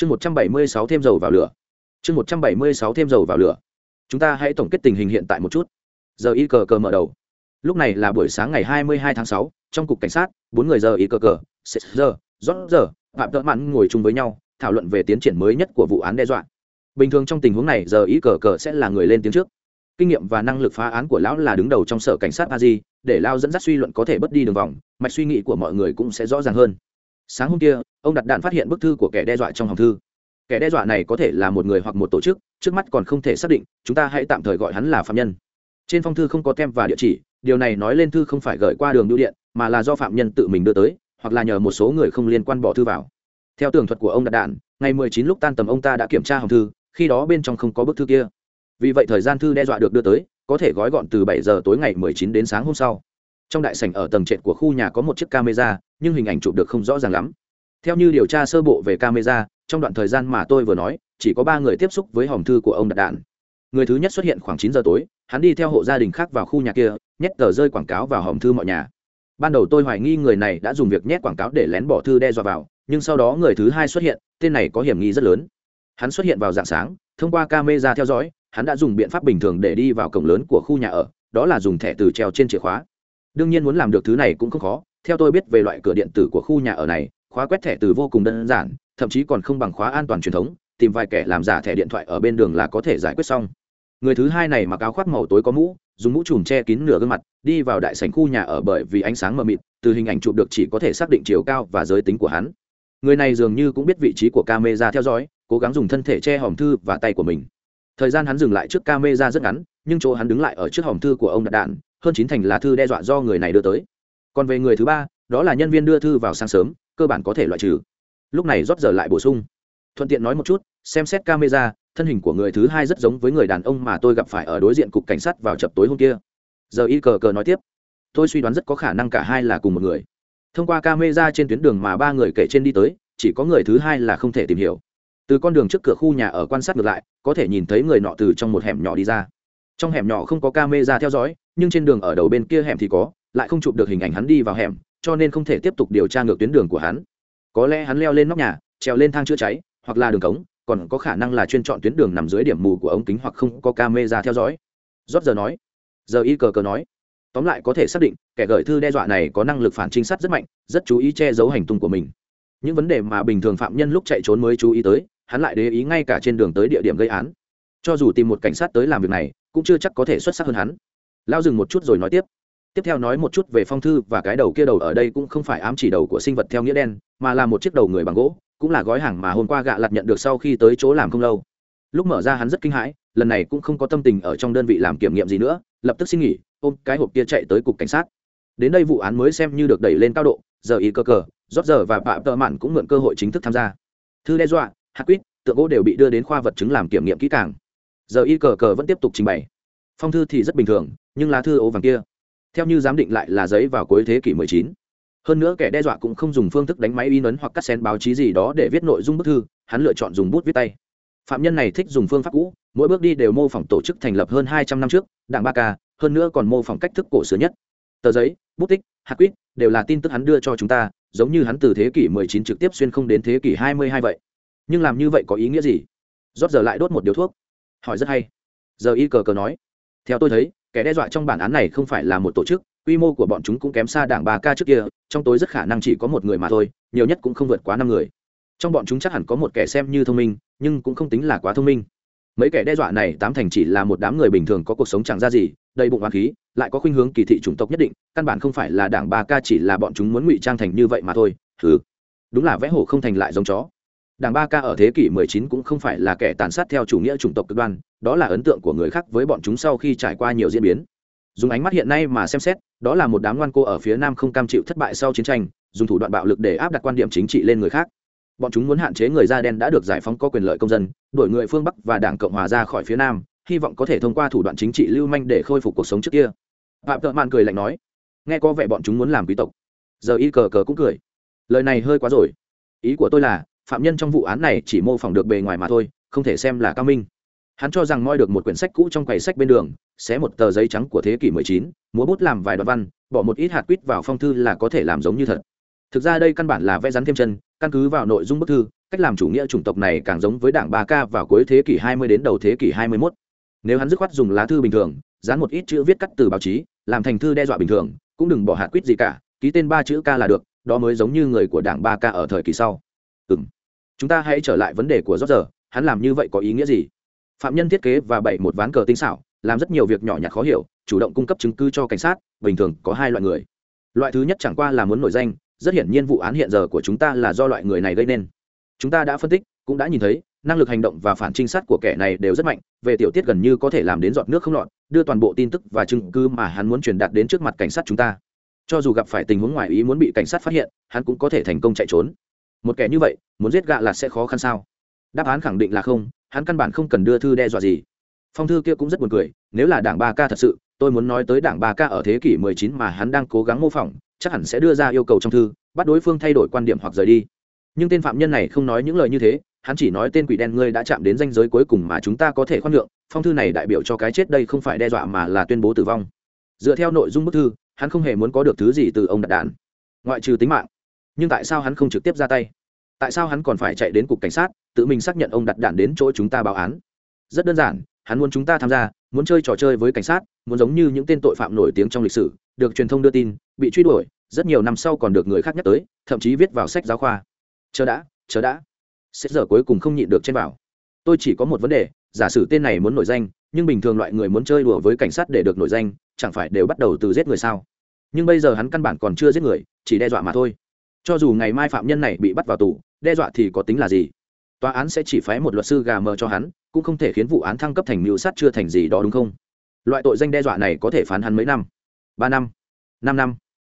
chương một trăm bảy mươi sáu thêm dầu vào lửa. Chương một trăm bảy mươi sáu thêm dầu vào lửa. Chúng ta hãy tổng kết tình hình hiện tại một chút. Giờ y cờ cờ mở đầu. Lúc này là buổi sáng ngày hai mươi hai tháng sáu, trong cục cảnh sát, bốn người giờ y cờ cờ giờ rót giờ, phạm tợ mặn ngồi chung với nhau, thảo luận về tiến triển mới nhất của vụ án đe dọa. Bình thường trong tình huống này, giờ y cờ cờ sẽ là người lên tiếng trước. Kinh nghiệm và năng lực phá án của lão là đứng đầu trong sở cảnh sát a di để lao dẫn dắt suy luận có thể bất đi đường vòng, mạch suy nghĩ của mọi người cũng sẽ rõ ràng hơn. Sáng hôm kia ông đặt đạn phát hiện bức thư của kẻ đe dọa trong hòm thư. Kẻ đe dọa này có thể là một người hoặc một tổ chức, trước mắt còn không thể xác định, chúng ta hãy tạm thời gọi hắn là phạm nhân. Trên phong thư không có tem và địa chỉ, điều này nói lên thư không phải gửi qua đường bưu điện, mà là do phạm nhân tự mình đưa tới, hoặc là nhờ một số người không liên quan bỏ thư vào. Theo tường thuật của ông đặt đạn, ngày 19 lúc tan tầm ông ta đã kiểm tra hòm thư, khi đó bên trong không có bức thư kia. Vì vậy thời gian thư đe dọa được đưa tới, có thể gói gọn từ 7 giờ tối ngày 19 đến sáng hôm sau. Trong đại sảnh ở tầng trệt của khu nhà có một chiếc camera, nhưng hình ảnh chụp được không rõ ràng lắm theo như điều tra sơ bộ về camera, trong đoạn thời gian mà tôi vừa nói, chỉ có ba người tiếp xúc với hòm thư của ông Đạt đạn. Người thứ nhất xuất hiện khoảng chín giờ tối, hắn đi theo hộ gia đình khác vào khu nhà kia, nhét tờ rơi quảng cáo vào hòm thư mọi nhà. Ban đầu tôi hoài nghi người này đã dùng việc nhét quảng cáo để lén bỏ thư đe dọa vào, nhưng sau đó người thứ hai xuất hiện, tên này có hiểm nghi rất lớn. Hắn xuất hiện vào dạng sáng, thông qua camera theo dõi, hắn đã dùng biện pháp bình thường để đi vào cổng lớn của khu nhà ở, đó là dùng thẻ từ treo trên chìa khóa. Đương nhiên muốn làm được thứ này cũng không khó, theo tôi biết về loại cửa điện tử của khu nhà ở này khóa quét thẻ từ vô cùng đơn giản, thậm chí còn không bằng khóa an toàn truyền thống, tìm vài kẻ làm giả thẻ điện thoại ở bên đường là có thể giải quyết xong. Người thứ hai này mặc áo khoác màu tối có mũ, dùng mũ trùm che kín nửa gương mặt, đi vào đại sảnh khu nhà ở bởi vì ánh sáng mờ mịt, từ hình ảnh chụp được chỉ có thể xác định chiều cao và giới tính của hắn. Người này dường như cũng biết vị trí của camera theo dõi, cố gắng dùng thân thể che hòm thư và tay của mình. Thời gian hắn dừng lại trước camera rất ngắn, nhưng chỗ hắn đứng lại ở trước hòm thư của ông đặt đạn, hơn chín thành là thư đe dọa do người này đưa tới. Còn về người thứ ba, đó là nhân viên đưa thư vào sáng sớm cơ bản có thể loại trừ. Lúc này rót giờ lại bổ sung. Thuận tiện nói một chút, xem xét camera, thân hình của người thứ hai rất giống với người đàn ông mà tôi gặp phải ở đối diện cục cảnh sát vào chập tối hôm kia. Giờ y cờ cờ nói tiếp. Tôi suy đoán rất có khả năng cả hai là cùng một người. Thông qua camera trên tuyến đường mà ba người kể trên đi tới, chỉ có người thứ hai là không thể tìm hiểu. Từ con đường trước cửa khu nhà ở quan sát ngược lại, có thể nhìn thấy người nọ từ trong một hẻm nhỏ đi ra. Trong hẻm nhỏ không có camera theo dõi, nhưng trên đường ở đầu bên kia hẻm thì có, lại không chụp được hình ảnh hắn đi vào hẻm cho nên không thể tiếp tục điều tra ngược tuyến đường của hắn. Có lẽ hắn leo lên nóc nhà, trèo lên thang chữa cháy, hoặc là đường cống, còn có khả năng là chuyên chọn tuyến đường nằm dưới điểm mù của ống kính hoặc không có camera theo dõi. Rót giờ nói. Giờ y cờ cờ nói. Tóm lại có thể xác định, kẻ gửi thư đe dọa này có năng lực phản trinh sát rất mạnh, rất chú ý che giấu hành tung của mình. Những vấn đề mà bình thường phạm nhân lúc chạy trốn mới chú ý tới, hắn lại để ý ngay cả trên đường tới địa điểm gây án. Cho dù tìm một cảnh sát tới làm việc này, cũng chưa chắc có thể xuất sắc hơn hắn. Lao dừng một chút rồi nói tiếp tiếp theo nói một chút về phong thư và cái đầu kia đầu ở đây cũng không phải ám chỉ đầu của sinh vật theo nghĩa đen, mà là một chiếc đầu người bằng gỗ, cũng là gói hàng mà hôm qua gạ lặt nhận được sau khi tới chỗ làm không lâu. Lúc mở ra hắn rất kinh hãi, lần này cũng không có tâm tình ở trong đơn vị làm kiểm nghiệm gì nữa, lập tức xin nghỉ, ôm cái hộp kia chạy tới cục cảnh sát. Đến đây vụ án mới xem như được đẩy lên cao độ, giờ ý cơ cờ, rót giờ và bạ tợ mạn cũng mượn cơ hội chính thức tham gia. Thư đe dọa, hạt quýt, tượng gỗ đều bị đưa đến khoa vật chứng làm kiểm nghiệm kỹ càng. Giờ y cờ cờ vẫn tiếp tục trình bày. Phong thư thì rất bình thường, nhưng lá thư ố vàng kia theo như giám định lại là giấy vào cuối thế kỷ 19. hơn nữa kẻ đe dọa cũng không dùng phương thức đánh máy in ấn hoặc cắt xén báo chí gì đó để viết nội dung bức thư, hắn lựa chọn dùng bút viết tay. Phạm nhân này thích dùng phương pháp cũ, mỗi bước đi đều mô phỏng tổ chức thành lập hơn 200 năm trước, đảng ba k hơn nữa còn mô phỏng cách thức cổ xưa nhất. Tờ giấy, bút tích, hạt quýt đều là tin tức hắn đưa cho chúng ta, giống như hắn từ thế kỷ 19 trực tiếp xuyên không đến thế kỷ 22 vậy. Nhưng làm như vậy có ý nghĩa gì? Rót giờ lại đốt một điếu thuốc. Hỏi rất hay. Giờ y cờ cờ nói. Theo tôi thấy kẻ đe dọa trong bản án này không phải là một tổ chức, quy mô của bọn chúng cũng kém xa đảng ba ca trước kia, trong tối rất khả năng chỉ có một người mà thôi, nhiều nhất cũng không vượt quá năm người. Trong bọn chúng chắc hẳn có một kẻ xem như thông minh, nhưng cũng không tính là quá thông minh. Mấy kẻ đe dọa này, tám thành chỉ là một đám người bình thường có cuộc sống chẳng ra gì, đầy bụng hoàng khí, lại có khuynh hướng kỳ thị chủng tộc nhất định, căn bản không phải là đảng ba ca chỉ là bọn chúng muốn ngụy trang thành như vậy mà thôi. Thứ đúng là vẽ hổ không thành lại giống chó đảng ba ca ở thế kỷ 19 cũng không phải là kẻ tàn sát theo chủ nghĩa chủng tộc cực đoan, đó là ấn tượng của người khác với bọn chúng sau khi trải qua nhiều diễn biến. Dùng ánh mắt hiện nay mà xem xét, đó là một đám ngoan cô ở phía nam không cam chịu thất bại sau chiến tranh, dùng thủ đoạn bạo lực để áp đặt quan điểm chính trị lên người khác. Bọn chúng muốn hạn chế người da đen đã được giải phóng có quyền lợi công dân, đuổi người phương bắc và đảng cộng hòa ra khỏi phía nam, hy vọng có thể thông qua thủ đoạn chính trị lưu manh để khôi phục cuộc sống trước kia. Phạm tợ mạn cười lạnh nói, nghe có vẻ bọn chúng muốn làm quý tộc. Giờ y cờ cờ cũng cười. Lời này hơi quá rồi. Ý của tôi là phạm nhân trong vụ án này chỉ mô phỏng được bề ngoài mà thôi không thể xem là cao minh. Hắn cho rằng moi được một quyển sách cũ trong quầy sách bên đường xé một tờ giấy trắng của thế kỷ 19, múa bút làm vài đoạn văn bỏ một ít hạt quýt vào phong thư là có thể làm giống như thật. Thực ra đây căn bản là vẽ rắn thêm chân căn cứ vào nội dung bức thư cách làm chủ nghĩa chủng tộc này càng giống với đảng ba k vào cuối thế kỷ 20 đến đầu thế kỷ 21. nếu hắn dứt khoát dùng lá thư bình thường dán một ít chữ viết cắt từ báo chí làm thành thư đe dọa bình thường cũng đừng bỏ hạt quýt gì cả ký tên ba chữ k là được đó mới giống như người của đảng ba k ở thời kỳ sau. Ừ chúng ta hãy trở lại vấn đề của rót giờ hắn làm như vậy có ý nghĩa gì? Phạm nhân thiết kế và bày một ván cờ tinh xảo, làm rất nhiều việc nhỏ nhặt khó hiểu, chủ động cung cấp chứng cứ cho cảnh sát, bình thường có hai loại người. Loại thứ nhất chẳng qua là muốn nổi danh, rất hiển nhiên vụ án hiện giờ của chúng ta là do loại người này gây nên. Chúng ta đã phân tích, cũng đã nhìn thấy, năng lực hành động và phản trinh sát của kẻ này đều rất mạnh, về tiểu tiết gần như có thể làm đến giọt nước không lọt, đưa toàn bộ tin tức và chứng cứ mà hắn muốn truyền đạt đến trước mặt cảnh sát chúng ta. Cho dù gặp phải tình huống ngoài ý muốn bị cảnh sát phát hiện, hắn cũng có thể thành công chạy trốn một kẻ như vậy, muốn giết gạ là sẽ khó khăn sao? Đáp án khẳng định là không, hắn căn bản không cần đưa thư đe dọa gì. Phong thư kia cũng rất buồn cười, nếu là đảng ba k thật sự, tôi muốn nói tới đảng ba k ở thế kỷ 19 mà hắn đang cố gắng mô phỏng, chắc hẳn sẽ đưa ra yêu cầu trong thư, bắt đối phương thay đổi quan điểm hoặc rời đi. Nhưng tên phạm nhân này không nói những lời như thế, hắn chỉ nói tên quỷ đen ngươi đã chạm đến danh giới cuối cùng mà chúng ta có thể khoan nhượng, phong thư này đại biểu cho cái chết đây không phải đe dọa mà là tuyên bố tử vong. Dựa theo nội dung bức thư, hắn không hề muốn có được thứ gì từ ông đạt đản ngoại trừ tính mạng nhưng tại sao hắn không trực tiếp ra tay? Tại sao hắn còn phải chạy đến cục cảnh sát, tự mình xác nhận ông đặt đạn đến chỗ chúng ta báo án? Rất đơn giản, hắn muốn chúng ta tham gia, muốn chơi trò chơi với cảnh sát, muốn giống như những tên tội phạm nổi tiếng trong lịch sử, được truyền thông đưa tin, bị truy đuổi, rất nhiều năm sau còn được người khác nhắc tới, thậm chí viết vào sách giáo khoa. Chờ đã chờ đã. Xét giờ cuối cùng không nhịn được trên bảo tôi chỉ có một vấn đề, giả sử tên này muốn nổi danh, nhưng bình thường loại người muốn chơi đùa với cảnh sát để được nổi danh, chẳng phải đều bắt đầu từ giết người sao? Nhưng bây giờ hắn căn bản còn chưa giết người, chỉ đe dọa mà thôi cho dù ngày mai phạm nhân này bị bắt vào tù, đe dọa thì có tính là gì? Tòa án sẽ chỉ phái một luật sư gà mờ cho hắn, cũng không thể khiến vụ án thăng cấp thành mưu sát chưa thành gì đó đúng không? Loại tội danh đe dọa này có thể phán hắn mấy năm? Ba năm? Năm năm?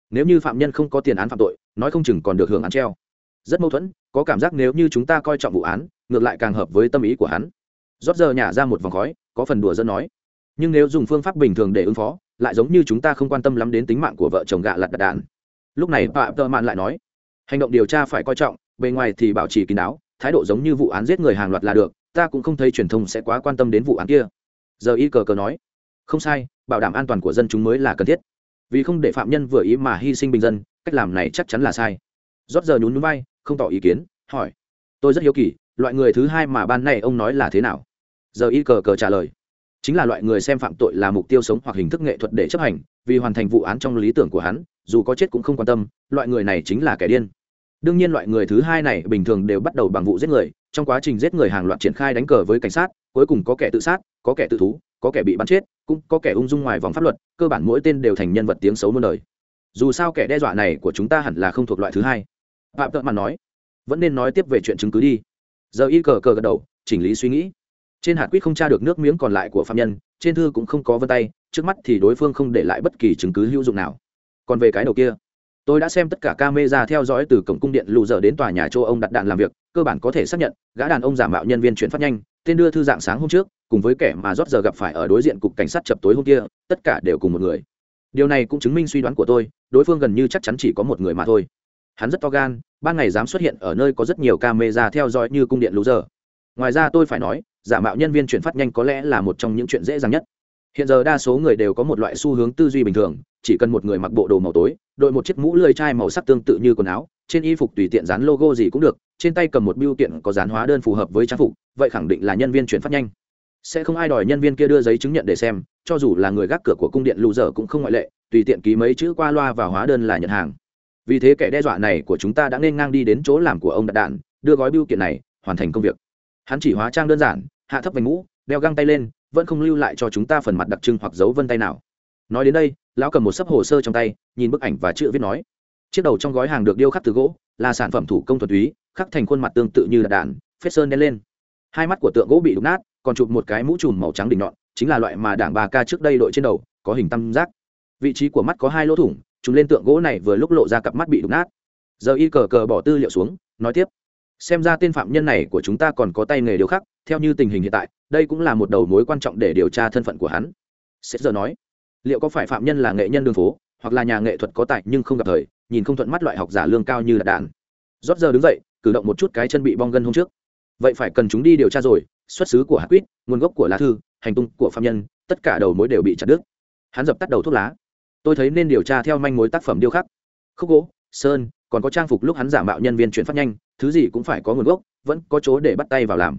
Nếu như phạm nhân không có tiền án phạm tội, nói không chừng còn được hưởng án treo. Rất mâu thuẫn, có cảm giác nếu như chúng ta coi trọng vụ án, ngược lại càng hợp với tâm ý của hắn. Rót giờ nhả ra một vòng khói, có phần đùa dân nói. Nhưng nếu dùng phương pháp bình thường để ứng phó, lại giống như chúng ta không quan tâm lắm đến tính mạng của vợ chồng gạ lặt đặt đạn. Lúc này, phạm tợ mạn lại nói hành động điều tra phải coi trọng, bề ngoài thì bảo trì kín đáo, thái độ giống như vụ án giết người hàng loạt là được, ta cũng không thấy truyền thông sẽ quá quan tâm đến vụ án kia. Giờ y cờ cờ nói. Không sai, bảo đảm an toàn của dân chúng mới là cần thiết. Vì không để phạm nhân vừa ý mà hy sinh bình dân, cách làm này chắc chắn là sai. Rót giờ nhún núi bay không tỏ ý kiến, hỏi. Tôi rất hiếu kỳ, loại người thứ hai mà ban này ông nói là thế nào? Giờ y cờ cờ trả lời. Chính là loại người xem phạm tội là mục tiêu sống hoặc hình thức nghệ thuật để chấp hành, vì hoàn thành vụ án trong lý tưởng của hắn, dù có chết cũng không quan tâm, loại người này chính là kẻ điên đương nhiên loại người thứ hai này bình thường đều bắt đầu bằng vụ giết người, trong quá trình giết người hàng loạt triển khai đánh cờ với cảnh sát, cuối cùng có kẻ tự sát, có kẻ tự thú, có kẻ bị bắn chết, cũng có kẻ ung dung ngoài vòng pháp luật, cơ bản mỗi tên đều thành nhân vật tiếng xấu muôn đời. Dù sao kẻ đe dọa này của chúng ta hẳn là không thuộc loại thứ hai. Phạm tợn mà nói, vẫn nên nói tiếp về chuyện chứng cứ đi. Giờ y cờ cờ gật đầu, chỉnh lý suy nghĩ. Trên hạt quýt không tra được nước miếng còn lại của phạm nhân, trên thư cũng không có vân tay, trước mắt thì đối phương không để lại bất kỳ chứng cứ hữu dụng nào. Còn về cái đầu kia tôi đã xem tất cả camera theo dõi từ cổng cung điện lù dở đến tòa nhà châu ông đặt đạn làm việc, cơ bản có thể xác nhận, gã đàn ông giả mạo nhân viên chuyển phát nhanh, tên đưa thư dạng sáng hôm trước, cùng với kẻ mà rót giờ gặp phải ở đối diện cục cảnh sát chập tối hôm kia, tất cả đều cùng một người. Điều này cũng chứng minh suy đoán của tôi, đối phương gần như chắc chắn chỉ có một người mà thôi. Hắn rất to gan, ban ngày dám xuất hiện ở nơi có rất nhiều camera theo dõi như cung điện lù dở. Ngoài ra tôi phải nói, giả mạo nhân viên chuyển phát nhanh có lẽ là một trong những chuyện dễ dàng nhất hiện giờ đa số người đều có một loại xu hướng tư duy bình thường, chỉ cần một người mặc bộ đồ màu tối, đội một chiếc mũ lưỡi chai màu sắc tương tự như quần áo, trên y phục tùy tiện dán logo gì cũng được, trên tay cầm một biêu kiện có dán hóa đơn phù hợp với trang phục, vậy khẳng định là nhân viên chuyển phát nhanh. Sẽ không ai đòi nhân viên kia đưa giấy chứng nhận để xem, cho dù là người gác cửa của cung điện lù dở cũng không ngoại lệ, tùy tiện ký mấy chữ qua loa và hóa đơn là nhận hàng. Vì thế kẻ đe dọa này của chúng ta đã nên ngang đi đến chỗ làm của ông đặt đạn, đưa gói biêu kiện này hoàn thành công việc. Hắn chỉ hóa trang đơn giản, hạ thấp vành mũ, đeo găng tay lên vẫn không lưu lại cho chúng ta phần mặt đặc trưng hoặc dấu vân tay nào. Nói đến đây, lão cầm một sấp hồ sơ trong tay, nhìn bức ảnh và chữ viết nói. Chiếc đầu trong gói hàng được điêu khắc từ gỗ, là sản phẩm thủ công thuật túy, khắc thành khuôn mặt tương tự như là đạn, phết sơn đen lên. Hai mắt của tượng gỗ bị đục nát, còn chụp một cái mũ trùm màu trắng đỉnh nhọn, chính là loại mà đảng bà ca trước đây đội trên đầu, có hình tam giác. Vị trí của mắt có hai lỗ thủng chúng lên tượng gỗ này vừa lúc lộ ra cặp mắt bị đục nát. Giờ y cờ cờ bỏ tư liệu xuống, nói tiếp xem ra tên phạm nhân này của chúng ta còn có tay nghề điều khắc, theo như tình hình hiện tại, đây cũng là một đầu mối quan trọng để điều tra thân phận của hắn. Sếp giờ nói. Liệu có phải phạm nhân là nghệ nhân đường phố, hoặc là nhà nghệ thuật có tài nhưng không gặp thời, nhìn không thuận mắt loại học giả lương cao như là đạn? Rót giờ đứng dậy, cử động một chút cái chân bị bong gân hôm trước. Vậy phải cần chúng đi điều tra rồi, xuất xứ của hạt quýt, nguồn gốc của lá thư, hành tung của phạm nhân, tất cả đầu mối đều bị chặt đứt. Hắn dập tắt đầu thuốc lá. Tôi thấy nên điều tra theo manh mối tác phẩm điêu khắc. Khúc gỗ, sơn còn có trang phục lúc hắn giả mạo nhân viên chuyển phát nhanh, thứ gì cũng phải có nguồn gốc, vẫn có chỗ để bắt tay vào làm.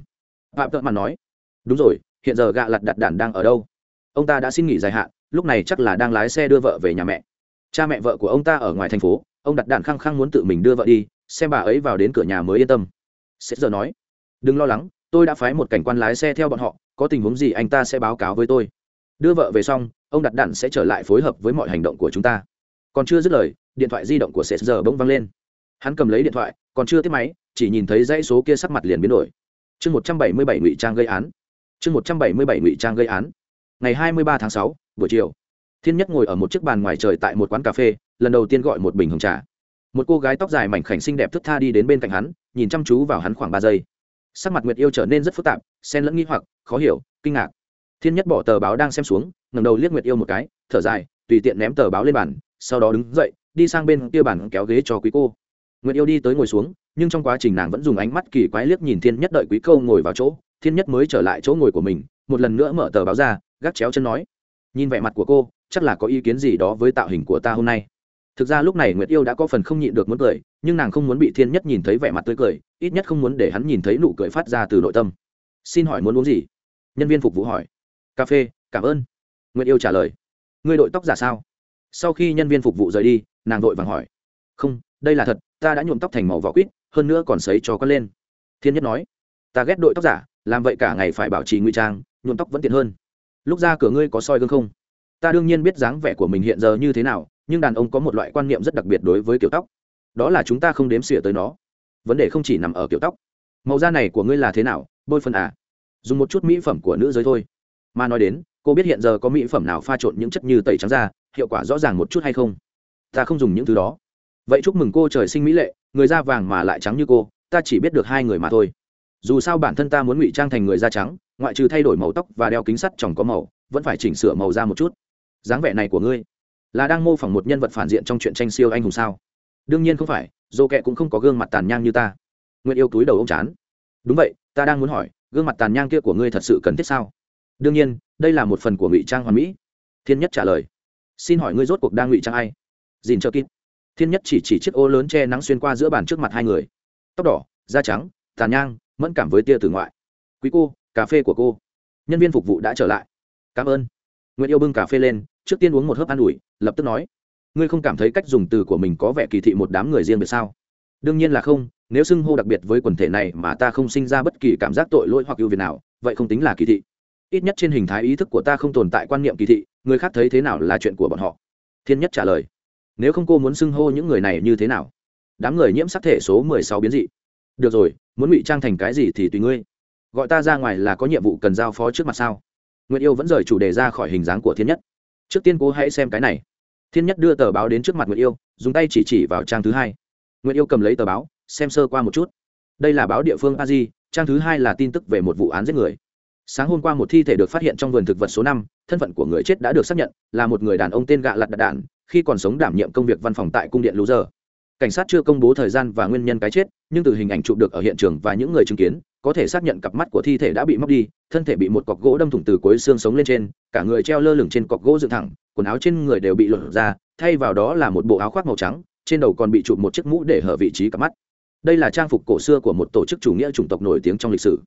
Phạm tợn mặt nói, đúng rồi, hiện giờ gạ lặt đặt đản đang ở đâu? Ông ta đã xin nghỉ dài hạn, lúc này chắc là đang lái xe đưa vợ về nhà mẹ. Cha mẹ vợ của ông ta ở ngoài thành phố, ông đặt đạn khăng khăng muốn tự mình đưa vợ đi, xem bà ấy vào đến cửa nhà mới yên tâm. Sẽ giờ nói, đừng lo lắng, tôi đã phái một cảnh quan lái xe theo bọn họ, có tình huống gì anh ta sẽ báo cáo với tôi. Đưa vợ về xong, ông đặt đạn sẽ trở lại phối hợp với mọi hành động của chúng ta. Còn chưa dứt lời điện thoại di động của sệt giờ bỗng văng lên. Hắn cầm lấy điện thoại, còn chưa tiếp máy, chỉ nhìn thấy dãy số kia sắc mặt liền biến đổi. Chương một trăm bảy mươi bảy ngụy trang gây án. Chương một trăm bảy mươi bảy ngụy trang gây án. Ngày hai mươi ba tháng sáu, buổi chiều. Thiên nhất ngồi ở một chiếc bàn ngoài trời tại một quán cà phê, lần đầu tiên gọi một bình hồng trà. Một cô gái tóc dài mảnh khảnh xinh đẹp thức tha đi đến bên cạnh hắn, nhìn chăm chú vào hắn khoảng ba giây. Sắc mặt nguyệt yêu trở nên rất phức tạp, xen lẫn nghi hoặc, khó hiểu, kinh ngạc. Thiên nhất bỏ tờ báo đang xem xuống ngầm đầu liếc nguyệt yêu một cái, thở dài, tùy tiện ném tờ báo lên bàn, sau đó đứng dậy đi sang bên kia bàn kéo ghế cho quý cô. Nguyệt yêu đi tới ngồi xuống, nhưng trong quá trình nàng vẫn dùng ánh mắt kỳ quái liếc nhìn thiên nhất đợi quý câu ngồi vào chỗ. Thiên nhất mới trở lại chỗ ngồi của mình, một lần nữa mở tờ báo ra, gác chéo chân nói, nhìn vẻ mặt của cô, chắc là có ý kiến gì đó với tạo hình của ta hôm nay. Thực ra lúc này nguyệt yêu đã có phần không nhịn được muốn cười, nhưng nàng không muốn bị thiên nhất nhìn thấy vẻ mặt tươi cười, ít nhất không muốn để hắn nhìn thấy nụ cười phát ra từ nội tâm. Xin hỏi muốn uống gì? Nhân viên phục vụ hỏi. Cà phê, cảm ơn. Nguyệt yêu trả lời. Người đội tóc giả sao? Sau khi nhân viên phục vụ rời đi nàng vội vàng hỏi. Không, đây là thật, ta đã nhuộm tóc thành màu vỏ quýt, hơn nữa còn sấy cho con lên. Thiên nhất nói. Ta ghét đội tóc giả, làm vậy cả ngày phải bảo trì ngụy trang, nhuộm tóc vẫn tiện hơn. Lúc ra cửa ngươi có soi gương không? Ta đương nhiên biết dáng vẻ của mình hiện giờ như thế nào, nhưng đàn ông có một loại quan niệm rất đặc biệt đối với kiểu tóc. Đó là chúng ta không đếm xỉa tới nó. Vấn đề không chỉ nằm ở kiểu tóc. Màu da này của ngươi là thế nào? Bôi phần à? Dùng một chút mỹ phẩm của nữ giới thôi. Mà nói đến, cô biết hiện giờ có mỹ phẩm nào pha trộn những chất như tẩy trắng da, hiệu quả rõ ràng một chút hay không? Ta không dùng những thứ đó. Vậy chúc mừng cô trời sinh mỹ lệ, người da vàng mà lại trắng như cô, ta chỉ biết được hai người mà thôi. Dù sao bản thân ta muốn ngụy trang thành người da trắng, ngoại trừ thay đổi màu tóc và đeo kính sắt chồng có màu, vẫn phải chỉnh sửa màu da một chút. Dáng vẻ này của ngươi là đang mô phỏng một nhân vật phản diện trong chuyện tranh siêu anh hùng sao? Đương nhiên không phải dô kệ cũng không có gương mặt tàn nhang như ta. Nguyện yêu túi đầu ông chán. Đúng vậy, ta đang muốn hỏi, gương mặt tàn nhang kia của ngươi thật sự cần thiết sao? Đương nhiên, đây là một phần của ngụy trang hoàn mỹ. Thiên nhất trả lời. Xin hỏi ngươi rốt cuộc đang ngụy trang ai? Dìn cho kít. Thiên nhất chỉ chỉ chiếc ô lớn che nắng xuyên qua giữa bàn trước mặt hai người. Tóc đỏ, da trắng tàn nhang, mẫn cảm với tia từ ngoại. Quý cô, cà phê của cô. Nhân viên phục vụ đã trở lại. Cảm ơn. Nguyễn yêu bưng cà phê lên, trước tiên uống một hớp an ủi, lập tức nói. Ngươi không cảm thấy cách dùng từ của mình có vẻ kỳ thị một đám người riêng biệt sao? Đương nhiên là không, nếu xưng hô đặc biệt với quần thể này mà ta không sinh ra bất kỳ cảm giác tội lỗi hoặc ưu việt nào, vậy không tính là kỳ thị. Ít nhất trên hình thái ý thức của ta không tồn tại quan niệm kỳ thị, người khác thấy thế nào là chuyện của bọn họ? Thiên nhất trả lời nếu không cô muốn xưng hô những người này như thế nào? Đám người nhiễm sắc thể số mười sáu biến dị. Được rồi, muốn ngụy trang thành cái gì thì tùy ngươi. Gọi ta ra ngoài là có nhiệm vụ cần giao phó trước mặt sao? Nguyễn yêu vẫn rời chủ đề ra khỏi hình dáng của thiên nhất. Trước tiên cô hãy xem cái này. Thiên nhất đưa tờ báo đến trước mặt nguyễn yêu, dùng tay chỉ chỉ vào trang thứ hai. Nguyễn yêu cầm lấy tờ báo, xem sơ qua một chút. Đây là báo địa phương a di, trang thứ hai là tin tức về một vụ án giết người. Sáng hôm qua một thi thể được phát hiện trong vườn thực vật số năm, thân phận của người chết đã được xác nhận, là một người đàn ông tên gạ lặt đạn đạn khi còn sống đảm nhiệm công việc văn phòng tại cung điện lũ giờ. Cảnh sát chưa công bố thời gian và nguyên nhân cái chết, nhưng từ hình ảnh chụp được ở hiện trường và những người chứng kiến, có thể xác nhận cặp mắt của thi thể đã bị móc đi, thân thể bị một cọc gỗ đâm thủng từ cuối xương sống lên trên, cả người treo lơ lửng trên cọc gỗ dựng thẳng, quần áo trên người đều bị lột ra, thay vào đó là một bộ áo khoác màu trắng, trên đầu còn bị chụp một chiếc mũ để hở vị trí cặp mắt. Đây là trang phục cổ xưa của một tổ chức chủ nghĩa chủng tộc nổi tiếng trong lịch sử.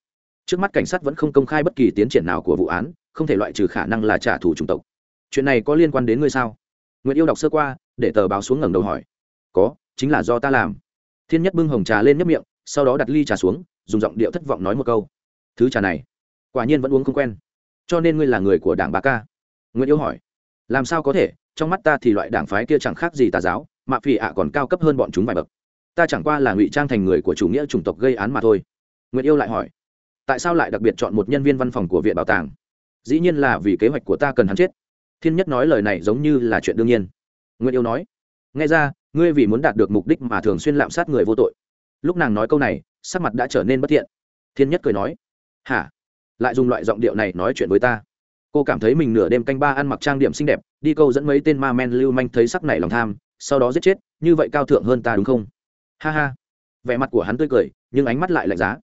Trước mắt cảnh sát vẫn không công khai bất kỳ tiến triển nào của vụ án, không thể loại trừ khả năng là trả thù chủng tộc. Chuyện này có liên quan đến ngươi sao? Nguyễn yêu đọc sơ qua, để tờ báo xuống ngẩng đầu hỏi. Có, chính là do ta làm. Thiên nhất bưng hồng trà lên nhấp miệng, sau đó đặt ly trà xuống, dùng giọng điệu thất vọng nói một câu. Thứ trà này, quả nhiên vẫn uống không quen. Cho nên ngươi là người của đảng bà ca. Nguyễn yêu hỏi. Làm sao có thể? Trong mắt ta thì loại đảng phái kia chẳng khác gì tà giáo mạ phỉ ạ còn cao cấp hơn bọn chúng vài bậc. Ta chẳng qua là ngụy trang thành người của chủ nghĩa chủng tộc gây án mà thôi. Nguyễn yêu lại hỏi. Tại sao lại đặc biệt chọn một nhân viên văn phòng của viện bảo tàng? Dĩ nhiên là vì kế hoạch của ta cần hắn chết thiên nhất nói lời này giống như là chuyện đương nhiên. Nguyễn yêu nói, nghe ra, ngươi vì muốn đạt được mục đích mà thường xuyên lạm sát người vô tội. Lúc nàng nói câu này, sắc mặt đã trở nên bất thiện. Thiên nhất cười nói, hả? Lại dùng loại giọng điệu này nói chuyện với ta. Cô cảm thấy mình nửa đêm canh ba ăn mặc trang điểm xinh đẹp, đi câu dẫn mấy tên ma men lưu manh thấy sắc này lòng tham, sau đó giết chết, như vậy cao thượng hơn ta đúng không? Ha ha. Vẻ mặt của hắn tươi cười, nhưng ánh mắt lại lạnh giá.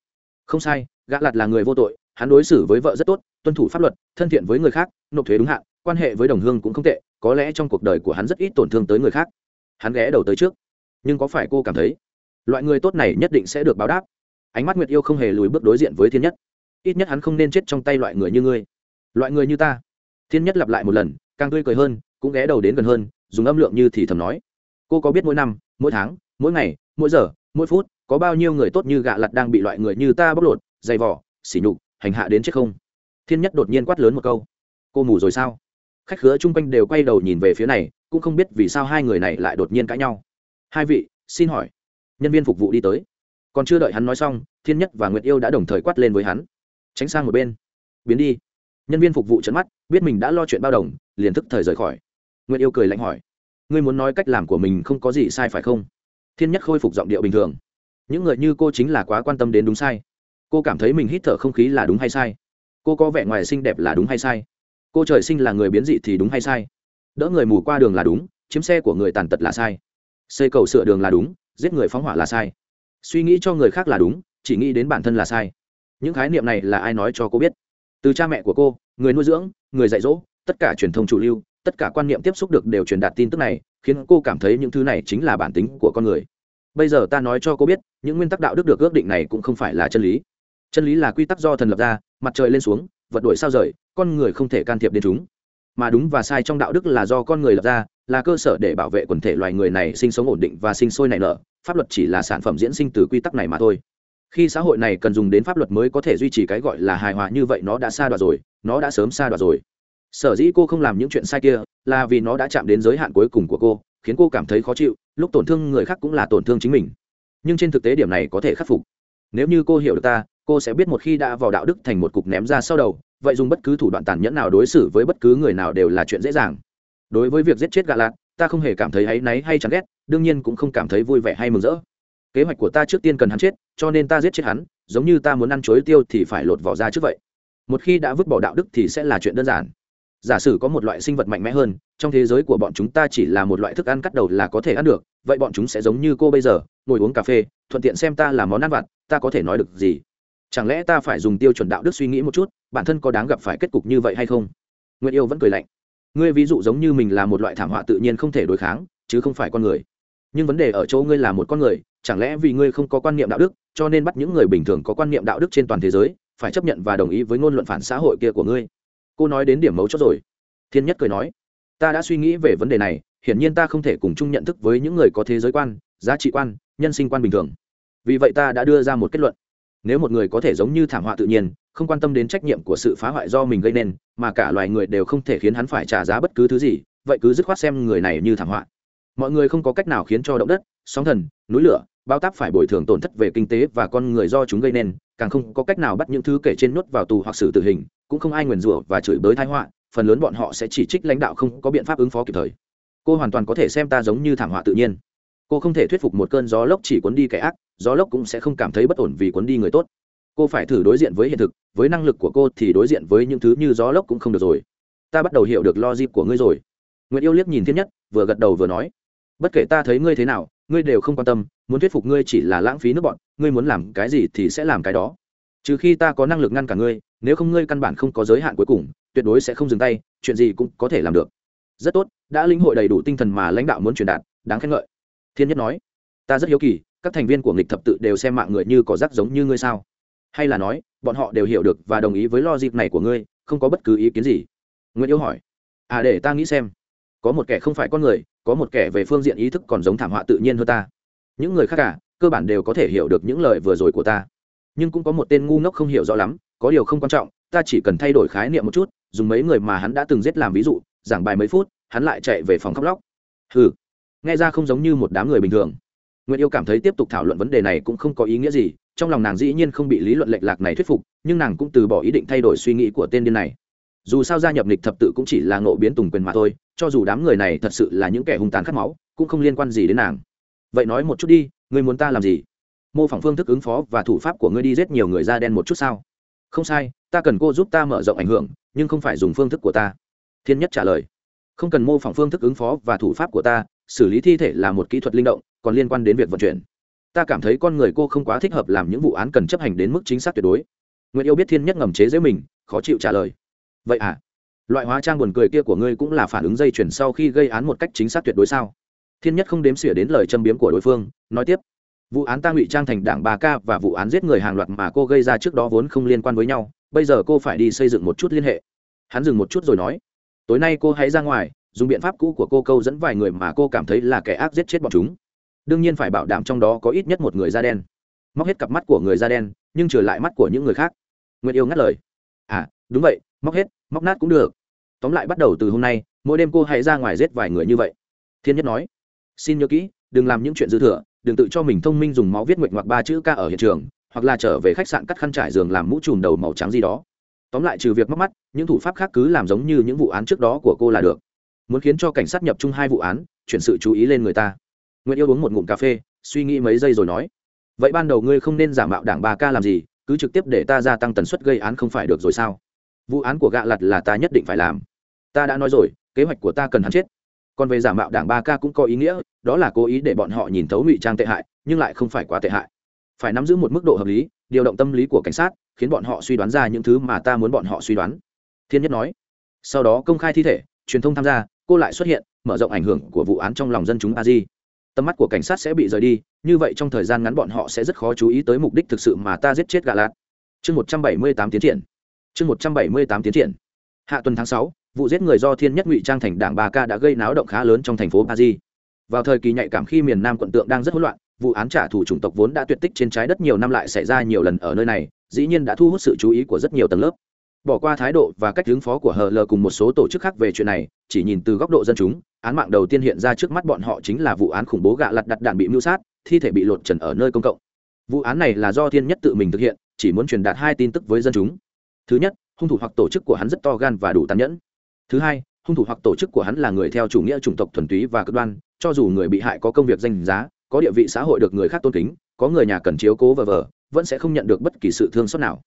Không sai, gã lặt là người vô tội, hắn đối xử với vợ rất tốt, tuân thủ pháp luật, thân thiện với người khác, nộp thuế đúng hạn quan hệ với đồng hương cũng không tệ, có lẽ trong cuộc đời của hắn rất ít tổn thương tới người khác. Hắn ghé đầu tới trước, nhưng có phải cô cảm thấy loại người tốt này nhất định sẽ được báo đáp? Ánh mắt nguyệt yêu không hề lùi bước đối diện với thiên nhất. Ít nhất hắn không nên chết trong tay loại người như ngươi. Loại người như ta. Thiên nhất lặp lại một lần, càng tươi cười hơn, cũng ghé đầu đến gần hơn, dùng âm lượng như thì thầm nói. Cô có biết mỗi năm, mỗi tháng, mỗi ngày, mỗi giờ, mỗi phút, có bao nhiêu người tốt như gạ lặt đang bị loại người như ta bóc lột, dày vỏ xỉ nhục, hành hạ đến chết không? Thiên nhất đột nhiên quát lớn một câu. Cô mù rồi sao? Khách khứa chung quanh đều quay đầu nhìn về phía này, cũng không biết vì sao hai người này lại đột nhiên cãi nhau. Hai vị, xin hỏi, nhân viên phục vụ đi tới. Còn chưa đợi hắn nói xong, thiên nhất và nguyệt yêu đã đồng thời quát lên với hắn. Tránh sang một bên. Biến đi. Nhân viên phục vụ trận mắt, biết mình đã lo chuyện bao đồng, liền thức thời rời khỏi. Nguyệt yêu cười lạnh hỏi, ngươi muốn nói cách làm của mình không có gì sai phải không? Thiên nhất khôi phục giọng điệu bình thường. Những người như cô chính là quá quan tâm đến đúng sai. Cô cảm thấy mình hít thở không khí là đúng hay sai. Cô có vẻ ngoài xinh đẹp là đúng hay sai cô trời sinh là người biến dị thì đúng hay sai? Đỡ người mù qua đường là đúng, chiếm xe của người tàn tật là sai. Xây cầu sửa đường là đúng, giết người phóng hỏa là sai. Suy nghĩ cho người khác là đúng, chỉ nghĩ đến bản thân là sai. Những khái niệm này là ai nói cho cô biết? Từ cha mẹ của cô, người nuôi dưỡng, người dạy dỗ, tất cả truyền thông chủ lưu, tất cả quan niệm tiếp xúc được đều truyền đạt tin tức này, khiến cô cảm thấy những thứ này chính là bản tính của con người. Bây giờ ta nói cho cô biết, những nguyên tắc đạo đức được ước định này cũng không phải là chân lý. Chân lý là quy tắc do thần lập ra, mặt trời lên xuống vật đổi sao rời, con người không thể can thiệp đến chúng. Mà đúng và sai trong đạo đức là do con người lập ra, là cơ sở để bảo vệ quần thể loài người này sinh sống ổn định và sinh sôi nảy nở, pháp luật chỉ là sản phẩm diễn sinh từ quy tắc này mà thôi. Khi xã hội này cần dùng đến pháp luật mới có thể duy trì cái gọi là hài hòa như vậy nó đã xa đoạt rồi, nó đã sớm xa đoạt rồi. Sở dĩ cô không làm những chuyện sai kia là vì nó đã chạm đến giới hạn cuối cùng của cô, khiến cô cảm thấy khó chịu, lúc tổn thương người khác cũng là tổn thương chính mình. Nhưng trên thực tế điểm này có thể khắc phục. Nếu như cô hiểu được ta cô sẽ biết một khi đã vào đạo đức thành một cục ném ra sau đầu, vậy dùng bất cứ thủ đoạn tàn nhẫn nào đối xử với bất cứ người nào đều là chuyện dễ dàng. Đối với việc giết chết gạ lạc ta không hề cảm thấy áy náy hay chán ghét, đương nhiên cũng không cảm thấy vui vẻ hay mừng rỡ. Kế hoạch của ta trước tiên cần hắn chết, cho nên ta giết chết hắn, giống như ta muốn ăn chuối tiêu thì phải lột vỏ ra trước vậy. Một khi đã vứt bỏ đạo đức thì sẽ là chuyện đơn giản. Giả sử có một loại sinh vật mạnh mẽ hơn, trong thế giới của bọn chúng ta chỉ là một loại thức ăn cắt đầu là có thể ăn được, vậy bọn chúng sẽ giống như cô bây giờ, ngồi uống cà phê, thuận tiện xem ta là món ăn vặt, ta có thể nói được gì? Chẳng lẽ ta phải dùng tiêu chuẩn đạo đức suy nghĩ một chút, bản thân có đáng gặp phải kết cục như vậy hay không? Nguyễn yêu vẫn cười lạnh. Ngươi ví dụ giống như mình là một loại thảm họa tự nhiên không thể đối kháng, chứ không phải con người. Nhưng vấn đề ở chỗ ngươi là một con người, chẳng lẽ vì ngươi không có quan niệm đạo đức, cho nên bắt những người bình thường có quan niệm đạo đức trên toàn thế giới, phải chấp nhận và đồng ý với ngôn luận phản xã hội kia của ngươi? Cô nói đến điểm mấu chốt rồi. Thiên nhất cười nói, ta đã suy nghĩ về vấn đề này, hiển nhiên ta không thể cùng chung nhận thức với những người có thế giới quan, giá trị quan, nhân sinh quan bình thường. Vì vậy ta đã đưa ra một kết luận nếu một người có thể giống như thảm họa tự nhiên, không quan tâm đến trách nhiệm của sự phá hoại do mình gây nên, mà cả loài người đều không thể khiến hắn phải trả giá bất cứ thứ gì, vậy cứ dứt khoát xem người này như thảm họa. Mọi người không có cách nào khiến cho động đất, sóng thần, núi lửa, bao táp phải bồi thường tổn thất về kinh tế và con người do chúng gây nên, càng không có cách nào bắt những thứ kể trên nhốt vào tù hoặc xử tử hình, cũng không ai nguyền rủa và chửi bới thái họa, phần lớn bọn họ sẽ chỉ trích lãnh đạo không có biện pháp ứng phó kịp thời. Cô hoàn toàn có thể xem ta giống như thảm họa tự nhiên cô không thể thuyết phục một cơn gió lốc chỉ cuốn đi kẻ ác, gió lốc cũng sẽ không cảm thấy bất ổn vì cuốn đi người tốt. Cô phải thử đối diện với hiện thực, với năng lực của cô thì đối diện với những thứ như gió lốc cũng không được rồi. Ta bắt đầu hiểu được lo dịp của ngươi rồi. Nguyễn yêu liếc nhìn thiên nhất, vừa gật đầu vừa nói, bất kể ta thấy ngươi thế nào, ngươi đều không quan tâm, muốn thuyết phục ngươi chỉ là lãng phí nước bọn, ngươi muốn làm cái gì thì sẽ làm cái đó. Trừ khi ta có năng lực ngăn cả ngươi, nếu không ngươi căn bản không có giới hạn cuối cùng, tuyệt đối sẽ không dừng tay, chuyện gì cũng có thể làm được. Rất tốt, đã lĩnh hội đầy đủ tinh thần mà lãnh đạo muốn truyền đạt, đáng khen ngợi thiên nhất nói, ta rất hiếu kỳ, các thành viên của nghịch thập tự đều xem mạng người như có rắc giống như ngươi sao? Hay là nói, bọn họ đều hiểu được và đồng ý với lo dịp này của ngươi, không có bất cứ ý kiến gì? Nguyễn yêu hỏi à để ta nghĩ xem. Có một kẻ không phải con người, có một kẻ về phương diện ý thức còn giống thảm họa tự nhiên hơn ta. Những người khác cả, cơ bản đều có thể hiểu được những lời vừa rồi của ta. Nhưng cũng có một tên ngu ngốc không hiểu rõ lắm, có điều không quan trọng, ta chỉ cần thay đổi khái niệm một chút, dùng mấy người mà hắn đã từng giết làm ví dụ, giảng bài mấy phút, hắn lại chạy về phòng khóc lóc. Hừ nghe ra không giống như một đám người bình thường. Nguyễn yêu cảm thấy tiếp tục thảo luận vấn đề này cũng không có ý nghĩa gì, trong lòng nàng dĩ nhiên không bị lý luận lệch lạc này thuyết phục, nhưng nàng cũng từ bỏ ý định thay đổi suy nghĩ của tên điên này. Dù sao gia nhập lịch thập tự cũng chỉ là ngộ biến tùng quyền mà thôi, cho dù đám người này thật sự là những kẻ hung tàn khát máu, cũng không liên quan gì đến nàng. Vậy nói một chút đi, ngươi muốn ta làm gì? Mô phỏng phương thức ứng phó và thủ pháp của ngươi đi giết nhiều người da đen một chút sao? Không sai, ta cần cô giúp ta mở rộng ảnh hưởng, nhưng không phải dùng phương thức của ta. Thiên nhất trả lời. Không cần mô phỏng phương thức ứng phó và thủ pháp của ta xử lý thi thể là một kỹ thuật linh động, còn liên quan đến việc vận chuyển. Ta cảm thấy con người cô không quá thích hợp làm những vụ án cần chấp hành đến mức chính xác tuyệt đối. Nguyễn yêu biết thiên nhất ngầm chế giễu mình, khó chịu trả lời. Vậy à? Loại hóa trang buồn cười kia của ngươi cũng là phản ứng dây chuyển sau khi gây án một cách chính xác tuyệt đối sao? Thiên nhất không đếm xỉa đến lời châm biếm của đối phương, nói tiếp. Vụ án ta ngụy trang thành đảng bà ca và vụ án giết người hàng loạt mà cô gây ra trước đó vốn không liên quan với nhau, bây giờ cô phải đi xây dựng một chút liên hệ. Hắn dừng một chút rồi nói. Tối nay cô hãy ra ngoài dùng biện pháp cũ của cô câu dẫn vài người mà cô cảm thấy là kẻ ác giết chết bọn chúng. Đương nhiên phải bảo đảm trong đó có ít nhất một người da đen. Móc hết cặp mắt của người da đen, nhưng trở lại mắt của những người khác. Nguyệt yêu ngắt lời. À đúng vậy, móc hết, móc nát cũng được. Tóm lại bắt đầu từ hôm nay, mỗi đêm cô hãy ra ngoài giết vài người như vậy. Thiên nhất nói. Xin nhớ kỹ, đừng làm những chuyện dư thừa, đừng tự cho mình thông minh dùng máu viết nguyệt ngoặc ba chữ ca ở hiện trường, hoặc là trở về khách sạn cắt khăn trải giường làm mũ trùm đầu màu trắng gì đó. Tóm lại trừ việc móc mắt, những thủ pháp khác cứ làm giống như những vụ án trước đó của cô là được muốn khiến cho cảnh sát nhập chung hai vụ án, chuyển sự chú ý lên người ta. Nguyễn yêu uống một ngụm cà phê, suy nghĩ mấy giây rồi nói, vậy ban đầu ngươi không nên giả mạo đảng bà ca làm gì, cứ trực tiếp để ta gia tăng tần suất gây án không phải được rồi sao? Vụ án của gạ lặt là ta nhất định phải làm. Ta đã nói rồi, kế hoạch của ta cần hắn chết. Còn về giả mạo đảng ba ca cũng có ý nghĩa, đó là cố ý để bọn họ nhìn thấu ngụy trang tệ hại, nhưng lại không phải quá tệ hại. Phải nắm giữ một mức độ hợp lý, điều động tâm lý của cảnh sát, khiến bọn họ suy đoán ra những thứ mà ta muốn bọn họ suy đoán. Thiên nhất nói. Sau đó công khai thi thể, truyền thông tham gia cô lại xuất hiện, mở rộng ảnh hưởng của vụ án trong lòng dân chúng a di tầm mắt của cảnh sát sẽ bị rời đi, như vậy trong thời gian ngắn bọn họ sẽ rất khó chú ý tới mục đích thực sự mà ta giết chết gà lạt chương một trăm bảy mươi tám tiến triển. Chương một trăm bảy mươi tám tiến triển. Hạ tuần tháng sáu, vụ giết người do thiên nhất ngụy trang thành đảng ba ca đã gây náo động khá lớn trong thành phố paris vào thời kỳ nhạy cảm khi miền nam quận tượng đang rất hỗn loạn, vụ án trả thù chủng tộc vốn đã tuyệt tích trên trái đất nhiều năm lại xảy ra nhiều lần ở nơi này, dĩ nhiên đã thu hút sự chú ý của rất nhiều tầng lớp bỏ qua thái độ và cách ứng phó của hờ lờ cùng một số tổ chức khác về chuyện này, chỉ nhìn từ góc độ dân chúng, án mạng đầu tiên hiện ra trước mắt bọn họ chính là vụ án khủng bố gạ lặt đặt đạn bị mưu sát, thi thể bị lột trần ở nơi công cộng. Vụ án này là do thiên nhất tự mình thực hiện, chỉ muốn truyền đạt hai tin tức với dân chúng. Thứ nhất, hung thủ hoặc tổ chức của hắn rất to gan và đủ tàn nhẫn. Thứ hai, hung thủ hoặc tổ chức của hắn là người theo chủ nghĩa chủng tộc thuần túy và cực đoan, cho dù người bị hại có công việc danh giá, có địa vị xã hội được người khác tôn kính, có người nhà cần chiếu cố vờ vờ, vẫn sẽ không nhận được bất kỳ sự thương xót nào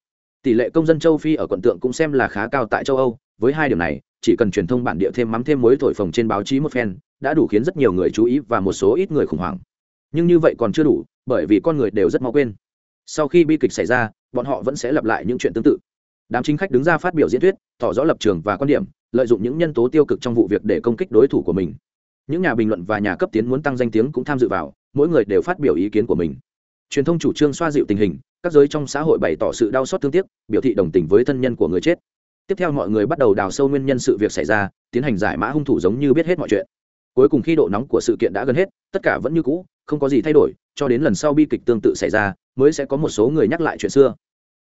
tỷ lệ công dân châu phi ở quận tượng cũng xem là khá cao tại châu âu. Với hai điểm này, chỉ cần truyền thông bản địa thêm mắm thêm muối thổi phồng trên báo chí một phen, đã đủ khiến rất nhiều người chú ý và một số ít người khủng hoảng. Nhưng như vậy còn chưa đủ, bởi vì con người đều rất mau quên. Sau khi bi kịch xảy ra, bọn họ vẫn sẽ lặp lại những chuyện tương tự. Đám chính khách đứng ra phát biểu diễn thuyết, tỏ rõ lập trường và quan điểm, lợi dụng những nhân tố tiêu cực trong vụ việc để công kích đối thủ của mình. Những nhà bình luận và nhà cấp tiến muốn tăng danh tiếng cũng tham dự vào, mỗi người đều phát biểu ý kiến của mình. Truyền thông chủ trương xoa dịu tình hình các giới trong xã hội bày tỏ sự đau xót thương tiếc, biểu thị đồng tình với thân nhân của người chết. Tiếp theo mọi người bắt đầu đào sâu nguyên nhân sự việc xảy ra, tiến hành giải mã hung thủ giống như biết hết mọi chuyện. Cuối cùng khi độ nóng của sự kiện đã gần hết, tất cả vẫn như cũ, không có gì thay đổi, cho đến lần sau bi kịch tương tự xảy ra, mới sẽ có một số người nhắc lại chuyện xưa.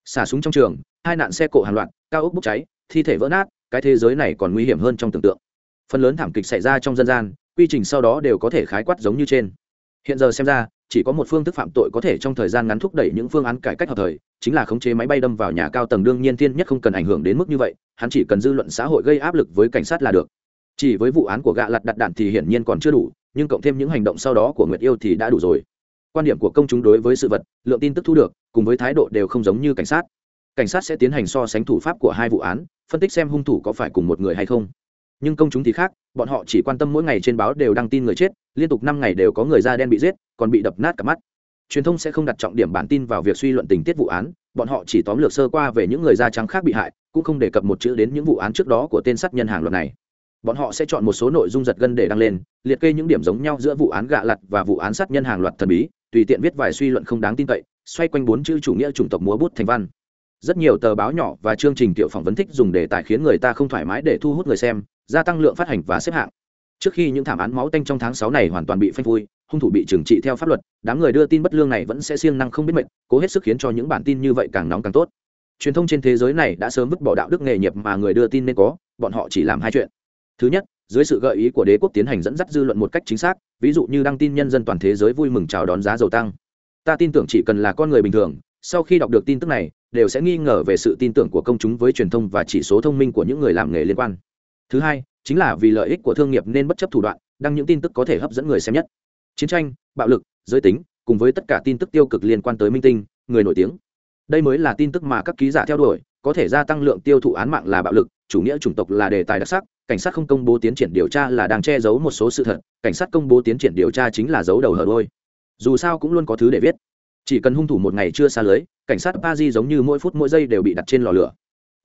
Xả súng trong trường, hai nạn xe cộ hàng loạt, cao ốc bốc cháy, thi thể vỡ nát, cái thế giới này còn nguy hiểm hơn trong tưởng tượng. Phần lớn thảm kịch xảy ra trong dân gian, quy trình sau đó đều có thể khái quát giống như trên. Hiện giờ xem ra chỉ có một phương thức phạm tội có thể trong thời gian ngắn thúc đẩy những phương án cải cách hợp thời, chính là khống chế máy bay đâm vào nhà cao tầng đương nhiên thiên nhất không cần ảnh hưởng đến mức như vậy, hắn chỉ cần dư luận xã hội gây áp lực với cảnh sát là được. Chỉ với vụ án của gạ lặt đặt đạn thì hiển nhiên còn chưa đủ, nhưng cộng thêm những hành động sau đó của nguyệt yêu thì đã đủ rồi. Quan điểm của công chúng đối với sự vật, lượng tin tức thu được, cùng với thái độ đều không giống như cảnh sát. Cảnh sát sẽ tiến hành so sánh thủ pháp của hai vụ án, phân tích xem hung thủ có phải cùng một người hay không nhưng công chúng thì khác, bọn họ chỉ quan tâm mỗi ngày trên báo đều đăng tin người chết, liên tục năm ngày đều có người da đen bị giết, còn bị đập nát cả mắt. Truyền thông sẽ không đặt trọng điểm bản tin vào việc suy luận tình tiết vụ án, bọn họ chỉ tóm lược sơ qua về những người da trắng khác bị hại, cũng không đề cập một chữ đến những vụ án trước đó của tên sát nhân hàng loạt này. Bọn họ sẽ chọn một số nội dung giật gân để đăng lên, liệt kê những điểm giống nhau giữa vụ án gạ lặt và vụ án sát nhân hàng loạt thần bí, tùy tiện viết vài suy luận không đáng tin cậy, xoay quanh bốn chữ chủ nghĩa chủng tộc múa bút thành văn. Rất nhiều tờ báo nhỏ và chương trình tiểu phỏng vấn thích dùng đề tài khiến người ta không thoải mái để thu hút người xem gia tăng lượng phát hành và xếp hạng. Trước khi những thảm án máu tanh trong tháng sáu này hoàn toàn bị phanh phui, hung thủ bị trừng trị theo pháp luật, đám người đưa tin bất lương này vẫn sẽ siêng năng không biết mệnh cố hết sức khiến cho những bản tin như vậy càng nóng càng tốt. Truyền thông trên thế giới này đã sớm vứt bỏ đạo đức nghề nghiệp mà người đưa tin nên có, bọn họ chỉ làm hai chuyện. Thứ nhất, dưới sự gợi ý của đế quốc tiến hành dẫn dắt dư luận một cách chính xác, ví dụ như đăng tin nhân dân toàn thế giới vui mừng chào đón giá dầu tăng. Ta tin tưởng chỉ cần là con người bình thường, sau khi đọc được tin tức này, đều sẽ nghi ngờ về sự tin tưởng của công chúng với truyền thông và chỉ số thông minh của những người làm nghề liên quan thứ hai, chính là vì lợi ích của thương nghiệp nên bất chấp thủ đoạn, đăng những tin tức có thể hấp dẫn người xem nhất. Chiến tranh, bạo lực, giới tính, cùng với tất cả tin tức tiêu cực liên quan tới minh tinh, người nổi tiếng. Đây mới là tin tức mà các ký giả theo đuổi, có thể gia tăng lượng tiêu thụ án mạng là bạo lực, chủ nghĩa chủng tộc là đề tài đặc sắc, cảnh sát không công bố tiến triển điều tra là đang che giấu một số sự thật, cảnh sát công bố tiến triển điều tra chính là giấu đầu hở đôi. Dù sao cũng luôn có thứ để viết. Chỉ cần hung thủ một ngày chưa xa lưới, cảnh sát pa di giống như mỗi phút mỗi giây đều bị đặt trên lò lửa.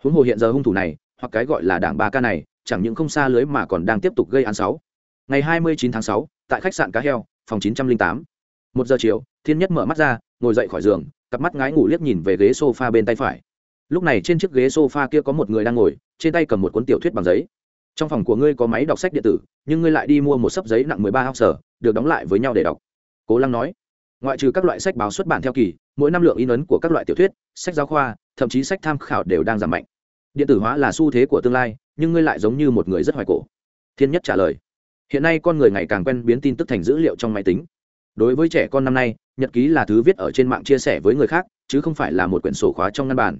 Huống hồ hiện giờ hung thủ này, hoặc cái gọi là đảng ba ca này chẳng những không xa lưới mà còn đang tiếp tục gây án sáu. Ngày 29 tháng 6, tại khách sạn cá heo phòng 908. một giờ chiều thiên nhất mở mắt ra ngồi dậy khỏi giường cặp mắt ngái ngủ liếc nhìn về ghế s o f a bên tay phải. Lúc này trên chiếc ghế s o f a kia có một người đang ngồi trên tay cầm một cuốn tiểu thuyết bằng giấy. Trong phòng của ngươi có máy đọc sách điện tử nhưng ngươi lại đi mua một sấp giấy nặng mười ba học sở được đóng lại với nhau để đọc. Cố lăng nói. Ngoại trừ các loại sách báo xuất bản theo kỳ mỗi năm lượng in ấn của các loại tiểu thuyết sách giáo khoa thậm chí sách tham khảo đều đang giảm mạnh. Điện tử hóa là xu thế của tương lai nhưng ngươi lại giống như một người rất hoài cổ. Thiên nhất trả lời, hiện nay con người ngày càng quen biến tin tức thành dữ liệu trong máy tính. Đối với trẻ con năm nay, nhật ký là thứ viết ở trên mạng chia sẻ với người khác, chứ không phải là một quyển sổ khóa trong ngăn bản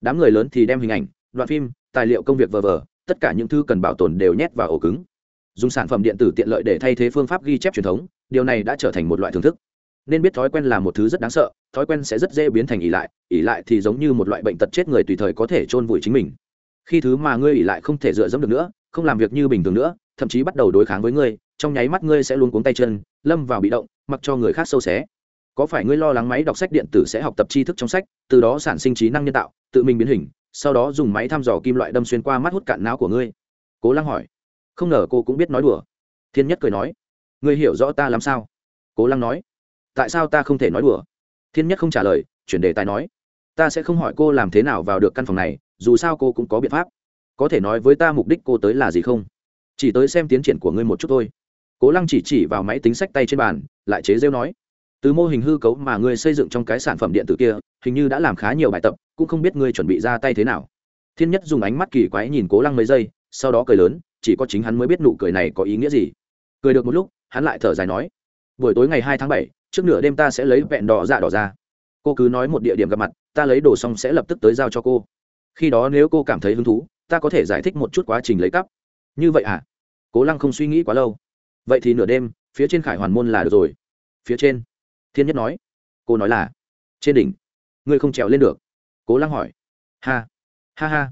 đám người lớn thì đem hình ảnh, đoạn phim, tài liệu công việc vờ vờ, tất cả những thứ cần bảo tồn đều nhét vào ổ cứng. Dùng sản phẩm điện tử tiện lợi để thay thế phương pháp ghi chép truyền thống, điều này đã trở thành một loại thưởng thức. Nên biết thói quen là một thứ rất đáng sợ, thói quen sẽ rất dễ biến thành ỉ lại ỉ lại thì giống như một loại bệnh tật chết người tùy thời có thể chôn vùi chính mình khi thứ mà ngươi ỉ lại không thể dựa dẫm được nữa, không làm việc như bình thường nữa, thậm chí bắt đầu đối kháng với ngươi, trong nháy mắt ngươi sẽ luôn cuống tay chân, lâm vào bị động, mặc cho người khác sâu xé. Có phải ngươi lo lắng máy đọc sách điện tử sẽ học tập tri thức trong sách, từ đó sản sinh trí năng nhân tạo, tự mình biến hình, sau đó dùng máy thăm dò kim loại đâm xuyên qua mắt hút cạn não của ngươi? Cố lăng hỏi. Không ngờ cô cũng biết nói đùa. Thiên nhất cười nói. Ngươi hiểu rõ ta làm sao? Cố lăng nói. Tại sao ta không thể nói đùa? Thiên nhất không trả lời, chuyển đề tài nói. Ta sẽ không hỏi cô làm thế nào vào được căn phòng này dù sao cô cũng có biện pháp. Có thể nói với ta mục đích cô tới là gì không? Chỉ tới xem tiến triển của ngươi một chút thôi. Cố lăng chỉ chỉ vào máy tính sách tay trên bàn, lại chế rêu nói, từ mô hình hư cấu mà ngươi xây dựng trong cái sản phẩm điện tử kia, hình như đã làm khá nhiều bài tập, cũng không biết ngươi chuẩn bị ra tay thế nào. Thiên nhất dùng ánh mắt kỳ quái nhìn cố lăng mấy giây, sau đó cười lớn, chỉ có chính hắn mới biết nụ cười này có ý nghĩa gì. Cười được một lúc, hắn lại thở dài nói, buổi tối ngày hai tháng bảy, trước nửa đêm ta sẽ lấy vẹn đỏ dạ đỏ ra. Cô cứ nói một địa điểm gặp mặt, ta lấy đồ xong sẽ lập tức tới giao cho cô khi đó nếu cô cảm thấy hứng thú, ta có thể giải thích một chút quá trình lấy cắp. Như vậy à? Cố lăng không suy nghĩ quá lâu. Vậy thì nửa đêm, phía trên khải hoàn môn là được rồi. Phía trên, thiên nhất nói. Cô nói là, trên đỉnh. Ngươi không trèo lên được. Cố lăng hỏi. Ha ha ha.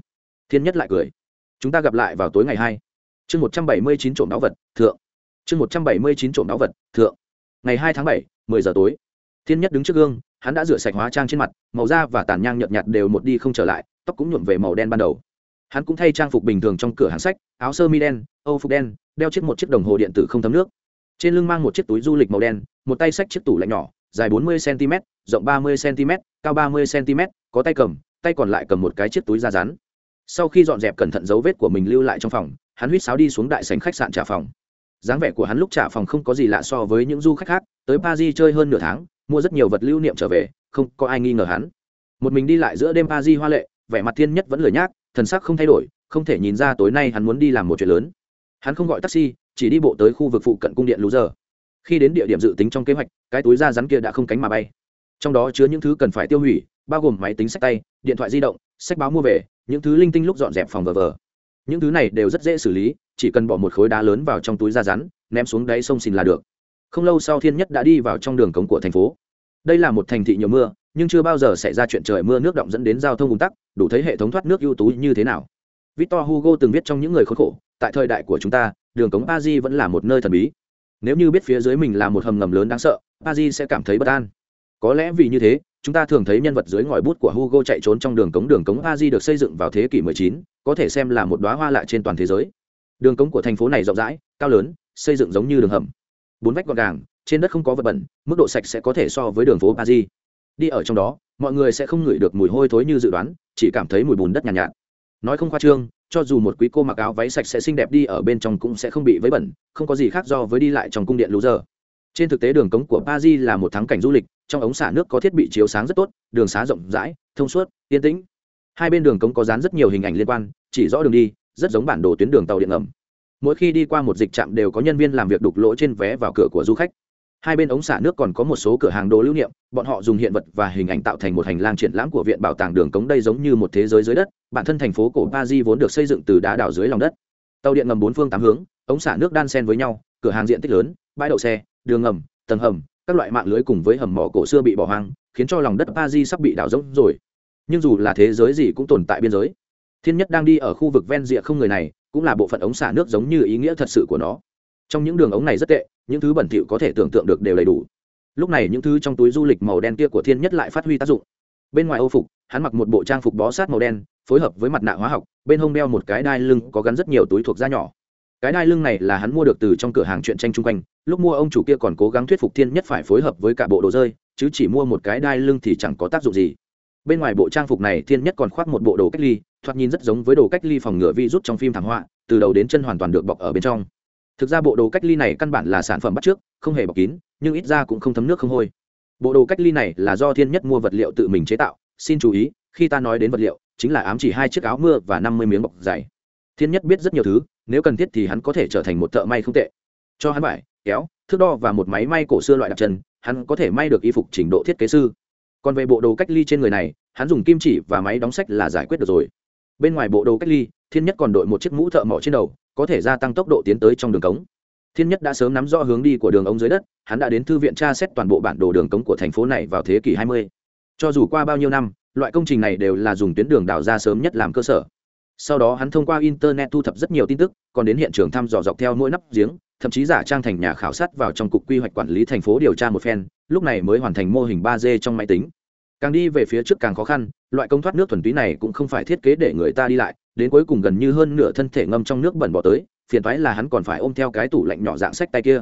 Thiên nhất lại cười. Chúng ta gặp lại vào tối ngày hai. Chương một trăm bảy mươi chín trộm đáo vật, thượng. Chương một trăm bảy mươi chín trộm đáo vật, thượng. Ngày hai tháng bảy, mười giờ tối. Thiên nhất đứng trước gương hắn đã rửa sạch hóa trang trên mặt, màu da và tàn nhang nhợt nhạt đều một đi không trở lại, tóc cũng nhuộm về màu đen ban đầu. Hắn cũng thay trang phục bình thường trong cửa hàng sách, áo sơ mi đen, âu phục đen, đeo chiếc một chiếc đồng hồ điện tử không thấm nước. Trên lưng mang một chiếc túi du lịch màu đen, một tay sách chiếc tủ lạnh nhỏ, dài 40 cm rộng 30 cm cao 30 cm có tay cầm, tay còn lại cầm một cái chiếc túi da rán sau khi dọn dẹp cẩn thận dấu vết của mình lưu lại trong phòng, hắn huýt sáo đi xuống đại sảnh khách sạn trả phòng. Dáng vẻ của hắn lúc trả phòng không có gì lạ so với những du khách khác, tới paris chơi hơn nửa tháng mua rất nhiều vật lưu niệm trở về, không có ai nghi ngờ hắn. Một mình đi lại giữa đêm paris hoa lệ, vẻ mặt thiên nhất vẫn lười nhác, thần sắc không thay đổi, không thể nhìn ra tối nay hắn muốn đi làm một chuyện lớn. Hắn không gọi taxi, chỉ đi bộ tới khu vực phụ cận cung điện lú giờ. Khi đến địa điểm dự tính trong kế hoạch, cái túi da rắn kia đã không cánh mà bay. Trong đó chứa những thứ cần phải tiêu hủy, bao gồm máy tính, sách tay, điện thoại di động, sách báo mua về, những thứ linh tinh lúc dọn dẹp phòng vờ vờ. Những thứ này đều rất dễ xử lý, chỉ cần bỏ một khối đá lớn vào trong túi da rắn, ném xuống đáy sông xin là được không lâu sau thiên nhất đã đi vào trong đường cống của thành phố. Đây là một thành thị nhiều mưa nhưng chưa bao giờ xảy ra chuyện trời mưa nước động dẫn đến giao thông ủng tắc đủ thấy hệ thống thoát nước ưu tú như thế nào. Victor hugo từng viết trong những người khốn khổ tại thời đại của chúng ta đường cống a di vẫn là một nơi thần bí. Nếu như biết phía dưới mình là một hầm ngầm lớn đáng sợ a di sẽ cảm thấy bất an. Có lẽ vì như thế chúng ta thường thấy nhân vật dưới ngòi bút của hugo chạy trốn trong đường cống đường cống a di được xây dựng vào thế kỷ 19, có thể xem là một đoá hoa lạ trên toàn thế giới. Đường cống của thành phố này rộng rãi cao lớn xây dựng giống như đường hầm bốn vách gọn gàng trên đất không có vật bẩn mức độ sạch sẽ có thể so với đường phố paris. Đi ở trong đó mọi người sẽ không ngửi được mùi hôi thối như dự đoán chỉ cảm thấy mùi bùn đất nhàn nhạt, nhạt. Nói không khoa trương cho dù một quý cô mặc áo váy sạch sẽ xinh đẹp đi ở bên trong cũng sẽ không bị vấy bẩn không có gì khác do với đi lại trong cung điện lú giờ. Trên thực tế đường cống của paris là một thắng cảnh du lịch trong ống xả nước có thiết bị chiếu sáng rất tốt đường xá rộng rãi thông suốt yên tĩnh. Hai bên đường cống có dán rất nhiều hình ảnh liên quan chỉ rõ đường đi rất giống bản đồ tuyến đường tàu điện ngầm mỗi khi đi qua một dịch trạm đều có nhân viên làm việc đục lỗ trên vé vào cửa của du khách. Hai bên ống xả nước còn có một số cửa hàng đồ lưu niệm, bọn họ dùng hiện vật và hình ảnh tạo thành một hành lang triển lãm của viện bảo tàng đường cống đây giống như một thế giới dưới đất, bản thân thành phố cổ paris vốn được xây dựng từ đá đảo dưới lòng đất. Tàu điện ngầm bốn phương tám hướng, ống xả nước đan sen với nhau, cửa hàng diện tích lớn, bãi đậu xe, đường ngầm, tầng hầm, các loại mạng lưới cùng với hầm mỏ cổ xưa bị bỏ hoang, khiến cho lòng đất paris sắp bị đảo rỗng rồi. Nhưng dù là thế giới gì cũng tồn tại biên giới. Thiên nhất đang đi ở khu vực ven rìa không người này cũng là bộ phận ống xả nước giống như ý nghĩa thật sự của nó. Trong những đường ống này rất tệ, những thứ bẩn thỉu có thể tưởng tượng được đều đầy đủ. Lúc này những thứ trong túi du lịch màu đen kia của thiên nhất lại phát huy tác dụng. Bên ngoài ô phục, hắn mặc một bộ trang phục bó sát màu đen, phối hợp với mặt nạ hóa học, bên hông đeo một cái đai lưng có gắn rất nhiều túi thuộc da nhỏ. Cái đai lưng này là hắn mua được từ trong cửa hàng chuyện tranh chung quanh, lúc mua ông chủ kia còn cố gắng thuyết phục thiên nhất phải phối hợp với cả bộ đồ rơi, chứ chỉ mua một cái đai lưng thì chẳng có tác dụng gì. Bên ngoài bộ trang phục này thiên nhất còn khoác một bộ đồ cách ly thoạt nhìn rất giống với đồ cách ly phòng ngừa virus trong phim thảm họa, từ đầu đến chân hoàn toàn được bọc ở bên trong. Thực ra bộ đồ cách ly này căn bản là sản phẩm bắt trước không hề bọc kín, nhưng ít ra cũng không thấm nước không hôi. Bộ đồ cách ly này là do thiên nhất mua vật liệu tự mình chế tạo, xin chú ý, khi ta nói đến vật liệu, chính là ám chỉ hai chiếc áo mưa và năm mươi miếng bọc giày. thiên nhất biết rất nhiều thứ, nếu cần thiết thì hắn có thể trở thành một thợ may không tệ. Cho hắn vải, kéo, thước đo và một máy may cổ xưa loại đặc trần, hắn có thể may được y phục trình độ thiết kế sư. Còn về bộ đồ cách ly trên người này, hắn dùng kim chỉ và máy đóng sách là giải quyết được rồi bên ngoài bộ đồ cách ly, thiên nhất còn đội một chiếc mũ thợ mỏ trên đầu, có thể gia tăng tốc độ tiến tới trong đường cống. Thiên nhất đã sớm nắm rõ hướng đi của đường ống dưới đất, hắn đã đến thư viện tra xét toàn bộ bản đồ đường cống của thành phố này vào thế kỷ 20. cho dù qua bao nhiêu năm, loại công trình này đều là dùng tuyến đường đào ra sớm nhất làm cơ sở. Sau đó hắn thông qua internet thu thập rất nhiều tin tức, còn đến hiện trường thăm dò dọc theo mỗi nắp giếng, thậm chí giả trang thành nhà khảo sát vào trong cục quy hoạch quản lý thành phố điều tra một phen, lúc này mới hoàn thành mô hình ba d trong máy tính càng đi về phía trước càng khó khăn, loại công thoát nước thuần túy này cũng không phải thiết kế để người ta đi lại, đến cuối cùng gần như hơn nửa thân thể ngâm trong nước bẩn bỏ tới, phiền thoái là hắn còn phải ôm theo cái tủ lạnh nhỏ dạng sách tay kia.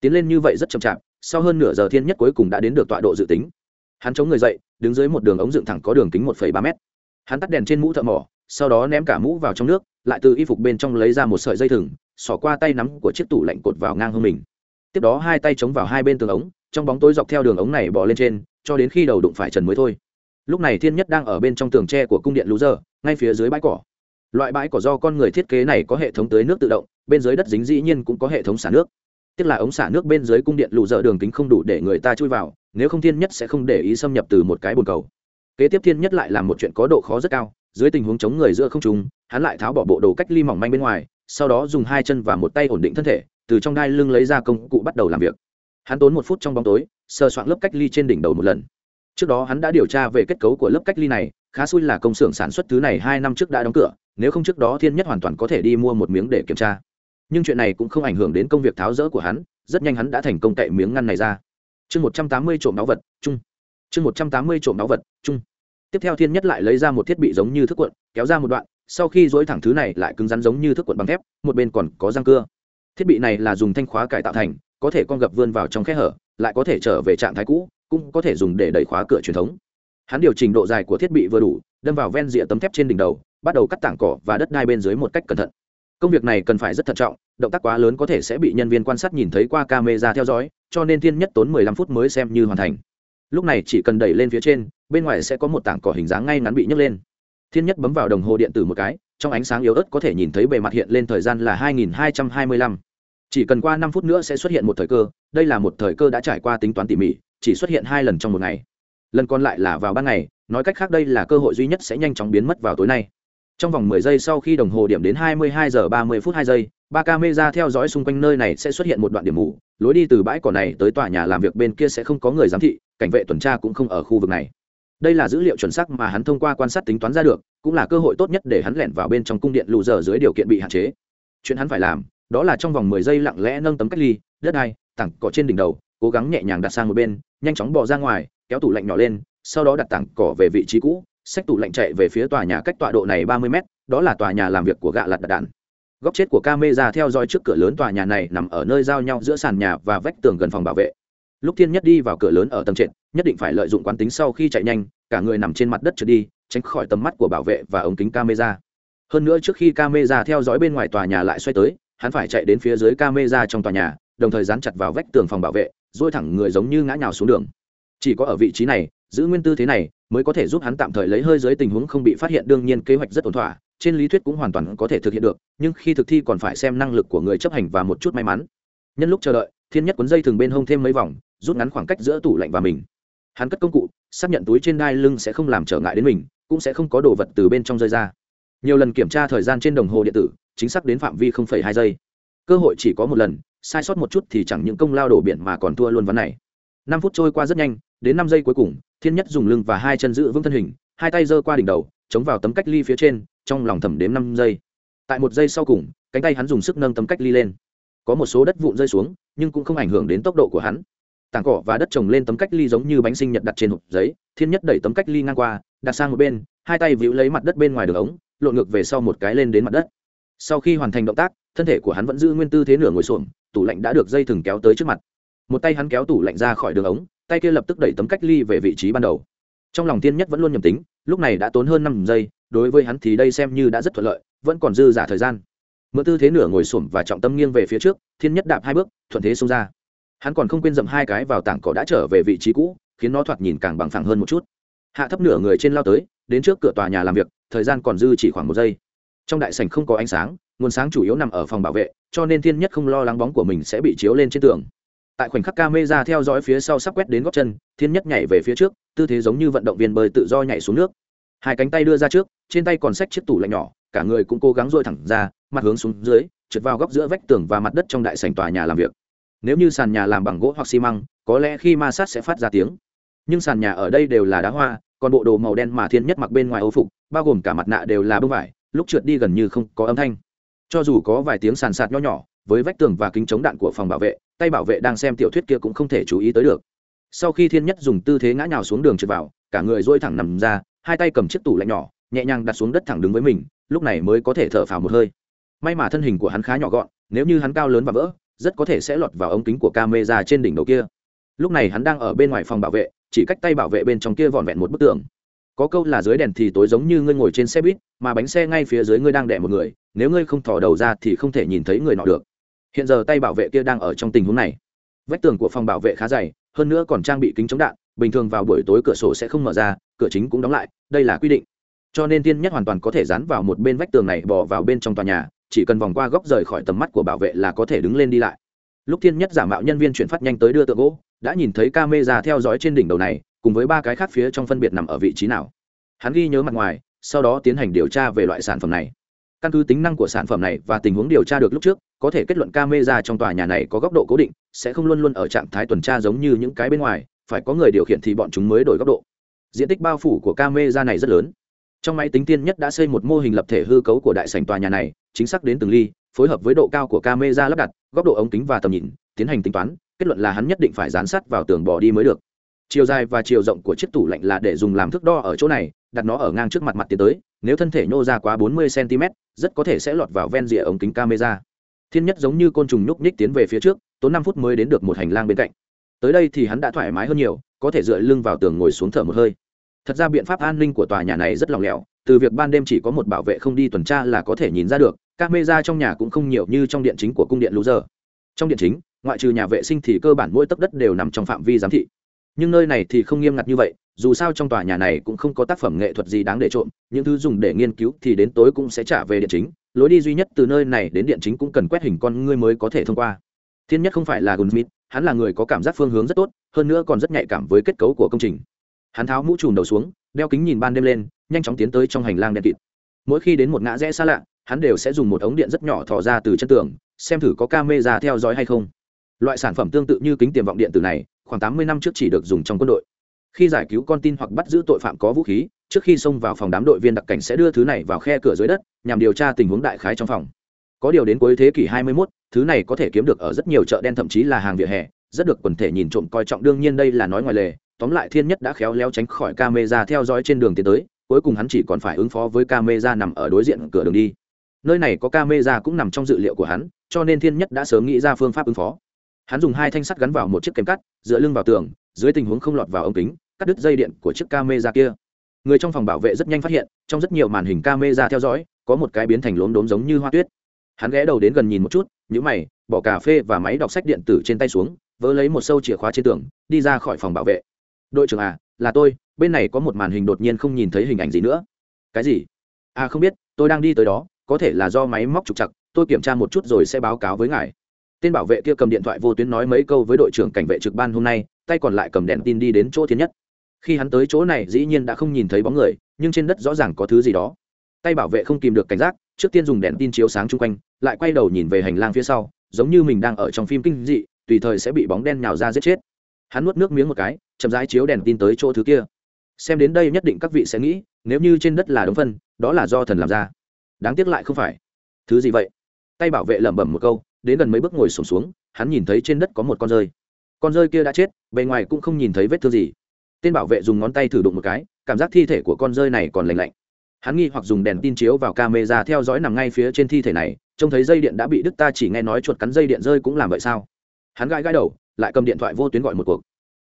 Tiến lên như vậy rất chậm chạp, sau hơn nửa giờ thiên nhất cuối cùng đã đến được tọa độ dự tính. Hắn chống người dậy, đứng dưới một đường ống dựng thẳng có đường kính một ba mét. Hắn tắt đèn trên mũ thợ mỏ, sau đó ném cả mũ vào trong nước, lại từ y phục bên trong lấy ra một sợi dây thừng, xỏ qua tay nắm của chiếc tủ lạnh cột vào ngang hông mình. Tiếp đó hai tay chống vào hai bên tường ống trong bóng tối dọc theo đường ống này bỏ lên trên, cho đến khi đầu đụng phải trần mới thôi. Lúc này thiên nhất đang ở bên trong tường tre của cung điện lú dơ, ngay phía dưới bãi cỏ. Loại bãi cỏ do con người thiết kế này có hệ thống tưới nước tự động, bên dưới đất dính dĩ nhiên cũng có hệ thống xả nước. Tức là ống xả nước bên dưới cung điện lù dở đường kính không đủ để người ta chui vào, nếu không thiên nhất sẽ không để ý xâm nhập từ một cái bồn cầu. Kế tiếp thiên nhất lại làm một chuyện có độ khó rất cao, dưới tình huống chống người giữa không trùng hắn lại tháo bỏ bộ đồ cách ly mỏng manh bên ngoài, sau đó dùng hai chân và một tay ổn định thân thể, từ trong đai lưng lấy ra công cụ bắt đầu làm việc hắn tốn một phút trong bóng tối sơ soạn lớp cách ly trên đỉnh đầu một lần. Trước đó hắn đã điều tra về kết cấu của lớp cách ly này, khá xui là công xưởng sản xuất thứ này hai năm trước đã đóng cửa, nếu không trước đó thiên nhất hoàn toàn có thể đi mua một miếng để kiểm tra. Nhưng chuyện này cũng không ảnh hưởng đến công việc tháo rỡ của hắn, rất nhanh hắn đã thành công cậy miếng ngăn này ra. Chương một trăm tám mươi trộm báu vật, chung. Chương một trăm tám mươi trộm báu vật, chung. Tiếp theo thiên nhất lại lấy ra một thiết bị giống như thức cuộn, kéo ra một đoạn, sau khi dối thẳng thứ này lại cứng rắn giống như thức cuộn bằng thép, một bên còn có răng cưa thiết bị này là dùng thanh khóa cải tạo thành, có thể con gập vươn vào trong khe hở, lại có thể trở về trạng thái cũ, cũng có thể dùng để đẩy khóa cửa truyền thống. Hắn điều chỉnh độ dài của thiết bị vừa đủ, đâm vào ven rìa tấm thép trên đỉnh đầu, bắt đầu cắt tảng cỏ và đất đai bên dưới một cách cẩn thận. Công việc này cần phải rất thận trọng, động tác quá lớn có thể sẽ bị nhân viên quan sát nhìn thấy qua camera theo dõi, cho nên thiên nhất tốn 15 phút mới xem như hoàn thành. Lúc này chỉ cần đẩy lên phía trên, bên ngoài sẽ có một tảng cỏ hình dáng ngay ngắn bị nhấc lên thiên nhất bấm vào đồng hồ điện tử một cái, trong ánh sáng yếu ớt có thể nhìn thấy bề mặt hiện lên thời gian là 2225. chỉ cần qua 5 phút nữa sẽ xuất hiện một thời cơ, đây là một thời cơ đã trải qua tính toán tỉ mỉ, chỉ xuất hiện hai lần trong một ngày. Lần còn lại là vào ban ngày, nói cách khác đây là cơ hội duy nhất sẽ nhanh chóng biến mất vào tối nay. Trong vòng 10 giây sau khi đồng hồ điểm đến 22 giờ 30 phút 2 giây, ba camera theo dõi xung quanh nơi này sẽ xuất hiện một đoạn điểm mù, lối đi từ bãi cỏ này tới tòa nhà làm việc bên kia sẽ không có người giám thị, cảnh vệ tuần tra cũng không ở khu vực này đây là dữ liệu chuẩn xác mà hắn thông qua quan sát tính toán ra được, cũng là cơ hội tốt nhất để hắn lẻn vào bên trong cung điện lù dở dưới điều kiện bị hạn chế. Chuyện hắn phải làm, đó là trong vòng 10 giây lặng lẽ nâng tấm cách ly, đất đai, tảng cỏ trên đỉnh đầu, cố gắng nhẹ nhàng đặt sang một bên, nhanh chóng bỏ ra ngoài, kéo tủ lạnh nhỏ lên, sau đó đặt tảng cỏ về vị trí cũ, xách tủ lạnh chạy về phía tòa nhà cách tọa độ này ba mươi m đó là tòa nhà làm việc của gạ lặt đặt đạn. Góc chết của camera theo dõi trước cửa lớn tòa nhà này nằm ở nơi giao nhau giữa sàn nhà và vách tường gần phòng bảo vệ. Lúc thiên nhất đi vào cửa lớn ở tầng trệt nhất định phải lợi dụng quán tính sau khi chạy nhanh, cả người nằm trên mặt đất trượt đi, tránh khỏi tầm mắt của bảo vệ và ống kính camera. Hơn nữa trước khi camera theo dõi bên ngoài tòa nhà lại xoay tới, hắn phải chạy đến phía dưới camera trong tòa nhà, đồng thời dán chặt vào vách tường phòng bảo vệ dôi thẳng người giống như ngã nhào xuống đường. Chỉ có ở vị trí này, giữ nguyên tư thế này mới có thể giúp hắn tạm thời lấy hơi dưới tình huống không bị phát hiện, đương nhiên kế hoạch rất ổn thỏa, trên lý thuyết cũng hoàn toàn có thể thực hiện được, nhưng khi thực thi còn phải xem năng lực của người chấp hành và một chút may mắn. Nhân lúc chờ đợi, thiên nhất cuốn dây thường bên hông thêm mấy vòng, rút ngắn khoảng cách giữa tủ lạnh và mình hắn cất công cụ, xác nhận túi trên đai lưng sẽ không làm trở ngại đến mình, cũng sẽ không có đồ vật từ bên trong rơi ra. Nhiều lần kiểm tra thời gian trên đồng hồ điện tử, chính xác đến phạm vi hai giây. Cơ hội chỉ có một lần, sai sót một chút thì chẳng những công lao đổ biển mà còn thua luôn ván này. Năm phút trôi qua rất nhanh, đến năm giây cuối cùng, thiên nhất dùng lưng và hai chân giữ vững thân hình, hai tay giơ qua đỉnh đầu, chống vào tấm cách ly phía trên, trong lòng thầm đếm năm giây. Tại một giây sau cùng, cánh tay hắn dùng sức nâng tấm cách ly lên. Có một số đất vụn rơi xuống, nhưng cũng không ảnh hưởng đến tốc độ của hắn tảng cỏ và đất trồng lên tấm cách ly giống như bánh sinh nhật đặt trên hộp giấy, thiên nhất đẩy tấm cách ly ngang qua, đặt sang một bên, hai tay víu lấy mặt đất bên ngoài đường ống, lộn ngược về sau một cái lên đến mặt đất. Sau khi hoàn thành động tác, thân thể của hắn vẫn giữ nguyên tư thế nửa ngồi xuồng tủ lạnh đã được dây thừng kéo tới trước mặt. Một tay hắn kéo tủ lạnh ra khỏi đường ống, tay kia lập tức đẩy tấm cách ly về vị trí ban đầu. Trong lòng tiên nhất vẫn luôn nhầm tính, lúc này đã tốn hơn năm giây, đối với hắn thì đây xem như đã rất thuận lợi, vẫn còn dư giả thời gian. Mượn tư thế nửa ngồi xổm và trọng tâm nghiêng về phía trước, thiên nhất đạp hai bước, thuận thế xông ra hắn còn không quên dậm hai cái vào tảng cỏ đã trở về vị trí cũ, khiến nó thoạt nhìn càng bằng phẳng hơn một chút. Hạ thấp nửa người trên lao tới, đến trước cửa tòa nhà làm việc, thời gian còn dư chỉ khoảng một giây. Trong đại sảnh không có ánh sáng, nguồn sáng chủ yếu nằm ở phòng bảo vệ, cho nên thiên nhất không lo lắng bóng của mình sẽ bị chiếu lên trên tường. Tại khoảnh khắc ca mê ra theo dõi phía sau sắp quét đến góc chân, thiên nhất nhảy về phía trước, tư thế giống như vận động viên bơi tự do nhảy xuống nước. Hai cánh tay đưa ra trước, trên tay còn xách chiếc tủ lạnh nhỏ, cả người cũng cố gắng dội thẳng ra, mặt hướng xuống dưới, trượt vào góc giữa vách tường và mặt đất trong đại sảnh tòa nhà làm việc nếu như sàn nhà làm bằng gỗ hoặc xi măng, có lẽ khi ma sát sẽ phát ra tiếng. Nhưng sàn nhà ở đây đều là đá hoa, còn bộ đồ màu đen mà thiên nhất mặc bên ngoài âu phục, bao gồm cả mặt nạ đều là bông vải, lúc trượt đi gần như không có âm thanh. Cho dù có vài tiếng sàn sạt nho nhỏ, với vách tường và kính chống đạn của phòng bảo vệ, tay bảo vệ đang xem tiểu thuyết kia cũng không thể chú ý tới được. Sau khi thiên nhất dùng tư thế ngã nhào xuống đường trượt vào, cả người dôi thẳng nằm ra, hai tay cầm chiếc tủ lạnh nhỏ, nhẹ nhàng đặt xuống đất thẳng đứng với mình, lúc này mới có thể thở phào một hơi. May mà thân hình của hắn khá nhỏ gọn, nếu như hắn cao lớn và vỡ rất có thể sẽ lọt vào ống kính của camera trên đỉnh đầu kia. Lúc này hắn đang ở bên ngoài phòng bảo vệ, chỉ cách tay bảo vệ bên trong kia vòn vẹn một bức tường. Có câu là dưới đèn thì tối giống như ngươi ngồi trên xe buýt, mà bánh xe ngay phía dưới ngươi đang đẻ một người, nếu ngươi không thò đầu ra thì không thể nhìn thấy người nọ được. Hiện giờ tay bảo vệ kia đang ở trong tình huống này. Vách tường của phòng bảo vệ khá dày, hơn nữa còn trang bị kính chống đạn, bình thường vào buổi tối cửa sổ sẽ không mở ra, cửa chính cũng đóng lại, đây là quy định. Cho nên tiên nhất hoàn toàn có thể dán vào một bên vách tường này bỏ vào bên trong tòa nhà chỉ cần vòng qua góc rời khỏi tầm mắt của bảo vệ là có thể đứng lên đi lại. Lúc Thiên nhất giả mạo nhân viên chuyển phát nhanh tới đưa tượng gỗ, đã nhìn thấy ca mê ra theo dõi trên đỉnh đầu này, cùng với ba cái khác phía trong phân biệt nằm ở vị trí nào. Hắn ghi nhớ mặt ngoài, sau đó tiến hành điều tra về loại sản phẩm này. Căn cứ tính năng của sản phẩm này và tình huống điều tra được lúc trước, có thể kết luận camera trong tòa nhà này có góc độ cố định, sẽ không luôn luôn ở trạng thái tuần tra giống như những cái bên ngoài, phải có người điều khiển thì bọn chúng mới đổi góc độ. Diện tích bao phủ của camera này rất lớn. Trong máy tính tiên nhất đã xây một mô hình lập thể hư cấu của đại sảnh tòa nhà này chính xác đến từng ly, phối hợp với độ cao của camera lắp đặt, góc độ ống kính và tầm nhìn, tiến hành tính toán, kết luận là hắn nhất định phải dán sát vào tường bỏ đi mới được. Chiều dài và chiều rộng của chiếc tủ lạnh là để dùng làm thước đo ở chỗ này, đặt nó ở ngang trước mặt mặt tiến tới, nếu thân thể nhô ra quá 40 cm rất có thể sẽ lọt vào ven rìa ống kính camera. Thiên nhất giống như côn trùng nhúc nhích tiến về phía trước, tốn năm phút mới đến được một hành lang bên cạnh. Tới đây thì hắn đã thoải mái hơn nhiều, có thể dựa lưng vào tường ngồi xuống thở một hơi. Thật ra biện pháp an ninh của tòa nhà này rất lỏng lẻo từ việc ban đêm chỉ có một bảo vệ không đi tuần tra là có thể nhìn ra được, các mê ra trong nhà cũng không nhiều như trong điện chính của cung điện lũ giờ. Trong điện chính, ngoại trừ nhà vệ sinh thì cơ bản mỗi tấc đất đều nằm trong phạm vi giám thị. Nhưng nơi này thì không nghiêm ngặt như vậy, dù sao trong tòa nhà này cũng không có tác phẩm nghệ thuật gì đáng để trộm, những thứ dùng để nghiên cứu thì đến tối cũng sẽ trả về điện chính. Lối đi duy nhất từ nơi này đến điện chính cũng cần quét hình con ngươi mới có thể thông qua. Thiên nhất không phải là gunsmith hắn là người có cảm giác phương hướng rất tốt, hơn nữa còn rất nhạy cảm với kết cấu của công trình. Hắn tháo mũ trùm đầu xuống, đeo kính nhìn ban đêm lên nhanh chóng tiến tới trong hành lang đèn kịt. Mỗi khi đến một ngã rẽ xa lạ hắn đều sẽ dùng một ống điện rất nhỏ thò ra từ chân tường xem thử có ca mê ra theo dõi hay không. Loại sản phẩm tương tự như kính tiềm vọng điện tử này khoảng tám mươi năm trước chỉ được dùng trong quân đội. Khi giải cứu con tin hoặc bắt giữ tội phạm có vũ khí trước khi xông vào phòng đám đội viên đặc cảnh sẽ đưa thứ này vào khe cửa dưới đất nhằm điều tra tình huống đại khái trong phòng. Có điều đến cuối thế kỷ 21, thứ này có thể kiếm được ở rất nhiều chợ đen thậm chí là hàng vỉa hè rất được quần thể nhìn trộm coi trọng đương nhiên đây là nói ngoài lề tóm lại thiên nhất đã khéo léo tránh khỏi camera theo dõi trên đường tiến tới cuối cùng hắn chỉ còn phải ứng phó với camera nằm ở đối diện cửa đường đi. Nơi này có camera cũng nằm trong dự liệu của hắn, cho nên thiên nhất đã sớm nghĩ ra phương pháp ứng phó. Hắn dùng hai thanh sắt gắn vào một chiếc kèm cắt, dựa lưng vào tường, dưới tình huống không lọt vào ống kính, cắt đứt dây điện của chiếc camera kia. Người trong phòng bảo vệ rất nhanh phát hiện, trong rất nhiều màn hình camera theo dõi, có một cái biến thành lốm đốm giống như hoa tuyết. Hắn ghé đầu đến gần nhìn một chút, nhíu mày, bỏ cà phê và máy đọc sách điện tử trên tay xuống vỡ lấy một sâu chìa khóa trên tường, đi ra khỏi phòng bảo vệ. Đội trưởng à là tôi, bên này có một màn hình đột nhiên không nhìn thấy hình ảnh gì nữa. Cái gì? À không biết, tôi đang đi tới đó, có thể là do máy móc trục chặt tôi kiểm tra một chút rồi sẽ báo cáo với ngài. Tên bảo vệ kia cầm điện thoại vô tuyến nói mấy câu với đội trưởng cảnh vệ trực ban hôm nay, tay còn lại cầm đèn tin đi đến chỗ thiên nhất. Khi hắn tới chỗ này, dĩ nhiên đã không nhìn thấy bóng người, nhưng trên đất rõ ràng có thứ gì đó. Tay bảo vệ không kìm được cảnh giác, trước tiên dùng đèn tin chiếu sáng chung quanh, lại quay đầu nhìn về hành lang phía sau, giống như mình đang ở trong phim kinh dị, tùy thời sẽ bị bóng đen nhào ra giết chết hắn nuốt nước miếng một cái chậm rãi chiếu đèn tin tới chỗ thứ kia. Xem đến đây nhất định các vị sẽ nghĩ nếu như trên đất là đống phân đó là do thần làm ra. Đáng tiếc lại không phải. Thứ gì vậy? Tay bảo vệ lẩm bẩm một câu đến gần mấy bước ngồi sổm xuống, xuống hắn nhìn thấy trên đất có một con rơi. Con rơi kia đã chết bề ngoài cũng không nhìn thấy vết thương gì. Tên bảo vệ dùng ngón tay thử đụng một cái cảm giác thi thể của con rơi này còn lành lạnh. Hắn nghi hoặc dùng đèn tin chiếu vào camera theo dõi nằm ngay phía trên thi thể này trông thấy dây điện đã bị đứt ta chỉ nghe nói chuột cắn dây điện rơi cũng làm vậy sao? Hắn gãi gãi đầu lại cầm điện thoại vô tuyến gọi một cuộc.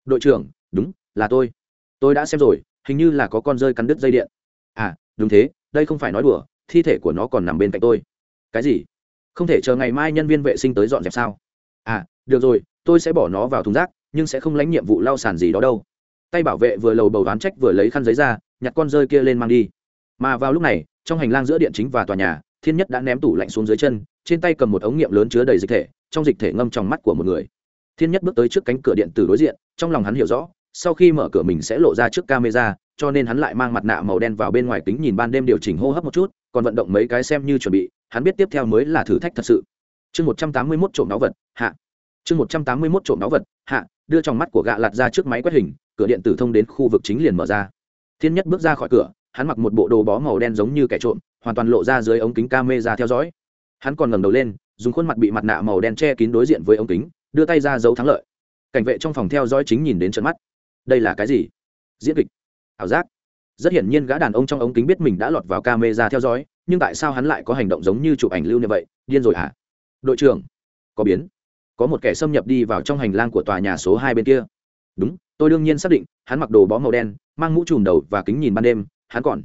Đội trưởng, đúng, là tôi. Tôi đã xem rồi, hình như là có con rơi cắn đứt dây điện. À đúng thế, đây không phải nói đùa, thi thể của nó còn nằm bên cạnh tôi. Cái gì? Không thể chờ ngày mai nhân viên vệ sinh tới dọn dẹp sao? À được rồi, tôi sẽ bỏ nó vào thùng rác, nhưng sẽ không lãnh nhiệm vụ lau sàn gì đó đâu. Tay bảo vệ vừa lầu bầu đoán trách vừa lấy khăn giấy ra, nhặt con rơi kia lên mang đi. Mà vào lúc này, trong hành lang giữa điện chính và tòa nhà, thiên nhất đã ném tủ lạnh xuống dưới chân, trên tay cầm một ống nghiệm lớn chứa đầy dịch thể, trong dịch thể ngâm trong mắt của một người thiên nhất bước tới trước cánh cửa điện tử đối diện, trong lòng hắn hiểu rõ, sau khi mở cửa mình sẽ lộ ra trước camera, cho nên hắn lại mang mặt nạ màu đen vào bên ngoài kính nhìn ban đêm điều chỉnh hô hấp một chút, còn vận động mấy cái xem như chuẩn bị, hắn biết tiếp theo mới là thử thách thật sự. Chương một trăm tám mươi mốt trộm đáo vật, hạ. Chương một trăm tám mươi mốt trộm đáo vật, hạ, đưa trong mắt của gạ lặt ra trước máy quét hình, cửa điện tử thông đến khu vực chính liền mở ra. Thiên nhất bước ra khỏi cửa, hắn mặc một bộ đồ bó màu đen giống như kẻ trộm, hoàn toàn lộ ra dưới ống kính camera theo dõi. Hắn còn ngẩng đầu lên, dùng khuôn mặt bị mặt nạ màu đen che kín đối diện với ống kính đưa tay ra dấu thắng lợi. Cảnh vệ trong phòng theo dõi chính nhìn đến trận mắt. Đây là cái gì? Diễn kịch. Ảo giác. Rất hiển nhiên gã đàn ông trong ống kính biết mình đã lọt vào camera theo dõi, nhưng tại sao hắn lại có hành động giống như chụp ảnh lưu như vậy? Điên rồi hả? Đội trưởng, có biến. Có một kẻ xâm nhập đi vào trong hành lang của tòa nhà số hai bên kia. Đúng, tôi đương nhiên xác định, hắn mặc đồ bó màu đen, mang mũ trùm đầu và kính nhìn ban đêm, hắn còn.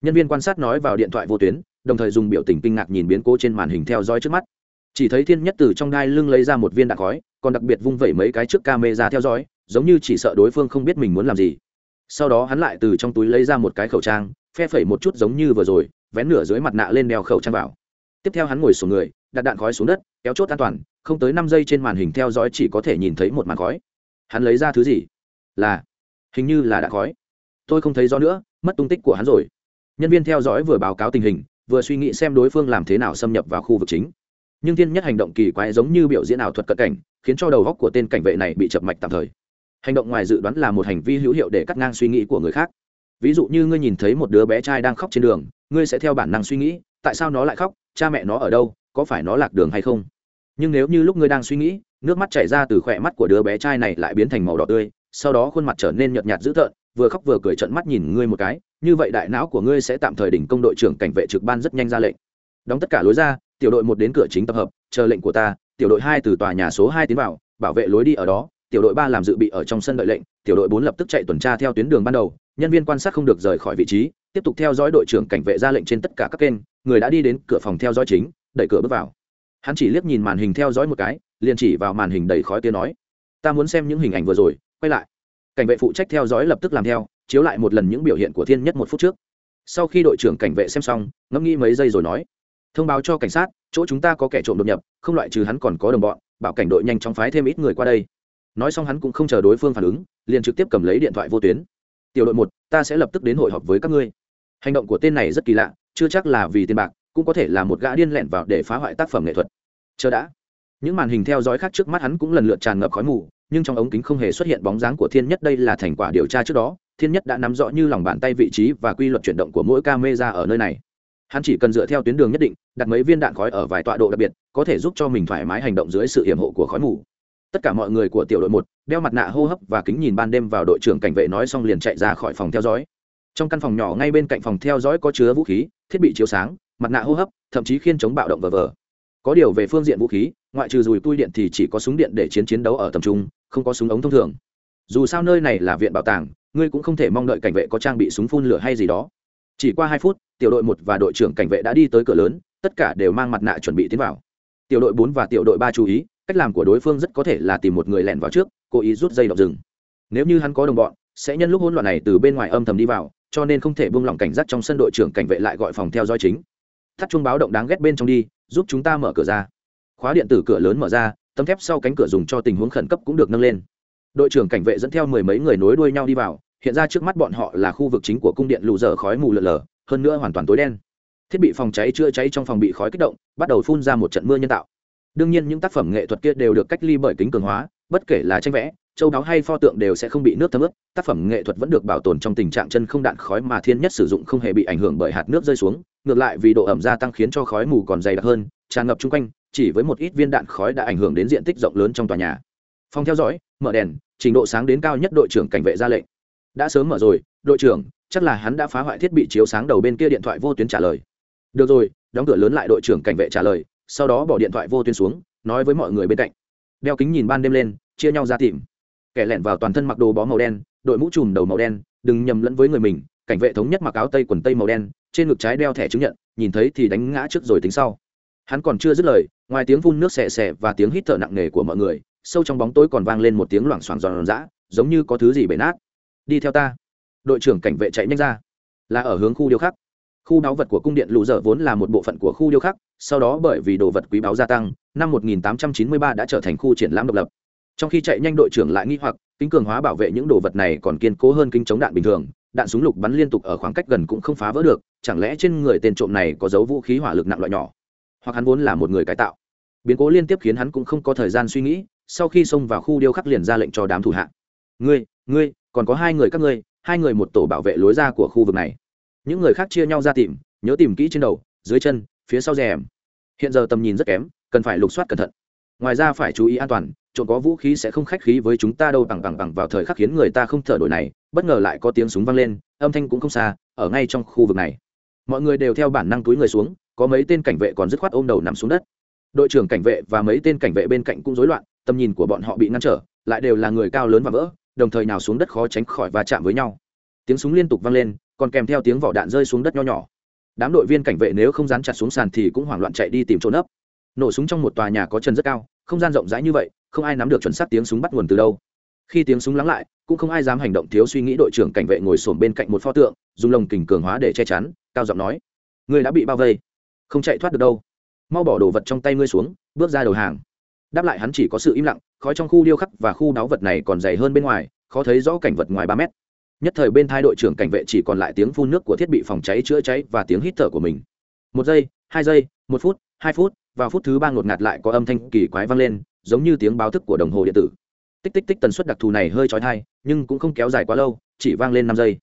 Nhân viên quan sát nói vào điện thoại vô tuyến, đồng thời dùng biểu tình kinh ngạc nhìn biến cố trên màn hình theo dõi trước mắt chỉ thấy thiên nhất từ trong đai lưng lấy ra một viên đạn khói, còn đặc biệt vung vẩy mấy cái trước camera theo dõi, giống như chỉ sợ đối phương không biết mình muốn làm gì. Sau đó hắn lại từ trong túi lấy ra một cái khẩu trang, phe phẩy một chút giống như vừa rồi, vén nửa dưới mặt nạ lên đeo khẩu trang vào. Tiếp theo hắn ngồi xuống người, đặt đạn khói xuống đất, kéo chốt an toàn, không tới năm giây trên màn hình theo dõi chỉ có thể nhìn thấy một màn khói. Hắn lấy ra thứ gì? Là, hình như là đạn khói. Tôi không thấy rõ nữa, mất tung tích của hắn rồi. Nhân viên theo dõi vừa báo cáo tình hình, vừa suy nghĩ xem đối phương làm thế nào xâm nhập vào khu vực chính nhưng thiên nhất hành động kỳ quái giống như biểu diễn ảo thuật cận cảnh, khiến cho đầu góc của tên cảnh vệ này bị chập mạch tạm thời. Hành động ngoài dự đoán là một hành vi hữu hiệu để cắt ngang suy nghĩ của người khác. Ví dụ như ngươi nhìn thấy một đứa bé trai đang khóc trên đường, ngươi sẽ theo bản năng suy nghĩ, tại sao nó lại khóc, cha mẹ nó ở đâu, có phải nó lạc đường hay không? Nhưng nếu như lúc ngươi đang suy nghĩ, nước mắt chảy ra từ khỏe mắt của đứa bé trai này lại biến thành màu đỏ tươi, sau đó khuôn mặt trở nên nhợt nhạt dữ tợn, vừa khóc vừa cười trận mắt nhìn ngươi một cái, như vậy đại não của ngươi sẽ tạm thời đỉnh công đội trưởng cảnh vệ trực ban rất nhanh ra lệnh. Đóng tất cả lối ra tiểu đội một đến cửa chính tập hợp, chờ lệnh của ta, tiểu đội hai từ tòa nhà số hai tiến vào, bảo vệ lối đi ở đó, tiểu đội ba làm dự bị ở trong sân đợi lệnh, tiểu đội bốn lập tức chạy tuần tra theo tuyến đường ban đầu, nhân viên quan sát không được rời khỏi vị trí, tiếp tục theo dõi đội trưởng cảnh vệ ra lệnh trên tất cả các kênh, người đã đi đến cửa phòng theo dõi chính, đẩy cửa bước vào. Hắn chỉ liếc nhìn màn hình theo dõi một cái, liền chỉ vào màn hình đầy khói tiếng nói, ta muốn xem những hình ảnh vừa rồi, quay lại. Cảnh vệ phụ trách theo dõi lập tức làm theo, chiếu lại một lần những biểu hiện của thiên nhất một phút trước. Sau khi đội trưởng cảnh vệ xem xong, ngẫm nghĩ mấy giây rồi nói thông báo cho cảnh sát, chỗ chúng ta có kẻ trộm đột nhập, không loại trừ hắn còn có đồng bọn, bảo cảnh đội nhanh chóng phái thêm ít người qua đây. Nói xong hắn cũng không chờ đối phương phản ứng, liền trực tiếp cầm lấy điện thoại vô tuyến. Tiểu đội một, ta sẽ lập tức đến hội họp với các ngươi. Hành động của tên này rất kỳ lạ, chưa chắc là vì tiền bạc, cũng có thể là một gã điên lẹn vào để phá hoại tác phẩm nghệ thuật. Chờ đã. Những màn hình theo dõi khác trước mắt hắn cũng lần lượt tràn ngập khói mù, nhưng trong ống kính không hề xuất hiện bóng dáng của thiên nhất, đây là thành quả điều tra trước đó, thiên nhất đã nắm rõ như lòng bàn tay vị trí và quy luật chuyển động của mỗi camera ở nơi này hắn chỉ cần dựa theo tuyến đường nhất định, đặt mấy viên đạn khói ở vài tọa độ đặc biệt, có thể giúp cho mình thoải mái hành động dưới sự hiểm hộ của khói mù. Tất cả mọi người của tiểu đội một đeo mặt nạ hô hấp và kính nhìn ban đêm vào đội trưởng cảnh vệ nói xong liền chạy ra khỏi phòng theo dõi. Trong căn phòng nhỏ ngay bên cạnh phòng theo dõi có chứa vũ khí, thiết bị chiếu sáng, mặt nạ hô hấp, thậm chí khiên chống bạo động vờ vờ. Có điều về phương diện vũ khí, ngoại trừ dùi tui điện thì chỉ có súng điện để chiến chiến đấu ở tầm trung, không có súng ống thông thường. Dù sao nơi này là viện bảo tàng, ngươi cũng không thể mong đợi cảnh vệ có trang bị súng phun lửa hay gì đó. Chỉ qua hai phút tiểu đội một và đội trưởng cảnh vệ đã đi tới cửa lớn, tất cả đều mang mặt nạ chuẩn bị tiến vào. Tiểu đội bốn và tiểu đội ba chú ý, cách làm của đối phương rất có thể là tìm một người lẻn vào trước, cố ý rút dây động rừng. Nếu như hắn có đồng bọn, sẽ nhân lúc hỗn loạn này từ bên ngoài âm thầm đi vào, cho nên không thể buông lỏng cảnh giác trong sân đội trưởng cảnh vệ lại gọi phòng theo dõi chính. Thắt chuông báo động đáng ghét bên trong đi, giúp chúng ta mở cửa ra. Khóa điện tử cửa lớn mở ra, tấm thép sau cánh cửa dùng cho tình huống khẩn cấp cũng được nâng lên. Đội trưởng cảnh vệ dẫn theo mười mấy người nối đuôi nhau đi vào, hiện ra trước mắt bọn họ là khu vực chính của cung điện lù dở khói mù lợn lờ hơn nữa hoàn toàn tối đen. Thiết bị phòng cháy chữa cháy trong phòng bị khói kích động, bắt đầu phun ra một trận mưa nhân tạo. Đương nhiên những tác phẩm nghệ thuật kia đều được cách ly bởi kính cường hóa, bất kể là tranh vẽ, châu đáo hay pho tượng đều sẽ không bị nước thấm ướt. Tác phẩm nghệ thuật vẫn được bảo tồn trong tình trạng chân không đạn khói mà thiên nhất sử dụng không hề bị ảnh hưởng bởi hạt nước rơi xuống, ngược lại vì độ ẩm gia tăng khiến cho khói mù còn dày đặc hơn, tràn ngập chung quanh, chỉ với một ít viên đạn khói đã ảnh hưởng đến diện tích rộng lớn trong tòa nhà. Phòng theo dõi, mở đèn, trình độ sáng đến cao nhất đội trưởng cảnh vệ ra lệnh. Đã sớm mở rồi, đội trưởng chắc là hắn đã phá hoại thiết bị chiếu sáng đầu bên kia điện thoại vô tuyến trả lời. Được rồi, đóng cửa lớn lại đội trưởng cảnh vệ trả lời, sau đó bỏ điện thoại vô tuyến xuống, nói với mọi người bên cạnh. Đeo kính nhìn ban đêm lên, chia nhau ra tìm. Kẻ lẻn vào toàn thân mặc đồ bó màu đen, đội mũ trùm đầu màu đen, đừng nhầm lẫn với người mình, cảnh vệ thống nhất mặc áo tây quần tây màu đen, trên ngực trái đeo thẻ chứng nhận, nhìn thấy thì đánh ngã trước rồi tính sau. Hắn còn chưa dứt lời, ngoài tiếng phun nước xè xè và tiếng hít thở nặng nề của mọi người, sâu trong bóng tối còn vang lên một tiếng loảng xoảng giòn giã, giống như có thứ gì bể nát. Đi theo ta đội trưởng cảnh vệ chạy nhanh ra. Là ở hướng khu điêu khắc. Khu báu vật của cung điện lũ dở vốn là một bộ phận của khu điêu khắc, sau đó bởi vì đồ vật quý báu gia tăng, năm 1893 đã trở thành khu triển lãm độc lập. Trong khi chạy nhanh đội trưởng lại nghi hoặc, kính cường hóa bảo vệ những đồ vật này còn kiên cố hơn kính chống đạn bình thường, đạn súng lục bắn liên tục ở khoảng cách gần cũng không phá vỡ được, chẳng lẽ trên người tên trộm này có dấu vũ khí hỏa lực nặng loại nhỏ? Hoặc hắn vốn là một người cải tạo. Biến cố liên tiếp khiến hắn cũng không có thời gian suy nghĩ, sau khi xông vào khu điêu khắc liền ra lệnh cho đám thủ hạ. Ngươi ngươi, còn có hai người các ngươi hai người một tổ bảo vệ lối ra của khu vực này. Những người khác chia nhau ra tìm, nhớ tìm kỹ trên đầu, dưới chân, phía sau rèm. Hiện giờ tầm nhìn rất kém, cần phải lục soát cẩn thận. Ngoài ra phải chú ý an toàn, trộm có vũ khí sẽ không khách khí với chúng ta đâu, bằng bằng bằng vào thời khắc khiến người ta không thở nổi này, bất ngờ lại có tiếng súng vang lên, âm thanh cũng không xa, ở ngay trong khu vực này. Mọi người đều theo bản năng túi người xuống, có mấy tên cảnh vệ còn dứt khoát ôm đầu nằm xuống đất. Đội trưởng cảnh vệ và mấy tên cảnh vệ bên cạnh cũng rối loạn, tầm nhìn của bọn họ bị ngăn trở, lại đều là người cao lớn và vỡ đồng thời nào xuống đất khó tránh khỏi va chạm với nhau. Tiếng súng liên tục vang lên, còn kèm theo tiếng vỏ đạn rơi xuống đất nho nhỏ. Đám đội viên cảnh vệ nếu không dán chặt xuống sàn thì cũng hoảng loạn chạy đi tìm chỗ nấp nổ súng trong một tòa nhà có chân rất cao, không gian rộng rãi như vậy, không ai nắm được chuẩn xác tiếng súng bắt nguồn từ đâu. Khi tiếng súng lắng lại, cũng không ai dám hành động thiếu suy nghĩ đội trưởng cảnh vệ ngồi sổm bên cạnh một pho tượng, dùng lồng kình cường hóa để che chắn, cao giọng nói người đã bị bao vây, không chạy thoát được đâu. Mau bỏ đồ vật trong tay ngươi xuống, bước ra đầu hàng đáp lại hắn chỉ có sự im lặng, khói trong khu điêu khắc và khu đáo vật này còn dày hơn bên ngoài, khó thấy rõ cảnh vật ngoài ba mét. Nhất thời bên thai đội trưởng cảnh vệ chỉ còn lại tiếng phun nước của thiết bị phòng cháy chữa cháy và tiếng hít thở của mình. Một giây, hai giây, một phút, hai phút, vào phút thứ ba ngột ngạt lại có âm thanh kỳ quái vang lên, giống như tiếng báo thức của đồng hồ điện tử. Tích tích tích tần suất đặc thù này hơi trói thai nhưng cũng không kéo dài quá lâu, chỉ vang lên năm giây.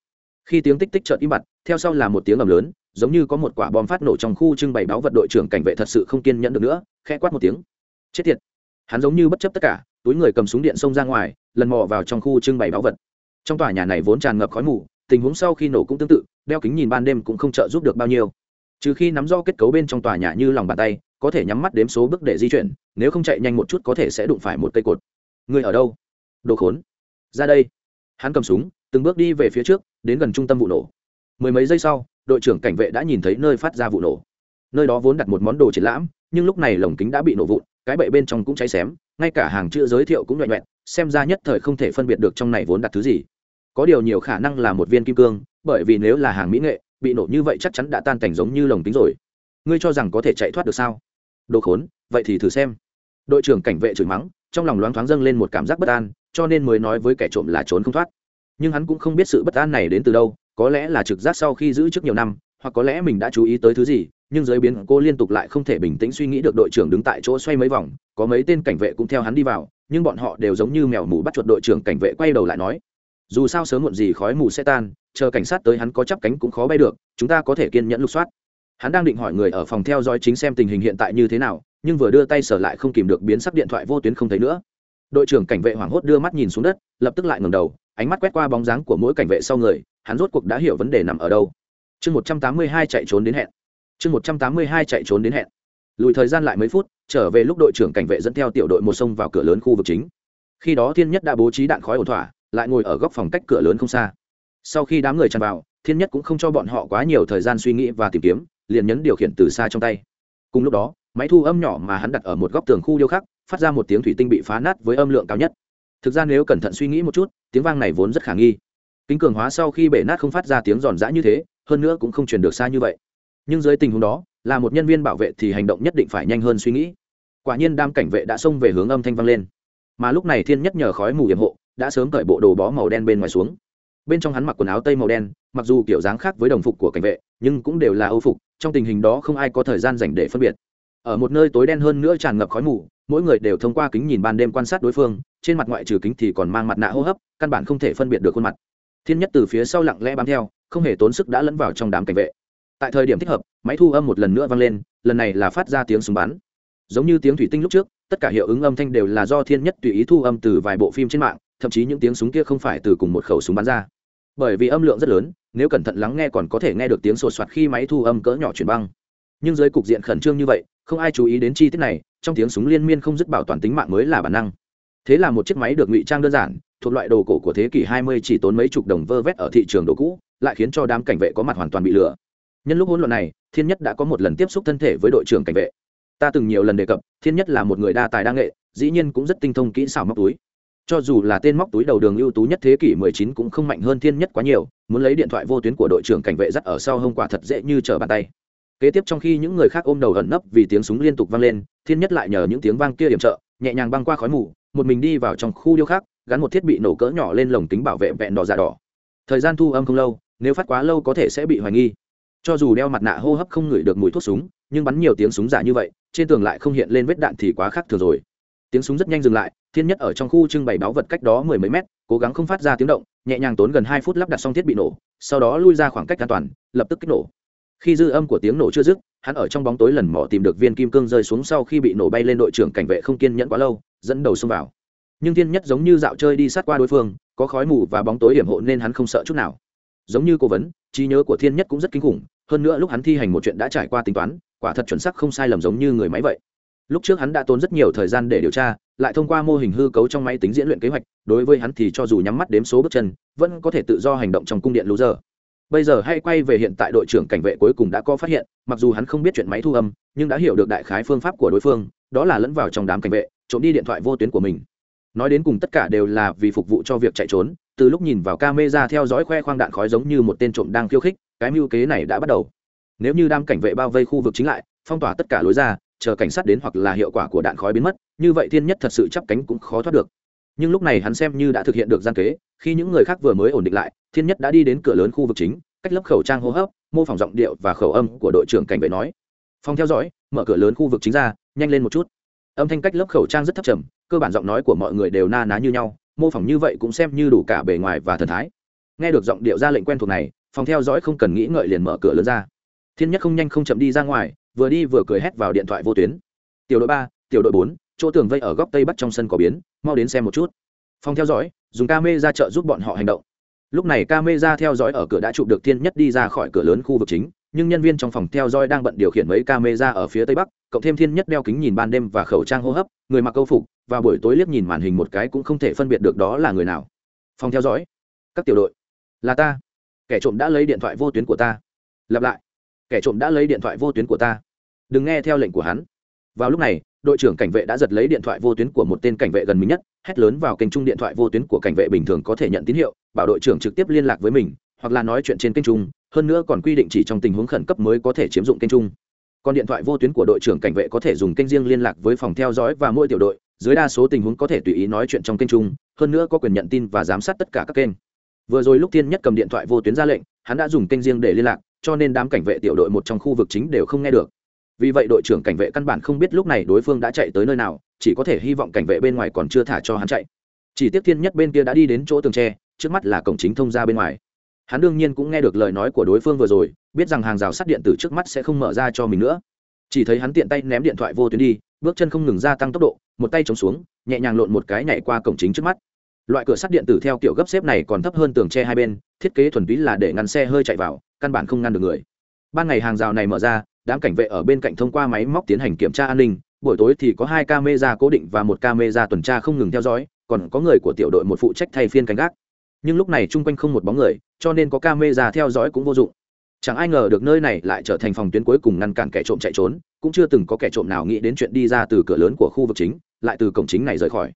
Khi tiếng tích tích chợt im bặt, theo sau là một tiếng ầm lớn, giống như có một quả bom phát nổ trong khu trưng bày báo vật đội trưởng cảnh vệ thật sự không kiên nhẫn được nữa, khẽ quát một tiếng. Chết tiệt! Hắn giống như bất chấp tất cả, túi người cầm súng điện xông ra ngoài, lần mò vào trong khu trưng bày báu vật. Trong tòa nhà này vốn tràn ngập khói mù, tình huống sau khi nổ cũng tương tự, đeo kính nhìn ban đêm cũng không trợ giúp được bao nhiêu. Trừ khi nắm rõ kết cấu bên trong tòa nhà như lòng bàn tay, có thể nhắm mắt đếm số bước để di chuyển, nếu không chạy nhanh một chút có thể sẽ đụng phải một cây cột. Người ở đâu? Đồ khốn. Ra đây. Hắn cầm súng, từng bước đi về phía trước, đến gần trung tâm vụ nổ. Mười mấy giây sau, đội trưởng cảnh vệ đã nhìn thấy nơi phát ra vụ nổ. Nơi đó vốn đặt một món đồ triển lãm, nhưng lúc này lồng kính đã bị nổ vụn cái bệ bên trong cũng cháy xém, ngay cả hàng chữ giới thiệu cũng nhuệ nhuẹn xem ra nhất thời không thể phân biệt được trong này vốn đặt thứ gì. Có điều nhiều khả năng là một viên kim cương, bởi vì nếu là hàng mỹ nghệ, bị nổ như vậy chắc chắn đã tan cảnh giống như lồng kính rồi. Ngươi cho rằng có thể chạy thoát được sao? Đồ khốn, vậy thì thử xem. Đội trưởng cảnh vệ chửi mắng, trong lòng loáng thoáng dâng lên một cảm giác bất an, cho nên mới nói với kẻ trộm là trốn không thoát. Nhưng hắn cũng không biết sự bất an này đến từ đâu, có lẽ là trực giác sau khi giữ chức nhiều năm, hoặc có lẽ mình đã chú ý tới thứ gì nhưng dưới biến cô liên tục lại không thể bình tĩnh suy nghĩ được đội trưởng đứng tại chỗ xoay mấy vòng, có mấy tên cảnh vệ cũng theo hắn đi vào, nhưng bọn họ đều giống như mèo mù bắt chuột đội trưởng cảnh vệ quay đầu lại nói, dù sao sớm muộn gì khói mù sẽ tan, chờ cảnh sát tới hắn có chắp cánh cũng khó bay được, chúng ta có thể kiên nhẫn lục soát. Hắn đang định hỏi người ở phòng theo dõi chính xem tình hình hiện tại như thế nào, nhưng vừa đưa tay sở lại không kìm được biến sắc điện thoại vô tuyến không thấy nữa. Đội trưởng cảnh vệ hoảng hốt đưa mắt nhìn xuống đất, lập tức lại ngầm đầu, ánh mắt quét qua bóng dáng của mỗi cảnh vệ sau người, hắn rốt cuộc đã hiểu vấn đề nằm ở đâu. Chương một trăm tám mươi hai chạy trốn đến hẹn chương một trăm tám mươi hai chạy trốn đến hẹn. Lùi thời gian lại mấy phút, trở về lúc đội trưởng cảnh vệ dẫn theo tiểu đội một sông vào cửa lớn khu vực chính. Khi đó thiên nhất đã bố trí đạn khói ổn thỏa, lại ngồi ở góc phòng cách cửa lớn không xa. Sau khi đám người tràn vào, thiên nhất cũng không cho bọn họ quá nhiều thời gian suy nghĩ và tìm kiếm, liền nhấn điều khiển từ xa trong tay. Cùng lúc đó, máy thu âm nhỏ mà hắn đặt ở một góc tường khu điêu khắc, phát ra một tiếng thủy tinh bị phá nát với âm lượng cao nhất. Thực ra nếu cẩn thận suy nghĩ một chút, tiếng vang này vốn rất khả nghi. Kính cường hóa sau khi bể nát không phát ra tiếng giòn giã như thế, hơn nữa cũng không truyền được xa như vậy nhưng dưới tình huống đó, là một nhân viên bảo vệ thì hành động nhất định phải nhanh hơn suy nghĩ. Quả nhiên đam cảnh vệ đã xông về hướng âm thanh vang lên. Mà lúc này thiên nhất nhờ khói mù hiểm hộ, đã sớm cởi bộ đồ bó màu đen bên ngoài xuống. Bên trong hắn mặc quần áo tây màu đen, mặc dù kiểu dáng khác với đồng phục của cảnh vệ, nhưng cũng đều là âu phục, trong tình hình đó không ai có thời gian dành để phân biệt. Ở một nơi tối đen hơn nữa tràn ngập khói mù, mỗi người đều thông qua kính nhìn ban đêm quan sát đối phương, trên mặt ngoại trừ kính thì còn mang mặt nạ hô hấp, căn bản không thể phân biệt được khuôn mặt. Thiên nhất từ phía sau lặng lẽ bám theo, không hề tốn sức đã lẫn vào trong đám cảnh vệ tại thời điểm thích hợp, máy thu âm một lần nữa vang lên, lần này là phát ra tiếng súng bắn. Giống như tiếng thủy tinh lúc trước, tất cả hiệu ứng âm thanh đều là do thiên nhất tùy ý thu âm từ vài bộ phim trên mạng, thậm chí những tiếng súng kia không phải từ cùng một khẩu súng bắn ra. Bởi vì âm lượng rất lớn, nếu cẩn thận lắng nghe còn có thể nghe được tiếng sột soạt khi máy thu âm cỡ nhỏ chuyển băng. Nhưng dưới cục diện khẩn trương như vậy, không ai chú ý đến chi tiết này, trong tiếng súng liên miên không dứt bảo toàn tính mạng mới là bản năng. Thế là một chiếc máy được ngụy trang đơn giản, thuộc loại đồ cổ của thế kỷ 20 chỉ tốn mấy chục đồng vơ vét ở thị trường đồ cũ, lại khiến cho đám cảnh vệ có mặt hoàn toàn bị lừa nhân lúc hỗn loạn này, thiên nhất đã có một lần tiếp xúc thân thể với đội trưởng cảnh vệ. Ta từng nhiều lần đề cập, thiên nhất là một người đa tài đa nghệ, dĩ nhiên cũng rất tinh thông kỹ xảo móc túi. Cho dù là tên móc túi đầu đường ưu tú nhất thế kỷ 19 cũng không mạnh hơn thiên nhất quá nhiều, muốn lấy điện thoại vô tuyến của đội trưởng cảnh vệ dắt ở sau hông quả thật dễ như trở bàn tay. Kế tiếp trong khi những người khác ôm đầu ẩn nấp vì tiếng súng liên tục vang lên, thiên nhất lại nhờ những tiếng vang kia điểm trợ, nhẹ nhàng băng qua khói mù, một mình đi vào trong khu điêu khác gắn một thiết bị nổ cỡ nhỏ lên lồng kính bảo vệ vẹn đỏ giả đỏ. Thời gian thu âm không lâu, nếu phát quá lâu có thể sẽ bị hoài nghi cho dù đeo mặt nạ hô hấp không ngửi được mùi thuốc súng, nhưng bắn nhiều tiếng súng giả như vậy, trên tường lại không hiện lên vết đạn thì quá khác thường rồi. Tiếng súng rất nhanh dừng lại, thiên nhất ở trong khu trưng bày báu vật cách đó mười mấy mét, cố gắng không phát ra tiếng động, nhẹ nhàng tốn gần hai phút lắp đặt xong thiết bị nổ, sau đó lui ra khoảng cách an toàn, lập tức kích nổ. Khi dư âm của tiếng nổ chưa dứt, hắn ở trong bóng tối lần mò tìm được viên kim cương rơi xuống sau khi bị nổ bay lên đội trưởng cảnh vệ không kiên nhẫn quá lâu, dẫn đầu xông vào. Nhưng thiên nhất giống như dạo chơi đi sát qua đối phương, có khói mù và bóng tối hiểm hộ nên hắn không sợ chút nào giống như cố vấn, trí nhớ của thiên nhất cũng rất kinh khủng, hơn nữa lúc hắn thi hành một chuyện đã trải qua tính toán, quả thật chuẩn xác không sai lầm giống như người máy vậy. Lúc trước hắn đã tốn rất nhiều thời gian để điều tra, lại thông qua mô hình hư cấu trong máy tính diễn luyện kế hoạch, đối với hắn thì cho dù nhắm mắt đếm số bước chân, vẫn có thể tự do hành động trong cung điện lú giờ. Bây giờ hay quay về hiện tại đội trưởng cảnh vệ cuối cùng đã có phát hiện, mặc dù hắn không biết chuyện máy thu âm, nhưng đã hiểu được đại khái phương pháp của đối phương, đó là lẫn vào trong đám cảnh vệ, trộm đi điện thoại vô tuyến của mình nói đến cùng tất cả đều là vì phục vụ cho việc chạy trốn, từ lúc nhìn vào camera theo dõi khoe khoang đạn khói giống như một tên trộm đang khiêu khích, cái mưu kế này đã bắt đầu. Nếu như đám cảnh vệ bao vây khu vực chính lại, phong tỏa tất cả lối ra, chờ cảnh sát đến hoặc là hiệu quả của đạn khói biến mất, như vậy thiên nhất thật sự chắp cánh cũng khó thoát được. Nhưng lúc này hắn xem như đã thực hiện được gian kế, khi những người khác vừa mới ổn định lại, thiên nhất đã đi đến cửa lớn khu vực chính, cách lớp khẩu trang hô hấp, mô phỏng giọng điệu và khẩu âm của đội trưởng cảnh vệ nói. Phong theo dõi, mở cửa lớn khu vực chính ra, nhanh lên một chút âm thanh cách lớp khẩu trang rất thấp trầm, cơ bản giọng nói của mọi người đều na ná như nhau, mô phỏng như vậy cũng xem như đủ cả bề ngoài và thần thái. Nghe được giọng điệu ra lệnh quen thuộc này, phòng theo dõi không cần nghĩ ngợi liền mở cửa lớn ra. Thiên nhất không nhanh không chậm đi ra ngoài, vừa đi vừa cười hét vào điện thoại vô tuyến. Tiểu đội ba, tiểu đội bốn, chỗ tường vây ở góc tây bắc trong sân có biến, mau đến xem một chút. Phòng theo dõi, dùng ca mê ra chợ giúp bọn họ hành động. Lúc này ca mê ra theo dõi ở cửa đã chụp được thiên nhất đi ra khỏi cửa lớn khu vực chính nhưng nhân viên trong phòng theo dõi đang bận điều khiển mấy camera ở phía tây bắc, cộng thêm thiên nhất đeo kính nhìn ban đêm và khẩu trang hô hấp, người mặc câu phục, và buổi tối liếc nhìn màn hình một cái cũng không thể phân biệt được đó là người nào. Phòng theo dõi, các tiểu đội, là ta. Kẻ trộm đã lấy điện thoại vô tuyến của ta. Lặp lại, kẻ trộm đã lấy điện thoại vô tuyến của ta. Đừng nghe theo lệnh của hắn. Vào lúc này, đội trưởng cảnh vệ đã giật lấy điện thoại vô tuyến của một tên cảnh vệ gần mình nhất, hét lớn vào kênh trung điện thoại vô tuyến của cảnh vệ bình thường có thể nhận tín hiệu, bảo đội trưởng trực tiếp liên lạc với mình, hoặc là nói chuyện trên kênh trung hơn nữa còn quy định chỉ trong tình huống khẩn cấp mới có thể chiếm dụng kênh chung, còn điện thoại vô tuyến của đội trưởng cảnh vệ có thể dùng kênh riêng liên lạc với phòng theo dõi và mỗi tiểu đội dưới đa số tình huống có thể tùy ý nói chuyện trong kênh chung. hơn nữa có quyền nhận tin và giám sát tất cả các kênh. Vừa rồi lúc tiên nhất cầm điện thoại vô tuyến ra lệnh hắn đã dùng kênh riêng để liên lạc cho nên đám cảnh vệ tiểu đội một trong khu vực chính đều không nghe được. Vì vậy đội trưởng cảnh vệ căn bản không biết lúc này đối phương đã chạy tới nơi nào chỉ có thể hy vọng cảnh vệ bên ngoài còn chưa thả cho hắn chạy. Chỉ tiếc thiên nhất bên kia đã đi đến chỗ tường tre trước mắt là cổng chính thông ra bên ngoài hắn đương nhiên cũng nghe được lời nói của đối phương vừa rồi, biết rằng hàng rào sắt điện tử trước mắt sẽ không mở ra cho mình nữa. Chỉ thấy hắn tiện tay ném điện thoại vô tuyến đi, bước chân không ngừng gia tăng tốc độ, một tay chống xuống, nhẹ nhàng lộn một cái nhảy qua cổng chính trước mắt. Loại cửa sắt điện tử theo kiểu gấp xếp này còn thấp hơn tường tre hai bên, thiết kế thuần túy là để ngăn xe hơi chạy vào, căn bản không ngăn được người. Ban ngày hàng rào này mở ra, đám cảnh vệ ở bên cạnh thông qua máy móc tiến hành kiểm tra an ninh, buổi tối thì có hai camera cố định và một camera tuần tra không ngừng theo dõi, còn có người của tiểu đội một phụ trách thay phiên canh gác nhưng lúc này chung quanh không một bóng người, cho nên có camera theo dõi cũng vô dụng. Chẳng ai ngờ được nơi này lại trở thành phòng tuyến cuối cùng ngăn cản kẻ trộm chạy trốn, cũng chưa từng có kẻ trộm nào nghĩ đến chuyện đi ra từ cửa lớn của khu vực chính, lại từ cổng chính này rời khỏi.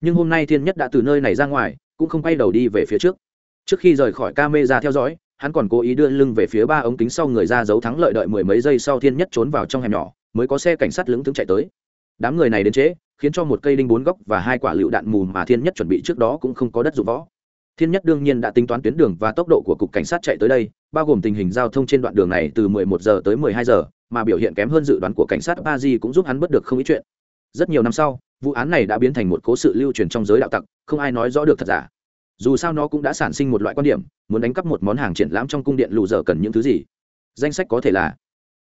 Nhưng hôm nay thiên nhất đã từ nơi này ra ngoài, cũng không quay đầu đi về phía trước. Trước khi rời khỏi camera theo dõi, hắn còn cố ý đưa lưng về phía ba ống kính sau người ra giấu thắng lợi đợi mười mấy giây sau thiên nhất trốn vào trong hẻm nhỏ, mới có xe cảnh sát lững thững chạy tới. Đám người này đến trễ, khiến cho một cây đinh bốn góc và hai quả lựu đạn mù mà thiên nhất chuẩn bị trước đó cũng không có đất dụng võ thiên nhất đương nhiên đã tính toán tuyến đường và tốc độ của cục cảnh sát chạy tới đây, bao gồm tình hình giao thông trên đoạn đường này từ 11 giờ tới 12 giờ, mà biểu hiện kém hơn dự đoán của cảnh sát ba cũng giúp hắn bất được không ít chuyện. Rất nhiều năm sau, vụ án này đã biến thành một cố sự lưu truyền trong giới đạo tặc, không ai nói rõ được thật giả. Dù sao nó cũng đã sản sinh một loại quan điểm, muốn đánh cắp một món hàng triển lãm trong cung điện lù dở cần những thứ gì. Danh sách có thể là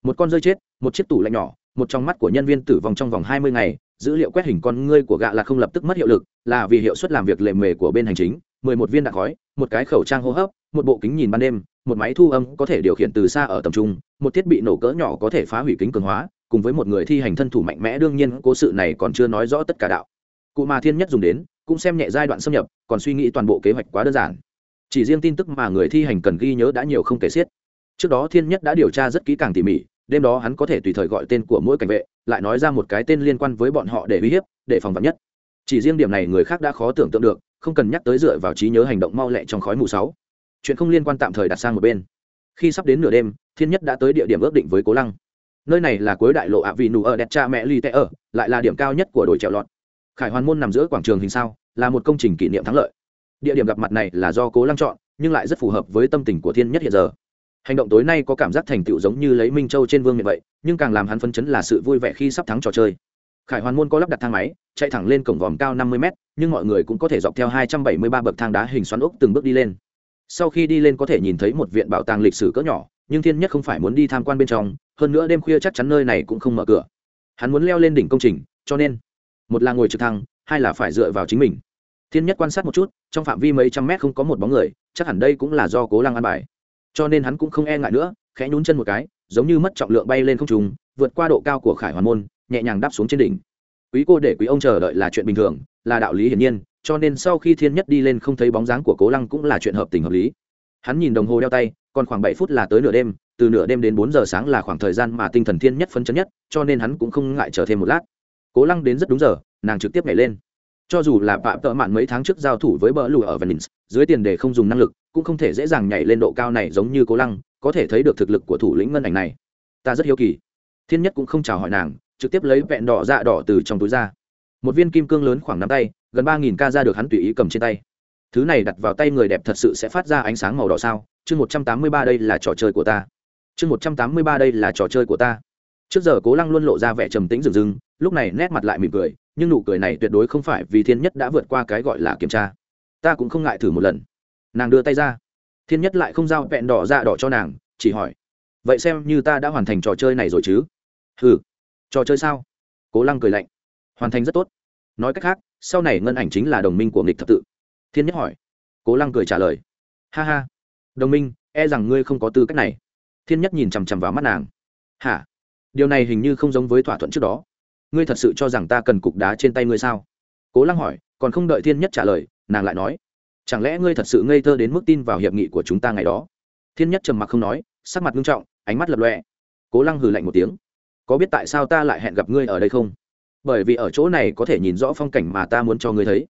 một con rơi chết, một chiếc tủ lạnh nhỏ, một trong mắt của nhân viên tử vong trong vòng 20 ngày, dữ liệu quét hình con ngươi của gạ là không lập tức mất hiệu lực, là vì hiệu suất làm việc lề mề của bên hành chính. 11 viên đạn khói, một cái khẩu trang hô hấp, một bộ kính nhìn ban đêm, một máy thu âm có thể điều khiển từ xa ở tầm trung, một thiết bị nổ cỡ nhỏ có thể phá hủy kính cường hóa, cùng với một người thi hành thân thủ mạnh mẽ, đương nhiên cố sự này còn chưa nói rõ tất cả đạo. Cụ mà thiên nhất dùng đến, cũng xem nhẹ giai đoạn xâm nhập, còn suy nghĩ toàn bộ kế hoạch quá đơn giản. Chỉ riêng tin tức mà người thi hành cần ghi nhớ đã nhiều không kể xiết. Trước đó thiên nhất đã điều tra rất kỹ càng tỉ mỉ, đêm đó hắn có thể tùy thời gọi tên của mỗi cảnh vệ, lại nói ra một cái tên liên quan với bọn họ để uy hiếp, để phòng vật nhất. Chỉ riêng điểm này người khác đã khó tưởng tượng được không cần nhắc tới dựa vào trí nhớ hành động mau lẹ trong khói mù sáu. Chuyện không liên quan tạm thời đặt sang một bên. Khi sắp đến nửa đêm, thiên nhất đã tới địa điểm ước định với cố lăng. Nơi này là cuối đại lộ ạ vị nù ở đẹp cha mẹ ly tệ ở, lại là điểm cao nhất của đội trèo lọt. Khải hoàn môn nằm giữa quảng trường hình sao, là một công trình kỷ niệm thắng lợi. Địa điểm gặp mặt này là do cố lăng chọn, nhưng lại rất phù hợp với tâm tình của thiên nhất hiện giờ. Hành động tối nay có cảm giác thành tựu giống như lấy minh châu trên vương miện vậy, nhưng càng làm hắn phấn chấn là sự vui vẻ khi sắp thắng trò chơi khải hoàn môn có lắp đặt thang máy, chạy thẳng lên cổng vòm cao năm mươi m nhưng mọi người cũng có thể dọc theo hai trăm bảy mươi ba bậc thang đá hình xoắn ốc từng bước đi lên. Sau khi đi lên có thể nhìn thấy một viện bảo tàng lịch sử cỡ nhỏ, nhưng thiên nhất không phải muốn đi tham quan bên trong, hơn nữa đêm khuya chắc chắn nơi này cũng không mở cửa. Hắn muốn leo lên đỉnh công trình, cho nên, một là ngồi trực thăng, hai là phải dựa vào chính mình. Thiên nhất quan sát một chút, trong phạm vi mấy trăm mét không có một bóng người, chắc hẳn đây cũng là do cố lăng ăn bài. Cho nên hắn cũng không e ngại nữa, khẽ nhún chân một cái, giống như mất trọng lượng bay lên không trùng vượt qua độ cao của khải hoàn môn nhẹ nhàng đáp xuống trên đỉnh. Quý cô để quý ông chờ đợi là chuyện bình thường, là đạo lý hiển nhiên, cho nên sau khi thiên nhất đi lên không thấy bóng dáng của cố lăng cũng là chuyện hợp tình hợp lý. Hắn nhìn đồng hồ đeo tay, còn khoảng bảy phút là tới nửa đêm, từ nửa đêm đến bốn giờ sáng là khoảng thời gian mà tinh thần thiên nhất phấn chấn nhất, cho nên hắn cũng không ngại chờ thêm một lát. Cố lăng đến rất đúng giờ, nàng trực tiếp nhảy lên. Cho dù là phạm tợ mạn mấy tháng trước giao thủ với bờ lù ở venice, dưới tiền đề không dùng năng lực, cũng không thể dễ dàng nhảy lên độ cao này giống như cố lăng, có thể thấy được thực lực của thủ lĩnh ngân ảnh này. Ta rất hiếu kỳ. Thiên nhất cũng không chào hỏi nàng trực tiếp lấy vẹn đỏ dạ đỏ từ trong túi ra. Một viên kim cương lớn khoảng nắm tay, gần ba nghìn ca ra được hắn tùy ý cầm trên tay. Thứ này đặt vào tay người đẹp thật sự sẽ phát ra ánh sáng màu đỏ sao? Chương một trăm tám mươi ba đây là trò chơi của ta. Chương một trăm tám mươi ba đây là trò chơi của ta. Trước giờ cố lăng luôn lộ ra vẻ trầm tĩnh rừng rừng, lúc này nét mặt lại mỉm cười, nhưng nụ cười này tuyệt đối không phải vì thiên nhất đã vượt qua cái gọi là kiểm tra. Ta cũng không ngại thử một lần. Nàng đưa tay ra. Thiên nhất lại không giao vẹn đỏ ra đỏ cho nàng, chỉ hỏi, vậy xem như ta đã hoàn thành trò chơi này rồi chứ? Ừ trò chơi sao? Cố lăng cười lạnh. Hoàn thành rất tốt. Nói cách khác, sau này ngân ảnh chính là đồng minh của nghịch thập tự. Thiên nhất hỏi. Cố lăng cười trả lời. Ha ha. Đồng minh e rằng ngươi không có tư cách này. Thiên nhất nhìn chằm chằm vào mắt nàng. Hả? Điều này hình như không giống với thỏa thuận trước đó. Ngươi thật sự cho rằng ta cần cục đá trên tay ngươi sao? Cố lăng hỏi, còn không đợi thiên nhất trả lời, nàng lại nói. Chẳng lẽ ngươi thật sự ngây thơ đến mức tin vào hiệp nghị của chúng ta ngày đó? Thiên nhất trầm mặc không nói, sắc mặt nghiêm trọng, ánh mắt lập lọe cố lăng hừ lạnh một tiếng có biết tại sao ta lại hẹn gặp ngươi ở đây không? Bởi vì ở chỗ này có thể nhìn rõ phong cảnh mà ta muốn cho ngươi thấy.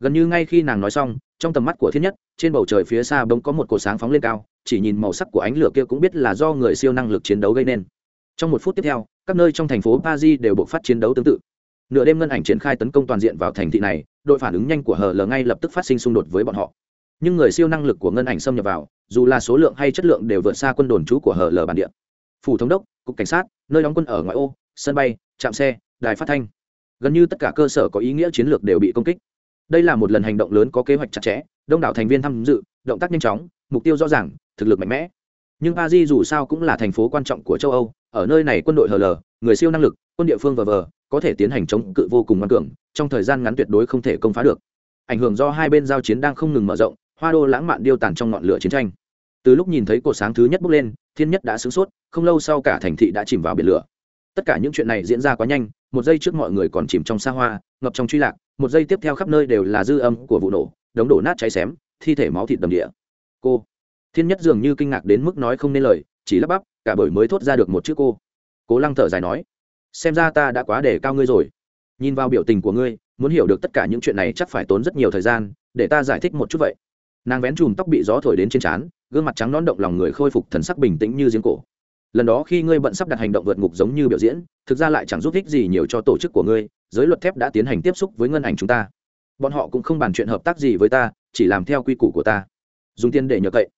Gần như ngay khi nàng nói xong, trong tầm mắt của thiên nhất, trên bầu trời phía xa bỗng có một cột sáng phóng lên cao, chỉ nhìn màu sắc của ánh lửa kia cũng biết là do người siêu năng lực chiến đấu gây nên. Trong một phút tiếp theo, các nơi trong thành phố paris đều bộc phát chiến đấu tương tự. Nửa đêm ngân ảnh triển khai tấn công toàn diện vào thành thị này, đội phản ứng nhanh của hờ lờ ngay lập tức phát sinh xung đột với bọn họ. Nhưng người siêu năng lực của ngân ảnh xâm nhập vào, dù là số lượng hay chất lượng đều vượt xa quân đồn trú của hờ lờ bản địa. Phủ thống đốc cục cảnh sát, nơi đóng quân ở ngoại ô, sân bay, trạm xe, đài phát thanh. Gần như tất cả cơ sở có ý nghĩa chiến lược đều bị công kích. Đây là một lần hành động lớn có kế hoạch chặt chẽ, đông đảo thành viên tham dự, động tác nhanh chóng, mục tiêu rõ ràng, thực lực mạnh mẽ. Nhưng paris dù sao cũng là thành phố quan trọng của châu âu, ở nơi này quân đội hờ lờ, người siêu năng lực, quân địa phương vờ vờ, có thể tiến hành chống cự vô cùng ngoan cường, trong thời gian ngắn tuyệt đối không thể công phá được. Ảnh hưởng do hai bên giao chiến đang không ngừng mở rộng, hoa đô lãng mạn điêu tàn trong ngọn lửa chiến tranh từ lúc nhìn thấy cột sáng thứ nhất bốc lên, thiên nhất đã sửng sốt, không lâu sau cả thành thị đã chìm vào biển lửa. Tất cả những chuyện này diễn ra quá nhanh, một giây trước mọi người còn chìm trong xa hoa, ngập trong truy lạc, một giây tiếp theo khắp nơi đều là dư âm của vụ nổ, đống đổ nát cháy xém, thi thể máu thịt đầm địa. Cô, thiên nhất dường như kinh ngạc đến mức nói không nên lời, chỉ lắp bắp, cả bởi mới thốt ra được một chữ cô. Cố lăng thở dài nói, xem ra ta đã quá để cao ngươi rồi. Nhìn vào biểu tình của ngươi, muốn hiểu được tất cả những chuyện này chắc phải tốn rất nhiều thời gian, để ta giải thích một chút vậy. Nàng vén chùm tóc bị gió thổi đến trên trán gương mặt trắng non động lòng người khôi phục thần sắc bình tĩnh như giếng cổ. Lần đó khi ngươi bận sắp đặt hành động vượt ngục giống như biểu diễn thực ra lại chẳng giúp ích gì nhiều cho tổ chức của ngươi giới luật thép đã tiến hành tiếp xúc với ngân ảnh chúng ta. Bọn họ cũng không bàn chuyện hợp tác gì với ta chỉ làm theo quy củ của ta. Dùng tiền để nhờ cậy.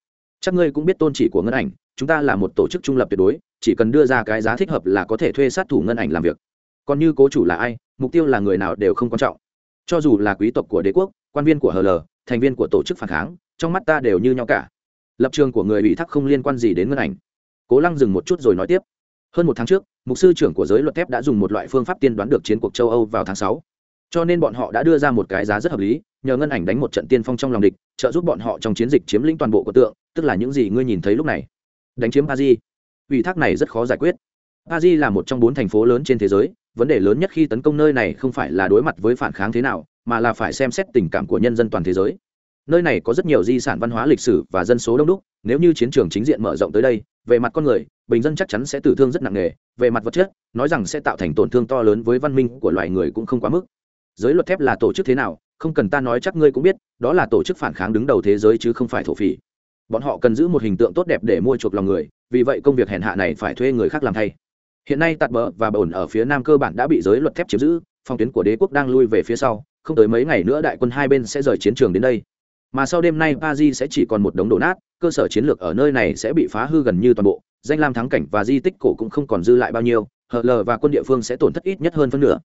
Chắc ngươi cũng biết tôn chỉ của ngân ảnh chúng ta là một tổ chức trung lập tuyệt đối chỉ cần đưa ra cái giá thích hợp là có thể thuê sát thủ ngân ảnh làm việc. Còn như cố chủ là ai mục tiêu là người nào đều không quan trọng. Cho dù là quý tộc của đế quốc quan viên của hờ lờ, thành viên của tổ chức phản kháng trong mắt ta đều như nhau cả lập trường của người ủy thác không liên quan gì đến ngân ảnh. Cố lăng dừng một chút rồi nói tiếp. Hơn một tháng trước, mục sư trưởng của giới luật thép đã dùng một loại phương pháp tiên đoán được chiến cuộc châu âu vào tháng sáu. Cho nên bọn họ đã đưa ra một cái giá rất hợp lý, nhờ ngân ảnh đánh một trận tiên phong trong lòng địch, trợ giúp bọn họ trong chiến dịch chiếm lĩnh toàn bộ của tượng, tức là những gì ngươi nhìn thấy lúc này. Đánh chiếm paris. Ủy thác này rất khó giải quyết. Paris là một trong bốn thành phố lớn trên thế giới, vấn đề lớn nhất khi tấn công nơi này không phải là đối mặt với phản kháng thế nào, mà là phải xem xét tình cảm của nhân dân toàn thế giới nơi này có rất nhiều di sản văn hóa lịch sử và dân số đông đúc, nếu như chiến trường chính diện mở rộng tới đây, về mặt con người, bình dân chắc chắn sẽ tử thương rất nặng nề, về mặt vật chất, nói rằng sẽ tạo thành tổn thương to lớn với văn minh của loài người cũng không quá mức. Giới luật thép là tổ chức thế nào, không cần ta nói chắc ngươi cũng biết, đó là tổ chức phản kháng đứng đầu thế giới chứ không phải thổ phỉ. Bọn họ cần giữ một hình tượng tốt đẹp để mua chuộc lòng người, vì vậy công việc hèn hạ này phải thuê người khác làm thay. Hiện nay tạt bờ và Bổn ở phía nam cơ bản đã bị giới luật thép chiếm giữ phòng tuyến của đế quốc đang lui về phía sau, không tới mấy ngày nữa đại quân hai bên sẽ rời chiến trường đến đây mà sau đêm nay paris sẽ chỉ còn một đống đổ nát, cơ sở chiến lược ở nơi này sẽ bị phá hư gần như toàn bộ, danh lam thắng cảnh và di tích cổ cũng không còn dư lại bao nhiêu hờ lờ và quân địa phương sẽ tổn thất ít nhất hơn phân nửa.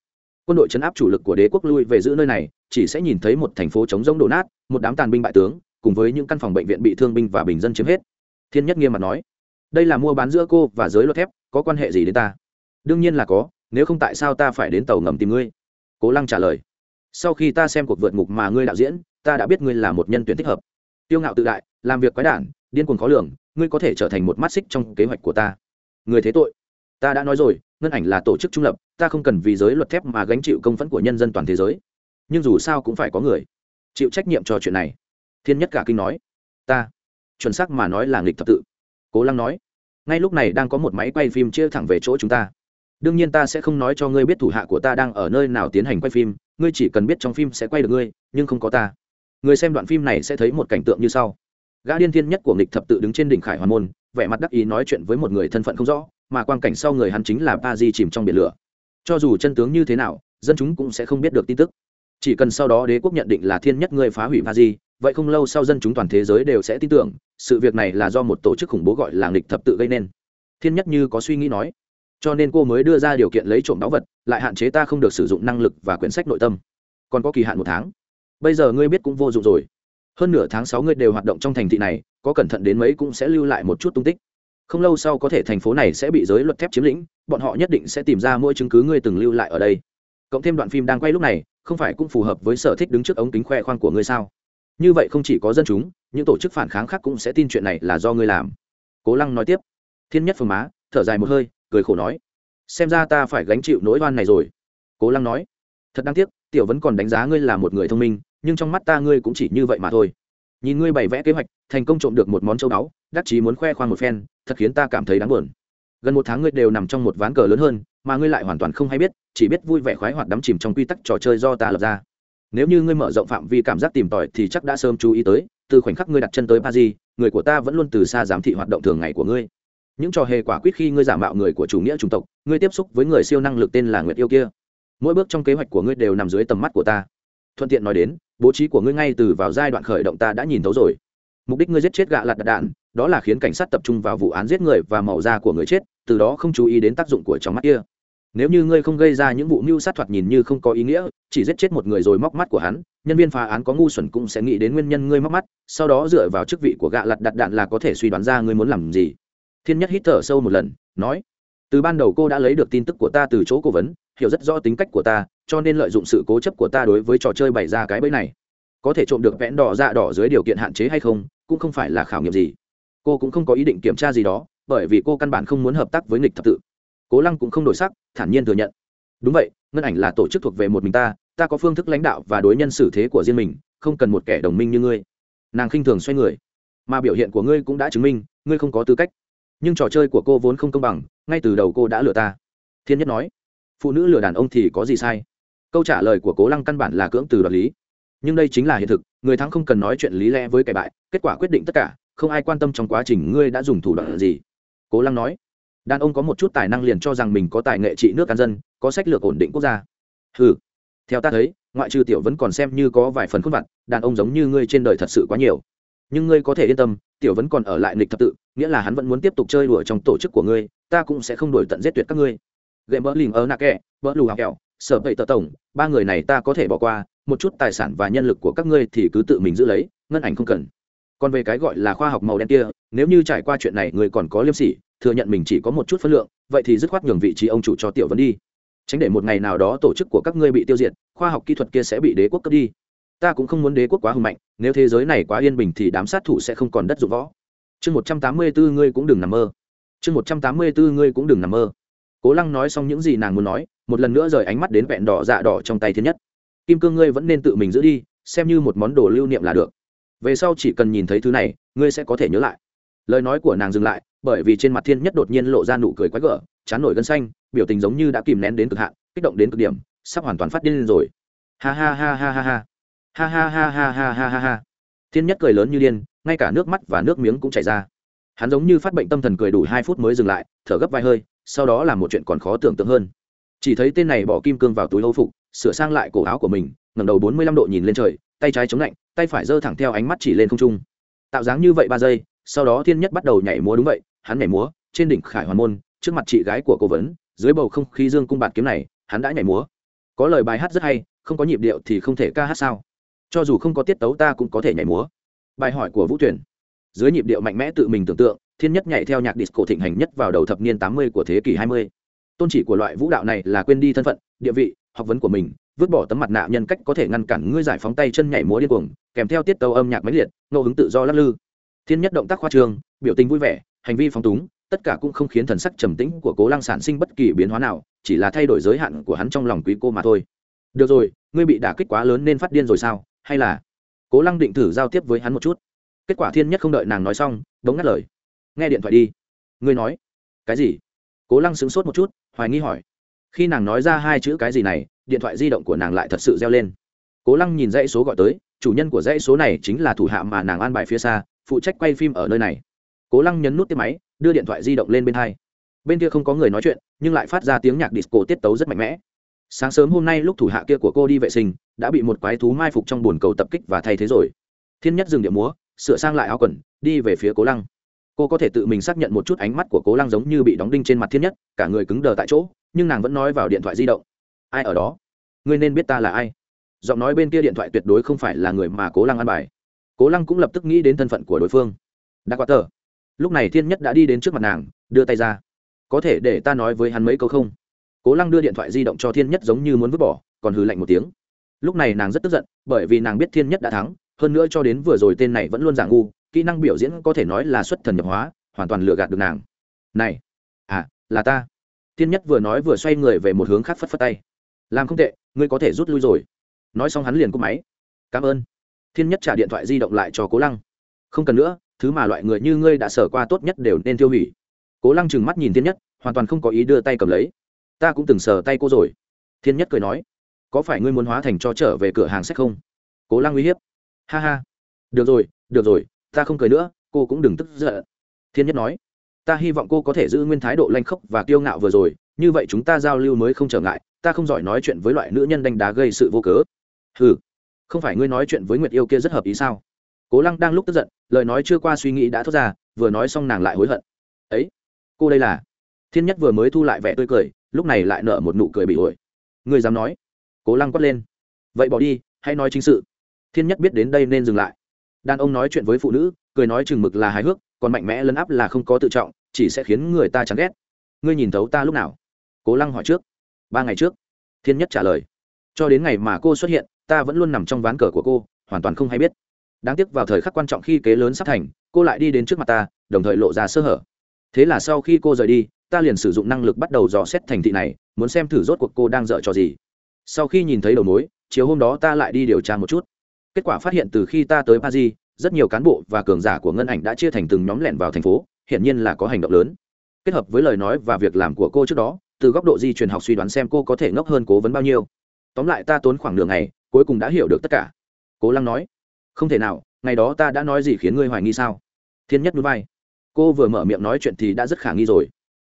Quân đội chấn áp chủ lực của đế quốc lui về giữ nơi này, chỉ sẽ nhìn thấy một thành phố chống rỗng đổ nát, một đám tàn binh bại tướng, cùng với những căn phòng bệnh viện bị thương binh và bình dân chiếm hết. Thiên nhất nghiêm mặt nói, đây là mua bán giữa cô và giới luật thép, có quan hệ gì đến ta? Đương nhiên là có, nếu không tại sao ta phải đến tàu ngầm tìm ngươi? Cố lăng trả lời, sau khi ta xem cuộc vượt ngục mà ngươi đạo diễn ta đã biết ngươi là một nhân tuyển thích hợp. Tiêu ngạo tự đại, làm việc quái đản, điên cuồng khó lường, ngươi có thể trở thành một mắt xích trong kế hoạch của ta. Người thế tội. Ta đã nói rồi, ngân ảnh là tổ chức trung lập, ta không cần vì giới luật thép mà gánh chịu công phẫn của nhân dân toàn thế giới. Nhưng dù sao cũng phải có người chịu trách nhiệm cho chuyện này. Thiên nhất cả kinh nói, ta, chuẩn xác mà nói là nghịch thập tự. Cố lăng nói, ngay lúc này đang có một máy quay phim chia thẳng về chỗ chúng ta. Đương nhiên ta sẽ không nói cho ngươi biết thủ hạ của ta đang ở nơi nào tiến hành quay phim, ngươi chỉ cần biết trong phim sẽ quay được ngươi, nhưng không có ta người xem đoạn phim này sẽ thấy một cảnh tượng như sau. Gã điên thiên nhất của nghịch thập tự đứng trên đỉnh khải hoàn môn, vẻ mặt đắc ý nói chuyện với một người thân phận không rõ, mà quang cảnh sau người hắn chính là ba di chìm trong biển lửa. Cho dù chân tướng như thế nào, dân chúng cũng sẽ không biết được tin tức. Chỉ cần sau đó đế quốc nhận định là thiên nhất người phá hủy ba di, vậy không lâu sau dân chúng toàn thế giới đều sẽ tin tưởng, sự việc này là do một tổ chức khủng bố gọi là nghịch thập tự gây nên. Thiên nhất như có suy nghĩ nói, cho nên cô mới đưa ra điều kiện lấy trộm báu vật, lại hạn chế ta không được sử dụng năng lực và quyển sách nội tâm. Còn có kỳ hạn một tháng bây giờ ngươi biết cũng vô dụng rồi. Hơn nửa tháng sáu ngươi đều hoạt động trong thành thị này, có cẩn thận đến mấy cũng sẽ lưu lại một chút tung tích. Không lâu sau có thể thành phố này sẽ bị giới luật thép chiếm lĩnh, bọn họ nhất định sẽ tìm ra mỗi chứng cứ ngươi từng lưu lại ở đây. Cộng thêm đoạn phim đang quay lúc này, không phải cũng phù hợp với sở thích đứng trước ống kính khoe khoang của ngươi sao? Như vậy không chỉ có dân chúng, những tổ chức phản kháng khác cũng sẽ tin chuyện này là do ngươi làm. Cố lăng nói tiếp. Thiên nhất phương má, thở dài một hơi, cười khổ nói. Xem ra ta phải gánh chịu nỗi oan này rồi. Cố lăng nói. Thật đáng tiếc, tiểu vẫn còn đánh giá ngươi là một người thông minh nhưng trong mắt ta ngươi cũng chỉ như vậy mà thôi. Nhìn ngươi bày vẽ kế hoạch, thành công trộm được một món châu báu, đắc chí muốn khoe khoang một phen, thật khiến ta cảm thấy đáng buồn. Gần một tháng ngươi đều nằm trong một ván cờ lớn hơn, mà ngươi lại hoàn toàn không hay biết, chỉ biết vui vẻ khoái hoạt đắm chìm trong quy tắc trò chơi do ta lập ra. Nếu như ngươi mở rộng phạm vi cảm giác tìm tòi thì chắc đã sớm chú ý tới, từ khoảnh khắc ngươi đặt chân tới paris, người của ta vẫn luôn từ xa giám thị hoạt động thường ngày của ngươi. Những trò hề quả quyết khi ngươi giả mạo người của chủ nghĩa chủng tộc, ngươi tiếp xúc với người siêu năng lực tên là nguyệt yêu kia. Mỗi bước trong kế hoạch của ngươi đều nằm dưới tầm mắt của ta thuận tiện nói đến, bố trí của ngươi ngay từ vào giai đoạn khởi động ta đã nhìn thấu rồi. Mục đích ngươi giết chết gạ lạt đạn, đó là khiến cảnh sát tập trung vào vụ án giết người và màu da của người chết, từ đó không chú ý đến tác dụng của trong mắt kia. Nếu như ngươi không gây ra những vụ mưu sát thoạt nhìn như không có ý nghĩa, chỉ giết chết một người rồi móc mắt của hắn, nhân viên phá án có ngu xuẩn cũng sẽ nghĩ đến nguyên nhân ngươi móc mắt, sau đó dựa vào chức vị của gạ lặt đặt đạn là có thể suy đoán ra ngươi muốn làm gì. Thiên nhất hít thở sâu một lần, nói, từ ban đầu cô đã lấy được tin tức của ta từ chỗ cố vấn, hiểu rất rõ tính cách của ta cho nên lợi dụng sự cố chấp của ta đối với trò chơi bày ra cái bẫy này. Có thể trộm được vẽn đỏ dạ đỏ dưới điều kiện hạn chế hay không, cũng không phải là khảo nghiệm gì. Cô cũng không có ý định kiểm tra gì đó, bởi vì cô căn bản không muốn hợp tác với nghịch thập tự. Cố lăng cũng không đổi sắc, thản nhiên thừa nhận. Đúng vậy, ngân ảnh là tổ chức thuộc về một mình ta ta có phương thức lãnh đạo và đối nhân xử thế của riêng mình, không cần một kẻ đồng minh như ngươi. Nàng khinh thường xoay người. Mà biểu hiện của ngươi cũng đã chứng minh, ngươi không có tư cách. Nhưng trò chơi của cô vốn không công bằng, ngay từ đầu cô đã lừa ta. Thiên nhất nói. Phụ nữ lừa đàn ông thì có gì sai? Câu trả lời của cố lăng căn bản là cưỡng từ đoạt lý. Nhưng đây chính là hiện thực, người thắng không cần nói chuyện lý lẽ với kẻ bại, kết quả quyết định tất cả, không ai quan tâm trong quá trình ngươi đã dùng thủ đoạn gì. Cố lăng nói. Đàn ông có một chút tài năng liền cho rằng mình có tài nghệ trị nước an dân, có sách lược ổn định quốc gia. Ừ theo ta thấy, ngoại trừ tiểu vẫn còn xem như có vài phần khuôn vặt đàn ông giống như ngươi trên đời thật sự quá nhiều. Nhưng ngươi có thể yên tâm, tiểu vẫn còn ở lại nghịch thập tự, nghĩa là hắn vẫn muốn tiếp tục chơi đùa trong tổ chức của ngươi, ta cũng sẽ không đổi tận giết tuyệt các ngươi. Gậy mỡ lình ở nạ kẹ mỡ lù hào kẹo sở vậy tờ tổng, ba người này ta có thể bỏ qua, một chút tài sản và nhân lực của các ngươi thì cứ tự mình giữ lấy, ngân ảnh không cần. Còn về cái gọi là khoa học màu đen kia, nếu như trải qua chuyện này người còn có liêm sỉ, thừa nhận mình chỉ có một chút phân lượng, vậy thì dứt khoát nhường vị trí ông chủ cho tiểu vấn đi. Tránh để một ngày nào đó tổ chức của các ngươi bị tiêu diệt, khoa học kỹ thuật kia sẽ bị đế quốc cướp đi. Ta cũng không muốn đế quốc quá hùng mạnh, nếu thế giới này quá yên bình thì đám sát thủ sẽ không còn đất dụng võ. Chương một trăm tám mươi bốn ngươi cũng đừng nằm mơ. Chương một trăm tám mươi bốn ngươi cũng đừng nằm mơ cố lăng nói xong những gì nàng muốn nói, một lần nữa rời ánh mắt đến vẹn đỏ dạ đỏ trong tay thiên nhất. Kim cương ngươi vẫn nên tự mình giữ đi, xem như một món đồ lưu niệm là được. Về sau chỉ cần nhìn thấy thứ này, ngươi sẽ có thể nhớ lại. Lời nói của nàng dừng lại, bởi vì trên mặt thiên nhất đột nhiên lộ ra nụ cười quái gở, chán nổi gân xanh, biểu tình giống như đã kìm nén đến cực hạn, kích động đến cực điểm, sắp hoàn toàn phát điên lên rồi. Ha ha ha ha ha ha. Ha ha ha ha ha ha ha ha. Thiên nhất cười lớn như điên, ngay cả nước mắt và nước miếng cũng chảy ra. Hắn giống như phát bệnh tâm thần cười đủ hai phút mới dừng lại, thở gấp vài hơi sau đó là một chuyện còn khó tưởng tượng hơn. Chỉ thấy tên này bỏ kim cương vào túi hâu phục, sửa sang lại cổ áo của mình, ngẩng đầu bốn mươi lăm độ nhìn lên trời, tay trái chống lạnh, tay phải giơ thẳng theo ánh mắt chỉ lên không trung. Tạo dáng như vậy ba giây, sau đó thiên nhất bắt đầu nhảy múa đúng vậy, hắn nhảy múa, trên đỉnh khải hoàn môn, trước mặt chị gái của cố vấn, dưới bầu không khí dương cung bạt kiếm này, hắn đã nhảy múa. Có lời bài hát rất hay, không có nhịp điệu thì không thể ca hát sao. Cho dù không có tiết tấu ta cũng có thể nhảy múa. Bài hỏi của vũ tuyển. Dưới nhịp điệu mạnh mẽ tự mình tưởng tượng thiên nhất nhảy theo nhạc disco thịnh hành nhất vào đầu thập niên tám mươi của thế kỷ hai mươi. Tôn chỉ của loại vũ đạo này là quên đi thân phận, địa vị, học vấn của mình, vứt bỏ tấm mặt nạ nhân cách có thể ngăn cản ngươi giải phóng tay chân nhảy múa điên cuồng, kèm theo tiết tấu âm nhạc máy liệt, ngẫu hứng tự do lắc lư. Thiên nhất động tác khoa trương biểu tình vui vẻ, hành vi phóng túng, tất cả cũng không khiến thần sắc trầm tĩnh của cố lăng sản sinh bất kỳ biến hóa nào, chỉ là thay đổi giới hạn của hắn trong lòng quý cô mà thôi. Được rồi, ngươi bị đả kích quá lớn nên phát điên rồi sao, hay là cố lăng định thử giao tiếp với hắn một chút. Kết quả thiên nhất không đợi nàng nói xong, đống ngắt lời nghe điện thoại đi. Ngươi nói. Cái gì? Cố lăng sững sốt một chút, hoài nghi hỏi. Khi nàng nói ra hai chữ cái gì này, điện thoại di động của nàng lại thật sự reo lên. Cố lăng nhìn dãy số gọi tới, chủ nhân của dãy số này chính là thủ hạ mà nàng an bài phía xa, phụ trách quay phim ở nơi này. Cố lăng nhấn nút tiếp máy, đưa điện thoại di động lên bên hai. Bên kia không có người nói chuyện, nhưng lại phát ra tiếng nhạc disco tiết tấu rất mạnh mẽ. Sáng sớm hôm nay lúc thủ hạ kia của cô đi vệ sinh, đã bị một quái thú mai phục trong bồn cầu tập kích và thay thế rồi. Thiên nhất dừng điệu múa, sửa sang lại áo quần, đi về phía cố lăng cô có thể tự mình xác nhận một chút ánh mắt của cố lăng giống như bị đóng đinh trên mặt thiên nhất, cả người cứng đờ tại chỗ, nhưng nàng vẫn nói vào điện thoại di động. Ai ở đó? Ngươi nên biết ta là ai. Giọng nói bên kia điện thoại tuyệt đối không phải là người mà cố lăng ăn bài. Cố lăng cũng lập tức nghĩ đến thân phận của đối phương. Đã quá tờ. Lúc này thiên nhất đã đi đến trước mặt nàng, đưa tay ra. Có thể để ta nói với hắn mấy câu không? Cố lăng đưa điện thoại di động cho thiên nhất giống như muốn vứt bỏ, còn hừ lạnh một tiếng. Lúc này nàng rất tức giận, bởi vì nàng biết thiên nhất đã thắng, hơn nữa cho đến vừa rồi tên này vẫn luôn giả ngu kỹ năng biểu diễn có thể nói là xuất thần nhập hóa, hoàn toàn lừa gạt được nàng. Này à là ta. Thiên nhất vừa nói vừa xoay người về một hướng khác phất phất tay. Làm không tệ, ngươi có thể rút lui rồi. Nói xong hắn liền cúp máy. Cảm ơn. Thiên nhất trả điện thoại di động lại cho cố lăng. Không cần nữa, thứ mà loại người như ngươi đã sở qua tốt nhất đều nên tiêu hủy. Cố lăng trừng mắt nhìn thiên nhất, hoàn toàn không có ý đưa tay cầm lấy. Ta cũng từng sờ tay cô rồi. Thiên nhất cười nói, có phải ngươi muốn hóa thành cho trở về cửa hàng sách không? Cố lăng uy hiếp, ha ha. Được rồi được rồi ta không cười nữa, cô cũng đừng tức giận. Thiên nhất nói. Ta hy vọng cô có thể giữ nguyên thái độ lanh khốc và kiêu ngạo vừa rồi, như vậy chúng ta giao lưu mới không trở ngại, ta không giỏi nói chuyện với loại nữ nhân đánh đá gây sự vô cớ. Ừ không phải ngươi nói chuyện với nguyệt yêu kia rất hợp ý sao? Cố lăng đang lúc tức giận, lời nói chưa qua suy nghĩ đã thốt ra, vừa nói xong nàng lại hối hận. Ấy, cô đây là? Thiên nhất vừa mới thu lại vẻ tươi cười, lúc này lại nở một nụ cười bị ổi ngươi dám nói? Cố lăng quát lên. Vậy bỏ đi, hãy nói chính sự. Thiên nhất biết đến đây nên dừng lại đàn ông nói chuyện với phụ nữ, cười nói chừng mực là hài hước, còn mạnh mẽ lấn áp là không có tự trọng, chỉ sẽ khiến người ta chán ghét. Ngươi nhìn thấu ta lúc nào? Cố lăng hỏi trước. Ba ngày trước. Thiên nhất trả lời. Cho đến ngày mà cô xuất hiện, ta vẫn luôn nằm trong ván cờ của cô, hoàn toàn không hay biết. Đáng tiếc vào thời khắc quan trọng khi kế lớn sắp thành, cô lại đi đến trước mặt ta, đồng thời lộ ra sơ hở. Thế là sau khi cô rời đi, ta liền sử dụng năng lực bắt đầu dò xét thành thị này, muốn xem thử rốt cuộc cô đang dở trò gì. Sau khi nhìn thấy đầu mối, chiều hôm đó ta lại đi điều tra một chút. Kết quả phát hiện từ khi ta tới paris rất nhiều cán bộ và cường giả của ngân ảnh đã chia thành từng nhóm lẻn vào thành phố hiện nhiên là có hành động lớn. Kết hợp với lời nói và việc làm của cô trước đó, từ góc độ di truyền học suy đoán xem cô có thể ngốc hơn cố vấn bao nhiêu. Tóm lại ta tốn khoảng nửa ngày, cuối cùng đã hiểu được tất cả. Cố lăng nói, không thể nào, ngày đó ta đã nói gì khiến ngươi hoài nghi sao? Thiên nhất núi vai. Cô vừa mở miệng nói chuyện thì đã rất khả nghi rồi.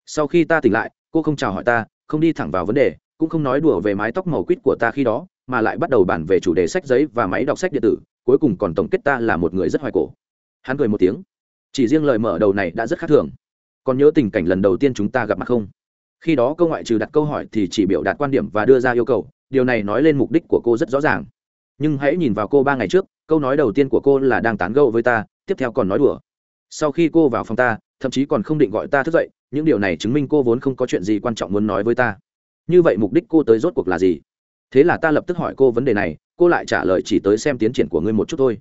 Sau khi ta tỉnh lại, cô không chào hỏi ta, không đi thẳng vào vấn đề, cũng không nói đùa về mái tóc màu quýt của ta khi đó, mà lại bắt đầu bàn về chủ đề sách giấy và máy đọc sách điện tử cuối cùng còn tổng kết ta là một người rất hoài cổ. Hắn cười một tiếng. Chỉ riêng lời mở đầu này đã rất khác thường. Còn nhớ tình cảnh lần đầu tiên chúng ta gặp mặt không? Khi đó câu ngoại trừ đặt câu hỏi thì chỉ biểu đạt quan điểm và đưa ra yêu cầu, điều này nói lên mục đích của cô rất rõ ràng. Nhưng hãy nhìn vào cô ba ngày trước, câu nói đầu tiên của cô là đang tán gẫu với ta, tiếp theo còn nói đùa. Sau khi cô vào phòng ta, thậm chí còn không định gọi ta thức dậy, những điều này chứng minh cô vốn không có chuyện gì quan trọng muốn nói với ta. Như vậy mục đích cô tới rốt cuộc là gì? Thế là ta lập tức hỏi cô vấn đề này cô lại trả lời chỉ tới xem tiến triển của ngươi một chút thôi.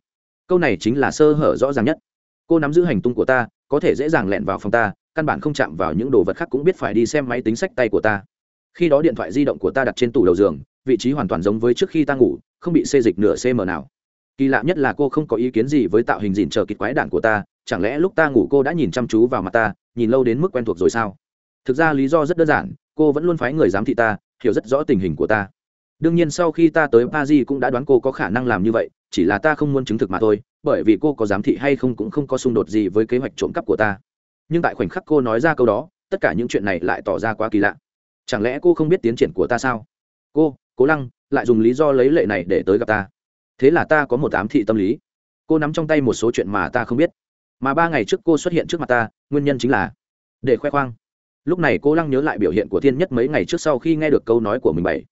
Câu này chính là sơ hở rõ ràng nhất. Cô nắm giữ hành tung của ta, có thể dễ dàng lẹn vào phòng ta, căn bản không chạm vào những đồ vật khác cũng biết phải đi xem máy tính sách tay của ta. Khi đó điện thoại di động của ta đặt trên tủ đầu giường, vị trí hoàn toàn giống với trước khi ta ngủ, không bị xê dịch nửa cm nào. Kỳ lạ nhất là cô không có ý kiến gì với tạo hình dìn chờ kịch quái đản của ta, chẳng lẽ lúc ta ngủ cô đã nhìn chăm chú vào mặt ta, nhìn lâu đến mức quen thuộc rồi sao? Thực ra lý do rất đơn giản, cô vẫn luôn phái người giám thị ta, hiểu rất rõ tình hình của ta đương nhiên sau khi ta tới paris cũng đã đoán cô có khả năng làm như vậy, chỉ là ta không muốn chứng thực mà thôi, bởi vì cô có giám thị hay không cũng không có xung đột gì với kế hoạch trộm cắp của ta. Nhưng tại khoảnh khắc cô nói ra câu đó, tất cả những chuyện này lại tỏ ra quá kỳ lạ. Chẳng lẽ cô không biết tiến triển của ta sao? Cô, cố lăng, lại dùng lý do lấy lệ này để tới gặp ta. Thế là ta có một ám thị tâm lý. Cô nắm trong tay một số chuyện mà ta không biết. Mà ba ngày trước cô xuất hiện trước mặt ta, nguyên nhân chính là để khoe khoang. Lúc này cô lăng nhớ lại biểu hiện của thiên nhất mấy ngày trước sau khi nghe được câu nói của mình bảy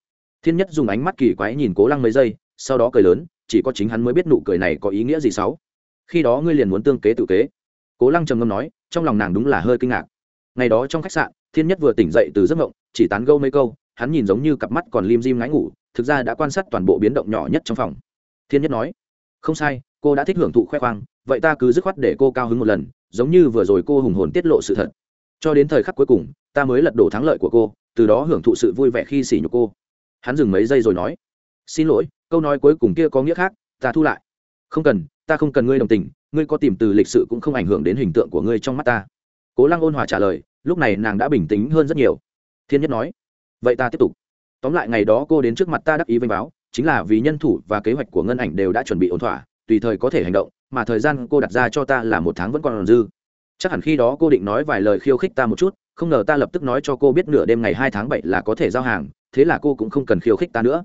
thiên nhất dùng ánh mắt kỳ quái nhìn cố lăng mấy giây, sau đó cười lớn, chỉ có chính hắn mới biết nụ cười này có ý nghĩa gì sáu. Khi đó ngươi liền muốn tương kế tự kế. Cố lăng trầm ngâm nói, trong lòng nàng đúng là hơi kinh ngạc. Ngày đó trong khách sạn, thiên nhất vừa tỉnh dậy từ giấc ngộng chỉ tán gâu mấy câu, hắn nhìn giống như cặp mắt còn lim dim ngáy ngủ, thực ra đã quan sát toàn bộ biến động nhỏ nhất trong phòng. Thiên nhất nói, không sai, cô đã thích hưởng thụ khoe khoang, vậy ta cứ dứt khoát để cô cao hứng một lần, giống như vừa rồi cô hùng hồn tiết lộ sự thật. Cho đến thời khắc cuối cùng, ta mới lật đổ thắng lợi của cô, từ đó hưởng thụ sự vui vẻ khi xỉ nhục cô hắn dừng mấy giây rồi nói, xin lỗi, câu nói cuối cùng kia có nghĩa khác, ta thu lại. Không cần, ta không cần ngươi đồng tình, ngươi có tìm từ lịch sự cũng không ảnh hưởng đến hình tượng của ngươi trong mắt ta. Cố lăng ôn hòa trả lời, lúc này nàng đã bình tĩnh hơn rất nhiều. Thiên nhất nói, vậy ta tiếp tục. Tóm lại ngày đó cô đến trước mặt ta đắc ý vênh báo, chính là vì nhân thủ và kế hoạch của ngân ảnh đều đã chuẩn bị ổn thỏa, tùy thời có thể hành động, mà thời gian cô đặt ra cho ta là một tháng vẫn còn dư. Chắc hẳn khi đó cô định nói vài lời khiêu khích ta một chút, không ngờ ta lập tức nói cho cô biết nửa đêm ngày hai tháng bảy là có thể giao hàng thế là cô cũng không cần khiêu khích ta nữa.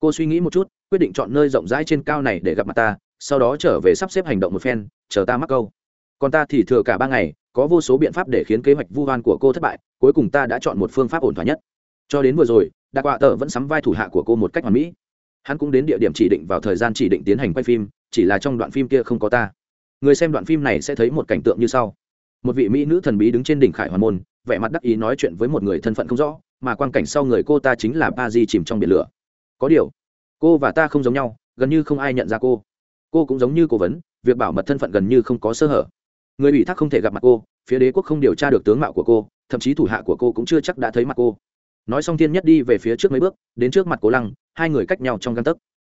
Cô suy nghĩ một chút, quyết định chọn nơi rộng rãi trên cao này để gặp mặt ta, sau đó trở về sắp xếp hành động một phen, chờ ta mắc câu. Còn ta thì thừa cả ba ngày, có vô số biện pháp để khiến kế hoạch vu hoan của cô thất bại, cuối cùng ta đã chọn một phương pháp ổn thỏa nhất. Cho đến vừa rồi đặc quạ tờ vẫn sắm vai thủ hạ của cô một cách hoàn mỹ. Hắn cũng đến địa điểm chỉ định vào thời gian chỉ định tiến hành quay phim, chỉ là trong đoạn phim kia không có ta. Người xem đoạn phim này sẽ thấy một cảnh tượng như sau. Một vị mỹ nữ thần bí đứng trên đỉnh khải hoàn môn vẻ mặt đắc ý nói chuyện với một người thân phận không rõ, mà quan cảnh sau người cô ta chính là ba di chìm trong biển lửa. Có điều, cô và ta không giống nhau, gần như không ai nhận ra cô. Cô cũng giống như cố vấn, việc bảo mật thân phận gần như không có sơ hở. Người ủy thác không thể gặp mặt cô, phía đế quốc không điều tra được tướng mạo của cô, thậm chí thủ hạ của cô cũng chưa chắc đã thấy mặt cô. Nói xong thiên nhất đi về phía trước mấy bước, đến trước mặt cố lăng, hai người cách nhau trong găng tấc.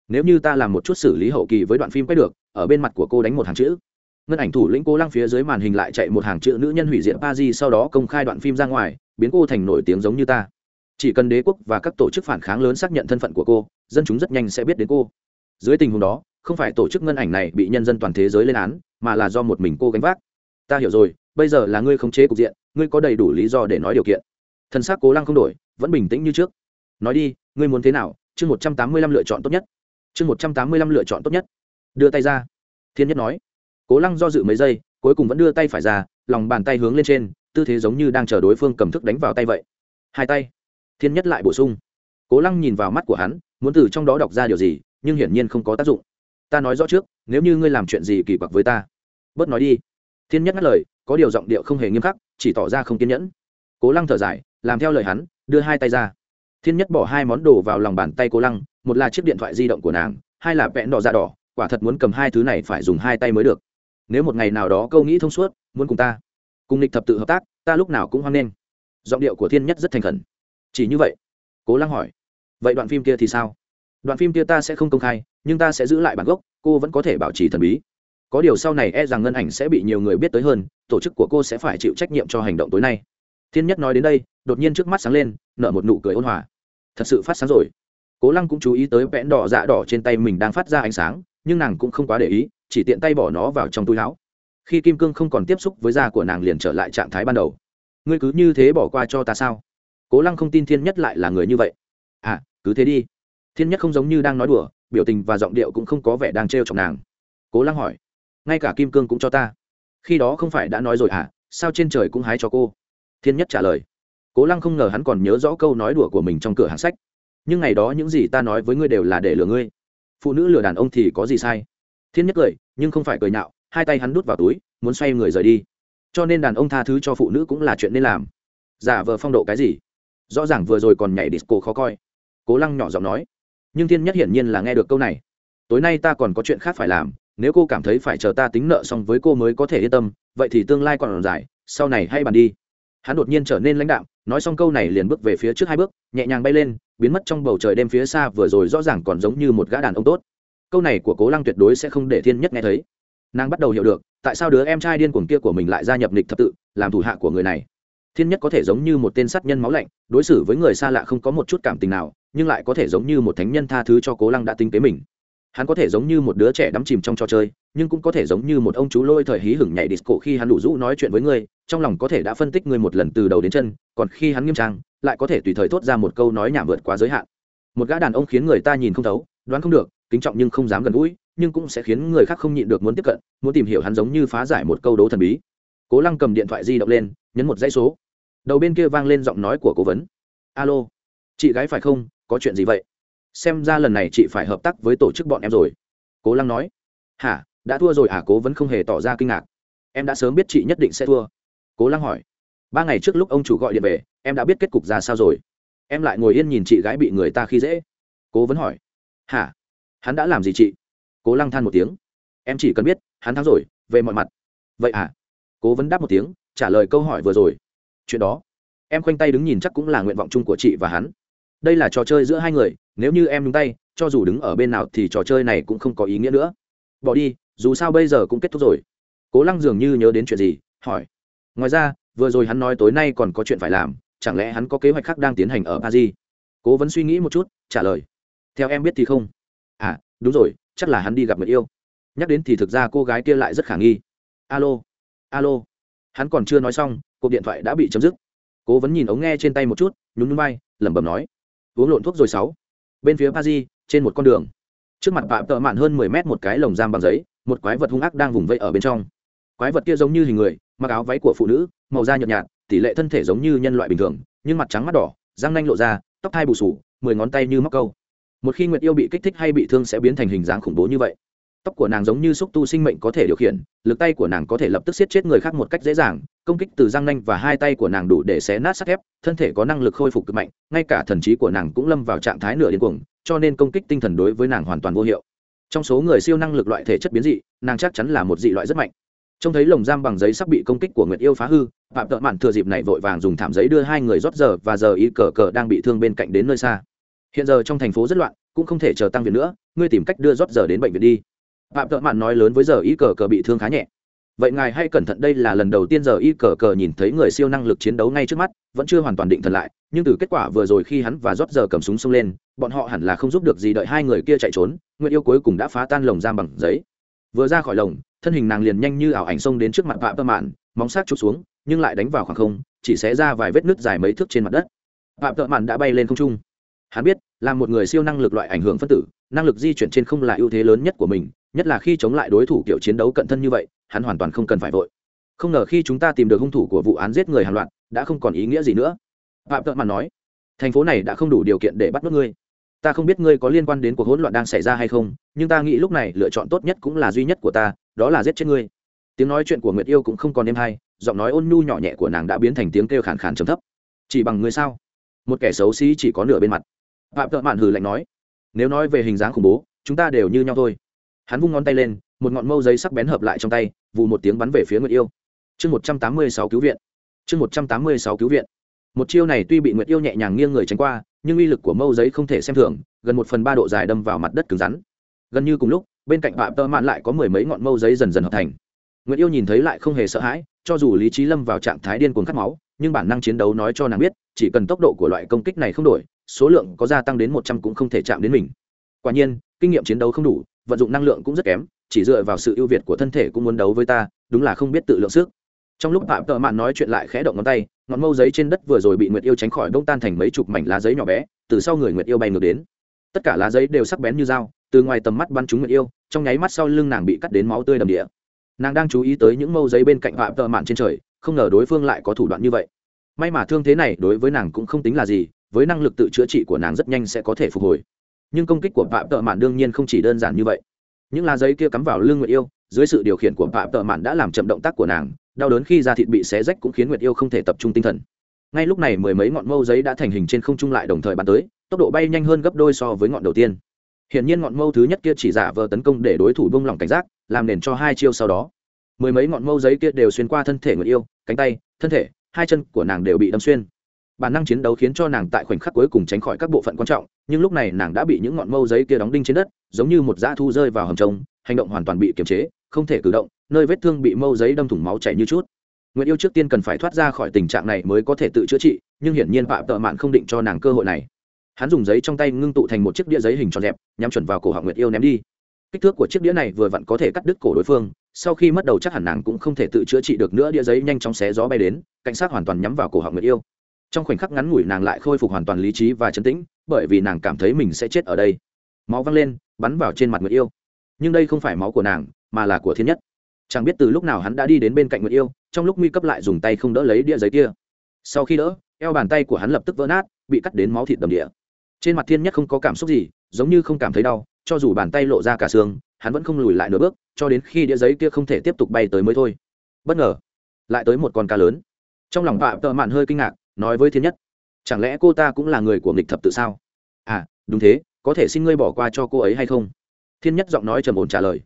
Nếu như ta làm một chút xử lý hậu kỳ với đoạn phim quay được, ở bên mặt của cô đánh một hàng chữ ngân ảnh thủ lĩnh cố lăng phía dưới màn hình lại chạy một hàng chữ nữ nhân hủy diệt pa di sau đó công khai đoạn phim ra ngoài, biến cô thành nổi tiếng giống như ta. Chỉ cần đế quốc và các tổ chức phản kháng lớn xác nhận thân phận của cô, dân chúng rất nhanh sẽ biết đến cô. Dưới tình huống đó, không phải tổ chức ngân ảnh này bị nhân dân toàn thế giới lên án, mà là do một mình cô gánh vác. Ta hiểu rồi, bây giờ là ngươi khống chế cục diện, ngươi có đầy đủ lý do để nói điều kiện. Thân xác cố lăng không đổi, vẫn bình tĩnh như trước. Nói đi, ngươi muốn thế nào? Chương một trăm tám mươi lăm lựa chọn tốt nhất. Chương một trăm tám mươi lăm lựa chọn tốt nhất. Đưa tay ra. Thiên nhất nói cố lăng do dự mấy giây, cuối cùng vẫn đưa tay phải ra, lòng bàn tay hướng lên trên, tư thế giống như đang chờ đối phương cầm thức đánh vào tay vậy. Hai tay. Thiên nhất lại bổ sung. Cố lăng nhìn vào mắt của hắn, muốn từ trong đó đọc ra điều gì, nhưng hiển nhiên không có tác dụng. Ta nói rõ trước, nếu như ngươi làm chuyện gì kỳ quặc với ta, bớt nói đi. Thiên nhất ngắt lời, có điều giọng điệu không hề nghiêm khắc, chỉ tỏ ra không kiên nhẫn. Cố lăng thở dài, làm theo lời hắn, đưa hai tay ra. Thiên nhất bỏ hai món đồ vào lòng bàn tay cố lăng, một là chiếc điện thoại di động của nàng, hai là vẽn đỏ da đỏ, quả thật muốn cầm hai thứ này phải dùng hai tay mới được nếu một ngày nào đó câu nghĩ thông suốt, muốn cùng ta cùng lịch thập tự hợp tác, ta lúc nào cũng hoan nghênh. Giọng điệu của thiên nhất rất thành khẩn. Chỉ như vậy? Cố lăng hỏi. Vậy đoạn phim kia thì sao? Đoạn phim kia ta sẽ không công khai, nhưng ta sẽ giữ lại bản gốc, cô vẫn có thể bảo trì thần bí. Có điều sau này e rằng ngân ảnh sẽ bị nhiều người biết tới hơn, tổ chức của cô sẽ phải chịu trách nhiệm cho hành động tối nay. Thiên nhất nói đến đây, đột nhiên trước mắt sáng lên, nở một nụ cười ôn hòa. Thật sự phát sáng rồi. Cố lăng cũng chú ý tới vẽn đỏ dạ đỏ trên tay mình đang phát ra ánh sáng, nhưng nàng cũng không quá để ý chỉ tiện tay bỏ nó vào trong túi áo. Khi kim cương không còn tiếp xúc với da của nàng liền trở lại trạng thái ban đầu. Ngươi cứ như thế bỏ qua cho ta sao? Cố lăng không tin thiên nhất lại là người như vậy. À cứ thế đi. Thiên nhất không giống như đang nói đùa, biểu tình và giọng điệu cũng không có vẻ đang trêu chọc nàng. Cố lăng hỏi, ngay cả kim cương cũng cho ta? Khi đó không phải đã nói rồi à? Sao trên trời cũng hái cho cô? Thiên nhất trả lời, cố lăng không ngờ hắn còn nhớ rõ câu nói đùa của mình trong cửa hàng sách. Nhưng ngày đó những gì ta nói với ngươi đều là để lừa ngươi. Phụ nữ lừa đàn ông thì có gì sai? Thiên nhất cười, nhưng không phải cười nhạo, hai tay hắn đút vào túi, muốn xoay người rời đi. Cho nên đàn ông tha thứ cho phụ nữ cũng là chuyện nên làm. Giả vờ phong độ cái gì? Rõ ràng vừa rồi còn nhảy disco khó coi. Cố lăng nhỏ giọng nói. Nhưng thiên nhất hiển nhiên là nghe được câu này. Tối nay ta còn có chuyện khác phải làm, nếu cô cảm thấy phải chờ ta tính nợ xong với cô mới có thể yên tâm, vậy thì tương lai còn dài, sau này hay bàn đi. Hắn đột nhiên trở nên lãnh đạm, nói xong câu này liền bước về phía trước hai bước, nhẹ nhàng bay lên, biến mất trong bầu trời đêm phía xa vừa rồi rõ ràng còn giống như một gã đàn ông tốt câu này của cố lăng tuyệt đối sẽ không để thiên nhất nghe thấy. Nàng bắt đầu hiểu được, tại sao đứa em trai điên cuồng kia của mình lại gia nhập nịch thập tự, làm thủ hạ của người này. Thiên nhất có thể giống như một tên sát nhân máu lạnh, đối xử với người xa lạ không có một chút cảm tình nào, nhưng lại có thể giống như một thánh nhân tha thứ cho cố lăng đã tính kế mình. Hắn có thể giống như một đứa trẻ đắm chìm trong trò chơi, nhưng cũng có thể giống như một ông chú lôi thời hí hửng nhảy disco khi hắn đủ rũ nói chuyện với ngươi trong lòng có thể đã phân tích ngươi một lần từ đầu đến chân, còn khi hắn nghiêm trang, lại có thể tùy thời thốt ra một câu nói nhảm vượt quá giới hạn. Một gã đàn ông khiến người ta nhìn không thấu, đoán không được kính trọng nhưng không dám gần gũi, nhưng cũng sẽ khiến người khác không nhịn được muốn tiếp cận, muốn tìm hiểu hắn giống như phá giải một câu đố thần bí. Cố lăng cầm điện thoại di động lên, nhấn một dãy số. Đầu bên kia vang lên giọng nói của cố vấn. Alo, chị gái phải không? Có chuyện gì vậy? Xem ra lần này chị phải hợp tác với tổ chức bọn em rồi. Cố lăng nói. Hả? Đã thua rồi à? Cố vẫn không hề tỏ ra kinh ngạc. Em đã sớm biết chị nhất định sẽ thua. Cố lăng hỏi. Ba ngày trước lúc ông chủ gọi điện về, em đã biết kết cục ra sao rồi? Em lại ngồi yên nhìn chị gái bị người ta khi dễ. Cố vấn hỏi. Hả? Hắn đã làm gì chị? Cố lăng than một tiếng. Em chỉ cần biết, hắn thắng rồi, về mọi mặt. Vậy à? Cố vấn đáp một tiếng, trả lời câu hỏi vừa rồi. Chuyện đó, em khoanh tay đứng nhìn chắc cũng là nguyện vọng chung của chị và hắn. Đây là trò chơi giữa hai người, nếu như em đúng tay, cho dù đứng ở bên nào thì trò chơi này cũng không có ý nghĩa nữa. Bỏ đi, dù sao bây giờ cũng kết thúc rồi. Cố lăng dường như nhớ đến chuyện gì, hỏi. Ngoài ra, vừa rồi hắn nói tối nay còn có chuyện phải làm, chẳng lẽ hắn có kế hoạch khác đang tiến hành ở paris? Cố vẫn suy nghĩ một chút, trả lời. Theo em biết thì không đúng rồi, chắc là hắn đi gặp người yêu. Nhắc đến thì thực ra cô gái kia lại rất khả nghi. Alo alo. Hắn còn chưa nói xong, cuộc điện thoại đã bị chấm dứt. Cố vẫn nhìn ống nghe trên tay một chút, nhún núi bay lẩm bẩm nói, uống lộn thuốc rồi sáu. Bên phía paris trên một con đường. Trước mặt bạm tợ mạn hơn mười mét một cái lồng giam bằng giấy, một quái vật hung ác đang vùng vẫy ở bên trong. Quái vật kia giống như hình người, mặc áo váy của phụ nữ, màu da nhợt nhạt, tỷ lệ thân thể giống như nhân loại bình thường, nhưng mặt trắng mắt đỏ, răng nanh lộ ra, tóc thai bù sủ mười ngón tay như móc câu một khi nguyệt yêu bị kích thích hay bị thương sẽ biến thành hình dáng khủng bố như vậy. Tóc của nàng giống như xúc tu sinh mệnh có thể điều khiển, lực tay của nàng có thể lập tức siết chết người khác một cách dễ dàng, công kích từ răng nanh và hai tay của nàng đủ để xé nát sắt thép, thân thể có năng lực khôi phục cực mạnh, ngay cả thần trí của nàng cũng lâm vào trạng thái nửa điên cuồng, cho nên công kích tinh thần đối với nàng hoàn toàn vô hiệu. Trong số người siêu năng lực loại thể chất biến dị, nàng chắc chắn là một dị loại rất mạnh. Trông thấy lồng giam bằng giấy sắp bị công kích của nguyệt yêu phá hư, phạm tợ mạn thừa dịp này vội vàng dùng thảm giấy đưa hai người rót giờ và giờ y cờ cờ đang bị thương bên cạnh đến nơi xa hiện giờ trong thành phố rất loạn, cũng không thể chờ tăng viện nữa, ngươi tìm cách đưa rót giờ đến bệnh viện đi. Phạm tợ mạn nói lớn với giờ Y cờ cờ bị thương khá nhẹ. Vậy ngài hay cẩn thận, đây là lần đầu tiên giờ y cờ cờ nhìn thấy người siêu năng lực chiến đấu ngay trước mắt, vẫn chưa hoàn toàn định thần lại, nhưng từ kết quả vừa rồi khi hắn và rót giờ cầm súng xông lên, bọn họ hẳn là không giúp được gì đợi hai người kia chạy trốn nguyện yêu cuối cùng đã phá tan lồng giam bằng giấy. Vừa ra khỏi lồng, thân hình nàng liền nhanh như ảo ảnh xông đến trước mặt phạm tơ mạn, móng sát chụp xuống, nhưng lại đánh vào khoảng không, chỉ xé ra vài vết nứt dài mấy thước trên mặt đất. Phạm tơ mạn đã bay lên không trung hắn biết, là một người siêu năng lực loại ảnh hưởng phân tử, năng lực di chuyển trên không là ưu thế lớn nhất của mình, nhất là khi chống lại đối thủ kiểu chiến đấu cận thân như vậy, hắn hoàn toàn không cần phải vội. Không ngờ khi chúng ta tìm được hung thủ của vụ án giết người hàng loạt, đã không còn ý nghĩa gì nữa. Phạm tợn mạn nói, thành phố này đã không đủ điều kiện để bắt mất ngươi. Ta không biết ngươi có liên quan đến cuộc hỗn loạn đang xảy ra hay không, nhưng ta nghĩ lúc này lựa chọn tốt nhất cũng là duy nhất của ta, đó là giết chết ngươi. Tiếng nói chuyện của nguyệt yêu cũng không còn êm hay, giọng nói ôn nhu nhỏ nhẹ của nàng đã biến thành tiếng kêu khàn khàn trầm thấp. Chỉ bằng ngươi sao? Một kẻ xấu xí chỉ có nửa bên mặt phạm tợ mạn hừ lạnh nói, nếu nói về hình dáng khủng bố, chúng ta đều như nhau thôi. Hắn vung ngón tay lên, một ngọn mâu giấy sắc bén hợp lại trong tay vụ một tiếng bắn về phía nguyệt yêu. Chương một trăm tám mươi sáu cứu viện. Chương một trăm tám mươi sáu cứu viện. Một chiêu này tuy bị nguyệt yêu nhẹ nhàng nghiêng người tránh qua, nhưng uy lực của mâu giấy không thể xem thường, gần một phần ba độ dài đâm vào mặt đất cứng rắn. Gần như cùng lúc, bên cạnh phạm tơ mạn lại có mười mấy ngọn mâu giấy dần dần hợp thành. Nguyệt yêu nhìn thấy lại không hề sợ hãi, cho dù lý trí lâm vào trạng thái điên cuồng cắt máu nhưng bản năng chiến đấu nói cho nàng biết, chỉ cần tốc độ của loại công kích này không đổi, số lượng có gia tăng đến một trăm cũng không thể chạm đến mình. Quả nhiên, kinh nghiệm chiến đấu không đủ, vận dụng năng lượng cũng rất kém, chỉ dựa vào sự ưu việt của thân thể cũng muốn đấu với ta, đúng là không biết tự lượng sức. Trong lúc phạm tợ mạn nói chuyện lại khẽ động ngón tay, ngọn mâu giấy trên đất vừa rồi bị nguyệt yêu tránh khỏi đông tan thành mấy chục mảnh lá giấy nhỏ bé, từ sau người nguyệt yêu bay ngược đến. Tất cả lá giấy đều sắc bén như dao, từ ngoài tầm mắt bắn trúng nguyệt yêu, trong nháy mắt sau lưng nàng bị cắt đến máu tươi đầm địa. Nàng đang chú ý tới những mâu giấy bên cạnh phạm tợ mạn trên trời không ngờ đối phương lại có thủ đoạn như vậy. May mà thương thế này đối với nàng cũng không tính là gì, với năng lực tự chữa trị của nàng rất nhanh sẽ có thể phục hồi. Nhưng công kích của phạm tợ mạn đương nhiên không chỉ đơn giản như vậy. Những lá giấy kia cắm vào lưng nguyệt yêu, dưới sự điều khiển của phạm tợ mạn đã làm chậm động tác của nàng, đau đớn khi da thịt bị xé rách cũng khiến nguyệt yêu không thể tập trung tinh thần. Ngay lúc này mười mấy ngọn mâu giấy đã thành hình trên không trung lại đồng thời bắn tới, tốc độ bay nhanh hơn gấp đôi so với ngọn đầu tiên. Hiển nhiên ngọn mâu thứ nhất kia chỉ giả vờ tấn công để đối thủ bông lỏng cảnh giác, làm nền cho hai chiêu sau đó mười mấy ngọn mâu giấy kia đều xuyên qua thân thể người yêu, cánh tay, thân thể, hai chân của nàng đều bị đâm xuyên. Bản năng chiến đấu khiến cho nàng tại khoảnh khắc cuối cùng tránh khỏi các bộ phận quan trọng, nhưng lúc này nàng đã bị những ngọn mâu giấy kia đóng đinh trên đất, giống như một dã thu rơi vào hầm trống, hành động hoàn toàn bị kiềm chế, không thể cử động, nơi vết thương bị mâu giấy đâm thủng máu chảy như chút. Nguyệt yêu trước tiên cần phải thoát ra khỏi tình trạng này mới có thể tự chữa trị, nhưng hiển nhiên phạm tợ mạn không định cho nàng cơ hội này. Hắn dùng giấy trong tay ngưng tụ thành một chiếc đĩa giấy hình tròn đẹp nhắm chuẩn vào cổ họng nguyệt yêu ném đi. Kích thước của chiếc đĩa này vừa vặn có thể cắt đứt cổ đối phương sau khi mất đầu chắc hẳn nàng cũng không thể tự chữa trị được nữa, đĩa giấy nhanh chóng xé gió bay đến, cảnh sát hoàn toàn nhắm vào cổ họng nguyệt yêu. Trong khoảnh khắc ngắn ngủi nàng lại khôi phục hoàn toàn lý trí và chấn tĩnh, bởi vì nàng cảm thấy mình sẽ chết ở đây. Máu văng lên, bắn vào trên mặt nguyệt yêu. Nhưng đây không phải máu của nàng, mà là của thiên nhất. Chẳng biết từ lúc nào hắn đã đi đến bên cạnh nguyệt yêu, trong lúc nguy cấp lại dùng tay không đỡ lấy đĩa giấy kia. Sau khi đỡ, eo bàn tay của hắn lập tức vỡ nát, bị cắt đến máu thịt đầm địa trên mặt thiên nhất không có cảm xúc gì, giống như không cảm thấy đau, cho dù bàn tay lộ ra cả xương hắn vẫn không lùi lại nửa bước, cho đến khi đĩa giấy kia không thể tiếp tục bay tới mới thôi. Bất ngờ, lại tới một con cá lớn. Trong lòng phạm tợ mạn hơi kinh ngạc, nói với thiên nhất, chẳng lẽ cô ta cũng là người của nghịch thập tự sao? À đúng thế, có thể xin ngươi bỏ qua cho cô ấy hay không? Thiên nhất giọng nói trầm ổn trả lời,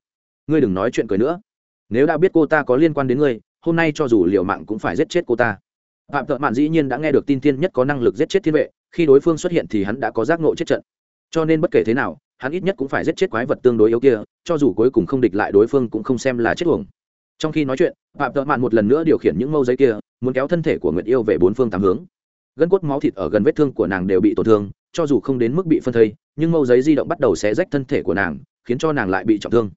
ngươi đừng nói chuyện cười nữa. Nếu đã biết cô ta có liên quan đến ngươi, hôm nay cho dù liều mạng cũng phải giết chết cô ta. Phạm thợ mạn dĩ nhiên đã nghe được tin thiên nhất có năng lực giết chết thiên vệ, khi đối phương xuất hiện thì hắn đã có giác ngộ chết trận. Cho nên bất kể thế nào hắn ít nhất cũng phải giết chết quái vật tương đối yếu kia, cho dù cuối cùng không địch lại đối phương cũng không xem là chết tuồng trong khi nói chuyện, phạm thợ mạn một lần nữa điều khiển những mâu giấy kia, muốn kéo thân thể của nguyệt yêu về bốn phương tám hướng. Gân cốt máu thịt ở gần vết thương của nàng đều bị tổn thương, cho dù không đến mức bị phân thây, nhưng mâu giấy di động bắt đầu xé rách thân thể của nàng, khiến cho nàng lại bị trọng thương.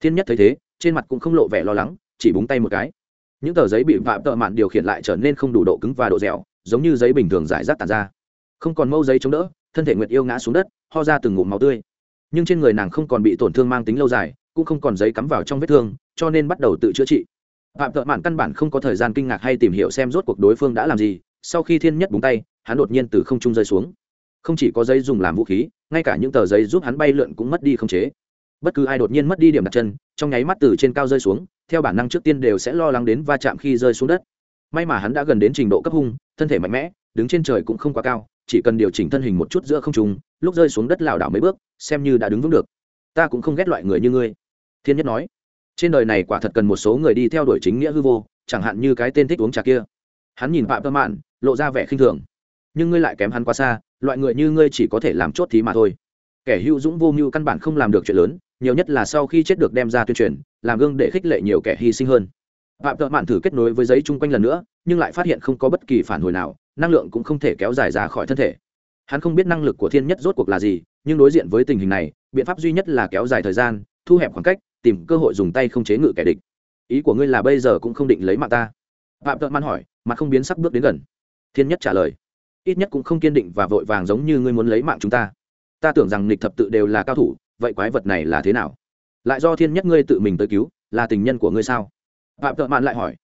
Thiên nhất thấy thế, trên mặt cũng không lộ vẻ lo lắng, chỉ búng tay một cái. Những tờ giấy bị vạm tợ mạn điều khiển lại trở nên không đủ độ cứng và độ dẻo, giống như giấy bình thường giải rác tàn ra. Không còn mâu giấy chống đỡ, thân thể nguyệt yêu ngã xuống đất, ho ra từng ngụm máu tươi nhưng trên người nàng không còn bị tổn thương mang tính lâu dài, cũng không còn giấy cắm vào trong vết thương, cho nên bắt đầu tự chữa trị. Phạm thợ mạn căn bản không có thời gian kinh ngạc hay tìm hiểu xem rốt cuộc đối phương đã làm gì, sau khi thiên nhất búng tay, hắn đột nhiên từ không trung rơi xuống. Không chỉ có giấy dùng làm vũ khí, ngay cả những tờ giấy giúp hắn bay lượn cũng mất đi không chế. Bất cứ ai đột nhiên mất đi điểm đặt chân, trong nháy mắt từ trên cao rơi xuống, theo bản năng trước tiên đều sẽ lo lắng đến va chạm khi rơi xuống đất. May mà hắn đã gần đến trình độ cấp hung, thân thể mạnh mẽ, đứng trên trời cũng không quá cao chỉ cần điều chỉnh thân hình một chút giữa không trung, lúc rơi xuống đất lảo đảo mấy bước, xem như đã đứng vững được. Ta cũng không ghét loại người như ngươi. Thiên nhất nói. Trên đời này quả thật cần một số người đi theo đuổi chính nghĩa hư vô, chẳng hạn như cái tên thích uống trà kia. Hắn nhìn phạm tâm mạn, lộ ra vẻ khinh thường. Nhưng ngươi lại kém hắn quá xa, loại người như ngươi chỉ có thể làm chốt thí mà thôi. Kẻ hữu dũng vô mưu căn bản không làm được chuyện lớn, nhiều nhất là sau khi chết được đem ra tuyên truyền, làm gương để khích lệ nhiều kẻ hy sinh hơn. Phạm tợ mạn thử kết nối với giấy chung quanh lần nữa, nhưng lại phát hiện không có bất kỳ phản hồi nào năng lượng cũng không thể kéo dài ra khỏi thân thể. Hắn không biết năng lực của thiên nhất rốt cuộc là gì, nhưng đối diện với tình hình này, biện pháp duy nhất là kéo dài thời gian, thu hẹp khoảng cách, tìm cơ hội dùng tay không chế ngự kẻ địch. Ý của ngươi là bây giờ cũng không định lấy mạng ta? Phạm tợn man hỏi mà không biến sắc bước đến gần. Thiên nhất trả lời, ít nhất cũng không kiên định và vội vàng giống như ngươi muốn lấy mạng chúng ta. Ta tưởng rằng nịch thập tự đều là cao thủ, vậy quái vật này là thế nào? Lại do thiên nhất ngươi tự mình tới cứu, là tình nhân của ngươi sao? Phạm tợn man lại hỏi.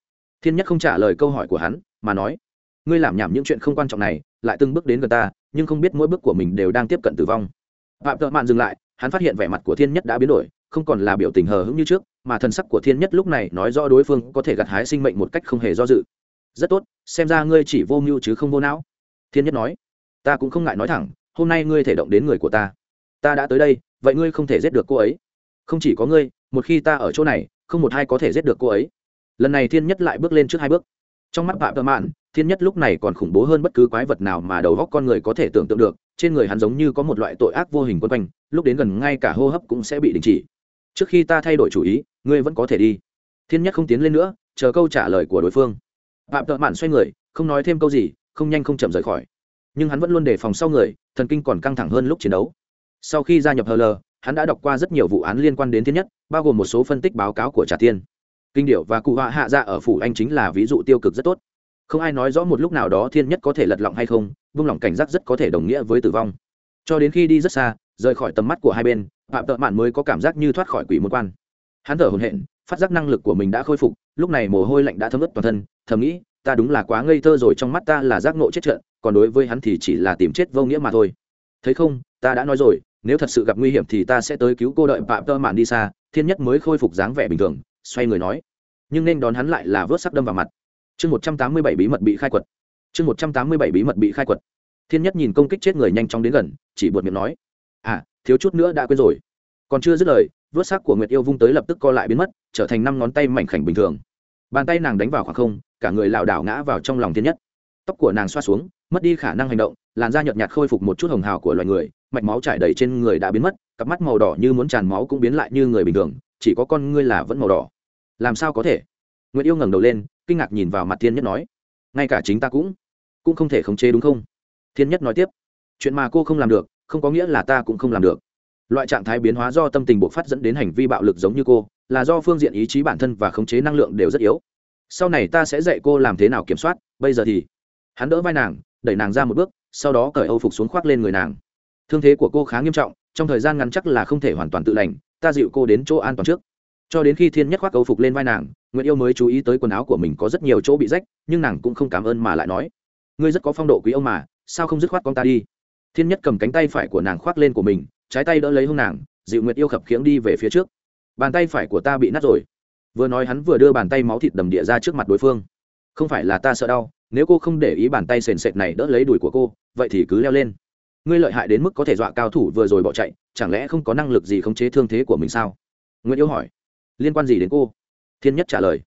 Thiên nhất không trả lời câu hỏi của hắn, mà nói ngươi làm nhảm những chuyện không quan trọng này, lại từng bước đến gần ta, nhưng không biết mỗi bước của mình đều đang tiếp cận tử vong. Phạm tợ mạn dừng lại, hắn phát hiện vẻ mặt của thiên nhất đã biến đổi, không còn là biểu tình hờ hững như trước, mà thần sắc của thiên nhất lúc này nói rõ đối phương có thể gặt hái sinh mệnh một cách không hề do dự. Rất tốt, xem ra ngươi chỉ vô mưu chứ không vô não. Thiên nhất nói. Ta cũng không ngại nói thẳng, hôm nay ngươi thể động đến người của ta. Ta đã tới đây, vậy ngươi không thể giết được cô ấy. Không chỉ có ngươi, một khi ta ở chỗ này, không một ai có thể giết được cô ấy. Lần này thiên nhất lại bước lên trước hai bước. Trong mắt phạm tợ mạn thiên nhất lúc này còn khủng bố hơn bất cứ quái vật nào mà đầu góc con người có thể tưởng tượng được, trên người hắn giống như có một loại tội ác vô hình quân quanh, lúc đến gần ngay cả hô hấp cũng sẽ bị đình chỉ. Trước khi ta thay đổi chủ ý, ngươi vẫn có thể đi. Thiên nhất không tiến lên nữa, chờ câu trả lời của đối phương. Phạm tợ mạn xoay người, không nói thêm câu gì, không nhanh không chậm rời khỏi. Nhưng hắn vẫn luôn đề phòng sau người, thần kinh còn căng thẳng hơn lúc chiến đấu. Sau khi gia nhập hờ lờ hắn đã đọc qua rất nhiều vụ án liên quan đến thiên nhất, bao gồm một số phân tích báo cáo của trà tiên. Kinh điệu và cụ họa hạ dạ ở phủ anh chính là ví dụ tiêu cực rất tốt không ai nói rõ một lúc nào đó thiên nhất có thể lật lọng hay không vung lòng cảnh giác rất có thể đồng nghĩa với tử vong. Cho đến khi đi rất xa, rời khỏi tầm mắt của hai bên, phạm tợ mạn mới có cảm giác như thoát khỏi quỷ môn quan. Hắn thở hồn hện phát giác năng lực của mình đã khôi phục, lúc này mồ hôi lạnh đã thấm ướt toàn thân, thầm nghĩ, ta đúng là quá ngây thơ rồi, trong mắt ta là giác ngộ chết trận, còn đối với hắn thì chỉ là tìm chết vô nghĩa mà thôi. Thấy không, ta đã nói rồi, nếu thật sự gặp nguy hiểm thì ta sẽ tới cứu cô đợi phạm tơ mạn đi xa. Thiên nhất mới khôi phục dáng vẻ bình thường, xoay người nói. Nhưng nên đón hắn lại là vớt sắc đâm vào mặt chương một trăm tám mươi bảy bí mật bị khai quật. Chương một trăm tám mươi bảy bí mật bị khai quật. Thiên nhất nhìn công kích chết người nhanh chóng đến gần, chỉ buột miệng nói à thiếu chút nữa đã quên rồi. Còn chưa dứt lời, vớt xác của nguyệt yêu vung tới lập tức co lại biến mất, trở thành năm ngón tay mảnh khảnh bình thường. Bàn tay nàng đánh vào khoảng không, cả người lảo đảo ngã vào trong lòng thiên nhất. Tóc của nàng xoa xuống, mất đi khả năng hành động, làn da nhợt nhạt khôi phục một chút hồng hào của loài người, mạch máu trải đầy trên người đã biến mất, cặp mắt màu đỏ như muốn tràn máu cũng biến lại như người bình thường, chỉ có con ngươi là vẫn màu đỏ. Làm sao có thể? Nguyễn yêu ngẩng đầu lên kinh ngạc nhìn vào mặt thiên nhất nói, ngay cả chính ta cũng cũng không thể khống chế đúng không? Thiên nhất nói tiếp, chuyện mà cô không làm được, không có nghĩa là ta cũng không làm được. Loại trạng thái biến hóa do tâm tình bộc phát dẫn đến hành vi bạo lực giống như cô, là do phương diện ý chí bản thân và khống chế năng lượng đều rất yếu. Sau này ta sẽ dạy cô làm thế nào kiểm soát, bây giờ thì, hắn đỡ vai nàng, đẩy nàng ra một bước, sau đó cởi âu phục xuống khoác lên người nàng. Thương thế của cô khá nghiêm trọng, trong thời gian ngắn chắc là không thể hoàn toàn tự lành, ta dịu cô đến chỗ an toàn trước cho đến khi thiên nhất khoác âu phục lên vai nàng nguyễn yêu mới chú ý tới quần áo của mình có rất nhiều chỗ bị rách, nhưng nàng cũng không cảm ơn mà lại nói, ngươi rất có phong độ quý ông mà, sao không dứt khoát con ta đi? Thiên nhất cầm cánh tay phải của nàng khoác lên của mình, trái tay đỡ lấy hông nàng, dịu nguyệt yêu khập khiễng đi về phía trước. Bàn tay phải của ta bị nát rồi. Vừa nói hắn vừa đưa bàn tay máu thịt đầm địa ra trước mặt đối phương. Không phải là ta sợ đau, nếu cô không để ý bàn tay sền sệt này đỡ lấy đùi của cô, vậy thì cứ leo lên. Ngươi lợi hại đến mức có thể dọa cao thủ vừa rồi bỏ chạy, chẳng lẽ không có năng lực gì khống chế thương thế của mình sao? Nguyễn yêu hỏi liên quan gì đến cô? Thiên nhất trả lời.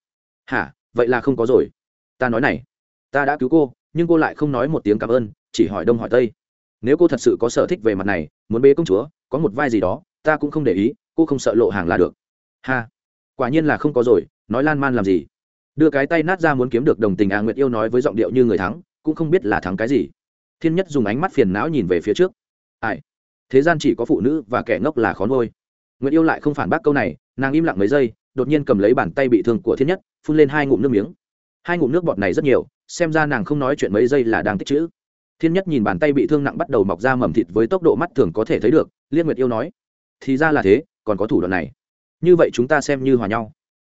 Hả? Vậy là không có rồi. Ta nói này. Ta đã cứu cô, nhưng cô lại không nói một tiếng cảm ơn, chỉ hỏi đông hỏi tây. Nếu cô thật sự có sở thích về mặt này, muốn bê công chúa, có một vai gì đó, ta cũng không để ý, cô không sợ lộ hàng là được. Ha. Quả nhiên là không có rồi, nói lan man làm gì? Đưa cái tay nát ra muốn kiếm được đồng tình à nguyệt yêu nói với giọng điệu như người thắng, cũng không biết là thắng cái gì. Thiên nhất dùng ánh mắt phiền não nhìn về phía trước. Ai? Thế gian chỉ có phụ nữ và kẻ ngốc là khó nuôi nguyệt yêu lại không phản bác câu này, nàng im lặng mấy giây, đột nhiên cầm lấy bàn tay bị thương của thiên nhất, phun lên hai ngụm nước miếng. Hai ngụm nước bọt này rất nhiều, xem ra nàng không nói chuyện mấy giây là đang tích chữ. Thiên nhất nhìn bàn tay bị thương nặng bắt đầu mọc ra mầm thịt với tốc độ mắt thường có thể thấy được, liên nguyệt yêu nói, thì ra là thế, còn có thủ đoạn này. Như vậy chúng ta xem như hòa nhau.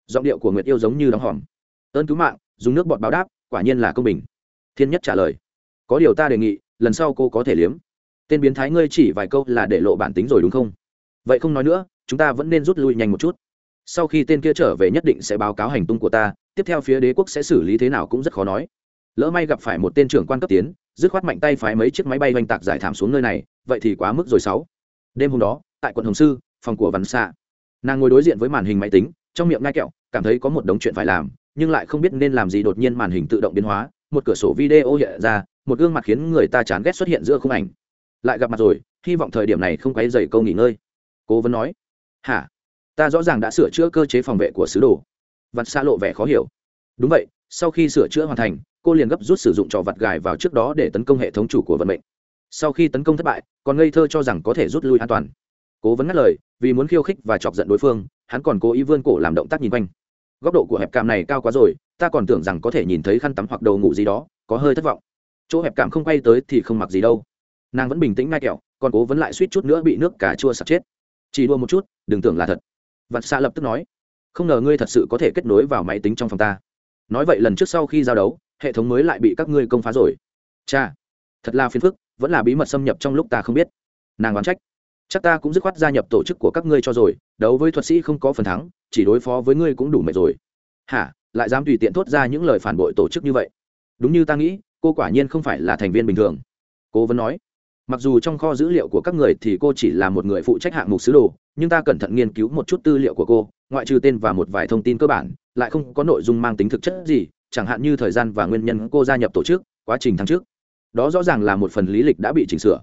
Giọng điệu của nguyệt yêu giống như đóng hòm. Ơn cứu mạng, dùng nước bọt báo đáp, quả nhiên là công bình. Thiên nhất trả lời, có điều ta đề nghị, lần sau cô có thể liếm. Tên biến thái ngươi chỉ vài câu là để lộ bản tính rồi đúng không? Vậy không nói nữa chúng ta vẫn nên rút lui nhanh một chút. Sau khi tên kia trở về nhất định sẽ báo cáo hành tung của ta, tiếp theo phía đế quốc sẽ xử lý thế nào cũng rất khó nói. Lỡ may gặp phải một tên trưởng quan cấp tiến, dứt khoát mạnh tay phái mấy chiếc máy bay oanh tạc giải thảm xuống nơi này, vậy thì quá mức rồi sáu. Đêm hôm đó, tại quận hồng sư, phòng của văn xạ nàng ngồi đối diện với màn hình máy tính, trong miệng ngai kẹo, cảm thấy có một đống chuyện phải làm, nhưng lại không biết nên làm gì đột nhiên màn hình tự động biến hóa, một cửa sổ video hiện ra, một gương mặt khiến người ta chán ghét xuất hiện giữa khung ảnh. Lại gặp mặt rồi, hy vọng thời điểm này không quấy dày câu nghỉ ngơi. Cố vấn nói hả? Ta rõ ràng đã sửa chữa cơ chế phòng vệ của sứ đồ. Vặt xa lộ vẻ khó hiểu. Đúng vậy, sau khi sửa chữa hoàn thành, cô liền gấp rút sử dụng trò vặt gài vào trước đó để tấn công hệ thống chủ của vận mệnh. Sau khi tấn công thất bại, còn ngây thơ cho rằng có thể rút lui an toàn. Cố vấn ngắt lời, vì muốn khiêu khích và chọc giận đối phương, hắn còn cố ý vươn cổ làm động tác nhìn quanh. Góc độ của hẹp cảm này cao quá rồi, ta còn tưởng rằng có thể nhìn thấy khăn tắm hoặc đầu ngủ gì đó, có hơi thất vọng. Chỗ hẹp cảm không quay tới thì không mặc gì đâu. Nàng vẫn bình tĩnh ngay kẹo, còn cố vấn lại suýt chút nữa bị nước cà chua sặc chết chỉ đua một chút, đừng tưởng là thật. Vặt xạ lập tức nói, không ngờ ngươi thật sự có thể kết nối vào máy tính trong phòng ta. Nói vậy lần trước sau khi giao đấu, hệ thống mới lại bị các ngươi công phá rồi. Cha, thật là phiền phức, vẫn là bí mật xâm nhập trong lúc ta không biết. Nàng oán trách. Chắc ta cũng dứt khoát gia nhập tổ chức của các ngươi cho rồi, đấu với thuật sĩ không có phần thắng, chỉ đối phó với ngươi cũng đủ mệt rồi. Hả, lại dám tùy tiện thốt ra những lời phản bội tổ chức như vậy? Đúng như ta nghĩ, cô quả nhiên không phải là thành viên bình thường. Cô vẫn nói mặc dù trong kho dữ liệu của các người thì cô chỉ là một người phụ trách hạng mục sứ đồ, nhưng ta cẩn thận nghiên cứu một chút tư liệu của cô, ngoại trừ tên và một vài thông tin cơ bản, lại không có nội dung mang tính thực chất gì, chẳng hạn như thời gian và nguyên nhân cô gia nhập tổ chức, quá trình tháng trước đó rõ ràng là một phần lý lịch đã bị chỉnh sửa.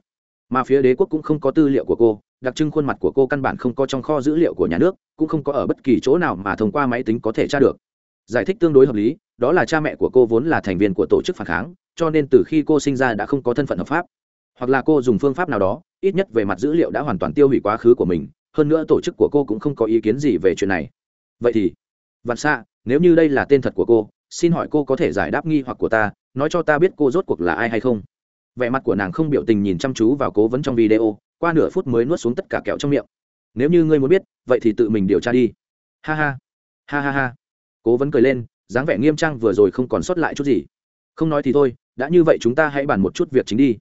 Mà phía đế quốc cũng không có tư liệu của cô, đặc trưng khuôn mặt của cô căn bản không có trong kho dữ liệu của nhà nước, cũng không có ở bất kỳ chỗ nào mà thông qua máy tính có thể tra được. Giải thích tương đối hợp lý, đó là cha mẹ của cô vốn là thành viên của tổ chức phản kháng, cho nên từ khi cô sinh ra đã không có thân phận hợp pháp hoặc là cô dùng phương pháp nào đó, ít nhất về mặt dữ liệu đã hoàn toàn tiêu hủy quá khứ của mình, hơn nữa tổ chức của cô cũng không có ý kiến gì về chuyện này. Vậy thì, vạn xạ nếu như đây là tên thật của cô, xin hỏi cô có thể giải đáp nghi hoặc của ta, nói cho ta biết cô rốt cuộc là ai hay không? Vẻ mặt của nàng không biểu tình nhìn chăm chú vào cố vấn trong video, qua nửa phút mới nuốt xuống tất cả kẹo trong miệng. Nếu như ngươi muốn biết, vậy thì tự mình điều tra đi. Ha ha ha ha ha. Cố vấn cười lên, dáng vẻ nghiêm trang vừa rồi không còn sót lại chút gì. Không nói thì thôi, đã như vậy chúng ta hãy bàn một chút việc chính đi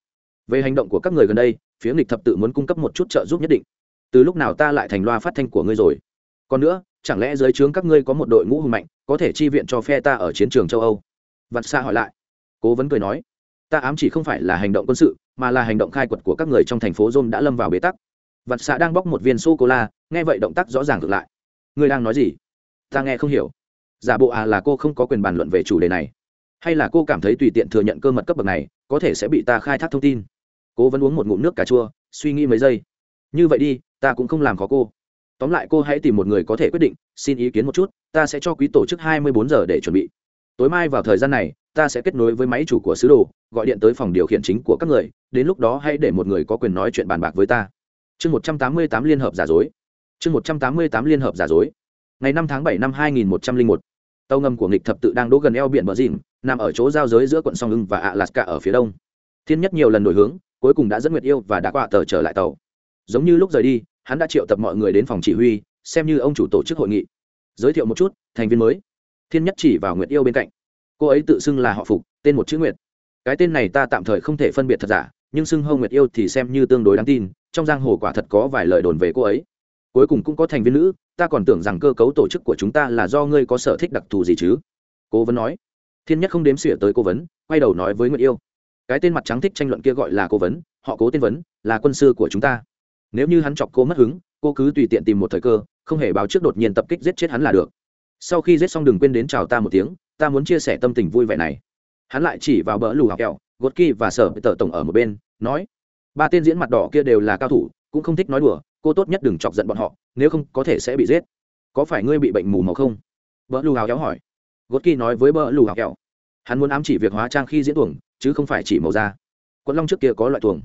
về hành động của các người gần đây, phía nghịch thập tự muốn cung cấp một chút trợ giúp nhất định. Từ lúc nào ta lại thành loa phát thanh của ngươi rồi? Còn nữa, chẳng lẽ dưới trướng các ngươi có một đội ngũ hùng mạnh, có thể chi viện cho phe ta ở chiến trường châu âu? Vặt xa hỏi lại. Cố vấn cười nói. Ta ám chỉ không phải là hành động quân sự, mà là hành động khai quật của các người trong thành phố rome đã lâm vào bế tắc. Vặt xạ đang bóc một viên sô cô la nghe vậy động tác rõ ràng ngược lại. Ngươi đang nói gì? Ta nghe không hiểu. Giả bộ à là cô không có quyền bàn luận về chủ đề này. Hay là cô cảm thấy tùy tiện thừa nhận cơ mật cấp bậc này, có thể sẽ bị ta khai thác thông tin? Cô vẫn uống một ngụm nước cà chua, suy nghĩ mấy giây. Như vậy đi, ta cũng không làm khó cô. Tóm lại cô hãy tìm một người có thể quyết định, xin ý kiến một chút, ta sẽ cho quý tổ chức hai mươi bốn giờ để chuẩn bị. Tối mai vào thời gian này, ta sẽ kết nối với máy chủ của sứ đồ, gọi điện tới phòng điều khiển chính của các người, đến lúc đó hãy để một người có quyền nói chuyện bàn bạc với ta. Chương một trăm tám mươi tám liên hợp giả dối. Chương một trăm tám mươi tám liên hợp giả dối. Ngày năm tháng bảy năm hai nghìn một trăm linh một, tàu ngầm của nghịch thập tự đang đỗ gần eo biển bờ dìm, nằm ở chỗ giao giới giữa quận song ưng và alaska ở phía đông. Thiên nhất nhiều lần đổi hướng cuối cùng đã dẫn nguyệt yêu và đã quạ tờ trở lại tàu. Giống như lúc rời đi, hắn đã triệu tập mọi người đến phòng chỉ huy, xem như ông chủ tổ chức hội nghị. Giới thiệu một chút, thành viên mới. Thiên nhất chỉ vào nguyệt yêu bên cạnh. Cô ấy tự xưng là họ phục, tên một chữ nguyệt. Cái tên này ta tạm thời không thể phân biệt thật giả, nhưng xưng hâu nguyệt yêu thì xem như tương đối đáng tin, trong giang hồ quả thật có vài lời đồn về cô ấy. Cuối cùng cũng có thành viên nữ, ta còn tưởng rằng cơ cấu tổ chức của chúng ta là do ngươi có sở thích đặc thù gì chứ? Cố vấn nói. Thiên nhất không đếm xỉa tới cố vấn, quay đầu nói với nguyệt yêu cái tên mặt trắng thích tranh luận kia gọi là cố vấn, họ cố tên vấn, là quân sư của chúng ta. Nếu như hắn chọc cô mất hứng, cô cứ tùy tiện tìm một thời cơ, không hề báo trước đột nhiên tập kích giết chết hắn là được. Sau khi giết xong đừng quên đến chào ta một tiếng, ta muốn chia sẻ tâm tình vui vẻ này. Hắn lại chỉ vào bỡ lù học kẹo, gột kỳ và sở tờ tổng ở một bên, nói, ba tên diễn mặt đỏ kia đều là cao thủ, cũng không thích nói đùa, cô tốt nhất đừng chọc giận bọn họ, nếu không có thể sẽ bị giết. Có phải ngươi bị bệnh mù màu không? Bỡ lù hào kéo hỏi. Gột kỳ nói với bỡ lù hào kẹo hắn muốn ám chỉ việc hóa trang khi diễn tuồng, chứ không phải chỉ màu da. Quận long trước kia có loại tuồng.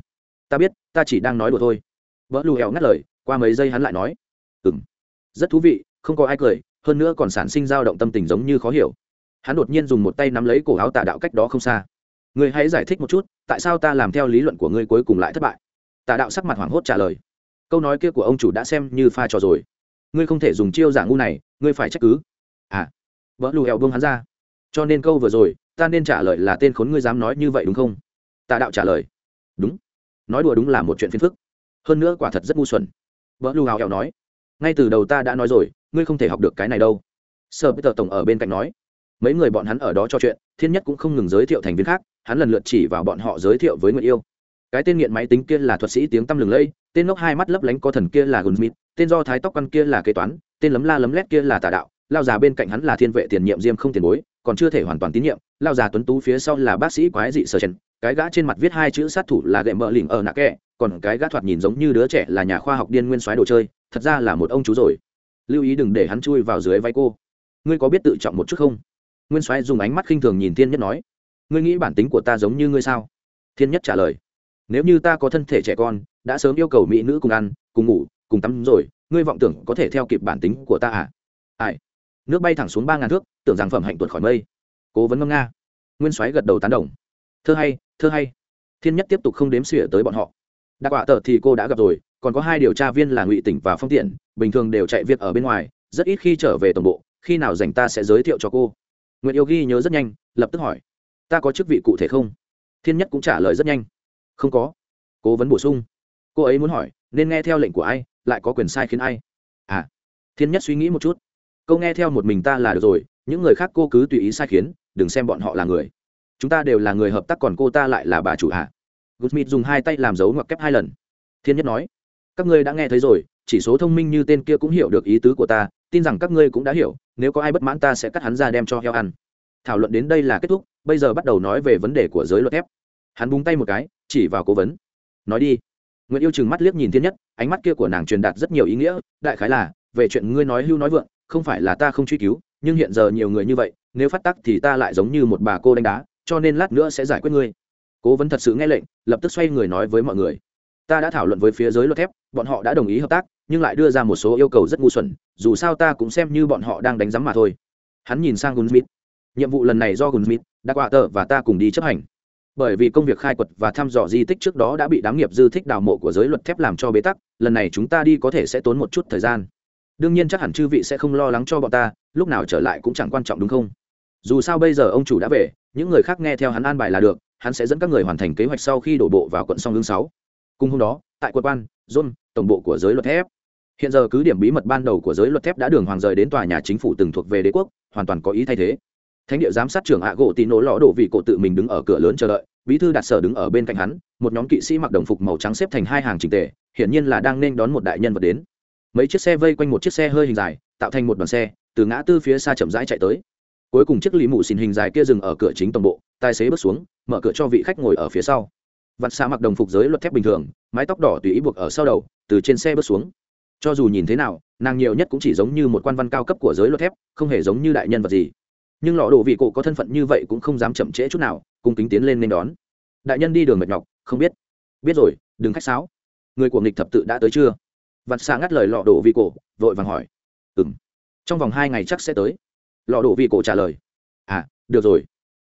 Ta biết, ta chỉ đang nói đùa thôi. Vợ lù hẹo ngắt lời, qua mấy giây hắn lại nói. Ừ m rất thú vị, không có ai cười, hơn nữa còn sản sinh dao động tâm tình giống như khó hiểu. Hắn đột nhiên dùng một tay nắm lấy cổ áo tà đạo cách đó không xa. Người hãy giải thích một chút, tại sao ta làm theo lý luận của ngươi cuối cùng lại thất bại? Tà đạo sắc mặt hoảng hốt trả lời. Câu nói kia của ông chủ đã xem như pha trò rồi. Ngươi không thể dùng chiêu giả ngu này, ngươi phải trách cứ. À. Vợ lù hẹo buông hắn ra. Cho nên câu vừa rồi ta nên trả lời là tên khốn ngươi dám nói như vậy đúng không? Tà đạo trả lời. Đúng. Nói đùa đúng là một chuyện phiền phức. Hơn nữa quả thật rất ngu xuẩn. Vợ lù hào hẹo nói, ngay từ đầu ta đã nói rồi, ngươi không thể học được cái này đâu. Sơ peter tổng ở bên cạnh nói, mấy người bọn hắn ở đó cho chuyện, thiên nhất cũng không ngừng giới thiệu thành viên khác, hắn lần lượt chỉ vào bọn họ giới thiệu với người yêu. Cái tên nghiện máy tính kia là thuật sĩ tiếng tăm lừng lây tên ngốc hai mắt lấp lánh có thần kia là gunsmith, tên do thái tóc căn kia là kế toán, tên lấm la lấm lét kia là tà đạo, lao già bên cạnh hắn là thiên vệ tiền nhiệm diêm không tiền bối còn chưa thể hoàn toàn tín nhiệm, lao già tuấn tú phía sau là bác sĩ quái dị sờ chen, cái gã trên mặt viết hai chữ sát thủ là gậy mỡ lỉnh ở nạ kẹ, còn cái gã thoạt nhìn giống như đứa trẻ là nhà khoa học điên nguyên soái đồ chơi, thật ra là một ông chú rồi. Lưu ý đừng để hắn chui vào dưới vai cô. Ngươi có biết tự trọng một chút không? Nguyên soái dùng ánh mắt khinh thường nhìn thiên nhất nói. Ngươi nghĩ bản tính của ta giống như ngươi sao? Thiên nhất trả lời. Nếu như ta có thân thể trẻ con, đã sớm yêu cầu mỹ nữ cùng ăn, cùng ngủ, cùng tắm rồi, ngươi vọng tưởng có thể theo kịp bản tính của ta à? Ai? Nước bay thẳng xuống ba ngàn thước, tưởng rằng phẩm hạnh tuột khỏi mây. Cố vấn ngâm nga. Nguyên soái gật đầu tán đồng. Thơ hay thơ hay. Thiên nhất tiếp tục không đếm xỉa tới bọn họ. Đặc quả tờ thì cô đã gặp rồi, còn có hai điều tra viên là ngụy tỉnh và phong tiện, bình thường đều chạy việc ở bên ngoài, rất ít khi trở về tổng bộ, khi nào dành ta sẽ giới thiệu cho cô. Nguyễn yêu ghi nhớ rất nhanh, lập tức hỏi, ta có chức vị cụ thể không? Thiên nhất cũng trả lời rất nhanh, không có. Cố vấn bổ sung, cô ấy muốn hỏi, nên nghe theo lệnh của ai, lại có quyền sai khiến ai? À thiên nhất suy nghĩ một chút câu nghe theo một mình ta là được rồi, những người khác cô cứ tùy ý sai khiến, đừng xem bọn họ là người. Chúng ta đều là người hợp tác còn cô ta lại là bà chủ hạ Goodsmith dùng hai tay làm dấu ngoặc kép hai lần. Thiên nhất nói, các ngươi đã nghe thấy rồi, chỉ số thông minh như tên kia cũng hiểu được ý tứ của ta, tin rằng các ngươi cũng đã hiểu, nếu có ai bất mãn ta sẽ cắt hắn ra đem cho heo ăn. Thảo luận đến đây là kết thúc, bây giờ bắt đầu nói về vấn đề của giới luật thép. Hắn búng tay một cái, chỉ vào cố vấn. Nói đi. Nguyễn yêu chừng mắt liếc nhìn thiên nhất, ánh mắt kia của nàng truyền đạt rất nhiều ý nghĩa, đại khái là, về chuyện ngươi nói hưu nói vượng không phải là ta không truy cứu, nhưng hiện giờ nhiều người như vậy, nếu phát tắc thì ta lại giống như một bà cô đánh đá, cho nên lát nữa sẽ giải quyết ngươi. Cố vấn thật sự nghe lệnh, lập tức xoay người nói với mọi người. Ta đã thảo luận với phía giới luật thép, bọn họ đã đồng ý hợp tác, nhưng lại đưa ra một số yêu cầu rất ngu xuẩn, dù sao ta cũng xem như bọn họ đang đánh giám mà thôi. Hắn nhìn sang gunsmith nhiệm vụ lần này do gunsmith đã quạ tờ và ta cùng đi chấp hành. Bởi vì công việc khai quật và thăm dò di tích trước đó đã bị đám nghiệp dư thích đào mộ của giới luật thép làm cho bế tắc, lần này chúng ta đi có thể sẽ tốn một chút thời gian đương nhiên chắc hẳn chư vị sẽ không lo lắng cho bọn ta, lúc nào trở lại cũng chẳng quan trọng đúng không? Dù sao bây giờ ông chủ đã về, những người khác nghe theo hắn an bài là được, hắn sẽ dẫn các người hoàn thành kế hoạch sau khi đổ bộ vào quận song hương sáu. Cùng hôm đó, tại quận quan john tổng bộ của giới luật thép. Hiện giờ cứ điểm bí mật ban đầu của giới luật thép đã đường hoàng rời đến tòa nhà chính phủ từng thuộc về đế quốc, hoàn toàn có ý thay thế. Thánh địa giám sát trưởng ạ gỗ tì nổ lõ đổ vị cổ tự mình đứng ở cửa lớn chờ đợi, bí thư đặt sở đứng ở bên cạnh hắn, một nhóm kỵ sĩ mặc đồng phục màu trắng xếp thành hai hàng trình tề, hiển nhiên là đang nên đón một đại nhân vật đến mấy chiếc xe vây quanh một chiếc xe hơi hình dài, tạo thành một đoàn xe, từ ngã tư phía xa chậm rãi chạy tới. Cuối cùng chiếc lý mù xìn hình dài kia dừng ở cửa chính tổng bộ, tài xế bước xuống, mở cửa cho vị khách ngồi ở phía sau. Vặt xa mặc đồng phục giới luật thép bình thường, mái tóc đỏ tùy ý buộc ở sau đầu, từ trên xe bước xuống. Cho dù nhìn thế nào, nàng nhiều nhất cũng chỉ giống như một quan văn cao cấp của giới luật thép, không hề giống như đại nhân vật gì. Nhưng lọ đồ vị cổ có thân phận như vậy cũng không dám chậm trễ chút nào, cung kính tiến lên nên đón. Đại nhân đi đường mệt nhọc, không biết. Biết rồi, đừng khách sáo. Người của nghịch thập tự đã tới chưa? Vặt xa ngắt lời lọ đổ vị cổ, vội vàng hỏi. Ừ m trong vòng hai ngày chắc sẽ tới. Lọ đổ vị cổ trả lời. À được rồi.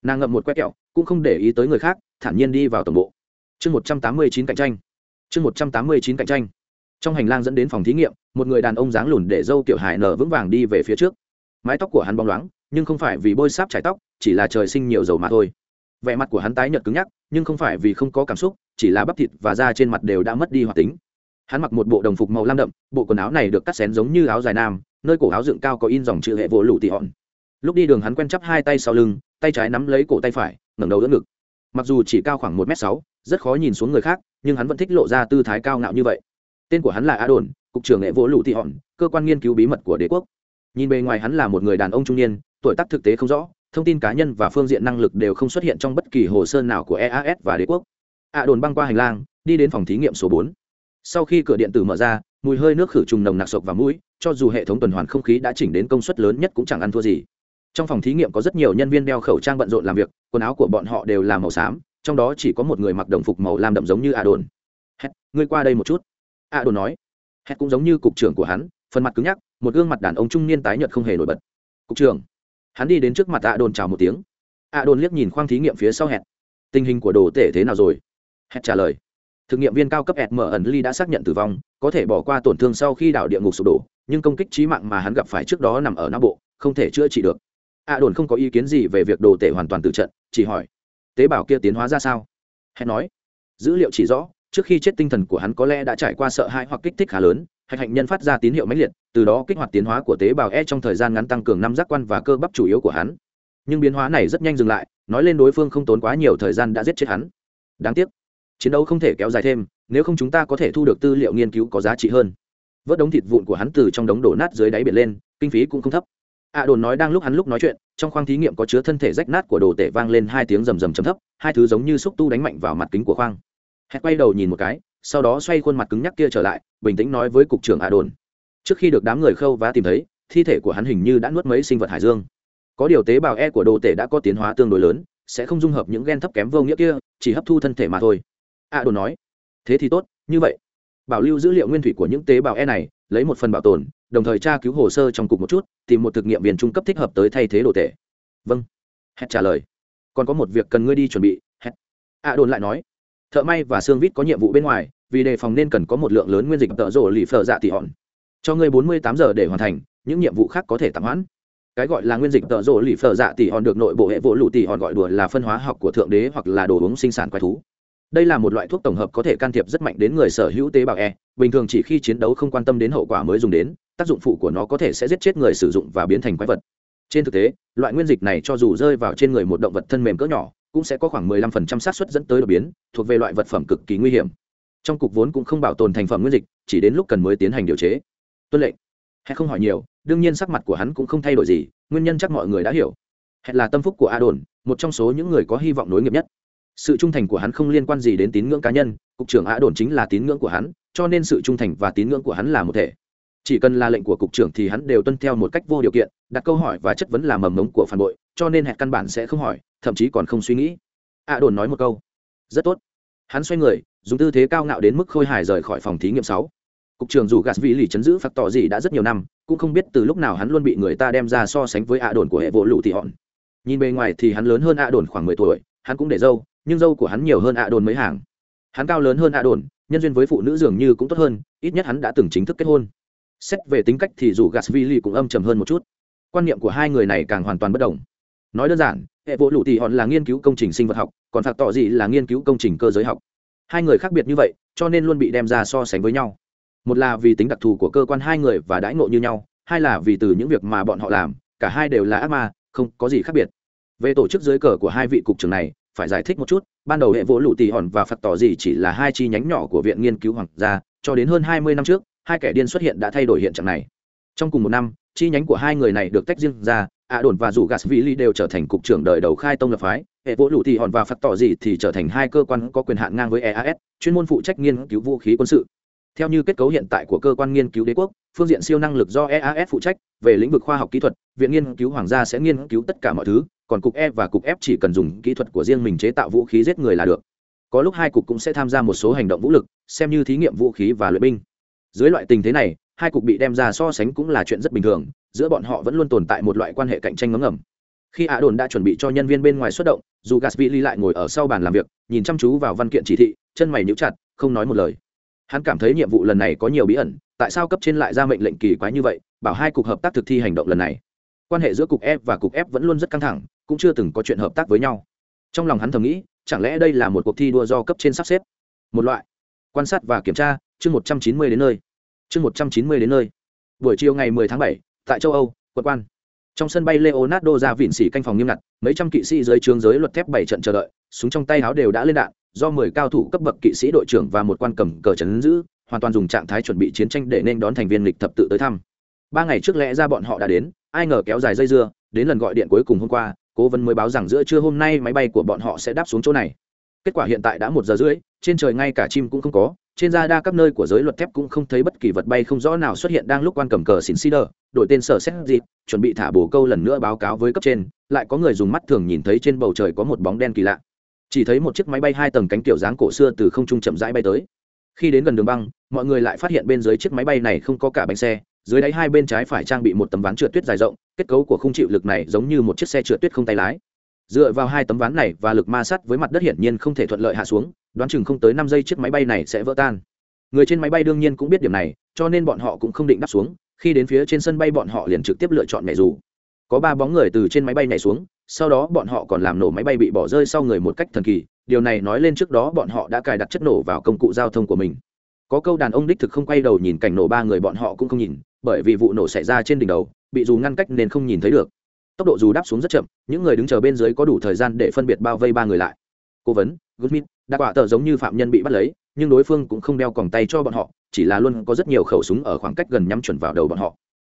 Nàng ngậm một quét kẹo, cũng không để ý tới người khác, thản nhiên đi vào tổng bộ. Chương một trăm tám mươi chín cạnh tranh. Chương một trăm tám mươi chín cạnh tranh. Trong hành lang dẫn đến phòng thí nghiệm, một người đàn ông dáng lùn để dâu kiểu hải nở vững vàng đi về phía trước. Mái tóc của hắn bóng loáng, nhưng không phải vì bôi sáp trải tóc, chỉ là trời sinh nhiều dầu mà thôi. Vẻ mặt của hắn tái nhợt cứng nhắc, nhưng không phải vì không có cảm xúc, chỉ là bắp thịt và da trên mặt đều đã mất đi hoạt tính hắn mặc một bộ đồng phục màu lam đậm, bộ quần áo này được cắt xén giống như áo dài nam, nơi cổ áo dựng cao có in dòng chữ hệ vỗ lụ tị hòn. Lúc đi đường hắn quen chắp hai tay sau lưng, tay trái nắm lấy cổ tay phải, ngẩng đầu đỡ ngực. Mặc dù chỉ cao khoảng một m sáu, rất khó nhìn xuống người khác, nhưng hắn vẫn thích lộ ra tư thái cao ngạo như vậy. Tên của hắn là a đồn, cục trưởng hệ vỗ lụ tị hòn, cơ quan nghiên cứu bí mật của đế quốc. Nhìn bề ngoài hắn là một người đàn ông trung niên, tuổi tác thực tế không rõ, thông tin cá nhân và phương diện năng lực đều không xuất hiện trong bất kỳ hồ sơ nào của eas và đế quốc. A đồn băng qua hành lang, đi đến phòng thí nghiệm số bốn sau khi cửa điện tử mở ra, mùi hơi nước khử trùng nồng nặc sộc vào mũi, cho dù hệ thống tuần hoàn không khí đã chỉnh đến công suất lớn nhất cũng chẳng ăn thua gì. Trong phòng thí nghiệm có rất nhiều nhân viên đeo khẩu trang bận rộn làm việc, quần áo của bọn họ đều là màu xám, trong đó chỉ có một người mặc đồng phục màu lam đậm giống như a đồn hét, ngươi qua đây một chút. A đồn nói. Hét cũng giống như cục trưởng của hắn, phần mặt cứng nhắc, một gương mặt đàn ông trung niên tái nhợt không hề nổi bật. Cục trưởng. Hắn đi đến trước mặt a đồn chào một tiếng. A đồn liếc nhìn khoang thí nghiệm phía sau hẹn. Tình hình của đồ tể thế nào rồi? Hẹn trả lời thực nghiệm viên cao cấp ẹt mở ẩn ly đã xác nhận tử vong, có thể bỏ qua tổn thương sau khi đảo địa ngục sụp đổ, nhưng công kích trí mạng mà hắn gặp phải trước đó nằm ở não bộ, không thể chữa trị được. A đồn không có ý kiến gì về việc đồ tể hoàn toàn tự trận, chỉ hỏi, tế bào kia tiến hóa ra sao? Hẹn nói, dữ liệu chỉ rõ, trước khi chết tinh thần của hắn có lẽ đã trải qua sợ hãi hoặc kích thích khá lớn, hạch hạnh nhân phát ra tín hiệu mãnh liệt, từ đó kích hoạt tiến hóa của tế bào e trong thời gian ngắn tăng cường năm giác quan và cơ bắp chủ yếu của hắn. Nhưng biến hóa này rất nhanh dừng lại, nói lên đối phương không tốn quá nhiều thời gian đã giết chết hắn. Đáng tiếc chiến đấu không thể kéo dài thêm, nếu không chúng ta có thể thu được tư liệu nghiên cứu có giá trị hơn. Vớt đống thịt vụn của hắn từ trong đống đổ nát dưới đáy biển lên, kinh phí cũng không thấp. Ạ đồn nói đang lúc hắn lúc nói chuyện, trong khoang thí nghiệm có chứa thân thể rách nát của đồ tể vang lên hai tiếng rầm rầm chấm thấp, hai thứ giống như xúc tu đánh mạnh vào mặt kính của khoang. Hẹn quay đầu nhìn một cái, sau đó xoay khuôn mặt cứng nhắc kia trở lại, bình tĩnh nói với cục trưởng ạ đồn. Trước khi được đám người khâu và tìm thấy, thi thể của hắn hình như đã nuốt mấy sinh vật hải dương. Có điều tế bào e của đồ tể đã có tiến hóa tương đối lớn, sẽ không dung hợp những gen thấp kém vô nghĩa kia, chỉ hấp thu thân thể mà thôi. A đồn nói. Thế thì tốt, như vậy. Bảo lưu dữ liệu nguyên thủy của những tế bào e này, lấy một phần bảo tồn, đồng thời tra cứu hồ sơ trong cục một chút, tìm một thực nghiệm viên trung cấp thích hợp tới thay thế đồ tệ vâng. Hét trả lời. Còn có một việc cần ngươi đi chuẩn bị, hét. A đồn lại nói. Thợ may và xương vít có nhiệm vụ bên ngoài, vì đề phòng nên cần có một lượng lớn nguyên dịch tợ rổ lì phở dạ tỉ hòn. Cho ngươi bốn mươi tám giờ để hoàn thành, những nhiệm vụ khác có thể tạm hoãn. Cái gọi là nguyên dịch tợ rổ lì phở dạ tỉ hòn được nội bộ hệ vỗ lụ tỉ hòn gọi đùa là phân hóa học của thượng đế hoặc là đồ uống sinh sản quái thú đây là một loại thuốc tổng hợp có thể can thiệp rất mạnh đến người sở hữu tế bào e. Bình thường chỉ khi chiến đấu không quan tâm đến hậu quả mới dùng đến, tác dụng phụ của nó có thể sẽ giết chết người sử dụng và biến thành quái vật. Trên thực tế, loại nguyên dịch này cho dù rơi vào trên người một động vật thân mềm cỡ nhỏ, cũng sẽ có khoảng 15% xác suất dẫn tới đột biến, thuộc về loại vật phẩm cực kỳ nguy hiểm. Trong cục vốn cũng không bảo tồn thành phẩm nguyên dịch, chỉ đến lúc cần mới tiến hành điều chế. Tuân lệnh. Hay không hỏi nhiều, đương nhiên sắc mặt của hắn cũng không thay đổi gì, nguyên nhân chắc mọi người đã hiểu. Hẹn là tâm phúc của a đồn, một trong số những người có hy vọng nối nghiệp nhất sự trung thành của hắn không liên quan gì đến tín ngưỡng cá nhân, cục trưởng ạ đồn chính là tín ngưỡng của hắn, cho nên sự trung thành và tín ngưỡng của hắn là một thể. Chỉ cần là lệnh của cục trưởng thì hắn đều tuân theo một cách vô điều kiện, đặt câu hỏi và chất vấn là mầm mống của phản bội, cho nên hẹn căn bản sẽ không hỏi, thậm chí còn không suy nghĩ. Ạ đồn nói một câu. Rất tốt. Hắn xoay người, dùng tư thế cao ngạo đến mức khôi hài rời khỏi phòng thí nghiệm sáu. Cục trưởng dù gạt vị lì chấn giữ phạt tỏ gì đã rất nhiều năm, cũng không biết từ lúc nào hắn luôn bị người ta đem ra so sánh với ạ đồn của hệ vỗ lụ thị hòn. Nhìn bề ngoài thì hắn lớn hơn ạ đồn khoảng mười tuổi, hắn cũng để dâu nhưng dâu của hắn nhiều hơn a đồn mấy hàng. Hắn cao lớn hơn a đồn, nhân duyên với phụ nữ dường như cũng tốt hơn, ít nhất hắn đã từng chính thức kết hôn. Xét về tính cách thì dù gasvili cũng âm trầm hơn một chút. Quan niệm của hai người này càng hoàn toàn bất đồng. Nói đơn giản, hệ vỗ lụ tị hòn là nghiên cứu công trình sinh vật học, còn phạt tỏ dị là nghiên cứu công trình cơ giới học. Hai người khác biệt như vậy, cho nên luôn bị đem ra so sánh với nhau. Một là vì tính đặc thù của cơ quan hai người và đãi ngộ như nhau, hai là vì từ những việc mà bọn họ làm, cả hai đều là ác ma, không có gì khác biệt. Về tổ chức dưới cờ của hai vị cục trưởng này phải giải thích một chút, ban đầu hệ vỗ lụ tỉ hòn và phật tỏ gì chỉ là hai chi nhánh nhỏ của viện nghiên cứu hoàng gia, cho đến hơn hai mươi năm trước, hai kẻ điên xuất hiện đã thay đổi hiện trạng này. Trong cùng một năm, chi nhánh của hai người này được tách riêng ra, a đồn và dù gas vĩ ly đều trở thành cục trưởng đời đầu khai tông lập phái, hệ vỗ lụ tỉ hòn và phật tỏ gì thì trở thành hai cơ quan có quyền hạn ngang với eas chuyên môn phụ trách nghiên cứu vũ khí quân sự. Theo như kết cấu hiện tại của cơ quan nghiên cứu đế quốc phương diện siêu năng lực do eas phụ trách, về lĩnh vực khoa học kỹ thuật, viện nghiên cứu hoàng gia sẽ nghiên cứu tất cả mọi thứ, còn cục e và cục f chỉ cần dùng kỹ thuật của riêng mình chế tạo vũ khí giết người là được. Có lúc hai cục cũng sẽ tham gia một số hành động vũ lực, xem như thí nghiệm vũ khí và luyện binh. Dưới loại tình thế này, hai cục bị đem ra so sánh cũng là chuyện rất bình thường, giữa bọn họ vẫn luôn tồn tại một loại quan hệ cạnh tranh ngấm ngầm. Khi Á đồn đã chuẩn bị cho nhân viên bên ngoài xuất động, dù gasvili lại ngồi ở sau bàn làm việc, nhìn chăm chú vào văn kiện chỉ thị, chân mày nhíu chặt, không nói một lời. Hắn cảm thấy nhiệm vụ lần này có nhiều bí ẩn tại sao cấp trên lại ra mệnh lệnh kỳ quái như vậy bảo hai cục hợp tác thực thi hành động lần này. Quan hệ giữa cục f và cục f vẫn luôn rất căng thẳng cũng chưa từng có chuyện hợp tác với nhau. Trong lòng hắn thầm nghĩ chẳng lẽ đây là một cuộc thi đua do cấp trên sắp xếp? Một loại. Quan sát và kiểm tra chương một trăm chín mươi đến nơi. Chương một trăm chín mươi đến nơi. Buổi chiều ngày 10 tháng 7, tại châu âu quận quan. Trong sân bay leonardo ra vịn xỉ canh phòng nghiêm ngặt mấy trăm kỵ sĩ dưới trướng giới luật thép bảy trận chờ đợi súng trong tay áo đều đã lên đạn do 10 cao thủ cấp bậc kỵ sĩ đội trưởng và một quan cầm cờ trấn giữ hoàn toàn dùng trạng thái chuẩn bị chiến tranh để nên đón thành viên lịch thập tự tới thăm. Ba ngày trước lẽ ra bọn họ đã đến, ai ngờ kéo dài dây dưa, đến lần gọi điện cuối cùng hôm qua, cố vấn mới báo rằng giữa trưa hôm nay máy bay của bọn họ sẽ đáp xuống chỗ này. Kết quả hiện tại đã một giờ rưỡi, trên trời ngay cả chim cũng không có, trên ra đa các nơi của giới luật thép cũng không thấy bất kỳ vật bay không rõ nào xuất hiện đang lúc quan cầm cờ xỉn xi đờ, đổi tên sở xét dịp, chuẩn bị thả bồ câu lần nữa báo cáo với cấp trên, lại có người dùng mắt thường nhìn thấy trên bầu trời có một bóng đen kỳ lạ. Chỉ thấy một chiếc máy bay hai tầng cánh kiểu dáng cổ xưa từ không trung chậm rãi bay tới khi đến gần đường băng, mọi người lại phát hiện bên dưới chiếc máy bay này không có cả bánh xe, dưới đáy hai bên trái phải trang bị một tấm ván trượt tuyết dài rộng, kết cấu của khung chịu lực này giống như một chiếc xe trượt tuyết không tay lái. Dựa vào hai tấm ván này và lực ma sát với mặt đất hiển nhiên không thể thuận lợi hạ xuống, đoán chừng không tới năm giây chiếc máy bay này sẽ vỡ tan. Người trên máy bay đương nhiên cũng biết điểm này, cho nên bọn họ cũng không định đáp xuống, khi đến phía trên sân bay bọn họ liền trực tiếp lựa chọn nhảy dù. Có ba bóng người từ trên máy bay nhảy xuống sau đó bọn họ còn làm nổ máy bay bị bỏ rơi sau người một cách thần kỳ, điều này nói lên trước đó bọn họ đã cài đặt chất nổ vào công cụ giao thông của mình. Có câu đàn ông đích thực không quay đầu nhìn cảnh nổ ba người bọn họ cũng không nhìn, bởi vì vụ nổ xảy ra trên đỉnh đầu, bị dù ngăn cách nên không nhìn thấy được. Tốc độ dù đáp xuống rất chậm, những người đứng chờ bên dưới có đủ thời gian để phân biệt bao vây ba người lại. Cố vấn gusmith đã quả tờ giống như phạm nhân bị bắt lấy, nhưng đối phương cũng không đeo còng tay cho bọn họ, chỉ là luôn có rất nhiều khẩu súng ở khoảng cách gần nhắm chuẩn vào đầu bọn họ.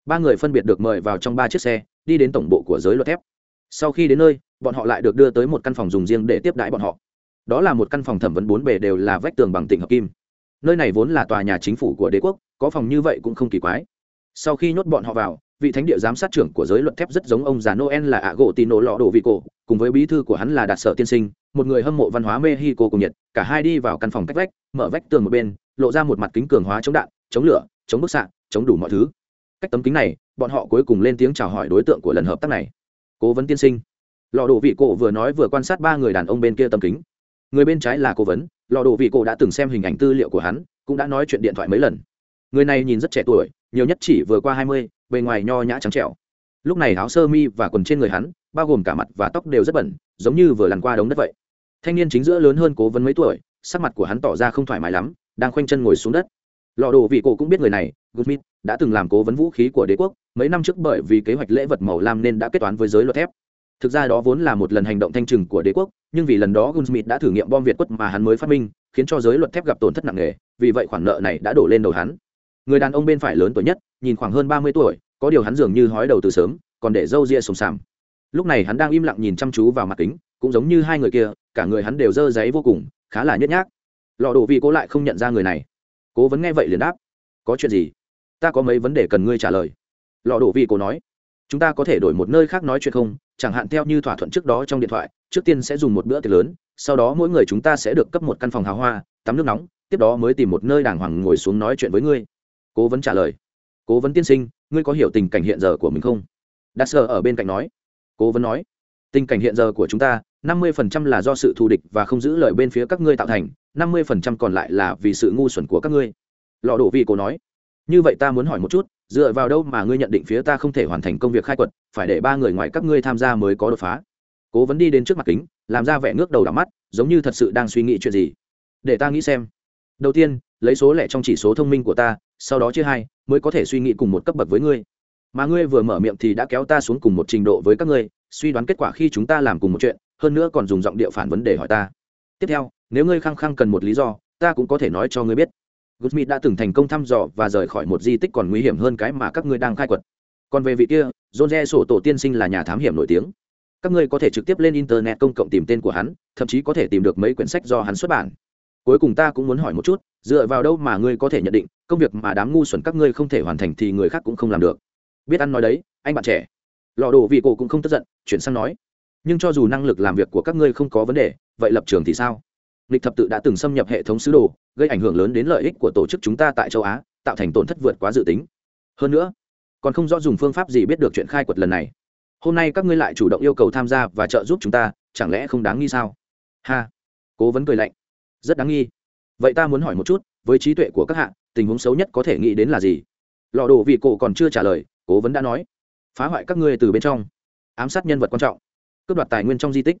Ba người phân biệt được mời vào trong ba chiếc xe, đi đến tổng bộ của giới luật thép sau khi đến nơi bọn họ lại được đưa tới một căn phòng dùng riêng để tiếp đãi bọn họ. Đó là một căn phòng thẩm vấn bốn bề đều là vách tường bằng tỉnh hợp kim. Nơi này vốn là tòa nhà chính phủ của đế quốc có phòng như vậy cũng không kỳ quái. Sau khi nhốt bọn họ vào vị thánh địa giám sát trưởng của giới luật thép rất giống ông già noel là ạ gỗ tino lọ đồ vị cổ cùng với bí thư của hắn là đạt sở tiên sinh một người hâm mộ văn hóa mexico cùng Nhật, cả hai đi vào căn phòng cách vách mở vách tường một bên lộ ra một mặt kính cường hóa chống đạn chống lửa chống bức xạ chống đủ mọi thứ. Cách tấm kính này bọn họ cuối cùng lên tiếng chào hỏi đối tượng của lần hợp tác này cố vấn tiên sinh. Lò đồ vị cổ vừa nói vừa quan sát ba người đàn ông bên kia tâm kính. Người bên trái là cố vấn lò đồ vị cổ đã từng xem hình ảnh tư liệu của hắn, cũng đã nói chuyện điện thoại mấy lần. Người này nhìn rất trẻ tuổi, nhiều nhất chỉ vừa qua hai mươi, bề ngoài nho nhã trắng trẻo. Lúc này áo sơ mi và quần trên người hắn, bao gồm cả mặt và tóc đều rất bẩn, giống như vừa lăn qua đống đất vậy. Thanh niên chính giữa lớn hơn cố vấn mấy tuổi, sắc mặt của hắn tỏ ra không thoải mái lắm, đang khoanh chân ngồi xuống đất. Lò đồ vị cổ cũng biết người này goodmith đã từng làm cố vấn vũ khí của đế quốc mấy năm trước bởi vì kế hoạch lễ vật màu lam nên đã kết toán với giới luật thép. Thực ra đó vốn là một lần hành động thanh trừng của đế quốc, nhưng vì lần đó gunsmith đã thử nghiệm bom việt quất mà hắn mới phát minh, khiến cho giới luật thép gặp tổn thất nặng nề, vì vậy khoản nợ này đã đổ lên đầu hắn. Người đàn ông bên phải lớn tuổi nhất, nhìn khoảng hơn ba mươi tuổi, có điều hắn dường như hói đầu từ sớm, còn để râu ria sùng sàm. Lúc này hắn đang im lặng nhìn chăm chú vào mặt kính, cũng giống như hai người kia, cả người hắn đều dơ giấy vô cùng, khá là nhếch nhác. Lọ đồ vì cố lại không nhận ra người này. Cố vấn nghe vậy liền đáp, có chuyện gì? Ta có mấy vấn đề cần ngươi trả lời lọ đổ vì cổ nói, chúng ta có thể đổi một nơi khác nói chuyện không? Chẳng hạn theo như thỏa thuận trước đó trong điện thoại, trước tiên sẽ dùng một bữa tiệc lớn, sau đó mỗi người chúng ta sẽ được cấp một căn phòng hào hoa, tắm nước nóng, tiếp đó mới tìm một nơi đàng hoàng ngồi xuống nói chuyện với ngươi. Cố vấn trả lời, cố vấn tiên sinh, ngươi có hiểu tình cảnh hiện giờ của mình không? Đa sơ ở bên cạnh nói, cố vấn nói, tình cảnh hiện giờ của chúng ta, năm mươi phần trăm là do sự thù địch và không giữ lời bên phía các ngươi tạo thành, năm mươi phần trăm còn lại là vì sự ngu xuẩn của các ngươi. Lọ đổ vị cố nói, như vậy ta muốn hỏi một chút dựa vào đâu mà ngươi nhận định phía ta không thể hoàn thành công việc khai quật, phải để ba người ngoài các ngươi tham gia mới có đột phá? Cố vấn đi đến trước mặt kính, làm ra vẻ ngước đầu đắm mắt, giống như thật sự đang suy nghĩ chuyện gì. Để ta nghĩ xem. Đầu tiên, lấy số lẻ trong chỉ số thông minh của ta, sau đó chia hai, mới có thể suy nghĩ cùng một cấp bậc với ngươi. Mà ngươi vừa mở miệng thì đã kéo ta xuống cùng một trình độ với các ngươi, suy đoán kết quả khi chúng ta làm cùng một chuyện, hơn nữa còn dùng giọng điệu phản vấn đề hỏi ta. Tiếp theo, nếu ngươi khăng khăng cần một lý do, ta cũng có thể nói cho ngươi biết. Goodsmith đã từng thành công thăm dò và rời khỏi một di tích còn nguy hiểm hơn cái mà các ngươi đang khai quật. Còn về vị kia, John sổ tổ tiên sinh là nhà thám hiểm nổi tiếng. Các ngươi có thể trực tiếp lên internet công cộng tìm tên của hắn, thậm chí có thể tìm được mấy quyển sách do hắn xuất bản. Cuối cùng ta cũng muốn hỏi một chút, dựa vào đâu mà ngươi có thể nhận định, công việc mà đám ngu xuẩn các ngươi không thể hoàn thành thì người khác cũng không làm được. Biết ăn nói đấy, anh bạn trẻ. Lọ đồ vị cổ cũng không tức giận, chuyển sang nói, nhưng cho dù năng lực làm việc của các ngươi không có vấn đề, vậy lập trường thì sao? Lịch thập tự đã từng xâm nhập hệ thống sứ đồ, gây ảnh hưởng lớn đến lợi ích của tổ chức chúng ta tại châu á, tạo thành tổn thất vượt quá dự tính. Hơn nữa, còn không rõ dùng phương pháp gì biết được chuyện khai quật lần này. Hôm nay các ngươi lại chủ động yêu cầu tham gia và trợ giúp chúng ta, chẳng lẽ không đáng nghi sao? Ha! Cố vấn cười lạnh. Rất đáng nghi. Vậy ta muốn hỏi một chút, với trí tuệ của các hạ, tình huống xấu nhất có thể nghĩ đến là gì? Lọ đồ vị cổ còn chưa trả lời, cố vấn đã nói. Phá hoại các ngươi từ bên trong. Ám sát nhân vật quan trọng. Cướp đoạt tài nguyên trong di tích.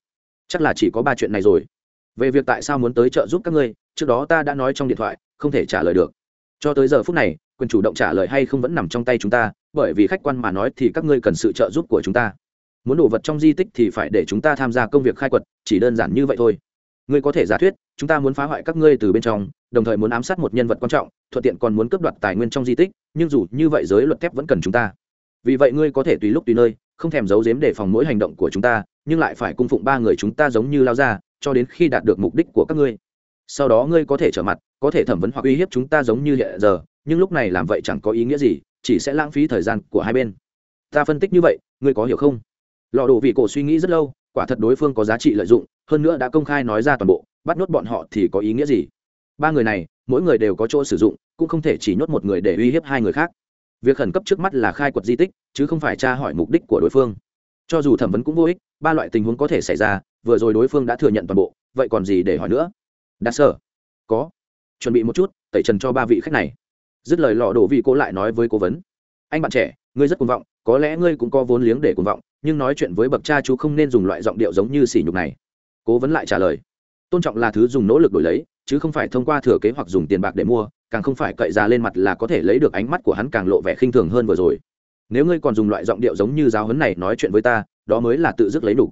Chắc là chỉ có ba chuyện này rồi về việc tại sao muốn tới trợ giúp các ngươi, trước đó ta đã nói trong điện thoại, không thể trả lời được. Cho tới giờ phút này, quyền chủ động trả lời hay không vẫn nằm trong tay chúng ta, bởi vì khách quan mà nói thì các ngươi cần sự trợ giúp của chúng ta. Muốn đổ vật trong di tích thì phải để chúng ta tham gia công việc khai quật, chỉ đơn giản như vậy thôi. Ngươi có thể giả thuyết, chúng ta muốn phá hoại các ngươi từ bên trong, đồng thời muốn ám sát một nhân vật quan trọng, thuận tiện còn muốn cướp đoạt tài nguyên trong di tích, nhưng dù như vậy giới luật thép vẫn cần chúng ta. Vì vậy ngươi có thể tùy lúc tùy nơi, không thèm giấu giếm để phòng mỗi hành động của chúng ta, nhưng lại phải cung phụng ba người chúng ta giống như lao ra cho đến khi đạt được mục đích của các ngươi. Sau đó ngươi có thể trở mặt, có thể thẩm vấn hoặc uy hiếp chúng ta giống như hiện giờ, nhưng lúc này làm vậy chẳng có ý nghĩa gì, chỉ sẽ lãng phí thời gian của hai bên. Ta phân tích như vậy, ngươi có hiểu không? Lọ đồ vị cổ suy nghĩ rất lâu, quả thật đối phương có giá trị lợi dụng, hơn nữa đã công khai nói ra toàn bộ, bắt nhốt bọn họ thì có ý nghĩa gì? Ba người này, mỗi người đều có chỗ sử dụng, cũng không thể chỉ nhốt một người để uy hiếp hai người khác. Việc khẩn cấp trước mắt là khai quật di tích, chứ không phải tra hỏi mục đích của đối phương cho dù thẩm vấn cũng vô ích, ba loại tình huống có thể xảy ra, vừa rồi đối phương đã thừa nhận toàn bộ, vậy còn gì để hỏi nữa? Đa sở có. Chuẩn bị một chút, tẩy trần cho ba vị khách này. Dứt lời lọ đổ vị cô lại nói với cố vấn. Anh bạn trẻ, ngươi rất cuồng vọng, có lẽ ngươi cũng có vốn liếng để cuồng vọng, nhưng nói chuyện với bậc cha chú không nên dùng loại giọng điệu giống như sỉ nhục này. Cố vấn lại trả lời. Tôn trọng là thứ dùng nỗ lực đổi lấy, chứ không phải thông qua thừa kế hoặc dùng tiền bạc để mua, càng không phải cậy ra lên mặt là có thể lấy được ánh mắt của hắn càng lộ vẻ khinh thường hơn vừa rồi nếu ngươi còn dùng loại giọng điệu giống như giáo huấn này nói chuyện với ta, đó mới là tự dứt lấy đủ.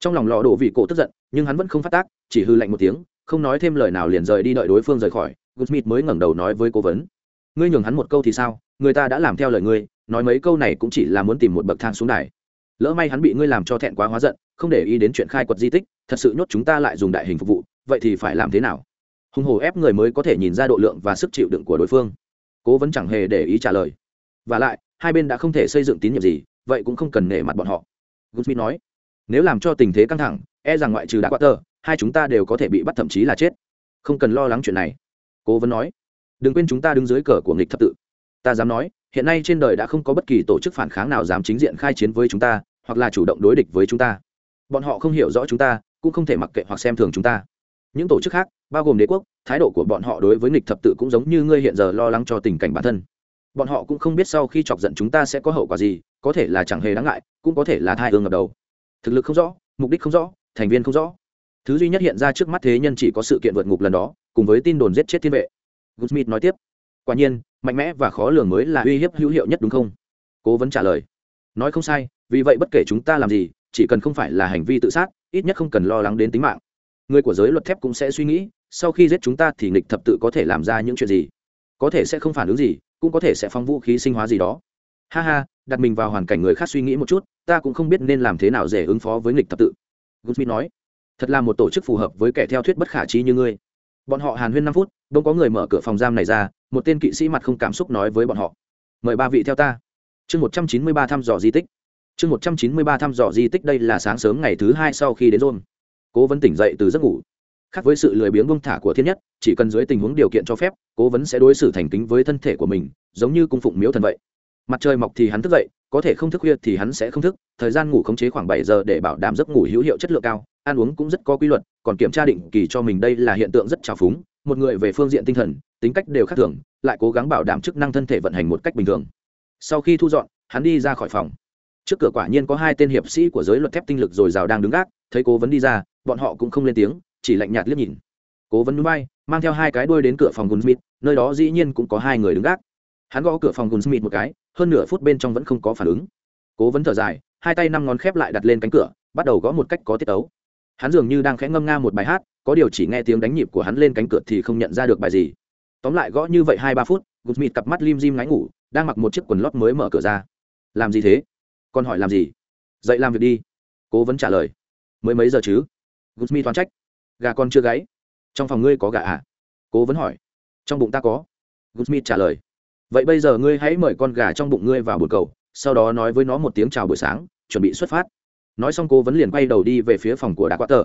Trong lòng lò đổ vị cổ tức giận, nhưng hắn vẫn không phát tác, chỉ hư lạnh một tiếng, không nói thêm lời nào liền rời đi đợi đối phương rời khỏi. Goodsmith mới ngẩng đầu nói với cố vấn, ngươi nhường hắn một câu thì sao? Người ta đã làm theo lời ngươi, nói mấy câu này cũng chỉ là muốn tìm một bậc thang xuống đài. Lỡ may hắn bị ngươi làm cho thẹn quá hóa giận, không để ý đến chuyện khai quật di tích, thật sự nhốt chúng ta lại dùng đại hình phục vụ, vậy thì phải làm thế nào? Hùng hồ ép người mới có thể nhìn ra độ lượng và sức chịu đựng của đối phương. Cố vấn chẳng hề để ý trả lời. Và lại hai bên đã không thể xây dựng tín nhiệm gì, vậy cũng không cần nể mặt bọn họ. Goodsmith nói, nếu làm cho tình thế căng thẳng e rằng ngoại trừ đã quá tờ, hai chúng ta đều có thể bị bắt thậm chí là chết. Không cần lo lắng chuyện này. Cố vấn nói, đừng quên chúng ta đứng dưới cờ của nghịch thập tự. Ta dám nói, hiện nay trên đời đã không có bất kỳ tổ chức phản kháng nào dám chính diện khai chiến với chúng ta, hoặc là chủ động đối địch với chúng ta. Bọn họ không hiểu rõ chúng ta, cũng không thể mặc kệ hoặc xem thường chúng ta. Những tổ chức khác, bao gồm đế quốc, thái độ của bọn họ đối với nghịch thập tự cũng giống như ngươi hiện giờ lo lắng cho tình cảnh bản thân bọn họ cũng không biết sau khi chọc giận chúng ta sẽ có hậu quả gì, có thể là chẳng hề đáng ngại, cũng có thể là thai hương ngập đầu. Thực lực không rõ, mục đích không rõ, thành viên không rõ. Thứ duy nhất hiện ra trước mắt thế nhân chỉ có sự kiện vượt ngục lần đó, cùng với tin đồn giết chết thiên vệ. Goodsmith nói tiếp, quả nhiên, mạnh mẽ và khó lường mới là uy hiếp hữu hiệu nhất đúng không? Cố vấn trả lời, nói không sai, vì vậy bất kể chúng ta làm gì, chỉ cần không phải là hành vi tự sát, ít nhất không cần lo lắng đến tính mạng. Người của giới luật thép cũng sẽ suy nghĩ, sau khi giết chúng ta thì nghịch thập tự có thể làm ra những chuyện gì? Có thể sẽ không phản ứng gì cũng có thể sẽ phóng vũ khí sinh hóa gì đó. Ha ha, đặt mình vào hoàn cảnh người khác suy nghĩ một chút, ta cũng không biết nên làm thế nào để ứng phó với nghịch thập tự. Goodsmith nói, thật là một tổ chức phù hợp với kẻ theo thuyết bất khả trí như ngươi. Bọn họ hàn huyên năm phút đông có người mở cửa phòng giam này ra, một tên kỵ sĩ mặt không cảm xúc nói với bọn họ, mời ba vị theo ta. Chương một trăm chín mươi ba thăm dò di tích. Chương một trăm chín mươi ba thăm dò di tích đây là sáng sớm ngày thứ hai sau khi đến rôn cố vấn tỉnh dậy từ giấc ngủ khác với sự lười biếng bông thả của thiên nhất, chỉ cần dưới tình huống điều kiện cho phép, cố vấn sẽ đối xử thành kính với thân thể của mình, giống như cung phụng miếu thần vậy. Mặt trời mọc thì hắn thức dậy, có thể không thức khuya thì hắn sẽ không thức, thời gian ngủ khống chế khoảng bảy giờ để bảo đảm giấc ngủ hữu hiệu chất lượng cao, ăn uống cũng rất có quy luật, còn kiểm tra định kỳ cho mình đây là hiện tượng rất trào phúng, một người về phương diện tinh thần, tính cách đều khác thường, lại cố gắng bảo đảm chức năng thân thể vận hành một cách bình thường. Sau khi thu dọn, hắn đi ra khỏi phòng. Trước cửa quả nhiên có hai tên hiệp sĩ của giới luật thép tinh lực dồi rào đang đứng gác, thấy cố vấn đi ra, bọn họ cũng không lên tiếng chỉ lạnh nhạt liếc nhìn. Cố vấn núi bay, mang theo hai cái đuôi đến cửa phòng gunsmith, nơi đó dĩ nhiên cũng có hai người đứng gác. Hắn gõ cửa phòng gunsmith một cái, hơn nửa phút bên trong vẫn không có phản ứng. Cố vấn thở dài, hai tay năm ngón khép lại đặt lên cánh cửa, bắt đầu gõ một cách có tiết tấu. Hắn dường như đang khẽ ngâm nga một bài hát, có điều chỉ nghe tiếng đánh nhịp của hắn lên cánh cửa thì không nhận ra được bài gì. Tóm lại gõ như vậy hai ba phút, gunsmith cặp mắt lim dim ngáy ngủ, đang mặc một chiếc quần lót mới mở cửa ra. Làm gì thế? Con hỏi làm gì? Dậy làm việc đi. Cố vấn trả lời. Mới mấy giờ chứ? Gunsmith toán trách gà con chưa gáy. Trong phòng ngươi có gà à? Cố vấn hỏi. Trong bụng ta có. Guzmit trả lời. Vậy bây giờ ngươi hãy mời con gà trong bụng ngươi vào bồn cầu, sau đó nói với nó một tiếng chào buổi sáng, chuẩn bị xuất phát. Nói xong cố vấn liền quay đầu đi về phía phòng của đạ quá tờ.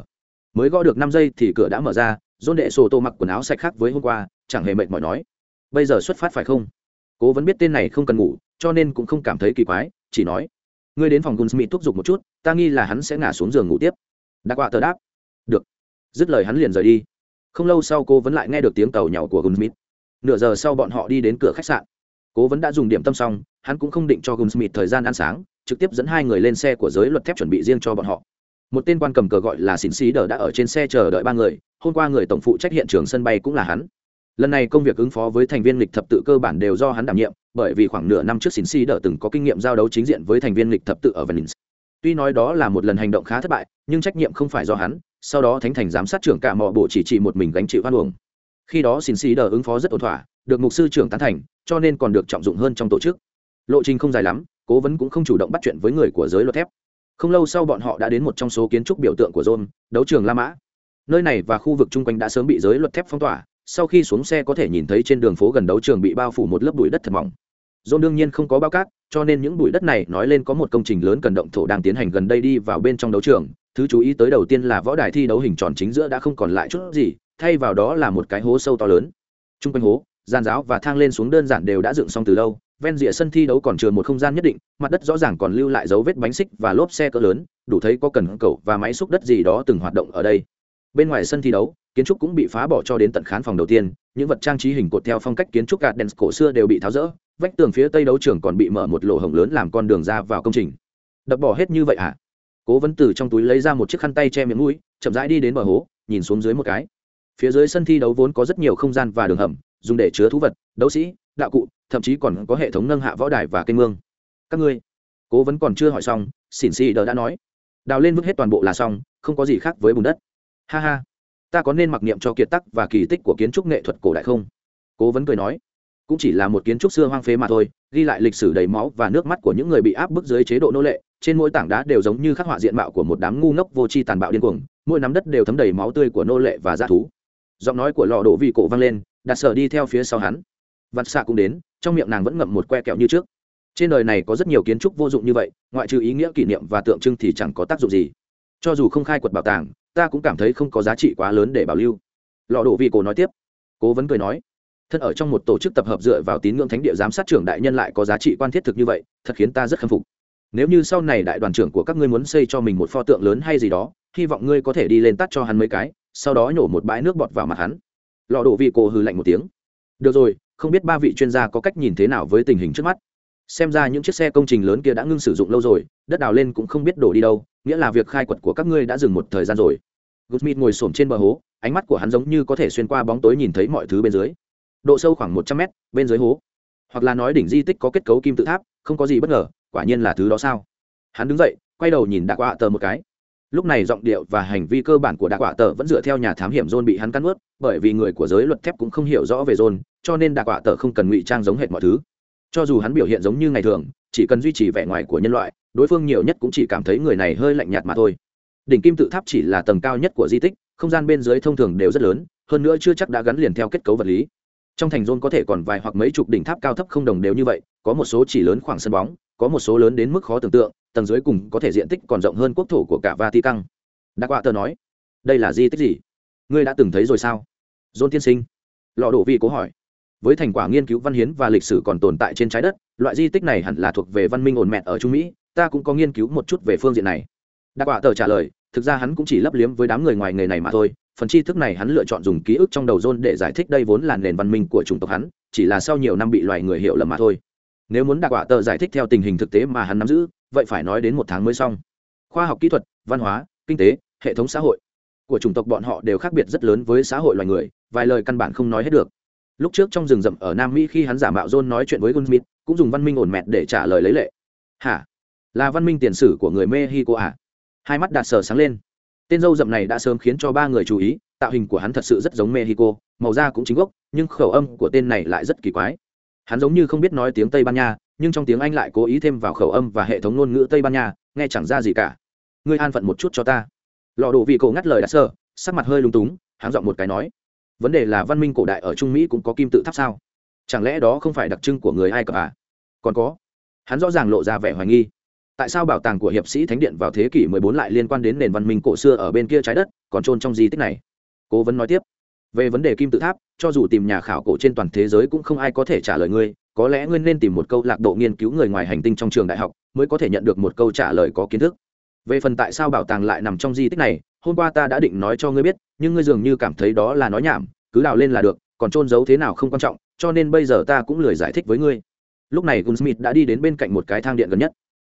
Mới gõ được năm giây thì cửa đã mở ra dôn đệ sổ tô mặc quần áo sạch khác với hôm qua, chẳng hề mệt mỏi nói. Bây giờ xuất phát phải không? Cố vấn biết tên này không cần ngủ, cho nên cũng không cảm thấy kỳ quái, chỉ nói. Ngươi đến phòng gunsmith thúc giục một chút, ta nghi là hắn sẽ ngả xuống giường ngủ tiếp. Đạ quạ tờ đáp. Được dứt lời hắn liền rời đi. Không lâu sau cô vẫn lại nghe được tiếng tàu nhỏ của gunsmith. Nửa giờ sau, bọn họ đi đến cửa khách sạn. Cố vấn đã dùng điểm tâm xong, hắn cũng không định cho gunsmith thời gian ăn sáng, trực tiếp dẫn hai người lên xe của giới luật thép chuẩn bị riêng cho bọn họ. Một tên quan cầm cờ gọi là xỉn xí đờ đã ở trên xe chờ đợi ba người, hôm qua người tổng phụ trách hiện trường sân bay cũng là hắn. Lần này công việc ứng phó với thành viên lịch thập tự cơ bản đều do hắn đảm nhiệm, bởi vì khoảng nửa năm trước xỉn xí đờ từng có kinh nghiệm giao đấu chính diện với thành viên lịch thập tự ở venice. Tuy nói đó là một lần hành động khá thất bại, nhưng trách nhiệm không phải do hắn sau đó thánh thành giám sát trưởng cả mọ bộ chỉ trị một mình gánh chịu hoan uổng. Khi đó xin xí đờ ứng phó rất ổn thỏa được mục sư trưởng tán thành cho nên còn được trọng dụng hơn trong tổ chức. Lộ trình không dài lắm cố vấn cũng không chủ động bắt chuyện với người của giới luật thép. Không lâu sau bọn họ đã đến một trong số kiến trúc biểu tượng của rome đấu trường la mã. Nơi này và khu vực chung quanh đã sớm bị giới luật thép phong tỏa sau khi xuống xe có thể nhìn thấy trên đường phố gần đấu trường bị bao phủ một lớp bụi đất thật mỏng. Rome đương nhiên không có bao cát, cho nên những bụi đất này nói lên có một công trình lớn cần động thổ đang tiến hành gần đây đi vào bên trong đấu trường. Thứ chú ý tới đầu tiên là võ đài thi đấu hình tròn chính giữa đã không còn lại chút gì, thay vào đó là một cái hố sâu to lớn. Trung quanh hố, gian giáo và thang lên xuống đơn giản đều đã dựng xong từ lâu, ven rìa sân thi đấu còn chừa một không gian nhất định mặt đất rõ ràng còn lưu lại dấu vết bánh xích và lốp xe cỡ lớn đủ thấy có cần cầu và máy xúc đất gì đó từng hoạt động ở đây. Bên ngoài sân thi đấu kiến trúc cũng bị phá bỏ cho đến tận khán phòng đầu tiên những vật trang trí hình cột theo phong cách kiến trúc gạt đèn cổ xưa đều bị tháo rỡ vách tường phía tây đấu trường còn bị mở một lỗ hổng lớn làm con đường ra vào công trình. Đập bỏ hết như vậy à? Cố vấn từ trong túi lấy ra một chiếc khăn tay che miệng mũi, chậm rãi đi đến bờ hố, nhìn xuống dưới một cái. Phía dưới sân thi đấu vốn có rất nhiều không gian và đường hầm, dùng để chứa thú vật, đấu sĩ, đạo cụ, thậm chí còn có hệ thống nâng hạ võ đài và kênh mương. Các ngươi, cố vấn còn chưa hỏi xong, xỉn xì đờ đã nói. Đào lên vứt hết toàn bộ là xong, không có gì khác với bùn đất. Ha ha, ta có nên mặc niệm cho kiệt tắc và kỳ tích của kiến trúc nghệ thuật cổ đại không? Cố vấn cười nói. Cũng chỉ là một kiến trúc xưa hoang phế mà thôi, ghi lại lịch sử đầy máu và nước mắt của những người bị áp bức dưới chế độ nô lệ trên mỗi tảng đá đều giống như khắc họa diện mạo của một đám ngu ngốc vô tri tàn bạo điên cuồng, mỗi nắm đất đều thấm đầy máu tươi của nô lệ và dã thú. Giọng nói của lò đổ vị cổ vang lên, đặt sở đi theo phía sau hắn. Vặt xạ cũng đến, trong miệng nàng vẫn ngậm một que kẹo như trước. Trên đời này có rất nhiều kiến trúc vô dụng như vậy, ngoại trừ ý nghĩa kỷ niệm và tượng trưng thì chẳng có tác dụng gì. Cho dù không khai quật bảo tàng, ta cũng cảm thấy không có giá trị quá lớn để bảo lưu. Lọ đổ vị cổ nói tiếp. Cố vấn cười nói. Thân ở trong một tổ chức tập hợp dựa vào tín ngưỡng thánh địa giám sát trưởng đại nhân lại có giá trị quan thiết thực như vậy, thật khiến ta rất khâm phục nếu như sau này đại đoàn trưởng của các ngươi muốn xây cho mình một pho tượng lớn hay gì đó, hy vọng ngươi có thể đi lên tắt cho hắn mấy cái, sau đó nhổ một bãi nước bọt vào mặt hắn. Lọ đổ vị cổ hừ lạnh một tiếng. Được rồi, không biết ba vị chuyên gia có cách nhìn thế nào với tình hình trước mắt? Xem ra những chiếc xe công trình lớn kia đã ngưng sử dụng lâu rồi, đất đào lên cũng không biết đổ đi đâu, nghĩa là việc khai quật của các ngươi đã dừng một thời gian rồi. Gusmit ngồi s trên bờ hố, ánh mắt của hắn giống như có thể xuyên qua bóng tối nhìn thấy mọi thứ bên dưới. Độ sâu khoảng một trăm mét, bên dưới hố. Hoặc là nói đỉnh di tích có kết cấu kim tự tháp không có gì bất ngờ, quả nhiên là thứ đó sao? Hắn đứng dậy, quay đầu nhìn đạ quạ tờ một cái. Lúc này giọng điệu và hành vi cơ bản của đạ quạ tờ vẫn dựa theo nhà thám hiểm john bị hắn cắn ướt bởi vì người của giới luật thép cũng không hiểu rõ về john, cho nên đạ quạ tờ không cần ngụy trang giống hệt mọi thứ. Cho dù hắn biểu hiện giống như ngày thường, chỉ cần duy trì vẻ ngoài của nhân loại, đối phương nhiều nhất cũng chỉ cảm thấy người này hơi lạnh nhạt mà thôi. Đỉnh kim tự tháp chỉ là tầng cao nhất của di tích, không gian bên dưới thông thường đều rất lớn, hơn nữa chưa chắc đã gắn liền theo kết cấu vật lý trong thành rôn có thể còn vài hoặc mấy chục đỉnh tháp cao thấp không đồng đều như vậy, có một số chỉ lớn khoảng sân bóng, có một số lớn đến mức khó tưởng tượng, tầng dưới cùng có thể diện tích còn rộng hơn quốc thổ của cả vatican. Đa quạ tờ nói, đây là di tích gì? Ngươi đã từng thấy rồi sao? Rôn tiên sinh. Lọ đổ vi cố hỏi, với thành quả nghiên cứu văn hiến và lịch sử còn tồn tại trên trái đất, loại di tích này hẳn là thuộc về văn minh ổn mẹt ở trung mỹ, ta cũng có nghiên cứu một chút về phương diện này. Đa quả tờ trả lời, thực ra hắn cũng chỉ lấp liếm với đám người ngoài nghề này mà thôi phần tri thức này hắn lựa chọn dùng ký ức trong đầu John để giải thích đây vốn là nền văn minh của chủng tộc hắn, chỉ là sau nhiều năm bị loài người hiểu lầm mà thôi. Nếu muốn đa quả tờ giải thích theo tình hình thực tế mà hắn nắm giữ, vậy phải nói đến một tháng mới xong. Khoa học kỹ thuật, văn hóa, kinh tế, hệ thống xã hội của chủng tộc bọn họ đều khác biệt rất lớn với xã hội loài người, vài lời căn bản không nói hết được. Lúc trước trong rừng rậm ở nam mỹ khi hắn giả mạo john nói chuyện với gunsmith cũng dùng văn minh ổn mẹt để trả lời lấy lệ. Hả? Là văn minh tiền sử của người mexico à? Hai mắt đạt sờ sáng lên tên dâu rậm này đã sớm khiến cho ba người chú ý, tạo hình của hắn thật sự rất giống mexico, màu da cũng chính gốc, nhưng khẩu âm của tên này lại rất kỳ quái. Hắn giống như không biết nói tiếng tây ban nha, nhưng trong tiếng anh lại cố ý thêm vào khẩu âm và hệ thống ngôn ngữ tây ban nha, nghe chẳng ra gì cả. Ngươi an phận một chút cho ta. Lọ đồ vị cổ ngắt lời đã sơ, sắc mặt hơi lung túng, hắn giọng một cái nói, vấn đề là văn minh cổ đại ở trung mỹ cũng có kim tự tháp sao? Chẳng lẽ đó không phải đặc trưng của người ai cập à? Còn có. Hắn rõ ràng lộ ra vẻ hoài nghi tại sao bảo tàng của hiệp sĩ thánh điện vào thế kỷ 14 lại liên quan đến nền văn minh cổ xưa ở bên kia trái đất, còn trôn trong di tích này? Cố vấn nói tiếp. Về vấn đề kim tự tháp, cho dù tìm nhà khảo cổ trên toàn thế giới cũng không ai có thể trả lời ngươi, có lẽ ngươi nên tìm một câu lạc độ nghiên cứu người ngoài hành tinh trong trường đại học mới có thể nhận được một câu trả lời có kiến thức. Về phần tại sao bảo tàng lại nằm trong di tích này, hôm qua ta đã định nói cho ngươi biết, nhưng ngươi dường như cảm thấy đó là nói nhảm, cứ đào lên là được, còn trôn giấu thế nào không quan trọng, cho nên bây giờ ta cũng lười giải thích với ngươi. Lúc này gunsmith đã đi đến bên cạnh một cái thang điện gần nhất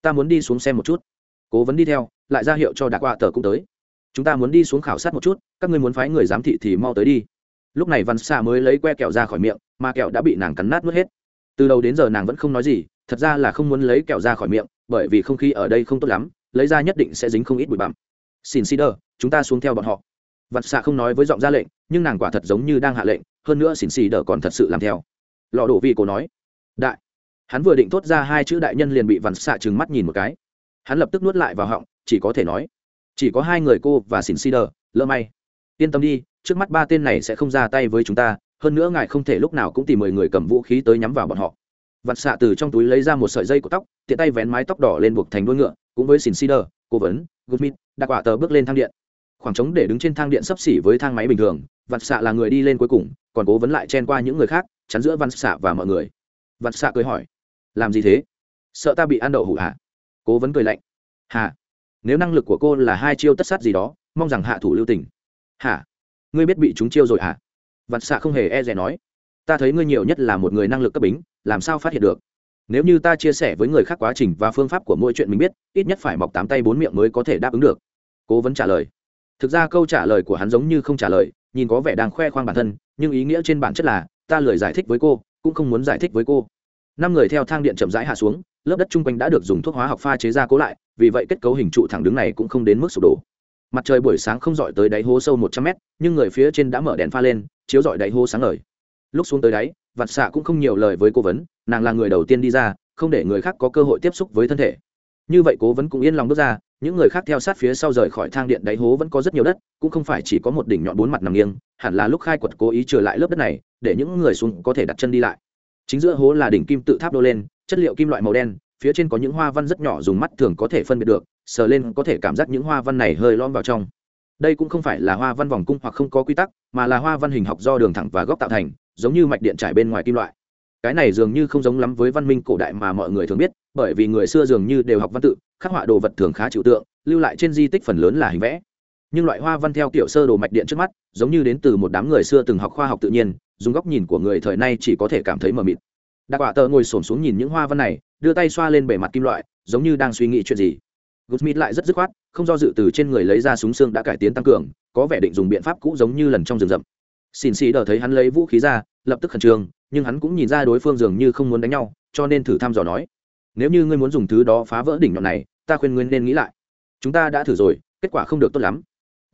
ta muốn đi xuống xem một chút. Cố vấn đi theo, lại ra hiệu cho đạc họa tờ cũng tới. Chúng ta muốn đi xuống khảo sát một chút, các ngươi muốn phái người giám thị thì mau tới đi. Lúc này văn xa mới lấy que kẹo ra khỏi miệng, mà kẹo đã bị nàng cắn nát mất hết. Từ đầu đến giờ nàng vẫn không nói gì, thật ra là không muốn lấy kẹo ra khỏi miệng, bởi vì không khí ở đây không tốt lắm, lấy ra nhất định sẽ dính không ít bụi bặm. Xin si đơ, chúng ta xuống theo bọn họ. Vặt xạ không nói với giọng ra lệnh, nhưng nàng quả thật giống như đang hạ lệnh, hơn nữa xin xì đờ còn thật sự làm theo. Lò đổ vị cổ nói, đại hắn vừa định thốt ra hai chữ đại nhân liền bị vằn xạ trừng mắt nhìn một cái. Hắn lập tức nuốt lại vào họng, chỉ có thể nói, chỉ có hai người cô và xin xì đờ, lỡ may. Yên tâm đi, trước mắt ba tên này sẽ không ra tay với chúng ta, hơn nữa ngài không thể lúc nào cũng tìm mười người cầm vũ khí tới nhắm vào bọn họ. Vặt xạ từ trong túi lấy ra một sợi dây của tóc, tiện tay vén mái tóc đỏ lên buộc thành đuôi ngựa, cũng với xin xì đờ, cố vấn gudmit đặc quả tờ bước lên thang điện. Khoảng trống để đứng trên thang điện sấp xỉ với thang máy bình thường vặt xạ là người đi lên cuối cùng, còn cố vấn lại chen qua những người khác, chắn giữa văn xạ và mọi người. Vặt xạ cười hỏi làm gì thế? Sợ ta bị ăn đậu hủ hả? Cố vấn cười lạnh. Hả nếu năng lực của cô là hai chiêu tất sát gì đó, mong rằng hạ thủ lưu tình. Hả ngươi biết bị chúng chiêu rồi hả? Vặt xạ không hề e rè nói. Ta thấy ngươi nhiều nhất là một người năng lực cấp bính, làm sao phát hiện được? Nếu như ta chia sẻ với người khác quá trình và phương pháp của mỗi chuyện mình biết, ít nhất phải mọc tám tay bốn miệng mới có thể đáp ứng được. Cố vấn trả lời. Thực ra câu trả lời của hắn giống như không trả lời, nhìn có vẻ đang khoe khoang bản thân, nhưng ý nghĩa trên bản chất là, ta lười giải thích với cô, cũng không muốn giải thích với cô năm người theo thang điện chậm rãi hạ xuống, lớp đất chung quanh đã được dùng thuốc hóa học pha chế ra cố lại, vì vậy kết cấu hình trụ thẳng đứng này cũng không đến mức sụp đổ. Mặt trời buổi sáng không dọi tới đáy hố sâu một trăm mét, nhưng người phía trên đã mở đèn pha lên, chiếu dọi đáy hố sáng ngời. Lúc xuống tới đáy vặt xạ cũng không nhiều lời với cố vấn, nàng là người đầu tiên đi ra, không để người khác có cơ hội tiếp xúc với thân thể. Như vậy cố vấn cũng yên lòng bước ra, những người khác theo sát phía sau rời khỏi thang điện đáy hố vẫn có rất nhiều đất, cũng không phải chỉ có một đỉnh nhọn bốn mặt nằm nghiêng, hẳn là lúc khai quật cố ý trở lại lớp đất này, để những người xuống có thể đặt chân đi lại chính giữa hố là đỉnh kim tự tháp đô lên, chất liệu kim loại màu đen, phía trên có những hoa văn rất nhỏ dùng mắt thường có thể phân biệt được, sờ lên có thể cảm giác những hoa văn này hơi lom vào trong. Đây cũng không phải là hoa văn vòng cung hoặc không có quy tắc, mà là hoa văn hình học do đường thẳng và góc tạo thành, giống như mạch điện trải bên ngoài kim loại. Cái này dường như không giống lắm với văn minh cổ đại mà mọi người thường biết, bởi vì người xưa dường như đều học văn tự, khắc họa đồ vật thường khá chịu tượng, lưu lại trên di tích phần lớn là hình vẽ. Nhưng loại hoa văn theo kiểu sơ đồ mạch điện trước mắt, giống như đến từ một đám người xưa từng học khoa học tự nhiên dùng góc nhìn của người thời nay chỉ có thể cảm thấy mờ mịt đặc quả tờ ngồi xổm xuống nhìn những hoa văn này đưa tay xoa lên bề mặt kim loại giống như đang suy nghĩ chuyện gì Guzmit lại rất dứt khoát, không do dự từ trên người lấy ra súng xương đã cải tiến tăng cường, có vẻ định dùng biện pháp cũ giống như lần trong rừng rậm. Xin xì đờ thấy hắn lấy vũ khí ra, lập tức khẩn trương, nhưng hắn cũng nhìn ra đối phương dường như không muốn đánh nhau, cho nên thử thăm dò nói: "Nếu như ngươi muốn dùng thứ đó phá vỡ đỉnh nhọn này, ta khuyên ngươi nên nghĩ lại. Chúng ta đã thử rồi, kết quả không được tốt lắm."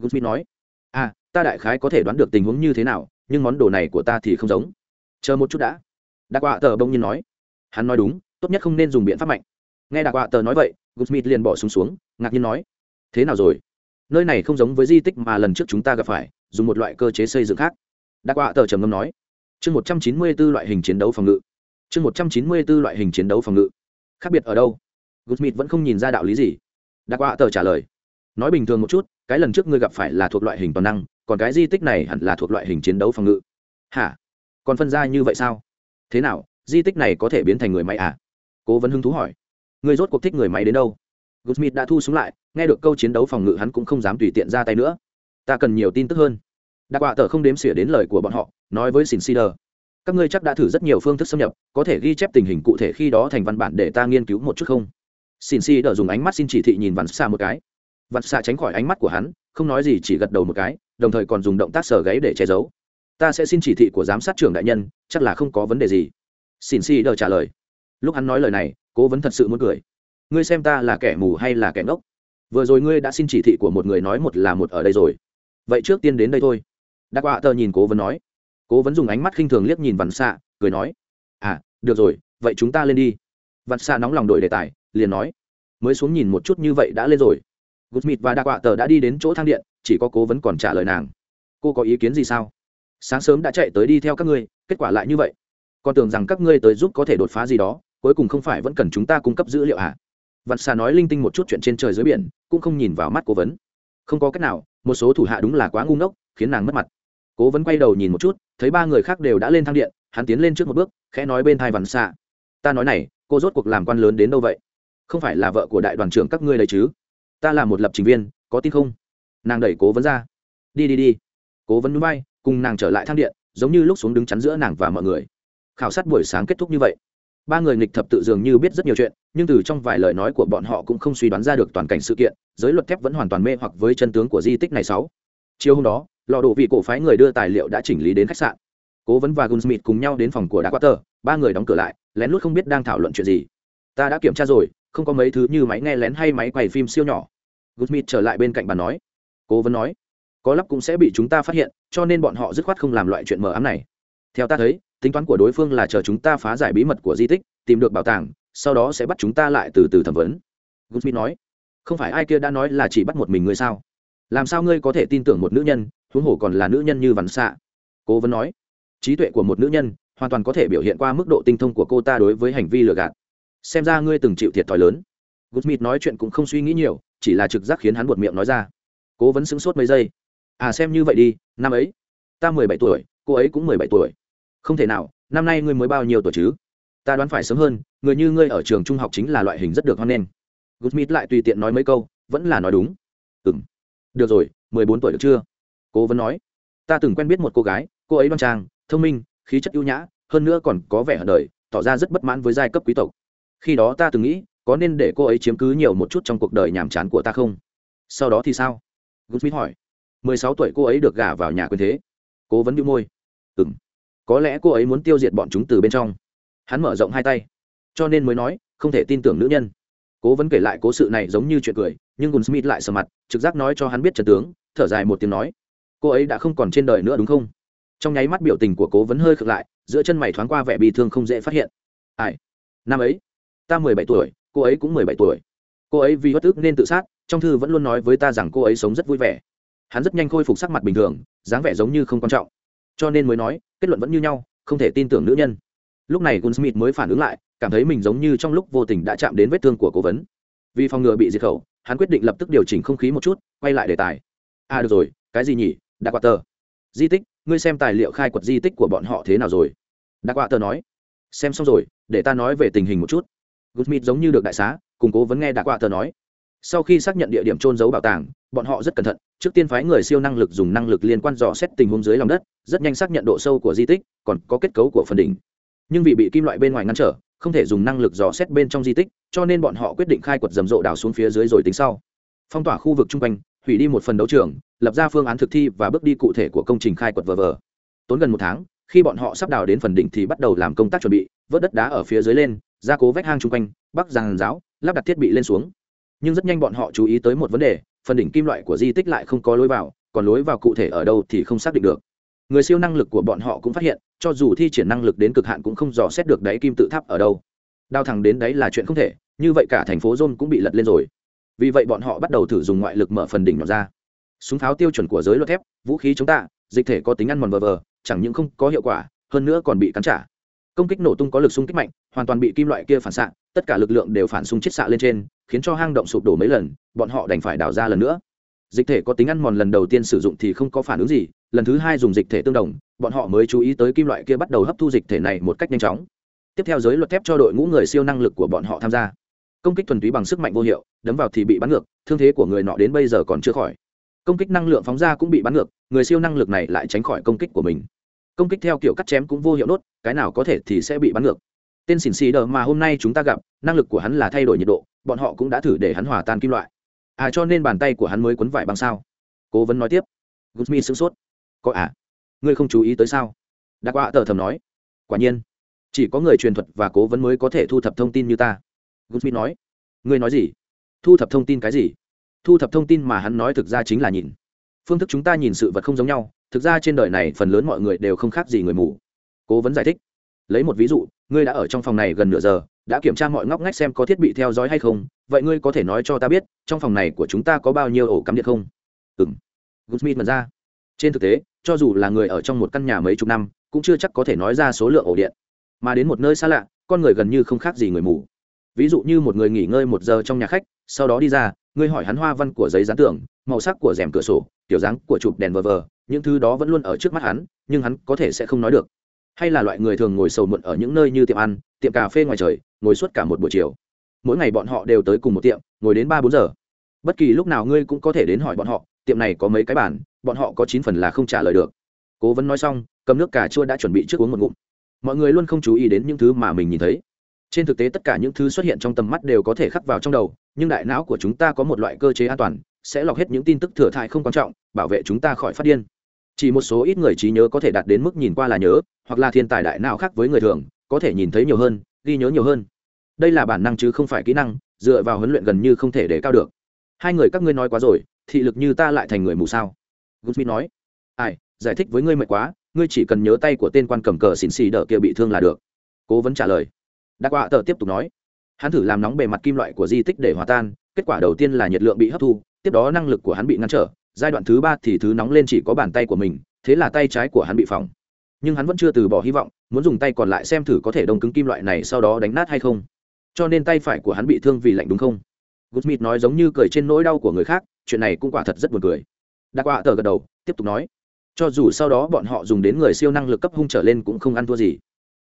Guzmit nói: "À, ta đại khái có thể đoán được tình huống như thế nào, nhưng món đồ này của ta thì không giống. Chờ một chút đã." Đạc Quạ Tờ bỗng nhiên nói: "Hắn nói đúng, tốt nhất không nên dùng biện pháp mạnh." Nghe Đạc Quạ Tờ nói vậy, Gutsmith liền bỏ súng xuống, xuống, ngạc nhiên nói: "Thế nào rồi? Nơi này không giống với di tích mà lần trước chúng ta gặp phải, dùng một loại cơ chế xây dựng khác." Đạc Quạ Tờ trầm ngâm nói: chương một trăm chín mươi b ố loại hình chiến đấu phòng ngự chương một trăm chín mươi b ố loại hình chiến đấu phòng ngự khác biệt ở đâu Gutsmith vẫn không nhìn ra đạo lý gì đặc quạ tờ trả lời nói bình thường một chút cái lần trước ngươi gặp phải là thuộc loại hình toàn năng còn cái di tích này hẳn là thuộc loại hình chiến đấu phòng ngự. Hả? Còn phân ra như vậy sao? Thế nào? Di tích này có thể biến thành người máy à? Cố vấn hưng thú hỏi. Ngươi rốt cuộc thích người máy đến đâu? Goodsmith đã thu súng lại nghe được câu chiến đấu phòng ngự hắn cũng không dám tùy tiện ra tay nữa. Ta cần nhiều tin tức hơn. Đặc quạ tờ không đếm xỉa đến lời của bọn họ nói với xin Sider, các ngươi chắc đã thử rất nhiều phương thức xâm nhập có thể ghi chép tình hình cụ thể khi đó thành văn bản để ta nghiên cứu một chút không? Xin Sider dùng ánh mắt xin chỉ thị nhìn vằn xa một cái. Vằn xa tránh khỏi ánh mắt của hắn không nói gì chỉ gật đầu một cái đồng thời còn dùng động tác sờ gáy để che giấu. Ta sẽ xin chỉ thị của giám sát trưởng đại nhân, chắc là không có vấn đề gì. Xin đờ trả lời. Lúc hắn nói lời này, cố vấn thật sự muốn cười. Ngươi xem ta là kẻ mù hay là kẻ ngốc? Vừa rồi ngươi đã xin chỉ thị của một người nói một là một ở đây rồi. Vậy trước tiên đến đây thôi. Đắc quạ tờ nhìn cố vấn nói. Cố vấn dùng ánh mắt khinh thường liếc nhìn vằn xạ, cười nói. À được rồi, vậy chúng ta lên đi. Vằn xạ nóng lòng đổi đề tài, liền nói. Mới xuống nhìn một chút như vậy đã lên rồi. Gút mịt và đa quạ tờ đã đi đến chỗ thang điện chỉ có cố vấn còn trả lời nàng. Cô có ý kiến gì sao? Sáng sớm đã chạy tới đi theo các ngươi, kết quả lại như vậy. Con tưởng rằng các ngươi tới giúp có thể đột phá gì đó, cuối cùng không phải vẫn cần chúng ta cung cấp dữ liệu hả? Vặt xà nói linh tinh một chút chuyện trên trời dưới biển, cũng không nhìn vào mắt cố vấn. Không có cách nào, một số thủ hạ đúng là quá ngu ngốc, khiến nàng mất mặt. Cố vấn quay đầu nhìn một chút, thấy ba người khác đều đã lên thang điện, hắn tiến lên trước một bước, khẽ nói bên thai vằn xạ ta nói này, cô rốt cuộc làm quan lớn đến đâu vậy? Không phải là vợ của đại đoàn trưởng các ngươi đấy chứ? Ta là một lập trình viên, có tin không? Nàng đẩy cố vấn ra. Đi đi đi. Cố vấn núi bay, cùng nàng trở lại thang điện, giống như lúc xuống đứng chắn giữa nàng và mọi người. Khảo sát buổi sáng kết thúc như vậy. Ba người nghịch thập tự dường như biết rất nhiều chuyện, nhưng từ trong vài lời nói của bọn họ cũng không suy đoán ra được toàn cảnh sự kiện, giới luật thép vẫn hoàn toàn mê hoặc với chân tướng của di tích này sáu. Chiều hôm đó, lò đồ vị cổ phái người đưa tài liệu đã chỉnh lý đến khách sạn. Cố vấn và gunsmith cùng nhau đến phòng của đá quát ba người đóng cửa lại, lén lút không biết đang thảo luận chuyện gì. Ta đã kiểm tra rồi, không có mấy thứ như máy nghe lén hay máy quay phim siêu nhỏ. Gunsmith trở lại bên cạnh bà nói cố vấn nói, có lắp cũng sẽ bị chúng ta phát hiện, cho nên bọn họ dứt khoát không làm loại chuyện mờ ám này. Theo ta thấy, tính toán của đối phương là chờ chúng ta phá giải bí mật của di tích, tìm được bảo tàng, sau đó sẽ bắt chúng ta lại từ từ thẩm vấn. Gutsmith nói, không phải ai kia đã nói là chỉ bắt một mình ngươi sao? Làm sao ngươi có thể tin tưởng một nữ nhân, huống hồ còn là nữ nhân như vằn xạ cố vấn nói, trí tuệ của một nữ nhân hoàn toàn có thể biểu hiện qua mức độ tinh thông của cô ta đối với hành vi lừa gạt. Xem ra ngươi từng chịu thiệt thòi lớn. Gutsmith nói chuyện cũng không suy nghĩ nhiều, chỉ là trực giác khiến hắn buột miệng nói ra cố vấn sững sốt mấy giây. À xem như vậy đi, năm ấy. Ta mười bảy tuổi, cô ấy cũng mười bảy tuổi. Không thể nào, năm nay ngươi mới bao nhiêu tuổi chứ? Ta đoán phải sớm hơn, người như ngươi ở trường trung học chính là loại hình rất được hoan nghênh. Goodmith lại tùy tiện nói mấy câu, vẫn là nói đúng. Ừ m được rồi, mười bốn tuổi được chưa? Cố vấn nói. Ta từng quen biết một cô gái, cô ấy đoan trang, thông minh, khí chất ưu nhã, hơn nữa còn có vẻ hận đời, tỏ ra rất bất mãn với giai cấp quý tộc. Khi đó ta từng nghĩ, có nên để cô ấy chiếm cứ nhiều một chút trong cuộc đời nhàm chán của ta không? Sau đó thì sao? Goodsmith hỏi. Mười sáu tuổi cô ấy được gả vào nhà quyền thế. Cố vấn đĩu môi. Ừ m có lẽ cô ấy muốn tiêu diệt bọn chúng từ bên trong. Hắn mở rộng hai tay. Cho nên mới nói, không thể tin tưởng nữ nhân. Cố vấn kể lại cố sự này giống như chuyện cười, nhưng Goodsmith lại sờ mặt, trực giác nói cho hắn biết trần tướng, thở dài một tiếng nói. Cô ấy đã không còn trên đời nữa đúng không? Trong nháy mắt biểu tình của cố vấn hơi khựng lại, giữa chân mày thoáng qua vẻ bị thương không dễ phát hiện. Ai? Năm ấy. Ta mười bảy tuổi, cô ấy cũng mười bảy tuổi cô ấy vì bất ức nên tự sát, trong thư vẫn luôn nói với ta rằng cô ấy sống rất vui vẻ. Hắn rất nhanh khôi phục sắc mặt bình thường, dáng vẻ giống như không quan trọng. Cho nên mới nói, kết luận vẫn như nhau, không thể tin tưởng nữ nhân. Lúc này gunsmith mới phản ứng lại, cảm thấy mình giống như trong lúc vô tình đã chạm đến vết thương của cố vấn. Vì phòng ngừa bị diệt khẩu, hắn quyết định lập tức điều chỉnh không khí một chút, quay lại đề tài. À được rồi, cái gì nhỉ? Đã quạt tờ. Di tích, ngươi xem tài liệu khai quật di tích của bọn họ thế nào rồi? Đã quạ tờ nói. Xem xong rồi, để ta nói về tình hình một chút. Gusmith giống như được đại xá cùng cố vấn nghe đã quạ tờ nói. Sau khi xác nhận địa điểm trôn giấu bảo tàng, bọn họ rất cẩn thận, trước tiên phái người siêu năng lực dùng năng lực liên quan dò xét tình huống dưới lòng đất, rất nhanh xác nhận độ sâu của di tích, còn có kết cấu của phần đỉnh. Nhưng vì bị kim loại bên ngoài ngăn trở, không thể dùng năng lực dò xét bên trong di tích, cho nên bọn họ quyết định khai quật rầm rộ đào xuống phía dưới rồi tính sau. Phong tỏa khu vực chung quanh, hủy đi một phần đấu trường, lập ra phương án thực thi và bước đi cụ thể của công trình khai quật vờ vờ. Tốn gần một tháng, khi bọn họ sắp đào đến phần đỉnh thì bắt đầu làm công tác chuẩn bị, vớt đất đá ở phía dưới lên, gia cố vách hang chung quanh bắc giang giáo, lắp đặt thiết bị lên xuống. Nhưng rất nhanh bọn họ chú ý tới một vấn đề, phần đỉnh kim loại của di tích lại không có lối vào, còn lối vào cụ thể ở đâu thì không xác định được. Người siêu năng lực của bọn họ cũng phát hiện, cho dù thi triển năng lực đến cực hạn cũng không dò xét được đáy kim tự tháp ở đâu. Đào thẳng đến đấy là chuyện không thể, như vậy cả thành phố Rome cũng bị lật lên rồi. Vì vậy bọn họ bắt đầu thử dùng ngoại lực mở phần đỉnh nhỏ ra. Súng pháo tiêu chuẩn của giới luật thép, vũ khí chống tạ, dịch thể có tính ăn mòn vờ vờ, chẳng những không có hiệu quả, hơn nữa còn bị cắn trả. Công kích nổ tung có lực xung kích mạnh, hoàn toàn bị kim loại kia phản xạ tất cả lực lượng đều phản xung chiết xạ lên trên, khiến cho hang động sụp đổ mấy lần, bọn họ đành phải đào ra lần nữa. Dịch thể có tính ăn mòn lần đầu tiên sử dụng thì không có phản ứng gì, lần thứ hai dùng dịch thể tương đồng, bọn họ mới chú ý tới kim loại kia bắt đầu hấp thu dịch thể này một cách nhanh chóng. Tiếp theo giới luật thép cho đội ngũ người siêu năng lực của bọn họ tham gia. Công kích thuần túy bằng sức mạnh vô hiệu, đấm vào thì bị bắn ngược, thương thế của người nọ đến bây giờ còn chưa khỏi. Công kích năng lượng phóng ra cũng bị bắn ngược, người siêu năng lực này lại tránh khỏi công kích của mình. Công kích theo kiểu cắt chém cũng vô hiệu nốt, cái nào có thể thì sẽ bị bắn ngược tên xỉn xì đờ mà hôm nay chúng ta gặp, năng lực của hắn là thay đổi nhiệt độ, bọn họ cũng đã thử để hắn hòa tan kim loại. À cho nên bàn tay của hắn mới quấn vải bằng sao? Cố vấn nói tiếp. Gusmi sửng sốt. Có à? Ngươi không chú ý tới sao? Đã qua tờ thầm nói. Quả nhiên. Chỉ có người truyền thuật và cố vấn mới có thể thu thập thông tin như ta. Gusmi nói. Ngươi nói gì? Thu thập thông tin cái gì? Thu thập thông tin mà hắn nói thực ra chính là nhìn. Phương thức chúng ta nhìn sự vật không giống nhau, thực ra trên đời này phần lớn mọi người đều không khác gì người mù. Cố vấn giải thích. Lấy một ví dụ ngươi đã ở trong phòng này gần nửa giờ, đã kiểm tra mọi ngóc ngách xem có thiết bị theo dõi hay không, vậy ngươi có thể nói cho ta biết, trong phòng này của chúng ta có bao nhiêu ổ cắm điện không? Ừng goodsmith mật ra. Trên thực tế, cho dù là người ở trong một căn nhà mấy chục năm, cũng chưa chắc có thể nói ra số lượng ổ điện. Mà đến một nơi xa lạ, con người gần như không khác gì người mù. Ví dụ như một người nghỉ ngơi một giờ trong nhà khách, sau đó đi ra, ngươi hỏi hắn hoa văn của giấy dán tường, màu sắc của rèm cửa sổ, kiểu dáng của chụp đèn vờ vờ, những thứ đó vẫn luôn ở trước mắt hắn, nhưng hắn có thể sẽ không nói được hay là loại người thường ngồi sầu muộn ở những nơi như tiệm ăn, tiệm cà phê ngoài trời, ngồi suốt cả một buổi chiều. Mỗi ngày bọn họ đều tới cùng một tiệm, ngồi đến ba bốn giờ. Bất kỳ lúc nào ngươi cũng có thể đến hỏi bọn họ, tiệm này có mấy cái bản bọn họ có chín phần là không trả lời được. Cố vấn nói xong, cầm nước cà chua đã chuẩn bị trước uống một ngụm. Mọi người luôn không chú ý đến những thứ mà mình nhìn thấy. Trên thực tế tất cả những thứ xuất hiện trong tầm mắt đều có thể khắc vào trong đầu, nhưng đại não của chúng ta có một loại cơ chế an toàn, sẽ lọc hết những tin tức thừa thãi không quan trọng, bảo vệ chúng ta khỏi phát điên chỉ một số ít người trí nhớ có thể đạt đến mức nhìn qua là nhớ, hoặc là thiên tài đại não khác với người thường, có thể nhìn thấy nhiều hơn, ghi nhớ nhiều hơn. Đây là bản năng chứ không phải kỹ năng, dựa vào huấn luyện gần như không thể để cao được. Hai người các ngươi nói quá rồi, thị lực như ta lại thành người mù sao? Goodsmith nói. Ai, giải thích với ngươi mệt quá, ngươi chỉ cần nhớ tay của tên quan cầm cờ xỉn xì đỡ kia bị thương là được. Cố vấn trả lời. Đa quạ tờ tiếp tục nói. Hắn thử làm nóng bề mặt kim loại của di tích để hòa tan, kết quả đầu tiên là nhiệt lượng bị hấp thu, tiếp đó năng lực của hắn bị ngăn trở giai đoạn thứ ba thì thứ nóng lên chỉ có bàn tay của mình, thế là tay trái của hắn bị phỏng. Nhưng hắn vẫn chưa từ bỏ hy vọng, muốn dùng tay còn lại xem thử có thể đông cứng kim loại này sau đó đánh nát hay không. Cho nên tay phải của hắn bị thương vì lạnh đúng không? Goodsmith nói giống như cười trên nỗi đau của người khác, chuyện này cũng quả thật rất buồn cười. Đa quạ tờ gật đầu, tiếp tục nói. Cho dù sau đó bọn họ dùng đến người siêu năng lực cấp hung trở lên cũng không ăn thua gì.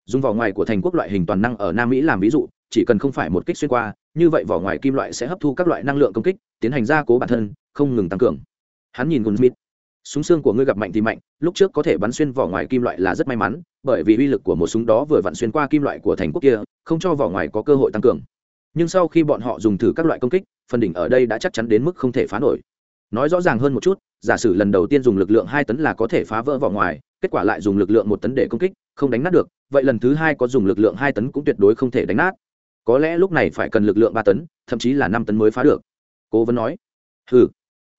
Dùng vỏ ngoài của thành quốc loại hình toàn năng ở nam mỹ làm ví dụ, chỉ cần không phải một kích xuyên qua, như vậy vỏ ngoài kim loại sẽ hấp thu các loại năng lượng công kích, tiến hành gia cố bản thân, không ngừng tăng cường hắn nhìn gunsmith súng xương của ngươi gặp mạnh thì mạnh, lúc trước có thể bắn xuyên vỏ ngoài kim loại là rất may mắn, bởi vì uy lực của một súng đó vừa vặn xuyên qua kim loại của thành quốc kia, không cho vỏ ngoài có cơ hội tăng cường. Nhưng sau khi bọn họ dùng thử các loại công kích, phần đỉnh ở đây đã chắc chắn đến mức không thể phá nổi. Nói rõ ràng hơn một chút, giả sử lần đầu tiên dùng lực lượng hai tấn là có thể phá vỡ vỏ ngoài, kết quả lại dùng lực lượng một tấn để công kích, không đánh nát được, vậy lần thứ hai có dùng lực lượng hai tấn cũng tuyệt đối không thể đánh nát. Có lẽ lúc này phải cần lực lượng ba tấn, thậm chí là năm tấn mới phá được. Cố vấn nói. Ừ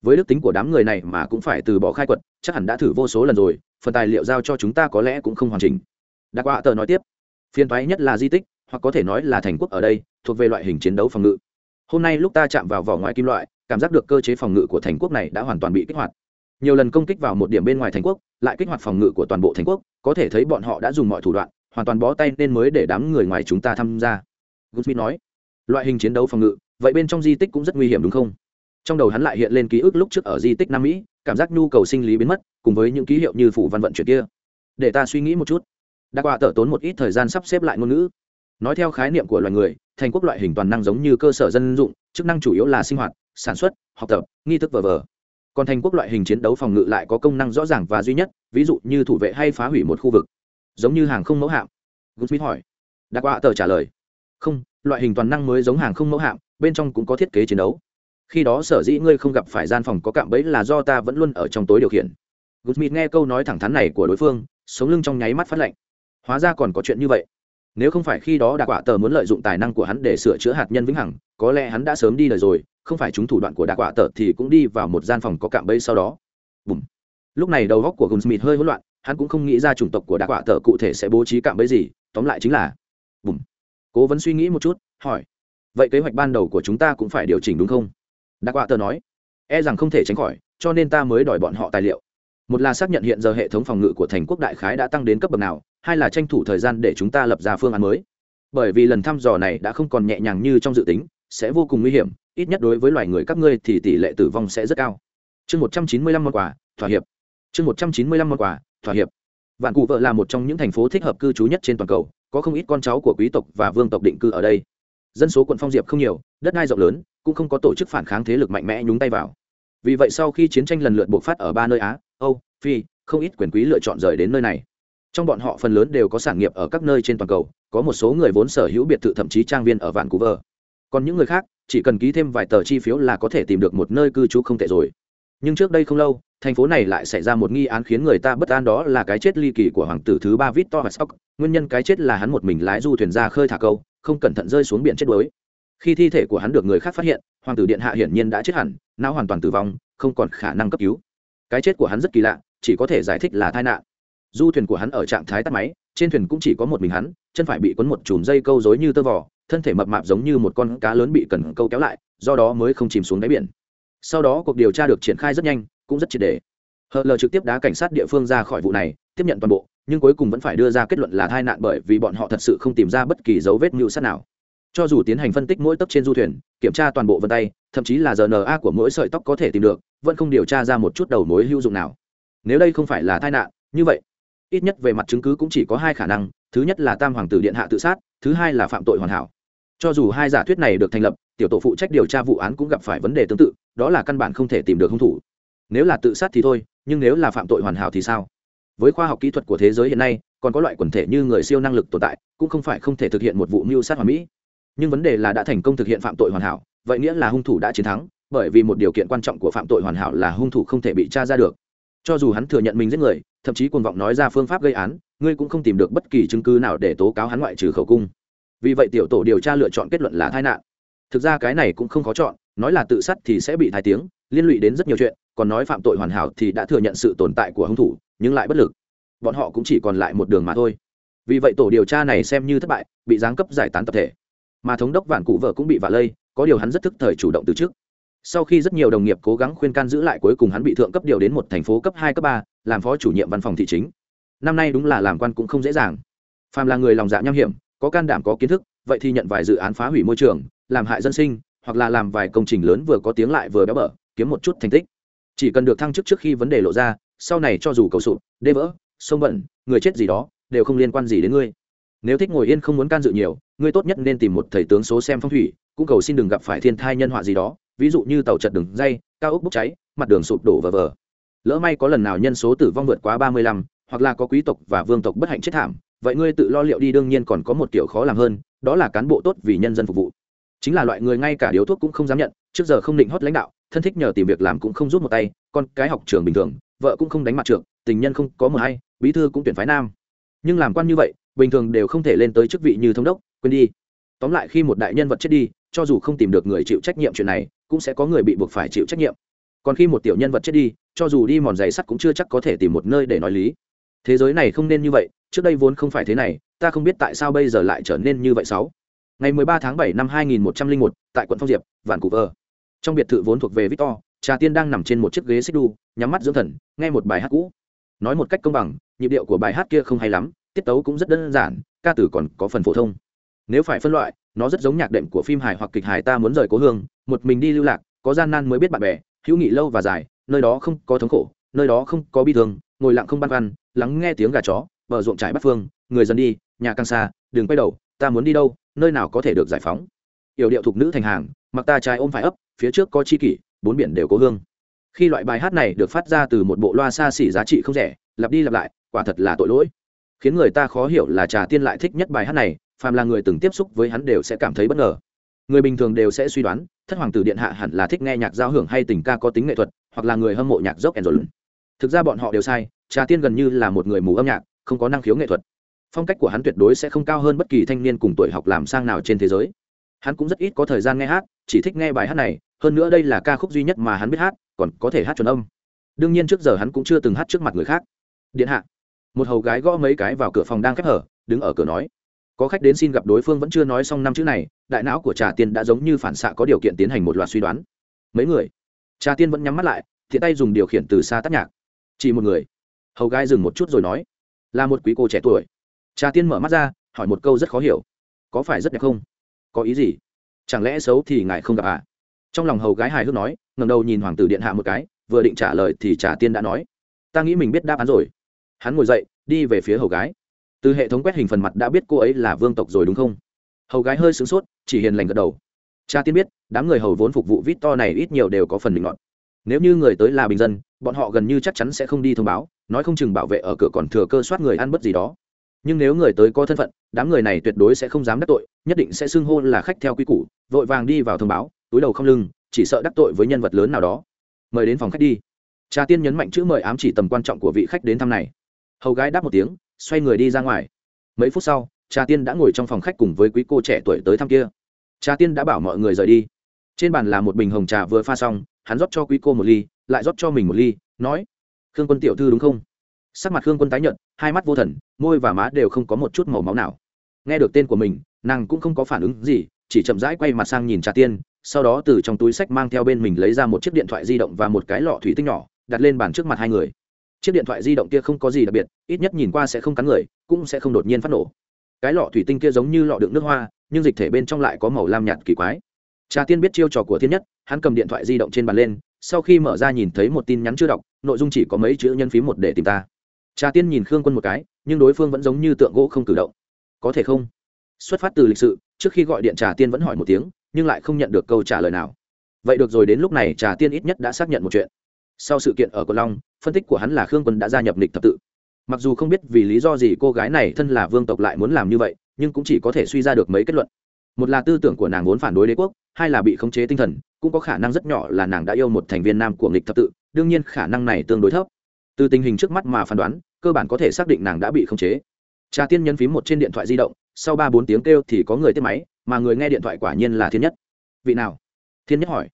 với đức tính của đám người này mà cũng phải từ bỏ khai quật, chắc hẳn đã thử vô số lần rồi, phần tài liệu giao cho chúng ta có lẽ cũng không hoàn chỉnh. Đặc họa tờ nói tiếp phiên thoái nhất là di tích, hoặc có thể nói là thành quốc ở đây, thuộc về loại hình chiến đấu phòng ngự. Hôm nay lúc ta chạm vào vỏ ngoài kim loại, cảm giác được cơ chế phòng ngự của thành quốc này đã hoàn toàn bị kích hoạt. Nhiều lần công kích vào một điểm bên ngoài thành quốc, lại kích hoạt phòng ngự của toàn bộ thành quốc, có thể thấy bọn họ đã dùng mọi thủ đoạn, hoàn toàn bó tay nên mới để đám người ngoài chúng ta tham gia. Goodsmith nói, loại hình chiến đấu phòng ngự, vậy bên trong di tích cũng rất nguy hiểm đúng không? Trong đầu hắn lại hiện lên ký ức lúc trước ở di tích nam mỹ, cảm giác nhu cầu sinh lý biến mất, cùng với những ký hiệu như phủ văn vận chuyển kia. Để ta suy nghĩ một chút. Đã qua tở tốn một ít thời gian sắp xếp lại ngôn ngữ. Nói theo khái niệm của loài người, thành quốc loại hình toàn năng giống như cơ sở dân dụng, chức năng chủ yếu là sinh hoạt, sản xuất, học tập, nghi thức v v còn thành quốc loại hình chiến đấu phòng ngự lại có công năng rõ ràng và duy nhất, ví dụ như thủ vệ hay phá hủy một khu vực. Giống như hàng không mẫu hạm. Goodsmith hỏi. Đã qua tờ trả lời. Không, loại hình toàn năng mới giống hàng không mẫu hạm, bên trong cũng có thiết kế chiến đấu khi đó sở dĩ ngươi không gặp phải gian phòng có cạm bẫy là do ta vẫn luôn ở trong tối điều khiển. Goodsmith nghe câu nói thẳng thắn này của đối phương, sống lưng trong nháy mắt phát lạnh. Hóa ra còn có chuyện như vậy. Nếu không phải khi đó đạc quả tờ muốn lợi dụng tài năng của hắn để sửa chữa hạt nhân vĩnh hằng, có lẽ hắn đã sớm đi đời rồi, không phải chúng thủ đoạn của đạc quả tờ thì cũng đi vào một gian phòng có cạm bẫy sau đó. Bùm. lúc này đầu góc của gunsmith hơi hỗn loạn, hắn cũng không nghĩ ra chủng tộc của đạc quả tờ cụ thể sẽ bố trí cạm bẫy gì, tóm lại chính là Bùm. cố vấn suy nghĩ một chút, hỏi, vậy kế hoạch ban đầu của chúng ta cũng phải điều chỉnh đúng không? Đa quạ tờ nói e rằng không thể tránh khỏi, cho nên ta mới đòi bọn họ tài liệu. Một là xác nhận hiện giờ hệ thống phòng ngự của thành quốc đại khái đã tăng đến cấp bậc nào, hai là tranh thủ thời gian để chúng ta lập ra phương án mới. Bởi vì lần thăm dò này đã không còn nhẹ nhàng như trong dự tính, sẽ vô cùng nguy hiểm, ít nhất đối với loài người các ngươi thì tỷ lệ tử vong sẽ rất cao. Chương một trăm chín mươi lăm món quà, thỏa hiệp. Chương một trăm chín mươi lăm món quà, thỏa hiệp. Vạn cụ vợ là một trong những thành phố thích hợp cư trú nhất trên toàn cầu, có không ít con cháu của quý tộc và vương tộc định cư ở đây dân số quận phong diệp không nhiều, đất đai rộng lớn, cũng không có tổ chức phản kháng thế lực mạnh mẽ nhúng tay vào. Vì vậy sau khi chiến tranh lần lượt bộc phát ở ba nơi á, âu, phi, không ít quyền quý lựa chọn rời đến nơi này. Trong bọn họ phần lớn đều có sản nghiệp ở các nơi trên toàn cầu, có một số người vốn sở hữu biệt thự thậm chí trang viên ở vạn cú vơ còn những người khác, chỉ cần ký thêm vài tờ chi phiếu là có thể tìm được một nơi cư trú không tệ rồi. Nhưng trước đây không lâu thành phố này lại xảy ra một nghi án khiến người ta bất an đó là cái chết ly kỳ của hoàng tử thứ ba victor và nguyên nhân cái chết là hắn một mình lái du thuyền ra khơi thả câu không cẩn thận rơi xuống biển chết đuối. Khi thi thể của hắn được người khác phát hiện hoàng tử điện hạ hiển nhiên đã chết hẳn não hoàn toàn tử vong không còn khả năng cấp cứu. Cái chết của hắn rất kỳ lạ chỉ có thể giải thích là tai nạn. Du thuyền của hắn ở trạng thái tắt máy trên thuyền cũng chỉ có một mình hắn chân phải bị quấn một chùm dây câu rối như tơ vò, thân thể mập mạp giống như một con cá lớn bị cần câu kéo lại do đó mới không chìm xuống đáy biển. Sau đó cuộc điều tra được triển khai rất nhanh cũng rất triệt đề. Hờ lờ trực tiếp đá cảnh sát địa phương ra khỏi vụ này, tiếp nhận toàn bộ, nhưng cuối cùng vẫn phải đưa ra kết luận là tai nạn bởi vì bọn họ thật sự không tìm ra bất kỳ dấu vết mưu sát nào. Cho dù tiến hành phân tích mỗi tấc trên du thuyền, kiểm tra toàn bộ vân tay, thậm chí là rna của mỗi sợi tóc có thể tìm được, vẫn không điều tra ra một chút đầu mối hữu dụng nào. Nếu đây không phải là tai nạn, như vậy, ít nhất về mặt chứng cứ cũng chỉ có hai khả năng, thứ nhất là tam hoàng tử điện hạ tự sát, thứ hai là phạm tội hoàn hảo. Cho dù hai giả thuyết này được thành lập, tiểu tổ phụ trách điều tra vụ án cũng gặp phải vấn đề tương tự, đó là căn bản không thể tìm được hung thủ nếu là tự sát thì thôi, nhưng nếu là phạm tội hoàn hảo thì sao? Với khoa học kỹ thuật của thế giới hiện nay, còn có loại quần thể như người siêu năng lực tồn tại, cũng không phải không thể thực hiện một vụ mưu sát hoàn mỹ. Nhưng vấn đề là đã thành công thực hiện phạm tội hoàn hảo, vậy nghĩa là hung thủ đã chiến thắng, bởi vì một điều kiện quan trọng của phạm tội hoàn hảo là hung thủ không thể bị tra ra được. Cho dù hắn thừa nhận mình giết người, thậm chí cuồng vọng nói ra phương pháp gây án, ngươi cũng không tìm được bất kỳ chứng cứ nào để tố cáo hắn ngoại trừ khẩu cung. Vì vậy tiểu tổ điều tra lựa chọn kết luận là tai nạn. Thực ra cái này cũng không khó chọn, nói là tự sát thì sẽ bị thai tiếng, liên lụy đến rất nhiều chuyện còn nói phạm tội hoàn hảo thì đã thừa nhận sự tồn tại của hung thủ, nhưng lại bất lực. Bọn họ cũng chỉ còn lại một đường mà thôi. Vì vậy tổ điều tra này xem như thất bại, bị giáng cấp giải tán tập thể. Mà thống đốc vạn cụ vợ cũng bị vạ lây, có điều hắn rất thức thời chủ động từ trước sau khi rất nhiều đồng nghiệp cố gắng khuyên can giữ lại cuối cùng hắn bị thượng cấp điều đến một thành phố cấp hai, cấp ba, làm phó chủ nhiệm văn phòng thị chính. Năm nay đúng là làm quan cũng không dễ dàng. Phàm là người lòng dạ nham hiểm, có can đảm có kiến thức, vậy thì nhận vài dự án phá hủy môi trường, làm hại dân sinh, hoặc là làm vài công trình lớn vừa có tiếng lại vừa béo bở, kiếm một chút thành tích chỉ cần được thăng chức trước khi vấn đề lộ ra, sau này cho dù cầu sụp, đê vỡ, sông bẩn, người chết gì đó, đều không liên quan gì đến ngươi. Nếu thích ngồi yên không muốn can dự nhiều, ngươi tốt nhất nên tìm một thầy tướng số xem phong thủy, cũng cầu xin đừng gặp phải thiên thai nhân họa gì đó, ví dụ như tàu chật đường dây, cao ốc bốc cháy, mặt đường sụp đổ vờ vờ. Lỡ may có lần nào nhân số tử vong vượt quá ba mươi lăm, hoặc là có quý tộc và vương tộc bất hạnh chết thảm, vậy ngươi tự lo liệu đi, đương nhiên còn có một kiểu khó làm hơn, đó là cán bộ tốt vì nhân dân phục vụ. Chính là loại người ngay cả điếu thuốc cũng không dám nhận, trước giờ không định hót lãnh đạo thân thích nhờ tìm việc làm cũng không rút một tay con cái học trường bình thường vợ cũng không đánh mặt trượng tình nhân không có mờ hay bí thư cũng tuyển phái nam. Nhưng làm quan như vậy bình thường đều không thể lên tới chức vị như thống đốc quên đi. Tóm lại khi một đại nhân vật chết đi cho dù không tìm được người chịu trách nhiệm chuyện này cũng sẽ có người bị buộc phải chịu trách nhiệm. Còn khi một tiểu nhân vật chết đi cho dù đi mòn giày sắt cũng chưa chắc có thể tìm một nơi để nói lý. Thế giới này không nên như vậy trước đây vốn không phải thế này ta không biết tại sao bây giờ lại trở nên như vậy sáu. Ngày 13 tháng 7 năm 2101, tại quận phong diệp vạn cụ vơ trong biệt thự vốn thuộc về victor, trà tiên đang nằm trên một chiếc ghế xích đu, nhắm mắt dưỡng thần, nghe một bài hát cũ. Nói một cách công bằng, nhịp điệu của bài hát kia không hay lắm, tiết tấu cũng rất đơn giản, ca tử còn có phần phổ thông. Nếu phải phân loại, nó rất giống nhạc đệm của phim hài hoặc kịch hài ta muốn rời cố hương, một mình đi lưu lạc, có gian nan mới biết bạn bè, hữu nghị lâu và dài, nơi đó không có thống khổ, nơi đó không có bi thương, ngồi lặng không băn khoăn, lắng nghe tiếng gà chó, bờ ruộng trải bắt phương, người dần đi, nhà càng xa, đừng quay đầu, ta muốn đi đâu, nơi nào có thể được giải phóng. Yểu điệu thục nữ thành hàng, mặc ta trai ôm phải ấp phía trước có chi kỷ, bốn biển đều có hương. Khi loại bài hát này được phát ra từ một bộ loa xa xỉ giá trị không rẻ, lặp đi lặp lại, quả thật là tội lỗi. Khiến người ta khó hiểu là trà tiên lại thích nhất bài hát này, phàm là người từng tiếp xúc với hắn đều sẽ cảm thấy bất ngờ. Người bình thường đều sẽ suy đoán, thất hoàng tử điện hạ hẳn là thích nghe nhạc giao hưởng hay tình ca có tính nghệ thuật, hoặc là người hâm mộ nhạc dốc ẩn thực ra bọn họ đều sai, trà tiên gần như là một người mù âm nhạc, không có năng khiếu nghệ thuật. Phong cách của hắn tuyệt đối sẽ không cao hơn bất kỳ thanh niên cùng tuổi học làm sang nào trên thế giới hắn cũng rất ít có thời gian nghe hát, chỉ thích nghe bài hát này, hơn nữa đây là ca khúc duy nhất mà hắn biết hát, còn có thể hát chuẩn âm. Đương nhiên trước giờ hắn cũng chưa từng hát trước mặt người khác. Điện hạ, một hầu gái gõ mấy cái vào cửa phòng đang khép hở, đứng ở cửa nói. Có khách đến xin gặp đối phương vẫn chưa nói xong năm chữ này, đại não của trà tiên đã giống như phản xạ có điều kiện tiến hành một loạt suy đoán. Mấy người? Trà tiên vẫn nhắm mắt lại, thì tay dùng điều khiển từ xa tắt nhạc. Chỉ một người. Hầu gái dừng một chút rồi nói. Là một quý cô trẻ tuổi. Trà tiên mở mắt ra, hỏi một câu rất khó hiểu. Có phải rất đẹp không? Có ý gì? Chẳng lẽ xấu thì ngài không gặp à? Trong lòng hầu gái hài hước nói ngầm đầu nhìn hoàng tử điện hạ một cái, vừa định trả lời thì trả tiên đã nói, ta nghĩ mình biết đáp án rồi. Hắn ngồi dậy, đi về phía hầu gái. Từ hệ thống quét hình phần mặt đã biết cô ấy là vương tộc rồi đúng không? Hầu gái hơi sửng sốt, chỉ hiền lành gật đầu. Cha tiên biết, đám người hầu vốn phục vụ vít to này ít nhiều đều có phần bình luận nếu như người tới là bình dân, bọn họ gần như chắc chắn sẽ không đi thông báo, nói không chừng bảo vệ ở cửa còn thừa cơ soát người ăn bất gì đó nhưng nếu người tới có thân phận, đám người này tuyệt đối sẽ không dám đắc tội, nhất định sẽ xưng hô là khách theo quy củ, vội vàng đi vào thông báo, túi đầu không lưng, chỉ sợ đắc tội với nhân vật lớn nào đó. Mời đến phòng khách đi. Cha tiên nhấn mạnh chữ mời ám chỉ tầm quan trọng của vị khách đến thăm này. Hầu gái đáp một tiếng, xoay người đi ra ngoài. Mấy phút sau, trà tiên đã ngồi trong phòng khách cùng với quý cô trẻ tuổi tới thăm kia. Trà tiên đã bảo mọi người rời đi. Trên bàn là một bình hồng trà vừa pha xong, hắn rót cho quý cô một ly, lại rót cho mình một ly, nói, khương quân tiểu thư đúng không? Sắc mặt khương quân tái nhợt, hai mắt vô thần, môi và má đều không có một chút màu máu nào. Nghe được tên của mình, nàng cũng không có phản ứng gì, chỉ chậm rãi quay mặt sang nhìn trà tiên, sau đó từ trong túi sách mang theo bên mình lấy ra một chiếc điện thoại di động và một cái lọ thủy tinh nhỏ, đặt lên bàn trước mặt hai người. Chiếc điện thoại di động kia không có gì đặc biệt, ít nhất nhìn qua sẽ không cắn người, cũng sẽ không đột nhiên phát nổ. Cái lọ thủy tinh kia giống như lọ đựng nước hoa, nhưng dịch thể bên trong lại có màu lam nhạt kỳ quái. Trà tiên biết chiêu trò của thiên nhất, hắn cầm điện thoại di động trên bàn lên, sau khi mở ra nhìn thấy một tin nhắn chưa đọc, nội dung chỉ có mấy chữ nhân phí một để tìm ta trà tiên nhìn khương quân một cái, nhưng đối phương vẫn giống như tượng gỗ không cử động. Có thể không? Xuất phát từ lịch sự, trước khi gọi điện trà tiên vẫn hỏi một tiếng, nhưng lại không nhận được câu trả lời nào. Vậy được rồi, đến lúc này trà tiên ít nhất đã xác nhận một chuyện. Sau sự kiện ở quận long, phân tích của hắn là khương quân đã gia nhập lịch thập tự. Mặc dù không biết vì lý do gì cô gái này thân là vương tộc lại muốn làm như vậy, nhưng cũng chỉ có thể suy ra được mấy kết luận. Một là tư tưởng của nàng vốn phản đối đế quốc, hai là bị khống chế tinh thần, cũng có khả năng rất nhỏ là nàng đã yêu một thành viên nam của nghịch thập tự, đương nhiên khả năng này tương đối thấp từ tình hình trước mắt mà phán đoán, cơ bản có thể xác định nàng đã bị khống chế. Trà tiên nhân phím một trên điện thoại di động, sau ba bốn tiếng kêu thì có người tiếp máy, mà người nghe điện thoại quả nhiên là thiên nhất. Vị nào? Thiên nhất hỏi.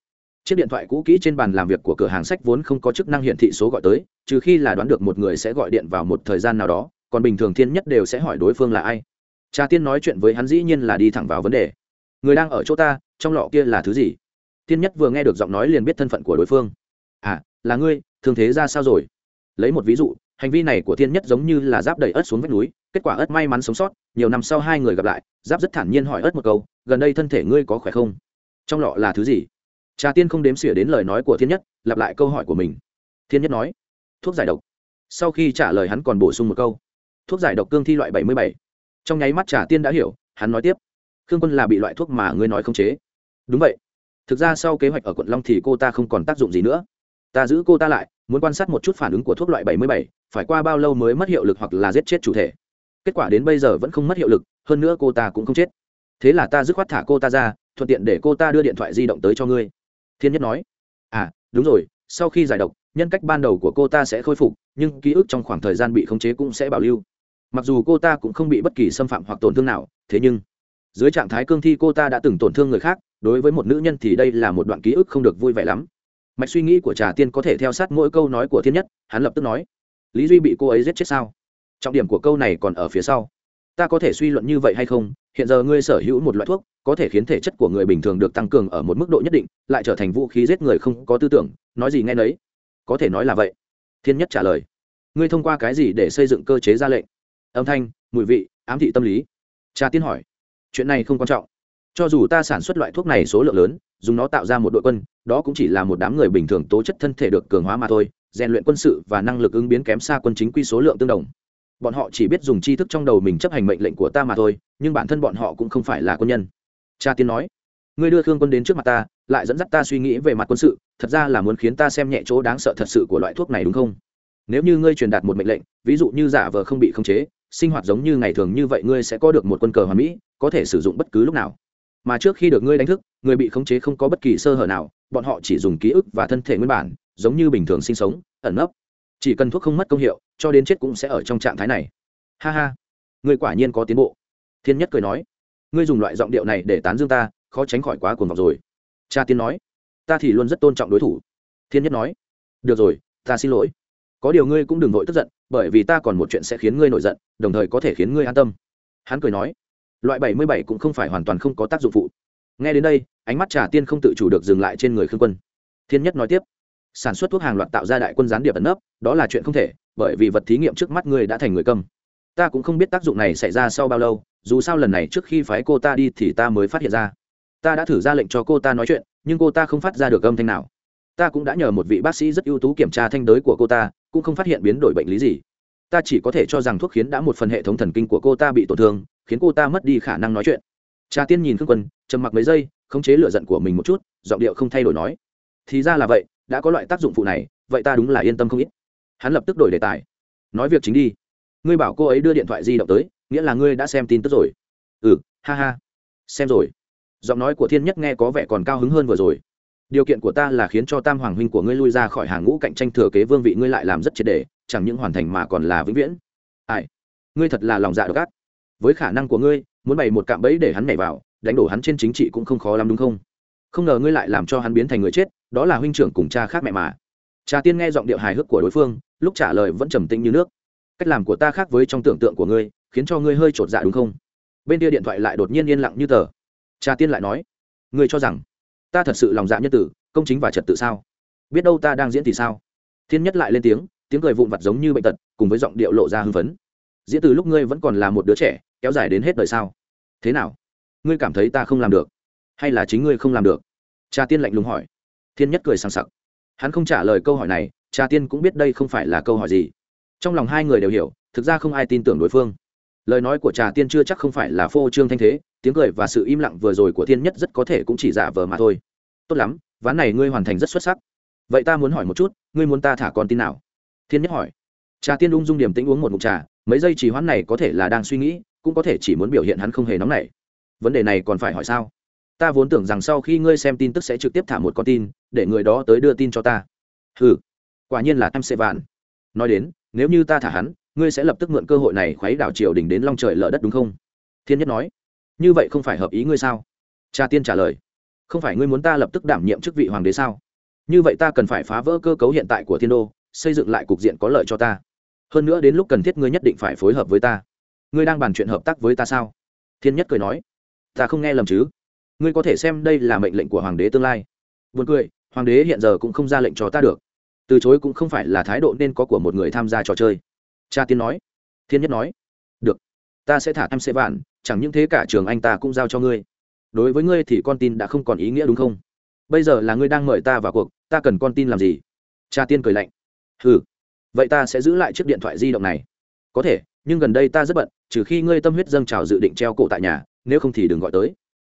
Chiếc điện thoại cũ kỹ trên bàn làm việc của cửa hàng sách vốn không có chức năng hiển thị số gọi tới, trừ khi là đoán được một người sẽ gọi điện vào một thời gian nào đó, còn bình thường thiên nhất đều sẽ hỏi đối phương là ai. Trà tiên nói chuyện với hắn dĩ nhiên là đi thẳng vào vấn đề. Người đang ở chỗ ta, trong lọ kia là thứ gì? Thiên nhất vừa nghe được giọng nói liền biết thân phận của đối phương. À là ngươi thường thế ra sao rồi? Lấy một ví dụ, hành vi này của thiên nhất giống như là giáp đẩy ớt xuống vách núi, kết quả ớt may mắn sống sót, nhiều năm sau hai người gặp lại, giáp rất thản nhiên hỏi ớt một câu, gần đây thân thể ngươi có khỏe không? Trong lọ là thứ gì? Trà tiên không đếm xỉa đến lời nói của thiên nhất, lặp lại câu hỏi của mình. Thiên nhất nói, thuốc giải độc. Sau khi trả lời hắn còn bổ sung một câu, thuốc giải độc cương thi loại bảy mươi bảy. Trong nháy mắt trà tiên đã hiểu, hắn nói tiếp, khương quân là bị loại thuốc mà ngươi nói không chế. Đúng vậy. Thực ra sau kế hoạch ở quận long thì cô ta không còn tác dụng gì nữa. Ta giữ cô ta lại muốn quan sát một chút phản ứng của thuốc loại bảy mươi bảy, phải qua bao lâu mới mất hiệu lực hoặc là giết chết chủ thể. Kết quả đến bây giờ vẫn không mất hiệu lực, hơn nữa cô ta cũng không chết. Thế là ta dứt khoát thả cô ta ra, thuận tiện để cô ta đưa điện thoại di động tới cho ngươi. Thiên nhất nói. À đúng rồi, sau khi giải độc, nhân cách ban đầu của cô ta sẽ khôi phục, nhưng ký ức trong khoảng thời gian bị khống chế cũng sẽ bảo lưu. Mặc dù cô ta cũng không bị bất kỳ xâm phạm hoặc tổn thương nào, thế nhưng dưới trạng thái cương thi cô ta đã từng tổn thương người khác, đối với một nữ nhân thì đây là một đoạn ký ức không được vui vẻ lắm mạch suy nghĩ của trà tiên có thể theo sát mỗi câu nói của thiên nhất, hắn lập tức nói, lý duy bị cô ấy giết chết sao? Trọng điểm của câu này còn ở phía sau. Ta có thể suy luận như vậy hay không? Hiện giờ ngươi sở hữu một loại thuốc, có thể khiến thể chất của người bình thường được tăng cường ở một mức độ nhất định, lại trở thành vũ khí giết người không có tư tưởng, nói gì nghe nấy. Có thể nói là vậy. Thiên nhất trả lời, ngươi thông qua cái gì để xây dựng cơ chế ra lệnh? Âm thanh, mùi vị, ám thị tâm lý. Trà tiên hỏi, chuyện này không quan trọng cho dù ta sản xuất loại thuốc này số lượng lớn, dùng nó tạo ra một đội quân, đó cũng chỉ là một đám người bình thường tố chất thân thể được cường hóa mà thôi, rèn luyện quân sự và năng lực ứng biến kém xa quân chính quy số lượng tương đồng. Bọn họ chỉ biết dùng tri thức trong đầu mình chấp hành mệnh lệnh của ta mà thôi, nhưng bản thân bọn họ cũng không phải là quân nhân. Cha tiên nói, ngươi đưa thương quân đến trước mặt ta, lại dẫn dắt ta suy nghĩ về mặt quân sự, thật ra là muốn khiến ta xem nhẹ chỗ đáng sợ thật sự của loại thuốc này đúng không? Nếu như ngươi truyền đạt một mệnh lệnh, ví dụ như giả vờ không bị khống chế, sinh hoạt giống như ngày thường như vậy ngươi sẽ có được một quân cờ hoàn mỹ, có thể sử dụng bất cứ lúc nào mà trước khi được ngươi đánh thức người bị khống chế không có bất kỳ sơ hở nào, bọn họ chỉ dùng ký ức và thân thể nguyên bản, giống như bình thường sinh sống, ẩn nấp. Chỉ cần thuốc không mất công hiệu, cho đến chết cũng sẽ ở trong trạng thái này. Ha ha. Ngươi quả nhiên có tiến bộ. Thiên nhất cười nói. Ngươi dùng loại giọng điệu này để tán dương ta, khó tránh khỏi quá cuồng vọng rồi. Cha tiên nói. Ta thì luôn rất tôn trọng đối thủ. Thiên nhất nói. Được rồi, ta xin lỗi. Có điều ngươi cũng đừng vội tức giận, bởi vì ta còn một chuyện sẽ khiến ngươi nổi giận, đồng thời có thể khiến ngươi an tâm. Hắn cười nói loại bảy mươi bảy cũng không phải hoàn toàn không có tác dụng phụ. Nghe đến đây, ánh mắt trà tiên không tự chủ được dừng lại trên người khương quân. Thiên nhất nói tiếp, sản xuất thuốc hàng loạt tạo ra đại quân gián điệp ẩn nấp, đó là chuyện không thể, bởi vì vật thí nghiệm trước mắt ngươi đã thành người câm ta cũng không biết tác dụng này xảy ra sau bao lâu, dù sao lần này trước khi phái cô ta đi thì ta mới phát hiện ra. Ta đã thử ra lệnh cho cô ta nói chuyện, nhưng cô ta không phát ra được âm thanh nào. Ta cũng đã nhờ một vị bác sĩ rất ưu tú kiểm tra thanh đới của cô ta, cũng không phát hiện biến đổi bệnh lý gì. Ta chỉ có thể cho rằng thuốc khiến đã một phần hệ thống thần kinh của cô ta bị tổn thương khiến cô ta mất đi khả năng nói chuyện. Trà tiên nhìn khương quân, trầm mặc mấy giây, khống chế lựa giận của mình một chút, giọng điệu không thay đổi nói. Thì ra là vậy, đã có loại tác dụng phụ này, vậy ta đúng là yên tâm không ít. Hắn lập tức đổi đề tài. Nói việc chính đi. Ngươi bảo cô ấy đưa điện thoại di động tới, nghĩa là ngươi đã xem tin tức rồi. Ừ ha ha. Xem rồi. Giọng nói của thiên nhất nghe có vẻ còn cao hứng hơn vừa rồi. Điều kiện của ta là khiến cho tam hoàng huynh của ngươi lui ra khỏi hàng ngũ cạnh tranh thừa kế vương vị ngươi lại làm rất triệt đề chẳng những hoàn thành mà còn là vĩnh viễn. Ai? Ngươi thật là lòng dạ độc ác với khả năng của ngươi, muốn bày một cạm bẫy để hắn nhảy vào, đánh đổ hắn trên chính trị cũng không khó lắm đúng không? Không ngờ ngươi lại làm cho hắn biến thành người chết, đó là huynh trưởng cùng cha khác mẹ mà. Trà tiên nghe giọng điệu hài hước của đối phương, lúc trả lời vẫn trầm tĩnh như nước. Cách làm của ta khác với trong tưởng tượng của ngươi, khiến cho ngươi hơi chột dạ đúng không? Bên kia điện thoại lại đột nhiên yên lặng như tờ. Trà tiên lại nói, ngươi cho rằng, ta thật sự lòng dạ nhân tử, công chính và trật tự sao? Biết đâu ta đang diễn thì sao? Thiên nhất lại lên tiếng tiếng cười vụn vặt giống như bệnh tật, cùng với giọng điệu lộ ra hưng phấn. Diễn từ lúc ngươi vẫn còn là một đứa trẻ kéo dài đến hết đời sao? Thế nào? Ngươi cảm thấy ta không làm được? Hay là chính ngươi không làm được? Cha tiên lạnh lùng hỏi. Thiên nhất cười sằng sặc. Hắn không trả lời câu hỏi này, cha tiên cũng biết đây không phải là câu hỏi gì. Trong lòng hai người đều hiểu, thực ra không ai tin tưởng đối phương. Lời nói của trà tiên chưa chắc không phải là phô trương thanh thế, tiếng cười và sự im lặng vừa rồi của thiên nhất rất có thể cũng chỉ giả vờ mà thôi. Tốt lắm, ván này ngươi hoàn thành rất xuất sắc. Vậy ta muốn hỏi một chút, ngươi muốn ta thả con tin nào? Thiên nhất hỏi. Trà tiên ung dung điểm tĩnh uống một mục trà, mấy giây trì hoãn này có thể là đang suy nghĩ cũng có thể chỉ muốn biểu hiện hắn không hề nóng nảy. Vấn đề này còn phải hỏi sao? Ta vốn tưởng rằng sau khi ngươi xem tin tức sẽ trực tiếp thả một con tin, để người đó tới đưa tin cho ta. Ừ quả nhiên là em sẽ vạn. Nói đến, nếu như ta thả hắn, ngươi sẽ lập tức mượn cơ hội này khuấy đảo triều đình đến long trời lở đất đúng không? Thiên nhất nói. Như vậy không phải hợp ý ngươi sao? Cha tiên trả lời. Không phải ngươi muốn ta lập tức đảm nhiệm chức vị hoàng đế sao? Như vậy ta cần phải phá vỡ cơ cấu hiện tại của thiên đô, xây dựng lại cục diện có lợi cho ta. Hơn nữa đến lúc cần thiết ngươi nhất định phải phối hợp với ta ngươi đang bàn chuyện hợp tác với ta sao? Thiên nhất cười nói, ta không nghe lầm chứ? Ngươi có thể xem đây là mệnh lệnh của hoàng đế tương lai. Buồn cười, hoàng đế hiện giờ cũng không ra lệnh cho ta được. Từ chối cũng không phải là thái độ nên có của một người tham gia trò chơi. Cha tiên nói, thiên nhất nói, được, ta sẽ thả em sẽ vạn, chẳng những thế cả trường anh ta cũng giao cho ngươi. Đối với ngươi thì con tin đã không còn ý nghĩa đúng không? Bây giờ là ngươi đang mời ta vào cuộc, ta cần con tin làm gì? Cha tiên cười lạnh ừ vậy ta sẽ giữ lại chiếc điện thoại di động này. Có thể nhưng gần đây ta rất bận, trừ khi ngươi tâm huyết dâng trào dự định treo cổ tại nhà, nếu không thì đừng gọi tới.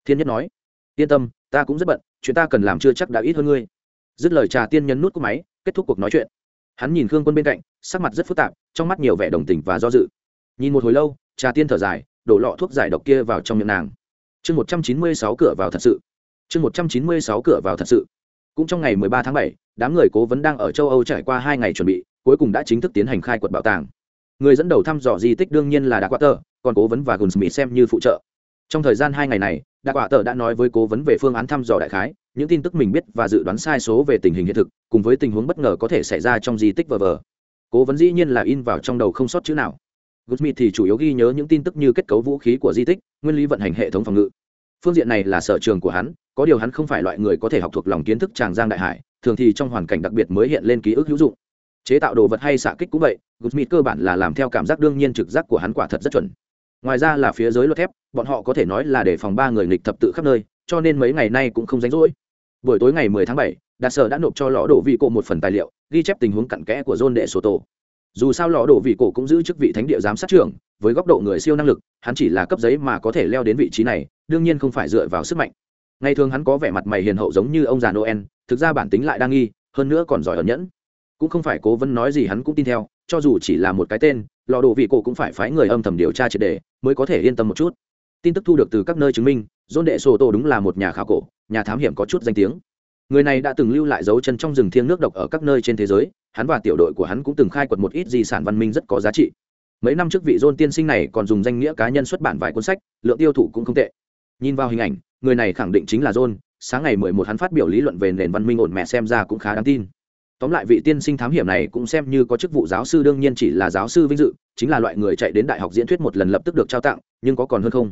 Thiên nhất nói. Yên tâm, ta cũng rất bận, chuyện ta cần làm chưa chắc đã ít hơn ngươi. Dứt lời, trà tiên nhấn nút cúp máy, kết thúc cuộc nói chuyện. Hắn nhìn khương quân bên cạnh, sắc mặt rất phức tạp, trong mắt nhiều vẻ đồng tình và do dự. Nhìn một hồi lâu, trà tiên thở dài, đổ lọ thuốc giải độc kia vào trong miệng nàng. Chương một trăm chín mươi sáu cửa vào thật sự. Chương một trăm chín mươi sáu cửa vào thật sự. Cũng trong ngày mười ba tháng bảy, đám người cố vấn đang ở châu âu trải qua hai ngày chuẩn bị, cuối cùng đã chính thức tiến hành khai quật bảo tàng người dẫn đầu thăm dò di tích đương nhiên là đạ quạ tờ, còn cố vấn và gunsmith xem như phụ trợ. Trong thời gian hai ngày này, đạ quạ tờ đã nói với cố vấn về phương án thăm dò đại khái, những tin tức mình biết và dự đoán sai số về tình hình hiện thực, cùng với tình huống bất ngờ có thể xảy ra trong di tích vờ vờ. Cố vấn dĩ nhiên là in vào trong đầu không sót chữ nào. Goodsmith thì chủ yếu ghi nhớ những tin tức như kết cấu vũ khí của di tích, nguyên lý vận hành hệ thống phòng ngự. Phương diện này là sở trường của hắn, có điều hắn không phải loại người có thể học thuộc lòng kiến thức tràng giang đại hải, thường thì trong hoàn cảnh đặc biệt mới hiện lên ký ức hữu dụng. Chế tạo đồ vật hay xạ kích cũng vậy Goodsmith cơ bản là làm theo cảm giác đương nhiên trực giác của hắn quả thật rất chuẩn. Ngoài ra là phía dưới luật thép bọn họ có thể nói là để phòng ba người nghịch thập tự khắp nơi cho nên mấy ngày nay cũng không rảnh rỗi. Buổi tối ngày 10 tháng 7, đạt sở đã nộp cho lõ đổ vị cổ một phần tài liệu ghi chép tình huống cặn kẽ của john đệ sổ tổ. Dù sao lõ đổ vị cổ cũng giữ chức vị thánh địa giám sát trưởng với góc độ người siêu năng lực hắn chỉ là cấp giấy mà có thể leo đến vị trí này đương nhiên không phải dựa vào sức mạnh. Ngày thường hắn có vẻ mặt mày hiền hậu giống như ông già noel thực ra bản tính lại đang nghi hơn nữa còn giỏi ẩn nhẫn. Cũng không phải cố vấn nói gì hắn cũng tin theo cho dù chỉ là một cái tên lò đồ vị cổ cũng phải phái người âm thầm điều tra triệt đề, mới có thể yên tâm một chút. Tin tức thu được từ các nơi chứng minh dôn đệ sổ tổ đúng là một nhà khảo cổ, nhà thám hiểm có chút danh tiếng. Người này đã từng lưu lại dấu chân trong rừng thiêng nước độc ở các nơi trên thế giới, hắn và tiểu đội của hắn cũng từng khai quật một ít di sản văn minh rất có giá trị. Mấy năm trước vị dôn tiên sinh này còn dùng danh nghĩa cá nhân xuất bản vài cuốn sách, lượng tiêu thụ cũng không tệ. Nhìn vào hình ảnh, người này khẳng định chính là dôn sáng ngày mười một hắn phát biểu lý luận về nền văn minh ổn mẹ xem ra cũng khá đáng tin tóm lại vị tiên sinh thám hiểm này cũng xem như có chức vụ giáo sư, đương nhiên chỉ là giáo sư vinh dự, chính là loại người chạy đến đại học diễn thuyết một lần lập tức được trao tặng, nhưng có còn hơn không?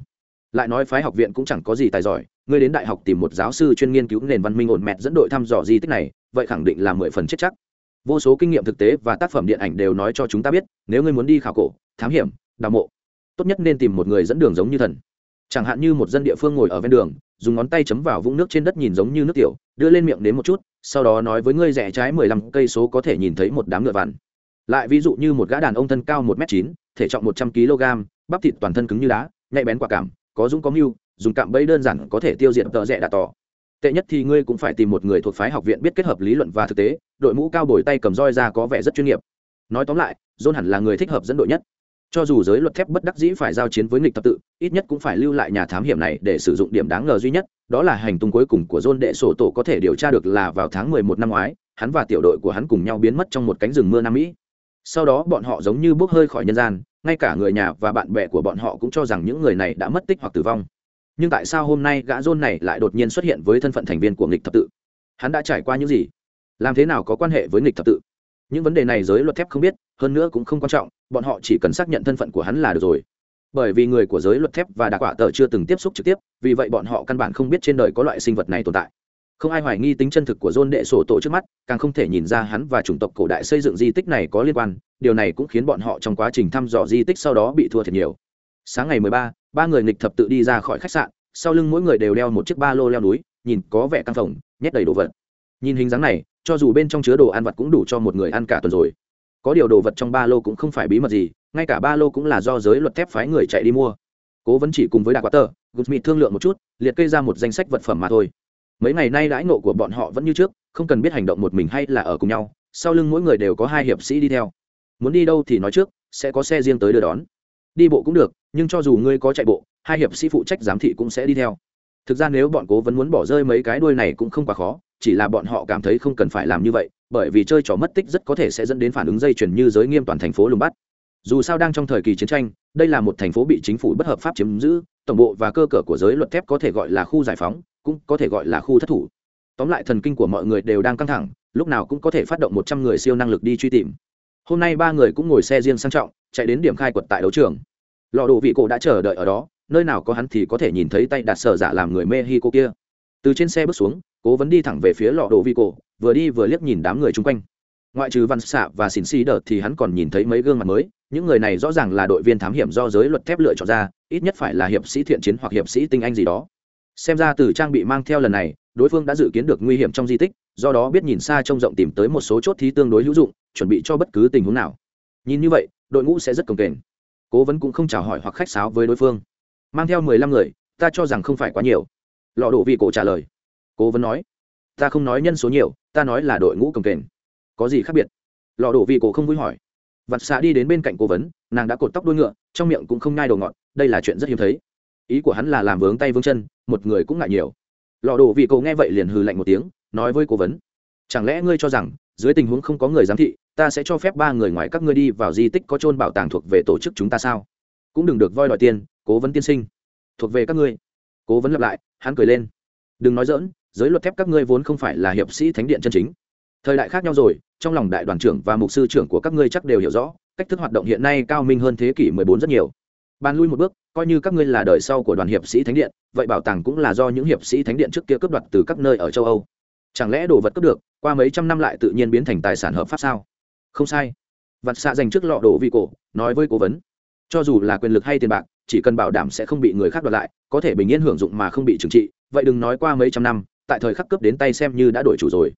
Lại nói phái học viện cũng chẳng có gì tài giỏi ngươi đến đại học tìm một giáo sư chuyên nghiên cứu nền văn minh ổn mẹt dẫn đội thăm dò di tích này, vậy khẳng định là mười phần chết chắc. Vô số kinh nghiệm thực tế và tác phẩm điện ảnh đều nói cho chúng ta biết, nếu ngươi muốn đi khảo cổ, thám hiểm, đào mộ, tốt nhất nên tìm một người dẫn đường giống như thần. Chẳng hạn như một dân địa phương ngồi ở ven đường, dùng ngón tay chấm vào vũng nước trên đất nhìn giống như nước tiểu, đưa lên miệng đến một chút sau đó nói với ngươi rẽ trái mười lăm cây số có thể nhìn thấy một đám ngựa vằn. Lại ví dụ như một gã đàn ông thân cao một m chín, thể trọng một trăm kg bắp thịt toàn thân cứng như đá, nhạy bén quả cảm, có dũng có mưu, dùng cạm bẫy đơn giản có thể tiêu diệt tợ rẽ đạ tỏ. Tệ nhất thì ngươi cũng phải tìm một người thuộc phái học viện biết kết hợp lý luận và thực tế, đội mũ cao bồi tay cầm roi ra có vẻ rất chuyên nghiệp. Nói tóm lại, john hẳn là người thích hợp dẫn đội nhất cho dù giới luật thép bất đắc dĩ phải giao chiến với nghịch tập tự, ít nhất cũng phải lưu lại nhà thám hiểm này để sử dụng điểm đáng ngờ duy nhất, đó là hành tung cuối cùng của john đệ sổ tổ có thể điều tra được là vào tháng 11 năm ngoái, hắn và tiểu đội của hắn cùng nhau biến mất trong một cánh rừng mưa nam mỹ. Sau đó bọn họ giống như bốc hơi khỏi nhân gian, ngay cả người nhà và bạn bè của bọn họ cũng cho rằng những người này đã mất tích hoặc tử vong. Nhưng tại sao hôm nay gã John này lại đột nhiên xuất hiện với thân phận thành viên của nghịch thập tự? Hắn đã trải qua những gì? Làm thế nào có quan hệ với nghịch thập tự? Những vấn đề này giới luật thép không biết hơn nữa cũng không quan trọng bọn họ chỉ cần xác nhận thân phận của hắn là được rồi bởi vì người của giới luật thép và đặc quả tờ chưa từng tiếp xúc trực tiếp vì vậy bọn họ căn bản không biết trên đời có loại sinh vật này tồn tại không ai hoài nghi tính chân thực của John đệ sổ tổ trước mắt, càng không thể nhìn ra hắn và chủng tộc cổ đại xây dựng di tích này có liên quan, điều này cũng khiến bọn họ trong quá trình thăm dò di tích sau đó bị thua thiệt nhiều. Sáng ngày 13, ba người nghịch thập tự đi ra khỏi khách sạn, sau lưng mỗi người đều đeo một chiếc ba lô leo núi, nhìn có vẻ căng phồng, nhét đầy đồ vật. Nhìn hình dáng này, cho dù bên trong chứa đồ ăn vặt cũng đủ cho một người ăn cả tuần rồi. Có điều đồ vật trong ba lô cũng không phải bí mật gì, ngay cả ba lô cũng là do giới luật thép phái người chạy đi mua. Cố vẫn chỉ cùng với Đạc quá Tờ, Gutmit thương lượng một chút, liệt kê ra một danh sách vật phẩm mà thôi mấy ngày nay đãi nộ của bọn họ vẫn như trước không cần biết hành động một mình hay là ở cùng nhau sau lưng mỗi người đều có hai hiệp sĩ đi theo muốn đi đâu thì nói trước sẽ có xe riêng tới đưa đón đi bộ cũng được nhưng cho dù ngươi có chạy bộ hai hiệp sĩ phụ trách giám thị cũng sẽ đi theo thực ra nếu bọn cố vẫn muốn bỏ rơi mấy cái đuôi này cũng không quá khó chỉ là bọn họ cảm thấy không cần phải làm như vậy, bởi vì chơi trò mất tích rất có thể sẽ dẫn đến phản ứng dây chuyền như giới nghiêm toàn thành phố lùng bắt. Dù sao đang trong thời kỳ chiến tranh, đây là một thành phố bị chính phủ bất hợp pháp chiếm giữ, tổng bộ và cơ cờ của giới luật thép có thể gọi là khu giải phóng, cũng có thể gọi là khu thất thủ. Tóm lại thần kinh của mọi người đều đang căng thẳng, lúc nào cũng có thể phát động một trăm người siêu năng lực đi truy tìm. Hôm nay ba người cũng ngồi xe riêng sang trọng, chạy đến điểm khai quật tại đấu trường. Lò đồ vị cổ đã chờ đợi ở đó, nơi nào có hắn thì có thể nhìn thấy tay đặt sở giả làm người mexico kia từ trên xe bước xuống, cố vấn đi thẳng về phía lò đồ vi cổ vừa đi vừa liếc nhìn đám người chung quanh. Ngoại trừ văn xạ và xỉn xì đợt thì hắn còn nhìn thấy mấy gương mặt mới. Những người này rõ ràng là đội viên thám hiểm do giới luật thép lựa chọn ra, ít nhất phải là hiệp sĩ thiện chiến hoặc hiệp sĩ tinh anh gì đó. Xem ra từ trang bị mang theo lần này, đối phương đã dự kiến được nguy hiểm trong di tích, do đó biết nhìn xa trông rộng tìm tới một số chốt thí tương đối hữu dụng, chuẩn bị cho bất cứ tình huống nào. Nhìn như vậy, đội ngũ sẽ rất cồng kềnh. Cố vấn cũng không chào hỏi hoặc khách sáo với đối phương. Mang theo mười lăm người, ta cho rằng không phải quá nhiều lọ đổ vị cổ trả lời. Cố vấn nói, ta không nói nhân số nhiều, ta nói là đội ngũ cồng kềnh. Có gì khác biệt? Lọ đổ vị cổ không vui hỏi. Vặt xạ đi đến bên cạnh cố vấn, nàng đã cột tóc đuôi ngựa, trong miệng cũng không nhai đồ ngọt, đây là chuyện rất hiếm thấy. Ý của hắn là làm vướng tay vướng chân, một người cũng ngại nhiều. Lò đổ vị cổ nghe vậy liền hừ lạnh một tiếng, nói với cố vấn, chẳng lẽ ngươi cho rằng, dưới tình huống không có người giám thị, ta sẽ cho phép ba người ngoài các ngươi đi vào di tích có trôn bảo tàng thuộc về tổ chức chúng ta sao? Cũng đừng được voi đòi tiền, cố vấn tiên sinh. Thuộc về các ngươi cố vấn lặp lại, hắn cười lên. Đừng nói dỡn giới luật thép các ngươi vốn không phải là hiệp sĩ thánh điện chân chính. Thời đại khác nhau rồi, trong lòng đại đoàn trưởng và mục sư trưởng của các ngươi chắc đều hiểu rõ, cách thức hoạt động hiện nay cao minh hơn thế kỷ 14 rất nhiều. Bàn lui một bước, coi như các ngươi là đời sau của đoàn hiệp sĩ thánh điện, vậy bảo tàng cũng là do những hiệp sĩ thánh điện trước kia cướp đoạt từ các nơi ở châu âu. Chẳng lẽ đồ vật cướp được, qua mấy trăm năm lại tự nhiên biến thành tài sản hợp pháp sao? Không sai. Vặt xạ dành trước lọ đồ vị cổ, nói với cố vấn cho dù là quyền lực hay tiền bạc, chỉ cần bảo đảm sẽ không bị người khác đoạt lại, có thể bình yên hưởng dụng mà không bị trừng trị, vậy đừng nói qua mấy trăm năm, tại thời khắc cướp đến tay xem như đã đổi chủ rồi.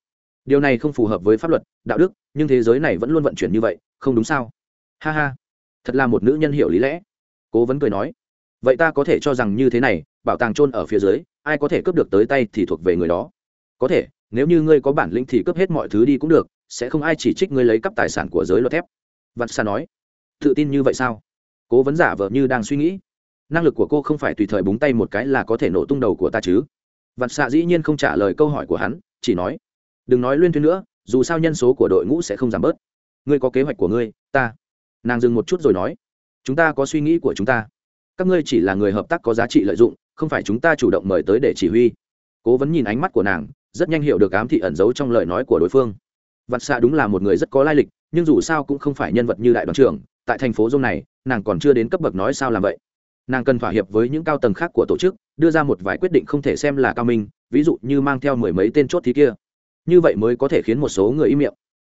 Điều này không phù hợp với pháp luật, đạo đức, nhưng thế giới này vẫn luôn vận chuyển như vậy, không đúng sao? Ha ha, thật là một nữ nhân hiểu lý lẽ. Cố vấn cười nói, vậy ta có thể cho rằng như thế này, bảo tàng trôn ở phía dưới, ai có thể cướp được tới tay thì thuộc về người đó. Có thể, nếu như ngươi có bản lĩnh thì cướp hết mọi thứ đi cũng được, sẽ không ai chỉ trích ngươi lấy cắp tài sản của giới luật thép. Vặt xa nói, tự tin như vậy sao? Cố vấn giả vợ như đang suy nghĩ. Năng lực của cô không phải tùy thời búng tay một cái là có thể nổ tung đầu của ta chứ. Vạn xạ dĩ nhiên không trả lời câu hỏi của hắn, chỉ nói, đừng nói luyên thuyên nữa, dù sao nhân số của đội ngũ sẽ không giảm bớt. Ngươi có kế hoạch của ngươi, ta. Nàng dừng một chút rồi nói, chúng ta có suy nghĩ của chúng ta. Các ngươi chỉ là người hợp tác có giá trị lợi dụng, không phải chúng ta chủ động mời tới để chỉ huy. Cố vấn nhìn ánh mắt của nàng, rất nhanh hiểu được ám thị ẩn giấu trong lời nói của đối phương. Vạn xạ đúng là một người rất có lai lịch, nhưng dù sao cũng không phải nhân vật như đại đoàn trưởng, tại thành phố dông này nàng còn chưa đến cấp bậc nói sao làm vậy. Nàng cần thỏa hiệp với những cao tầng khác của tổ chức, đưa ra một vài quyết định không thể xem là cao minh, ví dụ như mang theo mười mấy tên chốt thí kia. Như vậy mới có thể khiến một số người im miệng.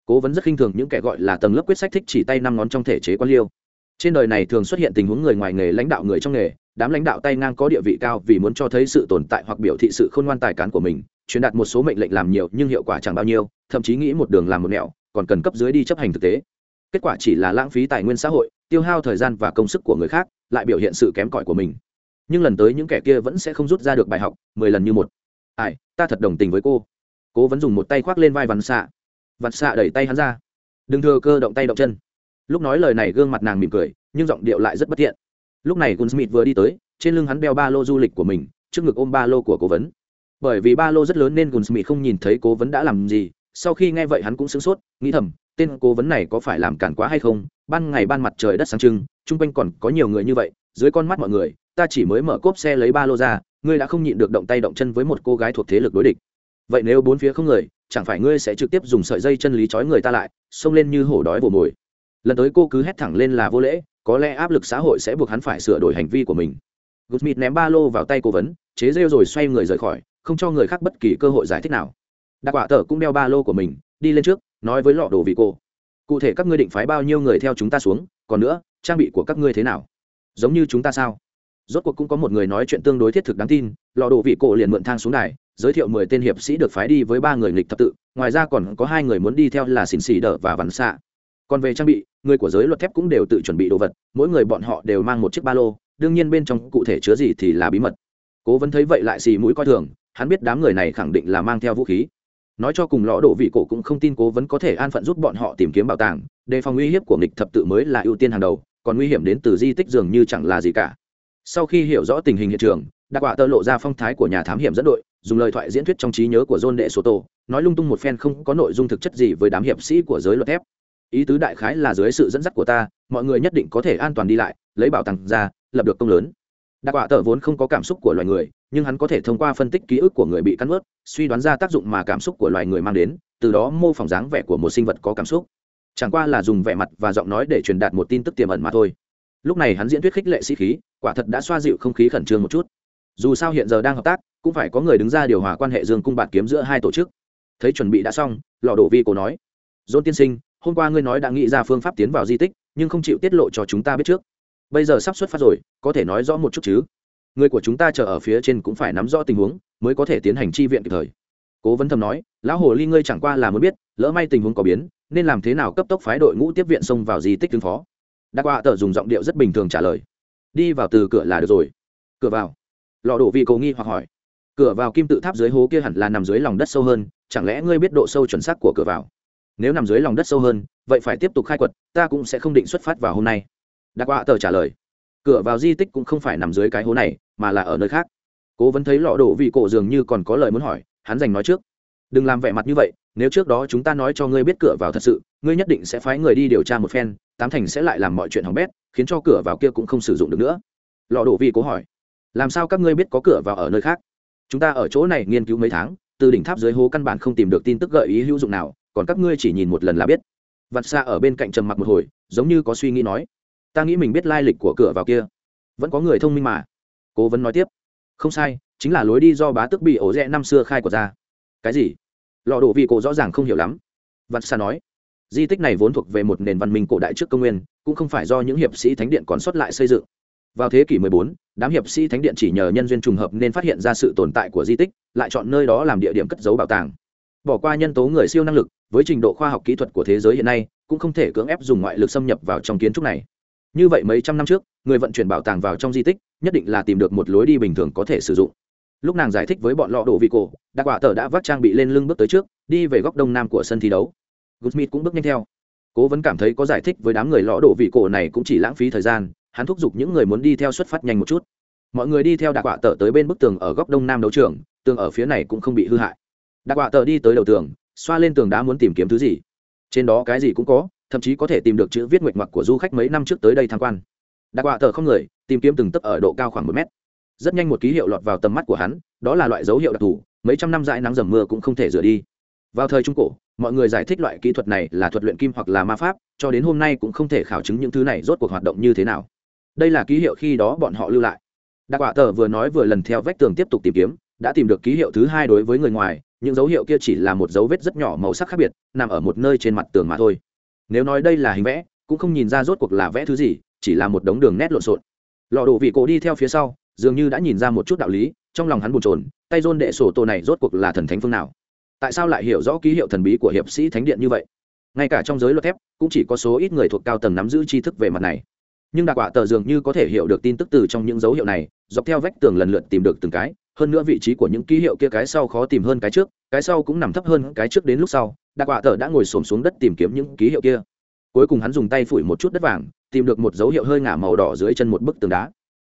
Cố vấn rất khinh thường những kẻ gọi là tầng lớp quyết sách thích chỉ tay năm ngón trong thể chế quan liêu. Trên đời này thường xuất hiện tình huống người ngoài nghề lãnh đạo người trong nghề, đám lãnh đạo tay ngang có địa vị cao vì muốn cho thấy sự tồn tại hoặc biểu thị sự khôn ngoan tài cán của mình, truyền đạt một số mệnh lệnh làm nhiều nhưng hiệu quả chẳng bao nhiêu, thậm chí nghĩ một đường làm một nẻo, còn cần cấp dưới đi chấp hành thực tế. Kết quả chỉ là lãng phí tài nguyên xã hội tiêu hao thời gian và công sức của người khác, lại biểu hiện sự kém cỏi của mình. Nhưng lần tới những kẻ kia vẫn sẽ không rút ra được bài học, mười lần như một. Ai, ta thật đồng tình với cô. Cố vẫn dùng một tay khoác lên vai vằn xạ vằn xạ đẩy tay hắn ra. Đừng thừa cơ động tay động chân. Lúc nói lời này gương mặt nàng mỉm cười, nhưng giọng điệu lại rất bất thiện. Lúc này gunsmith vừa đi tới, trên lưng hắn đeo ba lô du lịch của mình, trước ngực ôm ba lô của cố vấn. Bởi vì ba lô rất lớn nên gunsmith không nhìn thấy cố vấn đã làm gì, sau khi nghe vậy hắn cũng sửng sốt, nghĩ thầm, tên cố vấn này có phải làm cản quá hay không ban ngày ban mặt trời đất sáng trưng, chung quanh còn có nhiều người như vậy, dưới con mắt mọi người, ta chỉ mới mở cốp xe lấy ba lô ra, ngươi đã không nhịn được động tay động chân với một cô gái thuộc thế lực đối địch. Vậy nếu bốn phía không người, chẳng phải ngươi sẽ trực tiếp dùng sợi dây chân lý trói người ta lại, xông lên như hổ đói vồ mồi. Lần tới cô cứ hét thẳng lên là vô lễ, có lẽ áp lực xã hội sẽ buộc hắn phải sửa đổi hành vi của mình. Gusmith ném ba lô vào tay cố vấn, chế rêu rồi xoay người rời khỏi, không cho người khác bất kỳ cơ hội giải thích nào. Đặc quả tờ cũng đeo ba lô của mình, đi lên trước, nói với lọ đồ vị cô cụ thể các ngươi định phái bao nhiêu người theo chúng ta xuống, còn nữa, trang bị của các ngươi thế nào? Giống như chúng ta sao? Rốt cuộc cũng có một người nói chuyện tương đối thiết thực đáng tin, lò đồ vị cổ liền mượn thang xuống đài, giới thiệu mười tên hiệp sĩ được phái đi với ba người nghịch thập tự, ngoài ra còn có hai người muốn đi theo là xỉn xì đờ và vắn xạ. Còn về trang bị, người của giới luật thép cũng đều tự chuẩn bị đồ vật, mỗi người bọn họ đều mang một chiếc ba lô, đương nhiên bên trong cụ thể chứa gì thì là bí mật. Cố vấn thấy vậy lại xì mũi coi thường, hắn biết đám người này khẳng định là mang theo vũ khí nói cho cùng lõ độ vị cổ cũng không tin cố vấn có thể an phận giúp bọn họ tìm kiếm bảo tàng, đề phòng uy hiếp của nghịch thập tự mới là ưu tiên hàng đầu, còn nguy hiểm đến từ di tích dường như chẳng là gì cả. Sau khi hiểu rõ tình hình hiện trường đặc quả tơ lộ ra phong thái của nhà thám hiểm dẫn đội, dùng lời thoại diễn thuyết trong trí nhớ của john đệ soto nói lung tung một phen không có nội dung thực chất gì với đám hiệp sĩ của giới luật thép. Ý tứ đại khái là dưới sự dẫn dắt của ta, mọi người nhất định có thể an toàn đi lại, lấy bảo tàng ra, lập được công lớn đặc quả tờ vốn không có cảm xúc của loài người, nhưng hắn có thể thông qua phân tích ký ức của người bị cắn ướt suy đoán ra tác dụng mà cảm xúc của loài người mang đến, từ đó mô phỏng dáng vẻ của một sinh vật có cảm xúc. Chẳng qua là dùng vẻ mặt và giọng nói để truyền đạt một tin tức tiềm ẩn mà thôi. Lúc này hắn diễn thuyết khích lệ sĩ khí, quả thật đã xoa dịu không khí khẩn trương một chút. Dù sao hiện giờ đang hợp tác, cũng phải có người đứng ra điều hòa quan hệ dương cung bạt kiếm giữa hai tổ chức. Thấy chuẩn bị đã xong lò đổ vi cổ nói, dôn tiên sinh, hôm qua ngươi nói đã nghĩ ra phương pháp tiến vào di tích, nhưng không chịu tiết lộ cho chúng ta biết trước bây giờ sắp xuất phát rồi, có thể nói rõ một chút chứ? Người của chúng ta chờ ở phía trên cũng phải nắm rõ tình huống, mới có thể tiến hành chi viện kịp thời. Cố vấn thầm nói, lão hồ ly ngươi chẳng qua là muốn biết, lỡ may tình huống có biến, nên làm thế nào cấp tốc phái đội ngũ tiếp viện xông vào di tích ứng phó? Đa qua tờ dùng giọng điệu rất bình thường trả lời, đi vào từ cửa là được rồi. Cửa vào? Lò đổ vị cầu nghi hoặc hỏi. Cửa vào kim tự tháp dưới hố kia hẳn là nằm dưới lòng đất sâu hơn, chẳng lẽ ngươi biết độ sâu chuẩn xác của cửa vào? Nếu nằm dưới lòng đất sâu hơn, vậy phải tiếp tục khai quật, ta cũng sẽ không định xuất phát vào hôm nay đặc quạ tờ trả lời, cửa vào di tích cũng không phải nằm dưới cái hố này, mà là ở nơi khác. Cố vẫn thấy lọ đổ vị cổ dường như còn có lời muốn hỏi, hắn dành nói trước, đừng làm vẻ mặt như vậy, nếu trước đó chúng ta nói cho ngươi biết cửa vào thật sự, ngươi nhất định sẽ phái người đi điều tra một phen, tám thành sẽ lại làm mọi chuyện hỏng bét, khiến cho cửa vào kia cũng không sử dụng được nữa. Lọ đổ vị cố hỏi, làm sao các ngươi biết có cửa vào ở nơi khác? Chúng ta ở chỗ này nghiên cứu mấy tháng, từ đỉnh tháp dưới hố căn bản không tìm được tin tức gợi ý hữu dụng nào, còn các ngươi chỉ nhìn một lần là biết. Vặt xa ở bên cạnh trầm mặc một hồi, giống như có suy nghĩ nói ta nghĩ mình biết lai lịch của cửa vào kia. Vẫn có người thông minh mà. Cố vấn nói tiếp. Không sai chính là lối đi do bá tước bị ổ rẽ năm xưa khai của ra. Cái gì? Lò đổ vị cổ rõ ràng không hiểu lắm. Vặt xa nói. Di tích này vốn thuộc về một nền văn minh cổ đại trước công nguyên cũng không phải do những hiệp sĩ thánh điện còn xuất lại xây dựng. Vào thế kỷ 14, đám hiệp sĩ thánh điện chỉ nhờ nhân duyên trùng hợp nên phát hiện ra sự tồn tại của di tích lại chọn nơi đó làm địa điểm cất giấu bảo tàng. Bỏ qua nhân tố người siêu năng lực với trình độ khoa học kỹ thuật của thế giới hiện nay cũng không thể cưỡng ép dùng ngoại lực xâm nhập vào trong kiến trúc này như vậy mấy trăm năm trước, người vận chuyển bảo tàng vào trong di tích, nhất định là tìm được một lối đi bình thường có thể sử dụng. Lúc nàng giải thích với bọn lọ đổ vị cổ, đặc quả tờ đã vác trang bị lên lưng bước tới trước, đi về góc đông nam của sân thi đấu. Goodsmith cũng bước nhanh theo. Cố vẫn cảm thấy có giải thích với đám người lọ đổ vị cổ này cũng chỉ lãng phí thời gian, hắn thúc giục những người muốn đi theo xuất phát nhanh một chút. Mọi người đi theo đặc quả tờ tới bên bức tường ở góc đông nam đấu trường, tường ở phía này cũng không bị hư hại. Đặc quả tờ đi tới đầu tường, xoa lên tường đá muốn tìm kiếm thứ gì. Trên đó cái gì cũng có thậm chí có thể tìm được chữ viết nguyệt mặc của du khách mấy năm trước tới đây tham quan. Đặc quả tờ không người, tìm kiếm từng tấc ở độ cao khoảng một mét. Rất nhanh một ký hiệu lọt vào tầm mắt của hắn, đó là loại dấu hiệu đặc thù, mấy trăm năm dãi nắng dầm mưa cũng không thể rửa đi. Vào thời trung cổ, mọi người giải thích loại kỹ thuật này là thuật luyện kim hoặc là ma pháp, cho đến hôm nay cũng không thể khảo chứng những thứ này rốt cuộc hoạt động như thế nào. Đây là ký hiệu khi đó bọn họ lưu lại. Đặc quả tờ vừa nói vừa lần theo vách tường tiếp tục tìm kiếm, đã tìm được ký hiệu thứ hai đối với người ngoài, những dấu hiệu kia chỉ là một dấu vết rất nhỏ màu sắc khác biệt, nằm ở một nơi trên mặt tường mà thôi nếu nói đây là hình vẽ, cũng không nhìn ra rốt cuộc là vẽ thứ gì, chỉ là một đống đường nét lộn xộn. Lò đổ vị cổ đi theo phía sau, dường như đã nhìn ra một chút đạo lý, trong lòng hắn bồn trồn tay rôn đệ sổ tổ này rốt cuộc là thần thánh phương nào? Tại sao lại hiểu rõ ký hiệu thần bí của hiệp sĩ thánh điện như vậy? Ngay cả trong giới luật thép, cũng chỉ có số ít người thuộc cao tầng nắm giữ tri thức về mặt này nhưng đặc quả tờ dường như có thể hiểu được tin tức từ trong những dấu hiệu này, dọc theo vách tường lần lượt tìm được từng cái, hơn nữa vị trí của những ký hiệu kia cái sau khó tìm hơn cái trước, cái sau cũng nằm thấp hơn cái trước đến lúc sau đặc quả tờ đã ngồi xổm xuống đất tìm kiếm những ký hiệu kia. Cuối cùng hắn dùng tay phủi một chút đất vàng, tìm được một dấu hiệu hơi ngả màu đỏ dưới chân một bức tường đá.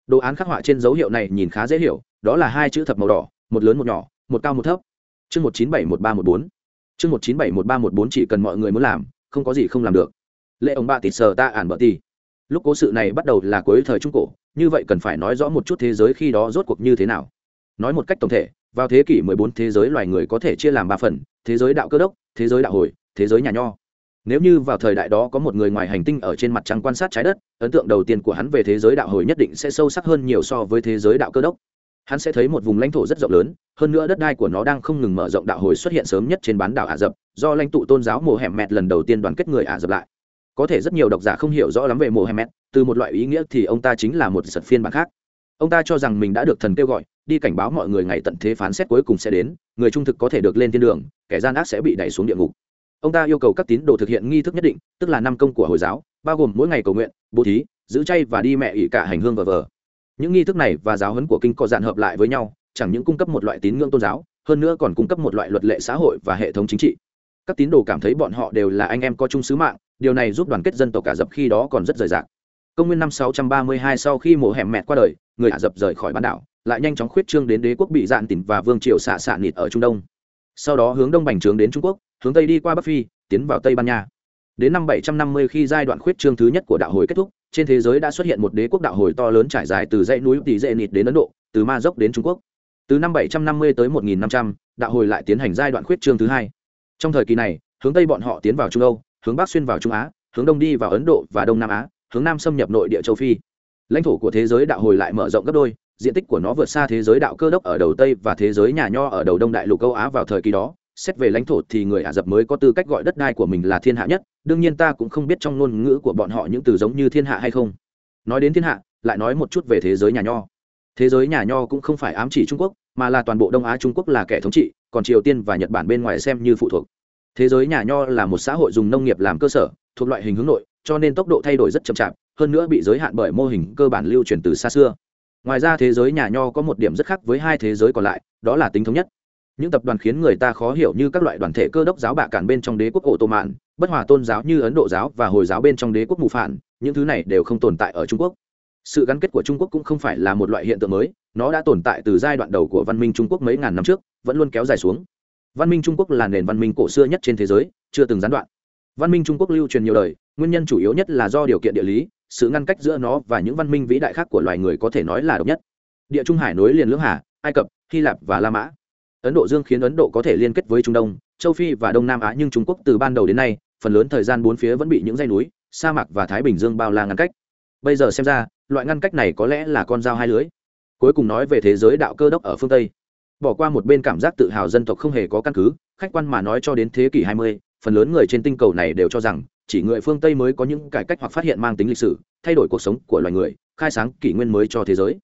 Đồ án khắc họa trên dấu hiệu này nhìn khá dễ hiểu, đó là hai chữ thập màu đỏ, một lớn một nhỏ, một cao một thấp. Chương một chín bảy một ba một bốn. Chương một chín bảy một ba một bốn chỉ cần mọi người muốn làm, không có gì không làm được. Lệ ông bà tịt sờ ta ản bờ tì lúc cố sự này bắt đầu là cuối thời trung cổ, như vậy cần phải nói rõ một chút thế giới khi đó rốt cuộc như thế nào. Nói một cách tổng thể, vào thế kỷ 14 thế giới loài người có thể chia làm ba phần, thế giới đạo cơ đốc, thế giới đạo hồi, thế giới nhà nho. Nếu như vào thời đại đó có một người ngoài hành tinh ở trên mặt trăng quan sát trái đất, ấn tượng đầu tiên của hắn về thế giới đạo hồi nhất định sẽ sâu sắc hơn nhiều so với thế giới đạo cơ đốc. Hắn sẽ thấy một vùng lãnh thổ rất rộng lớn, hơn nữa đất đai của nó đang không ngừng mở rộng đạo hồi xuất hiện sớm nhất trên bán đảo ả rập, do lãnh tụ tôn giáo mùa hẻm mẹt lần đầu tiên đoàn kết người ả rập lại có thể rất nhiều độc giả không hiểu rõ lắm về Mohammed. mẹt từ một loại ý nghĩa thì ông ta chính là một sật phiên bản khác. Ông ta cho rằng mình đã được thần kêu gọi, đi cảnh báo mọi người ngày tận thế phán xét cuối cùng sẽ đến, người trung thực có thể được lên thiên đường, kẻ gian ác sẽ bị đẩy xuống địa ngục. Ông ta yêu cầu các tín đồ thực hiện nghi thức nhất định, tức là năm công của hồi giáo, bao gồm mỗi ngày cầu nguyện, bố thí, giữ chay và đi mẹ ỉ cả hành hương và vờ. Những nghi thức này và giáo huấn của kinh có dạn hợp lại với nhau, chẳng những cung cấp một loại tín ngưỡng tôn giáo, hơn nữa còn cung cấp một loại luật lệ xã hội và hệ thống chính trị. Các tín đồ cảm thấy bọn họ đều là anh em có chung sứ mạng điều này giúp đoàn kết dân tộc cả dập khi đó còn rất rời rạc. Công nguyên năm 632 sau khi mổ hẻm mẹt qua đời người ả rập rời khỏi bán đảo lại nhanh chóng khuyết trương đến đế quốc bị dạn tỉnh và vương triều xạ xạ nịt ở trung đông. Sau đó hướng đông bành trướng đến trung quốc hướng tây đi qua bắc phi tiến vào tây ban nha. Đến năm 750 khi giai đoạn khuyết trương thứ nhất của đạo hồi kết thúc trên thế giới đã xuất hiện một đế quốc đạo hồi to lớn trải dài từ dãy núi tỷ dệ nịt đến ấn độ từ ma dốc đến trung quốc. Từ năm 750 tới 1500, đạo hồi lại tiến hành giai đoạn khuyết trương thứ hai. Trong thời kỳ này hướng tây bọn họ tiến vào trung âu hướng bắc xuyên vào trung á, hướng đông đi vào ấn độ và đông nam á, hướng nam xâm nhập nội địa châu phi. Lãnh thổ của thế giới đạo hồi lại mở rộng gấp đôi, diện tích của nó vượt xa thế giới đạo cơ đốc ở đầu tây và thế giới nhà nho ở đầu đông đại lục Châu á vào thời kỳ đó. Xét về lãnh thổ thì người ả rập mới có tư cách gọi đất đai của mình là thiên hạ nhất, đương nhiên ta cũng không biết trong ngôn ngữ của bọn họ những từ giống như thiên hạ hay không. Nói đến thiên hạ, lại nói một chút về thế giới nhà nho. Thế giới nhà nho cũng không phải ám chỉ trung quốc, mà là toàn bộ đông á trung quốc là kẻ thống trị, còn triều tiên và nhật bản bên ngoài xem như phụ thuộc thế giới nhà nho là một xã hội dùng nông nghiệp làm cơ sở, thuộc loại hình hướng nội, cho nên tốc độ thay đổi rất chậm chạp, hơn nữa bị giới hạn bởi mô hình cơ bản lưu truyền từ xa xưa. Ngoài ra thế giới nhà nho có một điểm rất khác với hai thế giới còn lại, đó là tính thống nhất. Những tập đoàn khiến người ta khó hiểu như các loại đoàn thể cơ đốc giáo bạ cản bên trong đế quốc ổ tô mạn bất hòa tôn giáo như ấn độ giáo và hồi giáo bên trong đế quốc mù phản những thứ này đều không tồn tại ở trung quốc. Sự gắn kết của trung quốc cũng không phải là một loại hiện tượng mới, nó đã tồn tại từ giai đoạn đầu của văn minh trung quốc mấy ngàn năm trước, vẫn luôn kéo dài xuống văn minh trung quốc là nền văn minh cổ xưa nhất trên thế giới, chưa từng gián đoạn. Văn minh trung quốc lưu truyền nhiều đời, nguyên nhân chủ yếu nhất là do điều kiện địa lý, sự ngăn cách giữa nó và những văn minh vĩ đại khác của loài người có thể nói là độc nhất. Địa trung hải nối liền lưỡng hà, ai cập, hy lạp và la mã. Ấn độ dương khiến ấn độ có thể liên kết với trung đông, châu phi và đông nam á nhưng trung quốc từ ban đầu đến nay, phần lớn thời gian bốn phía vẫn bị những dãy núi, sa mạc và thái bình dương bao la ngăn cách. Bây giờ xem ra, loại ngăn cách này có lẽ là con dao hai lưới. Cuối cùng nói về thế giới đạo cơ đốc ở phương tây bỏ qua một bên cảm giác tự hào dân tộc không hề có căn cứ khách quan mà nói cho đến thế kỷ 20, phần lớn người trên tinh cầu này đều cho rằng chỉ người phương tây mới có những cải cách hoặc phát hiện mang tính lịch sử thay đổi cuộc sống của loài người khai sáng kỷ nguyên mới cho thế giới.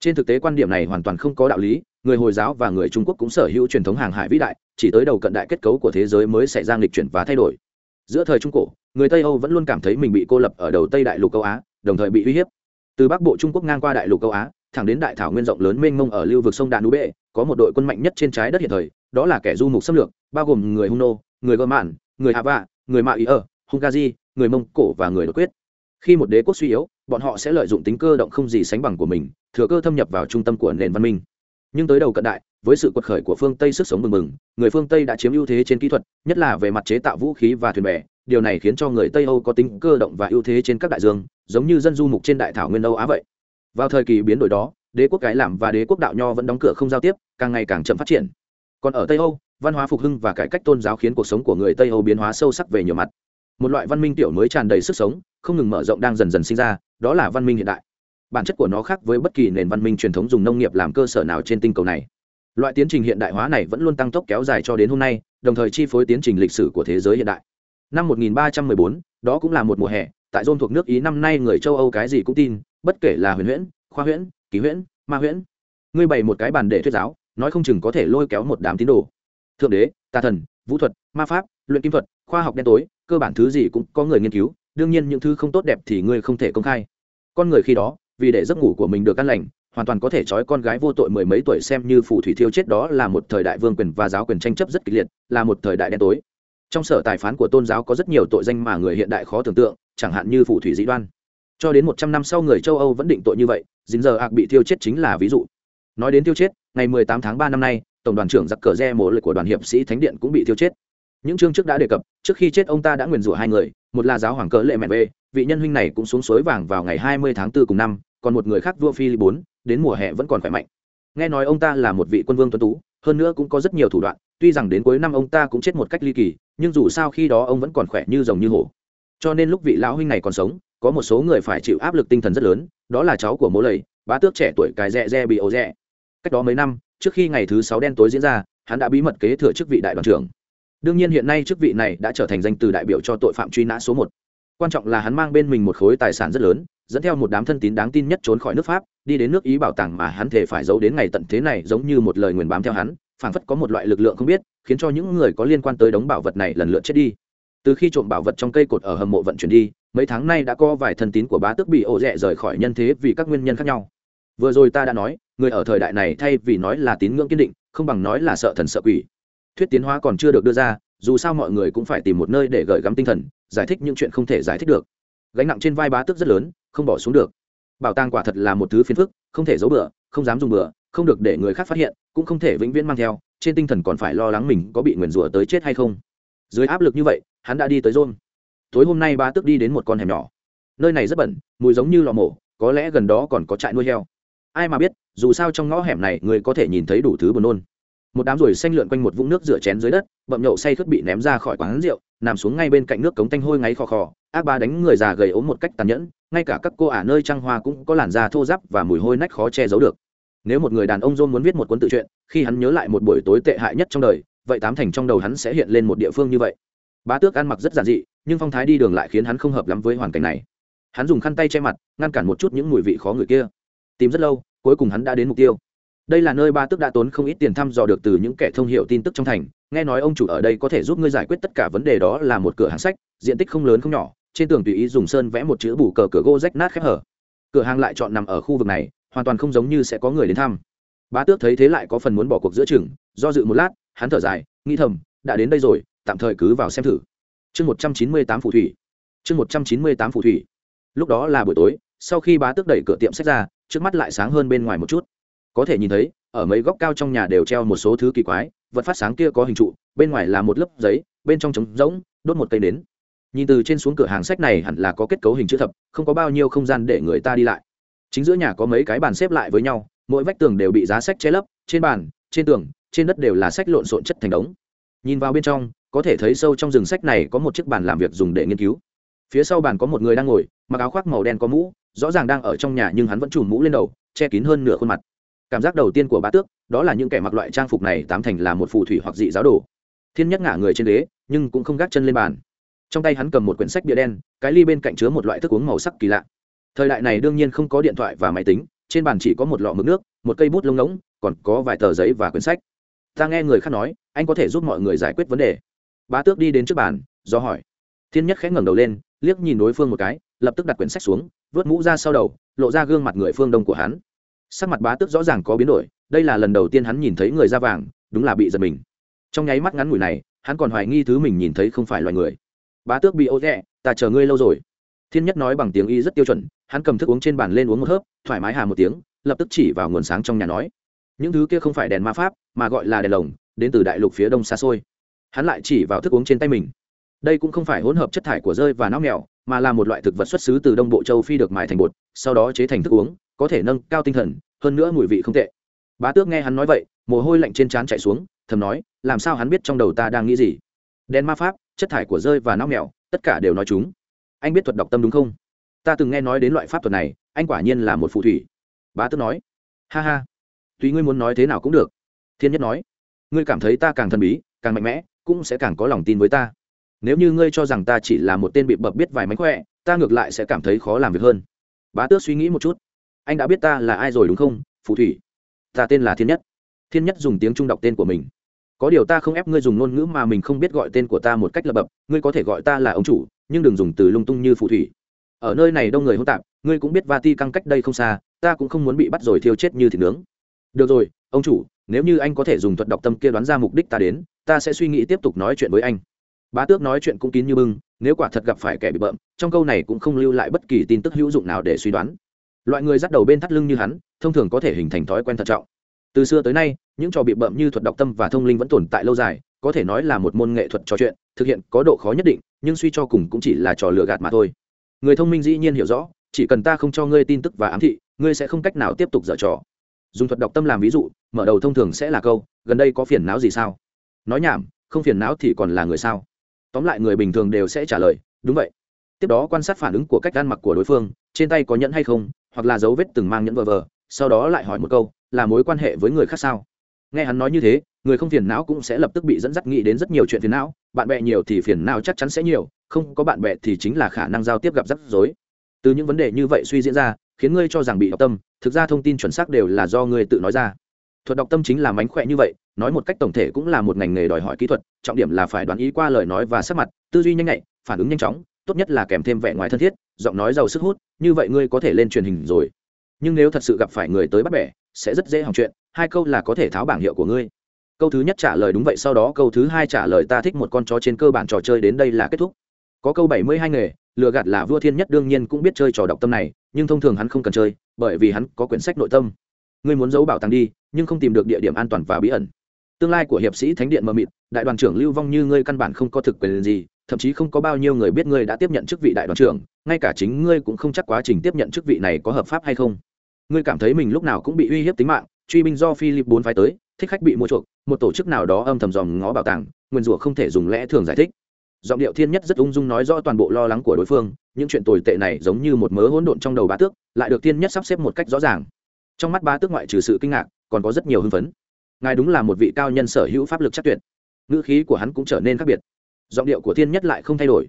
Trên thực tế quan điểm này hoàn toàn không có đạo lý người hồi giáo và người trung quốc cũng sở hữu truyền thống hàng hải vĩ đại chỉ tới đầu cận đại kết cấu của thế giới mới xảy ra nghịch chuyển và thay đổi. Giữa thời trung cổ người tây âu vẫn luôn cảm thấy mình bị cô lập ở đầu tây đại lục châu á đồng thời bị uy hiếp. Từ bắc bộ trung quốc ngang qua đại lục châu á thẳng đến đại thảo nguyên rộng lớn mênh mông ở lưu vực sông đà núi bệ có một đội quân mạnh nhất trên trái đất hiện thời, đó là kẻ du mục xâm lược, bao gồm người hung nô người gơ mạn người hạ vạ, người mạ ý ở hungary người mông cổ và người đột quyết. Khi một đế quốc suy yếu, bọn họ sẽ lợi dụng tính cơ động không gì sánh bằng của mình, thừa cơ thâm nhập vào trung tâm của nền văn minh. Nhưng tới đầu cận đại, với sự quật khởi của phương tây sức sống mừng mừng người phương tây đã chiếm ưu thế trên kỹ thuật, nhất là về mặt chế tạo vũ khí và thuyền bè. Điều này khiến cho người tây âu có tính cơ động và ưu thế trên các đại dương, giống như dân du mục trên đại thảo nguyên âu á vậy. Vào thời kỳ biến đổi đó đế quốc cái làm và đế quốc đạo nho vẫn đóng cửa không giao tiếp càng ngày càng chậm phát triển. Còn ở tây âu văn hóa phục hưng và cải cách tôn giáo khiến cuộc sống của người tây âu biến hóa sâu sắc về nhiều mặt. Một loại văn minh tiểu mới tràn đầy sức sống không ngừng mở rộng đang dần dần sinh ra đó là văn minh hiện đại. Bản chất của nó khác với bất kỳ nền văn minh truyền thống dùng nông nghiệp làm cơ sở nào trên tinh cầu này. Loại tiến trình hiện đại hóa này vẫn luôn tăng tốc kéo dài cho đến hôm nay đồng thời chi phối tiến trình lịch sử của thế giới hiện đại. Năm 1314, đó cũng là một mùa hè tại rôn thuộc nước ý năm nay người châu âu cái gì cũng tin bất kể là huyền huyễn khoa huyễn ký huyễn, ma huyễn. Ngươi bày một cái bàn để thuyết giáo, nói không chừng có thể lôi kéo một đám tín đồ. Thượng đế, tà thần, vũ thuật, ma pháp, luyện kim thuật, khoa học đen tối, cơ bản thứ gì cũng có người nghiên cứu, đương nhiên những thứ không tốt đẹp thì ngươi không thể công khai. Con người khi đó, vì để giấc ngủ của mình được căn lành, hoàn toàn có thể trói con gái vô tội mười mấy tuổi xem như phù thủy thiêu chết đó là một thời đại vương quyền và giáo quyền tranh chấp rất kịch liệt, là một thời đại đen tối. Trong sở tài phán của tôn giáo có rất nhiều tội danh mà người hiện đại khó tưởng tượng, chẳng hạn như phù thủy dĩ đoan. Cho đến một trăm năm sau người châu âu vẫn định tội như vậy dính giờ ạc bị thiêu chết chính là ví dụ. Nói đến thiêu chết, ngày mười tám tháng ba năm nay, tổng đoàn trưởng giặc cờ re mổ lực của đoàn hiệp sĩ thánh điện cũng bị thiêu chết. Những chương trước đã đề cập, trước khi chết ông ta đã nguyền rủa hai người, một là giáo hoàng cờ lệ mẹ bê vị nhân huynh này cũng xuống suối vàng vào ngày hai mươi tháng 4 cùng năm, còn một người khác vua phi bốn, đến mùa hè vẫn còn khỏe mạnh. Nghe nói ông ta là một vị quân vương tuấn tú, hơn nữa cũng có rất nhiều thủ đoạn, tuy rằng đến cuối năm ông ta cũng chết một cách ly kỳ, nhưng dù sao khi đó ông vẫn còn khỏe như rồng như hổ. Cho nên lúc vị lão huynh này còn sống, có một số người phải chịu áp lực tinh thần rất lớn đó là cháu của mỗ lầy, bá tước trẻ tuổi cái rẽ rẽ bị ổ rẽ. Cách đó mấy năm, trước khi ngày thứ sáu đen tối diễn ra, hắn đã bí mật kế thừa chức vị đại đoàn trưởng. Đương nhiên hiện nay chức vị này đã trở thành danh từ đại biểu cho tội phạm truy nã số một. Quan trọng là hắn mang bên mình một khối tài sản rất lớn, dẫn theo một đám thân tín đáng tin nhất trốn khỏi nước pháp, đi đến nước ý bảo tàng mà hắn thể phải giấu đến ngày tận thế này giống như một lời nguyền bám theo hắn, phảng phất có một loại lực lượng không biết, khiến cho những người có liên quan tới đống bảo vật này lần lượt chết đi. Từ khi trộm bảo vật trong cây cột ở hầm mộ vận chuyển đi mấy tháng nay đã có vài thân tín của bá tước bị ổ rẽ rời khỏi nhân thế vì các nguyên nhân khác nhau. Vừa rồi ta đã nói, người ở thời đại này thay vì nói là tín ngưỡng kiên định, không bằng nói là sợ thần sợ quỷ. Thuyết tiến hóa còn chưa được đưa ra, dù sao mọi người cũng phải tìm một nơi để gợi gắm tinh thần, giải thích những chuyện không thể giải thích được. Gánh nặng trên vai bá tước rất lớn, không bỏ xuống được. Bảo tàng quả thật là một thứ phiền phức, không thể giấu bừa, không dám dùng bừa, không được để người khác phát hiện, cũng không thể vĩnh viễn mang theo, trên tinh thần còn phải lo lắng mình có bị nguyền rủa tới chết hay không. Dưới áp lực như vậy, hắn đã đi tới rôn tối hôm nay ba tước đi đến một con hẻm nhỏ. Nơi này rất bẩn, mùi giống như lò mổ, có lẽ gần đó còn có trại nuôi heo. Ai mà biết, dù sao trong ngõ hẻm này người có thể nhìn thấy đủ thứ buồn nôn. Một đám ruồi xanh lượn quanh một vũng nước rửa chén dưới đất, bậm nhậu say khướt bị ném ra khỏi quán rượu, nằm xuống ngay bên cạnh nước cống tanh hôi ngáy khò khò, ác ba đánh người già gầy ốm một cách tàn nhẫn, ngay cả các cô ả nơi trăng hoa cũng có làn da thô ráp và mùi hôi nách khó che giấu được. Nếu một người đàn ông dôn muốn viết một cuốn tự truyện, khi hắn nhớ lại một buổi tối tệ hại nhất trong đời, vậy tám thành trong đầu hắn sẽ hiện lên một địa phương như vậy. Bá tước ăn mặc rất giản dị nhưng phong thái đi đường lại khiến hắn không hợp lắm với hoàn cảnh này. Hắn dùng khăn tay che mặt, ngăn cản một chút những mùi vị khó người kia. Tìm rất lâu, cuối cùng hắn đã đến mục tiêu. Đây là nơi ba tước đã tốn không ít tiền thăm dò được từ những kẻ thông hiệu tin tức trong thành, nghe nói ông chủ ở đây có thể giúp ngươi giải quyết tất cả vấn đề đó là một cửa hàng sách, diện tích không lớn không nhỏ, trên tường tùy ý dùng sơn vẽ một chữ bù cờ cửa gỗ rách nát khép hở. Cửa hàng lại chọn nằm ở khu vực này, hoàn toàn không giống như sẽ có người đến thăm. Bá tước thấy thế lại có phần muốn bỏ cuộc giữa chừng, do dự một lát, hắn thở dài, nghĩ thầm, đã đến đây rồi, tạm thời cứ vào xem thử chương một trăm chín mươi tám phù thủy. Chương một trăm chín mươi tám phù thủy. Lúc đó là buổi tối, sau khi bá tước đẩy cửa tiệm sách ra, trước mắt lại sáng hơn bên ngoài một chút. Có thể nhìn thấy, ở mấy góc cao trong nhà đều treo một số thứ kỳ quái, vật phát sáng kia có hình trụ, bên ngoài là một lớp giấy, bên trong trống rỗng, đốt một cây nến. Nhìn từ trên xuống cửa hàng sách này hẳn là có kết cấu hình chữ thập, không có bao nhiêu không gian để người ta đi lại. Chính giữa nhà có mấy cái bàn xếp lại với nhau, mỗi vách tường đều bị giá sách che lấp, trên bàn, trên tường, trên đất đều là sách lộn xộn chất thành đống. Nhìn vào bên trong có thể thấy sâu trong rừng sách này có một chiếc bàn làm việc dùng để nghiên cứu. Phía sau bàn có một người đang ngồi, mặc áo khoác màu đen có mũ, rõ ràng đang ở trong nhà nhưng hắn vẫn trùm mũ lên đầu, che kín hơn nửa khuôn mặt. Cảm giác đầu tiên của bá tước, đó là những kẻ mặc loại trang phục này tám thành là một phù thủy hoặc dị giáo đồ. Thiên nhất ngả người trên ghế, nhưng cũng không gác chân lên bàn. Trong tay hắn cầm một quyển sách bìa đen, cái ly bên cạnh chứa một loại thức uống màu sắc kỳ lạ. Thời đại này đương nhiên không có điện thoại và máy tính, trên bàn chỉ có một lọ mực nước, một cây bút lông ngỗng, còn có vài tờ giấy và quyển sách. Ta nghe người khác nói, anh có thể giúp mọi người giải quyết vấn đề bá tước đi đến trước bàn, do hỏi. Thiên nhất khẽ ngẩng đầu lên, liếc nhìn đối phương một cái, lập tức đặt quyển sách xuống, vớt mũ ra sau đầu, lộ ra gương mặt người phương đông của hắn. Sắc mặt bá tước rõ ràng có biến đổi, đây là lần đầu tiên hắn nhìn thấy người da vàng, đúng là bị giật mình. Trong nháy mắt ngắn ngủi này, hắn còn hoài nghi thứ mình nhìn thấy không phải loài người. Bá tước bị ô rẽ ta chờ ngươi lâu rồi. Thiên nhất nói bằng tiếng y rất tiêu chuẩn, hắn cầm thức uống trên bàn lên uống một hớp, thoải mái hà một tiếng, lập tức chỉ vào nguồn sáng trong nhà nói. Những thứ kia không phải đèn ma pháp, mà gọi là đèn lồng, đến từ đại lục phía đông xa xôi hắn lại chỉ vào thức uống trên tay mình. Đây cũng không phải hỗn hợp chất thải của rơi và não mèo, mà là một loại thực vật xuất xứ từ đông bộ châu phi được mài thành bột, sau đó chế thành thức uống, có thể nâng cao tinh thần, hơn nữa mùi vị không tệ. Bá tước nghe hắn nói vậy, mồ hôi lạnh trên trán chạy xuống, thầm nói, làm sao hắn biết trong đầu ta đang nghĩ gì? Đen ma pháp, chất thải của rơi và nóc mèo, tất cả đều nói chúng. Anh biết thuật đọc tâm đúng không? Ta từng nghe nói đến loại pháp thuật này, anh quả nhiên là một phù thủy. Bá tước nói, ha ha, tùy ngươi muốn nói thế nào cũng được. Thiên nhất nói, ngươi cảm thấy ta càng thần bí, càng mạnh mẽ cũng sẽ càng có lòng tin với ta. Nếu như ngươi cho rằng ta chỉ là một tên bị bập biết vài mánh khỏe, ta ngược lại sẽ cảm thấy khó làm việc hơn. Bá tước suy nghĩ một chút. Anh đã biết ta là ai rồi đúng không, phù thủy? Ta tên là thiên nhất. Thiên nhất dùng tiếng trung đọc tên của mình. Có điều ta không ép ngươi dùng ngôn ngữ mà mình không biết gọi tên của ta một cách lập bập, ngươi có thể gọi ta là ông chủ, nhưng đừng dùng từ lung tung như phù thủy. Ở nơi này đông người hỗn tạp, ngươi cũng biết va ti căng cách đây không xa, ta cũng không muốn bị bắt rồi thiêu chết như thịt nướng. Được rồi, ông chủ, nếu như anh có thể dùng thuật đọc tâm kia đoán ra mục đích ta đến ta sẽ suy nghĩ tiếp tục nói chuyện với anh. Bá tước nói chuyện cũng kín như bưng, nếu quả thật gặp phải kẻ bị bợm, trong câu này cũng không lưu lại bất kỳ tin tức hữu dụng nào để suy đoán. Loại người dắt đầu bên thắt lưng như hắn, thông thường có thể hình thành thói quen thận trọng. Từ xưa tới nay, những trò bị bợm như thuật đọc tâm và thông linh vẫn tồn tại lâu dài, có thể nói là một môn nghệ thuật trò chuyện, thực hiện có độ khó nhất định, nhưng suy cho cùng cũng chỉ là trò lừa gạt mà thôi. Người thông minh dĩ nhiên hiểu rõ, chỉ cần ta không cho ngươi tin tức và ám thị, ngươi sẽ không cách nào tiếp tục dở trò. Dùng thuật đọc tâm làm ví dụ, mở đầu thông thường sẽ là câu, gần đây có phiền não gì sao? Nói nhảm, không phiền não thì còn là người sao? Tóm lại người bình thường đều sẽ trả lời, đúng vậy. Tiếp đó quan sát phản ứng của cách ăn mặc của đối phương, trên tay có nhẫn hay không, hoặc là dấu vết từng mang nhẫn vờ vờ, sau đó lại hỏi một câu, là mối quan hệ với người khác sao? Nghe hắn nói như thế, người không phiền não cũng sẽ lập tức bị dẫn dắt nghĩ đến rất nhiều chuyện phiền não, bạn bè nhiều thì phiền não chắc chắn sẽ nhiều, không có bạn bè thì chính là khả năng giao tiếp gặp rắc rối. Từ những vấn đề như vậy suy diễn ra, khiến ngươi cho rằng bị đọc tâm, thực ra thông tin chuẩn xác đều là do ngươi tự nói ra. Thuật đọc tâm chính là mánh khỏe như vậy nói một cách tổng thể cũng là một ngành nghề đòi hỏi kỹ thuật, trọng điểm là phải đoán ý qua lời nói và sắc mặt, tư duy nhanh nhạy, phản ứng nhanh chóng, tốt nhất là kèm thêm vẻ ngoài thân thiết, giọng nói giàu sức hút, như vậy ngươi có thể lên truyền hình rồi. Nhưng nếu thật sự gặp phải người tới bắt bẻ, sẽ rất dễ hỏng chuyện, hai câu là có thể tháo bảng hiệu của ngươi. Câu thứ nhất trả lời đúng vậy, sau đó câu thứ hai trả lời ta thích một con chó trên cơ bản trò chơi đến đây là kết thúc. Có câu bảy mươi hai nghề, lừa gạt là vua thiên nhất đương nhiên cũng biết chơi trò độc tâm này, nhưng thông thường hắn không cần chơi, bởi vì hắn có quyển sách nội tâm. Ngươi muốn giấu bảo tàng đi, nhưng không tìm được địa điểm an toàn và bí ẩn tương lai của hiệp sĩ thánh điện mờ mịt, đại đoàn trưởng lưu vong như ngươi căn bản không có thực quyền gì, thậm chí không có bao nhiêu người biết ngươi đã tiếp nhận chức vị đại đoàn trưởng, ngay cả chính ngươi cũng không chắc quá trình tiếp nhận chức vị này có hợp pháp hay không. Ngươi cảm thấy mình lúc nào cũng bị uy hiếp tính mạng, truy binh do philip bốn phái tới, thích khách bị mua chuộc, một tổ chức nào đó âm thầm dòm ngó bảo tàng, nguyên rủa không thể dùng lẽ thường giải thích. Giọng điệu thiên nhất rất ung dung nói rõ toàn bộ lo lắng của đối phương, những chuyện tồi tệ này giống như một mớ hỗn độn trong đầu bá tước, lại được thiên nhất sắp xếp một cách rõ ràng. Trong mắt bá tước ngoại trừ sự kinh ngạc, còn có rất nhiều hưng phấn ngài đúng là một vị cao nhân sở hữu pháp lực chắc tuyệt. Ngữ khí của hắn cũng trở nên khác biệt. Giọng điệu của thiên nhất lại không thay đổi.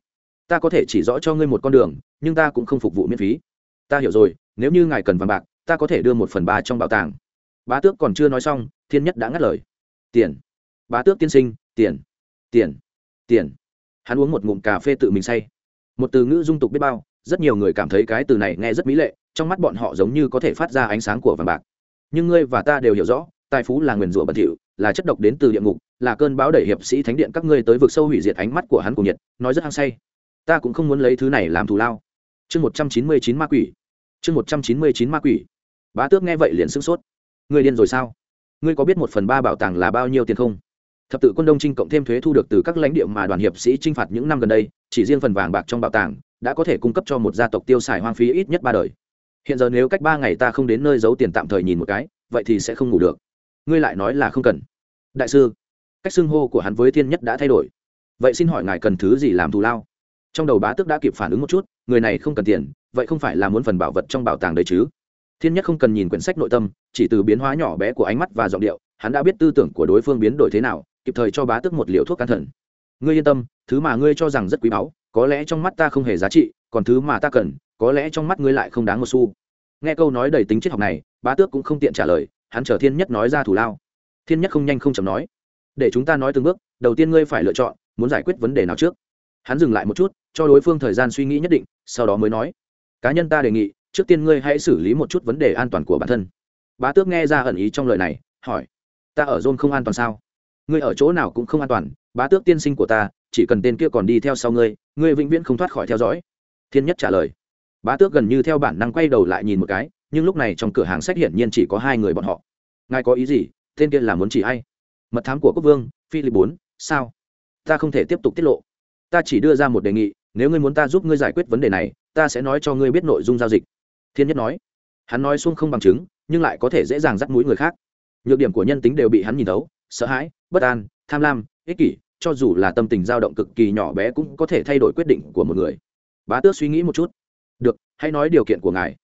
Ta có thể chỉ rõ cho ngươi một con đường, nhưng ta cũng không phục vụ miễn phí. Ta hiểu rồi, nếu như ngài cần vàng bạc, ta có thể đưa một phần ba trong bảo tàng. Bá tước còn chưa nói xong, thiên nhất đã ngắt lời. Tiền. Bá tước tiên sinh, tiền. Tiền. Tiền. Hắn uống một ngụm cà phê tự mình say. Một từ ngữ dung tục biết bao, rất nhiều người cảm thấy cái từ này nghe rất mỹ lệ, trong mắt bọn họ giống như có thể phát ra ánh sáng của vàng bạc. Nhưng ngươi và ta đều hiểu rõ tài phú là nguyền rủa bẩn thỉu, là chất độc đến từ địa ngục, là cơn bão đẩy hiệp sĩ thánh điện các ngươi tới vực sâu hủy diệt ánh mắt của hắn cùng nhiệt, nói rất hăng say. Ta cũng không muốn lấy thứ này làm thù lao. Chương một trăm chín mươi chín ma quỷ. Chương một trăm chín mươi chín ma quỷ. Bá tước nghe vậy liền sửng sốt. Ngươi điên rồi sao? Ngươi có biết một phần ba bảo tàng là bao nhiêu tiền không? Thập tự quân đông trinh cộng thêm thuế thu được từ các lãnh địa mà đoàn hiệp sĩ t r i n h phạt những năm gần đây, chỉ riêng phần vàng bạc trong bảo tàng đã có thể cung cấp cho một gia tộc tiêu xài hoang phí ít nhất ba đời. Hiện giờ nếu cách ba ngày ta không đến nơi giấu tiền tạm thời nhìn một cái, vậy thì sẽ không ngủ được ngươi lại nói là không cần. Đại sư, cách xưng hô của hắn với thiên nhất đã thay đổi. Vậy xin hỏi ngài cần thứ gì làm thù lao? Trong đầu bá tước đã kịp phản ứng một chút, người này không cần tiền, vậy không phải là muốn phần bảo vật trong bảo tàng đấy chứ? Thiên nhất không cần nhìn quyển sách nội tâm, chỉ từ biến hóa nhỏ bé của ánh mắt và giọng điệu, hắn đã biết tư tưởng của đối phương biến đổi thế nào, kịp thời cho bá tước một liều thuốc can thần. Ngươi yên tâm, thứ mà ngươi cho rằng rất quý báu, có lẽ trong mắt ta không hề giá trị, còn thứ mà ta cần, có lẽ trong mắt ngươi lại không đáng một xu. Nghe câu nói đầy tính triết học này, bá tước cũng không tiện trả lời hắn chờ thiên nhất nói ra thủ lao. Thiên nhất không nhanh không chậm nói, để chúng ta nói từng bước, đầu tiên ngươi phải lựa chọn, muốn giải quyết vấn đề nào trước. Hắn dừng lại một chút, cho đối phương thời gian suy nghĩ nhất định, sau đó mới nói, cá nhân ta đề nghị, trước tiên ngươi hãy xử lý một chút vấn đề an toàn của bản thân. Bá tước nghe ra ẩn ý trong lời này, hỏi, ta ở dôn không an toàn sao? Ngươi ở chỗ nào cũng không an toàn, bá tước tiên sinh của ta, chỉ cần tên kia còn đi theo sau ngươi ngươi vĩnh viễn không thoát khỏi theo dõi. Thiên nhất trả lời. Bá tước gần như theo bản năng quay đầu lại nhìn một cái nhưng lúc này trong cửa hàng sách hiển nhiên chỉ có hai người bọn họ. Ngài có ý gì? Tên kia là muốn chỉ hay mật thám của quốc vương, philip bốn, sao? Ta không thể tiếp tục tiết lộ. Ta chỉ đưa ra một đề nghị, nếu ngươi muốn ta giúp ngươi giải quyết vấn đề này, ta sẽ nói cho ngươi biết nội dung giao dịch. Thiên nhất nói. Hắn nói xuông không bằng chứng, nhưng lại có thể dễ dàng dắt mũi người khác. Nhược điểm của nhân tính đều bị hắn nhìn thấu, sợ hãi, bất an, tham lam, ích kỷ, cho dù là tâm tình dao động cực kỳ nhỏ bé cũng có thể thay đổi quyết định của một người. Bá tước suy nghĩ một chút. Được, hãy nói điều kiện của ngài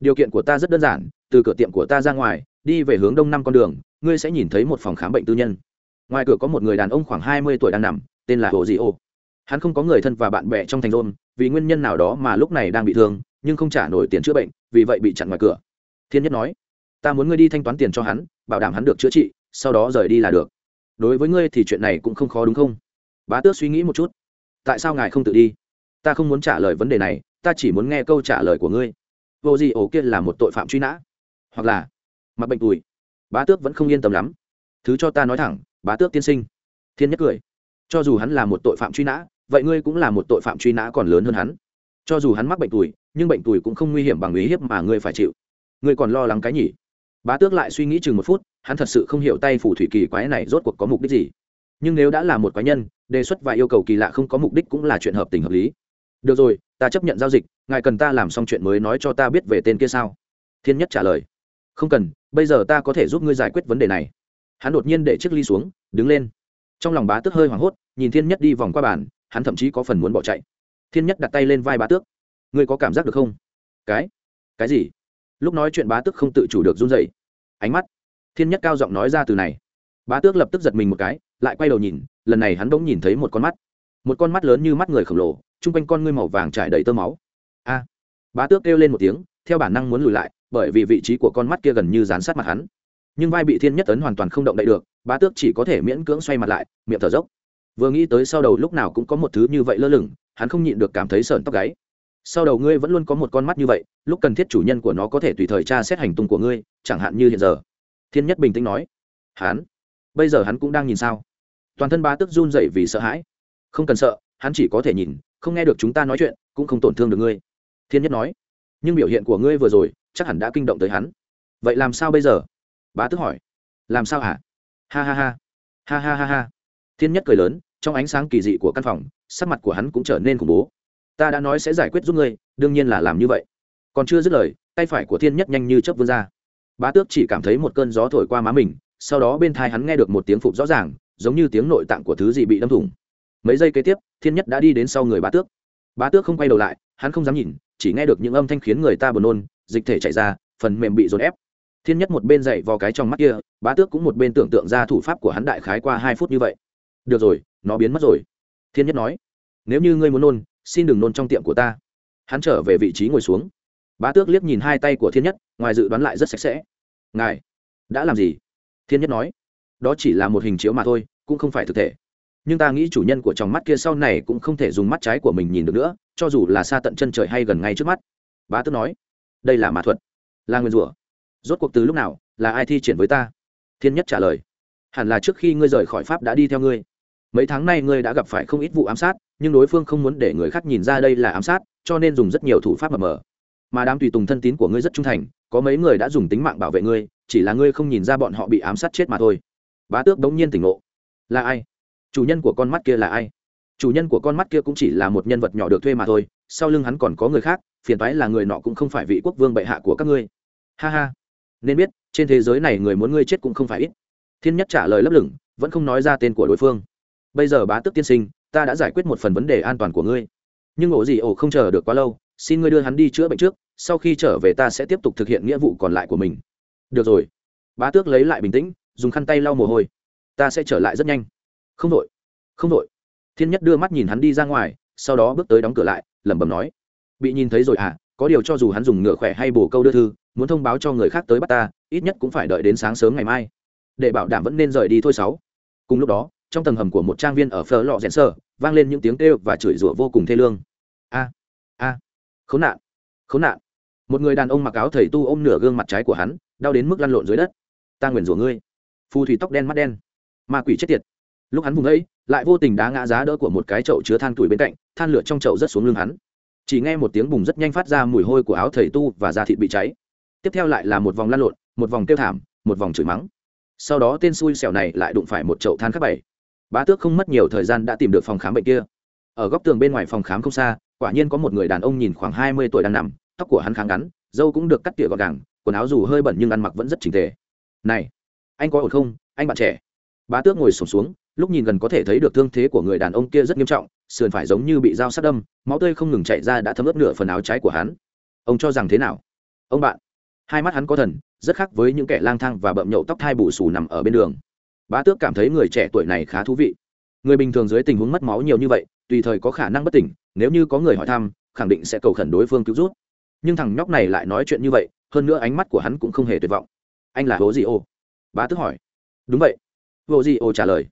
điều kiện của ta rất đơn giản, từ cửa tiệm của ta ra ngoài, đi về hướng đông năm con đường, ngươi sẽ nhìn thấy một phòng khám bệnh tư nhân. Ngoài cửa có một người đàn ông khoảng hai mươi tuổi đang nằm, tên là hồ dị ô. Hắn không có người thân và bạn bè trong thành rôn, vì nguyên nhân nào đó mà lúc này đang bị thương, nhưng không trả nổi tiền chữa bệnh, vì vậy bị chặn ngoài cửa. Thiên nhất nói, ta muốn ngươi đi thanh toán tiền cho hắn, bảo đảm hắn được chữa trị, sau đó rời đi là được. Đối với ngươi thì chuyện này cũng không khó đúng không? Bá tước suy nghĩ một chút. Tại sao ngài không tự đi? Ta không muốn trả lời vấn đề này, ta chỉ muốn nghe câu trả lời của ngươi vô Di ổ kia là một tội phạm truy nã. Hoặc là, mặc bệnh tùi bá tước vẫn không yên tâm lắm. Thứ cho ta nói thẳng, bá tước tiên sinh. Thiên nhất cười. Cho dù hắn là một tội phạm truy nã, vậy ngươi cũng là một tội phạm truy nã còn lớn hơn hắn. Cho dù hắn mắc bệnh tùi nhưng bệnh tùi cũng không nguy hiểm bằng ý hiếp mà ngươi phải chịu. Ngươi còn lo lắng cái nhỉ? Bá tước lại suy nghĩ chừng một phút, hắn thật sự không hiểu tay phủ thủy kỳ quái này rốt cuộc có mục đích gì. Nhưng nếu đã là một quái nhân, đề xuất và yêu cầu kỳ lạ không có mục đích cũng là chuyện hợp tình hợp lý được rồi, ta chấp nhận giao dịch, ngài cần ta làm xong chuyện mới nói cho ta biết về tên kia sao? Thiên nhất trả lời. Không cần, bây giờ ta có thể giúp ngươi giải quyết vấn đề này. Hắn đột nhiên để chiếc ly xuống, đứng lên. Trong lòng bá tước hơi hoảng hốt, nhìn thiên nhất đi vòng qua bàn, hắn thậm chí có phần muốn bỏ chạy. Thiên nhất đặt tay lên vai bá tước. Ngươi có cảm giác được không? Cái? Cái gì? Lúc nói chuyện bá tước không tự chủ được run dậy ánh mắt. Thiên nhất cao giọng nói ra từ này. Bá tước lập tức giật mình một cái, lại quay đầu nhìn, lần này hắn bỗng nhìn thấy một con mắt. Một con mắt lớn như mắt người khổng lồ chung quanh con ngươi màu vàng trải đầy tơ máu. A, bá tước kêu lên một tiếng, theo bản năng muốn lùi lại, bởi vì vị trí của con mắt kia gần như dán sát mặt hắn. Nhưng vai bị thiên nhất tấn hoàn toàn không động đậy được, bá tước chỉ có thể miễn cưỡng xoay mặt lại, miệng thở dốc. Vừa nghĩ tới sau đầu lúc nào cũng có một thứ như vậy lơ lửng, hắn không nhịn được cảm thấy sợn tóc gáy. Sau đầu ngươi vẫn luôn có một con mắt như vậy, lúc cần thiết chủ nhân của nó có thể tùy thời tra xét hành tung của ngươi, chẳng hạn như hiện giờ. Thiên nhất bình tĩnh nói. Hắn, bây giờ hắn cũng đang nhìn sao? Toàn thân bá tước run dậy vì sợ hãi. Không cần sợ, hắn chỉ có thể nhìn không nghe được chúng ta nói chuyện, cũng không tổn thương được ngươi. Thiên nhất nói. Nhưng biểu hiện của ngươi vừa rồi, chắc hẳn đã kinh động tới hắn. Vậy làm sao bây giờ? Bá tước hỏi. Làm sao hả? Ha ha ha ha ha ha ha. Thiên nhất cười lớn, trong ánh sáng kỳ dị của căn phòng, sắc mặt của hắn cũng trở nên khủng bố. Ta đã nói sẽ giải quyết giúp ngươi, đương nhiên là làm như vậy. Còn chưa dứt lời, tay phải của thiên nhất nhanh như chớp vươn ra. Bá tước chỉ cảm thấy một cơn gió thổi qua má mình, sau đó bên thai hắn nghe được một tiếng phục rõ ràng, giống như tiếng nội tạng của thứ gì bị đâm thủng mấy giây kế tiếp, thiên nhất đã đi đến sau người bá tước. Bá tước không quay đầu lại, hắn không dám nhìn, chỉ nghe được những âm thanh khiến người ta buồn nôn, dịch thể chạy ra, phần mềm bị dồn ép. Thiên nhất một bên dậy vào cái trong mắt kia, bá tước cũng một bên tưởng tượng ra thủ pháp của hắn đại khái qua hai phút như vậy. Được rồi, nó biến mất rồi. Thiên nhất nói, nếu như ngươi muốn nôn, xin đừng nôn trong tiệm của ta. Hắn trở về vị trí ngồi xuống. Bá tước liếc nhìn hai tay của thiên nhất, ngoài dự đoán lại rất sạch sẽ. Ngài, đã làm gì? Thiên nhất nói, đó chỉ là một hình chiếu mà thôi, cũng không phải thực thể nhưng ta nghĩ chủ nhân của trong mắt kia sau này cũng không thể dùng mắt trái của mình nhìn được nữa, cho dù là xa tận chân trời hay gần ngay trước mắt. Bá tước nói. Đây là mã thuật, là nguyên rủa. Rốt cuộc từ lúc nào, là ai thi triển với ta? Thiên nhất trả lời. Hẳn là trước khi ngươi rời khỏi pháp đã đi theo ngươi. Mấy tháng nay ngươi đã gặp phải không ít vụ ám sát, nhưng đối phương không muốn để người khác nhìn ra đây là ám sát, cho nên dùng rất nhiều thủ pháp mờ mờ. Mà đám tùy tùng thân tín của ngươi rất trung thành, có mấy người đã dùng tính mạng bảo vệ ngươi, chỉ là ngươi không nhìn ra bọn họ bị ám sát chết mà thôi. Bá tước đống nhiên tỉnh ngộ. Là ai? Chủ nhân của con mắt kia là ai? Chủ nhân của con mắt kia cũng chỉ là một nhân vật nhỏ được thuê mà thôi, sau lưng hắn còn có người khác, phiền toái là người nọ cũng không phải vị quốc vương bệ hạ của các ngươi. Ha ha. Nên biết, trên thế giới này người muốn ngươi chết cũng không phải ít. Thiên nhất trả lời lấp lửng, vẫn không nói ra tên của đối phương. Bây giờ bá tước tiên sinh, ta đã giải quyết một phần vấn đề an toàn của ngươi. Nhưng ổ gì ổ không chờ được quá lâu, xin ngươi đưa hắn đi chữa bệnh trước, sau khi trở về ta sẽ tiếp tục thực hiện nghĩa vụ còn lại của mình. Được rồi. Bá tước lấy lại bình tĩnh, dùng khăn tay lau mồ hôi. Ta sẽ trở lại rất nhanh không đội không đội. Thiên nhất đưa mắt nhìn hắn đi ra ngoài, sau đó bước tới đóng cửa lại, lẩm bẩm nói, bị nhìn thấy rồi à có điều cho dù hắn dùng ngựa khỏe hay bổ câu đưa thư, muốn thông báo cho người khác tới bắt ta, ít nhất cũng phải đợi đến sáng sớm ngày mai. Để bảo đảm vẫn nên rời đi thôi sáu. Cùng lúc đó, trong tầng hầm của một trang viên ở phở lọ rẽn sơ, vang lên những tiếng kêu và chửi rủa vô cùng thê lương. A a, khốn nạn khốn nạn. Một người đàn ông mặc áo thầy tu ôm nửa gương mặt trái của hắn, đau đến mức lăn lộn dưới đất. Ta nguyền rủa ngươi. Phù thủy tóc đen mắt đen. Ma quỷ chết tiệt lúc hắn vùng ấy lại vô tình đá ngã giá đỡ của một cái chậu chứa than tuổi bên cạnh than lửa trong chậu rất xuống lưng hắn. Chỉ nghe một tiếng bùng rất nhanh phát ra mùi hôi của áo thầy tu và da thịt bị cháy. Tiếp theo lại là một vòng lăn lộn một vòng kêu thảm một vòng chửi mắng. Sau đó tên xui xẻo này lại đụng phải một chậu than khắc bảy bá tước không mất nhiều thời gian đã tìm được phòng khám bệnh kia. Ở góc tường bên ngoài phòng khám không xa quả nhiên có một người đàn ông nhìn khoảng hai mươi tuổi đang nằm tóc của hắn kháng ngắn dâu cũng được cắt tỉa gọn gàng quần áo dù hơi bẩn nhưng ăn mặc vẫn rất chỉnh tề. Này anh có ổn không? Anh bạn trẻ. Bá tước ngồi sổm xuống, lúc nhìn gần có thể thấy được thương thế của người đàn ông kia rất nghiêm trọng, sườn phải giống như bị dao sát đâm, máu tươi không ngừng chạy ra đã thấm ướt nửa phần áo trái của hắn. Ông cho rằng thế nào? Ông bạn. Hai mắt hắn có thần, rất khác với những kẻ lang thang và bậm nhậu tóc thai bù xù nằm ở bên đường. Bá tước cảm thấy người trẻ tuổi này khá thú vị. Người bình thường dưới tình huống mất máu nhiều như vậy, tùy thời có khả năng bất tỉnh, nếu như có người hỏi thăm, khẳng định sẽ cầu khẩn đối phương cứu rút nhưng thằng nhóc này lại nói chuyện như vậy, hơn nữa ánh mắt của hắn cũng không hề tuyệt vọng. Anh là hố gì ô. Bá tước hỏi. Đúng vậy. Hố gì ô trả lời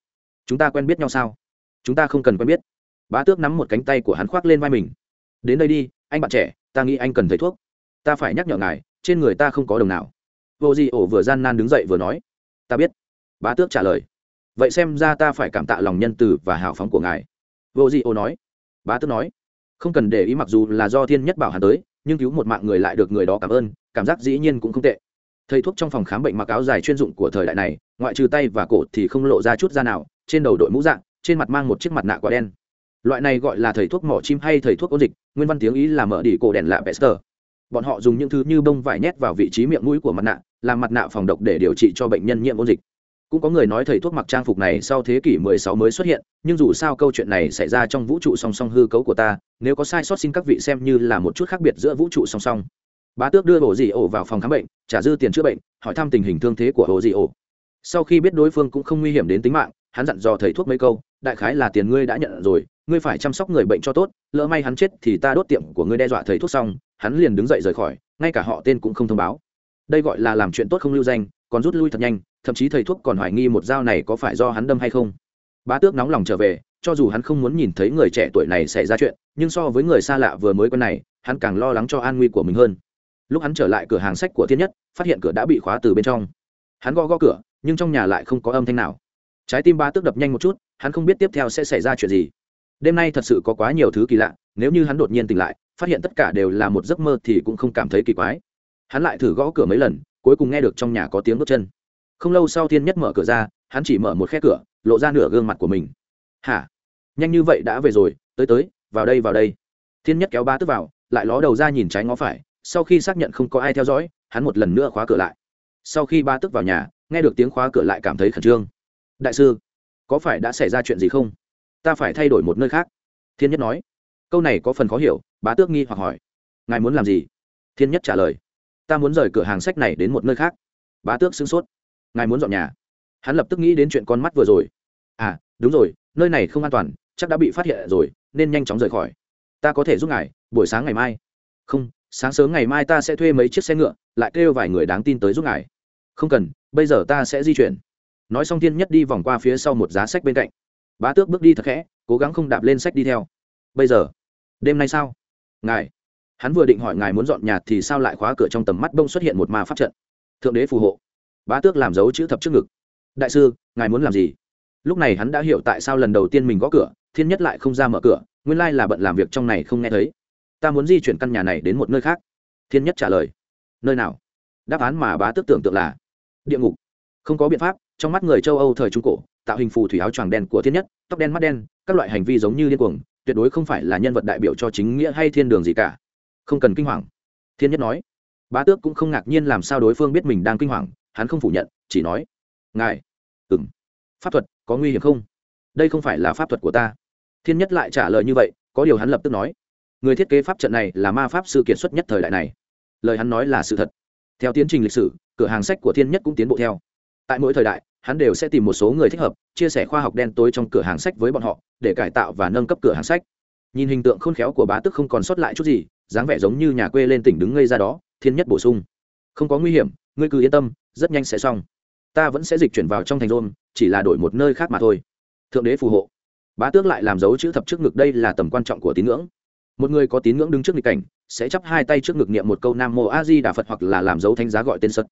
chúng ta quen biết nhau sao? Chúng ta không cần quen biết. Bá tước nắm một cánh tay của hắn khoác lên vai mình. Đến đây đi, anh bạn trẻ, ta nghĩ anh cần thấy thuốc. Ta phải nhắc nhở ngài, trên người ta không có đồng nào. Vô di ổ vừa gian nan đứng dậy vừa nói. Ta biết. Bá tước trả lời. Vậy xem ra ta phải cảm tạ lòng nhân từ và hào phóng của ngài. Vô di ổ nói. Bá tước nói. Không cần để ý mặc dù là do thiên nhất bảo hắn tới, nhưng cứu một mạng người lại được người đó cảm ơn, cảm giác dĩ nhiên cũng không tệ thầy thuốc trong phòng khám bệnh mặc áo dài chuyên dụng của thời đại này, ngoại trừ tay và cổ thì không lộ ra chút da nào, trên đầu đội mũ dạng, trên mặt mang một chiếc mặt nạ quả đen. Loại này gọi là thầy thuốc mỏ chim hay thầy thuốc ôn dịch, nguyên văn tiếng ý là mở đỉ cổ đèn lạ pester. Bọn họ dùng những thứ như bông vải nhét vào vị trí miệng mũi của mặt nạ, làm mặt nạ phòng độc để điều trị cho bệnh nhân nhiễm ôn dịch. Cũng có người nói thầy thuốc mặc trang phục này sau thế kỷ 16 mới xuất hiện, nhưng dù sao câu chuyện này xảy ra trong vũ trụ song song hư cấu của ta, nếu có sai sót xin các vị xem như là một chút khác biệt giữa vũ trụ song song bá tước đưa ổ dị ổ vào phòng khám bệnh, trả dư tiền chữa bệnh, hỏi thăm tình hình thương thế của ổ dị ổ. Sau khi biết đối phương cũng không nguy hiểm đến tính mạng, hắn dặn dò thầy thuốc mấy câu, đại khái là tiền ngươi đã nhận rồi, ngươi phải chăm sóc người bệnh cho tốt, lỡ may hắn chết thì ta đốt tiệm của ngươi đe dọa thầy thuốc xong, hắn liền đứng dậy rời khỏi, ngay cả họ tên cũng không thông báo. Đây gọi là làm chuyện tốt không lưu danh, còn rút lui thật nhanh, thậm chí thầy thuốc còn hoài nghi một dao này có phải do hắn đâm hay không. Bá tước nóng lòng trở về, cho dù hắn không muốn nhìn thấy người trẻ tuổi này xảy ra chuyện, nhưng so với người xa lạ vừa mới quen này, hắn càng lo lắng cho an nguy của mình hơn lúc hắn trở lại cửa hàng sách của thiên nhất, phát hiện cửa đã bị khóa từ bên trong. Hắn gõ gõ cửa, nhưng trong nhà lại không có âm thanh nào. Trái tim ba tước đập nhanh một chút, hắn không biết tiếp theo sẽ xảy ra chuyện gì. Đêm nay thật sự có quá nhiều thứ kỳ lạ, nếu như hắn đột nhiên tỉnh lại, phát hiện tất cả đều là một giấc mơ thì cũng không cảm thấy kỳ quái. Hắn lại thử gõ cửa mấy lần, cuối cùng nghe được trong nhà có tiếng bước chân. Không lâu sau thiên nhất mở cửa ra, hắn chỉ mở một khe cửa, lộ ra nửa gương mặt của mình. Hả? Nhanh như vậy đã về rồi, tới tới, vào đây vào đây. Thiên nhất kéo ba tức vào, lại ló đầu ra nhìn trái ngó phải sau khi xác nhận không có ai theo dõi, hắn một lần nữa khóa cửa lại. Sau khi ba tức vào nhà, nghe được tiếng khóa cửa lại cảm thấy khẩn trương. Đại sư, có phải đã xảy ra chuyện gì không? Ta phải thay đổi một nơi khác. Thiên nhất nói. Câu này có phần khó hiểu, bá tước nghi hoặc hỏi. Ngài muốn làm gì? Thiên nhất trả lời. Ta muốn rời cửa hàng sách này đến một nơi khác. Bá tước sửng sốt. Ngài muốn dọn nhà? Hắn lập tức nghĩ đến chuyện con mắt vừa rồi. À đúng rồi, nơi này không an toàn, chắc đã bị phát hiện rồi, nên nhanh chóng rời khỏi. Ta có thể giúp ngài, buổi sáng ngày mai. Không sáng sớm ngày mai ta sẽ thuê mấy chiếc xe ngựa, lại kêu vài người đáng tin tới giúp ngài. Không cần, bây giờ ta sẽ di chuyển. Nói xong Thiên nhất đi vòng qua phía sau một giá sách bên cạnh. Bá tước bước đi thật khẽ, cố gắng không đạp lên sách đi theo. Bây giờ, đêm nay sao? Ngài, hắn vừa định hỏi ngài muốn dọn nhà thì sao lại khóa cửa trong tầm mắt bông xuất hiện một ma pháp trận? Thượng đế phù hộ. Bá tước làm dấu chữ thập trước ngực. Đại sư, ngài muốn làm gì? Lúc này hắn đã hiểu tại sao lần đầu tiên mình gõ cửa, thiên nhất lại không ra mở cửa, nguyên lai là bận làm việc trong này không nghe thấy ta muốn di chuyển căn nhà này đến một nơi khác. Thiên nhất trả lời, nơi nào? Đáp án mà bá tước tưởng tượng là, địa ngục. Không có biện pháp, trong mắt người châu âu thời trung cổ, tạo hình phù thủy áo choàng đen của thiên nhất, tóc đen mắt đen, các loại hành vi giống như điên cuồng, tuyệt đối không phải là nhân vật đại biểu cho chính nghĩa hay thiên đường gì cả. Không cần kinh hoàng. Thiên nhất nói. Bá tước cũng không ngạc nhiên làm sao đối phương biết mình đang kinh hoàng, hắn không phủ nhận, chỉ nói, ngài ừ m pháp thuật có nguy hiểm không? Đây không phải là pháp thuật của ta. Thiên nhất lại trả lời như vậy, có điều hắn lập tức nói người thiết kế pháp trận này là ma pháp sư kiệt xuất nhất thời đại này. Lời hắn nói là sự thật. Theo tiến trình lịch sử, cửa hàng sách của thiên nhất cũng tiến bộ theo. Tại mỗi thời đại, hắn đều sẽ tìm một số người thích hợp, chia sẻ khoa học đen tối trong cửa hàng sách với bọn họ, để cải tạo và nâng cấp cửa hàng sách. Nhìn hình tượng khôn khéo của bá tức không còn sót lại chút gì, dáng vẻ giống như nhà quê lên tỉnh đứng ngây ra đó, thiên nhất bổ sung. Không có nguy hiểm, ngươi cứ yên tâm, rất nhanh sẽ xong. Ta vẫn sẽ dịch chuyển vào trong thành rôn, chỉ là đổi một nơi khác mà thôi. Thượng đế phù hộ. Bá tước lại làm dấu chữ thập trước ngực đây là tầm quan trọng của tín ngưỡng một người có tín ngưỡng đứng trước nghịch cảnh, sẽ chắp hai tay trước ngực niệm một câu nam mô a di đà phật hoặc là làm dấu thánh giá gọi tên sật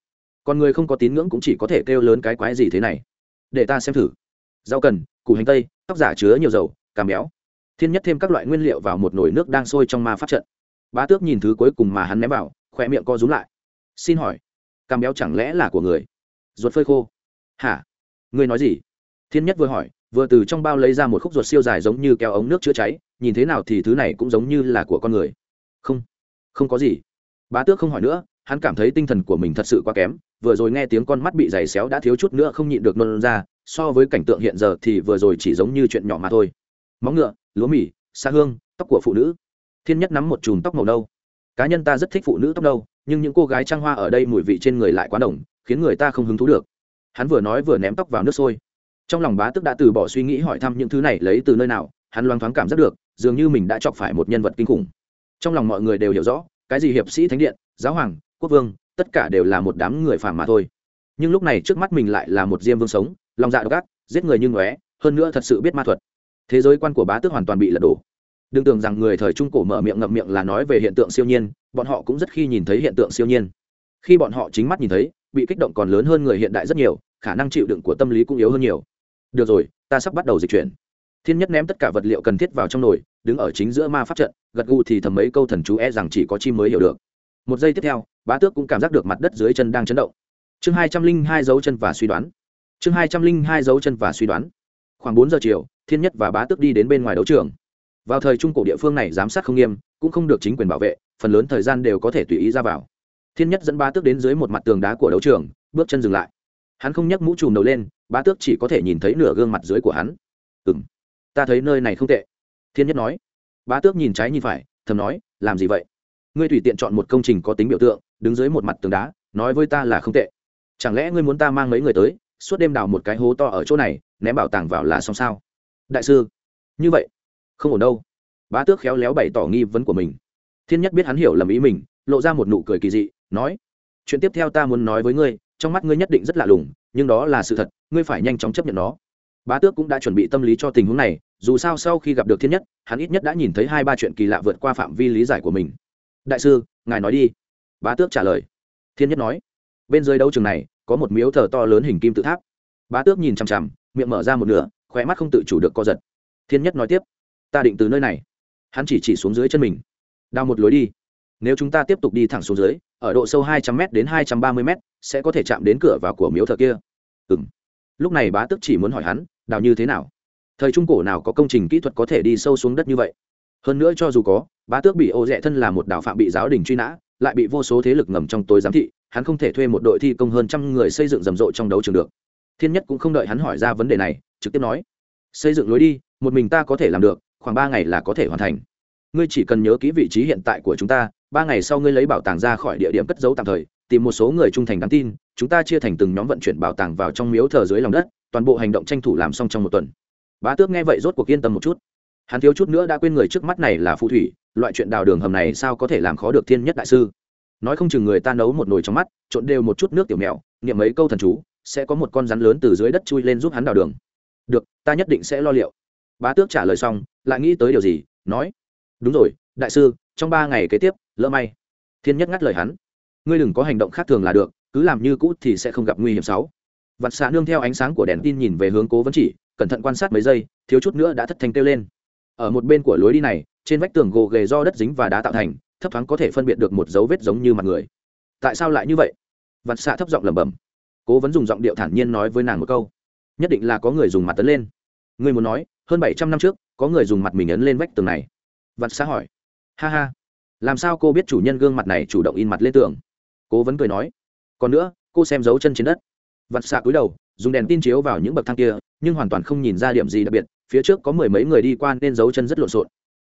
còn người không có tín ngưỡng cũng chỉ có thể kêu lớn cái quái gì thế này. Để ta xem thử. Rau cần, củ hành tây, tóc giả chứa nhiều dầu, càm béo. Thiên nhất thêm các loại nguyên liệu vào một nồi nước đang sôi trong ma pháp trận. Bá tước nhìn thứ cuối cùng mà hắn ném vào khoe miệng co rúm lại. Xin hỏi, càm béo chẳng lẽ là của người? Ruột phơi khô. Hả? Ngươi nói gì? Thiên nhất vừa hỏi, vừa từ trong bao lấy ra một khúc ruột siêu dài giống như keo ống nước chữa cháy nhìn thế nào thì thứ này cũng giống như là của con người. Không không có gì. Bá tước không hỏi nữa, hắn cảm thấy tinh thần của mình thật sự quá kém, vừa rồi nghe tiếng con mắt bị giày xéo đã thiếu chút nữa không nhịn được nôn ra, so với cảnh tượng hiện giờ thì vừa rồi chỉ giống như chuyện nhỏ mà thôi. Móng ngựa, lúa mì xa hương, tóc của phụ nữ. Thiên nhất nắm một chùm tóc màu nâu. Cá nhân ta rất thích phụ nữ tóc nâu, nhưng những cô gái trang hoa ở đây mùi vị trên người lại quá đồng khiến người ta không hứng thú được. Hắn vừa nói vừa ném tóc vào nước sôi. Trong lòng bá tức đã từ bỏ suy nghĩ hỏi thăm những thứ này lấy từ nơi nào hắn loáng thoáng cảm giác được, dường như mình đã chọc phải một nhân vật kinh khủng. Trong lòng mọi người đều hiểu rõ, cái gì hiệp sĩ thánh điện, giáo hoàng, quốc vương, tất cả đều là một đám người phàm mà thôi. Nhưng lúc này trước mắt mình lại là một diêm vương sống, lòng dạ độc ác, giết người như ngóe, hơn nữa thật sự biết ma thuật. Thế giới quan của bá tước hoàn toàn bị lật đổ. Đừng tưởng rằng người thời trung cổ mở miệng ngậm miệng là nói về hiện tượng siêu nhiên, bọn họ cũng rất khi nhìn thấy hiện tượng siêu nhiên. Khi bọn họ chính mắt nhìn thấy, bị kích động còn lớn hơn người hiện đại rất nhiều, khả năng chịu đựng của tâm lý cũng yếu hơn nhiều. Được rồi, ta sắp bắt đầu dịch chuyển thiên nhất ném tất cả vật liệu cần thiết vào trong nồi, đứng ở chính giữa ma pháp trận, gật gù thì thầm mấy câu thần chú e rằng chỉ có chim mới hiểu được. Một giây tiếp theo, bá tước cũng cảm giác được mặt đất dưới chân đang chấn động. Chương hai trăm linh hai dấu chân và suy đoán. Chương hai trăm linh hai dấu chân và suy đoán. Khoảng bốn giờ chiều, thiên nhất và bá tước đi đến bên ngoài đấu trường. Vào thời trung cổ địa phương này giám sát không nghiêm, cũng không được chính quyền bảo vệ, phần lớn thời gian đều có thể tùy ý ra vào. Thiên nhất dẫn bá tước đến dưới một mặt tường đá của đấu trường, bước chân dừng lại. Hắn không nhấc mũ trùm đầu lên, bá tước chỉ có thể nhìn thấy nửa gương mặt dưới của hắn. Ừ ta thấy nơi này không tệ. Thiên nhất nói. Bá tước nhìn trái nhìn phải, thầm nói, làm gì vậy? Ngươi tùy tiện chọn một công trình có tính biểu tượng, đứng dưới một mặt tường đá, nói với ta là không tệ. Chẳng lẽ ngươi muốn ta mang mấy người tới, suốt đêm đào một cái hố to ở chỗ này, ném bảo tàng vào là xong sao? Đại sư, như vậy, không ổn đâu. Bá tước khéo léo bày tỏ nghi vấn của mình. Thiên nhất biết hắn hiểu lầm ý mình, lộ ra một nụ cười kỳ dị, nói, chuyện tiếp theo ta muốn nói với ngươi, trong mắt ngươi nhất định rất lạ lùng, nhưng đó là sự thật, ngươi phải nhanh chóng chấp nhận nó bá tước cũng đã chuẩn bị tâm lý cho tình huống này, dù sao sau khi gặp được thiên nhất, hắn ít nhất đã nhìn thấy hai ba chuyện kỳ lạ vượt qua phạm vi lý giải của mình. Đại sư, ngài nói đi. Bá tước trả lời. Thiên nhất nói, bên dưới đấu trường này, có một miếu thờ to lớn hình kim tự tháp. Bá tước nhìn chằm chằm, miệng mở ra một nửa, khóe mắt không tự chủ được co giật. Thiên nhất nói tiếp, ta định từ nơi này. Hắn chỉ chỉ xuống dưới chân mình. Đào một lối đi. Nếu chúng ta tiếp tục đi thẳng xuống dưới, ở độ sâu hai trăm m đến hai trăm ba mươi m sẽ có thể chạm đến cửa vào của miếu thờ kia. Ừ m lúc này bá tước chỉ muốn hỏi hắn đào như thế nào? Thời trung cổ nào có công trình kỹ thuật có thể đi sâu xuống đất như vậy? Hơn nữa cho dù có, bá tước bị ô rẽ thân là một đào phạm bị giáo đình truy nã, lại bị vô số thế lực ngầm trong tối giám thị, hắn không thể thuê một đội thi công hơn trăm người xây dựng rầm rộ trong đấu trường được. Thiên nhất cũng không đợi hắn hỏi ra vấn đề này, trực tiếp nói, xây dựng lối đi, một mình ta có thể làm được, khoảng ba ngày là có thể hoàn thành. Ngươi chỉ cần nhớ kỹ vị trí hiện tại của chúng ta, ba ngày sau ngươi lấy bảo tàng ra khỏi địa điểm cất giấu tạm thời, tìm một số người trung thành đáng tin, chúng ta chia thành từng nhóm vận chuyển bảo tàng vào trong miếu thờ dưới lòng đất toàn bộ hành động tranh thủ làm xong trong một tuần. Bá tước nghe vậy rốt cuộc yên tâm một chút. Hắn thiếu chút nữa đã quên người trước mắt này là phù thủy, loại chuyện đào đường hầm này sao có thể làm khó được thiên nhất đại sư? Nói không chừng người ta nấu một nồi trong mắt, trộn đều một chút nước tiểu mèo niệm mấy câu thần chú, sẽ có một con rắn lớn từ dưới đất chui lên giúp hắn đào đường. Được, ta nhất định sẽ lo liệu. Bá tước trả lời xong, lại nghĩ tới điều gì, nói, đúng rồi, đại sư, trong ba ngày kế tiếp, lỡ may. Thiên nhất ngắt lời hắn, ngươi đừng có hành động khác thường là được, cứ làm như cũ thì sẽ không gặp nguy hiểm sáu vặt xạ nương theo ánh sáng của đèn tin nhìn về hướng cố vấn chỉ, cẩn thận quan sát mấy giây, thiếu chút nữa đã thất thanh kêu lên. Ở một bên của lối đi này, trên vách tường gồ ghề do đất dính và đá tạo thành, thấp thoáng có thể phân biệt được một dấu vết giống như mặt người. Tại sao lại như vậy? Vặt xạ thấp giọng lẩm bẩm. Cố vấn dùng giọng điệu thản nhiên nói với nàng một câu. Nhất định là có người dùng mặt tấn lên. Người muốn nói, hơn bảy trăm năm trước, có người dùng mặt mình ấn lên vách tường này. Vặt xạ hỏi. Ha ha. Làm sao cô biết chủ nhân gương mặt này chủ động in mặt lên tường? Cố vấn cười nói. Còn nữa, cô xem dấu chân trên đất vặt xạ cúi đầu, dùng đèn tin chiếu vào những bậc thang kia, nhưng hoàn toàn không nhìn ra điểm gì đặc biệt, phía trước có mười mấy người đi qua nên dấu chân rất lộn xộn.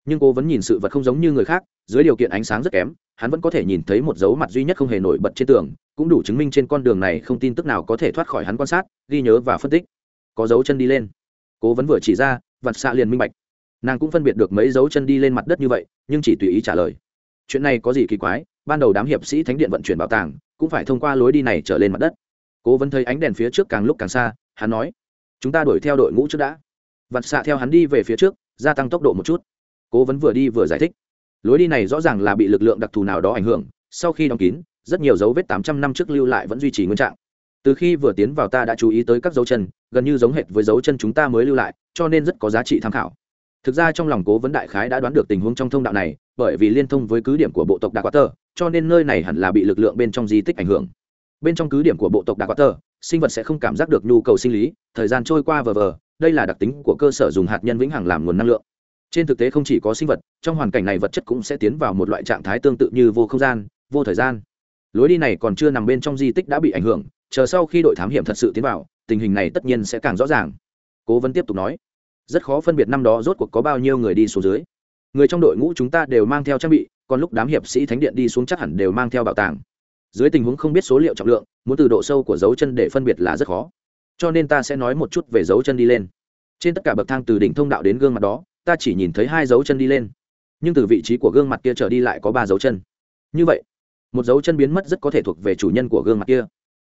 Nhưng cô vẫn nhìn sự vật không giống như người khác, dưới điều kiện ánh sáng rất kém, hắn vẫn có thể nhìn thấy một dấu mặt duy nhất không hề nổi bật trên tường, cũng đủ chứng minh trên con đường này không tin tức nào có thể thoát khỏi hắn quan sát, ghi nhớ và phân tích. Có dấu chân đi lên. Cố vấn vừa chỉ ra, vặt xạ liền minh bạch. Nàng cũng phân biệt được mấy dấu chân đi lên mặt đất như vậy, nhưng chỉ tùy ý trả lời. Chuyện này có gì kỳ quái, ban đầu đám hiệp sĩ thánh điện vận chuyển bảo tàng, cũng phải thông qua lối đi này trở lên mặt đất cố vấn thấy ánh đèn phía trước càng lúc càng xa, hắn nói, chúng ta đuổi theo đội ngũ trước đã. Vặt xạ theo hắn đi về phía trước, gia tăng tốc độ một chút. Cố vấn vừa đi vừa giải thích, lối đi này rõ ràng là bị lực lượng đặc thù nào đó ảnh hưởng, sau khi đóng kín, rất nhiều dấu vết tám trăm năm trước lưu lại vẫn duy trì nguyên trạng. Từ khi vừa tiến vào ta đã chú ý tới các dấu chân, gần như giống hệt với dấu chân chúng ta mới lưu lại, cho nên rất có giá trị tham khảo. Thực ra trong lòng cố vấn đại khái đã đoán được tình huống trong thông đạo này, bởi vì liên thông với cứ điểm của bộ tộc đà quá tơ cho nên nơi này hẳn là bị lực lượng bên trong di tích ảnh hưởng bên trong cứ điểm của bộ tộc đạc quát tờ, sinh vật sẽ không cảm giác được nhu cầu sinh lý, thời gian trôi qua vờ vờ, đây là đặc tính của cơ sở dùng hạt nhân vĩnh hằng làm nguồn năng lượng. Trên thực tế không chỉ có sinh vật, trong hoàn cảnh này vật chất cũng sẽ tiến vào một loại trạng thái tương tự như vô không gian, vô thời gian. Lối đi này còn chưa nằm bên trong di tích đã bị ảnh hưởng, chờ sau khi đội thám hiểm thật sự tiến vào, tình hình này tất nhiên sẽ càng rõ ràng. Cố vấn tiếp tục nói, rất khó phân biệt năm đó rốt cuộc có bao nhiêu người đi xuống dưới. Người trong đội ngũ chúng ta đều mang theo trang bị, còn lúc đám hiệp sĩ thánh điện đi xuống chắc hẳn đều mang theo bảo tàng dưới tình huống không biết số liệu trọng lượng, muốn từ độ sâu của dấu chân để phân biệt là rất khó. Cho nên ta sẽ nói một chút về dấu chân đi lên. Trên tất cả bậc thang từ đỉnh thông đạo đến gương mặt đó, ta chỉ nhìn thấy hai dấu chân đi lên. Nhưng từ vị trí của gương mặt kia trở đi lại có ba dấu chân. Như vậy, một dấu chân biến mất rất có thể thuộc về chủ nhân của gương mặt kia.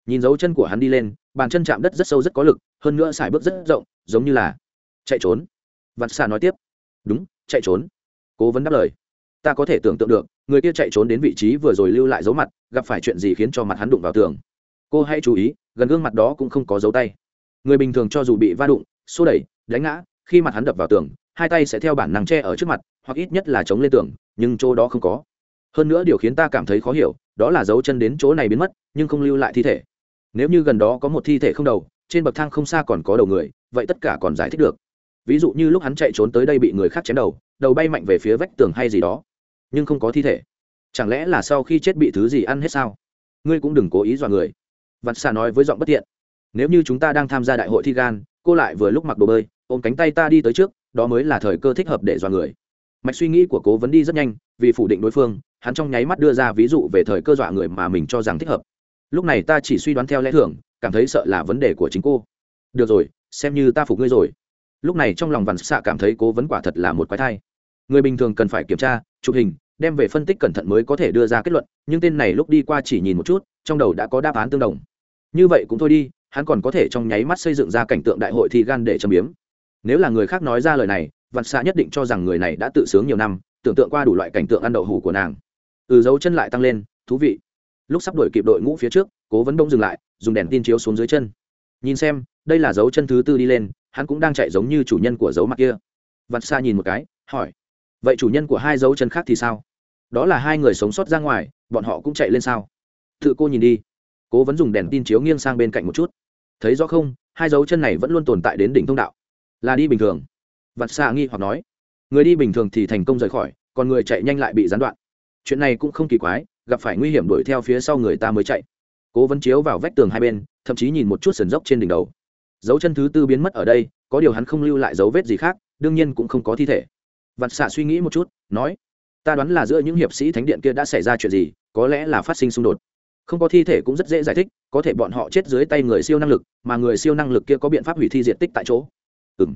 Nhìn dấu chân của hắn đi lên, bàn chân chạm đất rất sâu rất có lực, hơn nữa xài bước rất rộng, giống như là chạy trốn. Vặt xà nói tiếp. Đúng, chạy trốn. Cố vấn đáp lời ta có thể tưởng tượng được, người kia chạy trốn đến vị trí vừa rồi lưu lại dấu mặt, gặp phải chuyện gì khiến cho mặt hắn đụng vào tường. Cô hãy chú ý, gần gương mặt đó cũng không có dấu tay. Người bình thường cho dù bị va đụng, xô đẩy, đánh ngã, khi mặt hắn đập vào tường, hai tay sẽ theo bản năng che ở trước mặt, hoặc ít nhất là chống lên tường, nhưng chỗ đó không có. Hơn nữa điều khiến ta cảm thấy khó hiểu, đó là dấu chân đến chỗ này biến mất, nhưng không lưu lại thi thể. Nếu như gần đó có một thi thể không đầu, trên bậc thang không xa còn có đầu người, vậy tất cả còn giải thích được. Ví dụ như lúc hắn chạy trốn tới đây bị người khác chém đầu đầu bay mạnh về phía vách tường hay gì đó nhưng không có thi thể. Chẳng lẽ là sau khi chết bị thứ gì ăn hết sao? Ngươi cũng đừng cố ý dọa người. Vặt xạ nói với giọng bất tiện. Nếu như chúng ta đang tham gia đại hội thi gan, cô lại vừa lúc mặc đồ bơi, ôm cánh tay ta đi tới trước, đó mới là thời cơ thích hợp để dọa người. Mạch suy nghĩ của cố vấn đi rất nhanh, vì phủ định đối phương, hắn trong nháy mắt đưa ra ví dụ về thời cơ dọa người mà mình cho rằng thích hợp. Lúc này ta chỉ suy đoán theo lẽ thường, cảm thấy sợ là vấn đề của chính cô. Được rồi, xem như ta phục ngươi rồi. Lúc này trong lòng vằn xạ cảm thấy cố vấn quả thật là một quái thai người bình thường cần phải kiểm tra, chụp hình, đem về phân tích cẩn thận mới có thể đưa ra kết luận, nhưng tên này lúc đi qua chỉ nhìn một chút, trong đầu đã có đáp án tương đồng. Như vậy cũng thôi đi, hắn còn có thể trong nháy mắt xây dựng ra cảnh tượng đại hội thi gan để châm biếm. Nếu là người khác nói ra lời này, vạn xạ nhất định cho rằng người này đã tự sướng nhiều năm, tưởng tượng qua đủ loại cảnh tượng ăn đậu hủ của nàng. Từ dấu chân lại tăng lên, thú vị. Lúc sắp đuổi kịp đội ngũ phía trước, cố vấn đông dừng lại, dùng đèn tin chiếu xuống dưới chân. Nhìn xem, đây là dấu chân thứ tư đi lên, hắn cũng đang chạy giống như chủ nhân của dấu mặt kia. Vạn xa nhìn một cái, hỏi vậy chủ nhân của hai dấu chân khác thì sao? Đó là hai người sống sót ra ngoài, bọn họ cũng chạy lên sao? Tự cô nhìn đi. Cố vẫn dùng đèn tin chiếu nghiêng sang bên cạnh một chút. Thấy rõ không, hai dấu chân này vẫn luôn tồn tại đến đỉnh thông đạo. Là đi bình thường. Vặt xa nghi hoặc nói. Người đi bình thường thì thành công rời khỏi, còn người chạy nhanh lại bị gián đoạn. Chuyện này cũng không kỳ quái, gặp phải nguy hiểm đuổi theo phía sau người ta mới chạy. Cố vấn chiếu vào vách tường hai bên, thậm chí nhìn một chút sườn dốc trên đỉnh đầu. Dấu chân thứ tư biến mất ở đây, có điều hắn không lưu lại dấu vết gì khác, đương nhiên cũng không có thi thể vặt xạ suy nghĩ một chút, nói, ta đoán là giữa những hiệp sĩ thánh điện kia đã xảy ra chuyện gì, có lẽ là phát sinh xung đột. Không có thi thể cũng rất dễ giải thích, có thể bọn họ chết dưới tay người siêu năng lực, mà người siêu năng lực kia có biện pháp hủy thi diện tích tại chỗ. Ừ m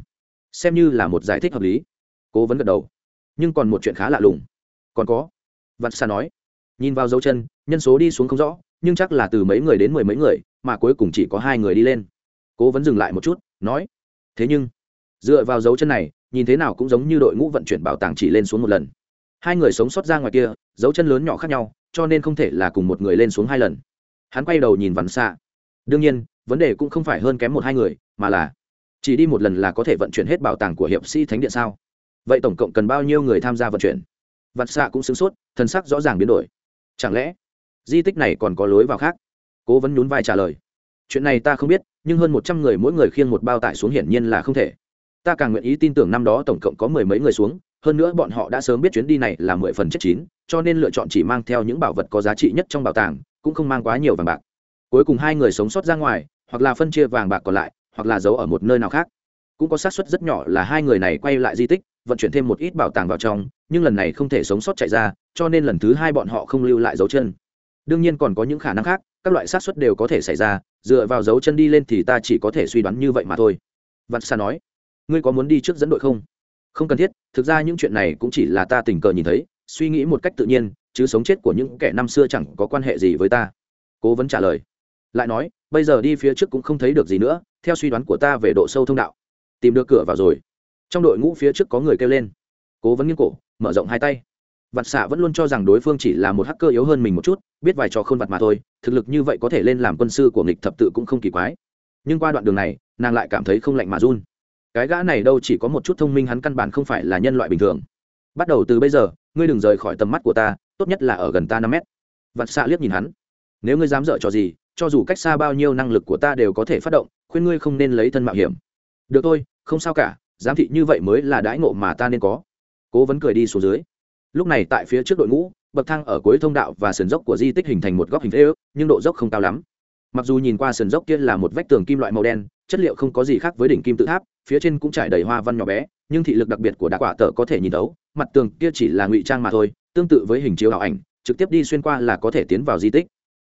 xem như là một giải thích hợp lý. Cố vấn gật đầu. Nhưng còn một chuyện khá lạ lùng. Còn có, vặt xạ nói, nhìn vào dấu chân, nhân số đi xuống không rõ, nhưng chắc là từ mấy người đến mười mấy người, mà cuối cùng chỉ có hai người đi lên. Cố vấn dừng lại một chút, nói, thế nhưng, dựa vào dấu chân này nhìn thế nào cũng giống như đội ngũ vận chuyển bảo tàng chỉ lên xuống một lần. Hai người sống sót ra ngoài kia, dấu chân lớn nhỏ khác nhau, cho nên không thể là cùng một người lên xuống hai lần. Hắn quay đầu nhìn vằn xạ đương nhiên, vấn đề cũng không phải hơn kém một hai người, mà là chỉ đi một lần là có thể vận chuyển hết bảo tàng của hiệp sĩ thánh điện sao? Vậy tổng cộng cần bao nhiêu người tham gia vận chuyển? Vặt xạ cũng sửng sốt, thân sắc rõ ràng biến đổi. Chẳng lẽ di tích này còn có lối vào khác? Cố vấn nhún vai trả lời. Chuyện này ta không biết, nhưng hơn một trăm người mỗi người khiêng một bao tải xuống hiển nhiên là không thể ta càng nguyện ý tin tưởng năm đó tổng cộng có mười mấy người xuống, hơn nữa bọn họ đã sớm biết chuyến đi này là mười phần chất chín, cho nên lựa chọn chỉ mang theo những bảo vật có giá trị nhất trong bảo tàng, cũng không mang quá nhiều vàng bạc. Cuối cùng hai người sống sót ra ngoài, hoặc là phân chia vàng bạc còn lại, hoặc là giấu ở một nơi nào khác. Cũng có xác suất rất nhỏ là hai người này quay lại di tích, vận chuyển thêm một ít bảo tàng vào trong, nhưng lần này không thể sống sót chạy ra, cho nên lần thứ hai bọn họ không lưu lại dấu chân. Đương nhiên còn có những khả năng khác, các loại xác suất đều có thể xảy ra, dựa vào dấu chân đi lên thì ta chỉ có thể suy đoán như vậy mà thôi. Vạn xa nói ngươi có muốn đi trước dẫn đội không? Không cần thiết, thực ra những chuyện này cũng chỉ là ta tình cờ nhìn thấy, suy nghĩ một cách tự nhiên, chứ sống chết của những kẻ năm xưa chẳng có quan hệ gì với ta. Cố vấn trả lời. Lại nói, bây giờ đi phía trước cũng không thấy được gì nữa, theo suy đoán của ta về độ sâu thông đạo. Tìm được cửa vào rồi. Trong đội ngũ phía trước có người kêu lên. Cố vấn nghiêng cổ, mở rộng hai tay. Vặt xạ vẫn luôn cho rằng đối phương chỉ là một hacker yếu hơn mình một chút, biết vài trò khôn vặt mà thôi, thực lực như vậy có thể lên làm quân sư của nghịch thập tự cũng không kỳ quái. Nhưng qua đoạn đường này, nàng lại cảm thấy không lạnh mà run cái gã này đâu chỉ có một chút thông minh, hắn căn bản không phải là nhân loại bình thường. Bắt đầu từ bây giờ, ngươi đừng rời khỏi tầm mắt của ta, tốt nhất là ở gần ta năm mét. Vặt xạ liếc nhìn hắn. Nếu ngươi dám dở trò gì, cho dù cách xa bao nhiêu năng lực của ta đều có thể phát động, khuyên ngươi không nên lấy thân mạo hiểm. Được thôi, không sao cả, giám thị như vậy mới là đãi ngộ mà ta nên có. Cố vấn cười đi xuống dưới. Lúc này tại phía trước đội ngũ, bậc thang ở cuối thông đạo và sườn dốc của di tích hình thành một góc hình thế ước, nhưng độ dốc không cao lắm. Mặc dù nhìn qua sườn dốc kia là một vách tường kim loại màu đen, chất liệu không có gì khác với đỉnh kim tự tháp phía trên cũng trải đầy hoa văn nhỏ bé, nhưng thị lực đặc biệt của đạ quả tờ có thể nhìn đấu mặt tường kia chỉ là ngụy trang mà thôi, tương tự với hình chiếu ảo ảnh, trực tiếp đi xuyên qua là có thể tiến vào di tích.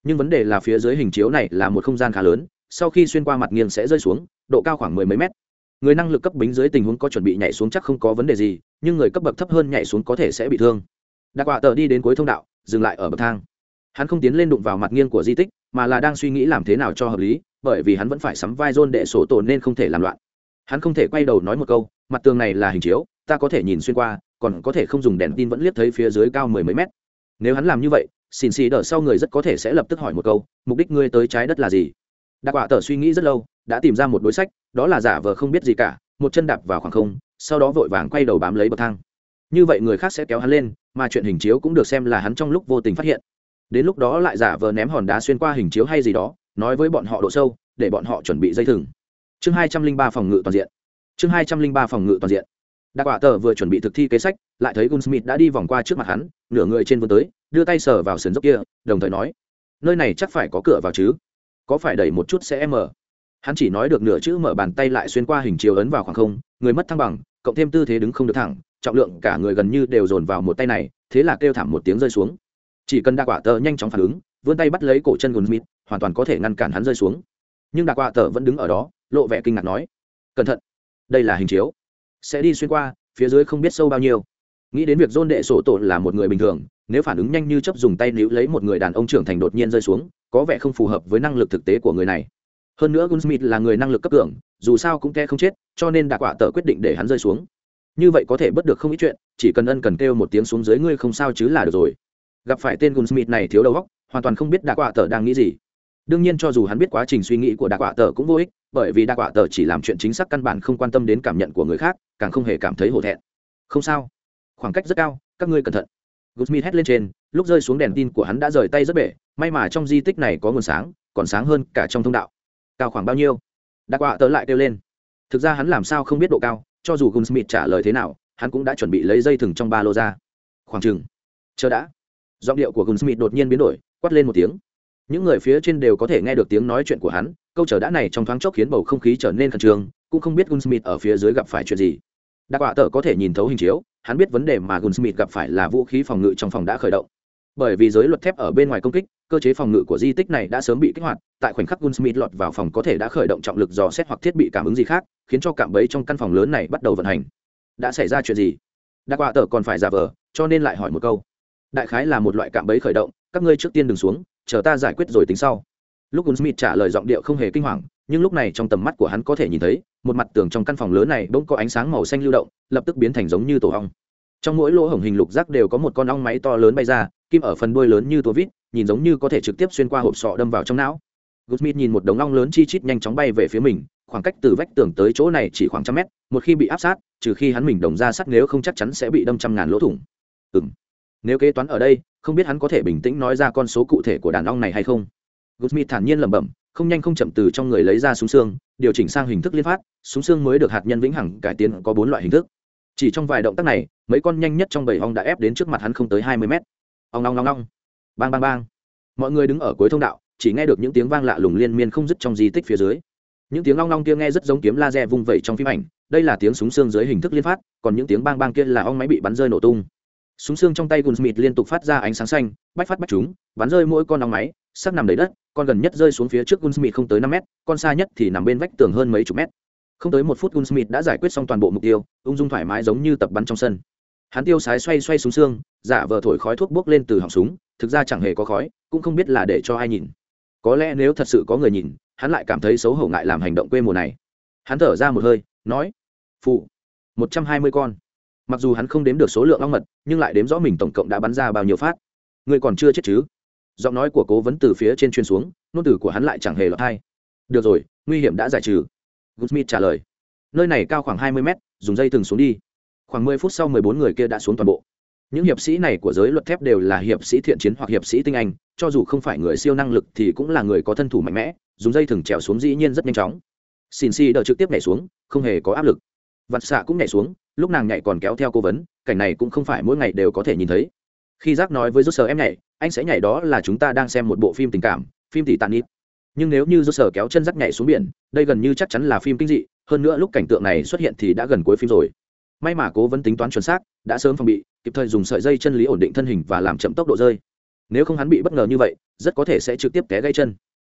Nhưng vấn đề là phía dưới hình chiếu này là một không gian khá lớn, sau khi xuyên qua mặt nghiêng sẽ rơi xuống, độ cao khoảng mười mấy mét. Người năng lực cấp bính dưới tình huống có chuẩn bị nhảy xuống chắc không có vấn đề gì, nhưng người cấp bậc thấp hơn nhảy xuống có thể sẽ bị thương. Đặc quả tờ đi đến cuối thông đạo, dừng lại ở bậc thang. Hắn không tiến lên đụng vào mặt nghiêng của di tích, mà là đang suy nghĩ làm thế nào cho hợp lý, bởi vì hắn vẫn phải sắm vai rôn đệ sổ tồn nên không thể làm loạn hắn không thể quay đầu nói một câu, mặt tường này là hình chiếu, ta có thể nhìn xuyên qua, còn có thể không dùng đèn tin vẫn liếc thấy phía dưới cao mười mấy mét. Nếu hắn làm như vậy, xin xì đỡ sau người rất có thể sẽ lập tức hỏi một câu, mục đích ngươi tới trái đất là gì? Đặc quả tờ suy nghĩ rất lâu, đã tìm ra một đối sách, đó là giả vờ không biết gì cả, một chân đạp vào khoảng không, sau đó vội vàng quay đầu bám lấy bậc thang. Như vậy người khác sẽ kéo hắn lên, mà chuyện hình chiếu cũng được xem là hắn trong lúc vô tình phát hiện. Đến lúc đó lại giả vờ ném hòn đá xuyên qua hình chiếu hay gì đó, nói với bọn họ độ sâu, để bọn họ chuẩn bị dây thừng chương hai trăm linh ba phòng ngự toàn diện. Chương hai trăm linh ba phòng ngự toàn diện. Đặc quả tờ vừa chuẩn bị thực thi kế sách, lại thấy gunsmith đã đi vòng qua trước mặt hắn, nửa người trên vươn tới, đưa tay sờ vào sườn dốc kia, đồng thời nói, nơi này chắc phải có cửa vào chứ? Có phải đẩy một chút sẽ mở? Hắn chỉ nói được nửa chữ mở bàn tay lại xuyên qua hình chiều ấn vào khoảng không, người mất thăng bằng, cộng thêm tư thế đứng không được thẳng, trọng lượng cả người gần như đều dồn vào một tay này, thế là kêu thảm một tiếng rơi xuống. Chỉ cần đa quả tờ nhanh chóng phản ứng, vươn tay bắt lấy cổ chân gunsmith, hoàn toàn có thể ngăn cản hắn rơi xuống. Nhưng đa quả tờ vẫn đứng ở đó lộ vẻ kinh ngạc nói, cẩn thận, đây là hình chiếu, sẽ đi xuyên qua, phía dưới không biết sâu bao nhiêu. Nghĩ đến việc dôn đệ sổ tổ là một người bình thường, nếu phản ứng nhanh như chấp dùng tay níu lấy một người đàn ông trưởng thành đột nhiên rơi xuống, có vẻ không phù hợp với năng lực thực tế của người này. Hơn nữa gunsmith là người năng lực cấp cường, dù sao cũng ke không chết, cho nên đã quả tờ quyết định để hắn rơi xuống. Như vậy có thể bất được không ít chuyện, chỉ cần ân cần kêu một tiếng xuống dưới ngươi không sao chứ là được rồi. Gặp phải tên gunsmith này thiếu đầu óc, hoàn toàn không biết đã quả tờ đang nghĩ gì đương nhiên cho dù hắn biết quá trình suy nghĩ của đa quả tờ cũng vô ích bởi vì đa quả tờ chỉ làm chuyện chính xác căn bản không quan tâm đến cảm nhận của người khác càng không hề cảm thấy hổ thẹn không sao khoảng cách rất cao các ngươi cẩn thận Guzmit hét lên trên, lúc rơi xuống đèn tin của hắn đã rời tay rất bể, may mà trong di tích này có nguồn sáng, còn sáng hơn cả trong thông đạo. Cao khoảng bao nhiêu? Đa quả tờ lại kêu lên. Thực ra hắn làm sao không biết độ cao, cho dù Guzmit trả lời thế nào, hắn cũng đã chuẩn bị lấy dây thừng trong ba lô ra. Khoảng chừng. Chờ đã. Giọng điệu của Guzmit đột nhiên biến đổi, quát lên một tiếng. Những người phía trên đều có thể nghe được tiếng nói chuyện của hắn, câu chờ đã này trong thoáng chốc khiến bầu không khí trở nên khẩn trương, cũng không biết Gunsmith ở phía dưới gặp phải chuyện gì. Đa quả tờ có thể nhìn thấu hình chiếu, hắn biết vấn đề mà Gunsmith gặp phải là vũ khí phòng ngự trong phòng đã khởi động. Bởi vì giới luật thép ở bên ngoài công kích, cơ chế phòng ngự của di tích này đã sớm bị kích hoạt, tại khoảnh khắc Gunsmith lọt vào phòng có thể đã khởi động trọng lực dò xét hoặc thiết bị cảm ứng gì khác, khiến cho cạm bẫy trong căn phòng lớn này bắt đầu vận hành. Đã xảy ra chuyện gì? Đa quả tờ còn phải giả vờ, cho nên lại hỏi một câu. Đại khái là một loại cạm bẫy khởi động, các ngươi trước tiên đừng xuống, chờ ta giải quyết rồi tính sau. Lúc Gunsmith trả lời giọng điệu không hề kinh hoàng, nhưng lúc này trong tầm mắt của hắn có thể nhìn thấy, một mặt tường trong căn phòng lớn này bỗng có ánh sáng màu xanh lưu động, lập tức biến thành giống như tổ ong. Trong mỗi lỗ hổng hình lục rác đều có một con ong máy to lớn bay ra kim ở phần đuôi lớn như tua vít nhìn giống như có thể trực tiếp xuyên qua hộp sọ đâm vào trong não. Gusmith nhìn một đống ong lớn chi chít nhanh chóng bay về phía mình khoảng cách từ vách tường tới chỗ này chỉ khoảng trăm mét một khi bị áp sát trừ khi hắn mình đồng ra sắt nếu không chắc chắn sẽ bị đâm trăm ngàn lỗ thủng. Ừng nếu kế toán ở đây, không biết hắn có thể bình tĩnh nói ra con số cụ thể của đàn ong này hay không. Gusmith thản nhiên lẩm bẩm, không nhanh không chậm từ trong người lấy ra súng xương, điều chỉnh sang hình thức liên phát, súng xương mới được hạt nhân vĩnh hằng cải tiến có bốn loại hình thức. Chỉ trong vài động tác này, mấy con nhanh nhất trong bầy ong đã ép đến trước mặt hắn không tới hai mươi mét. Ong long long long bang bang bang. Mọi người đứng ở cuối thông đạo, chỉ nghe được những tiếng vang lạ lùng liên miên không dứt trong di tích phía dưới. Những tiếng long long kia nghe rất giống kiếm laser vung vẩy trong phim ảnh, đây là tiếng súng xương dưới hình thức liên phát, còn những tiếng bang bang kia là ong máy bị bắn rơi nổ tung súng xương trong tay gunsmith liên tục phát ra ánh sáng xanh, bách phát bách chúng, bắn rơi mỗi con đóng máy sắc nằm đầy đất, con gần nhất rơi xuống phía trước gunsmith không tới năm mét, con xa nhất thì nằm bên vách tường hơn mấy chục mét. Không tới một phút gunsmith đã giải quyết xong toàn bộ mục tiêu, ung dung thoải mái giống như tập bắn trong sân. Hắn tiêu sái xoay xoay xuống xương, giả vờ thổi khói thuốc bốc lên từ họng súng, thực ra chẳng hề có khói, cũng không biết là để cho ai nhìn. Có lẽ nếu thật sự có người nhìn, hắn lại cảm thấy xấu hổ ngại làm hành động quê mùa này. Hắn thở ra một hơi, nói, phụ, một trăm hai mươi con mặc dù hắn không đếm được số lượng ong mật nhưng lại đếm rõ mình tổng cộng đã bắn ra bao nhiêu phát người còn chưa chết chứ giọng nói của cố vấn từ phía trên truyền xuống nôn từ của hắn lại chẳng hề lọt hay được rồi nguy hiểm đã giải trừ Goodsmith trả lời. Nơi này cao khoảng 20 mét, dùng dây thừng xuống đi. Khoảng 10 phút sau 14 người kia đã xuống toàn bộ. Những hiệp sĩ này của giới luật thép đều là hiệp sĩ thiện chiến hoặc hiệp sĩ tinh anh, cho dù không phải người siêu năng lực thì cũng là người có thân thủ mạnh mẽ, dùng dây thừng trèo xuống dĩ nhiên rất nhanh chóng. Xin Si đỡ trực tiếp nhảy xuống, không hề có áp lực. Vặt xạ cũng nhảy xuống, lúc nàng nhảy còn kéo theo cô vấn, cảnh này cũng không phải mỗi ngày đều có thể nhìn thấy. Khi Giác nói với Rốt em nhảy, anh sẽ nhảy đó là chúng ta đang xem một bộ phim tình cảm, phim tỷ tàn ít nhưng nếu như rút sờ kéo chân rắc nhảy xuống biển đây gần như chắc chắn là phim kinh dị hơn nữa lúc cảnh tượng này xuất hiện thì đã gần cuối phim rồi. May mà cố vấn tính toán chuẩn xác đã sớm phòng bị kịp thời dùng sợi dây chân lý ổn định thân hình và làm chậm tốc độ rơi. Nếu không hắn bị bất ngờ như vậy rất có thể sẽ trực tiếp té gây chân.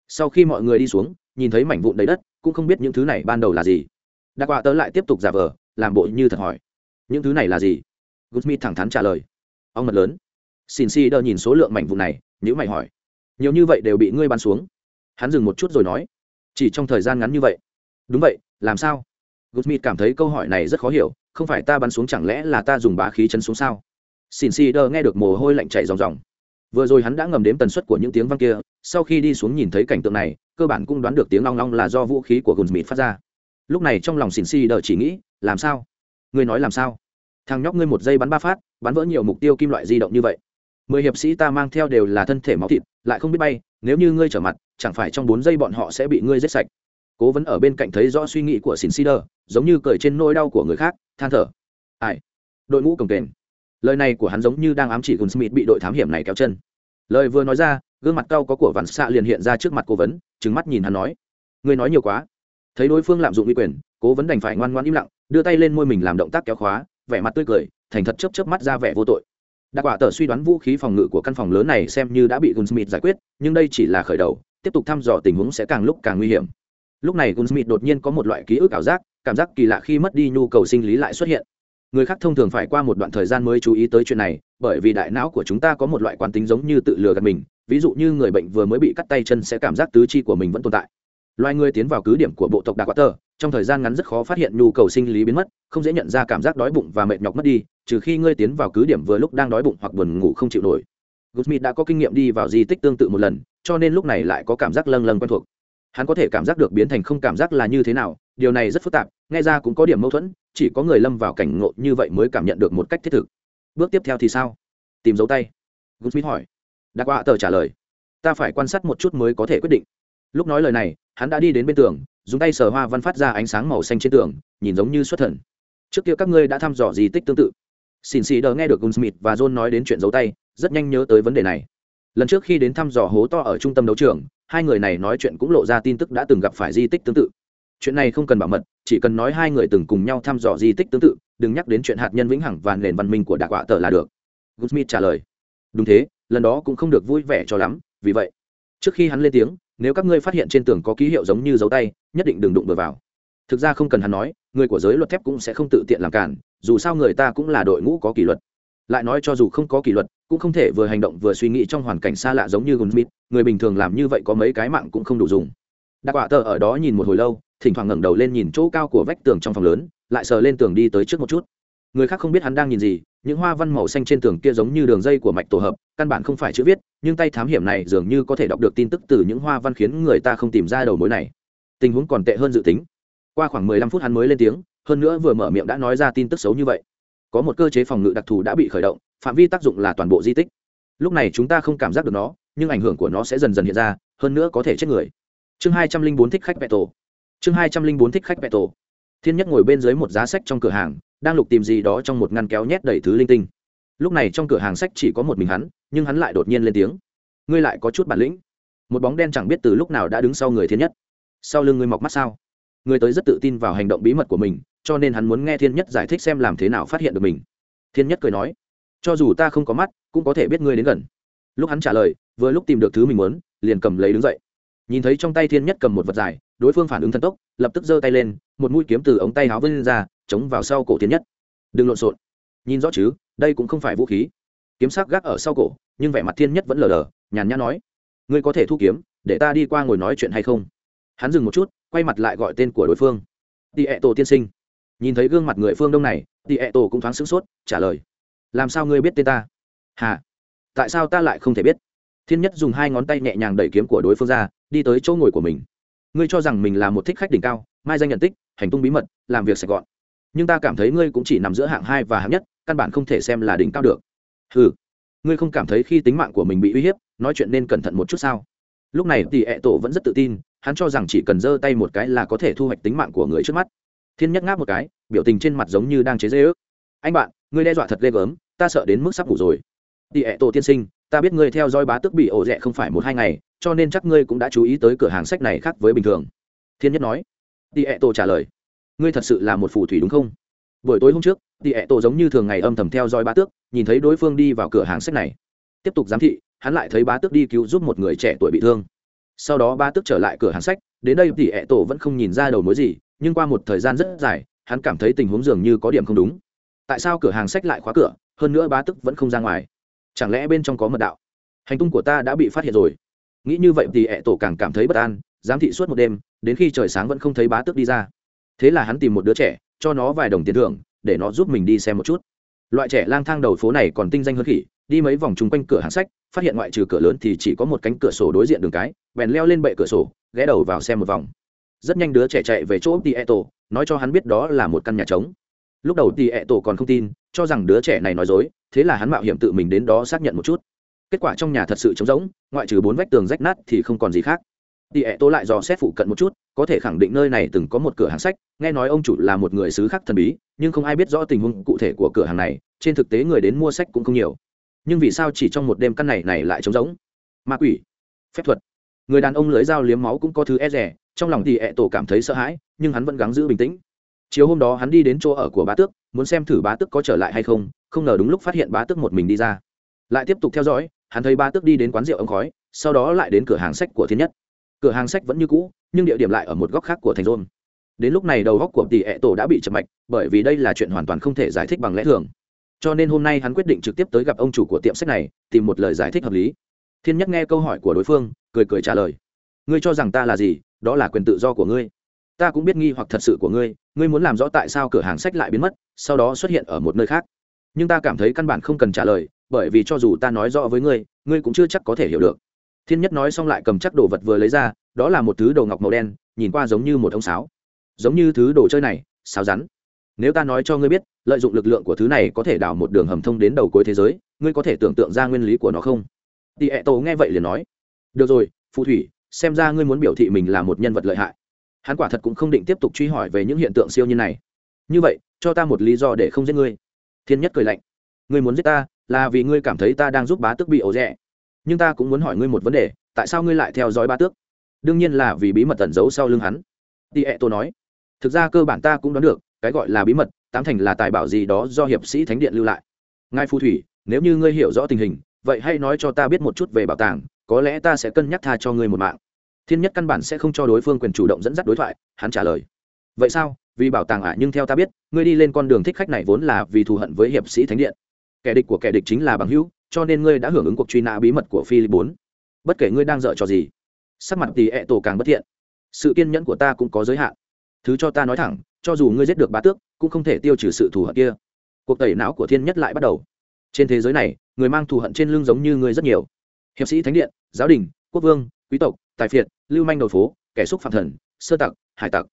Sau khi mọi người đi xuống nhìn thấy mảnh vụn đầy đất cũng không biết những thứ này ban đầu là gì. Đặc quạ tớ lại tiếp tục giả vờ làm bộ như thật hỏi. Những thứ này là gì? Guzmit thẳng thắn trả lời. Ông mật lớn. Xin si đờ nhìn số lượng mảnh vụn này nếu mày hỏi. Nhiều như vậy đều bị ngươi bắn xuống. Hắn dừng một chút rồi nói. Chỉ trong thời gian ngắn như vậy. Đúng vậy, làm sao? Gusmith cảm thấy câu hỏi này rất khó hiểu, không phải ta bắn xuống chẳng lẽ là ta dùng bá khí chấn xuống sao? Xin si đờ nghe được mồ hôi lạnh chạy ròng ròng. Vừa rồi hắn đã ngầm đếm tần suất của những tiếng vang kia, sau khi đi xuống nhìn thấy cảnh tượng này, cơ bản cũng đoán được tiếng long long là do vũ khí của gusmith phát ra lúc này trong lòng xỉn xì đờ chỉ nghĩ, làm sao? Ngươi nói làm sao? Thằng nhóc ngươi một giây bắn ba phát, bắn vỡ nhiều mục tiêu kim loại di động như vậy. Mười hiệp sĩ ta mang theo đều là thân thể máu thịt, lại không biết bay, nếu như ngươi trở mặt, chẳng phải trong bốn giây bọn họ sẽ bị ngươi giết sạch. Cố vấn ở bên cạnh thấy rõ suy nghĩ của xin xì đờ, giống như cởi trên nỗi đau của người khác, than thở. Ai? Đội ngũ cồng kềnh. Lời này của hắn giống như đang ám chỉ gunsmith bị đội thám hiểm này kéo chân. Lời vừa nói ra, gương mặt cao có của vạn xạ liền hiện ra trước mặt cố vấn trứng mắt nhìn hắn nói, ngươi nói nhiều quá thấy đối phương lạm dụng uy quyền, cố vấn đành phải ngoan ngoan im lặng, đưa tay lên môi mình làm động tác kéo khóa, vẻ mặt tươi cười, thành thật chớp chớp mắt ra vẻ vô tội. Đặc quả tờ suy đoán vũ khí phòng ngự của căn phòng lớn này xem như đã bị gunsmith giải quyết, nhưng đây chỉ là khởi đầu, tiếp tục thăm dò tình huống sẽ càng lúc càng nguy hiểm. Lúc này gunsmith đột nhiên có một loại ký ức ảo giác, cảm giác kỳ lạ khi mất đi nhu cầu sinh lý lại xuất hiện. Người khác thông thường phải qua một đoạn thời gian mới chú ý tới chuyện này, bởi vì đại não của chúng ta có một loại quán tính giống như tự lừa gạt mình, ví dụ như người bệnh vừa mới bị cắt tay chân sẽ cảm giác tứ chi của mình vẫn tồn tại loài người tiến vào cứ điểm của bộ tộc đạc quát tờ, trong thời gian ngắn rất khó phát hiện nhu cầu sinh lý biến mất, không dễ nhận ra cảm giác đói bụng và mệt nhọc mất đi, trừ khi ngươi tiến vào cứ điểm vừa lúc đang đói bụng hoặc buồn ngủ không chịu nổi. Gusmith đã có kinh nghiệm đi vào di tích tương tự một lần, cho nên lúc này lại có cảm giác lâng lâng quen thuộc. Hắn có thể cảm giác được biến thành không cảm giác là như thế nào, điều này rất phức tạp, nghe ra cũng có điểm mâu thuẫn, chỉ có người lâm vào cảnh ngộ như vậy mới cảm nhận được một cách thiết thực. Bước tiếp theo thì sao? Tìm dấu tay. Gusmith hỏi. Đặc họa tờ trả lời. Ta phải quan sát một chút mới có thể quyết định lúc nói lời này, hắn đã đi đến bên tường, dùng tay sờ hoa văn phát ra ánh sáng màu xanh trên tường, nhìn giống như xuất thần. Trước kia các ngươi đã thăm dò di tích tương tự. Xin xì đờ nghe được gunsmith và john nói đến chuyện giấu tay, rất nhanh nhớ tới vấn đề này. Lần trước khi đến thăm dò hố to ở trung tâm đấu trường, hai người này nói chuyện cũng lộ ra tin tức đã từng gặp phải di tích tương tự. Chuyện này không cần bảo mật, chỉ cần nói hai người từng cùng nhau thăm dò di tích tương tự, đừng nhắc đến chuyện hạt nhân vĩnh hằng và nền văn minh của đạc quả tờ là được. Gunsmith trả lời. Đúng thế, lần đó cũng không được vui vẻ cho lắm, vì vậy. Trước khi hắn lên tiếng nếu các ngươi phát hiện trên tường có ký hiệu giống như dấu tay nhất định đừng đụng bừa vào thực ra không cần hắn nói người của giới luật thép cũng sẽ không tự tiện làm cản dù sao người ta cũng là đội ngũ có kỷ luật lại nói cho dù không có kỷ luật cũng không thể vừa hành động vừa suy nghĩ trong hoàn cảnh xa lạ giống như Goldsmith, người bình thường làm như vậy có mấy cái mạng cũng không đủ dùng. Đặc quả tờ ở đó nhìn một hồi lâu, thỉnh thoảng ngẩng đầu lên nhìn chỗ cao của vách tường trong phòng lớn, lại sờ lên tường đi tới trước một chút. Người khác không biết hắn đang nhìn gì, những hoa văn màu xanh trên tường kia giống như đường dây của mạch tổ hợp, căn bản không phải chữ viết, nhưng tay thám hiểm này dường như có thể đọc được tin tức từ những hoa văn khiến người ta không tìm ra đầu mối này. Tình huống còn tệ hơn dự tính. Qua khoảng mười lăm phút hắn mới lên tiếng, hơn nữa vừa mở miệng đã nói ra tin tức xấu như vậy. Có một cơ chế phòng ngự đặc thù đã bị khởi động phạm vi tác dụng là toàn bộ di tích. Lúc này chúng ta không cảm giác được nó nhưng ảnh hưởng của nó sẽ dần dần hiện ra hơn nữa có thể chết người. Chương hai trăm linh bốn thích khách vẹ tổ chương hai trăm linh bốn thích khách vẹ tổ thiên nhất ngồi bên dưới một giá sách trong cửa hàng đang lục tìm gì đó trong một ngăn kéo nhét đầy thứ linh tinh. Lúc này trong cửa hàng sách chỉ có một mình hắn, nhưng hắn lại đột nhiên lên tiếng. Ngươi lại có chút bản lĩnh. Một bóng đen chẳng biết từ lúc nào đã đứng sau người thiên nhất. Sau lưng ngươi mọc mắt sao? Người tới rất tự tin vào hành động bí mật của mình, cho nên hắn muốn nghe thiên nhất giải thích xem làm thế nào phát hiện được mình. Thiên nhất cười nói, cho dù ta không có mắt, cũng có thể biết ngươi đến gần. Lúc hắn trả lời, vừa lúc tìm được thứ mình muốn, liền cầm lấy đứng dậy. Nhìn thấy trong tay thiên nhất cầm một vật dài, đối phương phản ứng thần tốc, lập tức giơ tay lên, một mũi kiếm từ ống tay háo vươn ra chống vào sau cổ thiên nhất. Đừng lộn xộn. Nhìn rõ chứ, đây cũng không phải vũ khí. Kiếm sắc gác ở sau cổ, nhưng vẻ mặt thiên nhất vẫn lờ lờ nhàn nhã nói, ngươi có thể thu kiếm, để ta đi qua ngồi nói chuyện hay không? Hắn dừng một chút, quay mặt lại gọi tên của đối phương. Tị ẹ tổ tiên sinh. Nhìn thấy gương mặt người phương đông này tị ẹ tổ cũng thoáng sửng sốt, trả lời, làm sao ngươi biết tên ta? Hà, tại sao ta lại không thể biết? Thiên nhất dùng hai ngón tay nhẹ nhàng đẩy kiếm của đối phương ra, đi tới chỗ ngồi của mình. Ngươi cho rằng mình là một thích khách đỉnh cao, mai danh nhận tích, hành tung bí mật, làm việc sạch gọn nhưng ta cảm thấy ngươi cũng chỉ nằm giữa hạng hai và hạng nhất, căn bản không thể xem là đỉnh cao được. Ừ ngươi không cảm thấy khi tính mạng của mình bị uy hiếp, nói chuyện nên cẩn thận một chút sao? Lúc này tỷ ẹ tổ vẫn rất tự tin, hắn cho rằng chỉ cần giơ tay một cái là có thể thu hoạch tính mạng của người trước mắt. Thiên nhất ngáp một cái, biểu tình trên mặt giống như đang chế dê ước anh bạn, ngươi đe dọa thật ghê gớm, ta sợ đến mức sắp ngủ rồi. Tỷ ẹ tổ tiên sinh, ta biết ngươi theo dõi bá tước bị ổ rẽ không phải một hai ngày, cho nên chắc ngươi cũng đã chú ý tới cửa hàng sách này khác với bình thường. Thiên nhất nói. Tỷ ẹ tổ trả lời ngươi thật sự là một phù thủy đúng không? Buổi tối hôm trước tỷ ẹ tổ giống như thường ngày âm thầm theo dõi bá tước, nhìn thấy đối phương đi vào cửa hàng sách này. Tiếp tục giám thị, hắn lại thấy bá tước đi cứu giúp một người trẻ tuổi bị thương. Sau đó bá tước trở lại cửa hàng sách, đến đây tỷ ẹ tổ vẫn không nhìn ra đầu mối gì, nhưng qua một thời gian rất dài, hắn cảm thấy tình huống dường như có điểm không đúng. Tại sao cửa hàng sách lại khóa cửa, hơn nữa bá Tước vẫn không ra ngoài? Chẳng lẽ bên trong có mật đạo? Hành tung của ta đã bị phát hiện rồi. Nghĩ như vậy thì ẹ tổ càng cảm thấy bất an, giám thị suốt một đêm, đến khi trời sáng vẫn không thấy bá tước đi ra thế là hắn tìm một đứa trẻ cho nó vài đồng tiền thưởng để nó giúp mình đi xem một chút. Loại trẻ lang thang đầu phố này còn tinh danh hơn khỉ đi mấy vòng chung quanh cửa hàng sách phát hiện ngoại trừ cửa lớn thì chỉ có một cánh cửa sổ đối diện đường cái bèn leo lên bệ cửa sổ ghé đầu vào xem một vòng. Rất nhanh đứa trẻ chạy về chỗ Tieto, ẹ tổ nói cho hắn biết đó là một căn nhà trống. Lúc đầu Tieto ẹ tổ còn không tin cho rằng đứa trẻ này nói dối thế là hắn mạo hiểm tự mình đến đó xác nhận một chút. Kết quả trong nhà thật sự trống rỗng ngoại trừ bốn vách tường rách nát thì không còn gì khác. Tì ẹ tổ lại dò xét phụ cận một chút có thể khẳng định nơi này từng có một cửa hàng sách, nghe nói ông chủ là một người xứ khác thần bí, nhưng không ai biết rõ tình huống cụ thể của cửa hàng này, trên thực tế người đến mua sách cũng không nhiều. Nhưng vì sao chỉ trong một đêm căn này này lại trống rỗng? Ma quỷ. Phép thuật. Người đàn ông lưới dao liếm máu cũng có thứ e rẻ trong lòng thì ẹ tổ cảm thấy sợ hãi, nhưng hắn vẫn gắng giữ bình tĩnh. Chiều hôm đó hắn đi đến chỗ ở của bá tước, muốn xem thử bá tước có trở lại hay không không ngờ đúng lúc phát hiện bá tước một mình đi ra. Lại tiếp tục theo dõi, hắn thấy bá tước đi đến quán rượu ống khói, sau đó lại đến cửa hàng sách của thiên nhất cửa hàng sách vẫn như cũ, nhưng địa điểm lại ở một góc khác của thành rôn. Đến lúc này đầu góc của tỷ ẹ tổ đã bị chậm mạch, bởi vì đây là chuyện hoàn toàn không thể giải thích bằng lẽ thường. Cho nên hôm nay hắn quyết định trực tiếp tới gặp ông chủ của tiệm sách này, tìm một lời giải thích hợp lý. Thiên nhất nghe câu hỏi của đối phương, cười cười trả lời. Ngươi cho rằng ta là gì? Đó là quyền tự do của ngươi. Ta cũng biết nghi hoặc thật sự của ngươi ngươi muốn làm rõ tại sao cửa hàng sách lại biến mất, sau đó xuất hiện ở một nơi khác. Nhưng ta cảm thấy căn bản không cần trả lời, bởi vì cho dù ta nói rõ với ngươi ngươi cũng chưa chắc có thể hiểu được thiên nhất nói xong lại cầm chắc đồ vật vừa lấy ra, đó là một thứ đồ ngọc màu đen, nhìn qua giống như một ông sáo. Giống như thứ đồ chơi này, sáo rắn. Nếu ta nói cho ngươi biết, lợi dụng lực lượng của thứ này có thể đào một đường hầm thông đến đầu cuối thế giới, ngươi có thể tưởng tượng ra nguyên lý của nó không? Tỉ ẹ tổ nghe vậy liền nói. Được rồi, phù thủy, xem ra ngươi muốn biểu thị mình là một nhân vật lợi hại. Hắn quả thật cũng không định tiếp tục truy hỏi về những hiện tượng siêu nhiên này. Như vậy, cho ta một lý do để không giết ngươi. Thiên nhất cười lạnh. Ngươi muốn giết ta, là vì ngươi cảm thấy ta đang giúp bá tước bị ổ rẻ nhưng ta cũng muốn hỏi ngươi một vấn đề tại sao ngươi lại theo dõi ba tước? Đương nhiên là vì bí mật tẩn giấu sau lưng hắn. Tị ẹ tô nói thực ra cơ bản ta cũng đoán được cái gọi là bí mật tám thành là tài bảo gì đó do hiệp sĩ thánh điện lưu lại. Ngài phù thủy nếu như ngươi hiểu rõ tình hình vậy hãy nói cho ta biết một chút về bảo tàng có lẽ ta sẽ cân nhắc tha cho ngươi một mạng. Thiên nhất căn bản sẽ không cho đối phương quyền chủ động dẫn dắt đối thoại hắn trả lời. Vậy sao? Vì bảo tàng ạ à, nhưng theo ta biết ngươi đi lên con đường thích khách này vốn là vì thù hận với hiệp sĩ thánh điện. Kẻ địch của kẻ địch chính là bằng hữu cho nên ngươi đã hưởng ứng cuộc truy nã bí mật của phi bốn. Bất kể ngươi đang dở trò gì, sắc mặt tỷ ẹ tổ càng bất thiện. Sự kiên nhẫn của ta cũng có giới hạn. Thứ cho ta nói thẳng, cho dù ngươi giết được bá tước, cũng không thể tiêu trừ sự thù hận kia. Cuộc tẩy não của thiên nhất lại bắt đầu. Trên thế giới này, người mang thù hận trên lưng giống như ngươi rất nhiều. Hiệp sĩ thánh điện, giáo đình, quốc vương, quý tộc, tài phiệt, lưu manh đầu phố, kẻ xúc phạm thần, sơ tặc, hải tặc.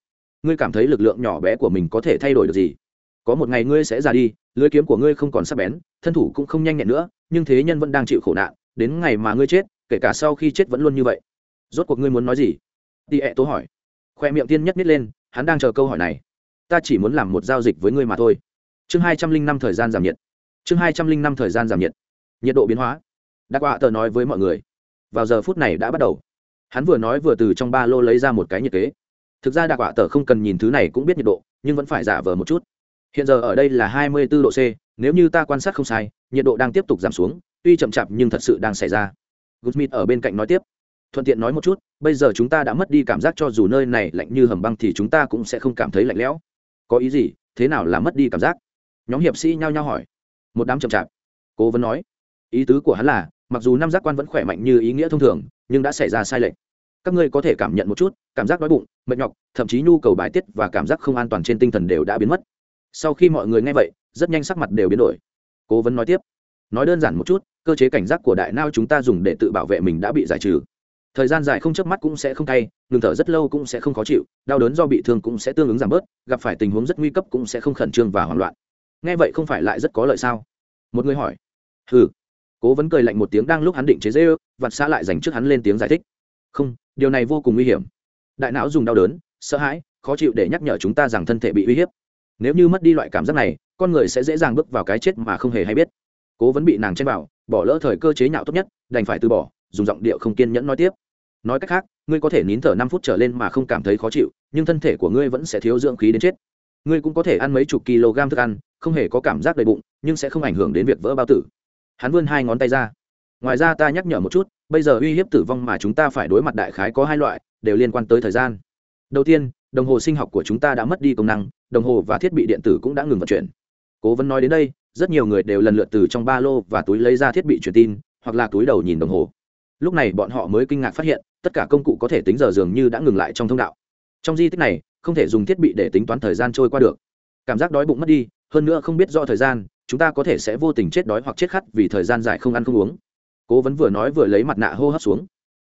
Ngươi cảm thấy lực lượng nhỏ bé của mình có thể thay đổi được gì? Có một ngày ngươi sẽ ra đi, lưới kiếm của ngươi không còn sắc bén, thân thủ cũng không nhanh nhẹn nữa nhưng thế nhân vẫn đang chịu khổ nạn, đến ngày mà ngươi chết, kể cả sau khi chết vẫn luôn như vậy. Rốt cuộc ngươi muốn nói gì? Tị ẹ tố hỏi. Khoe miệng tiên nhất nít lên, hắn đang chờ câu hỏi này. Ta chỉ muốn làm một giao dịch với ngươi mà thôi. Chương hai trăm linh năm thời gian giảm nhiệt. Chương hai trăm linh năm thời gian giảm nhiệt. Nhiệt độ biến hóa. Đặc họa tờ nói với mọi người. Vào giờ phút này đã bắt đầu. Hắn vừa nói vừa từ trong ba lô lấy ra một cái nhiệt kế. Thực ra đặc họa tờ không cần nhìn thứ này cũng biết nhiệt độ, nhưng vẫn phải giả vờ một chút. Hiện giờ ở đây là hai mươi 24 độ c nếu như ta quan sát không sai, nhiệt độ đang tiếp tục giảm xuống, tuy chậm chạp nhưng thật sự đang xảy ra. Goodsmith ở bên cạnh nói tiếp, thuận tiện nói một chút, bây giờ chúng ta đã mất đi cảm giác cho dù nơi này lạnh như hầm băng thì chúng ta cũng sẽ không cảm thấy lạnh lẽo. Có ý gì? Thế nào là mất đi cảm giác? Nhóm hiệp sĩ nhao nhao hỏi. Một đám chậm chạp. Cố vấn nói, ý tứ của hắn là, mặc dù năm giác quan vẫn khỏe mạnh như ý nghĩa thông thường, nhưng đã xảy ra sai lệch. Các ngươi có thể cảm nhận một chút, cảm giác đói bụng, mệt nhọc, thậm chí nhu cầu bài tiết và cảm giác không an toàn trên tinh thần đều đã biến mất. Sau khi mọi người nghe vậy rất nhanh sắc mặt đều biến đổi. Cố vấn nói tiếp, nói đơn giản một chút, cơ chế cảnh giác của đại nao chúng ta dùng để tự bảo vệ mình đã bị giải trừ. Thời gian dài không chớp mắt cũng sẽ không cay, ngừng thở rất lâu cũng sẽ không khó chịu, đau đớn do bị thương cũng sẽ tương ứng giảm bớt, gặp phải tình huống rất nguy cấp cũng sẽ không khẩn trương và hoảng loạn. Nghe vậy không phải lại rất có lợi sao? Một người hỏi. Hừ. Cố vấn cười lạnh một tiếng đang lúc hắn định chế dễ ư vặt xã lại dành trước hắn lên tiếng giải thích. Không, điều này vô cùng nguy hiểm. Đại não dùng đau đớn, sợ hãi, khó chịu để nhắc nhở chúng ta rằng thân thể bị uy hiếp nếu như mất đi loại cảm giác này, con người sẽ dễ dàng bước vào cái chết mà không hề hay biết. Cố vấn bị nàng chen vào, bỏ lỡ thời cơ chế nhạo tốt nhất, đành phải từ bỏ, dùng giọng điệu không kiên nhẫn nói tiếp. Nói cách khác, ngươi có thể nín thở năm phút trở lên mà không cảm thấy khó chịu, nhưng thân thể của ngươi vẫn sẽ thiếu dưỡng khí đến chết. Ngươi cũng có thể ăn mấy chục kg thức ăn, không hề có cảm giác đầy bụng, nhưng sẽ không ảnh hưởng đến việc vỡ bao tử. Hắn vươn hai ngón tay ra. Ngoài ra ta nhắc nhở một chút, bây giờ uy hiếp tử vong mà chúng ta phải đối mặt đại khái có hai loại, đều liên quan tới thời gian. Đầu tiên, đồng hồ sinh học của chúng ta đã mất đi công năng đồng hồ và thiết bị điện tử cũng đã ngừng vận chuyển. Cố vấn nói đến đây, rất nhiều người đều lần lượt từ trong ba lô và túi lấy ra thiết bị truyền tin, hoặc là túi đầu nhìn đồng hồ. Lúc này bọn họ mới kinh ngạc phát hiện, tất cả công cụ có thể tính giờ dường như đã ngừng lại trong thông đạo. Trong di tích này, không thể dùng thiết bị để tính toán thời gian trôi qua được. Cảm giác đói bụng mất đi, hơn nữa không biết do thời gian, chúng ta có thể sẽ vô tình chết đói hoặc chết khát vì thời gian dài không ăn không uống. Cố vấn vừa nói vừa lấy mặt nạ hô hấp xuống.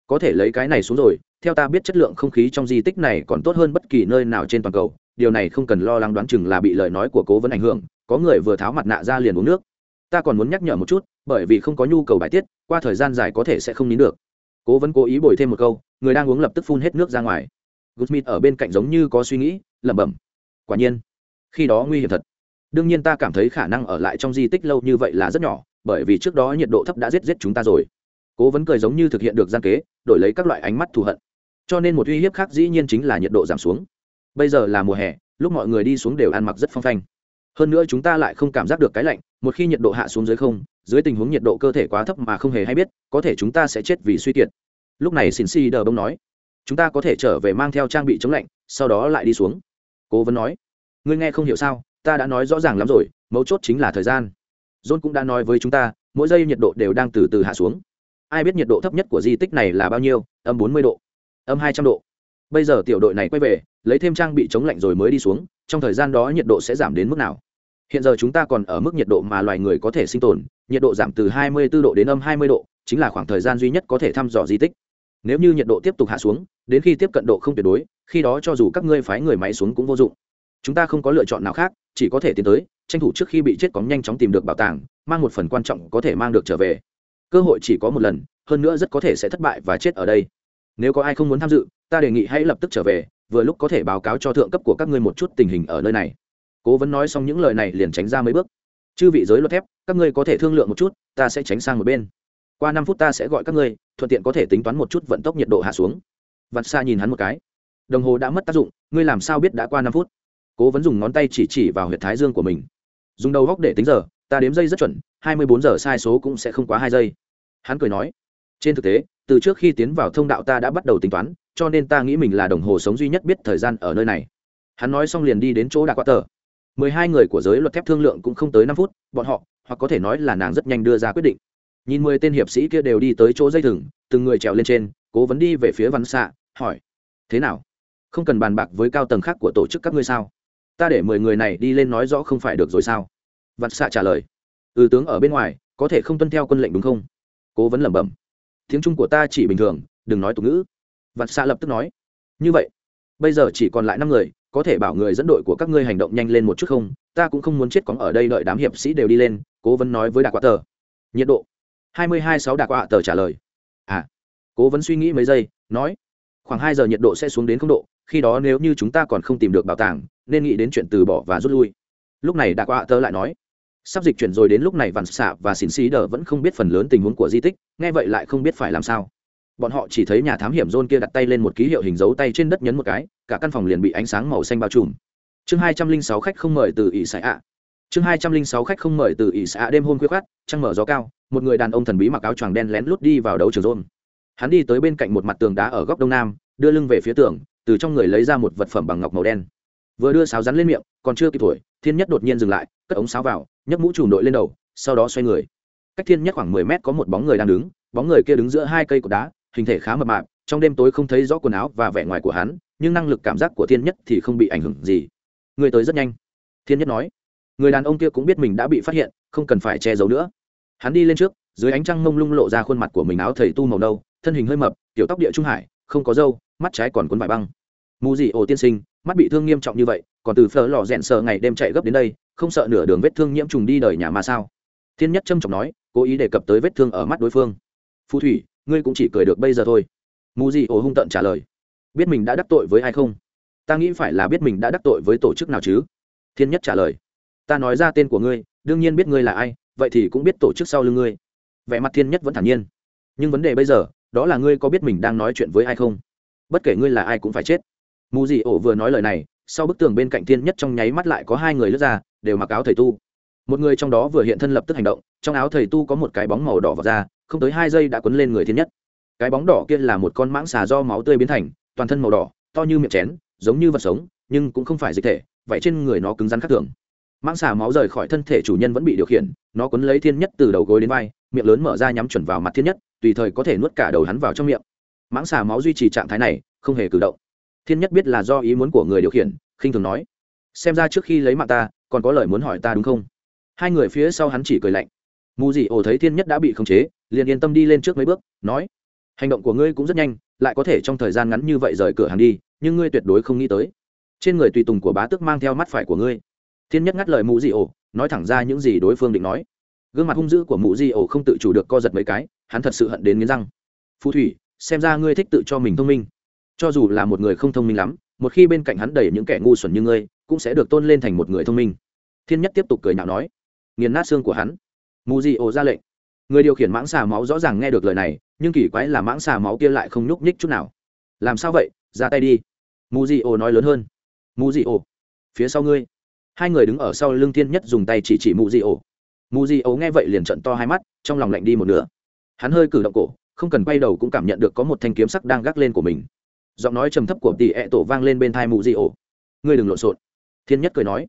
Có thể lấy cái này xuống rồi, theo ta biết chất lượng không khí trong di tích này còn tốt hơn bất kỳ nơi nào trên toàn cầu điều này không cần lo lắng đoán chừng là bị lời nói của cố vấn ảnh hưởng, có người vừa tháo mặt nạ ra liền uống nước. Ta còn muốn nhắc nhở một chút, bởi vì không có nhu cầu bài tiết, qua thời gian dài có thể sẽ không nín được. Cố vấn cố ý bồi thêm một câu, người đang uống lập tức phun hết nước ra ngoài. Gusmith ở bên cạnh giống như có suy nghĩ, lẩm bẩm. Quả nhiên, khi đó nguy hiểm thật. Đương nhiên ta cảm thấy khả năng ở lại trong di tích lâu như vậy là rất nhỏ, bởi vì trước đó nhiệt độ thấp đã giết giết chúng ta rồi. Cố vấn cười giống như thực hiện được gian kế, đổi lấy các loại ánh mắt thù hận. Cho nên một uy hiếp khác dĩ nhiên chính là nhiệt độ giảm xuống bây giờ là mùa hè, lúc mọi người đi xuống đều ăn mặc rất phong phanh. Hơn nữa chúng ta lại không cảm giác được cái lạnh, một khi nhiệt độ hạ xuống dưới không, dưới tình huống nhiệt độ cơ thể quá thấp mà không hề hay biết, có thể chúng ta sẽ chết vì suy kiệt. Lúc này xin si đờ bông nói, chúng ta có thể trở về mang theo trang bị chống lạnh, sau đó lại đi xuống. Cố vấn nói, ngươi nghe không hiểu sao, ta đã nói rõ ràng lắm rồi, mấu chốt chính là thời gian. John cũng đã nói với chúng ta, mỗi giây nhiệt độ đều đang từ từ hạ xuống. Ai biết nhiệt độ thấp nhất của di tích này là bao nhiêu? Âm bốn mươi độ. Âm hai trăm độ bây giờ tiểu đội này quay về, lấy thêm trang bị chống lạnh rồi mới đi xuống, trong thời gian đó nhiệt độ sẽ giảm đến mức nào? Hiện giờ chúng ta còn ở mức nhiệt độ mà loài người có thể sinh tồn, nhiệt độ giảm từ 24 độ đến âm 20 độ, chính là khoảng thời gian duy nhất có thể thăm dò di tích. Nếu như nhiệt độ tiếp tục hạ xuống, đến khi tiếp cận độ không tuyệt đối, khi đó cho dù các ngươi phái người máy xuống cũng vô dụng. Chúng ta không có lựa chọn nào khác, chỉ có thể tiến tới, tranh thủ trước khi bị chết cóng nhanh chóng tìm được bảo tàng, mang một phần quan trọng có thể mang được trở về. Cơ hội chỉ có một lần, hơn nữa rất có thể sẽ thất bại và chết ở đây nếu có ai không muốn tham dự, ta đề nghị hãy lập tức trở về, vừa lúc có thể báo cáo cho thượng cấp của các ngươi một chút tình hình ở nơi này. Cố vấn nói xong những lời này liền tránh ra mấy bước. Chư vị giới luật thép, các ngươi có thể thương lượng một chút, ta sẽ tránh sang một bên. Qua năm phút ta sẽ gọi các ngươi, thuận tiện có thể tính toán một chút vận tốc nhiệt độ hạ xuống. Vặt xa nhìn hắn một cái. Đồng hồ đã mất tác dụng, ngươi làm sao biết đã qua năm phút? Cố vấn dùng ngón tay chỉ chỉ vào huyệt thái dương của mình. Dùng đầu góc để tính giờ, ta đếm giây rất chuẩn, hai mươi bốn giờ sai số cũng sẽ không quá hai giây. Hắn cười nói. Trên thực tế từ trước khi tiến vào thông đạo ta đã bắt đầu tính toán, cho nên ta nghĩ mình là đồng hồ sống duy nhất biết thời gian ở nơi này. Hắn nói xong liền đi đến chỗ đạc quạ tờ. Mười hai người của giới luật thép thương lượng cũng không tới năm phút, bọn họ, hoặc có thể nói là nàng rất nhanh đưa ra quyết định. Nhìn mười tên hiệp sĩ kia đều đi tới chỗ dây thừng, từng người trèo lên trên, cố vấn đi về phía văn xạ, hỏi, thế nào? Không cần bàn bạc với cao tầng khác của tổ chức các ngươi sao? Ta để mười người này đi lên nói rõ không phải được rồi sao? Văn xạ trả lời ừ tướng ở bên ngoài, có thể không tuân theo quân lệnh đúng không? Cố vấn lẩm bẩm tiếng trung của ta chỉ bình thường, đừng nói tục ngữ. Vạn xạ lập tức nói. Như vậy, bây giờ chỉ còn lại năm người, có thể bảo người dẫn đội của các ngươi hành động nhanh lên một chút không? Ta cũng không muốn chết cóng ở đây, đợi đám hiệp sĩ đều đi lên, cố vấn nói với đạc quạ tờ. Nhiệt độ, hai mươi hai sáu, đạc quạ tờ trả lời. À. Cố vấn suy nghĩ mấy giây, nói, khoảng hai giờ nhiệt độ sẽ xuống đến không độ, khi đó nếu như chúng ta còn không tìm được bảo tàng, nên nghĩ đến chuyện từ bỏ và rút lui. Lúc này đạc quạ tờ lại nói sắp dịch chuyển rồi đến lúc này vằn xạ và xỉn xí đờ vẫn không biết phần lớn tình huống của di tích, nghe vậy lại không biết phải làm sao. Bọn họ chỉ thấy nhà thám hiểm rôn kia đặt tay lên một ký hiệu hình dấu tay trên đất nhấn một cái, cả căn phòng liền bị ánh sáng màu xanh bao trùm. Chương hai trăm linh sáu khách không mời từ ỷ xạ ạ. Chương hai trăm linh sáu khách không mời từ ỷ xạ đêm hôm khuya khoát trăng mở gió cao, một người đàn ông thần bí mặc áo choàng đen lén lút đi vào đấu trường rôn hắn đi tới bên cạnh một mặt tường đá ở góc đông nam, đưa lưng về phía tường, từ trong người lấy ra một vật phẩm bằng ngọc màu đen. Vừa đưa sáo rắn lên miệng, còn chưa kịp thổi, thiên nhất đột nhiên dừng lại, cất ống sáo vào nhấc mũ trùm đội lên đầu, sau đó xoay người. Cách thiên nhất khoảng mười mét có một bóng người đang đứng, bóng người kia đứng giữa hai cây cột đá, hình thể khá mập mạp, trong đêm tối không thấy rõ quần áo và vẻ ngoài của hắn, nhưng năng lực cảm giác của thiên nhất thì không bị ảnh hưởng gì. Người tới rất nhanh. Thiên nhất nói. Người đàn ông kia cũng biết mình đã bị phát hiện, không cần phải che giấu nữa. Hắn đi lên trước, dưới ánh trăng mông lung lộ ra khuôn mặt của mình áo thầy tu màu nâu, thân hình hơi mập, tiểu tóc địa trung hải, không có râu, mắt trái còn cuốn vải băng. Mù dị ổ tiên sinh, mắt bị thương nghiêm trọng như vậy, còn từ phở lò rẽn sờ ngày đêm chạy gấp đến đây không sợ nửa đường vết thương nhiễm trùng đi đời nhà mà sao? Thiên nhất trâm trọng nói, cố ý đề cập tới vết thương ở mắt đối phương. Phù thủy, ngươi cũng chỉ cười được bây giờ thôi. Mù dị ổ hung tận trả lời. Biết mình đã đắc tội với ai không? Ta nghĩ phải là biết mình đã đắc tội với tổ chức nào chứ? Thiên nhất trả lời. Ta nói ra tên của ngươi, đương nhiên biết ngươi là ai, vậy thì cũng biết tổ chức sau lưng ngươi. Vẻ mặt thiên nhất vẫn thản nhiên. Nhưng vấn đề bây giờ, đó là ngươi có biết mình đang nói chuyện với ai không? Bất kể ngươi là ai cũng phải chết. Mù dị ổ vừa nói lời này, sau bức tường bên cạnh thiên nhất trong nháy mắt lại có hai người lướt ra đều mặc áo thầy tu. Một người trong đó vừa hiện thân lập tức hành động, trong áo thầy tu có một cái bóng màu đỏ vào ra, không tới hai giây đã quấn lên người thiên nhất. Cái bóng đỏ kia là một con mãng xà do máu tươi biến thành, toàn thân màu đỏ, to như miệng chén, giống như vật sống, nhưng cũng không phải dịch thể, vậy trên người nó cứng rắn khác thường. Mãng xà máu rời khỏi thân thể chủ nhân vẫn bị điều khiển, nó quấn lấy thiên nhất từ đầu gối đến vai, miệng lớn mở ra nhắm chuẩn vào mặt thiên nhất, tùy thời có thể nuốt cả đầu hắn vào trong miệng. Mãng xà máu duy trì trạng thái này, không hề cử động. Thiên nhất biết là do ý muốn của người điều khiển, khinh thường nói, xem ra trước khi lấy mạng ta còn có lời muốn hỏi ta đúng không? Hai người phía sau hắn chỉ cười lạnh. Mù dị ổ thấy thiên nhất đã bị khống chế, liền yên tâm đi lên trước mấy bước, nói, hành động của ngươi cũng rất nhanh, lại có thể trong thời gian ngắn như vậy rời cửa hàng đi, nhưng ngươi tuyệt đối không nghĩ tới. Trên người tùy tùng của bá tước mang theo mắt phải của ngươi. Thiên nhất ngắt lời mù dị ổ, nói thẳng ra những gì đối phương định nói. Gương mặt hung dữ của mù di ổ không tự chủ được co giật mấy cái, hắn thật sự hận đến nghiến răng. Phù thủy, xem ra ngươi thích tự cho mình thông minh. Cho dù là một người không thông minh lắm một khi bên cạnh hắn đầy những kẻ ngu xuẩn như ngươi, cũng sẽ được tôn lên thành một người thông minh. Thiên nhất tiếp tục cười nhạo nói, nghiền nát xương của hắn. Mù di ô ra lệnh. Người điều khiển mãng xà máu rõ ràng nghe được lời này, nhưng kỳ quái là mãng xà máu kia lại không nhúc nhích chút nào. Làm sao vậy? Ra tay đi. Mù di ô nói lớn hơn. Mù di ô, phía sau ngươi. Hai người đứng ở sau lưng thiên nhất dùng tay chỉ chỉ mù di ô. Mù di ô nghe vậy liền trận to hai mắt, trong lòng lạnh đi một nửa. Hắn hơi cử động cổ, không cần quay đầu cũng cảm nhận được có một thanh kiếm sắc đang gác lên của mình giọng nói trầm thấp của tỷ ẹ tổ vang lên bên thai mụ dị ổ. Ngươi đừng lộn xộn. Thiên nhất cười nói,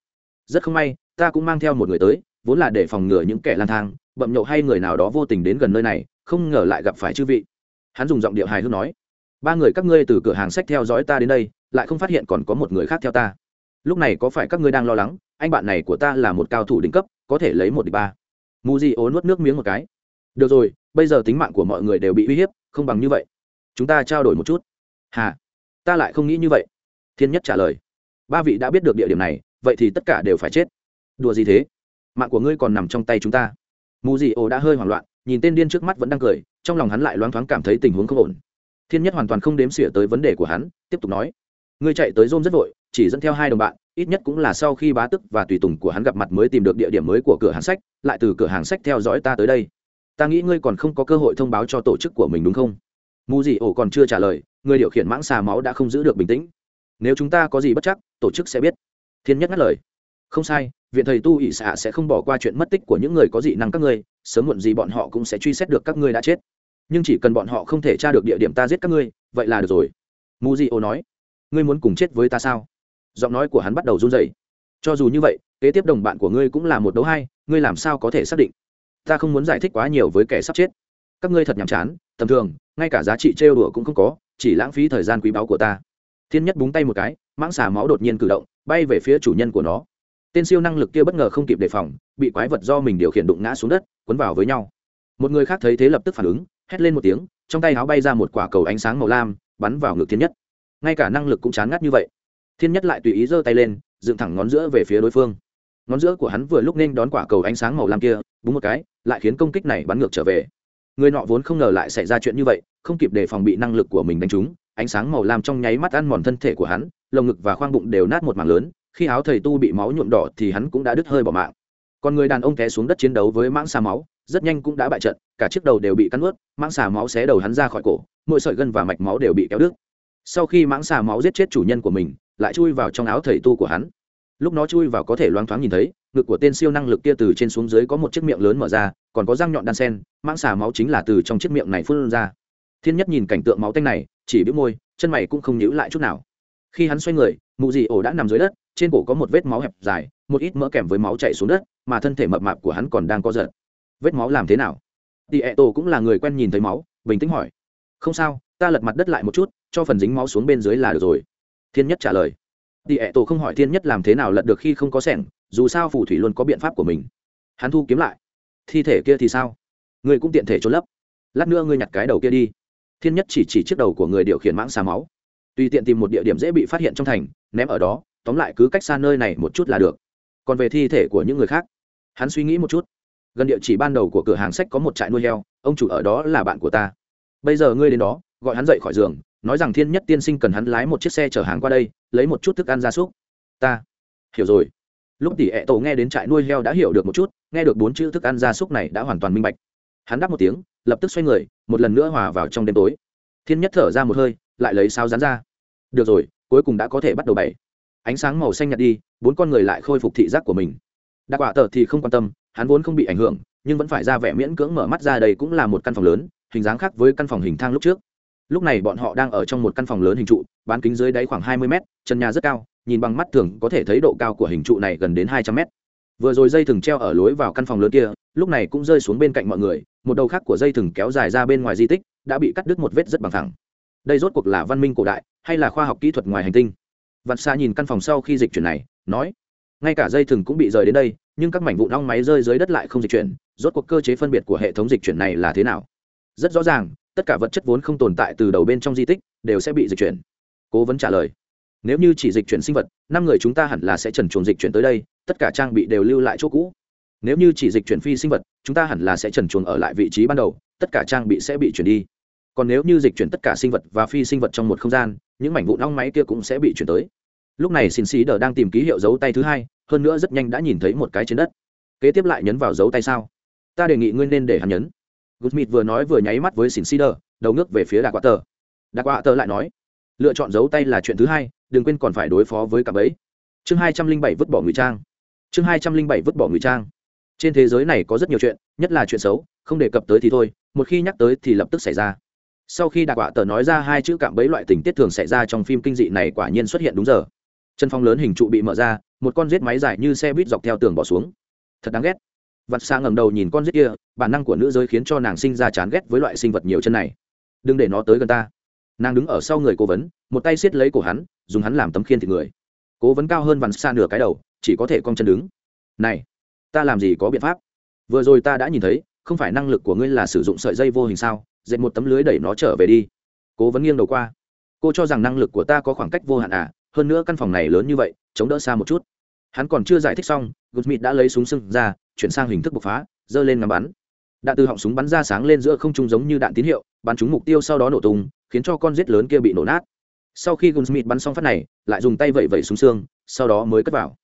rất không may, ta cũng mang theo một người tới, vốn là để phòng ngừa những kẻ lang thang, bậm nhậu hay người nào đó vô tình đến gần nơi này, không ngờ lại gặp phải chư vị. Hắn dùng giọng điệu hài hước nói, ba người các ngươi từ cửa hàng sách theo dõi ta đến đây, lại không phát hiện còn có một người khác theo ta. Lúc này có phải các ngươi đang lo lắng, anh bạn này của ta là một cao thủ đỉnh cấp, có thể lấy một địch ba. Mù di ố nuốt nước miếng một cái. Được rồi, bây giờ tính mạng của mọi người đều bị uy hiếp, không bằng như vậy. Chúng ta trao đổi một chút. Hà ta lại không nghĩ như vậy. Thiên nhất trả lời, ba vị đã biết được địa điểm này, vậy thì tất cả đều phải chết. Đùa gì thế? Mạng của ngươi còn nằm trong tay chúng ta. Mù dị ổ đã hơi hoảng loạn, nhìn tên điên trước mắt vẫn đang cười, trong lòng hắn lại loáng thoáng cảm thấy tình huống không ổn. Thiên nhất hoàn toàn không đếm xỉa tới vấn đề của hắn, tiếp tục nói, ngươi chạy tới rôm rất vội, chỉ dẫn theo hai đồng bạn, ít nhất cũng là sau khi bá tức và tùy tùng của hắn gặp mặt mới tìm được địa điểm mới của cửa hàng sách, lại từ cửa hàng sách theo dõi ta tới đây. Ta nghĩ ngươi còn không có cơ hội thông báo cho tổ chức của mình đúng không? Mù dị ổ còn chưa trả lời, người điều khiển mãng xà máu đã không giữ được bình tĩnh. Nếu chúng ta có gì bất chắc, tổ chức sẽ biết. Thiên nhất ngắt lời. Không sai, viện thầy tu ỵ xạ sẽ không bỏ qua chuyện mất tích của những người có dị năng các ngươi, sớm muộn gì bọn họ cũng sẽ truy xét được các ngươi đã chết. Nhưng chỉ cần bọn họ không thể tra được địa điểm ta giết các ngươi, vậy là được rồi. Mu di ô nói. Ngươi muốn cùng chết với ta sao? Giọng nói của hắn bắt đầu run rẩy. Cho dù như vậy, kế tiếp đồng bạn của ngươi cũng là một đấu hai, ngươi làm sao có thể xác định? Ta không muốn giải thích quá nhiều với kẻ sắp chết các ngươi thật nhàm chán, tầm thường, ngay cả giá trị trêu đùa cũng không có, chỉ lãng phí thời gian quý báu của ta. Thiên nhất búng tay một cái, mãng xà máu đột nhiên cử động, bay về phía chủ nhân của nó. Tên siêu năng lực kia bất ngờ không kịp đề phòng, bị quái vật do mình điều khiển đụng ngã xuống đất, cuốn vào với nhau. Một người khác thấy thế lập tức phản ứng, hét lên một tiếng, trong tay áo bay ra một quả cầu ánh sáng màu lam, bắn vào ngực thiên nhất. Ngay cả năng lực cũng chán ngắt như vậy. Thiên nhất lại tùy ý giơ tay lên, dựng thẳng ngón giữa về phía đối phương. Ngón giữa của hắn vừa lúc nên đón quả cầu ánh sáng màu lam kia, búng một cái, lại khiến công kích này bắn ngược trở về người nọ vốn không ngờ lại xảy ra chuyện như vậy, không kịp đề phòng bị năng lực của mình đánh trúng, ánh sáng màu lam trong nháy mắt ăn mòn thân thể của hắn, lồng ngực và khoang bụng đều nát một mảng lớn, khi áo thầy tu bị máu nhuộm đỏ thì hắn cũng đã đứt hơi bỏ mạng. Còn người đàn ông té xuống đất chiến đấu với mãng xà máu, rất nhanh cũng đã bại trận, cả chiếc đầu đều bị cắn ướt mãng xà máu xé đầu hắn ra khỏi cổ, mỗi sợi gân và mạch máu đều bị kéo đứt. Sau khi mãng xà máu giết chết chủ nhân của mình, lại chui vào trong áo thầy tu của hắn. Lúc nó chui vào có thể loáng thoáng nhìn thấy ngực của tên siêu năng lực kia từ trên xuống dưới có một chiếc miệng lớn mở ra, còn có răng nhọn đan sen, mãng xà máu chính là từ trong chiếc miệng này phun ra. Thiên nhất nhìn cảnh tượng máu tanh này, chỉ biết môi, chân mày cũng không nhíu lại chút nào. Khi hắn xoay người, mụ dị ổ đã nằm dưới đất, trên cổ có một vết máu hẹp dài, một ít mỡ kèm với máu chảy xuống đất, mà thân thể mập mạp của hắn còn đang co giật. Vết máu làm thế nào? Tị ẹ tổ cũng là người quen nhìn thấy máu, bình tĩnh hỏi. Không sao, ta lật mặt đất lại một chút, cho phần dính máu xuống bên dưới là được rồi. Thiên nhất trả lời. Tị ẹ tổ không hỏi thiên nhất làm thế nào lật được khi không có sẻng dù sao phù thủy luôn có biện pháp của mình. Hắn thu kiếm lại. Thi thể kia thì sao? Người cũng tiện thể trốn lấp. Lát nữa ngươi nhặt cái đầu kia đi. Thiên nhất chỉ chỉ chiếc đầu của người điều khiển mãng xà máu. Tùy tiện tìm một địa điểm dễ bị phát hiện trong thành, ném ở đó, tóm lại cứ cách xa nơi này một chút là được. Còn về thi thể của những người khác, hắn suy nghĩ một chút. Gần địa chỉ ban đầu của cửa hàng sách có một trại nuôi heo, ông chủ ở đó là bạn của ta. Bây giờ ngươi đến đó, gọi hắn dậy khỏi giường, nói rằng thiên nhất tiên sinh cần hắn lái một chiếc xe chở hàng qua đây, lấy một chút thức ăn ra súc. Ta. Hiểu rồi lúc tỷ ẹ tổ nghe đến trại nuôi heo đã hiểu được một chút, nghe được bốn chữ thức ăn gia súc này đã hoàn toàn minh bạch. Hắn đáp một tiếng, lập tức xoay người, một lần nữa hòa vào trong đêm tối. Thiên nhất thở ra một hơi, lại lấy sao rán ra. Được rồi, cuối cùng đã có thể bắt đầu bày. Ánh sáng màu xanh nhạt đi, bốn con người lại khôi phục thị giác của mình. Đa quả tờ thì không quan tâm, hắn vốn không bị ảnh hưởng, nhưng vẫn phải ra vẻ miễn cưỡng mở mắt ra đây cũng là một căn phòng lớn, hình dáng khác với căn phòng hình thang lúc trước. Lúc này bọn họ đang ở trong một căn phòng lớn hình trụ, bán kính dưới đáy khoảng hai mươi mét, chân nhà rất cao nhìn bằng mắt thường có thể thấy độ cao của hình trụ này gần đến hai trăm mét. Vừa rồi dây thừng treo ở lối vào căn phòng lớn kia, lúc này cũng rơi xuống bên cạnh mọi người, một đầu khác của dây thừng kéo dài ra bên ngoài di tích, đã bị cắt đứt một vết rất bằng thẳng. Đây rốt cuộc là văn minh cổ đại, hay là khoa học kỹ thuật ngoài hành tinh? Vạn xa nhìn căn phòng sau khi dịch chuyển này, nói, ngay cả dây thừng cũng bị rời đến đây, nhưng các mảnh vụn ong máy rơi dưới đất lại không dịch chuyển, rốt cuộc cơ chế phân biệt của hệ thống dịch chuyển này là thế nào? Rất rõ ràng, tất cả vật chất vốn không tồn tại từ đầu bên trong di tích, đều sẽ bị dịch chuyển. Cố vấn trả lời nếu như chỉ dịch chuyển sinh vật, năm người chúng ta hẳn là sẽ trần chuồng dịch chuyển tới đây, tất cả trang bị đều lưu lại chỗ cũ. Nếu như chỉ dịch chuyển phi sinh vật, chúng ta hẳn là sẽ trần chuồng ở lại vị trí ban đầu, tất cả trang bị sẽ bị chuyển đi. Còn nếu như dịch chuyển tất cả sinh vật và phi sinh vật trong một không gian, những mảnh vụn ong máy kia cũng sẽ bị chuyển tới. Lúc này xin xí đờ đang tìm ký hiệu dấu tay thứ hai, hơn nữa rất nhanh đã nhìn thấy một cái trên đất. Kế tiếp lại nhấn vào dấu tay sao? Ta đề nghị ngươi nên để hắn nhấn. Gusmith vừa nói vừa nháy mắt với xin xí đờ, đầu ngước về phía đạc quạ tờ. Đạc quạ tờ lại nói lựa chọn giấu tay là chuyện thứ hai, đừng quên còn phải đối phó với cặp ấy. Chương hai trăm linh bảy vứt bỏ ngụy trang. Chương hai trăm linh bảy vứt bỏ ngụy trang. Trên thế giới này có rất nhiều chuyện, nhất là chuyện xấu, không đề cập tới thì thôi, một khi nhắc tới thì lập tức xảy ra. Sau khi đạc quạ tờ nói ra hai chữ cạm bẫy loại tình tiết thường xảy ra trong phim kinh dị này quả nhiên xuất hiện đúng giờ. Chân phong lớn hình trụ bị mở ra, một con rết máy dài như xe buýt dọc theo tường bỏ xuống. Thật đáng ghét. Vặt xa ngầm đầu nhìn con rết kia, bản năng của nữ giới khiến cho nàng sinh ra chán ghét với loại sinh vật nhiều chân này. Đừng để nó tới gần ta nàng đứng ở sau người cố vấn, một tay siết lấy cổ hắn, dùng hắn làm tấm khiên thịt người. Cố vấn cao hơn vằn xa nửa cái đầu, chỉ có thể cong chân đứng. Này, ta làm gì có biện pháp? Vừa rồi ta đã nhìn thấy, không phải năng lực của ngươi là sử dụng sợi dây vô hình sao, dệt một tấm lưới đẩy nó trở về đi. Cố vấn nghiêng đầu qua. Cô cho rằng năng lực của ta có khoảng cách vô hạn à hơn nữa căn phòng này lớn như vậy, chống đỡ xa một chút. Hắn còn chưa giải thích xong gusmith đã lấy súng sưng ra, chuyển sang hình thức bộc phá, giơ lên ngắm bắn đạn từ họng súng bắn ra sáng lên giữa không trung giống như đạn tín hiệu, bắn trúng mục tiêu sau đó nổ tung, khiến cho con rết lớn kia bị nổ nát. Sau khi gunsmith bắn xong phát này, lại dùng tay vẩy vẩy súng xương, sau đó mới cất vào.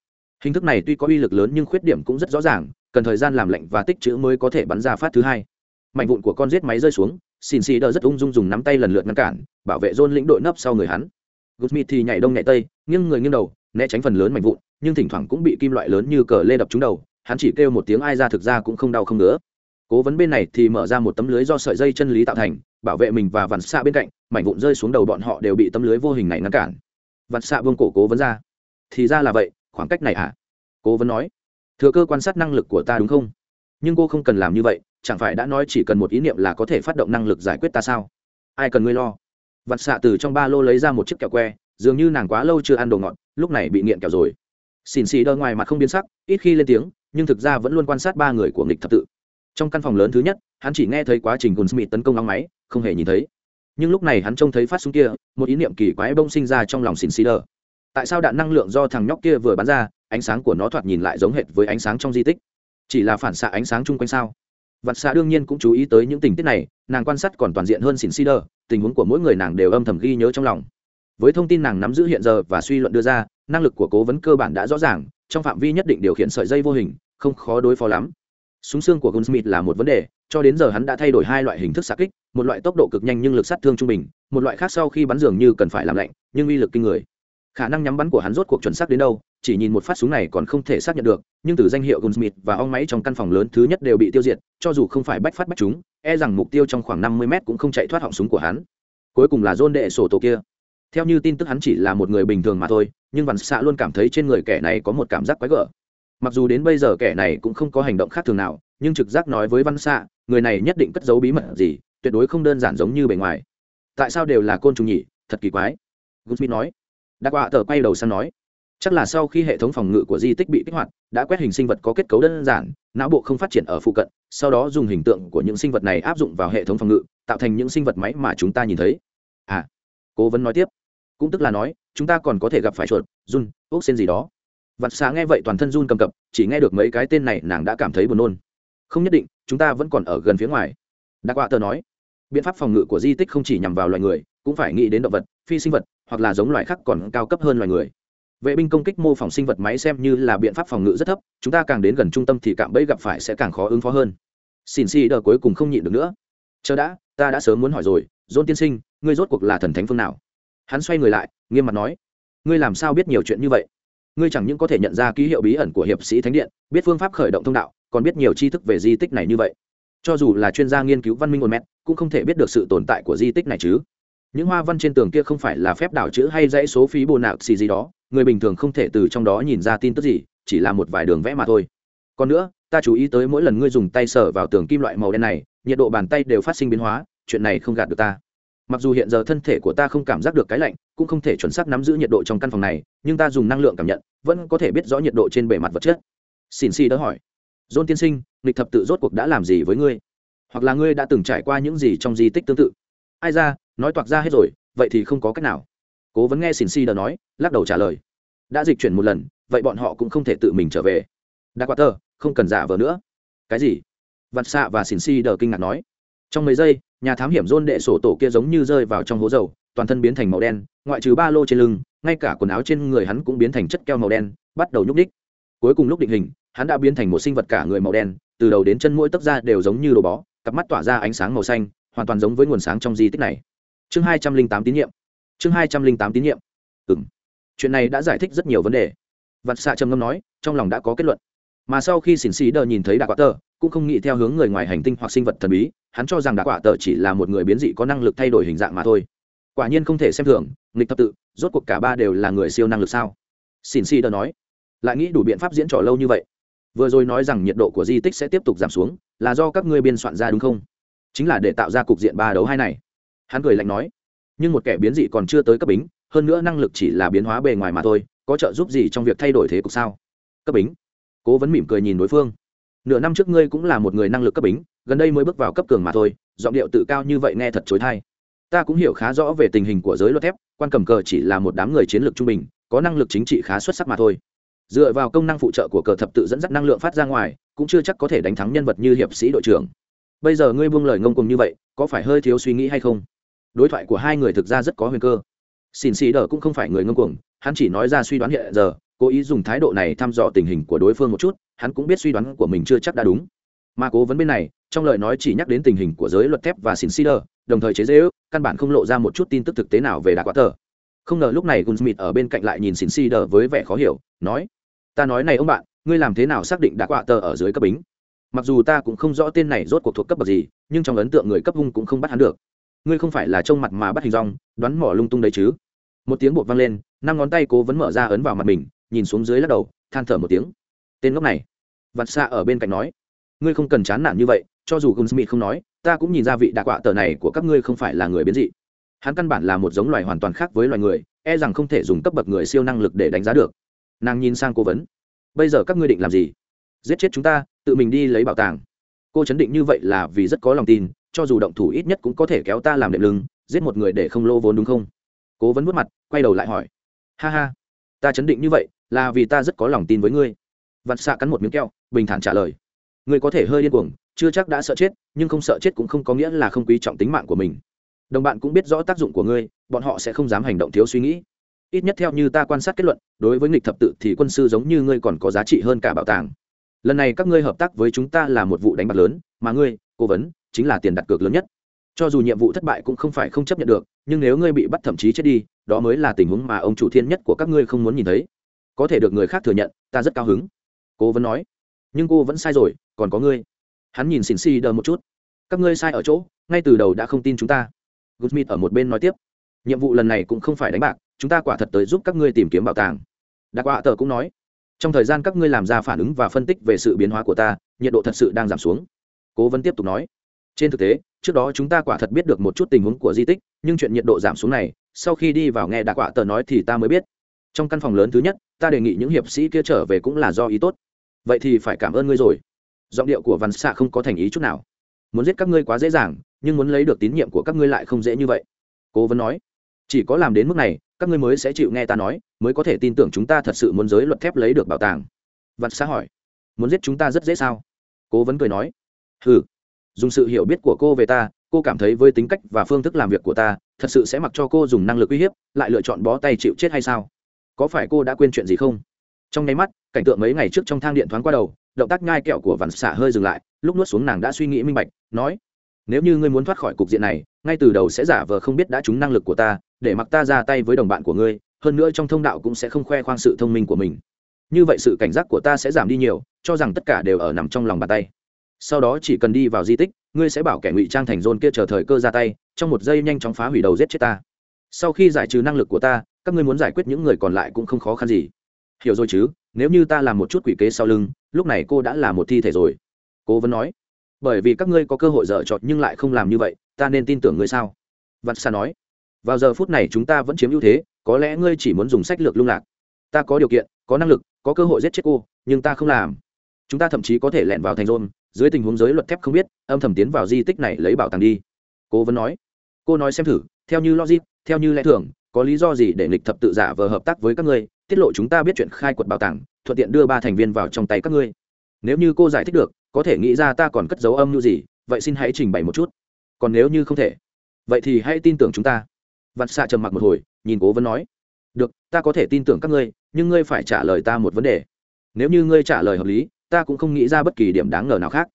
Hình thức này tuy có uy lực lớn nhưng khuyết điểm cũng rất rõ ràng, cần thời gian làm lạnh và tích chữ mới có thể bắn ra phát thứ hai. Mạnh vụn của con rết máy rơi xuống, xin xì đờ rất ung dung dùng nắm tay lần lượt ngăn cản, bảo vệ dôn lĩnh đội nấp sau người hắn. Gunsmith thì nhảy đông nhảy tây, nghiêng người nghiêng đầu, né tránh phần lớn mạnh vụn, nhưng thỉnh thoảng cũng bị kim loại lớn như cờ lê đập trúng đầu, hắn chỉ kêu một tiếng ai ra thực ra cũng không đau không nữa cố vấn bên này thì mở ra một tấm lưới do sợi dây chân lý tạo thành, bảo vệ mình và vằn xạ bên cạnh, mảnh vụn rơi xuống đầu bọn họ đều bị tấm lưới vô hình này ngăn cản. Vằn xạ vương cổ cố vấn ra. Thì ra là vậy, khoảng cách này hả cố vấn nói. Thừa cơ quan sát năng lực của ta đúng không? Nhưng cô không cần làm như vậy, chẳng phải đã nói chỉ cần một ý niệm là có thể phát động năng lực giải quyết ta sao? Ai cần ngươi lo? Vặt xạ từ trong ba lô lấy ra một chiếc kẹo que, dường như nàng quá lâu chưa ăn đồ ngọt, lúc này bị nghiện kẹo rồi. Xin xì đơ ngoài mặt không biến sắc, ít khi lên tiếng, nhưng thực ra vẫn luôn quan sát ba người của nghịch thập tự trong căn phòng lớn thứ nhất, hắn chỉ nghe thấy quá trình gồn smith tấn công nóng máy, không hề nhìn thấy. Nhưng lúc này hắn trông thấy phát súng kia, một ý niệm kỳ quái bông sinh ra trong lòng xin xì đờ tại sao đạn năng lượng do thằng nhóc kia vừa bắn ra, ánh sáng của nó thoạt nhìn lại giống hệt với ánh sáng trong di tích? Chỉ là phản xạ ánh sáng chung quanh sao? Vặt xạ đương nhiên cũng chú ý tới những tình tiết này, nàng quan sát còn toàn diện hơn xin si đờ tình huống của mỗi người nàng đều âm thầm ghi nhớ trong lòng. Với thông tin nàng nắm giữ hiện giờ và suy luận đưa ra, năng lực của cố vấn cơ bản đã rõ ràng, trong phạm vi nhất định điều khiển sợi dây vô hình, không khó đối phó lắm súng xương của Gunsmith là một vấn đề, cho đến giờ hắn đã thay đổi hai loại hình thức xạ kích, một loại tốc độ cực nhanh nhưng lực sát thương trung bình, một loại khác sau khi bắn dường như cần phải làm lạnh, nhưng uy lực kinh người. Khả năng nhắm bắn của hắn rốt cuộc chuẩn xác đến đâu, chỉ nhìn một phát súng này còn không thể xác nhận được, nhưng từ danh hiệu Gunsmith và ong máy trong căn phòng lớn thứ nhất đều bị tiêu diệt, cho dù không phải bách phát bách chúng, e rằng mục tiêu trong khoảng 50 mét cũng không chạy thoát họng súng của hắn. Cuối cùng là John đệ sổ tổ kia. Theo như tin tức hắn chỉ là một người bình thường mà thôi, nhưng Vằn Xạ luôn cảm thấy trên người kẻ này có một cảm giác quái gở. Mặc dù đến bây giờ kẻ này cũng không có hành động khác thường nào, nhưng trực giác nói với Văn Xạ, người này nhất định cất giấu bí mật gì, tuyệt đối không đơn giản giống như bề ngoài. Tại sao đều là côn trùng nhỉ? Thật kỳ quái. Guzmin nói. Đắc Họa tờ quay đầu sang nói, chắc là sau khi hệ thống phòng ngự của di tích bị kích hoạt đã quét hình sinh vật có kết cấu đơn giản não bộ không phát triển ở phụ cận sau đó dùng hình tượng của những sinh vật này áp dụng vào hệ thống phòng ngự tạo thành những sinh vật máy mà chúng ta nhìn thấy à cố vấn nói tiếp cũng tức là nói chúng ta còn có thể gặp phải chuột run ốc xen gì đó vặt xá nghe vậy toàn thân run cầm cập, chỉ nghe được mấy cái tên này nàng đã cảm thấy buồn nôn. Không nhất định, chúng ta vẫn còn ở gần phía ngoài. Đa quạ tờ nói, biện pháp phòng ngự của di tích không chỉ nhằm vào loài người, cũng phải nghĩ đến động vật, phi sinh vật, hoặc là giống loài khác còn cao cấp hơn loài người. Vệ binh công kích mô phỏng sinh vật máy xem như là biện pháp phòng ngự rất thấp, chúng ta càng đến gần trung tâm thì cạm bẫy gặp phải sẽ càng khó ứng phó hơn. Xin xì đờ cuối cùng không nhịn được nữa. Chờ đã, ta đã sớm muốn hỏi rồi, dôn tiên sinh, ngươi rốt cuộc là thần thánh phương nào? Hắn xoay người lại, nghiêm mặt nói, ngươi làm sao biết nhiều chuyện như vậy? Ngươi chẳng những có thể nhận ra ký hiệu bí ẩn của hiệp sĩ thánh điện, biết phương pháp khởi động thông đạo, còn biết nhiều tri thức về di tích này như vậy. Cho dù là chuyên gia nghiên cứu văn minh một mét cũng không thể biết được sự tồn tại của di tích này chứ. Những hoa văn trên tường kia không phải là phép đảo chữ hay dãy số phí bồ nạc xì gì đó, người bình thường không thể từ trong đó nhìn ra tin tức gì, chỉ là một vài đường vẽ mà thôi. Còn nữa, ta chú ý tới mỗi lần ngươi dùng tay sờ vào tường kim loại màu đen này, nhiệt độ bàn tay đều phát sinh biến hóa, chuyện này không gạt được ta mặc dù hiện giờ thân thể của ta không cảm giác được cái lạnh, cũng không thể chuẩn xác nắm giữ nhiệt độ trong căn phòng này, nhưng ta dùng năng lượng cảm nhận, vẫn có thể biết rõ nhiệt độ trên bề mặt vật chất. Xin si đỡ hỏi. John tiên sinh, nghịch thập tự rốt cuộc đã làm gì với ngươi? Hoặc là ngươi đã từng trải qua những gì trong di tích tương tự? Ai ra, nói toạc ra hết rồi, vậy thì không có cách nào. Cố vấn nghe xin si đỡ nói, lắc đầu trả lời. Đã dịch chuyển một lần, vậy bọn họ cũng không thể tự mình trở về. Đã quá tờ không cần giả vờ nữa. Cái gì? Vặt xạ và xin si đờ kinh ngạc nói. Trong mấy giây nhà thám hiểm rôn đệ sổ tổ kia giống như rơi vào trong hố dầu, toàn thân biến thành màu đen, ngoại trừ ba lô trên lưng, ngay cả quần áo trên người hắn cũng biến thành chất keo màu đen, bắt đầu nhúc ních cuối cùng lúc định hình, hắn đã biến thành một sinh vật cả người màu đen, từ đầu đến chân mũi tấp ra đều giống như đồ bó, cặp mắt tỏa ra ánh sáng màu xanh, hoàn toàn giống với nguồn sáng trong di tích này. Chương hai trăm linh tám tín nhiệm. Chương hai trăm linh tám tín nhiệm. Ừ m chuyện này đã giải thích rất nhiều vấn đề. Vặt xạ trầm ngâm nói, trong lòng đã có kết luận. Mà sau khi xỉn xì đờ nhìn thấy đạ quá tờ, cũng không nghĩ theo hướng người ngoài hành tinh hoặc sinh vật thần bí hắn cho rằng đạ quả tờ chỉ là một người biến dị có năng lực thay đổi hình dạng mà thôi. Quả nhiên không thể xem thường, nghịch thập tự, rốt cuộc cả ba đều là người siêu năng lực sao? Xin Si đờ nói. Lại nghĩ đủ biện pháp diễn trò lâu như vậy. Vừa rồi nói rằng nhiệt độ của di tích sẽ tiếp tục giảm xuống, là do các ngươi biên soạn ra đúng không? Chính là để tạo ra cục diện ba đấu hai này. Hắn cười lạnh nói. Nhưng một kẻ biến dị còn chưa tới cấp bính, hơn nữa năng lực chỉ là biến hóa bề ngoài mà thôi, có trợ giúp gì trong việc thay đổi thế cục sao? Cấp bính. Cố vấn mỉm cười nhìn đối phương. Nửa năm trước ngươi cũng là một người năng lực cấp bính gần đây mới bước vào cấp cường mà thôi, giọng điệu tự cao như vậy nghe thật chối thai ta cũng hiểu khá rõ về tình hình của giới luật thép, quan cầm cờ chỉ là một đám người chiến lược trung bình, có năng lực chính trị khá xuất sắc mà thôi. Dựa vào công năng phụ trợ của cờ thập tự dẫn dắt năng lượng phát ra ngoài, cũng chưa chắc có thể đánh thắng nhân vật như hiệp sĩ đội trưởng. Bây giờ ngươi buông lời ngông cùng như vậy, có phải hơi thiếu suy nghĩ hay không? Đối thoại của hai người thực ra rất có nguy cơ. Xin xì đờ cũng không phải người ngông cuồng, hắn chỉ nói ra suy đoán hiện giờ, cố ý dùng thái độ này thăm dò tình hình của đối phương một chút, hắn cũng biết suy đoán của mình chưa chắc đã đúng. Mà cố vấn bên này trong lời nói chỉ nhắc đến tình hình của giới luật thép và xin sider đồng thời chế dễ ước, căn bản không lộ ra một chút tin tức thực tế nào về đà quá tờ. Không ngờ lúc này gunsmith ở bên cạnh lại nhìn xin sider với vẻ khó hiểu, nói, ta nói này ông bạn, ngươi làm thế nào xác định đà quá tờ ở dưới cấp bính? Mặc dù ta cũng không rõ tên này rốt cuộc thuộc cấp bậc gì, nhưng trong ấn tượng người cấp hung cũng không bắt hắn được. Ngươi không phải là trông mặt mà bắt hình rong đoán mỏ lung tung đấy chứ? Một tiếng bột vang lên, năm ngón tay cố vẫn mở ra ấn vào mặt mình, nhìn xuống dưới lắc đầu, than thở một tiếng. Tên ngốc này vặt xa ở bên cạnh nói, ngươi không cần chán nản như vậy cho dù gunsmith không nói, ta cũng nhìn ra vị đạ quạ tờ này của các ngươi không phải là người biến dị. Hắn căn bản là một giống loài hoàn toàn khác với loài người e rằng không thể dùng cấp bậc người siêu năng lực để đánh giá được. Nàng nhìn sang cố vấn. Bây giờ các ngươi định làm gì? Giết chết chúng ta, tự mình đi lấy bảo tàng. Cô chấn định như vậy là vì rất có lòng tin, cho dù động thủ ít nhất cũng có thể kéo ta làm đệm lưng, giết một người để không lô vốn đúng không? Cố vấn vút mặt, quay đầu lại hỏi. Ha ha, ta chấn định như vậy là vì ta rất có lòng tin với ngươi. Vặt xạ cắn một miếng keo bình thản trả lời. Ngươi có thể hơi điên cuồng chưa chắc đã sợ chết, nhưng không sợ chết cũng không có nghĩa là không quý trọng tính mạng của mình. Đồng bạn cũng biết rõ tác dụng của ngươi, bọn họ sẽ không dám hành động thiếu suy nghĩ. Ít nhất theo như ta quan sát kết luận, đối với nghịch thập tự thì quân sư giống như ngươi còn có giá trị hơn cả bảo tàng. Lần này các ngươi hợp tác với chúng ta là một vụ đánh bạc lớn, mà ngươi, cố vấn, chính là tiền đặt cược lớn nhất. Cho dù nhiệm vụ thất bại cũng không phải không chấp nhận được, nhưng nếu ngươi bị bắt thậm chí chết đi, đó mới là tình huống mà ông chủ thiên nhất của các ngươi không muốn nhìn thấy. Có thể được người khác thừa nhận, ta rất cao hứng. Cố vấn nói. Nhưng cô vẫn sai rồi, còn có ngươi hắn nhìn xỉn xì đờ một chút. Các ngươi sai ở chỗ, ngay từ đầu đã không tin chúng ta. Guzmit ở một bên nói tiếp. Nhiệm vụ lần này cũng không phải đánh bạc, chúng ta quả thật tới giúp các ngươi tìm kiếm bảo tàng. Đặc quạ tờ cũng nói. Trong thời gian các ngươi làm ra phản ứng và phân tích về sự biến hóa của ta, nhiệt độ thật sự đang giảm xuống. Cố vấn tiếp tục nói. Trên thực tế, trước đó chúng ta quả thật biết được một chút tình huống của di tích, nhưng chuyện nhiệt độ giảm xuống này, sau khi đi vào nghe đặc quạ tờ nói thì ta mới biết. Trong căn phòng lớn thứ nhất, ta đề nghị những hiệp sĩ kia trở về cũng là do ý tốt. Vậy thì phải cảm ơn ngươi rồi giọng điệu của văn xạ không có thành ý chút nào. Muốn giết các ngươi quá dễ dàng, nhưng muốn lấy được tín nhiệm của các ngươi lại không dễ như vậy. Cố vấn nói, chỉ có làm đến mức này, các ngươi mới sẽ chịu nghe ta nói, mới có thể tin tưởng chúng ta thật sự muốn giới luật thép lấy được bảo tàng. Văn xạ hỏi, muốn giết chúng ta rất dễ sao? Cố vấn cười nói ừ dùng sự hiểu biết của cô về ta, cô cảm thấy với tính cách và phương thức làm việc của ta, thật sự sẽ mặc cho cô dùng năng lực uy hiếp, lại lựa chọn bó tay chịu chết hay sao? Có phải cô đã quên chuyện gì không? Trong nháy mắt, cảnh tượng mấy ngày trước trong thang điện thoáng qua đầu động tác nhai kẹo của vằn xạ hơi dừng lại, lúc nuốt xuống nàng đã suy nghĩ minh bạch, nói, nếu như ngươi muốn thoát khỏi cục diện này, ngay từ đầu sẽ giả vờ không biết đã trúng năng lực của ta, để mặc ta ra tay với đồng bạn của ngươi, hơn nữa trong thông đạo cũng sẽ không khoe khoang sự thông minh của mình. Như vậy sự cảnh giác của ta sẽ giảm đi nhiều, cho rằng tất cả đều ở nằm trong lòng bàn tay. Sau đó chỉ cần đi vào di tích, ngươi sẽ bảo kẻ ngụy trang thành rôn kia chờ thời cơ ra tay, trong một giây nhanh chóng phá hủy đầu giết chết ta. Sau khi giải trừ năng lực của ta, các ngươi muốn giải quyết những người còn lại cũng không khó khăn gì. Hiểu rồi chứ? Nếu như ta làm một chút quỷ kế sau lưng, lúc này cô đã là một thi thể rồi. Cô vẫn nói, bởi vì các ngươi có cơ hội dở trọt nhưng lại không làm như vậy, ta nên tin tưởng ngươi sao? Vạn xa nói, vào giờ phút này chúng ta vẫn chiếm ưu thế, có lẽ ngươi chỉ muốn dùng sách lược lung lạc. Ta có điều kiện, có năng lực, có cơ hội giết chết cô, nhưng ta không làm. Chúng ta thậm chí có thể lẹn vào thành rôn, dưới tình huống giới luật thép không biết, âm thầm tiến vào di tích này lấy bảo tàng đi. Cô vẫn nói, cô nói xem thử, theo như logic, theo như lẽ thường, có lý do gì để nghịch thập tự giả vờ hợp tác với các ngươi tiết lộ chúng ta biết chuyện khai quật bảo tàng, thuận tiện đưa ba thành viên vào trong tay các ngươi. Nếu như cô giải thích được, có thể nghĩ ra ta còn cất dấu âm mưu gì, vậy xin hãy trình bày một chút. Còn nếu như không thể, vậy thì hãy tin tưởng chúng ta. Vặt xạ trầm mặc một hồi, nhìn cố vấn nói, được, ta có thể tin tưởng các ngươi, nhưng ngươi phải trả lời ta một vấn đề. Nếu như ngươi trả lời hợp lý, ta cũng không nghĩ ra bất kỳ điểm đáng ngờ nào khác.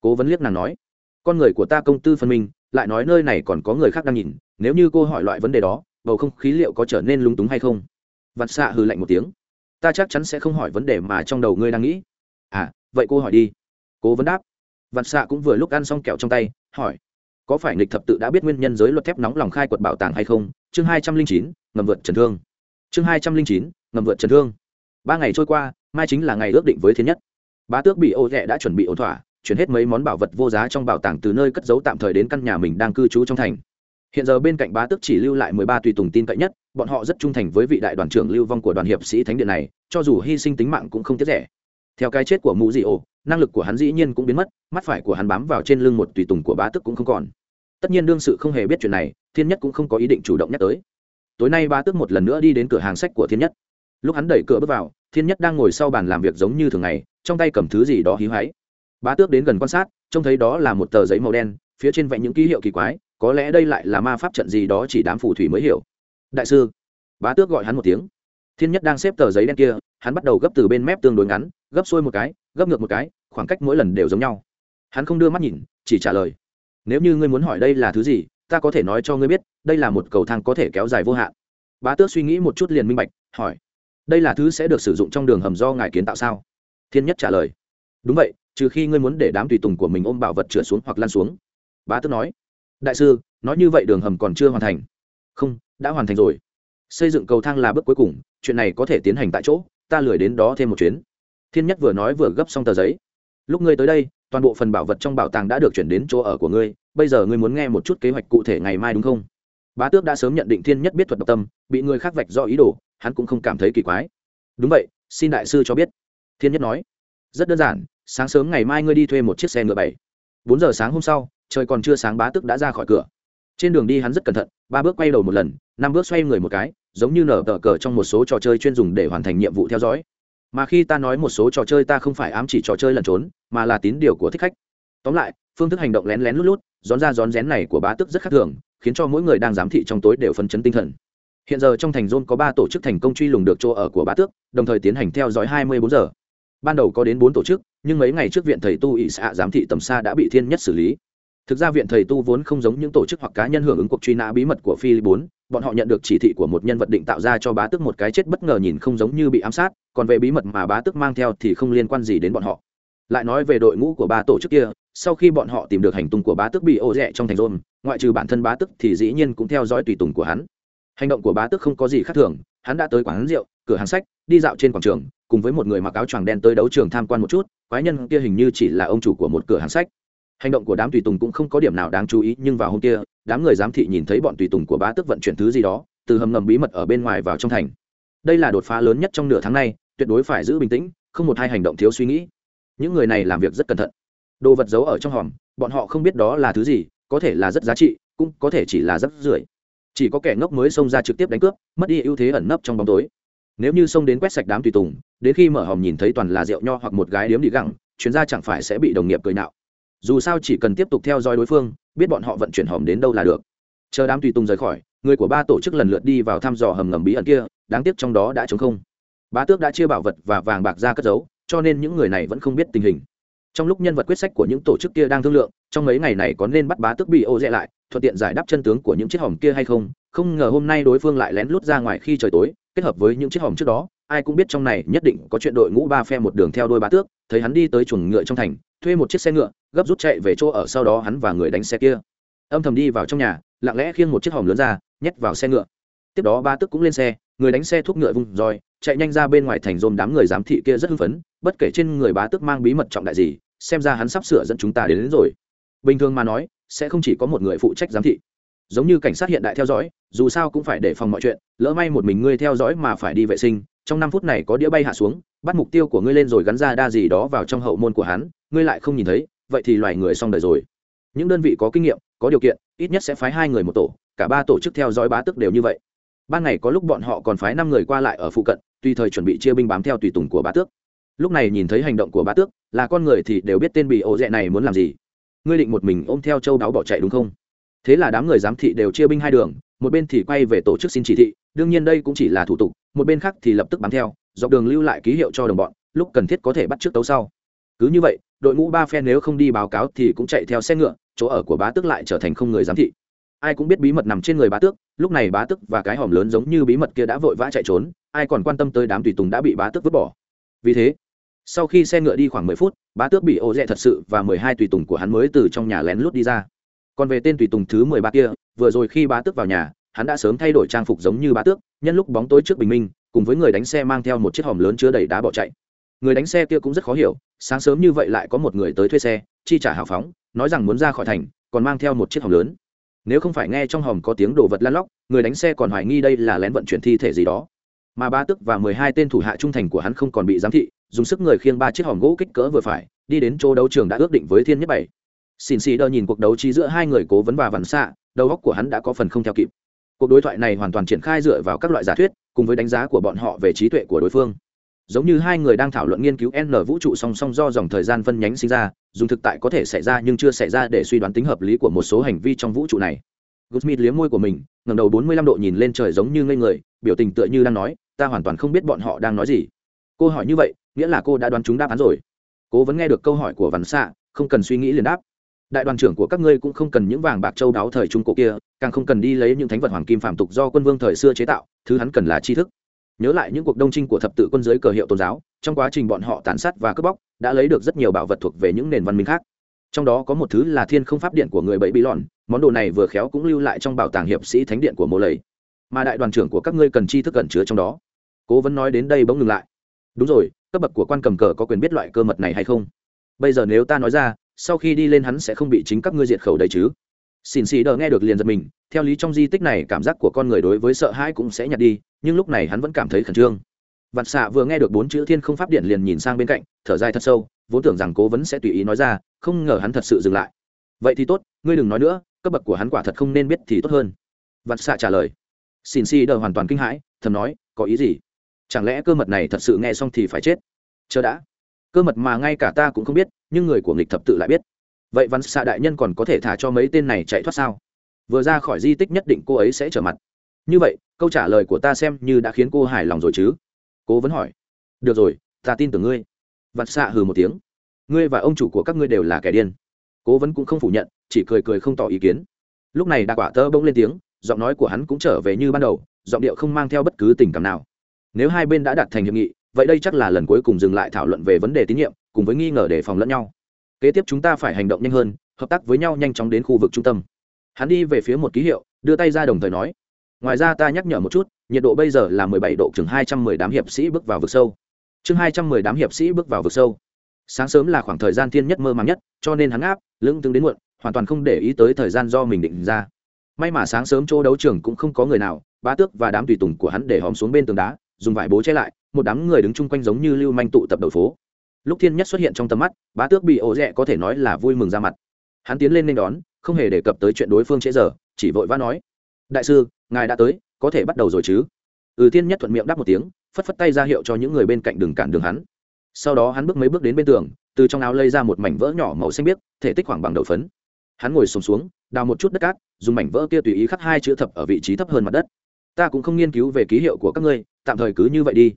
Cố vấn liếc nàng nói, con người của ta công tư phân minh, lại nói nơi này còn có người khác đang nhìn, nếu như cô hỏi loại vấn đề đó, bầu không khí liệu có trở nên lúng túng hay không? Vặt xạ hừ lạnh một tiếng. Ta chắc chắn sẽ không hỏi vấn đề mà trong đầu ngươi đang nghĩ. À vậy cô hỏi đi. Cố vấn đáp. Vặt xạ cũng vừa lúc ăn xong kẹo trong tay, hỏi. Có phải nghịch thập tự đã biết nguyên nhân giới luật thép nóng lòng khai quật bảo tàng hay không? Chương hai trăm linh chín, ngầm vượt trần thương. Chương hai trăm linh chín, ngầm vượt trần thương. Ba ngày trôi qua, mai chính là ngày ước định với thiên nhất. Bá tước bị ô rẽ đã chuẩn bị ổn thỏa, chuyển hết mấy món bảo vật vô giá trong bảo tàng từ nơi cất giấu tạm thời đến căn nhà mình đang cư trú trong thành hiện giờ bên cạnh bá tước chỉ lưu lại mười ba tùy tùng tin cậy nhất, bọn họ rất trung thành với vị đại đoàn trưởng lưu vong của đoàn hiệp sĩ thánh điện này, cho dù hy sinh tính mạng cũng không tiếc rẻ. Theo cái chết của mũ dị ổ, năng lực của hắn dĩ nhiên cũng biến mất, mắt phải của hắn bám vào trên lưng một tùy tùng của bá tước cũng không còn. Tất nhiên đương sự không hề biết chuyện này, thiên nhất cũng không có ý định chủ động nhắc tới. Tối nay bá tước một lần nữa đi đến cửa hàng sách của thiên nhất. Lúc hắn đẩy cửa bước vào, thiên nhất đang ngồi sau bàn làm việc giống như thường ngày, trong tay cầm thứ gì đó hí hoáy. Bá tước đến gần quan sát, trông thấy đó là một tờ giấy màu đen, phía trên vẽ những ký hiệu kỳ quái có lẽ đây lại là ma pháp trận gì đó chỉ đám phù thủy mới hiểu. Đại sư, bá tước gọi hắn một tiếng. Thiên nhất đang xếp tờ giấy đen kia, hắn bắt đầu gấp từ bên mép tương đối ngắn, gấp xuôi một cái, gấp ngược một cái, khoảng cách mỗi lần đều giống nhau. Hắn không đưa mắt nhìn, chỉ trả lời. Nếu như ngươi muốn hỏi đây là thứ gì, ta có thể nói cho ngươi biết, đây là một cầu thang có thể kéo dài vô hạn. Bá tước suy nghĩ một chút liền minh bạch, hỏi. Đây là thứ sẽ được sử dụng trong đường hầm do ngài kiến tạo sao? Thiên nhất trả lời. Đúng vậy, trừ khi ngươi muốn để đám tùy tùng của mình ôm bảo vật trượt xuống hoặc lan xuống. Bá tước nói đại sư, nói như vậy đường hầm còn chưa hoàn thành. Không, đã hoàn thành rồi. Xây dựng cầu thang là bước cuối cùng, chuyện này có thể tiến hành tại chỗ, ta lười đến đó thêm một chuyến. Thiên nhất vừa nói vừa gấp xong tờ giấy. Lúc ngươi tới đây, toàn bộ phần bảo vật trong bảo tàng đã được chuyển đến chỗ ở của ngươi, bây giờ ngươi muốn nghe một chút kế hoạch cụ thể ngày mai đúng không? Bá tước đã sớm nhận định thiên nhất biết thuật độc tâm, bị người khác vạch do ý đồ, hắn cũng không cảm thấy kỳ quái. Đúng vậy, xin đại sư cho biết. Thiên nhất nói. Rất đơn giản, sáng sớm ngày mai ngươi đi thuê một chiếc xe ngựa bảy. Bốn giờ sáng hôm sau trời còn chưa sáng bá tức đã ra khỏi cửa. Trên đường đi hắn rất cẩn thận, ba bước quay đầu một lần, năm bước xoay người một cái, giống như nở tờ cờ trong một số trò chơi chuyên dùng để hoàn thành nhiệm vụ theo dõi. Mà khi ta nói một số trò chơi ta không phải ám chỉ trò chơi lẩn trốn, mà là tín điều của thích khách. Tóm lại, phương thức hành động lén lén lút lút rón ra rón rén này của bá tức rất khác thường, khiến cho mỗi người đang giám thị trong tối đều phấn chấn tinh thần. Hiện giờ trong thành rôn có ba tổ chức thành công truy lùng được chỗ ở của bá tước, đồng thời tiến hành theo dõi hai mươi bốn giờ. Ban đầu có đến bốn tổ chức, nhưng mấy ngày trước viện thầy tu ỵ xạ giám thị tầm xa đã bị thiên nhất xử lý thực ra viện thầy tu vốn không giống những tổ chức hoặc cá nhân hưởng ứng cuộc truy nã bí mật của phi bốn, bọn họ nhận được chỉ thị của một nhân vật định tạo ra cho bá tước một cái chết bất ngờ nhìn không giống như bị ám sát, còn về bí mật mà bá tước mang theo thì không liên quan gì đến bọn họ. Lại nói về đội ngũ của ba tổ chức kia, sau khi bọn họ tìm được hành tung của bá tước bị ô rẽ trong thành rôn, ngoại trừ bản thân bá tước thì dĩ nhiên cũng theo dõi tùy tùng của hắn. Hành động của bá tước không có gì khác thường, hắn đã tới quán rượu, cửa hàng sách, đi dạo trên quảng trường, cùng với một người mặc áo choàng đen tới đấu trường tham quan một chút, quái nhân kia hình như chỉ là ông chủ của một cửa hàng sách hành động của đám tùy tùng cũng không có điểm nào đáng chú ý nhưng vào hôm kia đám người giám thị nhìn thấy bọn tùy tùng của bá tước vận chuyển thứ gì đó từ hầm ngầm bí mật ở bên ngoài vào trong thành. Đây là đột phá lớn nhất trong nửa tháng nay, tuyệt đối phải giữ bình tĩnh không một hai hành động thiếu suy nghĩ. Những người này làm việc rất cẩn thận. Đồ vật giấu ở trong hòm bọn họ không biết đó là thứ gì có thể là rất giá trị cũng có thể chỉ là rất rưởi. Chỉ có kẻ ngốc mới xông ra trực tiếp đánh cướp mất đi ưu thế ẩn nấp trong bóng tối. Nếu như xông đến quét sạch đám tùy tùng đến khi mở hòm nhìn thấy toàn là rượu nho hoặc một gái điếm đi gẳng chuyến ra chẳng phải sẽ bị đồng nghiệp cười nạo dù sao chỉ cần tiếp tục theo dõi đối phương, biết bọn họ vận chuyển hòm đến đâu là được. Chờ đám tùy tùng rời khỏi, người của ba tổ chức lần lượt đi vào thăm dò hầm ngầm bí ẩn kia, đáng tiếc trong đó đã chống không. Bá tước đã chia bảo vật và vàng bạc ra cất giấu, cho nên những người này vẫn không biết tình hình. Trong lúc nhân vật quyết sách của những tổ chức kia đang thương lượng, trong mấy ngày này có nên bắt bá tước bị ô dẹ lại, thuận tiện giải đáp chân tướng của những chiếc hòm kia hay không? Không ngờ hôm nay đối phương lại lén lút ra ngoài khi trời tối, kết hợp với những chiếc hòm trước đó ai cũng biết trong này nhất định có chuyện đội ngũ ba phe một đường theo đôi bá tước thấy hắn đi tới chuồng ngựa trong thành thuê một chiếc xe ngựa gấp rút chạy về chỗ ở sau đó hắn và người đánh xe kia. Âm thầm đi vào trong nhà lặng lẽ khiêng một chiếc hòm lớn ra nhét vào xe ngựa. Tiếp đó ba tước cũng lên xe người đánh xe thúc ngựa vùng roi chạy nhanh ra bên ngoài thành rôm đám người giám thị kia rất hưng phấn bất kể trên người bá tước mang bí mật trọng đại gì xem ra hắn sắp sửa dẫn chúng ta đến, đến rồi. Bình thường mà nói sẽ không chỉ có một người phụ trách giám thị. Giống như cảnh sát hiện đại theo dõi dù sao cũng phải để phòng mọi chuyện lỡ may một mình ngươi theo dõi mà phải đi vệ sinh trong năm phút này có đĩa bay hạ xuống, bắt mục tiêu của ngươi lên rồi gắn ra đa gì đó vào trong hậu môn của hắn, ngươi lại không nhìn thấy, vậy thì loài người xong đời rồi. Những đơn vị có kinh nghiệm, có điều kiện, ít nhất sẽ phái hai người một tổ, cả ba tổ chức theo dõi bá tức đều như vậy. Ban ngày có lúc bọn họ còn phái năm người qua lại ở phụ cận, tùy thời chuẩn bị chia binh bám theo tùy tùng của bá tước. Lúc này nhìn thấy hành động của bá tước, là con người thì đều biết tên bị ổ rẽ này muốn làm gì. Ngươi định một mình ôm theo châu đáo bỏ chạy đúng không? Thế là đám người giám thị đều chia binh hai đường một bên thì quay về tổ chức xin chỉ thị, đương nhiên đây cũng chỉ là thủ tục, một bên khác thì lập tức bám theo, dọc đường lưu lại ký hiệu cho đồng bọn, lúc cần thiết có thể bắt trước tấu sau. Cứ như vậy, đội ngũ ba phe nếu không đi báo cáo thì cũng chạy theo xe ngựa, chỗ ở của bá tước lại trở thành không người giám thị. Ai cũng biết bí mật nằm trên người bá tước, lúc này bá tước và cái hòm lớn giống như bí mật kia đã vội vã chạy trốn, ai còn quan tâm tới đám tùy tùng đã bị bá tước vứt bỏ. Vì thế, sau khi xe ngựa đi khoảng mười phút, bá tước bị ô rẽ thật sự và mười hai tùy tùng của hắn mới từ trong nhà lén lút đi ra còn về tên tùy tùng thứ mười ba kia, vừa rồi khi bá tước vào nhà, hắn đã sớm thay đổi trang phục giống như bá tước, nhân lúc bóng tối trước bình minh, cùng với người đánh xe mang theo một chiếc hòm lớn chứa đầy đá bỏ chạy. Người đánh xe kia cũng rất khó hiểu, sáng sớm như vậy lại có một người tới thuê xe, chi trả hào phóng, nói rằng muốn ra khỏi thành, còn mang theo một chiếc hòm lớn. Nếu không phải nghe trong hòm có tiếng đồ vật lăn lóc, người đánh xe còn hoài nghi đây là lén vận chuyển thi thể gì đó. Mà ba tức và mười hai tên thủ hạ trung thành của hắn không còn bị giám thị, dùng sức người khiêng ba chiếc hòm gỗ kích cỡ vừa phải, đi đến chỗ đấu trường đã ước định với thiên nhất bảy xin xì đờ nhìn cuộc đấu trí giữa hai người cố vấn và vằn xạ, đầu óc của hắn đã có phần không theo kịp. Cuộc đối thoại này hoàn toàn triển khai dựa vào các loại giả thuyết, cùng với đánh giá của bọn họ về trí tuệ của đối phương. Giống như hai người đang thảo luận nghiên cứu n vũ trụ song song do dòng thời gian phân nhánh sinh ra, dùng thực tại có thể xảy ra nhưng chưa xảy ra để suy đoán tính hợp lý của một số hành vi trong vũ trụ này. Gusmith liếm môi của mình, ngẩng đầu 45 độ nhìn lên trời giống như ngây người, biểu tình tựa như đang nói, ta hoàn toàn không biết bọn họ đang nói gì. Cô hỏi như vậy, nghĩa là cô đã đoán chúng đáp án rồi. Cố vẫn nghe được câu hỏi của văn xạ, không cần suy nghĩ liền đáp đại đoàn trưởng của các ngươi cũng không cần những vàng bạc châu đáo thời trung cổ kia, càng không cần đi lấy những thánh vật hoàng kim phạm tục do quân vương thời xưa chế tạo, thứ hắn cần là tri thức. Nhớ lại những cuộc đông trinh của thập tự quân giới cờ hiệu tôn giáo, trong quá trình bọn họ tàn sát và cướp bóc, đã lấy được rất nhiều bảo vật thuộc về những nền văn minh khác. Trong đó có một thứ là thiên không pháp điện của người bẫy bí lòn món đồ này vừa khéo cũng lưu lại trong bảo tàng hiệp sĩ thánh điện của mô lầy. Mà đại đoàn trưởng của các ngươi cần tri thức cẩn chứa trong đó. Cố vấn nói đến đây bỗng ngừng lại. Đúng rồi, cấp bậc của quan cầm cờ có quyền biết loại cơ mật này hay không? Bây giờ nếu ta nói ra sau khi đi lên hắn sẽ không bị chính các ngươi diệt khẩu đấy chứ. Xin xì đờ nghe được liền giật mình, theo lý trong di tích này cảm giác của con người đối với sợ hãi cũng sẽ nhạt đi, nhưng lúc này hắn vẫn cảm thấy khẩn trương. Vạn xạ vừa nghe được bốn chữ thiên không pháp điện liền nhìn sang bên cạnh, thở dài thật sâu, vốn tưởng rằng cố vấn sẽ tùy ý nói ra, không ngờ hắn thật sự dừng lại. Vậy thì tốt, ngươi đừng nói nữa, cấp bậc của hắn quả thật không nên biết thì tốt hơn. Vạn xạ trả lời. Xin xì đờ hoàn toàn kinh hãi, thầm nói, có ý gì? Chẳng lẽ cơ mật này thật sự nghe xong thì phải chết? Chờ đã cơ mật mà ngay cả ta cũng không biết, nhưng người của nghịch thập tự lại biết. Vậy văn xạ đại nhân còn có thể thả cho mấy tên này chạy thoát sao? Vừa ra khỏi di tích nhất định cô ấy sẽ trở mặt. Như vậy, câu trả lời của ta xem như đã khiến cô hài lòng rồi chứ? Cố vẫn hỏi. Được rồi, ta tin tưởng ngươi. Vặt xạ hừ một tiếng. Ngươi và ông chủ của các ngươi đều là kẻ điên. Cố vấn cũng không phủ nhận, chỉ cười cười không tỏ ý kiến. Lúc này đa quả tơ bỗng lên tiếng, giọng nói của hắn cũng trở về như ban đầu, giọng điệu không mang theo bất cứ tình cảm nào. Nếu hai bên đã đạt thành hiệp nghị vậy đây chắc là lần cuối cùng dừng lại thảo luận về vấn đề tín nhiệm, cùng với nghi ngờ đề phòng lẫn nhau. Kế tiếp chúng ta phải hành động nhanh hơn, hợp tác với nhau nhanh chóng đến khu vực trung tâm. Hắn đi về phía một ký hiệu, đưa tay ra đồng thời nói, ngoài ra ta nhắc nhở một chút, nhiệt độ bây giờ là mười bảy độ, chừng hai trăm mười đám hiệp sĩ bước vào vực sâu. Chừng hai trăm mười đám hiệp sĩ bước vào vực sâu. Sáng sớm là khoảng thời gian thiên nhất mơ màng nhất, cho nên hắn áp lưng tương đến muộn, hoàn toàn không để ý tới thời gian do mình định ra. May mà sáng sớm chỗ đấu trường cũng không có người nào, bá tước và đám tùy tùng của hắn để hòm xuống bên tường đá, dùng vải bố che lại một đám người đứng chung quanh giống như lưu manh tụ tập đầu phố. Lúc thiên nhất xuất hiện trong tầm mắt bá tước bị ổ rẽ có thể nói là vui mừng ra mặt. Hắn tiến lên nên đón không hề đề cập tới chuyện đối phương trễ giờ chỉ vội vã nói đại sư ngài đã tới có thể bắt đầu rồi chứ? Ừ thiên nhất thuận miệng đáp một tiếng phất phất tay ra hiệu cho những người bên cạnh đừng cản đường hắn. Sau đó hắn bước mấy bước đến bên tường từ trong áo lây ra một mảnh vỡ nhỏ màu xanh biếc thể tích khoảng bằng đầu phấn. Hắn ngồi sùng xuống, xuống đào một chút đất cát dùng mảnh vỡ kia tùy ý khắc hai chữ thập ở vị trí thấp hơn mặt đất. Ta cũng không nghiên cứu về ký hiệu của các ngươi tạm thời cứ như vậy đi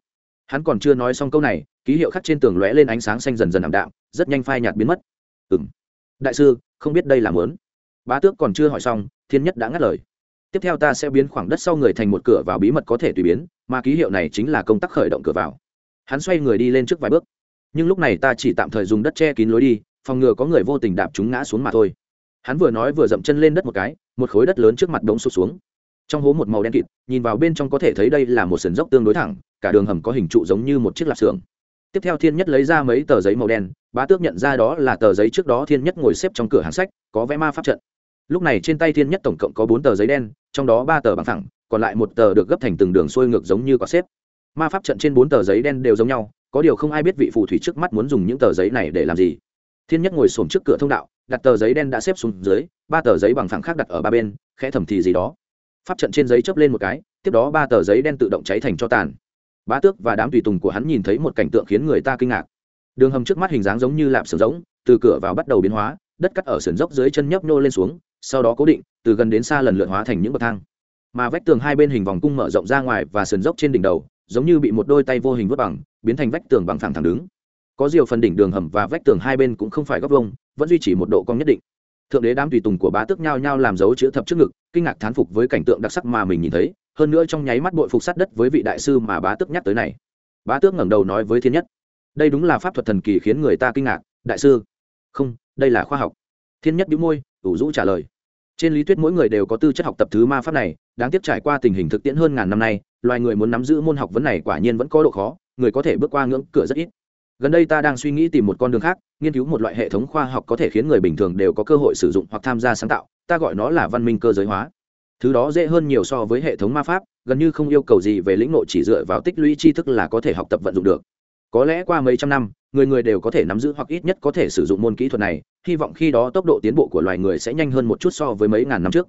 hắn còn chưa nói xong câu này, ký hiệu khắc trên tường lóe lên ánh sáng xanh dần dần ảm đạm, rất nhanh phai nhạt biến mất. Ừ m đại sư, không biết đây là mớn bá tước còn chưa hỏi xong, thiên nhất đã ngắt lời. Tiếp theo ta sẽ biến khoảng đất sau người thành một cửa vào bí mật có thể tùy biến, mà ký hiệu này chính là công tác khởi động cửa vào. Hắn xoay người đi lên trước vài bước. Nhưng lúc này ta chỉ tạm thời dùng đất che kín lối đi, phòng ngừa có người vô tình đạp chúng ngã xuống mà thôi. Hắn vừa nói vừa dậm chân lên đất một cái, một khối đất lớn trước mặt đống sụt xuống trong hố một màu đen kịt, nhìn vào bên trong có thể thấy đây là một sườn dốc tương đối thẳng, cả đường hầm có hình trụ giống như một chiếc lạp xưởng. Tiếp theo thiên nhất lấy ra mấy tờ giấy màu đen, bá tước nhận ra đó là tờ giấy trước đó thiên nhất ngồi xếp trong cửa hàng sách, có vẽ ma pháp trận. Lúc này trên tay thiên nhất tổng cộng có bốn tờ giấy đen, trong đó ba tờ bằng thẳng, còn lại một tờ được gấp thành từng đường xuôi ngược giống như có xếp. Ma pháp trận trên bốn tờ giấy đen đều giống nhau, có điều không ai biết vị phù thủy trước mắt muốn dùng những tờ giấy này để làm gì. Thiên nhất ngồi xổm trước cửa thông đạo, đặt tờ giấy đen đã xếp xuống dưới, ba tờ giấy bằng phẳng khác đặt ở ba bên, khẽ thầm thì gì đó pháp trận trên giấy chớp lên một cái, tiếp đó ba tờ giấy đen tự động cháy thành cho tàn. Bá tước và đám tùy tùng của hắn nhìn thấy một cảnh tượng khiến người ta kinh ngạc. Đường hầm trước mắt hình dáng giống như lạp sườn giống từ cửa vào bắt đầu biến hóa, đất cắt ở sườn dốc dưới chân nhấp nhô lên xuống, sau đó cố định, từ gần đến xa lần lượt hóa thành những bậc thang. Mà vách tường hai bên hình vòng cung mở rộng ra ngoài và sườn dốc trên đỉnh đầu, giống như bị một đôi tay vô hình vớt bằng, biến thành vách tường bằng thẳng thẳng đứng. Có nhiều phần đỉnh đường hầm và vách tường hai bên cũng không phải góc vông vẫn duy trì một độ cong nhất định thượng đế đám tùy tùng của bá tước nhao nhao làm dấu chữ thập trước ngực, kinh ngạc thán phục với cảnh tượng đặc sắc mà mình nhìn thấy, hơn nữa trong nháy mắt bội phục sát đất với vị đại sư mà bá tước nhắc tới này. Bá tước ngẩng đầu nói với thiên nhất, đây đúng là pháp thuật thần kỳ khiến người ta kinh ngạc, đại sư. Không, đây là khoa học. Thiên nhất đĩu môi, ủ rũ trả lời. Trên lý thuyết mỗi người đều có tư chất học tập thứ ma pháp này, đáng tiếc trải qua tình hình thực tiễn hơn ngàn năm nay, loài người muốn nắm giữ môn học vấn này quả nhiên vẫn có độ khó, người có thể bước qua ngưỡng cửa rất ít gần đây ta đang suy nghĩ tìm một con đường khác, nghiên cứu một loại hệ thống khoa học có thể khiến người bình thường đều có cơ hội sử dụng hoặc tham gia sáng tạo, ta gọi nó là văn minh cơ giới hóa. Thứ đó dễ hơn nhiều so với hệ thống ma pháp, gần như không yêu cầu gì về lĩnh nội chỉ dựa vào tích lũy tri thức là có thể học tập vận dụng được. Có lẽ qua mấy trăm năm, người người đều có thể nắm giữ hoặc ít nhất có thể sử dụng môn kỹ thuật này, hy vọng khi đó tốc độ tiến bộ của loài người sẽ nhanh hơn một chút so với mấy ngàn năm trước.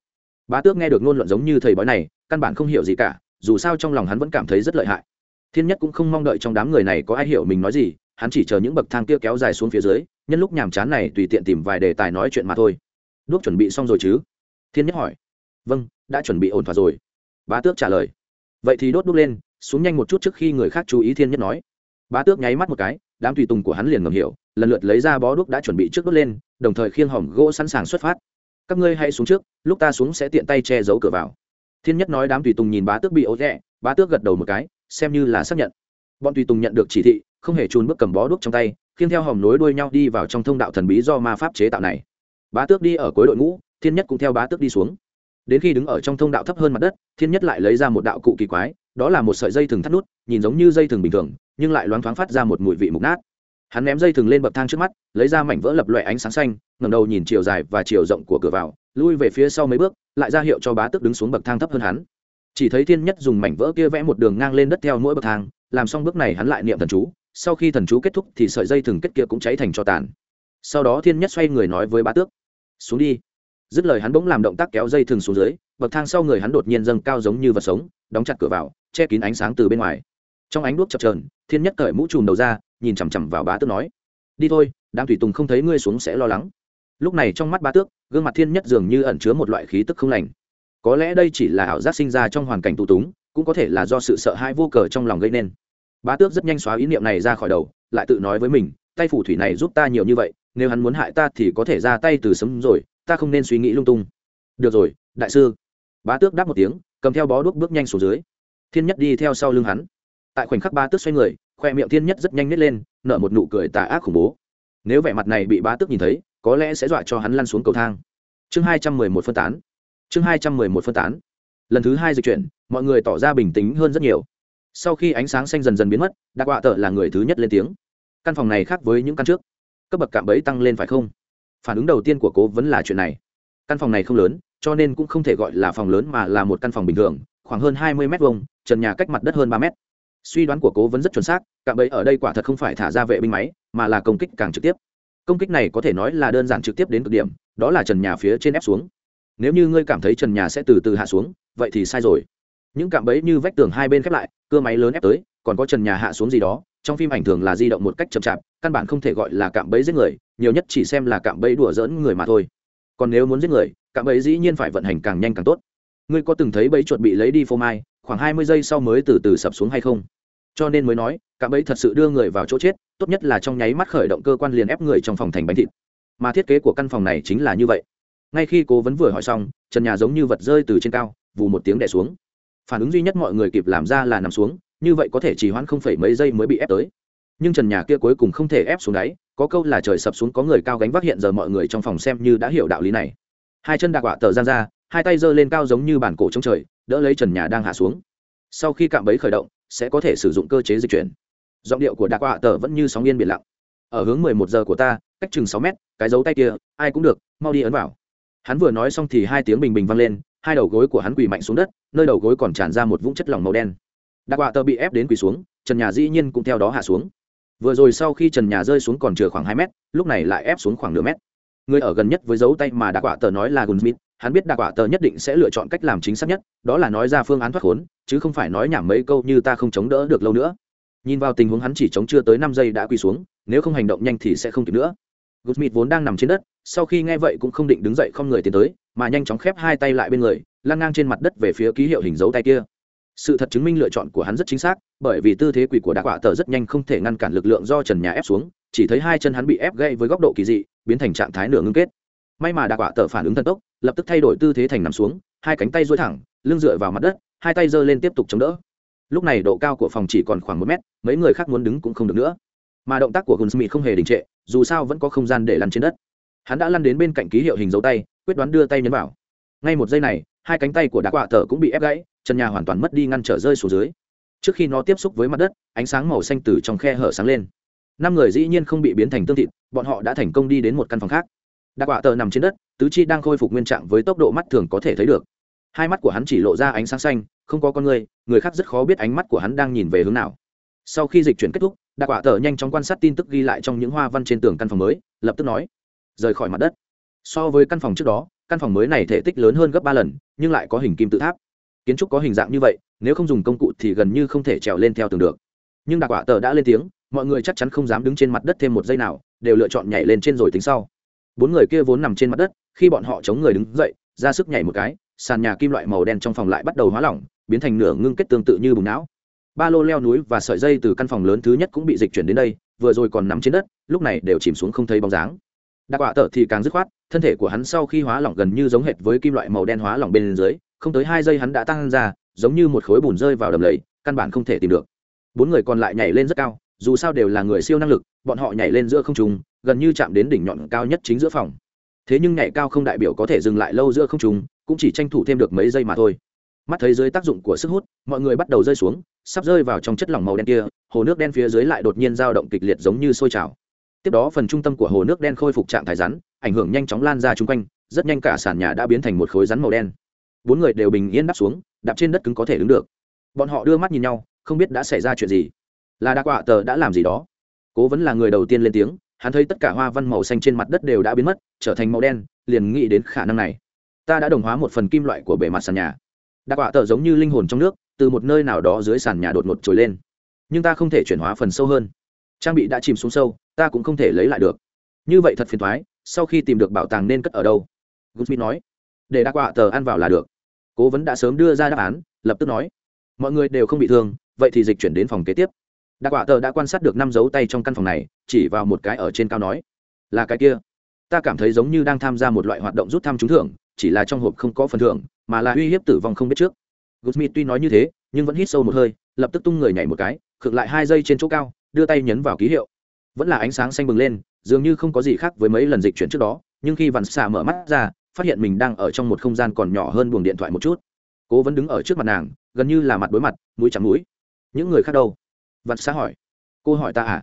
Bá tước nghe được ngôn luận giống như thầy bói này, căn bản không hiểu gì cả, dù sao trong lòng hắn vẫn cảm thấy rất lợi hại. Thiên nhất cũng không mong đợi trong đám người này có ai hiểu mình nói gì hắn chỉ chờ những bậc thang kia kéo dài xuống phía dưới, nhân lúc nhàm chán này tùy tiện tìm vài đề tài nói chuyện mà thôi. Đuốc chuẩn bị xong rồi chứ? Thiên nhất hỏi. Vâng đã chuẩn bị ổn thỏa rồi. Bá tước trả lời. Vậy thì đốt đuốc lên, xuống nhanh một chút trước khi người khác chú ý thiên nhất nói. Bá tước nháy mắt một cái, đám tùy tùng của hắn liền ngầm hiểu, lần lượt lấy ra bó đuốc đã chuẩn bị trước đốt lên, đồng thời khiêng hỏng gỗ sẵn sàng xuất phát. Các ngươi hãy xuống trước, lúc ta xuống sẽ tiện tay che giấu cửa vào. Thiên nhất nói đám tùy tùng nhìn bá tước bị ố rẽ bá tước gật đầu một cái, xem như là xác nhận bọn tùy tùng nhận được chỉ thị, không hề trùn bước cầm bó đuốc trong tay, khiêng theo hòm nối đuôi nhau đi vào trong thông đạo thần bí do ma pháp chế tạo này. Bá tước đi ở cuối đội ngũ, thiên nhất cũng theo bá tước đi xuống. Đến khi đứng ở trong thông đạo thấp hơn mặt đất, thiên nhất lại lấy ra một đạo cụ kỳ quái, đó là một sợi dây thừng thắt nút, nhìn giống như dây thừng bình thường, nhưng lại loáng thoáng phát ra một mùi vị mục nát. Hắn ném dây thừng lên bậc thang trước mắt, lấy ra mảnh vỡ lập loại ánh sáng xanh ngầm đầu nhìn chiều dài và chiều rộng của cửa vào, lui về phía sau mấy bước, lại ra hiệu cho bá tước đứng xuống bậc thang thấp hơn hắn chỉ thấy thiên nhất dùng mảnh vỡ kia vẽ một đường ngang lên đất theo mỗi bậc thang, làm xong bước này hắn lại niệm thần chú, sau khi thần chú kết thúc thì sợi dây thừng kết kia cũng cháy thành cho tàn. Sau đó thiên nhất xoay người nói với bá tước, xuống đi. Dứt lời hắn bỗng làm động tác kéo dây thừng xuống dưới, bậc thang sau người hắn đột nhiên dâng cao giống như vật sống, đóng chặt cửa vào, che kín ánh sáng từ bên ngoài. Trong ánh đuốc chập trờn thiên nhất cởi mũ trùm đầu ra, nhìn chằm chằm vào bá tước nói, đi thôi, đám thủy tùng không thấy ngươi xuống sẽ lo lắng. Lúc này trong mắt bá tước, gương mặt thiên nhất dường như ẩn chứa một loại khí tức không lành có lẽ đây chỉ là ảo giác sinh ra trong hoàn cảnh tù túng, cũng có thể là do sự sợ hãi vô cờ trong lòng gây nên. Bá tước rất nhanh xóa ý niệm này ra khỏi đầu, lại tự nói với mình, tay phủ thủy này giúp ta nhiều như vậy, nếu hắn muốn hại ta thì có thể ra tay từ sớm rồi, ta không nên suy nghĩ lung tung. Được rồi, đại sư. Bá tước đáp một tiếng, cầm theo bó đuốc bước nhanh xuống dưới. Thiên nhất đi theo sau lưng hắn. Tại khoảnh khắc bá tước xoay người, khoe miệng thiên nhất rất nhanh nít lên, nở một nụ cười tà ác khủng bố. Nếu vẻ mặt này bị bá tước nhìn thấy, có lẽ sẽ dọa cho hắn lăn xuống cầu thang. Chương hai trăm mười một phân tán chương hai trăm mười một phân tán. Lần thứ hai dịch chuyển, mọi người tỏ ra bình tĩnh hơn rất nhiều. Sau khi ánh sáng xanh dần dần biến mất đặc họa tợ là người thứ nhất lên tiếng. Căn phòng này khác với những căn trước. Cấp bậc cạm bẫy tăng lên phải không? Phản ứng đầu tiên của cố vẫn là chuyện này. Căn phòng này không lớn, cho nên cũng không thể gọi là phòng lớn mà là một căn phòng bình thường, khoảng hơn hai mươi m hai trần nhà cách mặt đất hơn ba m suy đoán của cố vẫn rất chuẩn xác, cạm bẫy ở đây quả thật không phải thả ra vệ binh máy, mà là công kích càng trực tiếp. Công kích này có thể nói là đơn giản trực tiếp đến cực điểm, đó là trần nhà phía trên ép xuống nếu như ngươi cảm thấy trần nhà sẽ từ từ hạ xuống, vậy thì sai rồi. Những cạm bẫy như vách tường hai bên khép lại cưa máy lớn ép tới, còn có trần nhà hạ xuống gì đó, trong phim ảnh thường là di động một cách chậm chạp, căn bản không thể gọi là cạm bẫy giết người, nhiều nhất chỉ xem là cạm bẫy đùa dỡn người mà thôi. Còn nếu muốn giết người, cạm bẫy dĩ nhiên phải vận hành càng nhanh càng tốt. Ngươi có từng thấy bẫy chuột bị lấy đi phô mai, khoảng hai mươi giây sau mới từ từ sập xuống hay không? Cho nên mới nói, cạm bẫy thật sự đưa người vào chỗ chết, tốt nhất là trong nháy mắt khởi động cơ quan liền ép người trong phòng thành bánh thịt. Mà thiết kế của căn phòng này chính là như vậy ngay khi cố vấn vừa hỏi xong, trần nhà giống như vật rơi từ trên cao, vù một tiếng đẻ xuống. Phản ứng duy nhất mọi người kịp làm ra là nằm xuống, như vậy có thể chỉ hoãn không phải mấy giây mới bị ép tới. Nhưng trần nhà kia cuối cùng không thể ép xuống đáy, có câu là trời sập xuống có người cao gánh vác hiện giờ mọi người trong phòng xem như đã hiểu đạo lý này. Hai chân đạc quả tờ gian ra, hai tay giơ lên cao giống như bản cổ trong trời, đỡ lấy trần nhà đang hạ xuống. Sau khi cạm bẫy khởi động, sẽ có thể sử dụng cơ chế dịch chuyển. Giọng điệu của đạc quả tờ vẫn như sóng yên biển lặng. Ở hướng mười một giờ của ta, cách chừng sáu mét, cái dấu tay kia, ai cũng được, mau đi ấn vào hắn vừa nói xong thì hai tiếng bình bình vang lên, hai đầu gối của hắn quỳ mạnh xuống đất, nơi đầu gối còn tràn ra một vũng chất lỏng màu đen. Đặc quạ tờ bị ép đến quỳ xuống, trần nhà dĩ nhiên cũng theo đó hạ xuống. Vừa rồi sau khi trần nhà rơi xuống còn chừa khoảng hai mét, lúc này lại ép xuống khoảng nửa mét. Người ở gần nhất với dấu tay mà đặc quạ tờ nói là gunsmith hắn biết đặc quạ tờ nhất định sẽ lựa chọn cách làm chính xác nhất, đó là nói ra phương án thoát khốn, chứ không phải nói nhảm mấy câu như ta không chống đỡ được lâu nữa. Nhìn vào tình huống hắn chỉ chống chưa tới năm giây đã quỳ xuống, nếu không hành động nhanh thì sẽ không kịp nữa. Gusmith vốn đang nằm trên đất, sau khi nghe vậy cũng không định đứng dậy không người tiến tới, mà nhanh chóng khép hai tay lại bên người, lăn ngang trên mặt đất về phía ký hiệu hình dấu tay kia. Sự thật chứng minh lựa chọn của hắn rất chính xác, bởi vì tư thế quỷ của Đa Quả Tở rất nhanh không thể ngăn cản lực lượng do trần nhà ép xuống, chỉ thấy hai chân hắn bị ép gãy với góc độ kỳ dị, biến thành trạng thái nửa ngưng kết. may mà Đa Quả Tở phản ứng thần tốc lập tức thay đổi tư thế thành nằm xuống hai cánh tay duỗi thẳng lưng dựa vào mặt đất hai tay giơ lên tiếp tục chống đỡ lúc này độ cao của phòng chỉ còn khoảng một mét mấy người khác muốn đứng cũng không được nữa mà động tác của gunsmith không hề đình trệ, dù sao vẫn có không gian để lăn trên đất. Hắn đã lăn đến bên cạnh ký hiệu hình dấu tay, quyết đoán đưa tay nhấn vào. Ngay một giây này, hai cánh tay của đá quạ tờ cũng bị ép gãy, chân nhà hoàn toàn mất đi ngăn trở rơi xuống dưới. Trước khi nó tiếp xúc với mặt đất, ánh sáng màu xanh từ trong khe hở sáng lên. Năm người dĩ nhiên không bị biến thành tương thịt, bọn họ đã thành công đi đến một căn phòng khác. Đá quạ tờ nằm trên đất, tứ chi đang khôi phục nguyên trạng với tốc độ mắt thường có thể thấy được. Hai mắt của hắn chỉ lộ ra ánh sáng xanh, không có con người người khác rất khó biết ánh mắt của hắn đang nhìn về hướng nào. Sau khi dịch chuyển kết thúc đặc quả tờ nhanh chóng quan sát tin tức ghi lại trong những hoa văn trên tường căn phòng mới, lập tức nói, rời khỏi mặt đất. So với căn phòng trước đó, căn phòng mới này thể tích lớn hơn gấp ba lần, nhưng lại có hình kim tự tháp. Kiến trúc có hình dạng như vậy, nếu không dùng công cụ thì gần như không thể trèo lên theo tường được. Nhưng đặc quả tờ đã lên tiếng, mọi người chắc chắn không dám đứng trên mặt đất thêm một giây nào, đều lựa chọn nhảy lên trên rồi tính sau. Bốn người kia vốn nằm trên mặt đất, khi bọn họ chống người đứng dậy, ra sức nhảy một cái, sàn nhà kim loại màu đen trong phòng lại bắt đầu hóa lỏng, biến thành nửa ngưng kết tương tự như bùng não ba lô leo núi và sợi dây từ căn phòng lớn thứ nhất cũng bị dịch chuyển đến đây, vừa rồi còn nằm trên đất, lúc này đều chìm xuống không thấy bóng dáng. Đặc quả tở thì càng dứt khoát, thân thể của hắn sau khi hóa lỏng gần như giống hệt với kim loại màu đen hóa lỏng bên dưới, không tới hai giây hắn đã tăng ra, giống như một khối bùn rơi vào đầm lầy, căn bản không thể tìm được. Bốn người còn lại nhảy lên rất cao, dù sao đều là người siêu năng lực, bọn họ nhảy lên giữa không trung, gần như chạm đến đỉnh nhọn cao nhất chính giữa phòng. Thế nhưng nhảy cao không đại biểu có thể dừng lại lâu giữa không trung, cũng chỉ tranh thủ thêm được mấy giây mà thôi. Mắt thấy dưới tác dụng của sức hút, mọi người bắt đầu rơi xuống sắp rơi vào trong chất lỏng màu đen kia, hồ nước đen phía dưới lại đột nhiên dao động kịch liệt giống như sôi trào. Tiếp đó phần trung tâm của hồ nước đen khôi phục trạng thái rắn, ảnh hưởng nhanh chóng lan ra chung quanh, rất nhanh cả sàn nhà đã biến thành một khối rắn màu đen. Bốn người đều bình yên đáp xuống, đạp trên đất cứng có thể đứng được. Bọn họ đưa mắt nhìn nhau, không biết đã xảy ra chuyện gì. Là đa quạ tờ đã làm gì đó. Cố vẫn là người đầu tiên lên tiếng, hắn thấy tất cả hoa văn màu xanh trên mặt đất đều đã biến mất, trở thành màu đen, liền nghĩ đến khả năng này. Ta đã đồng hóa một phần kim loại của bề mặt sàn nhà. Đa quả tờ giống như linh hồn trong nước từ một nơi nào đó dưới sàn nhà đột ngột trồi lên. Nhưng ta không thể chuyển hóa phần sâu hơn. Trang bị đã chìm xuống sâu, ta cũng không thể lấy lại được. Như vậy thật phiền thoái sau khi tìm được bảo tàng nên cất ở đâu? Goodsmith nói. Để đa quạ tờ ăn vào là được. Cố vấn đã sớm đưa ra đáp án, lập tức nói. Mọi người đều không bị thương, vậy thì dịch chuyển đến phòng kế tiếp. Đa quạ tờ đã quan sát được năm dấu tay trong căn phòng này, chỉ vào một cái ở trên cao nói. Là cái kia. Ta cảm thấy giống như đang tham gia một loại hoạt động rút thăm trúng thưởng, chỉ là trong hộp không có phần thưởng, mà là uy hiếp tử vong không biết trước. Goodsmith tuy nói như thế, nhưng vẫn hít sâu một hơi, lập tức tung người nhảy một cái, khựng lại hai giây trên chỗ cao, đưa tay nhấn vào ký hiệu. Vẫn là ánh sáng xanh bừng lên, dường như không có gì khác với mấy lần dịch chuyển trước đó, nhưng khi Vạn xà mở mắt ra, phát hiện mình đang ở trong một không gian còn nhỏ hơn buồng điện thoại một chút. Cố vẫn đứng ở trước mặt nàng, gần như là mặt đối mặt, mũi chạm mũi. Những người khác đâu? Vạn Xạ hỏi. Cô hỏi ta à?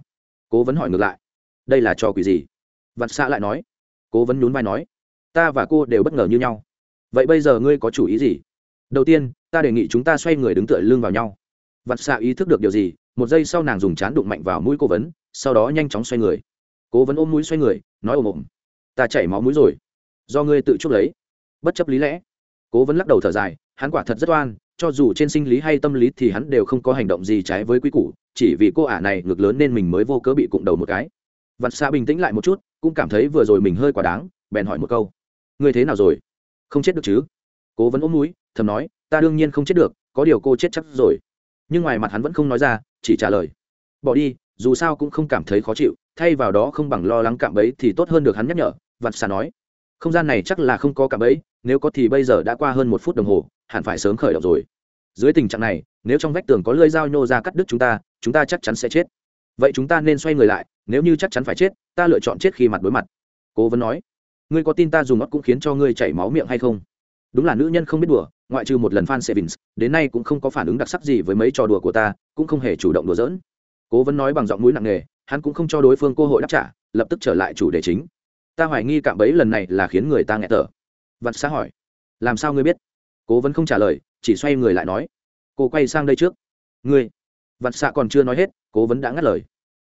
Cố vẫn hỏi ngược lại. Đây là trò quỷ gì? Vạn Xạ lại nói. Cố vẫn nhún vai nói. Ta và cô đều bất ngờ như nhau. Vậy bây giờ ngươi có chủ ý gì? Đầu tiên, ta đề nghị chúng ta xoay người đứng tựa lưng vào nhau. Vặt xạ ý thức được điều gì, một giây sau nàng dùng chán đụng mạnh vào mũi cố vấn, sau đó nhanh chóng xoay người. Cố vấn ôm mũi xoay người, nói ồm ồm, ta chảy máu mũi rồi, do ngươi tự chuốc lấy. Bất chấp lý lẽ, cố vấn lắc đầu thở dài, hắn quả thật rất oan, cho dù trên sinh lý hay tâm lý thì hắn đều không có hành động gì trái với quy củ, chỉ vì cô ả này ngược lớn nên mình mới vô cớ bị cụng đầu một cái. Vặt xạ bình tĩnh lại một chút, cũng cảm thấy vừa rồi mình hơi quá đáng, bèn hỏi một câu, ngươi thế nào rồi? Không chết được chứ? Cố vấn ôm núi, thầm nói, ta đương nhiên không chết được, có điều cô chết chắc rồi. Nhưng ngoài mặt hắn vẫn không nói ra, chỉ trả lời, bỏ đi, dù sao cũng không cảm thấy khó chịu, thay vào đó không bằng lo lắng cạm bẫy thì tốt hơn được hắn nhắc nhở. Vặt xà nói, không gian này chắc là không có cạm bẫy, nếu có thì bây giờ đã qua hơn một phút đồng hồ, hẳn phải sớm khởi động rồi. Dưới tình trạng này, nếu trong vách tường có lưỡi dao nhô ra cắt đứt chúng ta chúng ta chắc chắn sẽ chết. Vậy chúng ta nên xoay người lại, nếu như chắc chắn phải chết, ta lựa chọn chết khi mặt đối mặt. Cố vấn nói, ngươi có tin ta dùng óc cũng khiến cho ngươi chảy máu miệng hay không? Đúng là nữ nhân không biết đùa, ngoại trừ một lần fan sevins đến nay cũng không có phản ứng đặc sắc gì với mấy trò đùa của ta, cũng không hề chủ động đùa giỡn. Cố vấn nói bằng giọng mũi nặng nề, hắn cũng không cho đối phương cơ hội đáp trả, lập tức trở lại chủ đề chính. Ta hoài nghi cạm bẫy lần này là khiến người ta nghẹt thở. Vặt xã hỏi, làm sao ngươi biết? Cố vấn không trả lời, chỉ xoay người lại nói, cô quay sang đây trước. Ngươi? Vặt xạ còn chưa nói hết, cố vấn đã ngắt lời.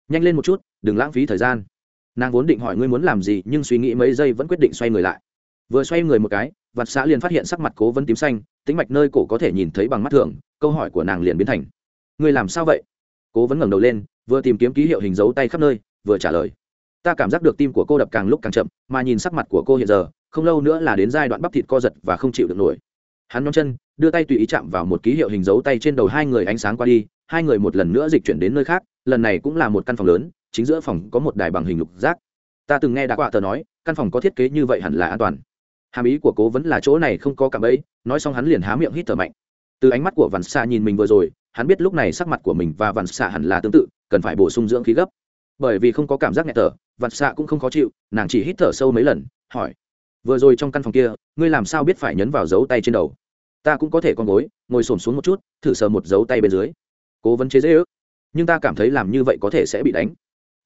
Nhanh lên một chút, đừng lãng phí thời gian. Nàng vốn định hỏi ngươi muốn làm gì, nhưng suy nghĩ mấy giây vẫn quyết định xoay người lại. Vừa xoay người một cái vặt xã liền phát hiện sắc mặt cố vấn tím xanh tính mạch nơi cổ có thể nhìn thấy bằng mắt thường, câu hỏi của nàng liền biến thành, ngươi làm sao vậy? Cố vấn ngẩng đầu lên, vừa tìm kiếm ký hiệu hình dấu tay khắp nơi, vừa trả lời, ta cảm giác được tim của cô đập càng lúc càng chậm, mà nhìn sắc mặt của cô hiện giờ, không lâu nữa là đến giai đoạn bắp thịt co giật và không chịu được nổi. Hắn nhóm chân, đưa tay tùy ý chạm vào một ký hiệu hình dấu tay trên đầu hai người ánh sáng qua đi, hai người một lần nữa dịch chuyển đến nơi khác, lần này cũng là một căn phòng lớn, chính giữa phòng có một đài bằng hình lục giác. Ta từng nghe đã quạ tờ nói, căn phòng có thiết kế như vậy hẳn là an toàn hàm ý của cố vấn là chỗ này không có cảm ấy nói xong hắn liền há miệng hít thở mạnh. Từ ánh mắt của vằn xạ nhìn mình vừa rồi, hắn biết lúc này sắc mặt của mình và vằn xạ hẳn là tương tự, cần phải bổ sung dưỡng khí gấp. Bởi vì không có cảm giác nghẹt thở vằn xạ cũng không khó chịu, nàng chỉ hít thở sâu mấy lần, hỏi, vừa rồi trong căn phòng kia, ngươi làm sao biết phải nhấn vào dấu tay trên đầu? Ta cũng có thể con gối, ngồi xổm xuống một chút, thử sờ một dấu tay bên dưới. Cố vấn chế dễ ước, nhưng ta cảm thấy làm như vậy có thể sẽ bị đánh.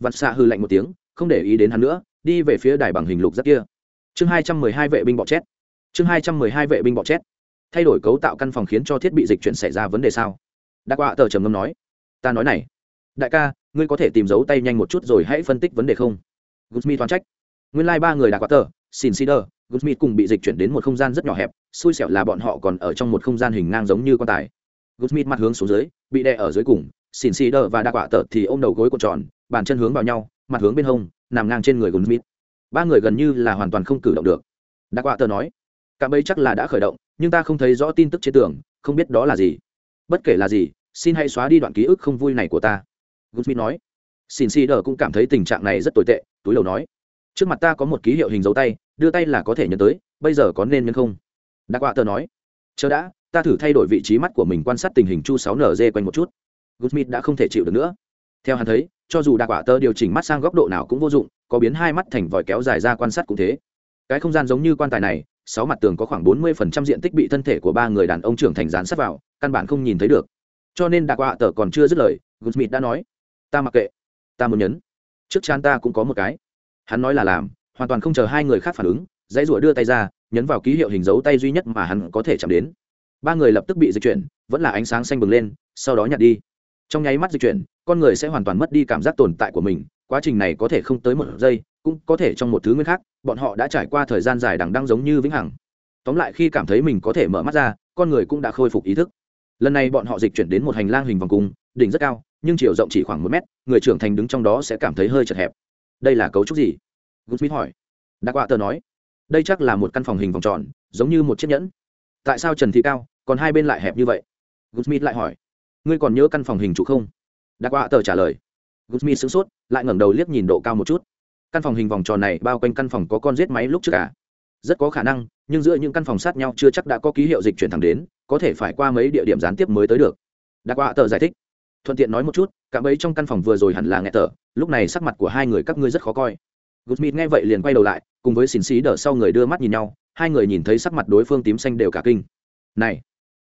Vặt xạ hư lạnh một tiếng, không để ý đến hắn nữa, đi về phía đài bằng hình lục rất kia chương hai trăm mười hai vệ binh bọ chét. Chương hai trăm mười hai vệ binh bọ chét. Thay đổi cấu tạo căn phòng khiến cho thiết bị dịch chuyển xảy ra vấn đề sao? Đa quạ tờ trầm ngâm nói. Ta nói này. Đại ca, ngươi có thể tìm dấu tay nhanh một chút rồi hãy phân tích vấn đề không? Gusmi toán trách. Nguyên lai、like、ba người đa quạ tờ, xin sider gusmi cùng bị dịch chuyển đến một không gian rất nhỏ hẹp, xui xẻo là bọn họ còn ở trong một không gian hình ngang giống như quan tài. Gusmi mặt hướng xuống dưới, bị đè ở dưới cùng, xin sider và đa quạ tờ thì ôm đầu gối cột tròn, bàn chân hướng vào nhau, mặt hướng bên hông, nằm ngang trên người gusmi ba người gần như là hoàn toàn không cử động được. Đa quạ tờ nói, cả bấy chắc là đã khởi động, nhưng ta không thấy rõ tin tức trên tường, không biết đó là gì. Bất kể là gì, xin hãy xóa đi đoạn ký ức không vui này của ta. Gutsmith nói, xin si đờ cũng cảm thấy tình trạng này rất tồi tệ, túi đầu nói, trước mặt ta có một ký hiệu hình dấu tay, đưa tay là có thể nhấn tới, bây giờ có nên nhấn không? Đặc quạ tờ nói, chờ đã, ta thử thay đổi vị trí mắt của mình quan sát tình hình chu sáu nz quanh một chút. Gutsmith đã không thể chịu được nữa. Theo hắn thấy, cho dù đặc quạ tờ điều chỉnh mắt sang góc độ nào cũng vô dụng có biến hai mắt thành vòi kéo dài ra quan sát cũng thế. Cái không gian giống như quan tài này, sáu mặt tường có khoảng bốn mươi phần trăm diện tích bị thân thể của ba người đàn ông trưởng thành dán sát vào, căn bản không nhìn thấy được. Cho nên đặc quạ tờ còn chưa dứt lời guzmit đã nói, ta mặc kệ, ta muốn nhấn. Trước chán ta cũng có một cái. Hắn nói là làm, hoàn toàn không chờ hai người khác phản ứng, dãy rủa đưa tay ra, nhấn vào ký hiệu hình dấu tay duy nhất mà hắn có thể chạm đến. Ba người lập tức bị dịch chuyển, vẫn là ánh sáng xanh bừng lên, sau đó nhặt đi. Trong nháy mắt dịch chuyển con người sẽ hoàn toàn mất đi cảm giác tồn tại của mình, quá trình này có thể không tới một giây, cũng có thể trong một thứ nguyên khác, bọn họ đã trải qua thời gian dài đằng đang giống như vĩnh hằng. Tóm lại khi cảm thấy mình có thể mở mắt ra, con người cũng đã khôi phục ý thức. Lần này bọn họ dịch chuyển đến một hành lang hình vòng cung, đỉnh rất cao, nhưng chiều rộng chỉ khoảng một mét, người trưởng thành đứng trong đó sẽ cảm thấy hơi chật hẹp. Đây là cấu trúc gì? Goodsmith hỏi. Đặc quạ tờ nói. Đây chắc là một căn phòng hình vòng tròn, giống như một chiếc nhẫn. Tại sao trần thị cao, còn hai bên lại hẹp như vậy? Goodsmith lại hỏi. Ngươi còn nhớ căn phòng hình trụ không? Đặc quạ tờ trả lời. Gusmi sửng sốt, lại ngẩng đầu liếc nhìn độ cao một chút. Căn phòng hình vòng tròn này bao quanh căn phòng có con rết máy lúc trước cả rất có khả năng, nhưng giữa những căn phòng sát nhau chưa chắc đã có ký hiệu dịch chuyển thẳng đến, có thể phải qua mấy địa điểm gián tiếp mới tới được. Đặc quạ tờ giải thích. Thuận tiện nói một chút, cả ấy trong căn phòng vừa rồi hẳn là nghe tờ lúc này sắc mặt của hai người các ngươi rất khó coi. Guzmit nghe vậy liền quay đầu lại, cùng với xin xí đỡ sau người đưa mắt nhìn nhau, hai người nhìn thấy sắc mặt đối phương tím xanh đều cả kinh. Này,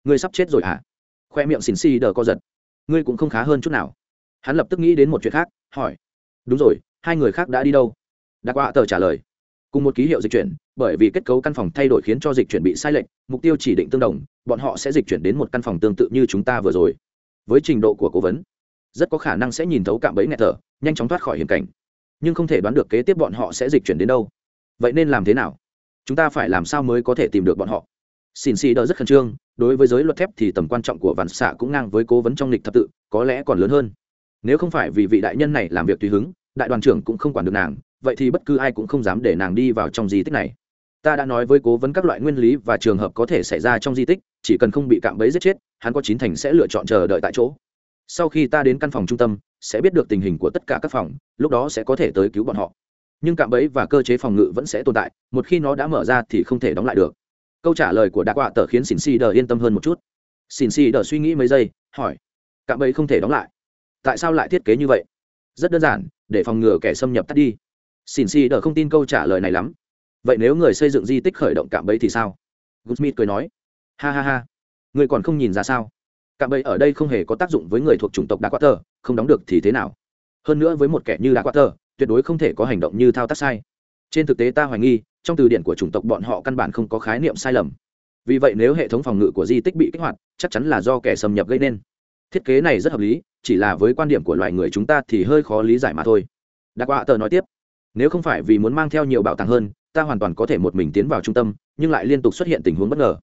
ngươi sắp chết rồi hả? Khoe miệng xin xí đờ co giật. Ngươi cũng không khá hơn chút nào hắn lập tức nghĩ đến một chuyện khác, hỏi, đúng rồi, hai người khác đã đi đâu? Đặc quạ tờ trả lời, cùng một ký hiệu dịch chuyển, bởi vì kết cấu căn phòng thay đổi khiến cho dịch chuyển bị sai lệch, mục tiêu chỉ định tương đồng, bọn họ sẽ dịch chuyển đến một căn phòng tương tự như chúng ta vừa rồi. Với trình độ của cố vấn, rất có khả năng sẽ nhìn thấu cạm bẫy nghẹt thở, nhanh chóng thoát khỏi hiểm cảnh. Nhưng không thể đoán được kế tiếp bọn họ sẽ dịch chuyển đến đâu. Vậy nên làm thế nào? Chúng ta phải làm sao mới có thể tìm được bọn họ? Xin xì đỡ rất khẩn trương, đối với giới luật thép thì tầm quan trọng của vạn xạ cũng ngang với cố vấn trong lịch thập tự, có lẽ còn lớn hơn nếu không phải vì vị đại nhân này làm việc tùy hứng, đại đoàn trưởng cũng không quản được nàng, vậy thì bất cứ ai cũng không dám để nàng đi vào trong di tích này. Ta đã nói với cố vấn các loại nguyên lý và trường hợp có thể xảy ra trong di tích, chỉ cần không bị cạm bẫy giết chết, hắn có chín thành sẽ lựa chọn chờ đợi tại chỗ. Sau khi ta đến căn phòng trung tâm, sẽ biết được tình hình của tất cả các phòng, lúc đó sẽ có thể tới cứu bọn họ. Nhưng cạm bẫy và cơ chế phòng ngự vẫn sẽ tồn tại, một khi nó đã mở ra thì không thể đóng lại được. Câu trả lời của đạ quạ tờ khiến xin si đờ yên tâm hơn một chút. Xin si đờ suy nghĩ mấy giây, hỏi, cạm bẫy không thể đóng lại tại sao lại thiết kế như vậy? Rất đơn giản, để phòng ngừa kẻ xâm nhập tắt đi. Xin xì đờ không tin câu trả lời này lắm. Vậy nếu người xây dựng di tích khởi động cạm bẫy thì sao? Goodsmith cười nói. Ha ha ha. Người còn không nhìn ra sao? Cạm bẫy ở đây không hề có tác dụng với người thuộc chủng tộc đa quát tờ không đóng được thì thế nào? Hơn nữa với một kẻ như đa quát tờ tuyệt đối không thể có hành động như thao tác sai. Trên thực tế ta hoài nghi, trong từ điển của chủng tộc bọn họ căn bản không có khái niệm sai lầm. Vì vậy nếu hệ thống phòng ngự của di tích bị kích hoạt, chắc chắn là do kẻ xâm nhập gây nên thiết kế này rất hợp lý, chỉ là với quan điểm của loài người chúng ta thì hơi khó lý giải mà thôi. Đặc quạ tờ nói tiếp, nếu không phải vì muốn mang theo nhiều bảo tàng hơn, ta hoàn toàn có thể một mình tiến vào trung tâm, nhưng lại liên tục xuất hiện tình huống bất ngờ.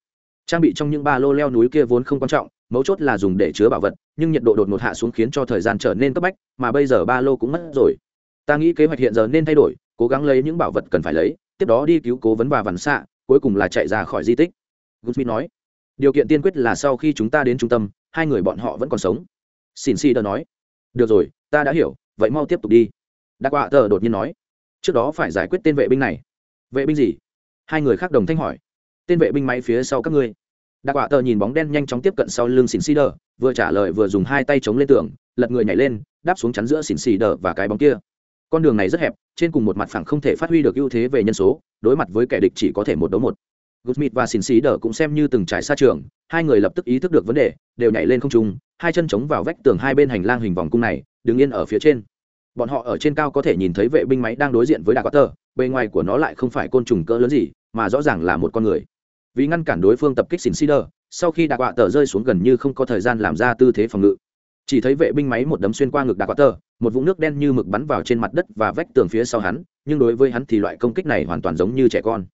Trang bị trong những ba lô leo núi kia vốn không quan trọng, mấu chốt là dùng để chứa bảo vật, nhưng nhiệt độ đột ngột hạ xuống khiến cho thời gian trở nên cấp bách, mà bây giờ ba lô cũng mất rồi. Ta nghĩ kế hoạch hiện giờ nên thay đổi, cố gắng lấy những bảo vật cần phải lấy, tiếp đó đi cứu cố vấn và vằn xạ, cuối cùng là chạy ra khỏi di tích. Goodsmith nói, điều kiện tiên quyết là sau khi chúng ta đến trung tâm hai người bọn họ vẫn còn sống. Xin si đờ nói, được rồi, ta đã hiểu, vậy mau tiếp tục đi. Đặc quạ tờ đột nhiên nói, trước đó phải giải quyết tên vệ binh này. Vệ binh gì? Hai người khác đồng thanh hỏi, tên vệ binh máy phía sau các ngươi. Đặc Quạ tờ nhìn bóng đen nhanh chóng tiếp cận sau lưng xin xì đờ, vừa trả lời vừa dùng hai tay chống lên tường, lật người nhảy lên, đáp xuống chắn giữa xin xì đờ và cái bóng kia. Con đường này rất hẹp, trên cùng một mặt phẳng không thể phát huy được ưu thế về nhân số, đối mặt với kẻ địch chỉ có thể một đấu một. Gusmith và Xin Xí Đờ cũng xem như từng trải xa trường, hai người lập tức ý thức được vấn đề, đều nhảy lên không trung, hai chân chống vào vách tường hai bên hành lang hình vòng cung này, đứng yên ở phía trên. Bọn họ ở trên cao có thể nhìn thấy vệ binh máy đang đối diện với Đạc Tơ, bề ngoài của nó lại không phải côn trùng cỡ lớn gì, mà rõ ràng là một con người. Vì ngăn cản đối phương tập kích Xin Xí Đờ, sau khi Đạc Tơ rơi xuống gần như không có thời gian làm ra tư thế phòng ngự. Chỉ thấy vệ binh máy một đấm xuyên qua ngực Đạc Tơ, một vũng nước đen như mực bắn vào trên mặt đất và vách tường phía sau hắn, nhưng đối với hắn thì loại công kích này hoàn toàn giống như trẻ con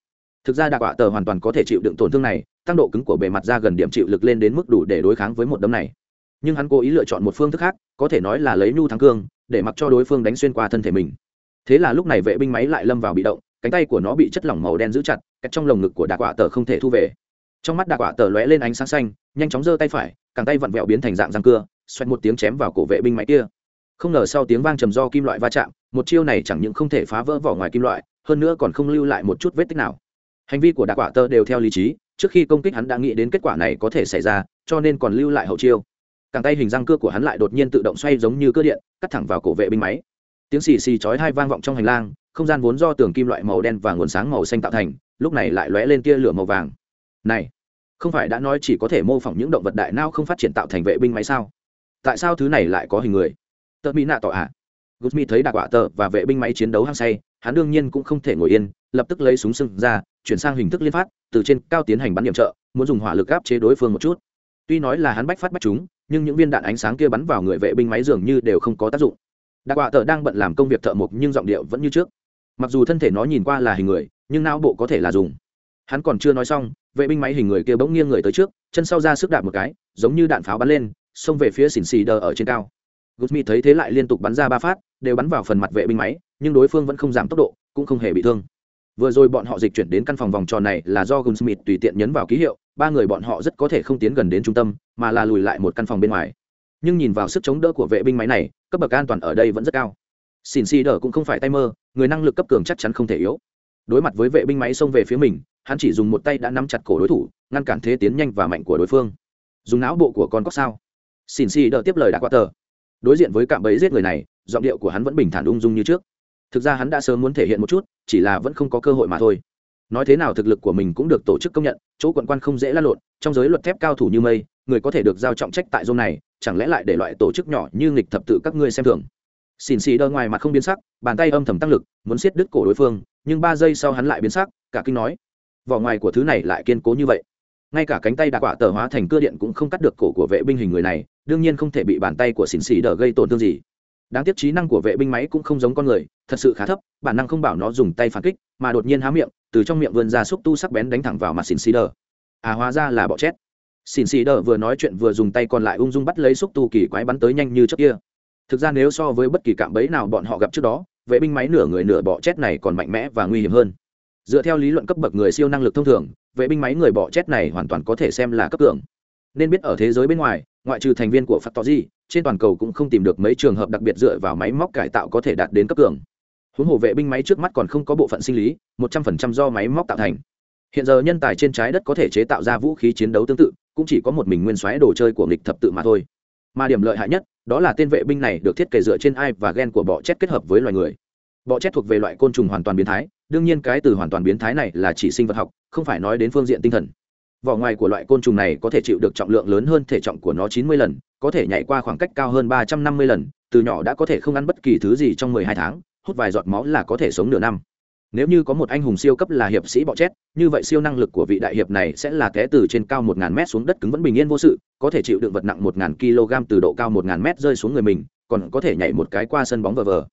thực ra đạc quả tờ hoàn toàn có thể chịu đựng tổn thương này, tăng độ cứng của bề mặt ra gần điểm chịu lực lên đến mức đủ để đối kháng với một đấm này. Nhưng hắn cố ý lựa chọn một phương thức khác, có thể nói là lấy nhu thắng cương, để mặc cho đối phương đánh xuyên qua thân thể mình. Thế là lúc này vệ binh máy lại lâm vào bị động, cánh tay của nó bị chất lỏng màu đen giữ chặt, cách trong lồng ngực của đạc quả tờ không thể thu về. Trong mắt đạc quả tờ lóe lên ánh sáng xanh, nhanh chóng giơ tay phải, càng tay vặn vẹo biến thành dạng răng cưa, xoẹt một tiếng chém vào cổ vệ binh máy kia. Không ngờ sau tiếng vang trầm do kim loại va chạm, một chiêu này chẳng những không thể phá vỡ vỏ ngoài kim loại, hơn nữa còn không lưu lại một chút vết tích nào hành vi của đạc quả tơ đều theo lý trí, trước khi công kích hắn đã nghĩ đến kết quả này có thể xảy ra, cho nên còn lưu lại hậu chiêu. Càng tay hình răng cưa của hắn lại đột nhiên tự động xoay giống như cơ điện, cắt thẳng vào cổ vệ binh máy. Tiếng xì xì chói hai vang vọng trong hành lang, không gian vốn do tường kim loại màu đen và nguồn sáng màu xanh tạo thành, lúc này lại lóe lên tia lửa màu vàng. Này, không phải đã nói chỉ có thể mô phỏng những động vật đại não không phát triển tạo thành vệ binh máy sao? Tại sao thứ này lại có hình người? Tờ mỹ nạ tỏ ạ. À? thấy đạc quả tờ và vệ binh máy chiến đấu hăng say, hắn đương nhiên cũng không thể ngồi yên lập tức lấy súng sưng ra, chuyển sang hình thức liên phát, từ trên cao tiến hành bắn điểm trợ, muốn dùng hỏa lực áp chế đối phương một chút. Tuy nói là hắn bách phát bách chúng, nhưng những viên đạn ánh sáng kia bắn vào người vệ binh máy dường như đều không có tác dụng. Đặc quả tờ đang bận làm công việc thợ mộc nhưng giọng điệu vẫn như trước. Mặc dù thân thể nó nhìn qua là hình người, nhưng não bộ có thể là dùng. Hắn còn chưa nói xong, vệ binh máy hình người kia bỗng nghiêng người tới trước, chân sau ra sức đạp một cái, giống như đạn pháo bắn lên, xông về phía xỉn xì đờ ở trên cao. Gusmi thấy thế lại liên tục bắn ra ba phát, đều bắn vào phần mặt vệ binh máy, nhưng đối phương vẫn không giảm tốc độ, cũng không hề bị thương vừa rồi bọn họ dịch chuyển đến căn phòng vòng tròn này là do gunsmith tùy tiện nhấn vào ký hiệu, ba người bọn họ rất có thể không tiến gần đến trung tâm, mà là lùi lại một căn phòng bên ngoài. Nhưng nhìn vào sức chống đỡ của vệ binh máy này, cấp bậc an toàn ở đây vẫn rất cao. Xin Xì đỡ cũng không phải tay mơ, người năng lực cấp cường chắc chắn không thể yếu. Đối mặt với vệ binh máy xông về phía mình, hắn chỉ dùng một tay đã nắm chặt cổ đối thủ, ngăn cản thế tiến nhanh và mạnh của đối phương. Dùng não bộ của con cóc sao? Xin Xì đỡ tiếp lời đã qua tờ. Đối diện với cạm bẫy giết người này, giọng điệu của hắn vẫn bình thản ung dung như trước thực ra hắn đã sớm muốn thể hiện một chút, chỉ là vẫn không có cơ hội mà thôi. Nói thế nào thực lực của mình cũng được tổ chức công nhận, chỗ quận quan không dễ la lộn, trong giới luật thép cao thủ như mây, người có thể được giao trọng trách tại dôn này, chẳng lẽ lại để loại tổ chức nhỏ như nghịch thập tự các ngươi xem thường? Xỉn xì đơ ngoài mặt không biến sắc, bàn tay âm thầm tăng lực, muốn siết đứt cổ đối phương, nhưng ba giây sau hắn lại biến sắc, cả kinh nói, vỏ ngoài của thứ này lại kiên cố như vậy. Ngay cả cánh tay đạ quả tờ hóa thành cơ điện cũng không cắt được cổ của vệ binh hình người này, đương nhiên không thể bị bàn tay của xỉn xì đờ gây tổn thương gì. Đáng tiếc trí năng của vệ binh máy cũng không giống con người thật sự khá thấp bản năng không bảo nó dùng tay phản kích mà đột nhiên há miệng từ trong miệng vươn ra xúc tu sắc bén đánh thẳng vào mặt xin xì đờ. À hóa ra là bọ chét xin xì đờ vừa nói chuyện vừa dùng tay còn lại ung dung bắt lấy xúc tu kỳ quái bắn tới nhanh như trước kia. Thực ra nếu so với bất kỳ cạm bẫy nào bọn họ gặp trước đó vệ binh máy nửa người nửa bọ chét này còn mạnh mẽ và nguy hiểm hơn. Dựa theo lý luận cấp bậc người siêu năng lực thông thường vệ binh máy người bọ chét này hoàn toàn có thể xem là cấp cường. Nên biết ở thế giới bên ngoài ngoại trừ thành viên của Factory, trên toàn cầu cũng không tìm được mấy trường hợp đặc biệt dựa vào máy móc cải tạo có thể đạt đến cấp cường. Huống hồ vệ binh máy trước mắt còn không có bộ phận sinh lý, 100% do máy móc tạo thành. Hiện giờ nhân tài trên trái đất có thể chế tạo ra vũ khí chiến đấu tương tự, cũng chỉ có một mình nguyên soái đồ chơi của nghịch thập tự mà thôi. Mà điểm lợi hại nhất, đó là tên vệ binh này được thiết kế dựa trên ai và gen của bọ chết kết hợp với loài người. Bọ chết thuộc về loại côn trùng hoàn toàn biến thái, đương nhiên cái từ hoàn toàn biến thái này là chỉ sinh vật học, không phải nói đến phương diện tinh thần vỏ ngoài của loại côn trùng này có thể chịu được trọng lượng lớn hơn thể trọng của nó 90 lần có thể nhảy qua khoảng cách cao hơn 350 lần từ nhỏ đã có thể không ăn bất kỳ thứ gì trong 12 tháng hút vài giọt máu là có thể sống nửa năm nếu như có một anh hùng siêu cấp là hiệp sĩ bọ chét như vậy siêu năng lực của vị đại hiệp này sẽ là té từ trên cao 1.000 m xuống đất cứng vẫn bình yên vô sự có thể chịu đựng vật nặng 1.000 kg từ độ cao 1.000 m rơi xuống người mình còn có thể nhảy một cái qua sân bóng vờ vờ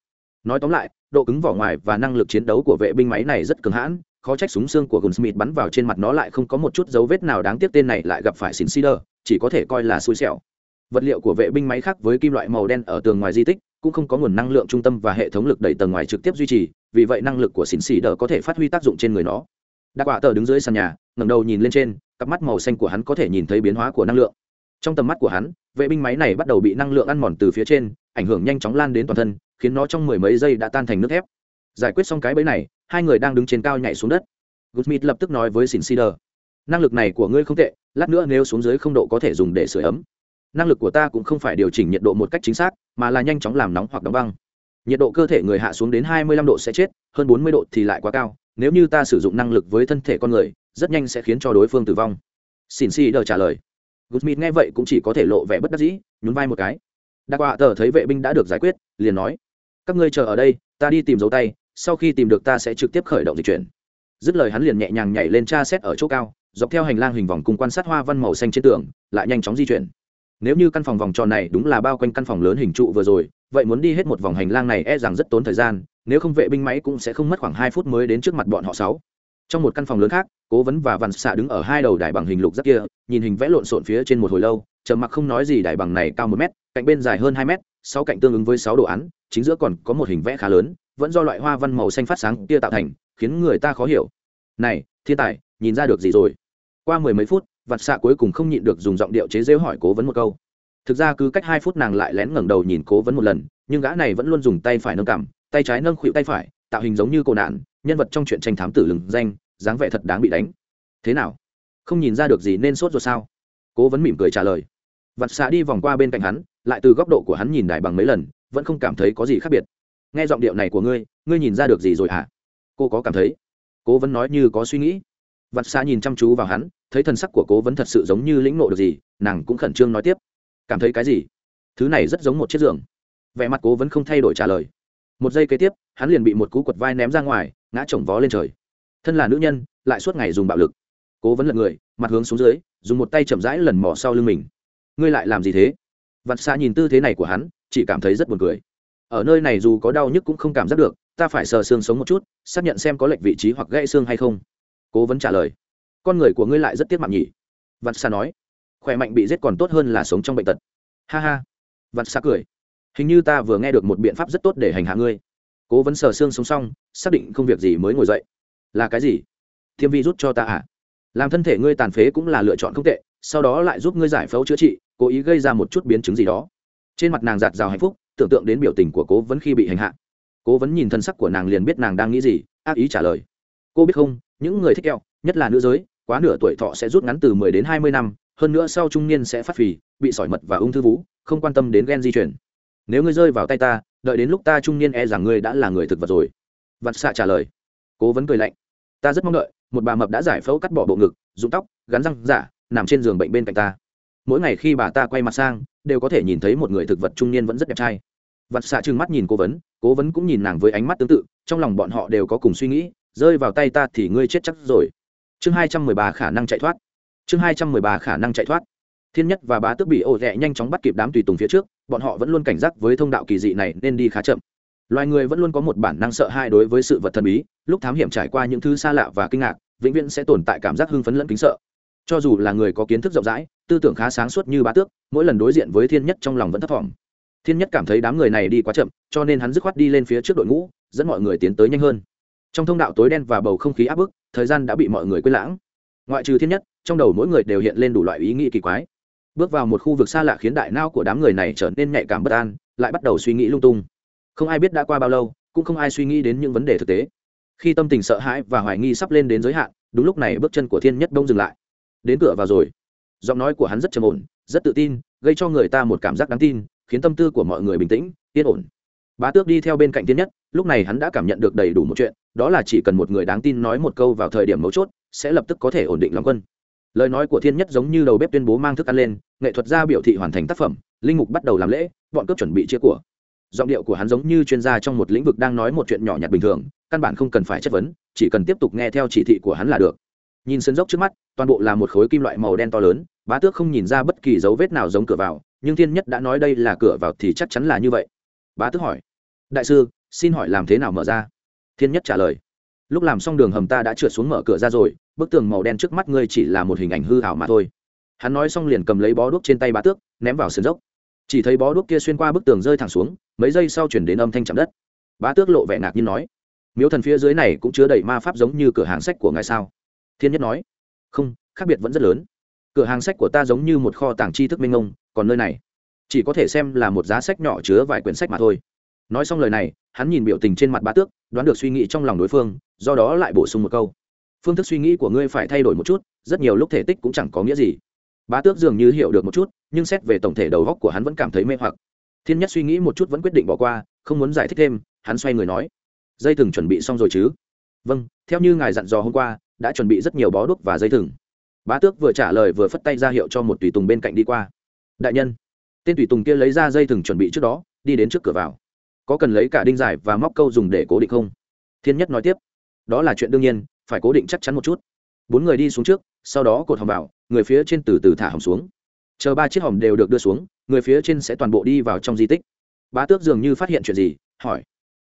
nói tóm lại độ cứng vỏ ngoài và năng lực chiến đấu của vệ binh máy này rất cường hãn khó trách súng xương của Gunsmith bắn vào trên mặt nó lại không có một chút dấu vết nào đáng tiếc tên này lại gặp phải xỉn Cider, chỉ có thể coi là xui xẻo. Vật liệu của vệ binh máy khác với kim loại màu đen ở tường ngoài di tích, cũng không có nguồn năng lượng trung tâm và hệ thống lực đẩy tầng ngoài trực tiếp duy trì, vì vậy năng lực của xỉn Cider có thể phát huy tác dụng trên người nó. Đạc quả tờ đứng dưới sàn nhà, ngẩng đầu nhìn lên trên, cặp mắt màu xanh của hắn có thể nhìn thấy biến hóa của năng lượng. Trong tầm mắt của hắn, vệ binh máy này bắt đầu bị năng lượng ăn mòn từ phía trên, ảnh hưởng nhanh chóng lan đến toàn thân, khiến nó trong mười mấy giây đã tan thành nước thép giải quyết xong cái bẫy này hai người đang đứng trên cao nhảy xuống đất gusmith lập tức nói với xin sider năng lực này của ngươi không tệ lát nữa nếu xuống dưới không độ có thể dùng để sửa ấm năng lực của ta cũng không phải điều chỉnh nhiệt độ một cách chính xác, mà là nhanh chóng làm nóng hoặc đóng băng. Nhiệt độ cơ thể người hạ xuống đến 25 độ sẽ chết, hơn 40 độ thì lại quá cao. Nếu như ta sử dụng năng lực với thân thể con người, rất nhanh sẽ khiến cho đối phương tử vong. Xin si đờ trả lời. Gusmith nghe vậy cũng chỉ có thể lộ vẻ bất đắc dĩ, nhún vai một cái. Đặc quạ tờ thấy vệ binh đã được giải quyết, liền nói, các ngươi chờ ở đây, ta đi tìm dấu tay, sau khi tìm được ta sẽ trực tiếp khởi động dịch chuyển. Dứt lời hắn liền nhẹ nhàng nhảy lên tra xét ở chỗ cao, dọc theo hành lang hình vòng cùng quan sát hoa văn màu xanh trên tường, lại nhanh chóng di chuyển nếu như căn phòng vòng tròn này đúng là bao quanh căn phòng lớn hình trụ vừa rồi, vậy muốn đi hết một vòng hành lang này e rằng rất tốn thời gian, nếu không vệ binh máy cũng sẽ không mất khoảng hai phút mới đến trước mặt bọn họ sáu. Trong một căn phòng lớn khác, cố vấn và văn xạ đứng ở hai đầu đài bằng hình lục rất kia, nhìn hình vẽ lộn xộn phía trên một hồi lâu, trầm mặc không nói gì đài bằng này cao một mét, cạnh bên dài hơn hai mét, sáu cạnh tương ứng với sáu đồ án, chính giữa còn có một hình vẽ khá lớn, vẫn do loại hoa văn màu xanh phát sáng kia tạo thành, khiến người ta khó hiểu. Này, thiên tài, nhìn ra được gì rồi? Qua mười mấy phút vặt xạ cuối cùng không nhịn được dùng giọng điệu chế rêu hỏi cố vấn một câu. Thực ra cứ cách hai phút nàng lại lén ngẩng đầu nhìn cố vấn một lần, nhưng gã này vẫn luôn dùng tay phải nâng cằm, tay trái nâng khuỵu tay phải, tạo hình giống như cổ nạn, nhân vật trong chuyện tranh thám tử lừng danh, dáng vẻ thật đáng bị đánh. Thế nào? Không nhìn ra được gì nên sốt ruột sao? Cố vấn mỉm cười trả lời. Vặt xạ đi vòng qua bên cạnh hắn, lại từ góc độ của hắn nhìn đài bằng mấy lần, vẫn không cảm thấy có gì khác biệt. Nghe giọng điệu này của ngươi ngươi nhìn ra được gì rồi hả? Cô có cảm thấy? Cố vấn nói như có suy nghĩ. Vặt xạ nhìn chăm chú vào hắn thấy thần sắc của cố vấn thật sự giống như lĩnh nộ được gì, nàng cũng khẩn trương nói tiếp. Cảm thấy cái gì? Thứ này rất giống một chiếc giường. Vẻ mặt cố vấn không thay đổi trả lời. Một giây kế tiếp, hắn liền bị một cú quật vai ném ra ngoài, ngã chồng vó lên trời. Thân là nữ nhân, lại suốt ngày dùng bạo lực. Cố vấn lật người, mặt hướng xuống dưới, dùng một tay chậm rãi lần mỏ sau lưng mình. Ngươi lại làm gì thế? Vặt xa nhìn tư thế này của hắn, chỉ cảm thấy rất buồn cười. Ở nơi này dù có đau nhức cũng không cảm giác được, ta phải sờ xương sống một chút, xác nhận xem có lệch vị trí hoặc gãy xương hay không. Cố vấn trả lời con người của ngươi lại rất tiếc mạng nhỉ? Vặt xa nói. Khỏe mạnh bị giết còn tốt hơn là sống trong bệnh tật. Ha ha. Vặt xa cười. Hình như ta vừa nghe được một biện pháp rất tốt để hành hạ ngươi. Cố vấn sờ xương sống xong, xác định không việc gì mới ngồi dậy. Là cái gì? Thiêm vi rút cho ta à? Làm thân thể ngươi tàn phế cũng là lựa chọn không tệ, sau đó lại giúp ngươi giải phẫu chữa trị, cố ý gây ra một chút biến chứng gì đó. Trên mặt nàng giạt rào hạnh phúc, tưởng tượng đến biểu tình của cố vấn khi bị hành hạ. Cố vấn nhìn thân sắc của nàng liền biết nàng đang nghĩ gì, ác ý trả lời. Cô biết không, những người thích kẹo nhất là nữ giới quá nửa tuổi thọ sẽ rút ngắn từ mười đến hai mươi năm, hơn nữa sau trung niên sẽ phát phì, bị sỏi mật và ung thư vú, không quan tâm đến gen di chuyển. Nếu ngươi rơi vào tay ta, đợi đến lúc ta trung niên e rằng ngươi đã là người thực vật rồi. Vặt xạ trả lời. Cố vấn cười lạnh. Ta rất mong đợi, một bà mập đã giải phẫu cắt bỏ bộ ngực, rụng tóc, gắn răng giả, nằm trên giường bệnh bên cạnh ta. Mỗi ngày khi bà ta quay mặt sang, đều có thể nhìn thấy một người thực vật trung niên vẫn rất đẹp trai. Vặt xạ trừng mắt nhìn cố vấn cố vấn cũng nhìn nàng với ánh mắt tương tự, trong lòng bọn họ đều có cùng suy nghĩ, rơi vào tay ta thì ngươi chết chắc rồi chương hai trăm mười ba khả năng chạy thoát. Chương hai trăm mười ba khả năng chạy thoát. Thiên nhất và bá tước bị ổ rẽ nhanh chóng bắt kịp đám tùy tùng phía trước, bọn họ vẫn luôn cảnh giác với thông đạo kỳ dị này nên đi khá chậm. Loài người vẫn luôn có một bản năng sợ hãi đối với sự vật thần bí, lúc thám hiểm trải qua những thứ xa lạ và kinh ngạc, vĩnh viễn sẽ tồn tại cảm giác hưng phấn lẫn kính sợ. Cho dù là người có kiến thức rộng rãi, tư tưởng khá sáng suốt như bá tước, mỗi lần đối diện với thiên nhất trong lòng vẫn thấp thỏm. Thiên nhất cảm thấy đám người này đi quá chậm, cho nên hắn dứt khoát đi lên phía trước đội ngũ, dẫn mọi người tiến tới nhanh hơn. Trong thông đạo tối đen và bầu không khí áp bức thời gian đã bị mọi người quên lãng. Ngoại trừ thiên nhất, trong đầu mỗi người đều hiện lên đủ loại ý nghĩ kỳ quái. Bước vào một khu vực xa lạ khiến đại nao của đám người này trở nên nhạy cảm bất an, lại bắt đầu suy nghĩ lung tung. Không ai biết đã qua bao lâu, cũng không ai suy nghĩ đến những vấn đề thực tế. Khi tâm tình sợ hãi và hoài nghi sắp lên đến giới hạn, đúng lúc này bước chân của thiên nhất đông dừng lại. Đến cửa vào rồi. Giọng nói của hắn rất trầm ổn, rất tự tin, gây cho người ta một cảm giác đáng tin, khiến tâm tư của mọi người bình tĩnh, yên ổn bá tước đi theo bên cạnh thiên nhất, lúc này hắn đã cảm nhận được đầy đủ một chuyện, đó là chỉ cần một người đáng tin nói một câu vào thời điểm mấu chốt, sẽ lập tức có thể ổn định lòng quân. Lời nói của thiên nhất giống như đầu bếp tuyên bố mang thức ăn lên, nghệ thuật gia biểu thị hoàn thành tác phẩm, linh mục bắt đầu làm lễ, bọn cướp chuẩn bị chia của. Giọng điệu của hắn giống như chuyên gia trong một lĩnh vực đang nói một chuyện nhỏ nhặt bình thường, căn bản không cần phải chất vấn, chỉ cần tiếp tục nghe theo chỉ thị của hắn là được. Nhìn sân dốc trước mắt, toàn bộ là một khối kim loại màu đen to lớn, bá tước không nhìn ra bất kỳ dấu vết nào giống cửa vào, nhưng thiên nhất đã nói đây là cửa vào thì chắc chắn là như vậy. Bá tước hỏi đại sư, xin hỏi làm thế nào mở ra? Thiên nhất trả lời, lúc làm xong đường hầm ta đã trượt xuống mở cửa ra rồi, bức tường màu đen trước mắt ngươi chỉ là một hình ảnh hư hảo mà thôi. Hắn nói xong liền cầm lấy bó đuốc trên tay bá tước, ném vào sườn dốc. Chỉ thấy bó đuốc kia xuyên qua bức tường rơi thẳng xuống, mấy giây sau chuyển đến âm thanh chạm đất. Bá tước lộ vẻ ngạc nhiên nói, miếu thần phía dưới này cũng chứa đầy ma pháp giống như cửa hàng sách của ngài sao? Thiên nhất nói, không, khác biệt vẫn rất lớn. Cửa hàng sách của ta giống như một kho tàng tri thức minh ông còn nơi này chỉ có thể xem là một giá sách nhỏ chứa vài quyển sách mà thôi nói xong lời này, hắn nhìn biểu tình trên mặt bá tước, đoán được suy nghĩ trong lòng đối phương, do đó lại bổ sung một câu. Phương thức suy nghĩ của ngươi phải thay đổi một chút, rất nhiều lúc thể tích cũng chẳng có nghĩa gì. Bá tước dường như hiểu được một chút, nhưng xét về tổng thể đầu góc của hắn vẫn cảm thấy mê hoặc. Thiên nhất suy nghĩ một chút vẫn quyết định bỏ qua, không muốn giải thích thêm, hắn xoay người nói. Dây thừng chuẩn bị xong rồi chứ? Vâng theo như ngài dặn dò hôm qua, đã chuẩn bị rất nhiều bó đuốc và dây thừng. Bá tước vừa trả lời vừa phất tay ra hiệu cho một tùy tùng bên cạnh đi qua. Đại nhân, tên tùy tùng kia lấy ra dây thừng chuẩn bị trước đó, đi đến trước cửa vào có cần lấy cả đinh giải và móc câu dùng để cố định không? Thiên nhất nói tiếp. Đó là chuyện đương nhiên, phải cố định chắc chắn một chút. Bốn người đi xuống trước, sau đó cột hòm vào, người phía trên từ từ thả hòm xuống. Chờ ba chiếc hòm đều được đưa xuống, người phía trên sẽ toàn bộ đi vào trong di tích. Bá tước dường như phát hiện chuyện gì, hỏi.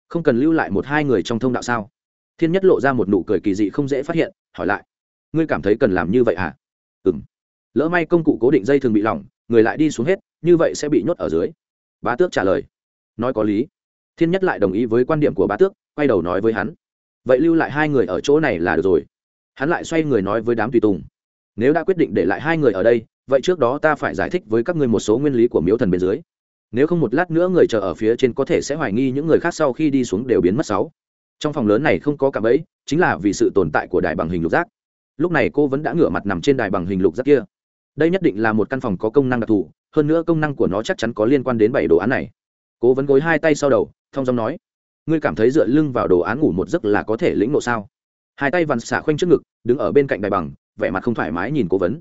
Không cần lưu lại một hai người trong thông đạo sao? Thiên nhất lộ ra một nụ cười kỳ dị không dễ phát hiện, hỏi lại. Ngươi cảm thấy cần làm như vậy à? ừ m lỡ may công cụ cố định dây thường bị lỏng, người lại đi xuống hết, như vậy sẽ bị nhốt ở dưới. Bá tước trả lời. Nói có lý thiên nhất lại đồng ý với quan điểm của bá tước, quay đầu nói với hắn. Vậy lưu lại hai người ở chỗ này là được rồi. Hắn lại xoay người nói với đám tùy tùng. Nếu đã quyết định để lại hai người ở đây, vậy trước đó ta phải giải thích với các ngươi một số nguyên lý của miếu thần bên dưới. Nếu không một lát nữa người chờ ở phía trên có thể sẽ hoài nghi những người khác sau khi đi xuống đều biến mất sáu. Trong phòng lớn này không có cạm ấy chính là vì sự tồn tại của đài bằng hình lục giác. Lúc này cô vẫn đã ngửa mặt nằm trên đài bằng hình lục giác kia. Đây nhất định là một căn phòng có công năng đặc thù, hơn nữa công năng của nó chắc chắn có liên quan đến bảy đồ án này cố vấn gối hai tay sau đầu, thong dong nói, ngươi cảm thấy dựa lưng vào đồ án ngủ một giấc là có thể lĩnh ngộ sao? Hai tay vằn xả khoanh trước ngực, đứng ở bên cạnh đài bằng, vẻ mặt không thoải mái nhìn cố vấn.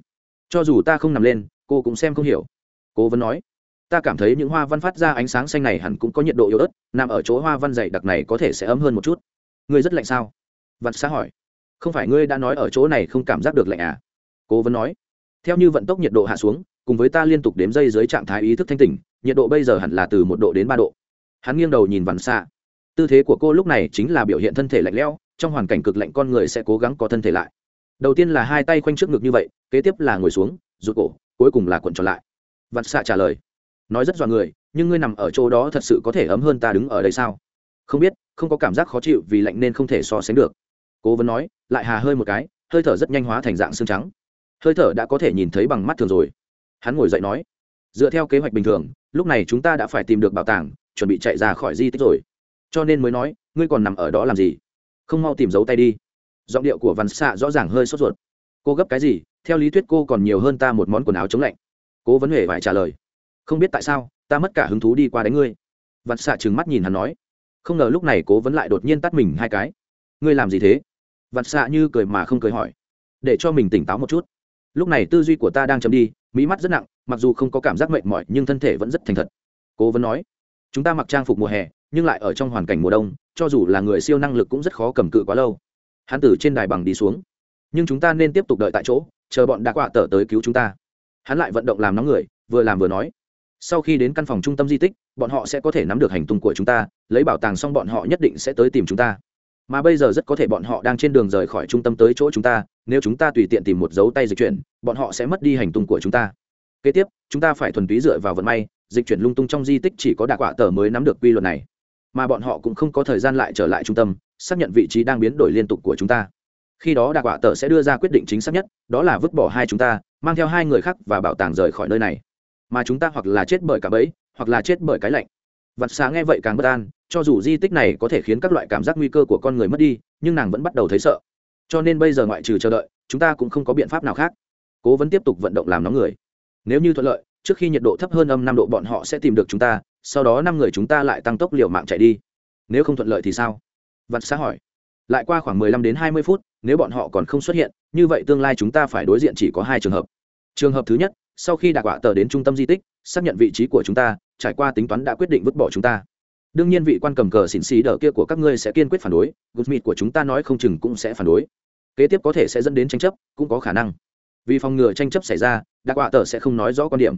Cho dù ta không nằm lên, cô cũng xem không hiểu. Cố vấn nói, ta cảm thấy những hoa văn phát ra ánh sáng xanh này hẳn cũng có nhiệt độ yếu ớt, nằm ở chỗ hoa văn dày đặc này có thể sẽ ấm hơn một chút. Ngươi rất lạnh sao? Vặt xã hỏi. Không phải ngươi đã nói ở chỗ này không cảm giác được lạnh à? Cố vấn nói. Theo như vận tốc nhiệt độ hạ xuống, cùng với ta liên tục đếm dây dưới trạng thái ý thức thanh tỉnh nhiệt độ bây giờ hẳn là từ một độ đến ba độ. Hắn nghiêng đầu nhìn vằn xạ tư thế của cô lúc này chính là biểu hiện thân thể lạnh lẽo, trong hoàn cảnh cực lạnh con người sẽ cố gắng có thân thể lại. Đầu tiên là hai tay khoanh trước ngực như vậy, kế tiếp là ngồi xuống, rụt cổ, cuối cùng là cuộn tròn lại. Vặt xạ trả lời. Nói rất dọa người, nhưng ngươi nằm ở chỗ đó thật sự có thể ấm hơn ta đứng ở đây sao? Không biết, không có cảm giác khó chịu vì lạnh nên không thể so sánh được. Cố vấn nói, lại hà hơi một cái, hơi thở rất nhanh hóa thành dạng xương trắng. Hơi thở đã có thể nhìn thấy bằng mắt thường rồi. Hắn ngồi dậy nói dựa theo kế hoạch bình thường, lúc này chúng ta đã phải tìm được bảo tàng, chuẩn bị chạy ra khỏi di tích rồi. Cho nên mới nói, ngươi còn nằm ở đó làm gì? Không mau tìm dấu tay đi. Giọng điệu của văn xạ rõ ràng hơi sốt ruột. Cô gấp cái gì? Theo lý thuyết cô còn nhiều hơn ta một món quần áo chống lạnh. Cố vấn huệ phải trả lời. Không biết tại sao, ta mất cả hứng thú đi qua đánh ngươi. Văn xạ trừng mắt nhìn hắn nói. Không ngờ lúc này cố vấn lại đột nhiên tắt mình hai cái. Ngươi làm gì thế? Văn xạ như cười mà không cười hỏi. Để cho mình tỉnh táo một chút lúc này tư duy của ta đang chấm đi, mỹ mắt rất nặng, mặc dù không có cảm giác mệt mỏi, nhưng thân thể vẫn rất thành thật. Cố vấn nói, chúng ta mặc trang phục mùa hè, nhưng lại ở trong hoàn cảnh mùa đông, cho dù là người siêu năng lực cũng rất khó cầm cự quá lâu. Hắn từ trên đài bằng đi xuống. Nhưng chúng ta nên tiếp tục đợi tại chỗ, chờ bọn đã quạ tở tới cứu chúng ta. Hắn lại vận động làm nóng người, vừa làm vừa nói, sau khi đến căn phòng trung tâm di tích, bọn họ sẽ có thể nắm được hành tung của chúng ta, lấy bảo tàng xong bọn họ nhất định sẽ tới tìm chúng ta mà bây giờ rất có thể bọn họ đang trên đường rời khỏi trung tâm tới chỗ chúng ta, nếu chúng ta tùy tiện tìm một dấu tay dịch chuyển, bọn họ sẽ mất đi hành tung của chúng ta. Kế tiếp, chúng ta phải thuần túy dựa vào vận may, dịch chuyển lung tung trong di tích chỉ có đạ quả tờ mới nắm được quy luật này. Mà bọn họ cũng không có thời gian lại trở lại trung tâm, xác nhận vị trí đang biến đổi liên tục của chúng ta. Khi đó đạ quả tờ sẽ đưa ra quyết định chính xác nhất, đó là vứt bỏ hai chúng ta, mang theo hai người khác và bảo tàng rời khỏi nơi này. Mà chúng ta hoặc là chết bởi cả bẫy, hoặc là chết bởi cái lạnh. Vặt xá nghe vậy càng bất an cho dù di tích này có thể khiến các loại cảm giác nguy cơ của con người mất đi, nhưng nàng vẫn bắt đầu thấy sợ. Cho nên bây giờ ngoại trừ chờ đợi, chúng ta cũng không có biện pháp nào khác. Cố vẫn tiếp tục vận động làm nóng người. Nếu như thuận lợi, trước khi nhiệt độ thấp hơn âm năm độ bọn họ sẽ tìm được chúng ta, sau đó năm người chúng ta lại tăng tốc liều mạng chạy đi. Nếu không thuận lợi thì sao? Vặt xã hỏi. Lại qua khoảng mười lăm đến hai mươi phút, nếu bọn họ còn không xuất hiện, như vậy tương lai chúng ta phải đối diện chỉ có hai trường hợp. Trường hợp thứ nhất, sau khi đạt quả tờ đến trung tâm di tích, xác nhận vị trí của chúng ta, trải qua tính toán đã quyết định vứt bỏ chúng ta đương nhiên vị quan cầm cờ xỉn xì đờ kia của các ngươi sẽ kiên quyết phản đối gusmit của chúng ta nói không chừng cũng sẽ phản đối. Kế tiếp có thể sẽ dẫn đến tranh chấp, cũng có khả năng. Vì phòng ngừa tranh chấp xảy ra đặc quả tờ sẽ không nói rõ quan điểm.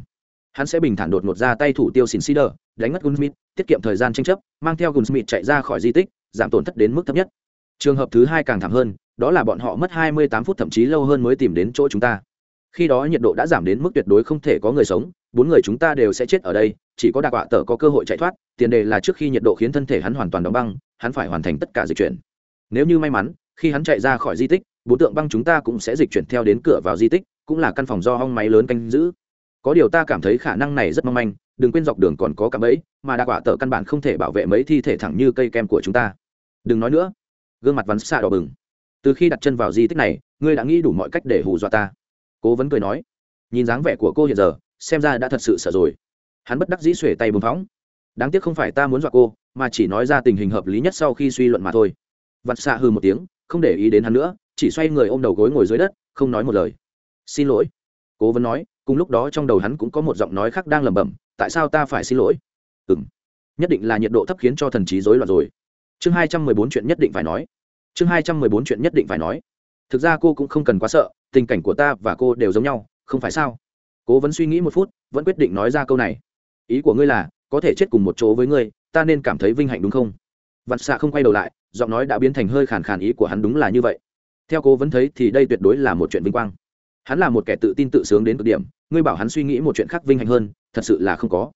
Hắn sẽ bình thản đột ngột ra tay thủ tiêu xỉn xì đờ, đánh mất gunsmith tiết kiệm thời gian tranh chấp, mang theo gunsmith chạy ra khỏi di tích, giảm tổn thất đến mức thấp nhất. Trường hợp thứ hai càng thảm hơn, đó là bọn họ mất 28 phút thậm chí lâu hơn mới tìm đến chỗ chúng ta. Khi đó nhiệt độ đã giảm đến mức tuyệt đối không thể có người sống, bốn người chúng ta đều sẽ chết ở đây chỉ có đạc họa tờ có cơ hội chạy thoát, tiền đề là trước khi nhiệt độ khiến thân thể hắn hoàn toàn đóng băng, hắn phải hoàn thành tất cả dịch chuyển. Nếu như may mắn, khi hắn chạy ra khỏi di tích bốn tượng băng chúng ta cũng sẽ dịch chuyển theo đến cửa vào di tích, cũng là căn phòng do hong máy lớn canh giữ. Có điều ta cảm thấy khả năng này rất mong manh, đừng quên dọc đường còn có cạm bẫy, mà đa quả tờ căn bản không thể bảo vệ mấy thi thể thẳng như cây kem của chúng ta. Đừng nói nữa. Gương mặt vắn xạ đỏ bừng. Từ khi đặt chân vào di tích này, ngươi đã nghĩ đủ mọi cách để hù dọa ta. Cố vấn cười nói. Nhìn dáng vẻ của cô hiện giờ, xem ra đã thật sự sợ rồi hắn bất đắc dĩ xuể tay bùng phóng. Đáng tiếc không phải ta muốn dọa cô, mà chỉ nói ra tình hình hợp lý nhất sau khi suy luận mà thôi. Vặt xạ hư một tiếng, không để ý đến hắn nữa, chỉ xoay người ôm đầu gối ngồi dưới đất, không nói một lời. Xin lỗi, cố vấn nói, cùng lúc đó trong đầu hắn cũng có một giọng nói khác đang lẩm bẩm, tại sao ta phải xin lỗi? Ừ m nhất định là nhiệt độ thấp khiến cho thần trí rối loạn rồi. Chương hai trăm mười bốn chuyện nhất định phải nói. Chương hai trăm mười bốn chuyện nhất định phải nói. Thực ra cô cũng không cần quá sợ, tình cảnh của ta và cô đều giống nhau, không phải sao? Cố vấn suy nghĩ một phút, vẫn quyết định nói ra câu này ý của ngươi là, có thể chết cùng một chỗ với ngươi, ta nên cảm thấy vinh hạnh đúng không? Vặt xạ không quay đầu lại, giọng nói đã biến thành hơi khàn khàn ý của hắn đúng là như vậy. Theo cố vấn thấy thì đây tuyệt đối là một chuyện vinh quang. Hắn là một kẻ tự tin tự sướng đến cực điểm, ngươi bảo hắn suy nghĩ một chuyện khác vinh hạnh hơn, thật sự là không có.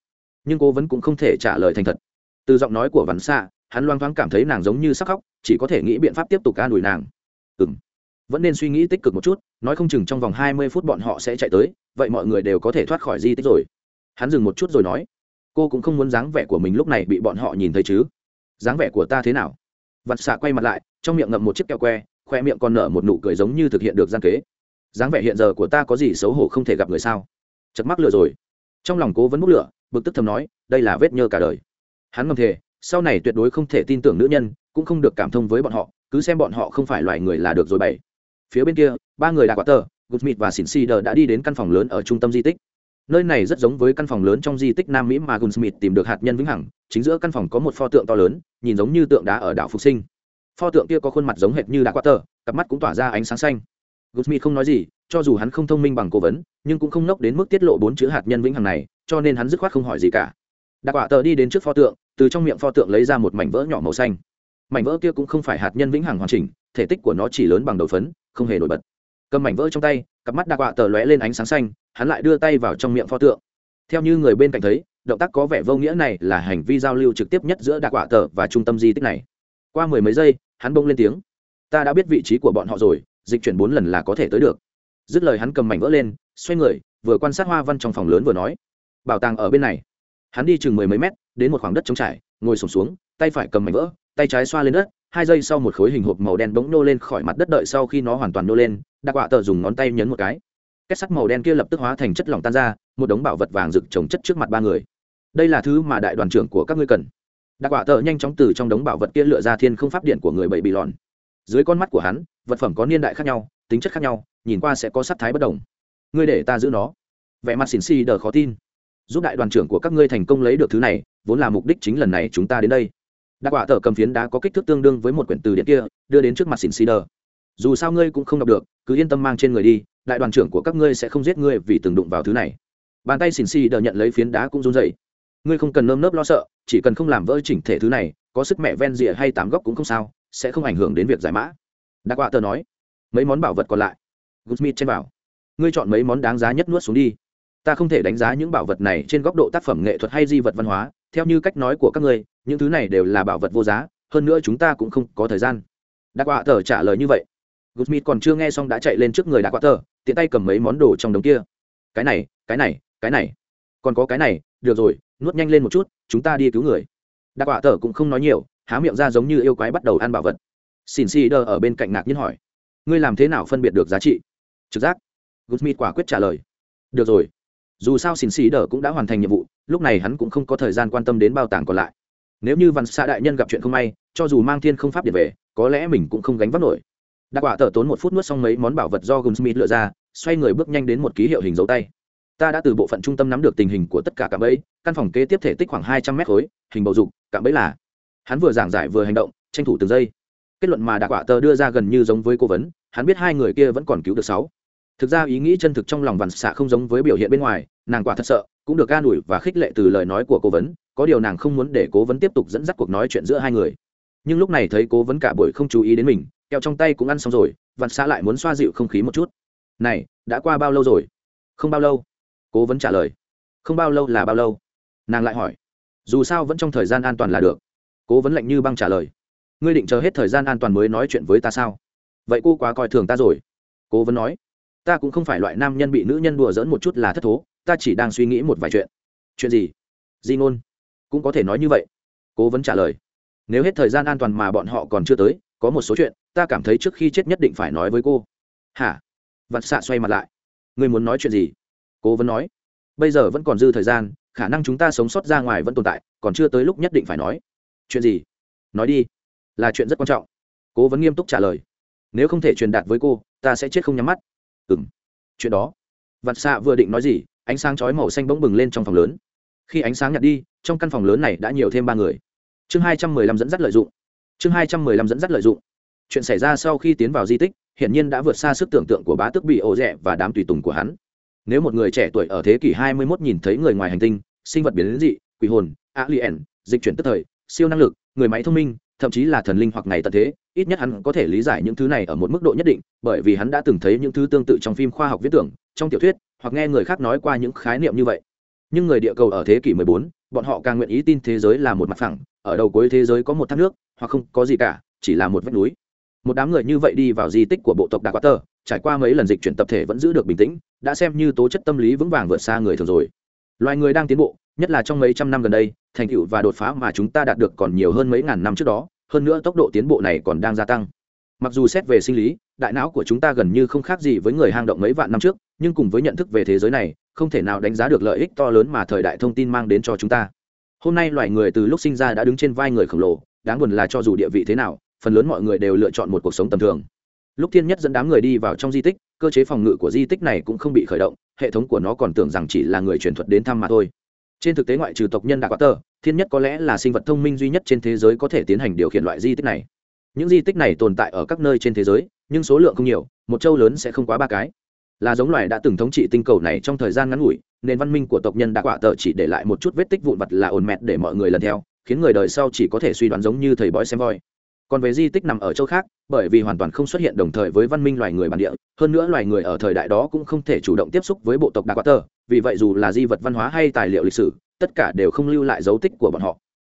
Nhưng cố vấn cũng không thể trả lời thành thật. Từ giọng nói của vắn xạ hắn loang thoáng cảm thấy nàng giống như sắc khóc, chỉ có thể nghĩ biện pháp tiếp tục ca đùi nàng. Ừ m vẫn nên suy nghĩ tích cực một chút, nói không chừng trong vòng hai mươi phút bọn họ sẽ chạy tới, vậy mọi người đều có thể thoát khỏi di tích rồi hắn dừng một chút rồi nói, cô cũng không muốn dáng vẻ của mình lúc này bị bọn họ nhìn thấy chứ. Dáng vẻ của ta thế nào? Vặt xạ quay mặt lại, trong miệng ngậm một chiếc kẹo que, khoe miệng còn nở một nụ cười giống như thực hiện được gian kế. Dáng vẻ hiện giờ của ta có gì xấu hổ không thể gặp người sao? Chật mắc lửa rồi. Trong lòng cố vẫn bốc lửa, bực tức thầm nói, đây là vết nhơ cả đời. Hắn ngầm thề, sau này tuyệt đối không thể tin tưởng nữ nhân, cũng không được cảm thông với bọn họ, cứ xem bọn họ không phải loài người là được rồi bảy. Phía bên kia, ba người đã quá tờ mịt và xỉn si đã đi đến căn phòng lớn ở trung tâm di tích nơi này rất giống với căn phòng lớn trong di tích nam mỹ mà gunsmith tìm được hạt nhân vĩnh hằng. Chính giữa căn phòng có một pho tượng to lớn, nhìn giống như tượng đá ở đảo phục sinh. Pho tượng kia có khuôn mặt giống hệt như đã quá tờ cặp mắt cũng tỏa ra ánh sáng xanh. Gunsmith không nói gì, cho dù hắn không thông minh bằng cố vấn, nhưng cũng không nốc đến mức tiết lộ bốn chữ hạt nhân vĩnh hằng này, cho nên hắn dứt khoát không hỏi gì cả. Đặc quả tờ đi đến trước pho tượng, từ trong miệng pho tượng lấy ra một mảnh vỡ nhỏ màu xanh. Mảnh vỡ kia cũng không phải hạt nhân vĩnh hằng hoàn chỉnh, thể tích của nó chỉ lớn bằng đầu phấn, không hề nổi bật. Cầm mảnh vỡ trong tay, cặp mắt đặc quả tờ lóe lên ánh sáng xanh hắn lại đưa tay vào trong miệng pho tượng. Theo như người bên cạnh thấy, động tác có vẻ vô nghĩa này là hành vi giao lưu trực tiếp nhất giữa đặc quả tờ và trung tâm di tích này. Qua mười mấy giây, hắn bông lên tiếng. Ta đã biết vị trí của bọn họ rồi, dịch chuyển bốn lần là có thể tới được. Dứt lời hắn cầm mảnh vỡ lên, xoay người, vừa quan sát hoa văn trong phòng lớn vừa nói. Bảo tàng ở bên này. Hắn đi chừng mười mấy mét, đến một khoảng đất trống trải, ngồi sổm xuống, tay phải cầm mảnh vỡ, tay trái xoa lên đất, hai giây sau một khối hình hộp màu đen bỗng nô lên khỏi mặt đất đợi sau khi nó hoàn toàn nô lên đặc quả tờ dùng ngón tay nhấn một cái kết sắt màu đen kia lập tức hóa thành chất lỏng tan ra, một đống bảo vật vàng rực trồng chất trước mặt ba người. Đây là thứ mà đại đoàn trưởng của các ngươi cần. Đặc quả tờ nhanh chóng từ trong đống bảo vật kia lựa ra thiên không pháp điện của người bảy bị lòn dưới con mắt của hắn, vật phẩm có niên đại khác nhau, tính chất khác nhau, nhìn qua sẽ có sắc thái bất đồng. Ngươi để ta giữ nó. Vẻ mặt xỉn xì đờ khó tin. Giúp đại đoàn trưởng của các ngươi thành công lấy được thứ này, vốn là mục đích chính lần này chúng ta đến đây. Đặc quả tờ cầm phiến đá có kích thước tương đương với một quyển từ điện kia, đưa đến trước mặt xỉn xì đờ. Dù sao ngươi cũng không đọc được, cứ yên tâm mang trên người đi đại đoàn trưởng của các ngươi sẽ không giết ngươi vì từng đụng vào thứ này. Bàn tay xỉn xì đờ nhận lấy phiến đá cũng run dày ngươi không cần nơm nớp lo sợ, chỉ cần không làm vỡ chỉnh thể thứ này, có sức mẹ ven rìa hay tám góc cũng không sao, sẽ không ảnh hưởng đến việc giải mã. Đặc quả tờ nói. Mấy món bảo vật còn lại. Goodsmith trên bảo. Ngươi chọn mấy món đáng giá nhất nuốt xuống đi. Ta không thể đánh giá những bảo vật này trên góc độ tác phẩm nghệ thuật hay di vật văn hóa, theo như cách nói của các ngươi, những thứ này đều là bảo vật vô giá, hơn nữa chúng ta cũng không có thời gian. Đặc quả tờ trả lời như vậy. Goodsmith còn chưa nghe xong đã chạy lên trước người đã quạ tờ tiện tay cầm mấy món đồ trong đống kia. Cái này cái này cái này. Còn có cái này, được rồi, nuốt nhanh lên một chút, chúng ta đi cứu người. Đã quả tờ cũng không nói nhiều, há miệng ra giống như yêu quái bắt đầu ăn bảo vật. Xin si đờ ở bên cạnh ngạc nhiên hỏi, ngươi làm thế nào phân biệt được giá trị? Trực giác. Goodsmith quả quyết trả lời, được rồi. Dù sao xin xì đờ cũng đã hoàn thành nhiệm vụ, lúc này hắn cũng không có thời gian quan tâm đến bao tàng còn lại. Nếu như văn xạ đại nhân gặp chuyện không may, cho dù mang thiên không pháp điện về, có lẽ mình cũng không gánh vác nổi đặc quả tờ tốn một phút nuốt xong mấy món bảo vật do Goldsmith lựa ra, xoay người bước nhanh đến một ký hiệu hình dấu tay. Ta đã từ bộ phận trung tâm nắm được tình hình của tất cả cả bẫy, căn phòng kế tiếp thể tích khoảng hai trăm mét khối, hình bầu dục cả bẫy là. Hắn vừa giảng giải vừa hành động, tranh thủ từng giây. Kết luận mà đặc quả tờ đưa ra gần như giống với cố vấn, hắn biết hai người kia vẫn còn cứu được sáu. Thực ra ý nghĩ chân thực trong lòng vằn xạ không giống với biểu hiện bên ngoài, nàng quả thật sợ, cũng được ca ủi và khích lệ từ lời nói của cố vấn, có điều nàng không muốn để cố vấn tiếp tục dẫn dắt cuộc nói chuyện giữa hai người. Nhưng lúc này thấy cố vấn cả buổi không chú ý đến mình kẹo trong tay cũng ăn xong rồi vạn xã lại muốn xoa dịu không khí một chút. Này, đã qua bao lâu rồi? Không bao lâu. Cố vấn trả lời. Không bao lâu là bao lâu? Nàng lại hỏi. Dù sao vẫn trong thời gian an toàn là được. Cố vấn lạnh như băng trả lời. Ngươi định chờ hết thời gian an toàn mới nói chuyện với ta sao? Vậy cô quá coi thường ta rồi. Cố vấn nói. Ta cũng không phải loại nam nhân bị nữ nhân đùa dỡn một chút là thất thố, ta chỉ đang suy nghĩ một vài chuyện. Chuyện gì? Di ngôn. Cũng có thể nói như vậy. Cố vấn trả lời. Nếu hết thời gian an toàn mà bọn họ còn chưa tới có một số chuyện, ta cảm thấy trước khi chết nhất định phải nói với cô. Hả? Vặt xạ xoay mặt lại. Ngươi muốn nói chuyện gì? Cố vấn nói. Bây giờ vẫn còn dư thời gian, khả năng chúng ta sống sót ra ngoài vẫn tồn tại, còn chưa tới lúc nhất định phải nói. Chuyện gì? Nói đi. Là chuyện rất quan trọng. Cố vấn nghiêm túc trả lời. Nếu không thể truyền đạt với cô, ta sẽ chết không nhắm mắt. Ừ m chuyện đó. Vặt xạ vừa định nói gì, ánh sáng chói màu xanh bỗng bừng lên trong phòng lớn. Khi ánh sáng nhạt đi, trong căn phòng lớn này đã nhiều thêm ba người. Chương hai trăm mười lăm dẫn dắt lợi dụng chương hai trăm mười lăm dẫn dắt lợi dụng. Chuyện xảy ra sau khi tiến vào di tích hiển nhiên đã vượt xa sức tưởng tượng của bá tước bị ổ rẻ và đám tùy tùng của hắn. Nếu một người trẻ tuổi ở thế kỷ 21 nhìn thấy người ngoài hành tinh sinh vật biến dị quỷ hồn alien dịch chuyển tức thời siêu năng lực người máy thông minh thậm chí là thần linh hoặc ngày tận thế ít nhất hắn có thể lý giải những thứ này ở một mức độ nhất định bởi vì hắn đã từng thấy những thứ tương tự trong phim khoa học viễn tưởng trong tiểu thuyết hoặc nghe người khác nói qua những khái niệm như vậy. Nhưng người địa cầu ở thế kỷ 14, bọn họ càng nguyện ý tin thế giới là một mặt phẳng ở đầu cuối thế giới có một thác nước hoặc không có gì cả, chỉ là một vách núi. Một đám người như vậy đi vào di tích của bộ tộc đà quá tờ trải qua mấy lần dịch chuyển tập thể vẫn giữ được bình tĩnh, đã xem như tố chất tâm lý vững vàng vượt xa người thường rồi. Loài người đang tiến bộ, nhất là trong mấy trăm năm gần đây, thành tựu và đột phá mà chúng ta đạt được còn nhiều hơn mấy ngàn năm trước đó, hơn nữa tốc độ tiến bộ này còn đang gia tăng. Mặc dù xét về sinh lý, đại não của chúng ta gần như không khác gì với người hang động mấy vạn năm trước, nhưng cùng với nhận thức về thế giới này, không thể nào đánh giá được lợi ích to lớn mà thời đại thông tin mang đến cho chúng ta. Hôm nay loài người từ lúc sinh ra đã đứng trên vai người khổng lồ đáng buồn là cho dù địa vị thế nào, phần lớn mọi người đều lựa chọn một cuộc sống tầm thường. Lúc thiên nhất dẫn đám người đi vào trong di tích, cơ chế phòng ngự của di tích này cũng không bị khởi động, hệ thống của nó còn tưởng rằng chỉ là người truyền thuật đến thăm mà thôi. Trên thực tế ngoại trừ tộc nhân đạc quá tờ thiên nhất có lẽ là sinh vật thông minh duy nhất trên thế giới có thể tiến hành điều khiển loại di tích này. Những di tích này tồn tại ở các nơi trên thế giới, nhưng số lượng không nhiều, một châu lớn sẽ không quá ba cái. Là giống loài đã từng thống trị tinh cầu này trong thời gian ngắn ngủi nền văn minh của tộc nhân đã quả tờ chỉ để lại một chút vết tích vụn vặt là ồn mẹt để mọi người lần theo khiến người đời sau chỉ có thể suy đoán giống như thầy bói xem voi. Còn về di tích nằm ở châu khác, bởi vì hoàn toàn không xuất hiện đồng thời với văn minh loài người bản địa, hơn nữa loài người ở thời đại đó cũng không thể chủ động tiếp xúc với bộ tộc đặc tơ, vì vậy dù là di vật văn hóa hay tài liệu lịch sử, tất cả đều không lưu lại dấu tích của bọn họ.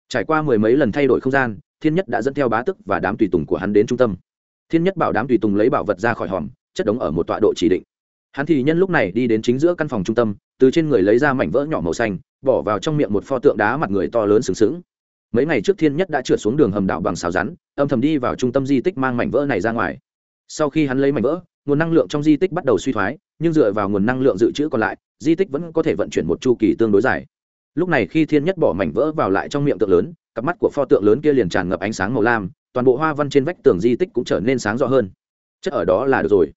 Trải qua mười mấy lần thay đổi không gian, thiên nhất đã dẫn theo bá tức và đám tùy tùng của hắn đến trung tâm. Thiên nhất bảo đám tùy tùng lấy bảo vật ra khỏi hòm, chất đống ở một tọa độ chỉ định. Hắn thì nhân lúc này đi đến chính giữa căn phòng trung tâm, từ trên người lấy ra mảnh vỡ nhỏ màu xanh, bỏ vào trong miệng một pho tượng đá mặt người to lớn sừng sững mấy ngày trước thiên nhất đã trượt xuống đường hầm đạo bằng xào rắn, âm thầm đi vào trung tâm di tích mang mảnh vỡ này ra ngoài. Sau khi hắn lấy mảnh vỡ, nguồn năng lượng trong di tích bắt đầu suy thoái, nhưng dựa vào nguồn năng lượng dự trữ còn lại, di tích vẫn có thể vận chuyển một chu kỳ tương đối dài. Lúc này khi thiên nhất bỏ mảnh vỡ vào lại trong miệng tượng lớn, cặp mắt của pho tượng lớn kia liền tràn ngập ánh sáng màu lam, toàn bộ hoa văn trên vách tường di tích cũng trở nên sáng rõ hơn. Chất ở đó là được rồi.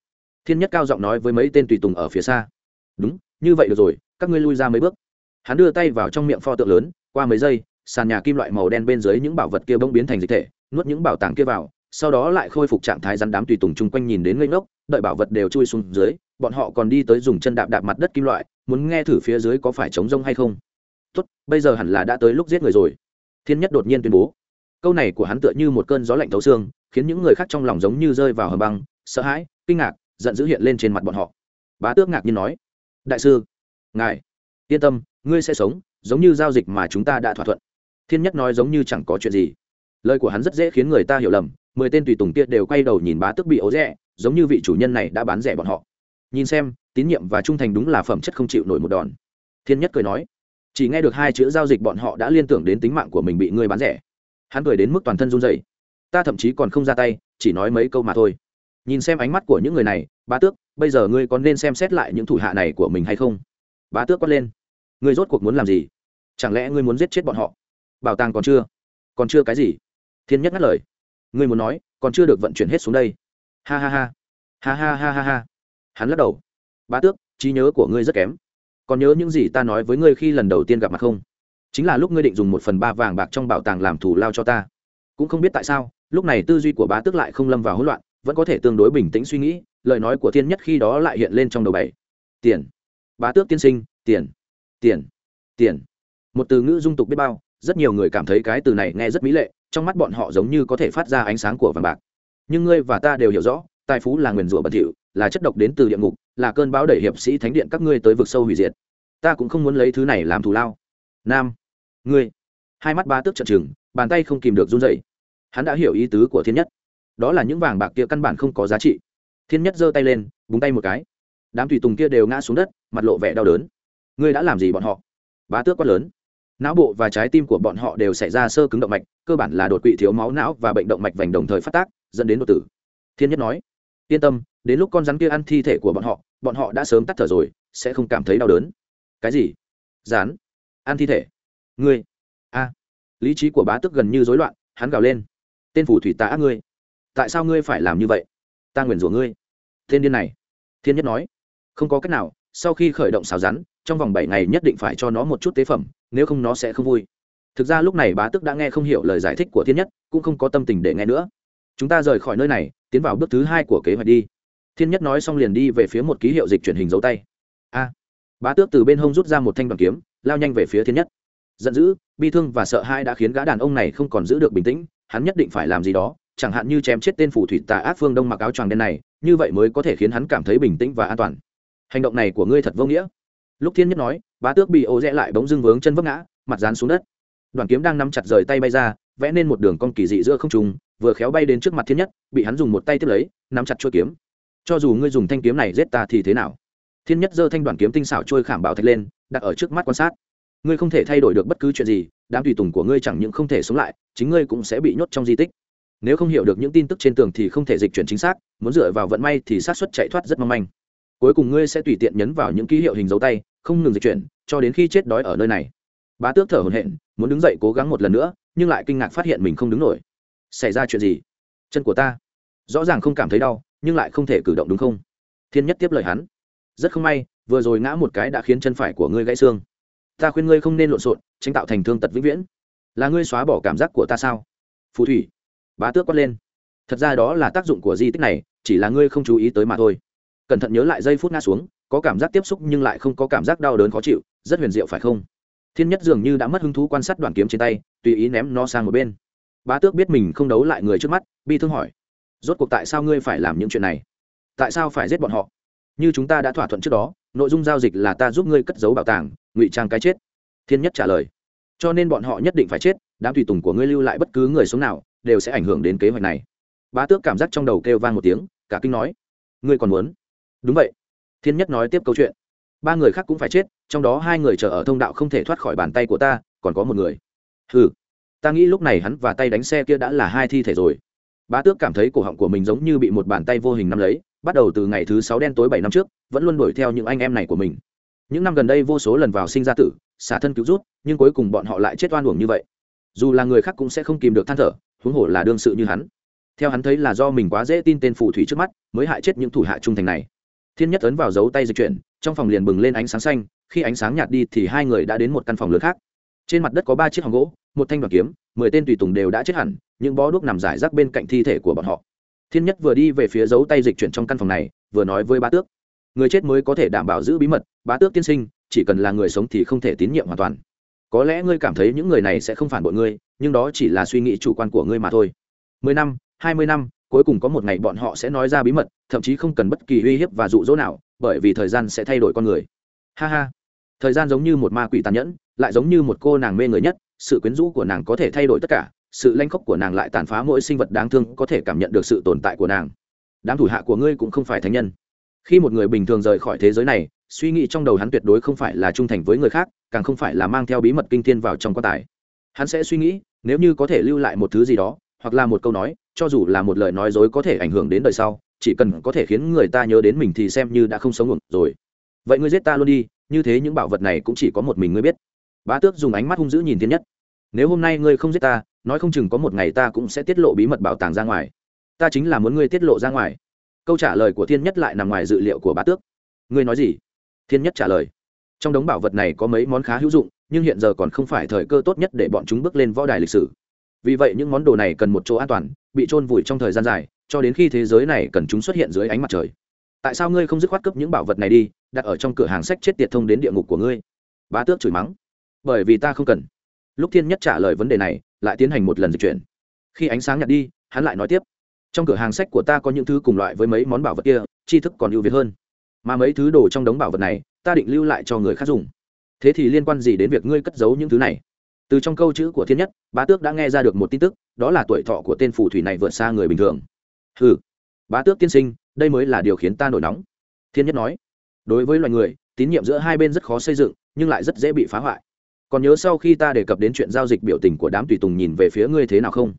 Thiên nhất cao giọng nói với mấy tên tùy tùng ở phía xa. Đúng, như vậy được rồi, các ngươi lui ra mấy bước. Hắn đưa tay vào trong miệng pho tượng lớn, qua mấy giây sàn nhà kim loại màu đen bên dưới những bảo vật kia bỗng biến thành dịch thể, nuốt những bảo tàng kia vào, sau đó lại khôi phục trạng thái rắn đám tùy tùng chung quanh nhìn đến ngây ngốc, đợi bảo vật đều chui xuống dưới, bọn họ còn đi tới dùng chân đạp đạp mặt đất kim loại, muốn nghe thử phía dưới có phải chống rông hay không. Tốt, bây giờ hẳn là đã tới lúc giết người rồi. Thiên nhất đột nhiên tuyên bố. Câu này của hắn tựa như một cơn gió lạnh thấu xương, khiến những người khác trong lòng giống như rơi vào hầm băng, sợ hãi, kinh ngạc, giận dữ hiện lên trên mặt bọn họ. Bá tước ngạc nhiên nói, đại sư, ngài, yên tâm, ngươi sẽ sống, giống như giao dịch mà chúng ta đã thỏa thuận thiên nhất nói giống như chẳng có chuyện gì. Lời của hắn rất dễ khiến người ta hiểu lầm, mười tên tùy tùng kia đều quay đầu nhìn bá tước bị ố rẻ, giống như vị chủ nhân này đã bán rẻ bọn họ. Nhìn xem, tín nhiệm và trung thành đúng là phẩm chất không chịu nổi một đòn. Thiên nhất cười nói, chỉ nghe được hai chữ giao dịch bọn họ đã liên tưởng đến tính mạng của mình bị ngươi bán rẻ. Hắn cười đến mức toàn thân run dày ta thậm chí còn không ra tay, chỉ nói mấy câu mà thôi. Nhìn xem ánh mắt của những người này, bá tước, bây giờ ngươi có nên xem xét lại những thủ hạ này của mình hay không? Bá tước quát lên, ngươi rốt cuộc muốn làm gì? Chẳng lẽ ngươi muốn giết chết bọn họ? Bảo tàng còn chưa? Còn chưa cái gì? Thiên nhất ngắt lời. Ngươi muốn nói, còn chưa được vận chuyển hết xuống đây. Ha ha ha. Ha ha ha ha ha. Hắn lắc đầu. Bá tước, trí nhớ của ngươi rất kém. Còn nhớ những gì ta nói với ngươi khi lần đầu tiên gặp mặt không? Chính là lúc ngươi định dùng một phần ba vàng bạc trong bảo tàng làm thủ lao cho ta. Cũng không biết tại sao, lúc này tư duy của bá tước lại không lâm vào hỗn loạn, vẫn có thể tương đối bình tĩnh suy nghĩ, lời nói của thiên nhất khi đó lại hiện lên trong đầu bảy. Tiền. Bá tước tiên sinh, tiền. Tiền. Tiền. Một từ ngữ dung tục biết bao rất nhiều người cảm thấy cái từ này nghe rất mỹ lệ, trong mắt bọn họ giống như có thể phát ra ánh sáng của vàng bạc. Nhưng ngươi và ta đều hiểu rõ, tài phú là nguyền rủa bẩn thỉu, là chất độc đến từ địa ngục, là cơn bão đẩy hiệp sĩ thánh điện các ngươi tới vực sâu hủy diệt. Ta cũng không muốn lấy thứ này làm thù lao. Nam, ngươi. Hai mắt ba tước trợn trừng, bàn tay không kìm được run rẩy. hắn đã hiểu ý tứ của thiên nhất. Đó là những vàng bạc kia căn bản không có giá trị. Thiên nhất giơ tay lên, búng tay một cái. Đám tùy tùng kia đều ngã xuống đất, mặt lộ vẻ đau đớn. Ngươi đã làm gì bọn họ? Bá tước quát lớn não bộ và trái tim của bọn họ đều xảy ra sơ cứng động mạch, cơ bản là đột quỵ thiếu máu não và bệnh động mạch vành đồng thời phát tác, dẫn đến đột tử. Thiên nhất nói, yên tâm, đến lúc con rắn kia ăn thi thể của bọn họ bọn họ đã sớm tắt thở rồi, sẽ không cảm thấy đau đớn. Cái gì? Rán ăn thi thể? Ngươi? A, lý trí của bá Tức gần như rối loạn, hắn gào lên, tên phủ thủy tá ác ngươi, tại sao ngươi phải làm như vậy? Ta nguyền rủa ngươi. Tên điên này, thiên nhất nói, không có cách nào, sau khi khởi động xào rắn trong vòng bảy ngày nhất định phải cho nó một chút tế phẩm, nếu không nó sẽ không vui. Thực ra lúc này bá tức đã nghe không hiểu lời giải thích của thiên nhất, cũng không có tâm tình để nghe nữa. Chúng ta rời khỏi nơi này, tiến vào bước thứ hai của kế hoạch đi. Thiên nhất nói xong liền đi về phía một ký hiệu dịch truyền hình dấu tay. A! Bá tước từ bên hông rút ra một thanh đoàn kiếm, lao nhanh về phía thiên nhất. Giận dữ, bi thương và sợ hãi đã khiến gã đàn ông này không còn giữ được bình tĩnh, hắn nhất định phải làm gì đó, chẳng hạn như chém chết tên phù thủy tà ác phương đông mặc áo choàng đen này, như vậy mới có thể khiến hắn cảm thấy bình tĩnh và an toàn. Hành động này của ngươi thật vô nghĩa lúc thiên nhất nói, bá tước bị ô rẽ lại bỗng dưng vướng chân vấp ngã, mặt dán xuống đất. Đoàn kiếm đang nắm chặt rời tay bay ra, vẽ nên một đường cong kỳ dị giữa không trùng vừa khéo bay đến trước mặt thiên nhất, bị hắn dùng một tay tiếp lấy, nắm chặt chuôi kiếm. Cho dù ngươi dùng thanh kiếm này giết ta thì thế nào? Thiên nhất giơ thanh đoàn kiếm tinh xảo trôi khảm bảo thạch lên, đặt ở trước mắt quan sát. Ngươi không thể thay đổi được bất cứ chuyện gì, đám tùy tùng của ngươi chẳng những không thể sống lại, chính ngươi cũng sẽ bị nhốt trong di tích. Nếu không hiểu được những tin tức trên tường thì không thể dịch chuyển chính xác, muốn dựa vào vận may thì xác suất chạy thoát rất mong manh. Cuối cùng ngươi sẽ tùy tiện nhấn vào những ký hiệu hình dấu tay không ngừng dịch chuyển, cho đến khi chết đói ở nơi này. Bá tước thở hổn hển, muốn đứng dậy cố gắng một lần nữa, nhưng lại kinh ngạc phát hiện mình không đứng nổi. Xảy ra chuyện gì? Chân của ta. Rõ ràng không cảm thấy đau, nhưng lại không thể cử động đúng không? Thiên nhất tiếp lời hắn. Rất không may, vừa rồi ngã một cái đã khiến chân phải của ngươi gãy xương. Ta khuyên ngươi không nên lộn xộn, tránh tạo thành thương tật vĩnh viễn. Là ngươi xóa bỏ cảm giác của ta sao? Phù thủy. Bá tước quát lên. Thật ra đó là tác dụng của di tích này, chỉ là ngươi không chú ý tới mà thôi. Cẩn thận nhớ lại giây phút ngã xuống có cảm giác tiếp xúc nhưng lại không có cảm giác đau đớn khó chịu, rất huyền diệu phải không? Thiên nhất dường như đã mất hứng thú quan sát đoạn kiếm trên tay, tùy ý ném nó sang một bên. Bá tước biết mình không đấu lại người trước mắt, bi thương hỏi, rốt cuộc tại sao ngươi phải làm những chuyện này? Tại sao phải giết bọn họ? Như chúng ta đã thỏa thuận trước đó, nội dung giao dịch là ta giúp ngươi cất giấu bảo tàng, ngụy trang cái chết. Thiên nhất trả lời, cho nên bọn họ nhất định phải chết, đám tùy tùng của ngươi lưu lại bất cứ người sống nào, đều sẽ ảnh hưởng đến kế hoạch này. Bá tước cảm giác trong đầu kêu vang một tiếng, cả kinh nói, ngươi còn muốn? Đúng vậy thiên nhất nói tiếp câu chuyện. Ba người khác cũng phải chết, trong đó hai người chờ ở thông đạo không thể thoát khỏi bàn tay của ta, còn có một người. Ừ ta nghĩ lúc này hắn và tay đánh xe kia đã là hai thi thể rồi. Bá tước cảm thấy cổ họng của mình giống như bị một bàn tay vô hình nắm lấy, bắt đầu từ ngày thứ sáu đen tối bảy năm trước, vẫn luôn đuổi theo những anh em này của mình. Những năm gần đây vô số lần vào sinh ra tử, xả thân cứu rút, nhưng cuối cùng bọn họ lại chết oan uổng như vậy. Dù là người khác cũng sẽ không kìm được than thở, huống hồ là đương sự như hắn. Theo hắn thấy là do mình quá dễ tin tên phù thủy trước mắt, mới hại chết những thủ hạ trung thành này thiên nhất ấn vào dấu tay dịch chuyển, trong phòng liền bừng lên ánh sáng xanh, khi ánh sáng nhạt đi thì hai người đã đến một căn phòng lớn khác. Trên mặt đất có ba chiếc hòm gỗ, một thanh đoàn kiếm, mười tên tùy tùng đều đã chết hẳn, những bó đuốc nằm rải rác bên cạnh thi thể của bọn họ. Thiên nhất vừa đi về phía dấu tay dịch chuyển trong căn phòng này, vừa nói với bá tước, người chết mới có thể đảm bảo giữ bí mật, bá tước tiên sinh, chỉ cần là người sống thì không thể tín nhiệm hoàn toàn. Có lẽ ngươi cảm thấy những người này sẽ không phản bội ngươi, nhưng đó chỉ là suy nghĩ chủ quan của ngươi mà thôi. Mười năm, hai mươi năm cuối cùng có một ngày bọn họ sẽ nói ra bí mật, thậm chí không cần bất kỳ uy hiếp và dụ dỗ nào, bởi vì thời gian sẽ thay đổi con người. Ha ha. Thời gian giống như một ma quỷ tàn nhẫn, lại giống như một cô nàng mê người nhất, sự quyến rũ của nàng có thể thay đổi tất cả, sự lanh khóc của nàng lại tàn phá mỗi sinh vật đáng thương có thể cảm nhận được sự tồn tại của nàng. Đám thủ hạ của ngươi cũng không phải thánh nhân. Khi một người bình thường rời khỏi thế giới này, suy nghĩ trong đầu hắn tuyệt đối không phải là trung thành với người khác, càng không phải là mang theo bí mật kinh thiên vào trong quan tài. Hắn sẽ suy nghĩ, nếu như có thể lưu lại một thứ gì đó, hoặc là một câu nói cho dù là một lời nói dối có thể ảnh hưởng đến đời sau, chỉ cần có thể khiến người ta nhớ đến mình thì xem như đã không sống ngủ rồi. Vậy ngươi giết ta luôn đi, như thế những bảo vật này cũng chỉ có một mình ngươi biết. Bá tước dùng ánh mắt hung dữ nhìn thiên nhất. Nếu hôm nay ngươi không giết ta, nói không chừng có một ngày ta cũng sẽ tiết lộ bí mật bảo tàng ra ngoài. Ta chính là muốn ngươi tiết lộ ra ngoài. Câu trả lời của thiên nhất lại nằm ngoài dự liệu của bá tước. Ngươi nói gì? Thiên nhất trả lời. Trong đống bảo vật này có mấy món khá hữu dụng, nhưng hiện giờ còn không phải thời cơ tốt nhất để bọn chúng bước lên võ đài lịch sử vì vậy những món đồ này cần một chỗ an toàn, bị trôn vùi trong thời gian dài, cho đến khi thế giới này cần chúng xuất hiện dưới ánh mặt trời. Tại sao ngươi không dứt khoát cướp những bảo vật này đi, đặt ở trong cửa hàng sách chết tiệt thông đến địa ngục của ngươi? Bá tước chửi mắng. Bởi vì ta không cần. Lúc thiên nhất trả lời vấn đề này, lại tiến hành một lần dịch chuyển. Khi ánh sáng nhạt đi, hắn lại nói tiếp. Trong cửa hàng sách của ta có những thứ cùng loại với mấy món bảo vật kia, tri thức còn ưu việt hơn. Mà mấy thứ đồ trong đống bảo vật này, ta định lưu lại cho người khác dùng. Thế thì liên quan gì đến việc ngươi cất giấu những thứ này? Từ trong câu chữ của thiên nhất, bá tước đã nghe ra được một tin tức, đó là tuổi thọ của tên phù thủy này vượt xa người bình thường. Ừ bá tước tiên sinh, đây mới là điều khiến ta nổi nóng. Thiên nhất nói, đối với loài người, tín nhiệm giữa hai bên rất khó xây dựng, nhưng lại rất dễ bị phá hoại. Còn nhớ sau khi ta đề cập đến chuyện giao dịch biểu tình của đám tùy tùng nhìn về phía ngươi thế nào không?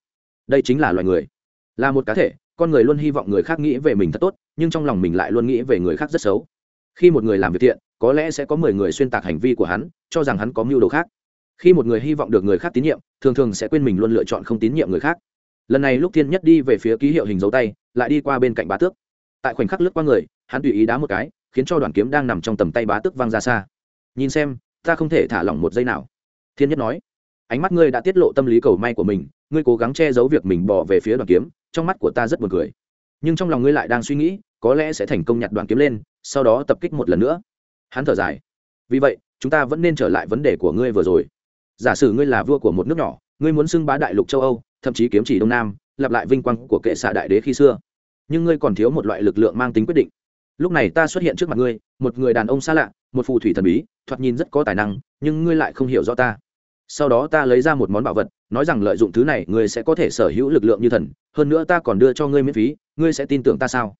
Đây chính là loài người. Là một cá thể, con người luôn hy vọng người khác nghĩ về mình thật tốt, nhưng trong lòng mình lại luôn nghĩ về người khác rất xấu. Khi một người làm việc thiện, có lẽ sẽ có mười người xuyên tạc hành vi của hắn, cho rằng hắn có mưu đồ khác khi một người hy vọng được người khác tín nhiệm, thường thường sẽ quên mình luôn lựa chọn không tín nhiệm người khác. Lần này lúc thiên nhất đi về phía ký hiệu hình dấu tay, lại đi qua bên cạnh bá tước. Tại khoảnh khắc lướt qua người, hắn tùy ý đá một cái, khiến cho đoàn kiếm đang nằm trong tầm tay bá tước văng ra xa. Nhìn xem, ta không thể thả lỏng một giây nào. Thiên nhất nói. Ánh mắt ngươi đã tiết lộ tâm lý cầu may của mình, ngươi cố gắng che giấu việc mình bỏ về phía đoàn kiếm, trong mắt của ta rất buồn cười. Nhưng trong lòng ngươi lại đang suy nghĩ, có lẽ sẽ thành công nhặt đoàn kiếm lên, sau đó tập kích một lần nữa. Hắn thở dài. Vì vậy, chúng ta vẫn nên trở lại vấn đề của ngươi vừa rồi giả sử ngươi là vua của một nước nhỏ, ngươi muốn xưng bá đại lục châu âu, thậm chí kiếm chỉ đông nam, lặp lại vinh quang của kệ xạ đại đế khi xưa. Nhưng ngươi còn thiếu một loại lực lượng mang tính quyết định. Lúc này ta xuất hiện trước mặt ngươi, một người đàn ông xa lạ, một phù thủy thần bí, thoạt nhìn rất có tài năng, nhưng ngươi lại không hiểu rõ ta. Sau đó ta lấy ra một món bảo vật, nói rằng lợi dụng thứ này, ngươi sẽ có thể sở hữu lực lượng như thần, hơn nữa ta còn đưa cho ngươi miễn phí, ngươi sẽ tin tưởng ta sao?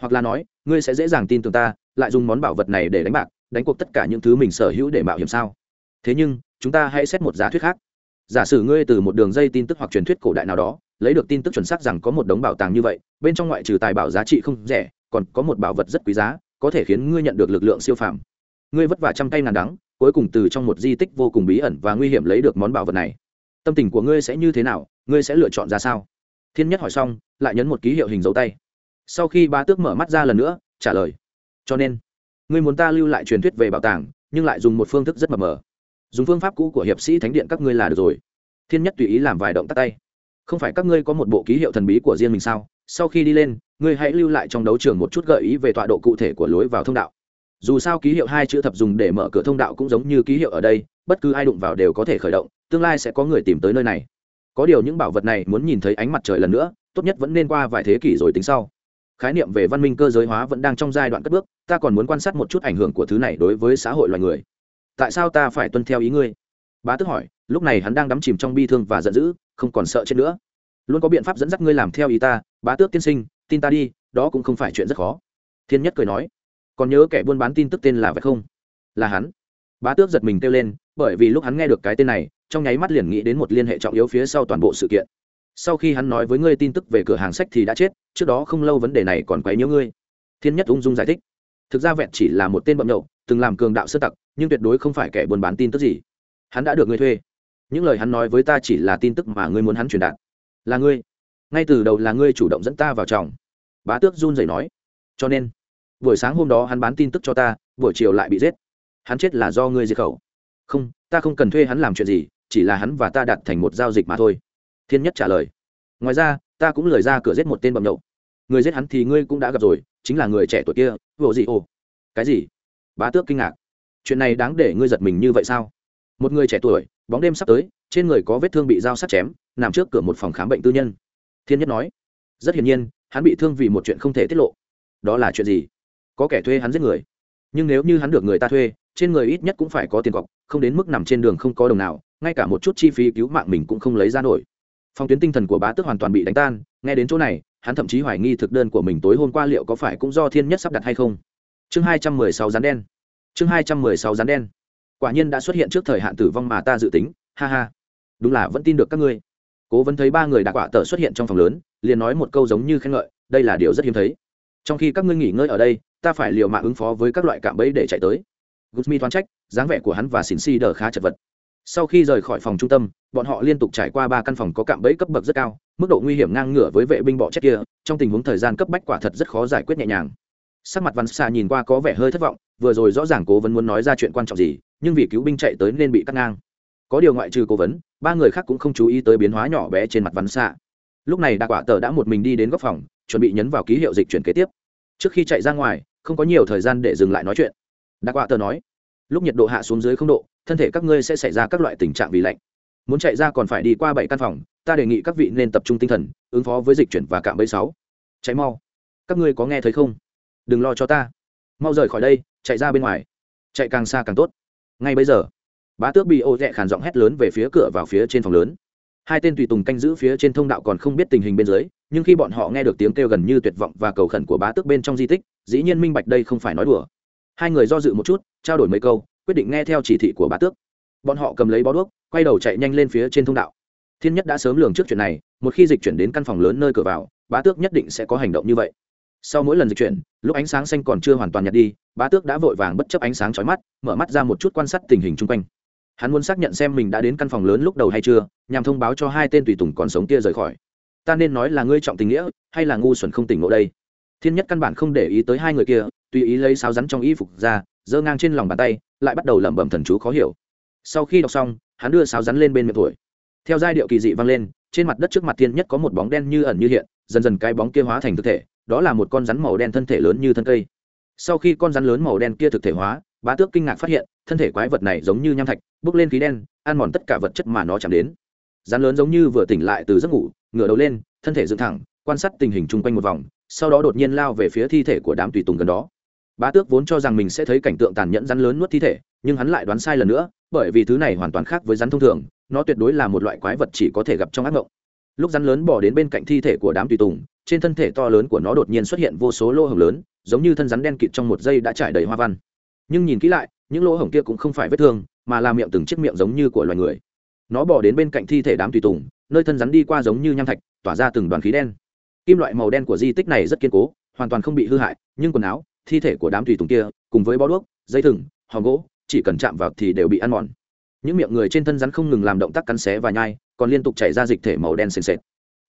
Hoặc là nói, ngươi sẽ dễ dàng tin tưởng ta, lại dùng món bảo vật này để đánh bạc, đánh cuộc tất cả những thứ mình sở hữu để mạo hiểm sao? Thế nhưng chúng ta hãy xét một giả thuyết khác. Giả sử ngươi từ một đường dây tin tức hoặc truyền thuyết cổ đại nào đó, lấy được tin tức chuẩn xác rằng có một đống bảo tàng như vậy, bên trong ngoại trừ tài bảo giá trị không rẻ, còn có một bảo vật rất quý giá, có thể khiến ngươi nhận được lực lượng siêu phàm. Ngươi vất vả trăm tay ngàn đắng, cuối cùng từ trong một di tích vô cùng bí ẩn và nguy hiểm lấy được món bảo vật này. Tâm tình của ngươi sẽ như thế nào? Ngươi sẽ lựa chọn ra sao? Thiên nhất hỏi xong, lại nhấn một ký hiệu hình dấu tay. Sau khi ba tước mở mắt ra lần nữa, trả lời. Cho nên, ngươi muốn ta lưu lại truyền thuyết về bảo tàng, nhưng lại dùng một phương thức rất mập mờ dùng phương pháp cũ của hiệp sĩ thánh điện các ngươi là được rồi. Thiên nhất tùy ý làm vài động tác tay. Không phải các ngươi có một bộ ký hiệu thần bí của riêng mình sao? Sau khi đi lên, ngươi hãy lưu lại trong đấu trường một chút gợi ý về tọa độ cụ thể của lối vào thông đạo. Dù sao ký hiệu hai chữ thập dùng để mở cửa thông đạo cũng giống như ký hiệu ở đây, bất cứ ai đụng vào đều có thể khởi động, tương lai sẽ có người tìm tới nơi này. Có điều những bảo vật này muốn nhìn thấy ánh mặt trời lần nữa, tốt nhất vẫn nên qua vài thế kỷ rồi tính sau. Khái niệm về văn minh cơ giới hóa vẫn đang trong giai đoạn cất bước, ta còn muốn quan sát một chút ảnh hưởng của thứ này đối với xã hội loài người tại sao ta phải tuân theo ý ngươi? Bá tước hỏi, lúc này hắn đang đắm chìm trong bi thương và giận dữ, không còn sợ chết nữa. Luôn có biện pháp dẫn dắt ngươi làm theo ý ta, bá tước tiên sinh, tin ta đi, đó cũng không phải chuyện rất khó. Thiên nhất cười nói, còn nhớ kẻ buôn bán tin tức tên là vậy không? Là hắn. Bá tước giật mình kêu lên, bởi vì lúc hắn nghe được cái tên này, trong nháy mắt liền nghĩ đến một liên hệ trọng yếu phía sau toàn bộ sự kiện. Sau khi hắn nói với ngươi tin tức về cửa hàng sách thì đã chết, trước đó không lâu vấn đề này còn quấy nhớ ngươi. Thiên nhất ung dung giải thích, thực ra vẹn chỉ là một tên bậm nhậu, từng làm cường đạo sơ tặc nhưng tuyệt đối không phải kẻ buôn bán tin tức gì. Hắn đã được ngươi thuê. Những lời hắn nói với ta chỉ là tin tức mà ngươi muốn hắn truyền đạt. Là ngươi. Ngay từ đầu là ngươi chủ động dẫn ta vào chồng bá tước run rẩy nói. Cho nên, buổi sáng hôm đó hắn bán tin tức cho ta, buổi chiều lại bị giết. Hắn chết là do ngươi diệt khẩu. Không, ta không cần thuê hắn làm chuyện gì, chỉ là hắn và ta đặt thành một giao dịch mà thôi. Thiên nhất trả lời. Ngoài ra, ta cũng lời ra cửa giết một tên bầm nhậu. Người giết hắn thì ngươi cũng đã gặp rồi, chính là người trẻ tuổi kia, vô gì ồ cái gì? Bá tước kinh ngạc chuyện này đáng để ngươi giật mình như vậy sao? Một người trẻ tuổi, bóng đêm sắp tới, trên người có vết thương bị dao sắt chém, nằm trước cửa một phòng khám bệnh tư nhân. Thiên nhất nói, rất hiển nhiên, hắn bị thương vì một chuyện không thể tiết lộ. Đó là chuyện gì? Có kẻ thuê hắn giết người. Nhưng nếu như hắn được người ta thuê, trên người ít nhất cũng phải có tiền cọc, không đến mức nằm trên đường không có đồng nào, ngay cả một chút chi phí cứu mạng mình cũng không lấy ra nổi. Phong tuyến tinh thần của bá tước hoàn toàn bị đánh tan, nghe đến chỗ này, hắn thậm chí hoài nghi thực đơn của mình tối hôm qua liệu có phải cũng do thiên nhất sắp đặt hay không. Chương hai trăm mười sáu rán đen chương hai trăm mười sáu rắn đen. Quả nhiên đã xuất hiện trước thời hạn tử vong mà ta dự tính, ha ha. Đúng là vẫn tin được các ngươi. Cố vẫn thấy ba người đặc quả tờ xuất hiện trong phòng lớn, liền nói một câu giống như khen ngợi, đây là điều rất hiếm thấy. Trong khi các ngươi nghỉ ngơi ở đây, ta phải liều mạng ứng phó với các loại cạm bẫy để chạy tới. Gusmi thoáng trách, dáng vẻ của hắn và xin si đờ khá chật vật. Sau khi rời khỏi phòng trung tâm, bọn họ liên tục trải qua ba căn phòng có cạm bẫy cấp bậc rất cao, mức độ nguy hiểm ngang ngửa với vệ binh bọ chết kia, trong tình huống thời gian cấp bách quả thật rất khó giải quyết nhẹ nhàng. Sắc mặt văn xa nhìn qua có vẻ hơi thất vọng vừa rồi rõ ràng cố vấn muốn nói ra chuyện quan trọng gì, nhưng vì cứu binh chạy tới nên bị cắt ngang. Có điều ngoại trừ cố vấn, ba người khác cũng không chú ý tới biến hóa nhỏ bé trên mặt văn xạ. Lúc này đa quả tờ đã một mình đi đến góc phòng, chuẩn bị nhấn vào ký hiệu dịch chuyển kế tiếp. Trước khi chạy ra ngoài, không có nhiều thời gian để dừng lại nói chuyện. Đa quả tờ nói, lúc nhiệt độ hạ xuống dưới không độ, thân thể các ngươi sẽ xảy ra các loại tình trạng vì lạnh. Muốn chạy ra còn phải đi qua bảy căn phòng, ta đề nghị các vị nên tập trung tinh thần, ứng phó với dịch chuyển và cạm bẫy sáu. Cháy mau. Các ngươi có nghe thấy không? Đừng lo cho ta. Mau rời khỏi đây chạy ra bên ngoài. Chạy càng xa càng tốt. Ngay bây giờ, bá tước bị ô rẽ khản giọng hét lớn về phía cửa vào phía trên phòng lớn. Hai tên tùy tùng canh giữ phía trên thông đạo còn không biết tình hình bên dưới, nhưng khi bọn họ nghe được tiếng kêu gần như tuyệt vọng và cầu khẩn của bá tước bên trong di tích, dĩ nhiên minh bạch đây không phải nói đùa. Hai người do dự một chút, trao đổi mấy câu, quyết định nghe theo chỉ thị của bá tước. Bọn họ cầm lấy bó đuốc, quay đầu chạy nhanh lên phía trên thông đạo. Thiên nhất đã sớm lường trước chuyện này, một khi dịch chuyển đến căn phòng lớn nơi cửa vào, bá tước nhất định sẽ có hành động như vậy sau mỗi lần dịch chuyển, lúc ánh sáng xanh còn chưa hoàn toàn nhạt đi, bá tước đã vội vàng bất chấp ánh sáng chói mắt, mở mắt ra một chút quan sát tình hình chung quanh. Hắn muốn xác nhận xem mình đã đến căn phòng lớn lúc đầu hay chưa, nhằm thông báo cho hai tên tùy tùng còn sống kia rời khỏi. Ta nên nói là ngươi trọng tình nghĩa, hay là ngu xuẩn không tỉnh ngộ đây? Thiên nhất căn bản không để ý tới hai người kia, tùy ý lấy sáo rắn trong y phục ra, giơ ngang trên lòng bàn tay, lại bắt đầu lẩm bẩm thần chú khó hiểu. Sau khi đọc xong, hắn đưa sáo rắn lên bên miệng tuổi theo giai điệu kỳ dị vang lên, trên mặt đất trước mặt thiên nhất có một bóng đen như ẩn như hiện, dần dần cái bóng kia hóa thành thực thể đó là một con rắn màu đen thân thể lớn như thân cây. Sau khi con rắn lớn màu đen kia thực thể hóa, bá tước kinh ngạc phát hiện, thân thể quái vật này giống như nham thạch bốc lên khí đen, ăn mòn tất cả vật chất mà nó chạm đến. Rắn lớn giống như vừa tỉnh lại từ giấc ngủ, ngửa đầu lên, thân thể dựng thẳng, quan sát tình hình chung quanh một vòng, sau đó đột nhiên lao về phía thi thể của đám tùy tùng gần đó. Bá tước vốn cho rằng mình sẽ thấy cảnh tượng tàn nhẫn rắn lớn nuốt thi thể, nhưng hắn lại đoán sai lần nữa, bởi vì thứ này hoàn toàn khác với rắn thông thường, nó tuyệt đối là một loại quái vật chỉ có thể gặp trong ác mộng. Lúc rắn lớn bỏ đến bên cạnh thi thể của đám tùy tùng trên thân thể to lớn của nó đột nhiên xuất hiện vô số lỗ hổng lớn, giống như thân rắn đen kịt trong một giây đã trải đầy hoa văn. Nhưng nhìn kỹ lại, những lỗ hổng kia cũng không phải vết thương, mà là miệng từng chiếc miệng giống như của loài người. Nó bỏ đến bên cạnh thi thể đám tùy tùng, nơi thân rắn đi qua giống như nham thạch, tỏa ra từng đoàn khí đen. Kim loại màu đen của di tích này rất kiên cố, hoàn toàn không bị hư hại, nhưng quần áo, thi thể của đám tùy tùng kia, cùng với bó đuốc, dây thừng hòn gỗ, chỉ cần chạm vào thì đều bị ăn mòn. Những miệng người trên thân rắn không ngừng làm động tác cắn xé và nhai, còn liên tục chảy ra dịch thể màu đen sền sệt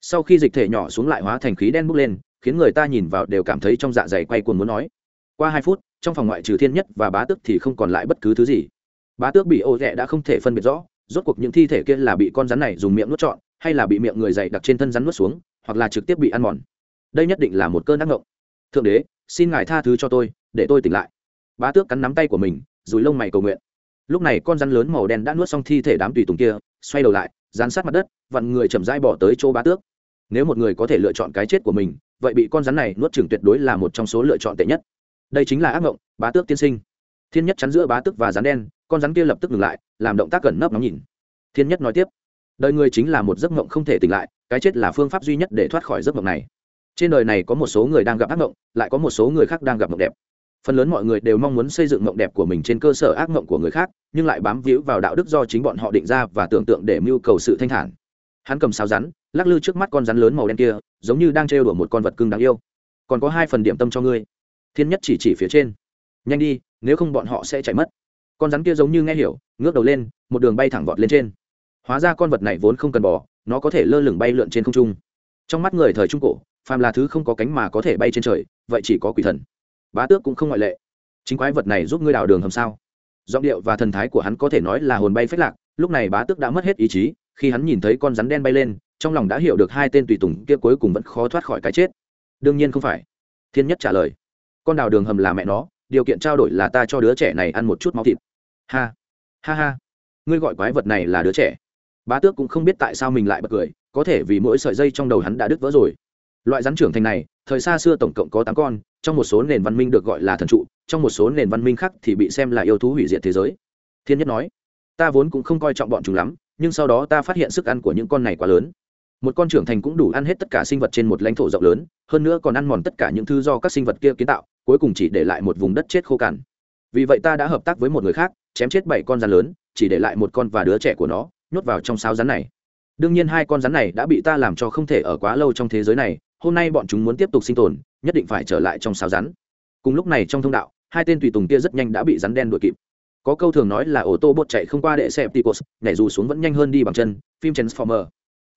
sau khi dịch thể nhỏ xuống lại hóa thành khí đen bốc lên, khiến người ta nhìn vào đều cảm thấy trong dạ dày quay cuồng muốn nói. Qua hai phút, trong phòng ngoại trừ thiên nhất và bá tước thì không còn lại bất cứ thứ gì. Bá tước bị ô rẽ đã không thể phân biệt rõ, rốt cuộc những thi thể kia là bị con rắn này dùng miệng nuốt trọn, hay là bị miệng người dày đặc trên thân rắn nuốt xuống, hoặc là trực tiếp bị ăn mòn. Đây nhất định là một cơn ác ngộng. Thượng đế, xin ngài tha thứ cho tôi, để tôi tỉnh lại. Bá tước cắn nắm tay của mình dùi lông mày cầu nguyện. Lúc này con rắn lớn màu đen đã nuốt xong thi thể đám tùy tùng kia, xoay đầu lại, dán sát mặt đất, vặn người chậm rãi bỏ tới chỗ bá tước nếu một người có thể lựa chọn cái chết của mình, vậy bị con rắn này nuốt chừng tuyệt đối là một trong số lựa chọn tệ nhất. Đây chính là ác mộng, bá tước tiên sinh. Thiên nhất chắn giữa bá tước và rắn đen, con rắn kia lập tức ngừng lại, làm động tác gần nấp nóng nhìn. Thiên nhất nói tiếp, đời người chính là một giấc mộng không thể tỉnh lại, cái chết là phương pháp duy nhất để thoát khỏi giấc mộng này. Trên đời này có một số người đang gặp ác mộng, lại có một số người khác đang gặp mộng đẹp. Phần lớn mọi người đều mong muốn xây dựng mộng đẹp của mình trên cơ sở ác mộng của người khác, nhưng lại bám víu vào đạo đức do chính bọn họ định ra và tưởng tượng để mưu cầu sự thanh thản. Hắn cầm sao rắn lắc lư trước mắt con rắn lớn màu đen kia, giống như đang trêu đùa một con vật cưng đáng yêu. Còn có hai phần điểm tâm cho ngươi. Thiên nhất chỉ chỉ phía trên. Nhanh đi, nếu không bọn họ sẽ chạy mất. Con rắn kia giống như nghe hiểu, ngước đầu lên, một đường bay thẳng vọt lên trên. Hóa ra con vật này vốn không cần bỏ nó có thể lơ lửng bay lượn trên không trung. Trong mắt người thời trung cổ, phàm là thứ không có cánh mà có thể bay trên trời, vậy chỉ có quỷ thần. Bá tước cũng không ngoại lệ. Chính quái vật này giúp ngươi đào đường hầm sao? Giọng điệu và thần thái của hắn có thể nói là hồn bay phách lạc, lúc này bá tước đã mất hết ý chí, khi hắn nhìn thấy con rắn đen bay lên trong lòng đã hiểu được hai tên tùy tùng kia cuối cùng vẫn khó thoát khỏi cái chết. Đương nhiên không phải. Thiên nhất trả lời, con đào đường hầm là mẹ nó, điều kiện trao đổi là ta cho đứa trẻ này ăn một chút máu thịt. Ha ha ha. Ngươi gọi quái vật này là đứa trẻ. Bá tước cũng không biết tại sao mình lại bật cười, có thể vì mỗi sợi dây trong đầu hắn đã đứt vỡ rồi. Loại rắn trưởng thành này, thời xa xưa tổng cộng có tám con, trong một số nền văn minh được gọi là thần trụ, trong một số nền văn minh khác thì bị xem là yêu thú hủy diệt thế giới. Thiên nhất nói, ta vốn cũng không coi trọng bọn chúng lắm, nhưng sau đó ta phát hiện sức ăn của những con này quá lớn một con trưởng thành cũng đủ ăn hết tất cả sinh vật trên một lãnh thổ rộng lớn, hơn nữa còn ăn mòn tất cả những thứ do các sinh vật kia kiến tạo, cuối cùng chỉ để lại một vùng đất chết khô cằn. Vì vậy ta đã hợp tác với một người khác, chém chết bảy con rắn lớn, chỉ để lại một con và đứa trẻ của nó, nhốt vào trong sáo rắn này. Đương nhiên hai con rắn này đã bị ta làm cho không thể ở quá lâu trong thế giới này, hôm nay bọn chúng muốn tiếp tục sinh tồn, nhất định phải trở lại trong sáo rắn. Cùng lúc này trong thông đạo, hai tên tùy tùng kia rất nhanh đã bị rắn đen đuổi kịp. Có câu thường nói là ô tô bột chạy không qua đệ xe ticos nhảy dù xuống vẫn nhanh hơn đi bằng chân, phim transformer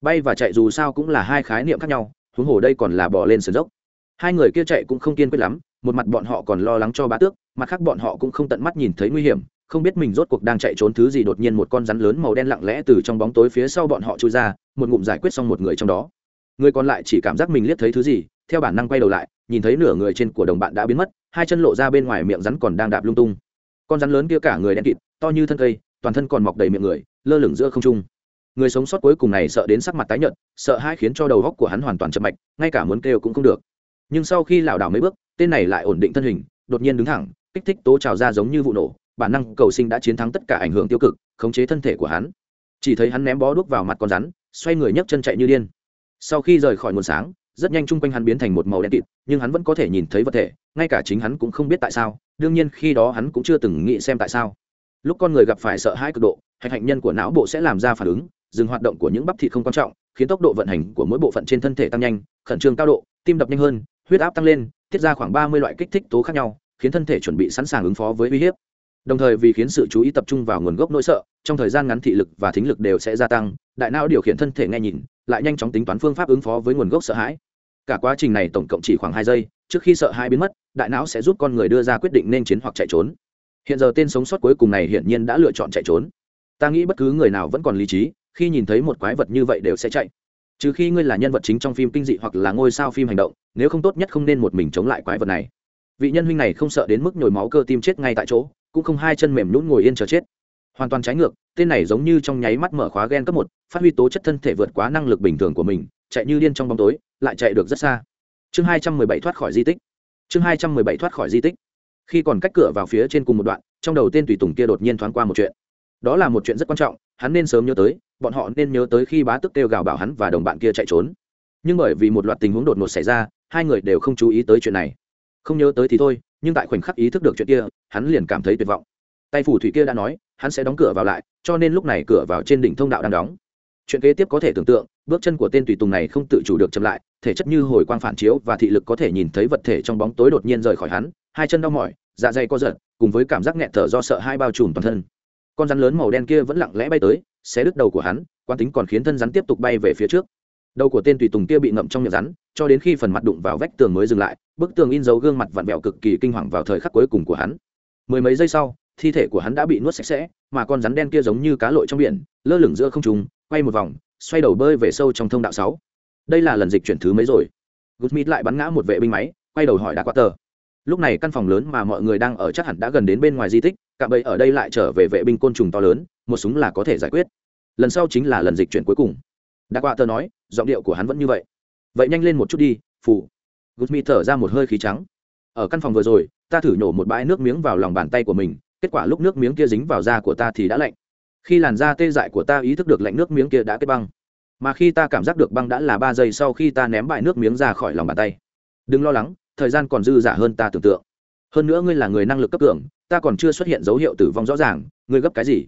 bay và chạy dù sao cũng là hai khái niệm khác nhau, huống hồ đây còn là bỏ lên sườn dốc. Hai người kia chạy cũng không kiên quyết lắm, một mặt bọn họ còn lo lắng cho bá tước, mặt khác bọn họ cũng không tận mắt nhìn thấy nguy hiểm, không biết mình rốt cuộc đang chạy trốn thứ gì đột nhiên một con rắn lớn màu đen lặng lẽ từ trong bóng tối phía sau bọn họ trôi ra, một ngụm giải quyết xong một người trong đó. Người còn lại chỉ cảm giác mình liếc thấy thứ gì, theo bản năng quay đầu lại, nhìn thấy nửa người trên của đồng bạn đã biến mất, hai chân lộ ra bên ngoài miệng rắn còn đang đạp lung tung. Con rắn lớn kia cả người đen kịt, to như thân cây, toàn thân còn mọc đầy miệng người, lơ lửng giữa không trung người sống sót cuối cùng này sợ đến sắc mặt tái nhợt, sợ hãi khiến cho đầu góc của hắn hoàn toàn chậm mạch, ngay cả muốn kêu cũng không được. Nhưng sau khi lảo đảo mấy bước, tên này lại ổn định thân hình, đột nhiên đứng thẳng, kích thích tố trào ra giống như vụ nổ, bản năng cầu sinh đã chiến thắng tất cả ảnh hưởng tiêu cực, khống chế thân thể của hắn. Chỉ thấy hắn ném bó đuốc vào mặt con rắn, xoay người nhấc chân chạy như điên. Sau khi rời khỏi nguồn sáng, rất nhanh chung quanh hắn biến thành một màu đen kịt, nhưng hắn vẫn có thể nhìn thấy vật thể, ngay cả chính hắn cũng không biết tại sao, đương nhiên khi đó hắn cũng chưa từng nghĩ xem tại sao. Lúc con người gặp phải sợ hãi cực độ, hạch hạnh nhân của não bộ sẽ làm ra phản ứng dừng hoạt động của những bắp thịt không quan trọng, khiến tốc độ vận hành của mỗi bộ phận trên thân thể tăng nhanh, khẩn trương cao độ, tim đập nhanh hơn, huyết áp tăng lên, tiết ra khoảng ba mươi loại kích thích tố khác nhau, khiến thân thể chuẩn bị sẵn sàng ứng phó với uy hiếp. Đồng thời vì khiến sự chú ý tập trung vào nguồn gốc nỗi sợ, trong thời gian ngắn thị lực và thính lực đều sẽ gia tăng, đại não điều khiển thân thể nghe nhìn, lại nhanh chóng tính toán phương pháp ứng phó với nguồn gốc sợ hãi. Cả quá trình này tổng cộng chỉ khoảng hai giây, trước khi sợ hãi biến mất, đại não sẽ giúp con người đưa ra quyết định nên chiến hoặc chạy trốn. Hiện giờ tên sống sót cuối cùng này hiển nhiên đã lựa chọn chạy trốn. Ta nghĩ bất cứ người nào vẫn còn lý trí khi nhìn thấy một quái vật như vậy đều sẽ chạy. Trừ khi ngươi là nhân vật chính trong phim kinh dị hoặc là ngôi sao phim hành động, nếu không tốt nhất không nên một mình chống lại quái vật này. Vị nhân huynh này không sợ đến mức nhồi máu cơ tim chết ngay tại chỗ, cũng không hai chân mềm nhún ngồi yên chờ chết. Hoàn toàn trái ngược, tên này giống như trong nháy mắt mở khóa gen cấp một, phát huy tố chất thân thể vượt quá năng lực bình thường của mình, chạy như điên trong bóng tối, lại chạy được rất xa. Chương hai trăm mười bảy thoát khỏi di tích. Chương hai trăm mười bảy thoát khỏi di tích. Khi còn cách cửa vào phía trên cùng một đoạn, trong đầu tên tùy tùng kia đột nhiên thoáng qua một chuyện đó là một chuyện rất quan trọng, hắn nên sớm nhớ tới, bọn họ nên nhớ tới khi bá tức kêu gào bảo hắn và đồng bạn kia chạy trốn. Nhưng bởi vì một loạt tình huống đột ngột xảy ra, hai người đều không chú ý tới chuyện này. Không nhớ tới thì thôi, nhưng tại khoảnh khắc ý thức được chuyện kia, hắn liền cảm thấy tuyệt vọng. Tay phủ thủy kia đã nói, hắn sẽ đóng cửa vào lại, cho nên lúc này cửa vào trên đỉnh thông đạo đang đóng. Chuyện kế tiếp có thể tưởng tượng, bước chân của tên tùy tùng này không tự chủ được chậm lại, thể chất như hồi quang phản chiếu và thị lực có thể nhìn thấy vật thể trong bóng tối đột nhiên rời khỏi hắn, hai chân đau mỏi dạ dày co giật, cùng với cảm giác nghẹt thở do sợ hai bao trùm toàn thân con rắn lớn màu đen kia vẫn lặng lẽ bay tới, xé đứt đầu của hắn quan tính còn khiến thân rắn tiếp tục bay về phía trước. Đầu của tên tùy tùng kia bị ngậm trong miệng rắn, cho đến khi phần mặt đụng vào vách tường mới dừng lại, bức tường in dấu gương mặt vặn vẹo cực kỳ kinh hoàng vào thời khắc cuối cùng của hắn. Mười mấy giây sau, thi thể của hắn đã bị nuốt sạch sẽ, mà con rắn đen kia giống như cá lội trong biển, lơ lửng giữa không trùng quay một vòng, xoay đầu bơi về sâu trong thông đạo sáu. Đây là lần dịch chuyển thứ mấy rồi? Gusmith lại bắn ngã một vệ binh máy, quay đầu hỏi đã quá tờ lúc này căn phòng lớn mà mọi người đang ở chắc hẳn đã gần đến bên ngoài di tích cả bầy ở đây lại trở về vệ binh côn trùng to lớn, một súng là có thể giải quyết. Lần sau chính là lần dịch chuyển cuối cùng. Đã qua tờ nói, giọng điệu của hắn vẫn như vậy. Vậy nhanh lên một chút đi, phù. Gusmi thở ra một hơi khí trắng. Ở căn phòng vừa rồi, ta thử nhổ một bãi nước miếng vào lòng bàn tay của mình, kết quả lúc nước miếng kia dính vào da của ta thì đã lạnh. Khi làn da tê dại của ta ý thức được lạnh nước miếng kia đã kết băng. Mà khi ta cảm giác được băng đã là ba giây sau khi ta ném bãi nước miếng ra khỏi lòng bàn tay. Đừng lo lắng thời gian còn dư dả hơn ta tưởng tượng. Hơn nữa ngươi là người năng lực cấp cường, ta còn chưa xuất hiện dấu hiệu tử vong rõ ràng, ngươi gấp cái gì?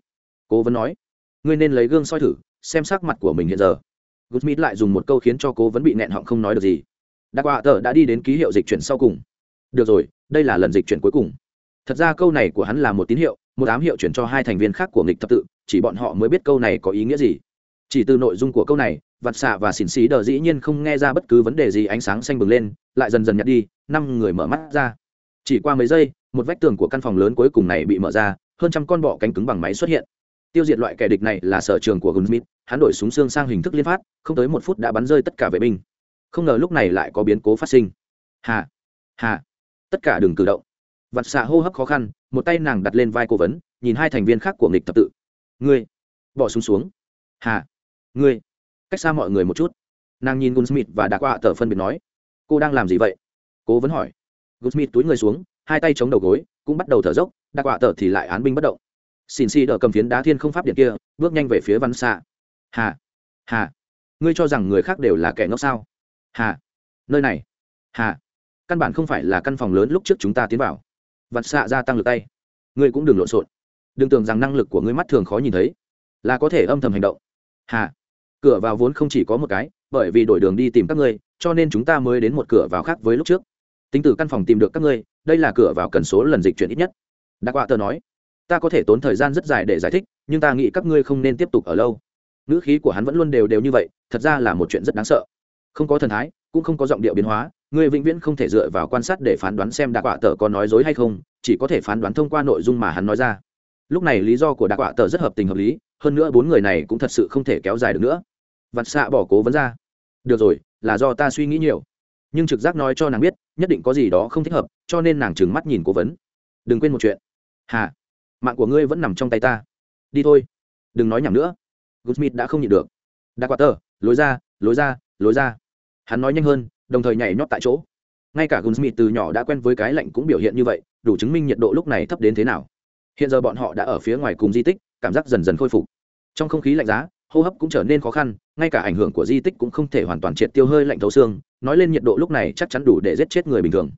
Cố vấn nói. Ngươi nên lấy gương soi thử, xem sắc mặt của mình hiện giờ. Gusmith lại dùng một câu khiến cho cố vấn bị nẹn họng không nói được gì. Đặc họa tờ đã đi đến ký hiệu dịch chuyển sau cùng. Được rồi, đây là lần dịch chuyển cuối cùng. Thật ra câu này của hắn là một tín hiệu, một ám hiệu chuyển cho hai thành viên khác của nghịch thập tự, chỉ bọn họ mới biết câu này có ý nghĩa gì chỉ từ nội dung của câu này vặt xạ và xỉn xí đờ dĩ nhiên không nghe ra bất cứ vấn đề gì, ánh sáng xanh bừng lên, lại dần dần nhặt đi, năm người mở mắt ra. Chỉ qua mấy giây, một vách tường của căn phòng lớn cuối cùng này bị mở ra, hơn trăm con bọ cánh cứng bằng máy xuất hiện. Tiêu diệt loại kẻ địch này là sở trường của gunsmith, hắn đổi súng xương sang hình thức liên phát, không tới một phút đã bắn rơi tất cả vệ binh. Không ngờ lúc này lại có biến cố phát sinh. Hà hà, tất cả đừng cử động. Vặt xạ hô hấp khó khăn, một tay nàng đặt lên vai cố vấn, nhìn hai thành viên khác của nghịch thập tự. Ngươi, bỏ súng xuống. Hà ngươi, cách xa mọi người một chút. Nàng nhìn gunsmith và đã qua tờ phân biệt nói, cô đang làm gì vậy? Cố vấn hỏi. Gunsmith túi người xuống, hai tay chống đầu gối, cũng bắt đầu thở dốc đã qua tờ thì lại án binh bất động. Xin xì đỡ cầm phiến đá thiên không pháp điện kia, bước nhanh về phía văn xạ hà hà, ngươi cho rằng người khác đều là kẻ ngốc sao? Hà, nơi này. Hà, căn bản không phải là căn phòng lớn lúc trước chúng ta tiến vào. Vặt xạ gia tăng lực tay. Ngươi cũng đừng lộn xộn. Đừng tưởng rằng năng lực của ngươi mắt thường khó nhìn thấy, là có thể âm thầm hành động. Hà cửa vào vốn không chỉ có một cái, bởi vì đổi đường đi tìm các ngươi, cho nên chúng ta mới đến một cửa vào khác với lúc trước. Tính từ căn phòng tìm được các ngươi, đây là cửa vào cần số lần dịch chuyển ít nhất. Đặc họa tờ nói, ta có thể tốn thời gian rất dài để giải thích, nhưng ta nghĩ các ngươi không nên tiếp tục ở lâu. Ngữ khí của hắn vẫn luôn đều đều như vậy, thật ra là một chuyện rất đáng sợ. Không có thần thái, cũng không có giọng điệu biến hóa người vĩnh viễn không thể dựa vào quan sát để phán đoán xem đặc họa tờ có nói dối hay không, chỉ có thể phán đoán thông qua nội dung mà hắn nói ra. Lúc này lý do của đặc họa tờ rất hợp tình hợp lý, hơn nữa bốn người này cũng thật sự không thể kéo dài được nữa vặt xạ bỏ cố vấn ra. Được rồi, là do ta suy nghĩ nhiều. Nhưng trực giác nói cho nàng biết, nhất định có gì đó không thích hợp, cho nên nàng trừng mắt nhìn cố vấn. Đừng quên một chuyện. Hà, mạng của ngươi vẫn nằm trong tay ta. Đi thôi. Đừng nói nhầm nữa. Goodsmith đã không nhịn được. Đã quạt tờ, lối ra lối ra lối ra. Hắn nói nhanh hơn, đồng thời nhảy nhót tại chỗ. Ngay cả Goodsmith từ nhỏ đã quen với cái lạnh cũng biểu hiện như vậy, đủ chứng minh nhiệt độ lúc này thấp đến thế nào. Hiện giờ bọn họ đã ở phía ngoài cùng di tích, cảm giác dần dần khôi phục. Trong không khí lạnh giá hô hấp cũng trở nên khó khăn, ngay cả ảnh hưởng của di tích cũng không thể hoàn toàn triệt tiêu hơi lạnh thấu xương, nói lên nhiệt độ lúc này chắc chắn đủ để giết chết người bình thường.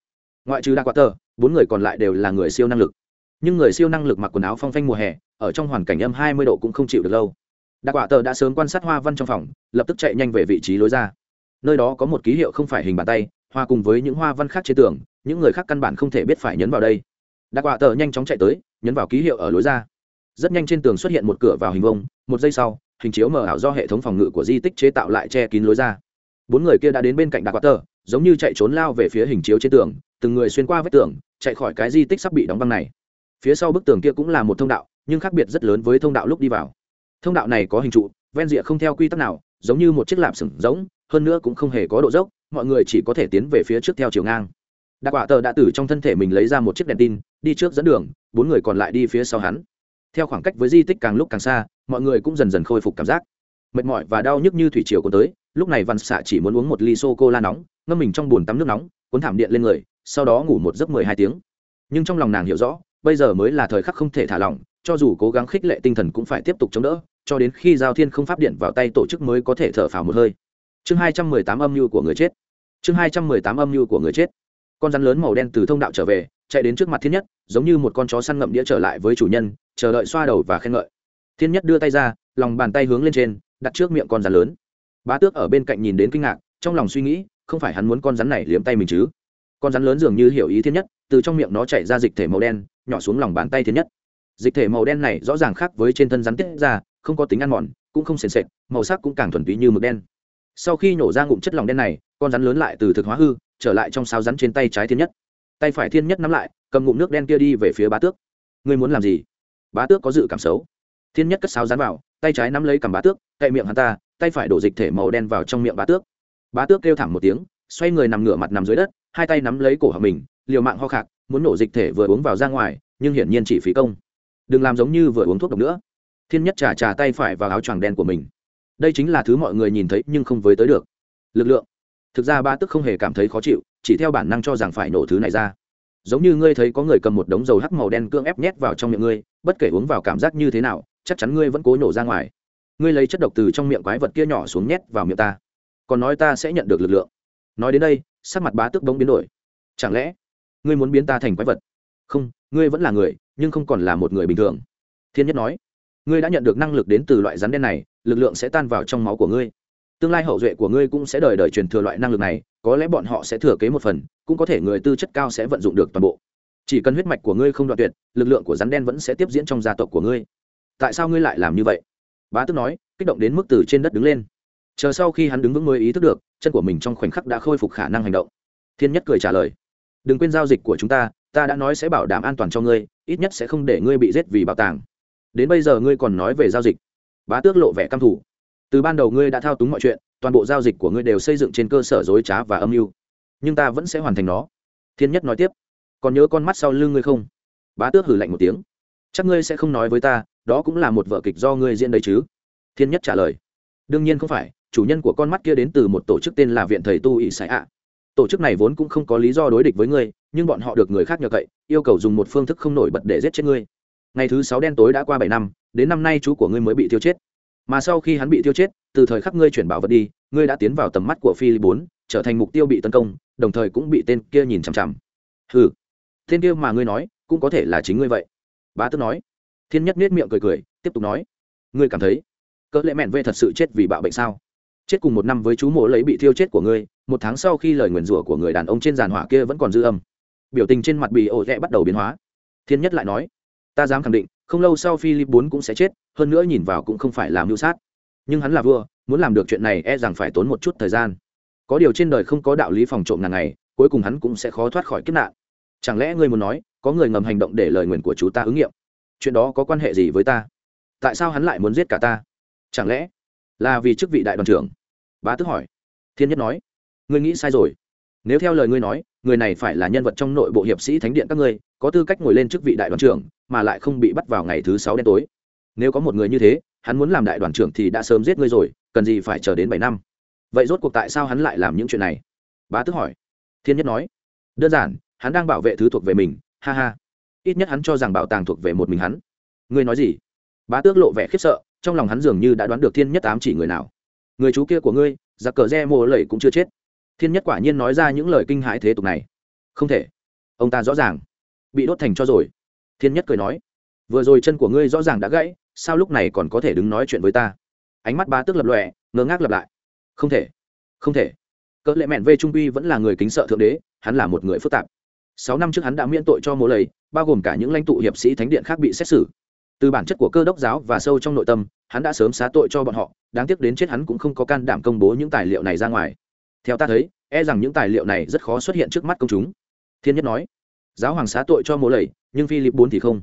Ngoại trừ đa quá tờ bốn người còn lại đều là người siêu năng lực. Nhưng người siêu năng lực mặc quần áo phong phanh mùa hè, ở trong hoàn cảnh âm hai mươi độ cũng không chịu được lâu. Đa quả tờ đã sớm quan sát hoa văn trong phòng, lập tức chạy nhanh về vị trí lối ra. Nơi đó có một ký hiệu không phải hình bàn tay, hoa cùng với những hoa văn khác trên tường, những người khác căn bản không thể biết phải nhấn vào đây. Đa quả tờ nhanh chóng chạy tới, nhấn vào ký hiệu ở lối ra. Rất nhanh trên tường xuất hiện một cửa vào hình vông một giây sau hình chiếu mờ ảo do hệ thống phòng ngự của di tích chế tạo lại che kín lối ra. Bốn người kia đã đến bên cạnh đạc quạt tờ giống như chạy trốn lao về phía hình chiếu trên tường, từng người xuyên qua vết tường, chạy khỏi cái di tích sắp bị đóng băng này. Phía sau bức tường kia cũng là một thông đạo, nhưng khác biệt rất lớn với thông đạo lúc đi vào. Thông đạo này có hình trụ, ven rìa không theo quy tắc nào, giống như một chiếc lạp sừng giống hơn nữa cũng không hề có độ dốc, mọi người chỉ có thể tiến về phía trước theo chiều ngang. Đặc quả tờ đã từ trong thân thể mình lấy ra một chiếc đèn tin, đi trước dẫn đường, bốn người còn lại đi phía sau hắn. Theo khoảng cách với di tích càng lúc càng xa mọi người cũng dần dần khôi phục cảm giác. Mệt mỏi và đau nhức như thủy triều có tới, lúc này văn xạ chỉ muốn uống một ly sô cô la nóng, ngâm mình trong bồn tắm nước nóng, cuốn thảm điện lên người, sau đó ngủ một giấc mười hai tiếng. Nhưng trong lòng nàng hiểu rõ, bây giờ mới là thời khắc không thể thả lỏng, cho dù cố gắng khích lệ tinh thần cũng phải tiếp tục chống đỡ, cho đến khi giao thiên không pháp điện vào tay tổ chức mới có thể thở phào một hơi. Chương hai trăm mười tám âm mưu của người chết. Chương hai trăm mười tám âm mưu của người chết. Con rắn lớn màu đen từ thông đạo trở về, chạy đến trước mặt thiên nhất, giống như một con chó săn ngậm đĩa trở lại với chủ nhân, chờ đợi xoa đầu và khen ngợi thiên nhất đưa tay ra, lòng bàn tay hướng lên trên, đặt trước miệng con rắn lớn. Bá tước ở bên cạnh nhìn đến kinh ngạc, trong lòng suy nghĩ, không phải hắn muốn con rắn này liếm tay mình chứ? Con rắn lớn dường như hiểu ý thiên nhất, từ trong miệng nó chảy ra dịch thể màu đen, nhỏ xuống lòng bàn tay thiên nhất. Dịch thể màu đen này rõ ràng khác với trên thân rắn tiết ra, không có tính ăn mòn, cũng không sền sệt, màu sắc cũng càng thuần túy như mực đen. Sau khi nhổ ra ngụm chất lòng đen này, con rắn lớn lại từ thực hóa hư, trở lại trong sao rắn trên tay trái thiên nhất. Tay phải thiên nhất nắm lại, cầm ngụm nước đen kia đi về phía bá tước. Ngươi muốn làm gì? Bá tước có dự cảm xấu thiên nhất cất sáo dán vào, tay trái nắm lấy cầm bá tước, cậy miệng hắn ta, tay phải đổ dịch thể màu đen vào trong miệng bá tước. Bá tước kêu thẳng một tiếng, xoay người nằm ngửa mặt nằm dưới đất, hai tay nắm lấy cổ họng mình, liều mạng ho khạc, muốn nổ dịch thể vừa uống vào ra ngoài, nhưng hiển nhiên chỉ phí công. Đừng làm giống như vừa uống thuốc độc nữa. Thiên nhất trà trà tay phải vào áo choàng đen của mình. Đây chính là thứ mọi người nhìn thấy nhưng không với tới được. Lực lượng. Thực ra ba tức không hề cảm thấy khó chịu, chỉ theo bản năng cho rằng phải nổ thứ này ra. Giống như ngươi thấy có người cầm một đống dầu hắc màu đen cương ép nhét vào trong miệng ngươi, bất kể uống vào cảm giác như thế nào chắc chắn ngươi vẫn cố nổ ra ngoài. Ngươi lấy chất độc từ trong miệng quái vật kia nhỏ xuống nhét vào miệng ta. Còn nói ta sẽ nhận được lực lượng. Nói đến đây, sắc mặt bá tức bỗng biến đổi. Chẳng lẽ, ngươi muốn biến ta thành quái vật? Không, ngươi vẫn là người, nhưng không còn là một người bình thường. Thiên nhất nói, ngươi đã nhận được năng lực đến từ loại rắn đen này, lực lượng sẽ tan vào trong máu của ngươi. Tương lai hậu duệ của ngươi cũng sẽ đời đời truyền thừa loại năng lực này, có lẽ bọn họ sẽ thừa kế một phần, cũng có thể người tư chất cao sẽ vận dụng được toàn bộ. Chỉ cần huyết mạch của ngươi không đoạn tuyệt, lực lượng của rắn đen vẫn sẽ tiếp diễn trong gia tộc của ngươi tại sao ngươi lại làm như vậy? Bá tước nói, kích động đến mức từ trên đất đứng lên. Chờ sau khi hắn đứng vững mới ý thức được, chân của mình trong khoảnh khắc đã khôi phục khả năng hành động. Thiên nhất cười trả lời, đừng quên giao dịch của chúng ta ta đã nói sẽ bảo đảm an toàn cho ngươi, ít nhất sẽ không để ngươi bị giết vì bảo tàng. Đến bây giờ ngươi còn nói về giao dịch. Bá tước lộ vẻ căm thủ từ ban đầu ngươi đã thao túng mọi chuyện, toàn bộ giao dịch của ngươi đều xây dựng trên cơ sở dối trá và âm mưu, nhưng ta vẫn sẽ hoàn thành nó. Thiên nhất nói tiếp, còn nhớ con mắt sau lưng ngươi không? Bá tước hử lạnh một tiếng, chắc ngươi sẽ không nói với ta đó cũng là một vở kịch do ngươi diễn đấy chứ? Thiên nhất trả lời. Đương nhiên không phải, chủ nhân của con mắt kia đến từ một tổ chức tên là viện thầy tu ỵ sải ạ tổ chức này vốn cũng không có lý do đối địch với ngươi, nhưng bọn họ được người khác nhờ cậy, yêu cầu dùng một phương thức không nổi bật để giết chết ngươi. Ngày thứ sáu đen tối đã qua bảy năm, đến năm nay chú của ngươi mới bị tiêu chết. Mà sau khi hắn bị tiêu chết, từ thời khắc ngươi chuyển bảo vật đi, ngươi đã tiến vào tầm mắt của phi bốn, trở thành mục tiêu bị tấn công, đồng thời cũng bị tên kia nhìn chằm chằm. Ừ tên kia mà ngươi nói, cũng có thể là chính ngươi vậy. Bá tước nói thiên nhất nết miệng cười cười, tiếp tục nói, ngươi cảm thấy cỡ lệ mẹn vê thật sự chết vì bạo bệnh sao? Chết cùng một năm với chú mộ lấy bị thiêu chết của ngươi, một tháng sau khi lời nguyền rủa của người đàn ông trên giàn hỏa kia vẫn còn dư âm. Biểu tình trên mặt bị ổ rẽ bắt đầu biến hóa. Thiên nhất lại nói, ta dám khẳng định, không lâu sau philip bốn cũng sẽ chết, hơn nữa nhìn vào cũng không phải làm mưu sát. Nhưng hắn là vua, muốn làm được chuyện này e rằng phải tốn một chút thời gian. Có điều trên đời không có đạo lý phòng trộm ngàn ngày, cuối cùng hắn cũng sẽ khó thoát khỏi kiếp nạn. Chẳng lẽ ngươi muốn nói, có người ngầm hành động để lời nguyền của chú ta ứng nghiệm? Chuyện đó có quan hệ gì với ta? Tại sao hắn lại muốn giết cả ta? Chẳng lẽ là vì chức vị đại đoàn trưởng? Bá tước hỏi. Thiên nhất nói. Ngươi nghĩ sai rồi. Nếu theo lời ngươi nói, người này phải là nhân vật trong nội bộ hiệp sĩ thánh điện các ngươi, có tư cách ngồi lên chức vị đại đoàn trưởng, mà lại không bị bắt vào ngày thứ sáu đen tối. Nếu có một người như thế, hắn muốn làm đại đoàn trưởng thì đã sớm giết ngươi rồi, cần gì phải chờ đến bảy năm? Vậy rốt cuộc tại sao hắn lại làm những chuyện này? Bá tước hỏi. Thiên nhất nói. Đơn giản, hắn đang bảo vệ thứ thuộc về mình. Ha ha ít nhất hắn cho rằng bảo tàng thuộc về một mình hắn. Ngươi nói gì? Bá tước lộ vẻ khiếp sợ, trong lòng hắn dường như đã đoán được thiên nhất ám chỉ người nào. Người chú kia của ngươi, giặc cờ re mồ lầy cũng chưa chết. Thiên nhất quả nhiên nói ra những lời kinh hãi thế tục này. Không thể. Ông ta rõ ràng. Bị đốt thành cho rồi. Thiên nhất cười nói. Vừa rồi chân của ngươi rõ ràng đã gãy, sao lúc này còn có thể đứng nói chuyện với ta? Ánh mắt ba tước lập lòe, ngơ ngác lặp lại. Không thể. Không thể. Cỡ lệ mẹn vê trung uy vẫn là người kính sợ thượng đế, hắn là một người phức tạp sáu năm trước hắn đã miễn tội cho mô lầy, bao gồm cả những lãnh tụ hiệp sĩ thánh điện khác bị xét xử. Từ bản chất của cơ đốc giáo và sâu trong nội tâm, hắn đã sớm xá tội cho bọn họ, đáng tiếc đến chết hắn cũng không có can đảm công bố những tài liệu này ra ngoài. Theo ta thấy e rằng những tài liệu này rất khó xuất hiện trước mắt công chúng. Thiên nhất nói, giáo hoàng xá tội cho mô lầy, nhưng philip bốn thì không.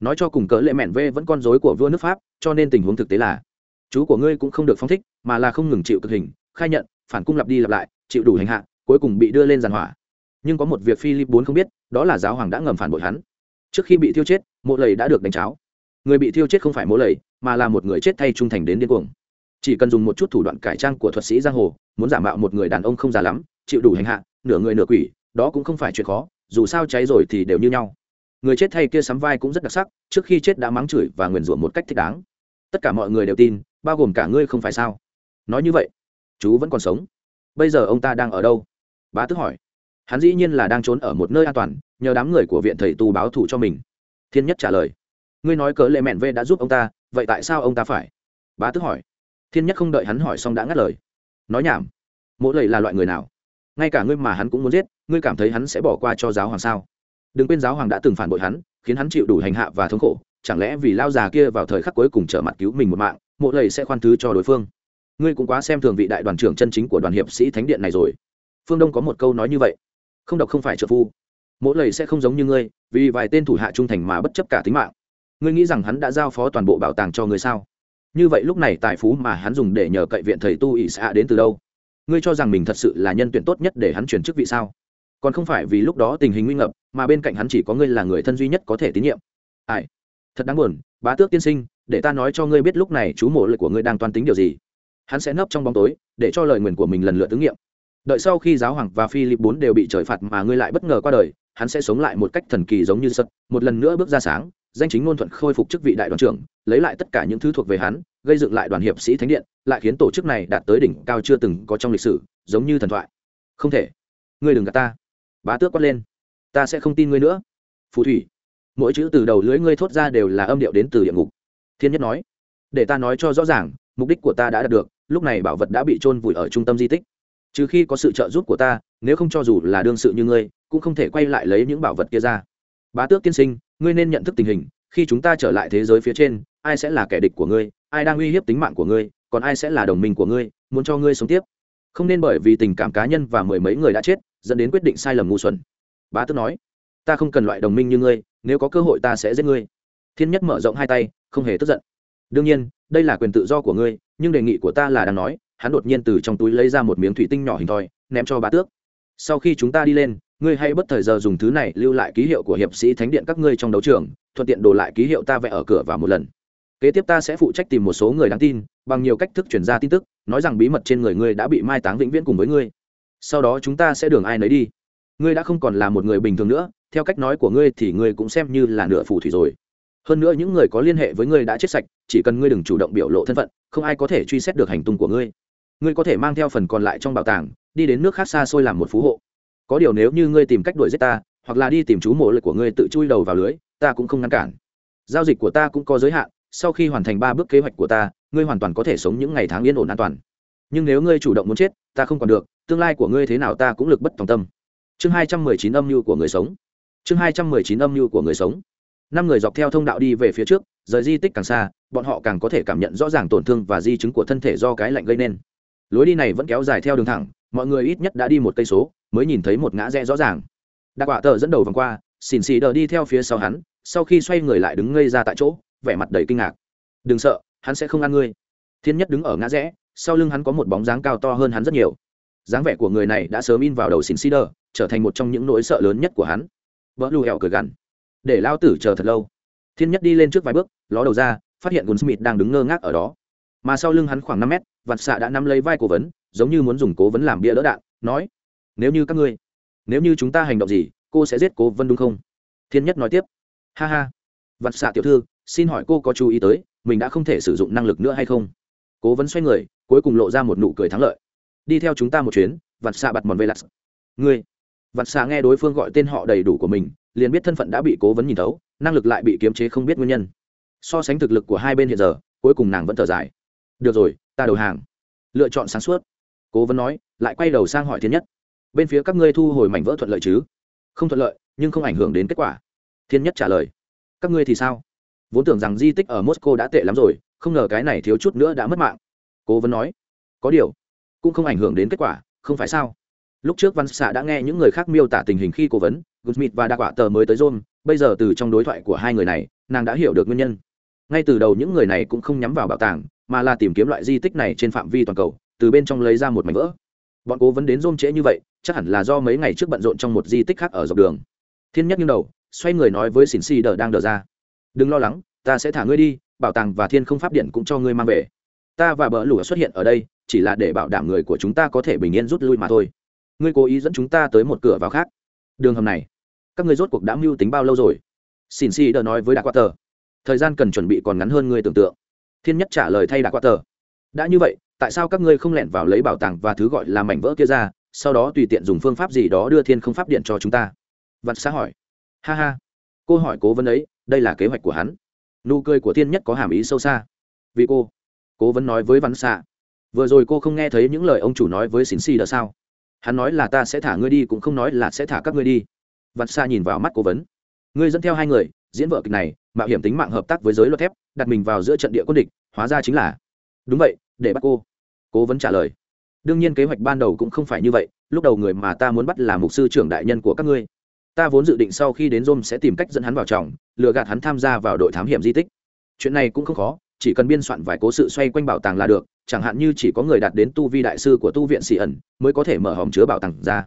Nói cho cùng cỡ lệ mẹn v vẫn con dối của vua nước pháp, cho nên tình huống thực tế là, chú của ngươi cũng không được phong thích, mà là không ngừng chịu cực hình, khai nhận, phản cung lặp đi lặp lại, chịu đủ hành hạ, cuối cùng bị đưa lên giàn hỏa nhưng có một việc philip bốn không biết, đó là giáo hoàng đã ngầm phản bội hắn. Trước khi bị thiêu chết, mộ lầy đã được đánh cháo. Người bị thiêu chết không phải mộ lầy, mà là một người chết thay trung thành đến điên cuồng. Chỉ cần dùng một chút thủ đoạn cải trang của thuật sĩ giang hồ, muốn giả mạo một người đàn ông không già lắm, chịu đủ hành hạ, nửa người nửa quỷ, đó cũng không phải chuyện khó, dù sao cháy rồi thì đều như nhau. Người chết thay kia sắm vai cũng rất đặc sắc, trước khi chết đã mắng chửi và nguyền rủa một cách thích đáng. Tất cả mọi người đều tin, bao gồm cả ngươi không phải sao? Nói như vậy, chú vẫn còn sống. Bây giờ ông ta đang ở đâu? Bá tước hỏi hắn dĩ nhiên là đang trốn ở một nơi an toàn, nhờ đám người của viện thầy tu báo thù cho mình. Thiên nhất trả lời, ngươi nói cớ lệ mẹn vê đã giúp ông ta, vậy tại sao ông ta phải? Bá tước hỏi. Thiên nhất không đợi hắn hỏi xong đã ngắt lời. Nói nhảm mỗi lầy là loại người nào? Ngay cả ngươi mà hắn cũng muốn giết, ngươi cảm thấy hắn sẽ bỏ qua cho giáo hoàng sao? Đừng quên giáo hoàng đã từng phản bội hắn, khiến hắn chịu đủ hành hạ và thống khổ. Chẳng lẽ vì lao già kia vào thời khắc cuối cùng trở mặt cứu mình một mạng mỗi lầy sẽ khoan thứ cho đối phương? Ngươi cũng quá xem thường vị đại đoàn trưởng chân chính của đoàn hiệp sĩ thánh điện này rồi. Phương đông có một câu nói như vậy không độc không phải trợ phu. Mỗi lầy sẽ không giống như ngươi, vì vài tên thủ hạ trung thành mà bất chấp cả tính mạng. Ngươi nghĩ rằng hắn đã giao phó toàn bộ bảo tàng cho ngươi sao? Như vậy lúc này tài phú mà hắn dùng để nhờ cậy viện thầy tu ỷ xạ đến từ đâu? Ngươi cho rằng mình thật sự là nhân tuyển tốt nhất để hắn chuyển chức vị sao? Còn không phải vì lúc đó tình hình nguy ngập, mà bên cạnh hắn chỉ có ngươi là người thân duy nhất có thể tín nhiệm. Ai? Thật đáng buồn, bá tước tiên sinh, để ta nói cho ngươi biết lúc này chú mộ lợi của ngươi đang toan tính điều gì. Hắn sẽ nấp trong bóng tối, để cho lời nguyền của mình lần lượt ứng nghiệm đợi sau khi giáo hoàng và philip bốn đều bị trời phạt mà ngươi lại bất ngờ qua đời, hắn sẽ sống lại một cách thần kỳ giống như sật một lần nữa bước ra sáng, danh chính ngôn thuận khôi phục chức vị đại đoàn trưởng, lấy lại tất cả những thứ thuộc về hắn, gây dựng lại đoàn hiệp sĩ thánh điện, lại khiến tổ chức này đạt tới đỉnh cao chưa từng có trong lịch sử, giống như thần thoại. Không thể. Ngươi đừng gạt ta. Bá tước quát lên. Ta sẽ không tin ngươi nữa. Phù thủy. Mỗi chữ từ đầu lưới ngươi thốt ra đều là âm điệu đến từ địa ngục. Thiên nhất nói. Để ta nói cho rõ ràng, mục đích của ta đã đạt được, lúc này bảo vật đã bị trôn vùi ở trung tâm di tích trừ khi có sự trợ giúp của ta, nếu không cho dù là đương sự như ngươi, cũng không thể quay lại lấy những bảo vật kia ra. Bá tước tiên sinh, ngươi nên nhận thức tình hình, khi chúng ta trở lại thế giới phía trên, ai sẽ là kẻ địch của ngươi, ai đang uy hiếp tính mạng của ngươi, còn ai sẽ là đồng minh của ngươi, muốn cho ngươi sống tiếp. Không nên bởi vì tình cảm cá nhân và mười mấy người đã chết, dẫn đến quyết định sai lầm ngu xuẩn. Bá tước nói, ta không cần loại đồng minh như ngươi, nếu có cơ hội ta sẽ giết ngươi. Thiên nhất mở rộng hai tay, không hề tức giận. Đương nhiên, đây là quyền tự do của ngươi, nhưng đề nghị của ta là đang nói hắn đột nhiên từ trong túi lấy ra một miếng thủy tinh nhỏ hình thoi, ném cho bá tước. Sau khi chúng ta đi lên, ngươi hãy bất thời giờ dùng thứ này lưu lại ký hiệu của hiệp sĩ thánh điện các ngươi trong đấu trường, thuận tiện đổ lại ký hiệu ta vẽ ở cửa vào một lần. Kế tiếp ta sẽ phụ trách tìm một số người đáng tin, bằng nhiều cách thức chuyển ra tin tức, nói rằng bí mật trên người ngươi đã bị mai táng vĩnh viễn cùng với ngươi. Sau đó chúng ta sẽ đường ai nấy đi. Ngươi đã không còn là một người bình thường nữa, theo cách nói của ngươi thì ngươi cũng xem như là nửa phù thủy rồi. Hơn nữa những người có liên hệ với ngươi đã chết sạch, chỉ cần ngươi đừng chủ động biểu lộ thân phận, không ai có thể truy xét được hành tung của ngươi ngươi có thể mang theo phần còn lại trong bảo tàng, đi đến nước khác xa xôi làm một phú hộ. Có điều nếu như ngươi tìm cách đuổi giết ta, hoặc là đi tìm chú mộ lực của ngươi tự chui đầu vào lưới, ta cũng không ngăn cản. Giao dịch của ta cũng có giới hạn, sau khi hoàn thành ba bước kế hoạch của ta, ngươi hoàn toàn có thể sống những ngày tháng yên ổn an toàn. Nhưng nếu ngươi chủ động muốn chết, ta không còn được, tương lai của ngươi thế nào ta cũng lực bất tòng tâm. Chương hai trăm mười chín âm mưu của người sống. Chương hai trăm mười chín âm mưu của người sống. Năm người dọc theo thông đạo đi về phía trước, rời di tích càng xa, bọn họ càng có thể cảm nhận rõ ràng tổn thương và di chứng của thân thể do cái lạnh gây nên lối đi này vẫn kéo dài theo đường thẳng, mọi người ít nhất đã đi một cây số, mới nhìn thấy một ngã rẽ rõ ràng. Đặc quả tờ dẫn đầu vòng qua, xỉn xì đờ đi theo phía sau hắn, sau khi xoay người lại đứng ngây ra tại chỗ, vẻ mặt đầy kinh ngạc. Đừng sợ, hắn sẽ không ăn ngươi. Thiên nhất đứng ở ngã rẽ, sau lưng hắn có một bóng dáng cao to hơn hắn rất nhiều. Dáng vẻ của người này đã sớm in vào đầu xỉn xì đờ, trở thành một trong những nỗi sợ lớn nhất của hắn. Vỡ lù hẹo cười gằn để lao tử chờ thật lâu. Thiên nhất đi lên trước vài bước, ló đầu ra, phát hiện gùn smith đang đứng ngơ ngác ở đó. Mà sau lưng hắn khoảng năm mét vặt xạ đã nắm lấy vai cố vấn, giống như muốn dùng cố vấn làm bia đỡ đạn, nói, nếu như các ngươi, nếu như chúng ta hành động gì, cô sẽ giết cố vân đúng không? Thiên nhất nói tiếp, ha ha vặt xạ tiểu thư, xin hỏi cô có chú ý tới, mình đã không thể sử dụng năng lực nữa hay không? Cố vấn xoay người, cuối cùng lộ ra một nụ cười thắng lợi. Đi theo chúng ta một chuyến vặt xạ bặt mòn vây lặt ngươi? Vặt xạ nghe đối phương gọi tên họ đầy đủ của mình, liền biết thân phận đã bị cố vấn nhìn thấu, năng lực lại bị kiềm chế không biết nguyên nhân. So sánh thực lực của hai bên hiện giờ, cuối cùng nàng vẫn thở dài. Được rồi ta đầu hàng. Lựa chọn sáng suốt. Cố vấn nói, lại quay đầu sang hỏi thiên nhất. Bên phía các ngươi thu hồi mảnh vỡ thuận lợi chứ? Không thuận lợi, nhưng không ảnh hưởng đến kết quả. Thiên nhất trả lời, các ngươi thì sao? Vốn tưởng rằng di tích ở moscow đã tệ lắm rồi, không ngờ cái này thiếu chút nữa đã mất mạng. Cố vấn nói, có điều, cũng không ảnh hưởng đến kết quả, không phải sao? Lúc trước văn xạ đã nghe những người khác miêu tả tình hình khi cố vấn gusmith và đa quả tờ mới tới john bây giờ từ trong đối thoại của hai người này, nàng đã hiểu được nguyên nhân. Ngay từ đầu những người này cũng không nhắm vào bảo tàng mà là tìm kiếm loại di tích này trên phạm vi toàn cầu, từ bên trong lấy ra một mảnh vỡ. Bọn cố vấn đến rôm trễ như vậy, chắc hẳn là do mấy ngày trước bận rộn trong một di tích khác ở dọc đường. Thiên nhất nghiêng đầu, xoay người nói với xỉn xì đờ đang đờ ra. Đừng lo lắng, ta sẽ thả ngươi đi, bảo tàng và thiên không pháp điện cũng cho ngươi mang về. Ta và bờ lũ xuất hiện ở đây, chỉ là để bảo đảm người của chúng ta có thể bình yên rút lui mà thôi. Ngươi cố ý dẫn chúng ta tới một cửa vào khác. Đường hầm này, các ngươi rốt cuộc đã mưu tính bao lâu rồi? Xin si đờ nói với đạ quát tờ. Thời gian cần chuẩn bị còn ngắn hơn ngươi tưởng tượng thiên nhất trả lời thay đạc quát tờ. Đã như vậy, tại sao các ngươi không lẻn vào lấy bảo tàng và thứ gọi là mảnh vỡ kia ra, sau đó tùy tiện dùng phương pháp gì đó đưa thiên không pháp điện cho chúng ta? Vặt xã hỏi. Ha ha. Cô hỏi cố vấn ấy, đây là kế hoạch của hắn. Nụ cười của thiên nhất có hàm ý sâu xa. Vì cô, cố vấn nói với văn xạ vừa rồi cô không nghe thấy những lời ông chủ nói với xín xì đờ sao? Hắn nói là ta sẽ thả ngươi đi cũng không nói là sẽ thả các ngươi đi. Văn xạ nhìn vào mắt cố vấn. Ngươi dẫn theo hai người, diễn vợ kịch này, mạo hiểm tính mạng hợp tác với giới luật thép, đặt mình vào giữa trận địa quân địch hóa ra chính là, đúng vậy, để bắt cô. Cố vấn trả lời, đương nhiên kế hoạch ban đầu cũng không phải như vậy, lúc đầu người mà ta muốn bắt là mục sư trưởng đại nhân của các ngươi. Ta vốn dự định sau khi đến Rôm sẽ tìm cách dẫn hắn vào trọng, lừa gạt hắn tham gia vào đội thám hiểm di tích. Chuyện này cũng không khó, chỉ cần biên soạn vài cố sự xoay quanh bảo tàng là được, chẳng hạn như chỉ có người đạt đến tu vi đại sư của tu viện xì ẩn mới có thể mở hòm chứa bảo tàng ra.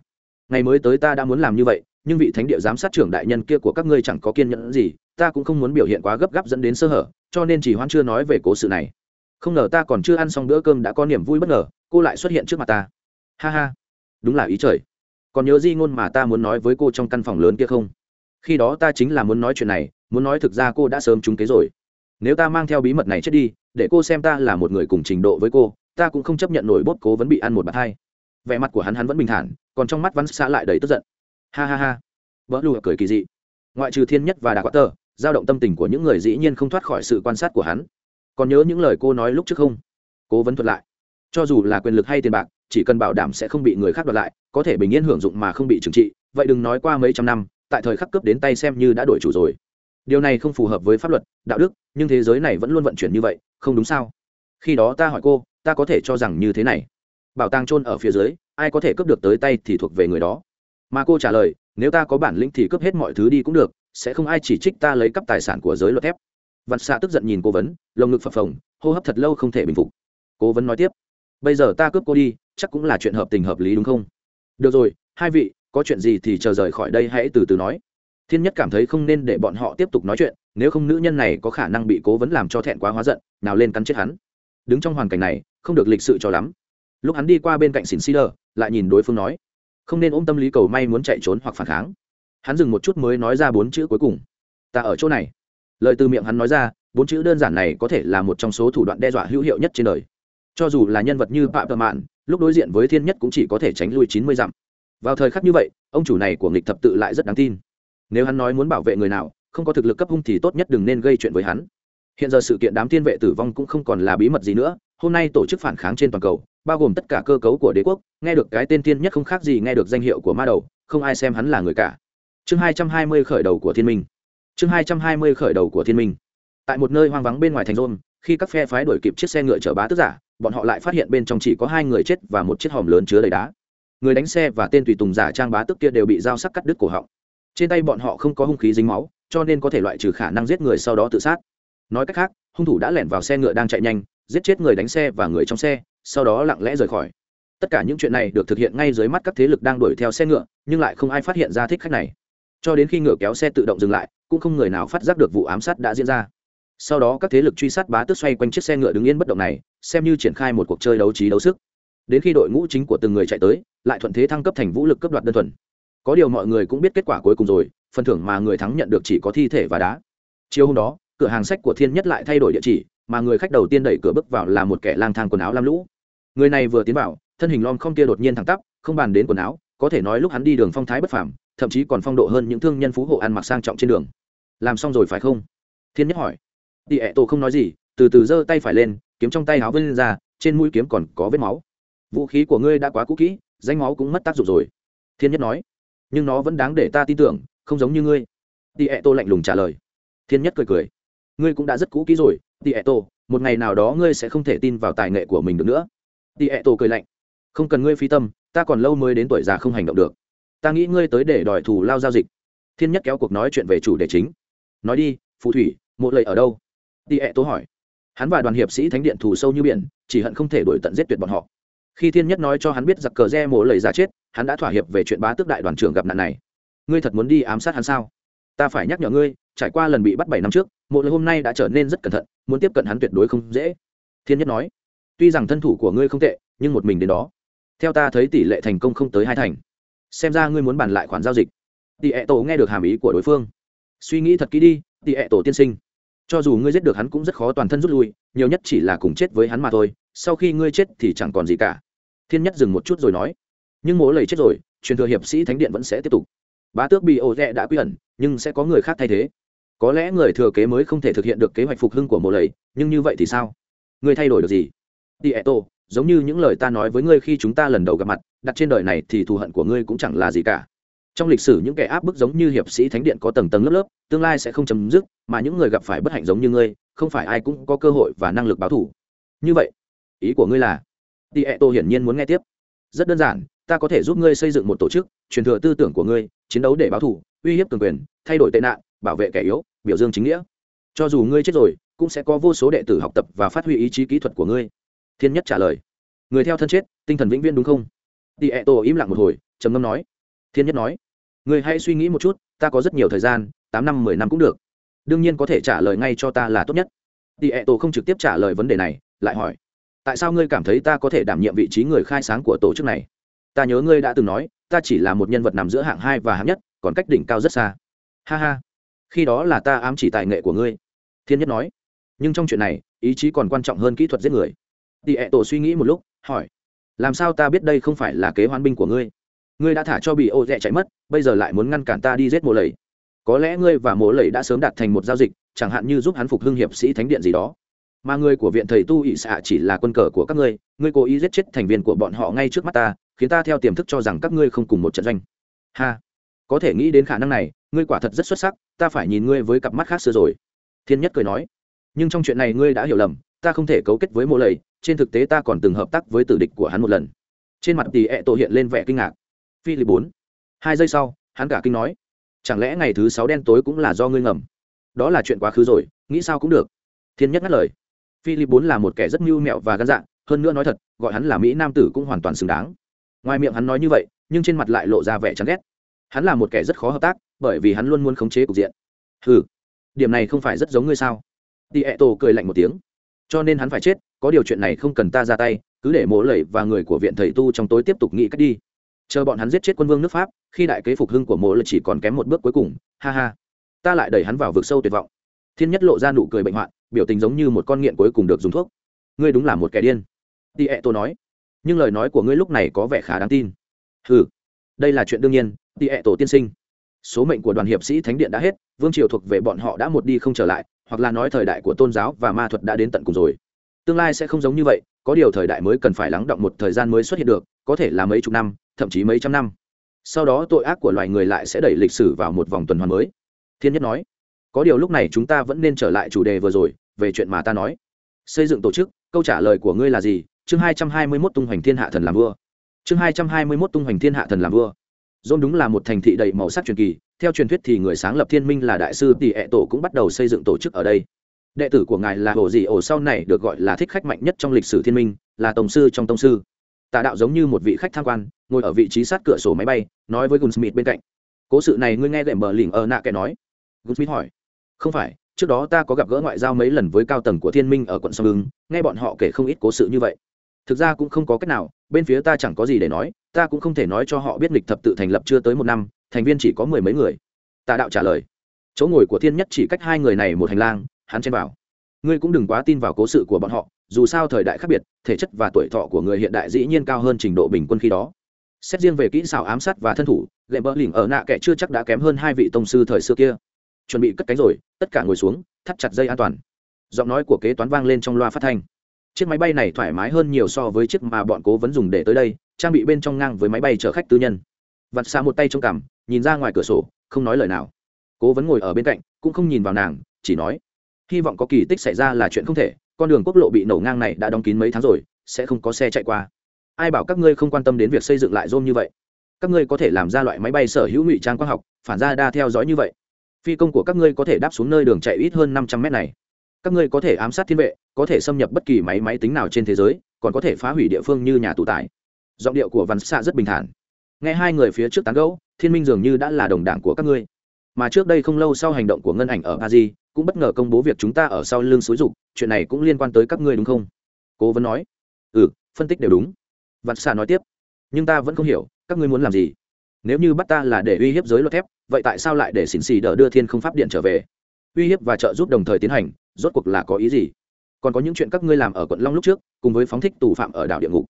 Ngày mới tới ta đã muốn làm như vậy nhưng vị thánh địa giám sát trưởng đại nhân kia của các ngươi chẳng có kiên nhẫn gì, ta cũng không muốn biểu hiện quá gấp gáp dẫn đến sơ hở, cho nên chỉ hoan chưa nói về cố sự này. Không ngờ ta còn chưa ăn xong bữa cơm đã có niềm vui bất ngờ, cô lại xuất hiện trước mặt ta. Ha ha. Đúng là ý trời. Còn nhớ di ngôn mà ta muốn nói với cô trong căn phòng lớn kia không? Khi đó ta chính là muốn nói chuyện này, muốn nói thực ra cô đã sớm trúng kế rồi. Nếu ta mang theo bí mật này chết đi, để cô xem ta là một người cùng trình độ với cô, ta cũng không chấp nhận nổi bốt cố vẫn bị ăn một bạt hai. Vẻ mặt của hắn hắn vẫn bình thản, còn trong mắt văn xã lại đầy tức giận ha ha ha. Vỡ lụa cười kỳ dị. Ngoại trừ thiên nhất và đà quát tờ, dao động tâm tình của những người dĩ nhiên không thoát khỏi sự quan sát của hắn. Còn nhớ những lời cô nói lúc trước không? Cố vấn thuật lại. Cho dù là quyền lực hay tiền bạc, chỉ cần bảo đảm sẽ không bị người khác đoạt lại, có thể bình yên hưởng dụng mà không bị trừng trị, vậy đừng nói qua mấy trăm năm, tại thời khắc cướp đến tay xem như đã đổi chủ rồi. Điều này không phù hợp với pháp luật, đạo đức, nhưng thế giới này vẫn luôn vận chuyển như vậy, không đúng sao? Khi đó ta hỏi cô, ta có thể cho rằng như thế này. Bảo tàng trôn ở phía dưới, ai có thể cướp được tới tay thì thuộc về người đó mà cô trả lời, nếu ta có bản lĩnh thì cướp hết mọi thứ đi cũng được, sẽ không ai chỉ trích ta lấy cắp tài sản của giới luật thép. Vạn xạ tức giận nhìn cố vấn, lồng ngực phập phồng, hô hấp thật lâu không thể bình phục. Cố vấn nói tiếp, bây giờ ta cướp cô đi, chắc cũng là chuyện hợp tình hợp lý đúng không? Được rồi, hai vị, có chuyện gì thì chờ rời khỏi đây hãy từ từ nói. Thiên nhất cảm thấy không nên để bọn họ tiếp tục nói chuyện, nếu không nữ nhân này có khả năng bị cố vấn làm cho thẹn quá hóa giận, nào lên cắn chết hắn. Đứng trong hoàn cảnh này, không được lịch sự cho lắm. Lúc hắn đi qua bên cạnh xỉn xi lại nhìn đối phương nói không nên ôm tâm lý cầu may muốn chạy trốn hoặc phản kháng. Hắn dừng một chút mới nói ra bốn chữ cuối cùng. Ta ở chỗ này. Lời từ miệng hắn nói ra, bốn chữ đơn giản này có thể là một trong số thủ đoạn đe dọa hữu hiệu nhất trên đời. Cho dù là nhân vật như phạm tờ mạn, lúc đối diện với thiên nhất cũng chỉ có thể tránh lui chín mươi dặm. Vào thời khắc như vậy, ông chủ này của nghịch thập tự lại rất đáng tin. Nếu hắn nói muốn bảo vệ người nào, không có thực lực cấp hung thì tốt nhất đừng nên gây chuyện với hắn. Hiện giờ sự kiện đám thiên vệ tử vong cũng không còn là bí mật gì nữa, hôm nay tổ chức phản kháng trên toàn cầu bao gồm tất cả cơ cấu của đế quốc, nghe được cái tên thiên nhất không khác gì nghe được danh hiệu của ma đầu, không ai xem hắn là người cả. Chương hai trăm hai mươi khởi đầu của thiên minh. Chương hai trăm hai mươi khởi đầu của thiên minh. Tại một nơi hoang vắng bên ngoài thành rôn, khi các phe phái đuổi kịp chiếc xe ngựa chở bá tức giả, bọn họ lại phát hiện bên trong chỉ có hai người chết và một chiếc hòm lớn chứa đầy đá. Người đánh xe và tên tùy tùng giả trang bá tức kia đều bị dao sắc cắt đứt cổ họng. Trên tay bọn họ không có hung khí dính máu, cho nên có thể loại trừ khả năng giết người sau đó tự sát. Nói cách khác, hung thủ đã lẻn vào xe ngựa đang chạy nhanh, giết chết người đánh xe và người trong xe sau đó lặng lẽ rời khỏi. Tất cả những chuyện này được thực hiện ngay dưới mắt các thế lực đang đuổi theo xe ngựa, nhưng lại không ai phát hiện ra thích khách này. Cho đến khi ngựa kéo xe tự động dừng lại, cũng không người nào phát giác được vụ ám sát đã diễn ra. Sau đó các thế lực truy sát bá tước xoay quanh chiếc xe ngựa đứng yên bất động này, xem như triển khai một cuộc chơi đấu trí đấu sức. Đến khi đội ngũ chính của từng người chạy tới, lại thuận thế thăng cấp thành vũ lực cấp đoạt đơn thuần. Có điều mọi người cũng biết kết quả cuối cùng rồi, phần thưởng mà người thắng nhận được chỉ có thi thể và đá. Chiều hôm đó, cửa hàng sách của thiên nhất lại thay đổi địa chỉ, mà người khách đầu tiên đẩy cửa bước vào là một kẻ lang thang quần áo lam lũ người này vừa tiến vào, thân hình lom không kia đột nhiên thẳng tắp, không bàn đến quần áo, có thể nói lúc hắn đi đường phong thái bất phàm, thậm chí còn phong độ hơn những thương nhân phú hộ ăn mặc sang trọng trên đường. Làm xong rồi phải không? Thiên nhất hỏi. Tỉ ẹ tổ không nói gì, từ từ giơ tay phải lên, kiếm trong tay áo vân lên ra, trên mũi kiếm còn có vết máu. Vũ khí của ngươi đã quá cũ kỹ, danh máu cũng mất tác dụng rồi. Thiên nhất nói. Nhưng nó vẫn đáng để ta tin tưởng, không giống như ngươi. Tỉ ẹ tổ lạnh lùng trả lời. Thiên nhất cười cười. Ngươi cũng đã rất cũ kỹ rồi tỉ ẹ tổ, một ngày nào đó ngươi sẽ không thể tin vào tài nghệ của mình được nữa tỉ ẹ tổ cười lạnh. Không cần ngươi phi tâm, ta còn lâu mới đến tuổi già không hành động được. Ta nghĩ ngươi tới để đòi thù lao giao dịch. Thiên nhất kéo cuộc nói chuyện về chủ đề chính. Nói đi, phù thủy, mộ lầy ở đâu? Tỉ ẹ tổ hỏi. Hắn và đoàn hiệp sĩ thánh điện thù sâu như biển, chỉ hận không thể đổi tận giết tuyệt bọn họ. Khi thiên nhất nói cho hắn biết giặc cờ re mộ lầy giả chết, hắn đã thỏa hiệp về chuyện bá tước đại đoàn trưởng gặp nạn này. Ngươi thật muốn đi ám sát hắn sao? Ta phải nhắc nhở ngươi, trải qua lần bị bắt bảy năm trước, mộ lầy hôm nay đã trở nên rất cẩn thận, muốn tiếp cận hắn tuyệt đối không dễ. Thiên nhất nói tuy rằng thân thủ của ngươi không tệ, nhưng một mình đến đó, theo ta thấy tỷ lệ thành công không tới hai thành. Xem ra ngươi muốn bàn lại khoản giao dịch. Tỷ ẹ tổ nghe được hàm ý của đối phương. Suy nghĩ thật kỹ đi, tỷ ẹ tổ tiên sinh. Cho dù ngươi giết được hắn cũng rất khó toàn thân rút lui, nhiều nhất chỉ là cùng chết với hắn mà thôi, sau khi ngươi chết thì chẳng còn gì cả. Thiên nhất dừng một chút rồi nói. Nhưng mố lầy chết rồi, truyền thừa hiệp sĩ thánh điện vẫn sẽ tiếp tục. Bá tước bị ô rẽ đã quy ẩn, nhưng sẽ có người khác thay thế. Có lẽ người thừa kế mới không thể thực hiện được kế hoạch phục hưng của mộ lầy, nhưng như vậy thì sao? Ngươi thay đổi được gì? Đi tô giống như những lời ta nói với ngươi khi chúng ta lần đầu gặp mặt, đặt trên đời này thì thù hận của ngươi cũng chẳng là gì cả. Trong lịch sử những kẻ áp bức giống như hiệp sĩ thánh điện có tầng tầng lớp lớp, tương lai sẽ không chấm dứt, mà những người gặp phải bất hạnh giống như ngươi, không phải ai cũng có cơ hội và năng lực báo thù. Như vậy, ý của ngươi là? Đi tô hiển nhiên muốn nghe tiếp. Rất đơn giản, ta có thể giúp ngươi xây dựng một tổ chức, truyền thừa tư tưởng của ngươi, chiến đấu để báo thù, uy hiếp cường quyền, thay đổi tệ nạn, bảo vệ kẻ yếu, biểu dương chính nghĩa. Cho dù ngươi chết rồi, cũng sẽ có vô số đệ tử học tập và phát huy ý chí kỹ thuật của ngươi thiên nhất trả lời. Người theo thân chết, tinh thần vĩnh viễn đúng không? Tị ẹ tổ im lặng một hồi, trầm ngâm nói. Thiên nhất nói. Người hãy suy nghĩ một chút, ta có rất nhiều thời gian, tám năm, mười năm cũng được. Đương nhiên có thể trả lời ngay cho ta là tốt nhất. Tị ẹ tổ không trực tiếp trả lời vấn đề này, lại hỏi. Tại sao ngươi cảm thấy ta có thể đảm nhiệm vị trí người khai sáng của tổ chức này? Ta nhớ ngươi đã từng nói, ta chỉ là một nhân vật nằm giữa hạng hai và hạng nhất, còn cách đỉnh cao rất xa. Ha ha. Khi đó là ta ám chỉ tài nghệ của ngươi. Thiên nhất nói. Nhưng trong chuyện này, ý chí còn quan trọng hơn kỹ thuật giết người đi ẹ tổ suy nghĩ một lúc, hỏi, làm sao ta biết đây không phải là kế hoán binh của ngươi? Ngươi đã thả cho bị ô rẽ chạy mất, bây giờ lại muốn ngăn cản ta đi giết mộ lầy. Có lẽ ngươi và mộ lầy đã sớm đạt thành một giao dịch, chẳng hạn như giúp hắn phục hưng hiệp sĩ thánh điện gì đó. Mà người của viện thầy tu ỵ xạ chỉ là quân cờ của các ngươi ngươi cố ý giết chết thành viên của bọn họ ngay trước mắt ta, khiến ta theo tiềm thức cho rằng các ngươi không cùng một trận doanh. Ha. Có thể nghĩ đến khả năng này, ngươi quả thật rất xuất sắc, ta phải nhìn ngươi với cặp mắt khác xưa rồi. Thiên nhất cười nói, nhưng trong chuyện này ngươi đã hiểu lầm, ta không thể cấu kết với mộ lầy trên thực tế ta còn từng hợp tác với tử địch của hắn một lần. Trên mặt tỷ ẹ tổ hiện lên vẻ kinh ngạc. Phi lì bốn. Hai giây sau, hắn cả kinh nói, chẳng lẽ ngày thứ sáu đen tối cũng là do ngươi ngầm? Đó là chuyện quá khứ rồi, nghĩ sao cũng được. Thiên nhất ngắt lời. Philip bốn là một kẻ rất mưu mẹo và gan dạng hơn nữa nói thật, gọi hắn là mỹ nam tử cũng hoàn toàn xứng đáng. Ngoài miệng hắn nói như vậy, nhưng trên mặt lại lộ ra vẻ chán ghét. Hắn là một kẻ rất khó hợp tác, bởi vì hắn luôn muốn khống chế cục diện. Ừ điểm này không phải rất giống ngươi sao? Tỉ ẹ tổ cười lạnh một tiếng cho nên hắn phải chết, có điều chuyện này không cần ta ra tay, cứ để mỗ lầy và người của viện thầy tu trong tối tiếp tục nghĩ cách đi. Chờ bọn hắn giết chết quân vương nước pháp, khi đại kế phục hưng của mỗ lầy chỉ còn kém một bước cuối cùng, ha ha. Ta lại đẩy hắn vào vực sâu tuyệt vọng. Thiên nhất lộ ra nụ cười bệnh hoạn, biểu tình giống như một con nghiện cuối cùng được dùng thuốc. Ngươi đúng là một kẻ điên. Tị ẹ tổ nói. Nhưng lời nói của ngươi lúc này có vẻ khá đáng tin. Ừ đây là chuyện đương nhiên, tị ẹ tổ tiên sinh. Số mệnh của đoàn hiệp sĩ thánh điện đã hết, vương triều thuộc về bọn họ đã một đi không trở lại hoặc là nói thời đại của tôn giáo và ma thuật đã đến tận cùng rồi. Tương lai sẽ không giống như vậy, có điều thời đại mới cần phải lắng động một thời gian mới xuất hiện được, có thể là mấy chục năm, thậm chí mấy trăm năm. Sau đó tội ác của loài người lại sẽ đẩy lịch sử vào một vòng tuần hoàn mới. Thiên nhất nói, có điều lúc này chúng ta vẫn nên trở lại chủ đề vừa rồi, về chuyện mà ta nói. Xây dựng tổ chức, câu trả lời của ngươi là gì? Chương hai trăm hai mươi mốt tung hoành thiên hạ thần làm vua. Chương hai trăm hai mươi mốt tung hoành thiên hạ thần làm vua. Dôn đúng là một thành thị đầy màu sắc truyền kỳ theo truyền thuyết thì người sáng lập thiên minh là đại sư tỷ ẹ tổ cũng bắt đầu xây dựng tổ chức ở đây. Đệ tử của ngài là hồ dị ổ sau này được gọi là thích khách mạnh nhất trong lịch sử thiên minh, là tổng sư trong tổng sư. Tà đạo giống như một vị khách tham quan, ngồi ở vị trí sát cửa sổ máy bay, nói với gunsmith bên cạnh. Cố sự này ngươi nghe gệm bờ lỉnh ở nạ kẻ nói. Gunsmith hỏi. Không phải, trước đó ta có gặp gỡ ngoại giao mấy lần với cao tầng của thiên minh ở quận sông ứng nghe bọn họ kể không ít cố sự như vậy. Thực ra cũng không có cách nào, bên phía ta chẳng có gì để nói, ta cũng không thể nói cho họ biết lịch thập tự thành lập chưa tới một năm thành viên chỉ có mười mấy người. Tà đạo trả lời, chỗ ngồi của thiên nhất chỉ cách hai người này một hành lang, hắn chen vào. Ngươi cũng đừng quá tin vào cố sự của bọn họ, dù sao thời đại khác biệt, thể chất và tuổi thọ của người hiện đại dĩ nhiên cao hơn trình độ bình quân khi đó. Xét riêng về kỹ xảo ám sát và thân thủ, lệ bỡ lỉnh ở nạ kẻ chưa chắc đã kém hơn hai vị tông sư thời xưa kia. Chuẩn bị cất cánh rồi, tất cả ngồi xuống, thắt chặt dây an toàn. Giọng nói của kế toán vang lên trong loa phát thanh. Chiếc máy bay này thoải mái hơn nhiều so với chiếc mà bọn cố vấn dùng để tới đây, trang bị bên trong ngang với máy bay chở khách tư nhân. Vặt xa một tay trong cằm nhìn ra ngoài cửa sổ, không nói lời nào. Cố vấn ngồi ở bên cạnh, cũng không nhìn vào nàng, chỉ nói, hy vọng có kỳ tích xảy ra là chuyện không thể, con đường quốc lộ bị nổ ngang này đã đóng kín mấy tháng rồi, sẽ không có xe chạy qua. Ai bảo các ngươi không quan tâm đến việc xây dựng lại rôm như vậy? Các ngươi có thể làm ra loại máy bay sở hữu ngụy trang quang học, phản ra đa theo dõi như vậy. Phi công của các ngươi có thể đáp xuống nơi đường chạy ít hơn năm trăm mét này. Các ngươi có thể ám sát thiên vệ, có thể xâm nhập bất kỳ máy máy tính nào trên thế giới, còn có thể phá hủy địa phương như nhà tù tải giọng điệu của văn xạ rất bình thản nghe hai người phía trước tán gẫu, thiên minh dường như đã là đồng đảng của các ngươi. Mà trước đây không lâu sau hành động của ngân ảnh ở paris, cũng bất ngờ công bố việc chúng ta ở sau lưng xúi dục, chuyện này cũng liên quan tới các ngươi đúng không? Cố vấn nói. Ừ phân tích đều đúng. Vạn xạ nói tiếp. Nhưng ta vẫn không hiểu, các ngươi muốn làm gì? Nếu như bắt ta là để uy hiếp giới luật thép, vậy tại sao lại để xỉn xì đỡ đưa thiên không pháp điện trở về? Uy hiếp và trợ giúp đồng thời tiến hành, rốt cuộc là có ý gì? Còn có những chuyện các ngươi làm ở quận long lúc trước, cùng với phóng thích tù phạm ở đảo địa ngục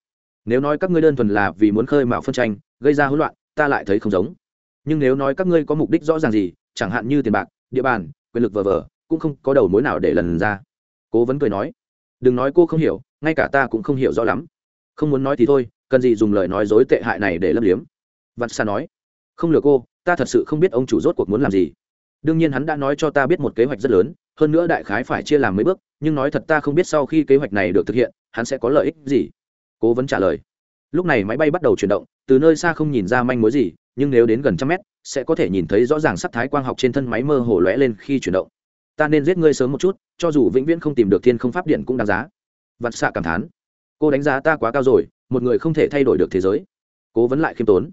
nếu nói các ngươi đơn thuần là vì muốn khơi mào phân tranh, gây ra hỗn loạn, ta lại thấy không giống. Nhưng nếu nói các ngươi có mục đích rõ ràng gì, chẳng hạn như tiền bạc, địa bàn, quyền lực vờ vờ, cũng không có đầu mối nào để lần ra. Cố vấn cười nói. Đừng nói cô không hiểu, ngay cả ta cũng không hiểu rõ lắm. Không muốn nói thì thôi, cần gì dùng lời nói dối tệ hại này để lâm liếm. Văn xa nói. Không lừa cô, ta thật sự không biết ông chủ rốt cuộc muốn làm gì. Đương nhiên hắn đã nói cho ta biết một kế hoạch rất lớn, hơn nữa đại khái phải chia làm mấy bước, nhưng nói thật ta không biết sau khi kế hoạch này được thực hiện, hắn sẽ có lợi ích gì cố vấn trả lời. Lúc này máy bay bắt đầu chuyển động, từ nơi xa không nhìn ra manh mối gì, nhưng nếu đến gần trăm mét, sẽ có thể nhìn thấy rõ ràng sắc thái quang học trên thân máy mơ hồ lóe lên khi chuyển động. Ta nên giết ngươi sớm một chút, cho dù vĩnh viễn không tìm được thiên không pháp điện cũng đáng giá. Vặt xạ cảm thán. Cô đánh giá ta quá cao rồi, một người không thể thay đổi được thế giới. Cố vấn lại khiêm tốn.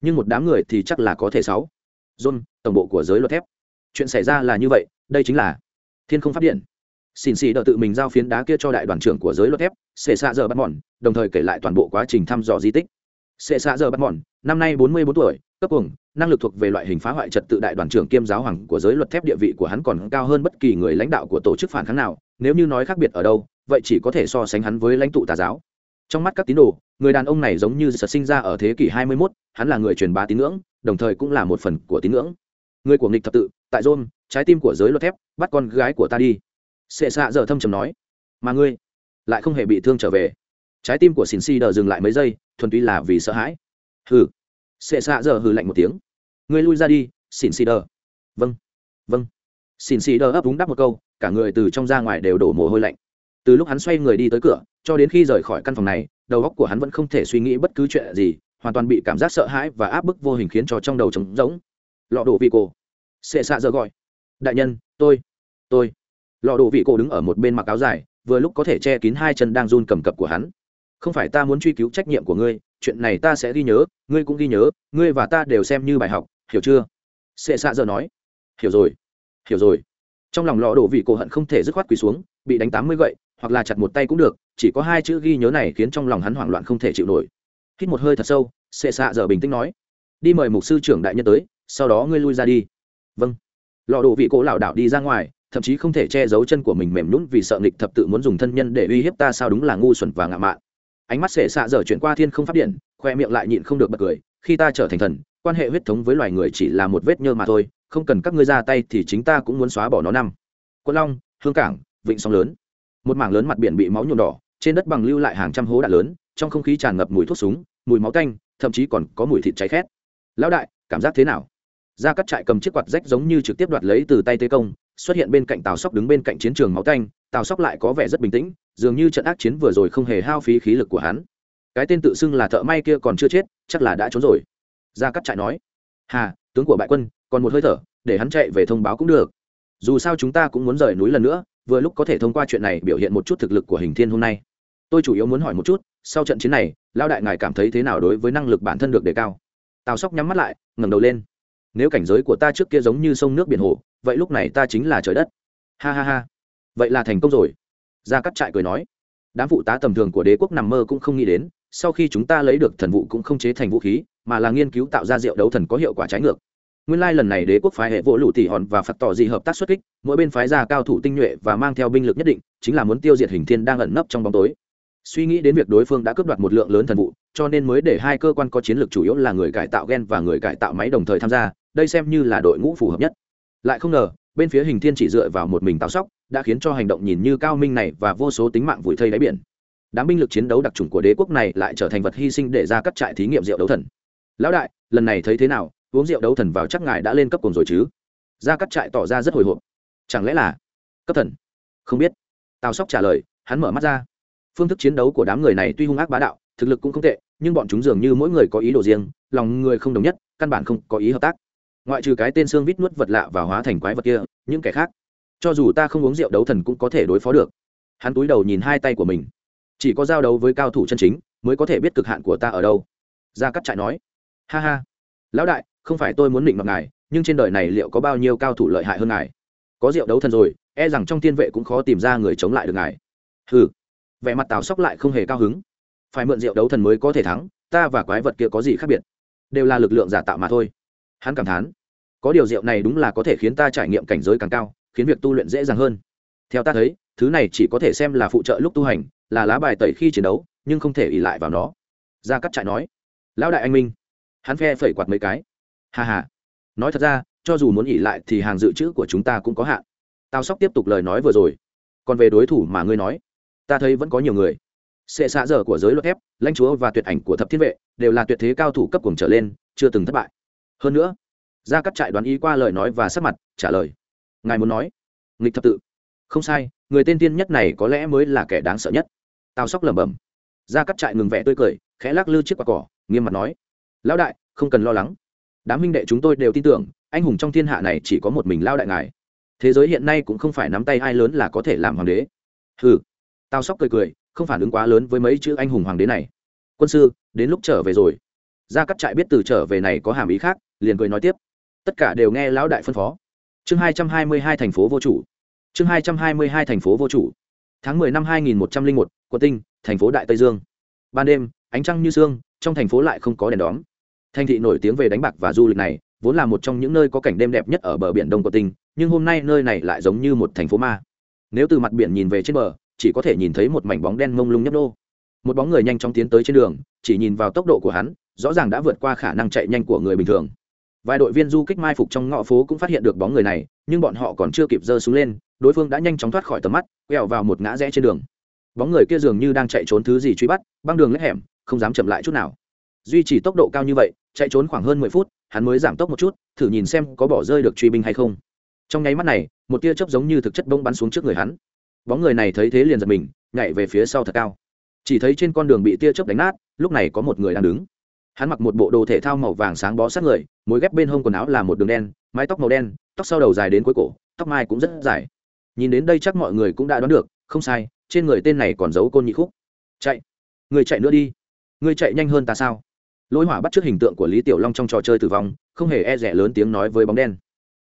Nhưng một đám người thì chắc là có thể sáu. John, tổng bộ của giới luật thép. Chuyện xảy ra là như vậy, đây chính là thiên không pháp điện xin xì đợi tự mình giao phiến đá kia cho đại đoàn trưởng của giới luật thép xệ xạ giờ bắt mòn đồng thời kể lại toàn bộ quá trình thăm dò di tích. Xệ xạ giờ bắt mòn năm nay bốn mươi bốn tuổi cấp cùng năng lực thuộc về loại hình phá hoại trật tự đại đoàn trưởng kiêm giáo hoàng của giới luật thép địa vị của hắn còn cao hơn bất kỳ người lãnh đạo của tổ chức phản kháng nào nếu như nói khác biệt ở đâu vậy chỉ có thể so sánh hắn với lãnh tụ tà giáo. Trong mắt các tín đồ người đàn ông này giống như sật sinh ra ở thế kỷ 21, hắn là người truyền bá tín ngưỡng đồng thời cũng là một phần của tín ngưỡng. Người của nghịch thập tự tại rôn trái tim của giới luật thép bắt con gái của ta đi sệ xạ giờ thâm trầm nói, mà ngươi lại không hề bị thương trở về. Trái tim của xin si đờ dừng lại mấy giây, thuần túy là vì sợ hãi. Hừ. Sệ xạ giờ hừ lạnh một tiếng, ngươi lui ra đi, xin si đờ. Vâng vâng. Xin si đờ ấp úng đáp một câu, cả người từ trong ra ngoài đều đổ mồ hôi lạnh. Từ lúc hắn xoay người đi tới cửa, cho đến khi rời khỏi căn phòng này, đầu óc của hắn vẫn không thể suy nghĩ bất cứ chuyện gì, hoàn toàn bị cảm giác sợ hãi và áp bức vô hình khiến cho trong đầu trống rỗng. Lọ đổ vị cổ. Sệ xạ giờ gọi, đại nhân, tôi tôi lọ đổ vị cổ đứng ở một bên mặc áo dài, vừa lúc có thể che kín hai chân đang run cầm cập của hắn. Không phải ta muốn truy cứu trách nhiệm của ngươi, chuyện này ta sẽ ghi nhớ, ngươi cũng ghi nhớ, ngươi và ta đều xem như bài học, hiểu chưa? Sệ xạ giờ nói. Hiểu rồi hiểu rồi. Trong lòng lọ đổ vị cổ hận không thể dứt khoát quỳ xuống, bị đánh tám mươi gậy, hoặc là chặt một tay cũng được, chỉ có hai chữ ghi nhớ này khiến trong lòng hắn hoảng loạn không thể chịu nổi. Hít một hơi thật sâu, sệ xạ giờ bình tĩnh nói. Đi mời mục sư trưởng đại nhân tới, sau đó ngươi lui ra đi. Vâng. Lò đồ vị cổ lảo đảo đi ra ngoài thậm chí không thể che giấu chân của mình mềm nhũn vì sợ nghịch thập tự muốn dùng thân nhân để uy hiếp ta sao đúng là ngu xuẩn và ngạo mạn. Ánh mắt sệ xạ giờ chuyển qua thiên không phát điện, khoe miệng lại nhịn không được bật cười, khi ta trở thành thần, quan hệ huyết thống với loài người chỉ là một vết nhơ mà thôi, không cần các ngươi ra tay thì chính ta cũng muốn xóa bỏ nó năm. Quân long, hương cảng, vịnh sóng lớn. Một mảng lớn mặt biển bị máu nhuộm đỏ, trên đất bằng lưu lại hàng trăm hố đạn lớn, trong không khí tràn ngập mùi thuốc súng, mùi máu tanh, thậm chí còn có mùi thịt cháy khét. Lão đại, cảm giác thế nào? Ra cắt trại cầm chiếc quạt rách giống như trực tiếp đoạt lấy từ tay tế công xuất hiện bên cạnh tào sóc đứng bên cạnh chiến trường máu canh, tào sóc lại có vẻ rất bình tĩnh, dường như trận ác chiến vừa rồi không hề hao phí khí lực của hắn. Cái tên tự xưng là thợ may kia còn chưa chết, chắc là đã trốn rồi. Ra cắt trại nói, hà, tướng của bại quân, còn một hơi thở, để hắn chạy về thông báo cũng được. Dù sao chúng ta cũng muốn rời núi lần nữa, vừa lúc có thể thông qua chuyện này biểu hiện một chút thực lực của hình thiên hôm nay. Tôi chủ yếu muốn hỏi một chút, sau trận chiến này lao đại ngài cảm thấy thế nào đối với năng lực bản thân được đề cao? Tào sóc nhắm mắt lại, ngẩng đầu lên. Nếu cảnh giới của ta trước kia giống như sông nước biển hồ vậy lúc này ta chính là trời đất. Ha ha ha. Vậy là thành công rồi. Ra cắt trại cười nói. Đám phụ tá tầm thường của đế quốc nằm mơ cũng không nghĩ đến, sau khi chúng ta lấy được thần vụ cũng không chế thành vũ khí, mà là nghiên cứu tạo ra rượu đấu thần có hiệu quả trái ngược. Nguyên lai lần này đế quốc phái hệ vỗ lũ tỉ hòn và phạt tỏ dị hợp tác xuất kích, mỗi bên phái ra cao thủ tinh nhuệ và mang theo binh lực nhất định, chính là muốn tiêu diệt hình thiên đang ẩn nấp trong bóng tối. Suy nghĩ đến việc đối phương đã cướp đoạt một lượng lớn thần vụ, cho nên mới để hai cơ quan có chiến lược chủ yếu là người cải tạo gen và người cải tạo máy đồng thời tham gia, đây xem như là đội ngũ phù hợp nhất lại không ngờ, bên phía hình thiên chỉ dựa vào một mình tào sóc, đã khiến cho hành động nhìn như cao minh này và vô số tính mạng vùi thây đáy biển. Đám binh lực chiến đấu đặc trùng của đế quốc này lại trở thành vật hy sinh để ra các trại thí nghiệm rượu đấu thần. Lão đại, lần này thấy thế nào? Uống rượu đấu thần vào chắc ngài đã lên cấp cùng rồi chứ? Ra các trại tỏ ra rất hồi hộp. Chẳng lẽ là cấp thần? Không biết. Tào sóc trả lời, hắn mở mắt ra. Phương thức chiến đấu của đám người này tuy hung ác bá đạo, thực lực cũng không tệ, nhưng bọn chúng dường như mỗi người có ý đồ riêng, lòng người không đồng nhất, căn bản không có ý hợp tác ngoại trừ cái tên xương vít nuốt vật lạ và hóa thành quái vật kia, những kẻ khác, cho dù ta không uống rượu đấu thần cũng có thể đối phó được. Hắn túi đầu nhìn hai tay của mình. Chỉ có giao đấu với cao thủ chân chính mới có thể biết cực hạn của ta ở đâu. Gia cắt trại nói. Ha ha. Lão đại, không phải tôi muốn định mặc ngài, nhưng trên đời này liệu có bao nhiêu cao thủ lợi hại hơn ngài? Có rượu đấu thần rồi e rằng trong tiên vệ cũng khó tìm ra người chống lại được ngài. Hừ. Vẻ mặt tào sóc lại không hề cao hứng. Phải mượn rượu đấu thần mới có thể thắng, ta và quái vật kia có gì khác biệt? Đều là lực lượng giả tạo mà thôi hắn cảm thán, có điều rượu này đúng là có thể khiến ta trải nghiệm cảnh giới càng cao, khiến việc tu luyện dễ dàng hơn. Theo ta thấy, thứ này chỉ có thể xem là phụ trợ lúc tu hành, là lá bài tẩy khi chiến đấu, nhưng không thể ỉ lại vào nó. Gia cắt trại nói, lão đại anh minh. Hắn phe phẩy quạt mấy cái. Hà hà nói thật ra, cho dù muốn ỉ lại thì hàng dự trữ của chúng ta cũng có hạn. Tao sóc tiếp tục lời nói vừa rồi. Còn về đối thủ mà ngươi nói, ta thấy vẫn có nhiều người. Sệ xạ dở của giới luật thép, lãnh chúa và tuyệt ảnh của thập thiên vệ đều là tuyệt thế cao thủ cấp cùng trở lên, chưa từng thất bại hơn nữa, gia cắt trại đoán ý qua lời nói và sắc mặt, trả lời, ngài muốn nói? Nghịch thập tự, không sai, người tên tiên nhất này có lẽ mới là kẻ đáng sợ nhất. Tào sóc lẩm bẩm. Gia cắt trại ngừng vẻ tươi cười, khẽ lắc lư chiếc quả cỏ, nghiêm mặt nói, lão đại, không cần lo lắng. Đám minh đệ chúng tôi đều tin tưởng, anh hùng trong thiên hạ này chỉ có một mình lao đại ngài. Thế giới hiện nay cũng không phải nắm tay ai lớn là có thể làm hoàng đế. Hừ. Tào sóc cười cười, không phản ứng quá lớn với mấy chữ anh hùng hoàng đế này. Quân sư, đến lúc trở về rồi. Gia cắt trại biết từ trở về này có hàm ý khác liền cười nói tiếp. Tất cả đều nghe lão đại phân phó. Chương hai trăm hai mươi hai thành phố vô chủ. Chương hai trăm hai mươi hai thành phố vô chủ. Tháng mười năm hai nghìn một trăm linh một, quận tinh, thành phố đại tây dương. Ban đêm, ánh trăng như sương, trong thành phố lại không có đèn đóm. Thành thị nổi tiếng về đánh bạc và du lịch này, vốn là một trong những nơi có cảnh đêm đẹp nhất ở bờ biển đông quận tinh, nhưng hôm nay nơi này lại giống như một thành phố ma. Nếu từ mặt biển nhìn về trên bờ, chỉ có thể nhìn thấy một mảnh bóng đen mông lung nhấp đô một bóng người nhanh chóng tiến tới trên đường, chỉ nhìn vào tốc độ của hắn, rõ ràng đã vượt qua khả năng chạy nhanh của người bình thường vài đội viên du kích mai phục trong ngõ phố cũng phát hiện được bóng người này, nhưng bọn họ còn chưa kịp giơ xuống lên, đối phương đã nhanh chóng thoát khỏi tầm mắt, quẹo vào một ngã rẽ trên đường. Bóng người kia dường như đang chạy trốn thứ gì truy bắt, băng đường lét hẻm, không dám chậm lại chút nào. Duy trì tốc độ cao như vậy, chạy trốn khoảng hơn mười phút, hắn mới giảm tốc một chút, thử nhìn xem có bỏ rơi được truy binh hay không. Trong nháy mắt này, một tia chớp giống như thực chất bông bắn xuống trước người hắn. Bóng người này thấy thế liền giật mình, nhảy về phía sau thật cao. Chỉ thấy trên con đường bị tia chớp đánh nát, lúc này có một người đang đứng hắn mặc một bộ đồ thể thao màu vàng sáng bó sát người mối ghép bên hông quần áo là một đường đen, mái tóc màu đen, tóc sau đầu dài đến cuối cổ, tóc mai cũng rất dài. Nhìn đến đây chắc mọi người cũng đã đoán được, không sai, trên người tên này còn giấu côn nhị khúc. Chạy, người chạy nữa đi. Người chạy nhanh hơn ta sao? Lỗi hỏa bắt trước hình tượng của lý tiểu long trong trò chơi tử vong, không hề e rẻ lớn tiếng nói với bóng đen.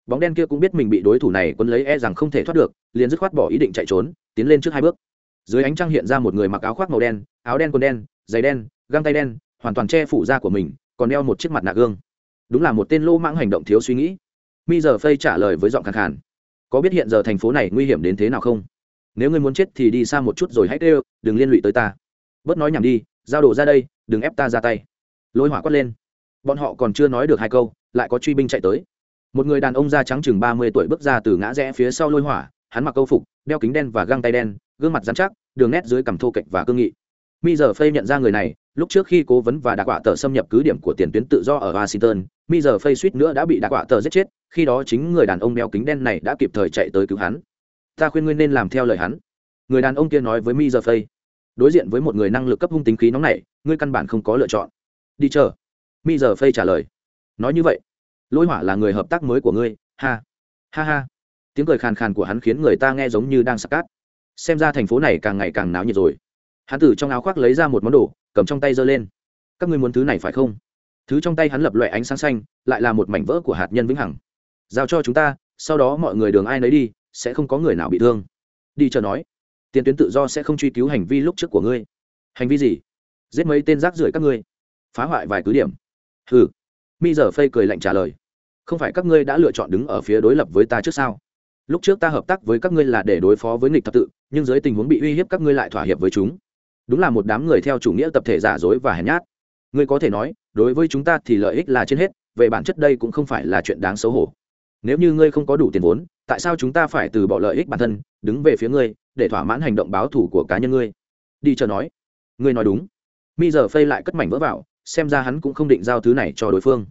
Bóng đen kia cũng biết mình bị đối thủ này quấn lấy e rằng không thể thoát được, liền dứt khoát bỏ ý định chạy trốn, tiến lên trước hai bước. Dưới ánh trăng hiện ra một người mặc áo khoác màu đen, áo đen quần đen, giày đen, găng tay đen hoàn toàn che phủ da của mình, còn đeo một chiếc mặt nạ gương. Đúng là một tên lô mãng hành động thiếu suy nghĩ. Mi giờ phây trả lời với giọng khẳng khàn. Có biết hiện giờ thành phố này nguy hiểm đến thế nào không? Nếu ngươi muốn chết thì đi xa một chút rồi hãy kêu, đừng liên lụy tới ta. Bớt nói nhảm đi, giao đồ ra đây, đừng ép ta ra tay. Lôi hỏa quát lên. Bọn họ còn chưa nói được hai câu, lại có truy binh chạy tới. Một người đàn ông da trắng chừng ba mươi tuổi bước ra từ ngã rẽ phía sau lôi hỏa, hắn mặc câu phục, đeo kính đen và găng tay đen, gương mặt dán chắc, đường nét dưới cằm thô kệch và cương nghị. Mi giờ phây nhận ra người này lúc trước khi cố vấn và đạ quả tờ xâm nhập cứ điểm của tiền tuyến tự do ở washington mi giờ phây suýt nữa đã bị đạ quả tờ giết chết, khi đó chính người đàn ông đeo kính đen này đã kịp thời chạy tới cứu hắn. Ta khuyên ngươi nên làm theo lời hắn. Người đàn ông kia nói với mi giờ phây đối diện với một người năng lực cấp hung tính khí nóng này, ngươi căn bản không có lựa chọn. Đi chờ. Mi giờ phây trả lời. Nói như vậy. Lỗi hỏa là người hợp tác mới của ngươi. Ha. Ha ha. Tiếng cười khàn khàn của hắn khiến người ta nghe giống như đang sặc cát. Xem ra thành phố này càng ngày càng náo nhiệt rồi hắn từ trong áo khoác lấy ra một món đồ, cầm trong tay giơ lên. Các ngươi muốn thứ này phải không? Thứ trong tay hắn lập loại ánh sáng xanh, lại là một mảnh vỡ của hạt nhân vĩnh hằng. Giao cho chúng ta, sau đó mọi người đường ai nấy đi, sẽ không có người nào bị thương. Đi chờ nói. Tiền tuyến tự do sẽ không truy cứu hành vi lúc trước của ngươi. Hành vi gì? Giết mấy tên rác rưởi các ngươi. Phá hoại vài cứ điểm. Hừ. Mi giờ phây cười lạnh trả lời. Không phải các ngươi đã lựa chọn đứng ở phía đối lập với ta trước sao? Lúc trước ta hợp tác với các ngươi là để đối phó với nghịch thập tự, nhưng dưới tình huống bị uy hiếp các ngươi lại thỏa hiệp với chúng đúng là một đám người theo chủ nghĩa tập thể giả dối và hèn nhát. Ngươi có thể nói, đối với chúng ta thì lợi ích là trên hết, về bản chất đây cũng không phải là chuyện đáng xấu hổ. Nếu như ngươi không có đủ tiền vốn, tại sao chúng ta phải từ bỏ lợi ích bản thân, đứng về phía ngươi, để thỏa mãn hành động báo thù của cá nhân ngươi? Đi chờ nói. Ngươi nói đúng. Mi giờ phây lại cất mảnh vỡ vào, xem ra hắn cũng không định giao thứ này cho đối phương.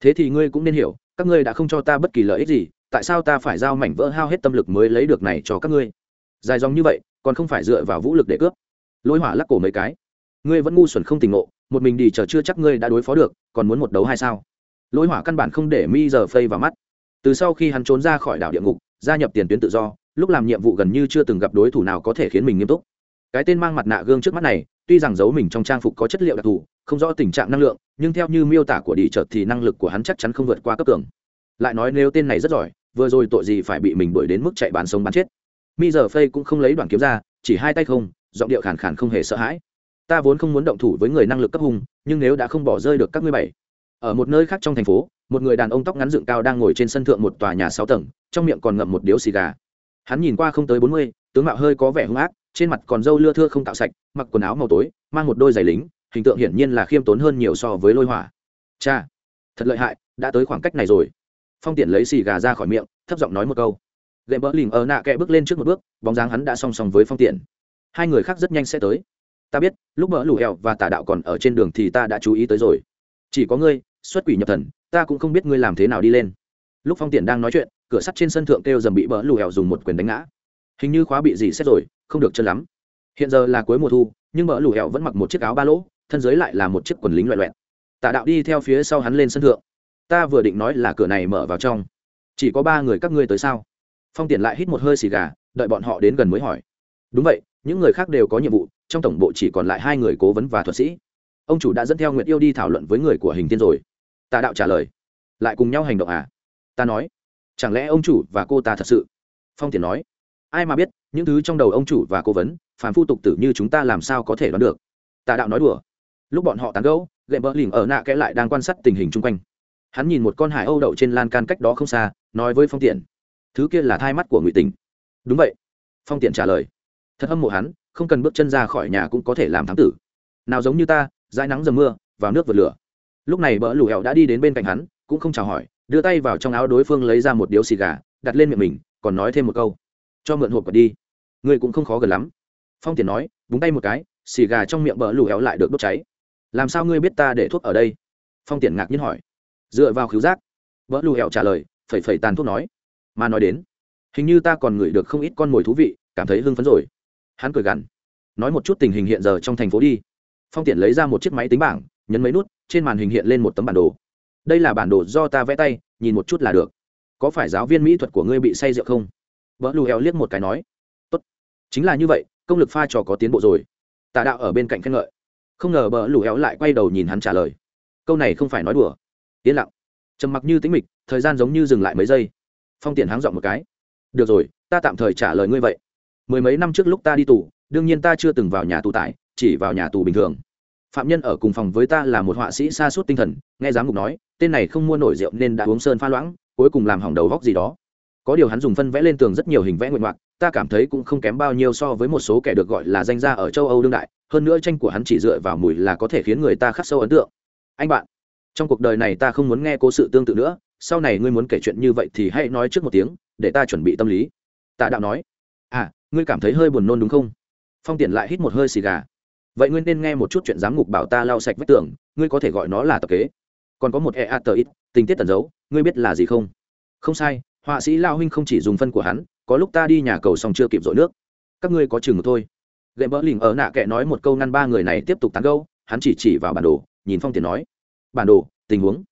Thế thì ngươi cũng nên hiểu, các ngươi đã không cho ta bất kỳ lợi ích gì, tại sao ta phải giao mảnh vỡ hao hết tâm lực mới lấy được này cho các ngươi? Dài dòng như vậy, còn không phải dựa vào vũ lực để cướp lôi hỏa lắc cổ mấy cái. Ngươi vẫn ngu xuẩn không tỉnh ngộ, một mình đi chờ chưa chắc ngươi đã đối phó được, còn muốn một đấu hay sao? Lôi hỏa căn bản không để mi giờ phây vào mắt. Từ sau khi hắn trốn ra khỏi đảo địa ngục, gia nhập tiền tuyến tự do, lúc làm nhiệm vụ gần như chưa từng gặp đối thủ nào có thể khiến mình nghiêm túc. Cái tên mang mặt nạ gương trước mắt này, tuy rằng giấu mình trong trang phục có chất liệu đặc thù, không rõ tình trạng năng lượng, nhưng theo như miêu tả của đi chợt thì năng lực của hắn chắc chắn không vượt qua cấp tường lại nói nếu tên này rất giỏi, vừa rồi tội gì phải bị mình đuổi đến mức chạy bán sống bán chết. Mi giờ phây cũng không lấy đoạn kiếm ra, chỉ hai tay không giọng điệu khàn khàn không hề sợ hãi. Ta vốn không muốn động thủ với người năng lực cấp hùng nhưng nếu đã không bỏ rơi được các ngươi bảy. Ở một nơi khác trong thành phố, một người đàn ông tóc ngắn dựng cao đang ngồi trên sân thượng một tòa nhà sáu tầng, trong miệng còn ngậm một điếu xì gà. Hắn nhìn qua không tới bốn mươi, tướng mạo hơi có vẻ hung ác, trên mặt còn râu lưa thưa không tạo sạch, mặc quần áo màu tối, mang một đôi giày lính, hình tượng hiển nhiên là khiêm tốn hơn nhiều so với lôi hỏa. Cha, thật lợi hại, đã tới khoảng cách này rồi. Phong tiện lấy xì gà ra khỏi miệng, thấp giọng nói một câu. Gậy bỡ lình ở nạ kẹ bước lên trước một bước, bóng dáng hắn đã song song với phong tiện hai người khác rất nhanh sẽ tới. Ta biết, lúc bỡ lù hẹo và tà đạo còn ở trên đường thì ta đã chú ý tới rồi. Chỉ có ngươi, xuất quỷ nhập thần, ta cũng không biết ngươi làm thế nào đi lên. Lúc phong tiện đang nói chuyện, cửa sắt trên sân thượng kêu dầm bị bỡ lù hẹo dùng một quyền đánh ngã. Hình như khóa bị gì xét rồi, không được chân lắm. Hiện giờ là cuối mùa thu, nhưng bỡ lù hẹo vẫn mặc một chiếc áo ba lỗ, thân dưới lại là một chiếc quần lính loẹ loẹt. Tà đạo đi theo phía sau hắn lên sân thượng. Ta vừa định nói là cửa này mở vào trong. Chỉ có ba người các ngươi tới sao? Phong tiện lại hít một hơi xì gà, đợi bọn họ đến gần mới hỏi. Đúng vậy những người khác đều có nhiệm vụ, trong tổng bộ chỉ còn lại hai người cố vấn và thuật sĩ. Ông chủ đã dẫn theo nguyệt yêu đi thảo luận với người của hình tiên rồi. Tà đạo trả lời. Lại cùng nhau hành động à? Ta nói. Chẳng lẽ ông chủ và cô ta thật sự? Phong tiền nói. Ai mà biết, những thứ trong đầu ông chủ và cố vấn phản phu tục tử như chúng ta làm sao có thể đoán được? Tà đạo nói đùa. Lúc bọn họ tán gẫu gậy bỡ lỉnh ở nạ kẽ lại đang quan sát tình hình chung quanh. Hắn nhìn một con hải âu đậu trên lan can cách đó không xa, nói với phong tiện thứ kia là thai mắt của ngụy tình. Đúng vậy. Phong tiện trả lời thật hâm mộ hắn, không cần bước chân ra khỏi nhà cũng có thể làm thám tử. Nào giống như ta, dãi nắng dầm mưa, vào nước vượt lửa. Lúc này bỡ lù hẹo đã đi đến bên cạnh hắn, cũng không chào hỏi, đưa tay vào trong áo đối phương lấy ra một điếu xì gà, đặt lên miệng mình, còn nói thêm một câu. Cho mượn hộp quật đi. Người cũng không khó gần lắm. Phong tiền nói, búng tay một cái, xì gà trong miệng bỡ lù hẹo lại được đốt cháy. Làm sao ngươi biết ta để thuốc ở đây? Phong tiền ngạc nhiên hỏi. Dựa vào khứu giác. Bỡ lù hẹo trả lời, phẩy phẩy tàn thuốc nói. Mà nói đến, hình như ta còn ngửi được không ít con mồi thú vị, cảm thấy hưng phấn rồi hắn cười gằn. Nói một chút tình hình hiện giờ trong thành phố đi. Phong tiện lấy ra một chiếc máy tính bảng, nhấn mấy nút, trên màn hình hiện lên một tấm bản đồ. Đây là bản đồ do ta vẽ tay, nhìn một chút là được. Có phải giáo viên mỹ thuật của ngươi bị say rượu không? Vợ lù heo liếc một cái nói. Tốt. Chính là như vậy, công lực pha trò có tiến bộ rồi. Tà đạo ở bên cạnh khen ngợi. Không ngờ bờ lù héo lại quay đầu nhìn hắn trả lời. Câu này không phải nói đùa. Yên lặng. Trầm mặc như tính mịch, thời gian giống như dừng lại mấy giây. Phong tiện háng dọn một cái. Được rồi, ta tạm thời trả lời ngươi vậy mười mấy năm trước lúc ta đi tù, đương nhiên ta chưa từng vào nhà tù tại, chỉ vào nhà tù bình thường. Phạm nhân ở cùng phòng với ta là một họa sĩ xa suốt tinh thần, nghe giám mục nói, tên này không mua nổi rượu nên đã uống sơn pha loãng, cuối cùng làm hỏng đầu góc gì đó. Có điều hắn dùng phân vẽ lên tường rất nhiều hình vẽ nguyện ngoạc, ta cảm thấy cũng không kém bao nhiêu so với một số kẻ được gọi là danh gia ở châu âu đương đại, hơn nữa tranh của hắn chỉ dựa vào mùi là có thể khiến người ta khắc sâu ấn tượng. Anh bạn, trong cuộc đời này ta không muốn nghe cố sự tương tự nữa, sau này ngươi muốn kể chuyện như vậy thì hãy nói trước một tiếng, để ta chuẩn bị tâm lý. Tạ đạo nói à ngươi cảm thấy hơi buồn nôn đúng không? Phong tiện lại hít một hơi xì gà. Vậy ngươi nên nghe một chút chuyện giám ngục bảo ta lau sạch vách tường, ngươi có thể gọi nó là tập kế. Còn có một e a tờ ít, tình tiết tẩn giấu, ngươi biết là gì không? Không sai, họa sĩ lao huynh không chỉ dùng phân của hắn, có lúc ta đi nhà cầu xong chưa kịp dội nước. Các ngươi có chừng một thôi. Gậy mỡ lỉnh ở nạ kệ nói một câu ngăn ba người này tiếp tục tán gâu hắn chỉ chỉ vào bản đồ, nhìn phong tiền nói. Bản đồ, tình huống.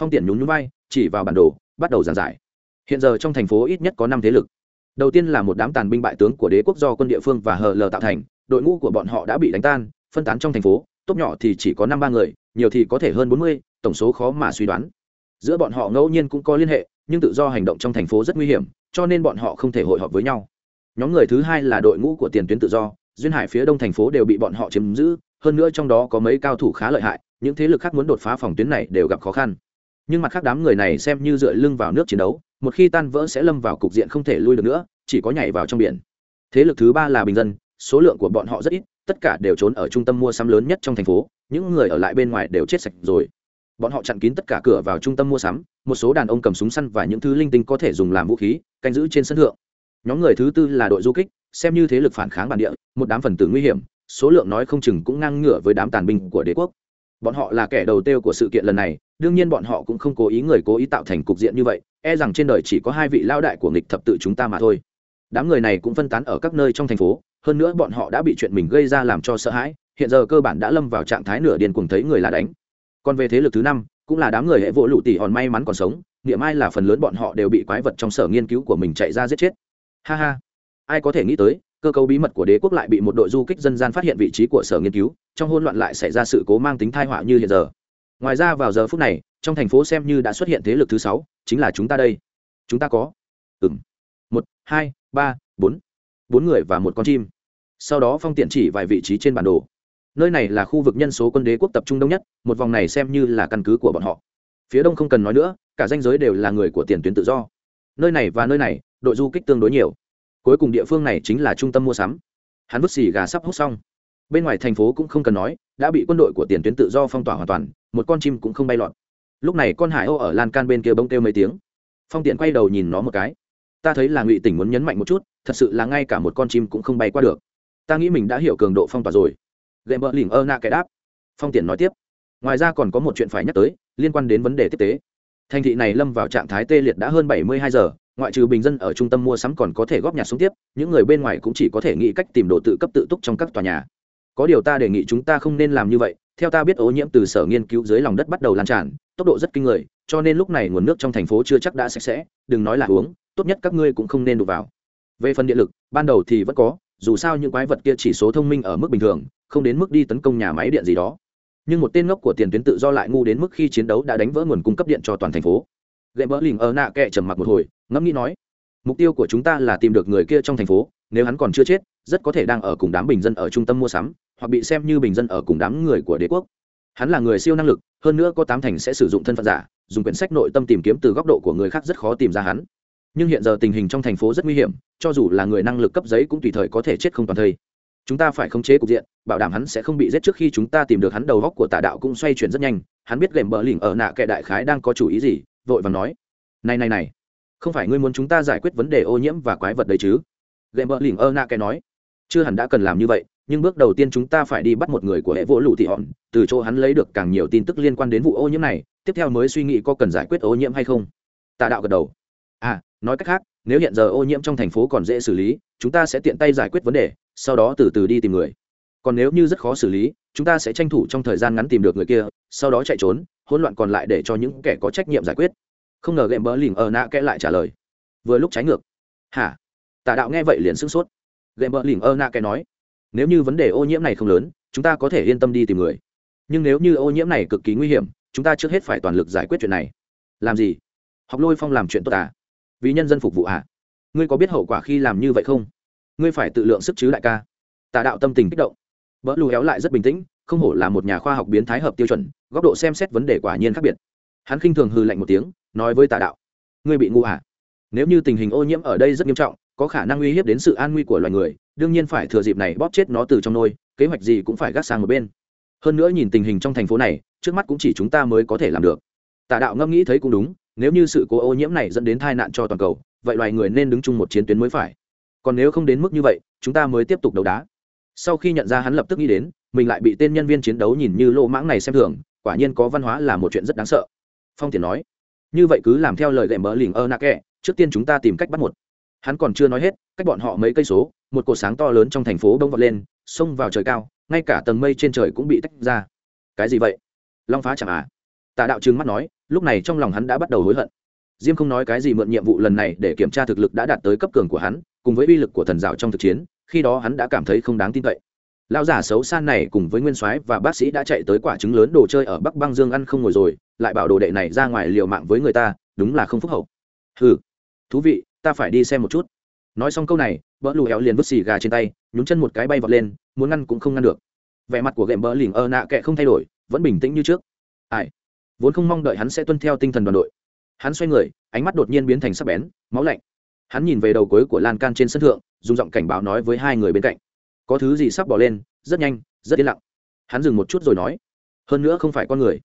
Phong tiền nhún nhún vai, chỉ vào bản đồ, bắt đầu giảng giải. Hiện giờ trong thành phố ít nhất có năm thế lực đầu tiên là một đám tàn binh bại tướng của đế quốc do quân địa phương và hờ lờ tạo thành, đội ngũ của bọn họ đã bị đánh tan, phân tán trong thành phố tốt nhỏ thì chỉ có năm ba người, nhiều thì có thể hơn bốn mươi, tổng số khó mà suy đoán. Giữa bọn họ ngẫu nhiên cũng có liên hệ, nhưng tự do hành động trong thành phố rất nguy hiểm, cho nên bọn họ không thể hội họp với nhau. Nhóm người thứ hai là đội ngũ của tiền tuyến tự do, duyên hải phía đông thành phố đều bị bọn họ chiếm giữ, hơn nữa trong đó có mấy cao thủ khá lợi hại, những thế lực khác muốn đột phá phòng tuyến này đều gặp khó khăn. Nhưng mặt khác đám người này xem như dựa lưng vào nước chiến đấu một khi tan vỡ sẽ lâm vào cục diện không thể lui được nữa, chỉ có nhảy vào trong biển. Thế lực thứ ba là bình dân, số lượng của bọn họ rất ít, tất cả đều trốn ở trung tâm mua sắm lớn nhất trong thành phố, những người ở lại bên ngoài đều chết sạch rồi. Bọn họ chặn kín tất cả cửa vào trung tâm mua sắm, một số đàn ông cầm súng săn và những thứ linh tinh có thể dùng làm vũ khí, canh giữ trên sân thượng. Nhóm người thứ tư là đội du kích, xem như thế lực phản kháng bản địa, một đám phần tử nguy hiểm, số lượng nói không chừng cũng ngang ngửa với đám tàn binh của đế quốc bọn họ là kẻ đầu tiêu của sự kiện lần này, đương nhiên bọn họ cũng không cố ý người cố ý tạo thành cục diện như vậy e rằng trên đời chỉ có hai vị lao đại của nghịch thập tự chúng ta mà thôi. Đám người này cũng phân tán ở các nơi trong thành phố, hơn nữa bọn họ đã bị chuyện mình gây ra làm cho sợ hãi, hiện giờ cơ bản đã lâm vào trạng thái nửa điên cùng thấy người là đánh. Còn về thế lực thứ năm, cũng là đám người hệ vỗ lụ tỷ hòn may mắn còn sống, niệm ai là phần lớn bọn họ đều bị quái vật trong sở nghiên cứu của mình chạy ra giết chết. Ha ha. Ai có thể nghĩ tới cơ cấu bí mật của đế quốc lại bị một đội du kích dân gian phát hiện vị trí của sở nghiên cứu, trong hôn loạn lại xảy ra sự cố mang tính thai họa như hiện giờ. Ngoài ra vào giờ phút này, trong thành phố xem như đã xuất hiện thế lực thứ sáu, chính là chúng ta đây. Chúng ta có ừng một, hai, ba, bốn. Bốn người và một con chim. Sau đó phong tiện chỉ vài vị trí trên bản đồ. Nơi này là khu vực nhân số quân đế quốc tập trung đông nhất, một vòng này xem như là căn cứ của bọn họ. Phía đông không cần nói nữa, cả danh giới đều là người của tiền tuyến tự do. Nơi này và nơi này, đội du kích tương đối nhiều cuối cùng địa phương này chính là trung tâm mua sắm. Hắn vứt xì gà sắp hút xong. Bên ngoài thành phố cũng không cần nói, đã bị quân đội của tiền tuyến tự do phong tỏa hoàn toàn, một con chim cũng không bay lọt. Lúc này con hải âu ở lan can bên kia bông kêu mấy tiếng. Phong tiện quay đầu nhìn nó một cái. Ta thấy là ngụy tỉnh muốn nhấn mạnh một chút, thật sự là ngay cả một con chim cũng không bay qua được. Ta nghĩ mình đã hiểu cường độ phong tỏa rồi. Gậy mỡ lỉnh ơ na kẻ đáp. Phong tiện nói tiếp. Ngoài ra còn có một chuyện phải nhắc tới, liên quan đến vấn đề tiếp tế. Thành thị này lâm vào trạng thái tê liệt đã hơn bảy mươi hai giờ ngoại trừ bình dân ở trung tâm mua sắm còn có thể góp nhặt sống tiếp, những người bên ngoài cũng chỉ có thể nghĩ cách tìm đồ tự cấp tự túc trong các tòa nhà. Có điều ta đề nghị chúng ta không nên làm như vậy, theo ta biết ô nhiễm từ sở nghiên cứu dưới lòng đất bắt đầu lan tràn, tốc độ rất kinh người, cho nên lúc này nguồn nước trong thành phố chưa chắc đã sạch sẽ, đừng nói là uống, tốt nhất các ngươi cũng không nên đụng vào. Về phần điện lực, ban đầu thì vẫn có, dù sao những quái vật kia chỉ số thông minh ở mức bình thường, không đến mức đi tấn công nhà máy điện gì đó. Nhưng một tên ngốc của tiền tuyến tự do lại ngu đến mức khi chiến đấu đã đánh vỡ nguồn cung cấp điện cho toàn thành phố gậy bỡ lình ở nạ kệ trầm mặc một hồi, ngẫm nghĩ nói, mục tiêu của chúng ta là tìm được người kia trong thành phố, nếu hắn còn chưa chết, rất có thể đang ở cùng đám bình dân ở trung tâm mua sắm, hoặc bị xem như bình dân ở cùng đám người của đế quốc. Hắn là người siêu năng lực, hơn nữa có tám thành sẽ sử dụng thân phận giả, dùng quyển sách nội tâm tìm kiếm từ góc độ của người khác rất khó tìm ra hắn. Nhưng hiện giờ tình hình trong thành phố rất nguy hiểm, cho dù là người năng lực cấp giấy cũng tùy thời có thể chết không toàn thây. Chúng ta phải khống chế cục diện, bảo đảm hắn sẽ không bị giết trước khi chúng ta tìm được hắn, đầu góc của tà đạo cũng xoay chuyển rất nhanh. Hắn biết gệm bờ lỉnh ở nạ kệ đại khái đang có chủ ý gì vội vàng nói, này này này, không phải ngươi muốn chúng ta giải quyết vấn đề ô nhiễm và quái vật đấy chứ? Gệm bờ lỉnh ơ nạ kệ nói, chưa hẳn đã cần làm như vậy, nhưng bước đầu tiên chúng ta phải đi bắt một người của hệ vỗ lụ thị hòn, từ chỗ hắn lấy được càng nhiều tin tức liên quan đến vụ ô nhiễm này, tiếp theo mới suy nghĩ có cần giải quyết ô nhiễm hay không. Tà đạo gật đầu à nói cách khác, nếu hiện giờ ô nhiễm trong thành phố còn dễ xử lý, chúng ta sẽ tiện tay giải quyết vấn đề, sau đó từ từ đi tìm người còn nếu như rất khó xử lý, chúng ta sẽ tranh thủ trong thời gian ngắn tìm được người kia, sau đó chạy trốn, hỗn loạn còn lại để cho những kẻ có trách nhiệm giải quyết. Không ngờ gậy bỡ lỉnh ở nạ kẽ lại trả lời. Vừa lúc trái ngược. Hả? Tà đạo nghe vậy liền sửng sốt. Gậy bỡ lỉnh ở nạ kẽ nói, nếu như vấn đề ô nhiễm này không lớn, chúng ta có thể yên tâm đi tìm người. Nhưng nếu như ô nhiễm này cực kỳ nguy hiểm, chúng ta trước hết phải toàn lực giải quyết chuyện này. Làm gì? Học lôi phong làm chuyện tốt à? Vì nhân dân phục vụ à? Ngươi có biết hậu quả khi làm như vậy không? Ngươi phải tự lượng sức chứ đại ca. Tà đạo tâm tình kích động. Bỡ lù héo lại rất bình tĩnh, không hổ là một nhà khoa học biến thái hợp tiêu chuẩn, góc độ xem xét vấn đề quả nhiên khác biệt. Hắn khinh thường hừ lạnh một tiếng, nói với tà đạo, ngươi bị ngu à? Nếu như tình hình ô nhiễm ở đây rất nghiêm trọng, có khả năng uy hiếp đến sự an nguy của loài người, đương nhiên phải thừa dịp này bóp chết nó từ trong nôi, kế hoạch gì cũng phải gác sang một bên. Hơn nữa nhìn tình hình trong thành phố này, trước mắt cũng chỉ chúng ta mới có thể làm được. Tà đạo ngẫm nghĩ thấy cũng đúng, nếu như sự cố ô nhiễm này dẫn đến tai nạn cho toàn cầu, vậy loài người nên đứng chung một chiến tuyến mới phải. Còn nếu không đến mức như vậy, chúng ta mới tiếp tục đấu đá sau khi nhận ra hắn lập tức nghĩ đến, mình lại bị tên nhân viên chiến đấu nhìn như lô mãng này xem thường, quả nhiên có văn hóa là một chuyện rất đáng sợ. Phong tiền nói, như vậy cứ làm theo lời gậy mỡ lỉnh ơ nạ kẹ, trước tiên chúng ta tìm cách bắt một. Hắn còn chưa nói hết, cách bọn họ mấy cây số, một cột sáng to lớn trong thành phố đông vọt lên, xông vào trời cao, ngay cả tầng mây trên trời cũng bị tách ra. Cái gì vậy? Long phá chẳng à? Tà đạo trừng mắt nói, lúc này trong lòng hắn đã bắt đầu hối hận. Diêm không nói cái gì mượn nhiệm vụ lần này để kiểm tra thực lực đã đạt tới cấp cường của hắn, cùng với uy lực của thần dạo trong thực chiến khi đó hắn đã cảm thấy không đáng tin cậy. Lão giả xấu xa này cùng với nguyên soái và bác sĩ đã chạy tới quả trứng lớn đồ chơi ở bắc băng dương ăn không ngồi rồi, lại bảo đồ đệ này ra ngoài liều mạng với người ta, đúng là không phúc hậu. Ừ thú vị, ta phải đi xem một chút. Nói xong câu này, bỡ lù héo liền vứt xì gà trên tay nhúng chân một cái bay vọt lên, muốn ngăn cũng không ngăn được. Vẻ mặt của gệm bỡ lỉnh ơ nạ kệ không thay đổi, vẫn bình tĩnh như trước. Ai? Vốn không mong đợi hắn sẽ tuân theo tinh thần đoàn đội. Hắn xoay người, ánh mắt đột nhiên biến thành sắc bén, máu lạnh hắn nhìn về đầu cuối của lan can trên sân thượng, dùng giọng cảnh báo nói với hai người bên cạnh. Có thứ gì sắp bỏ lên, rất nhanh, rất yên lặng. Hắn dừng một chút rồi nói, hơn nữa không phải con người.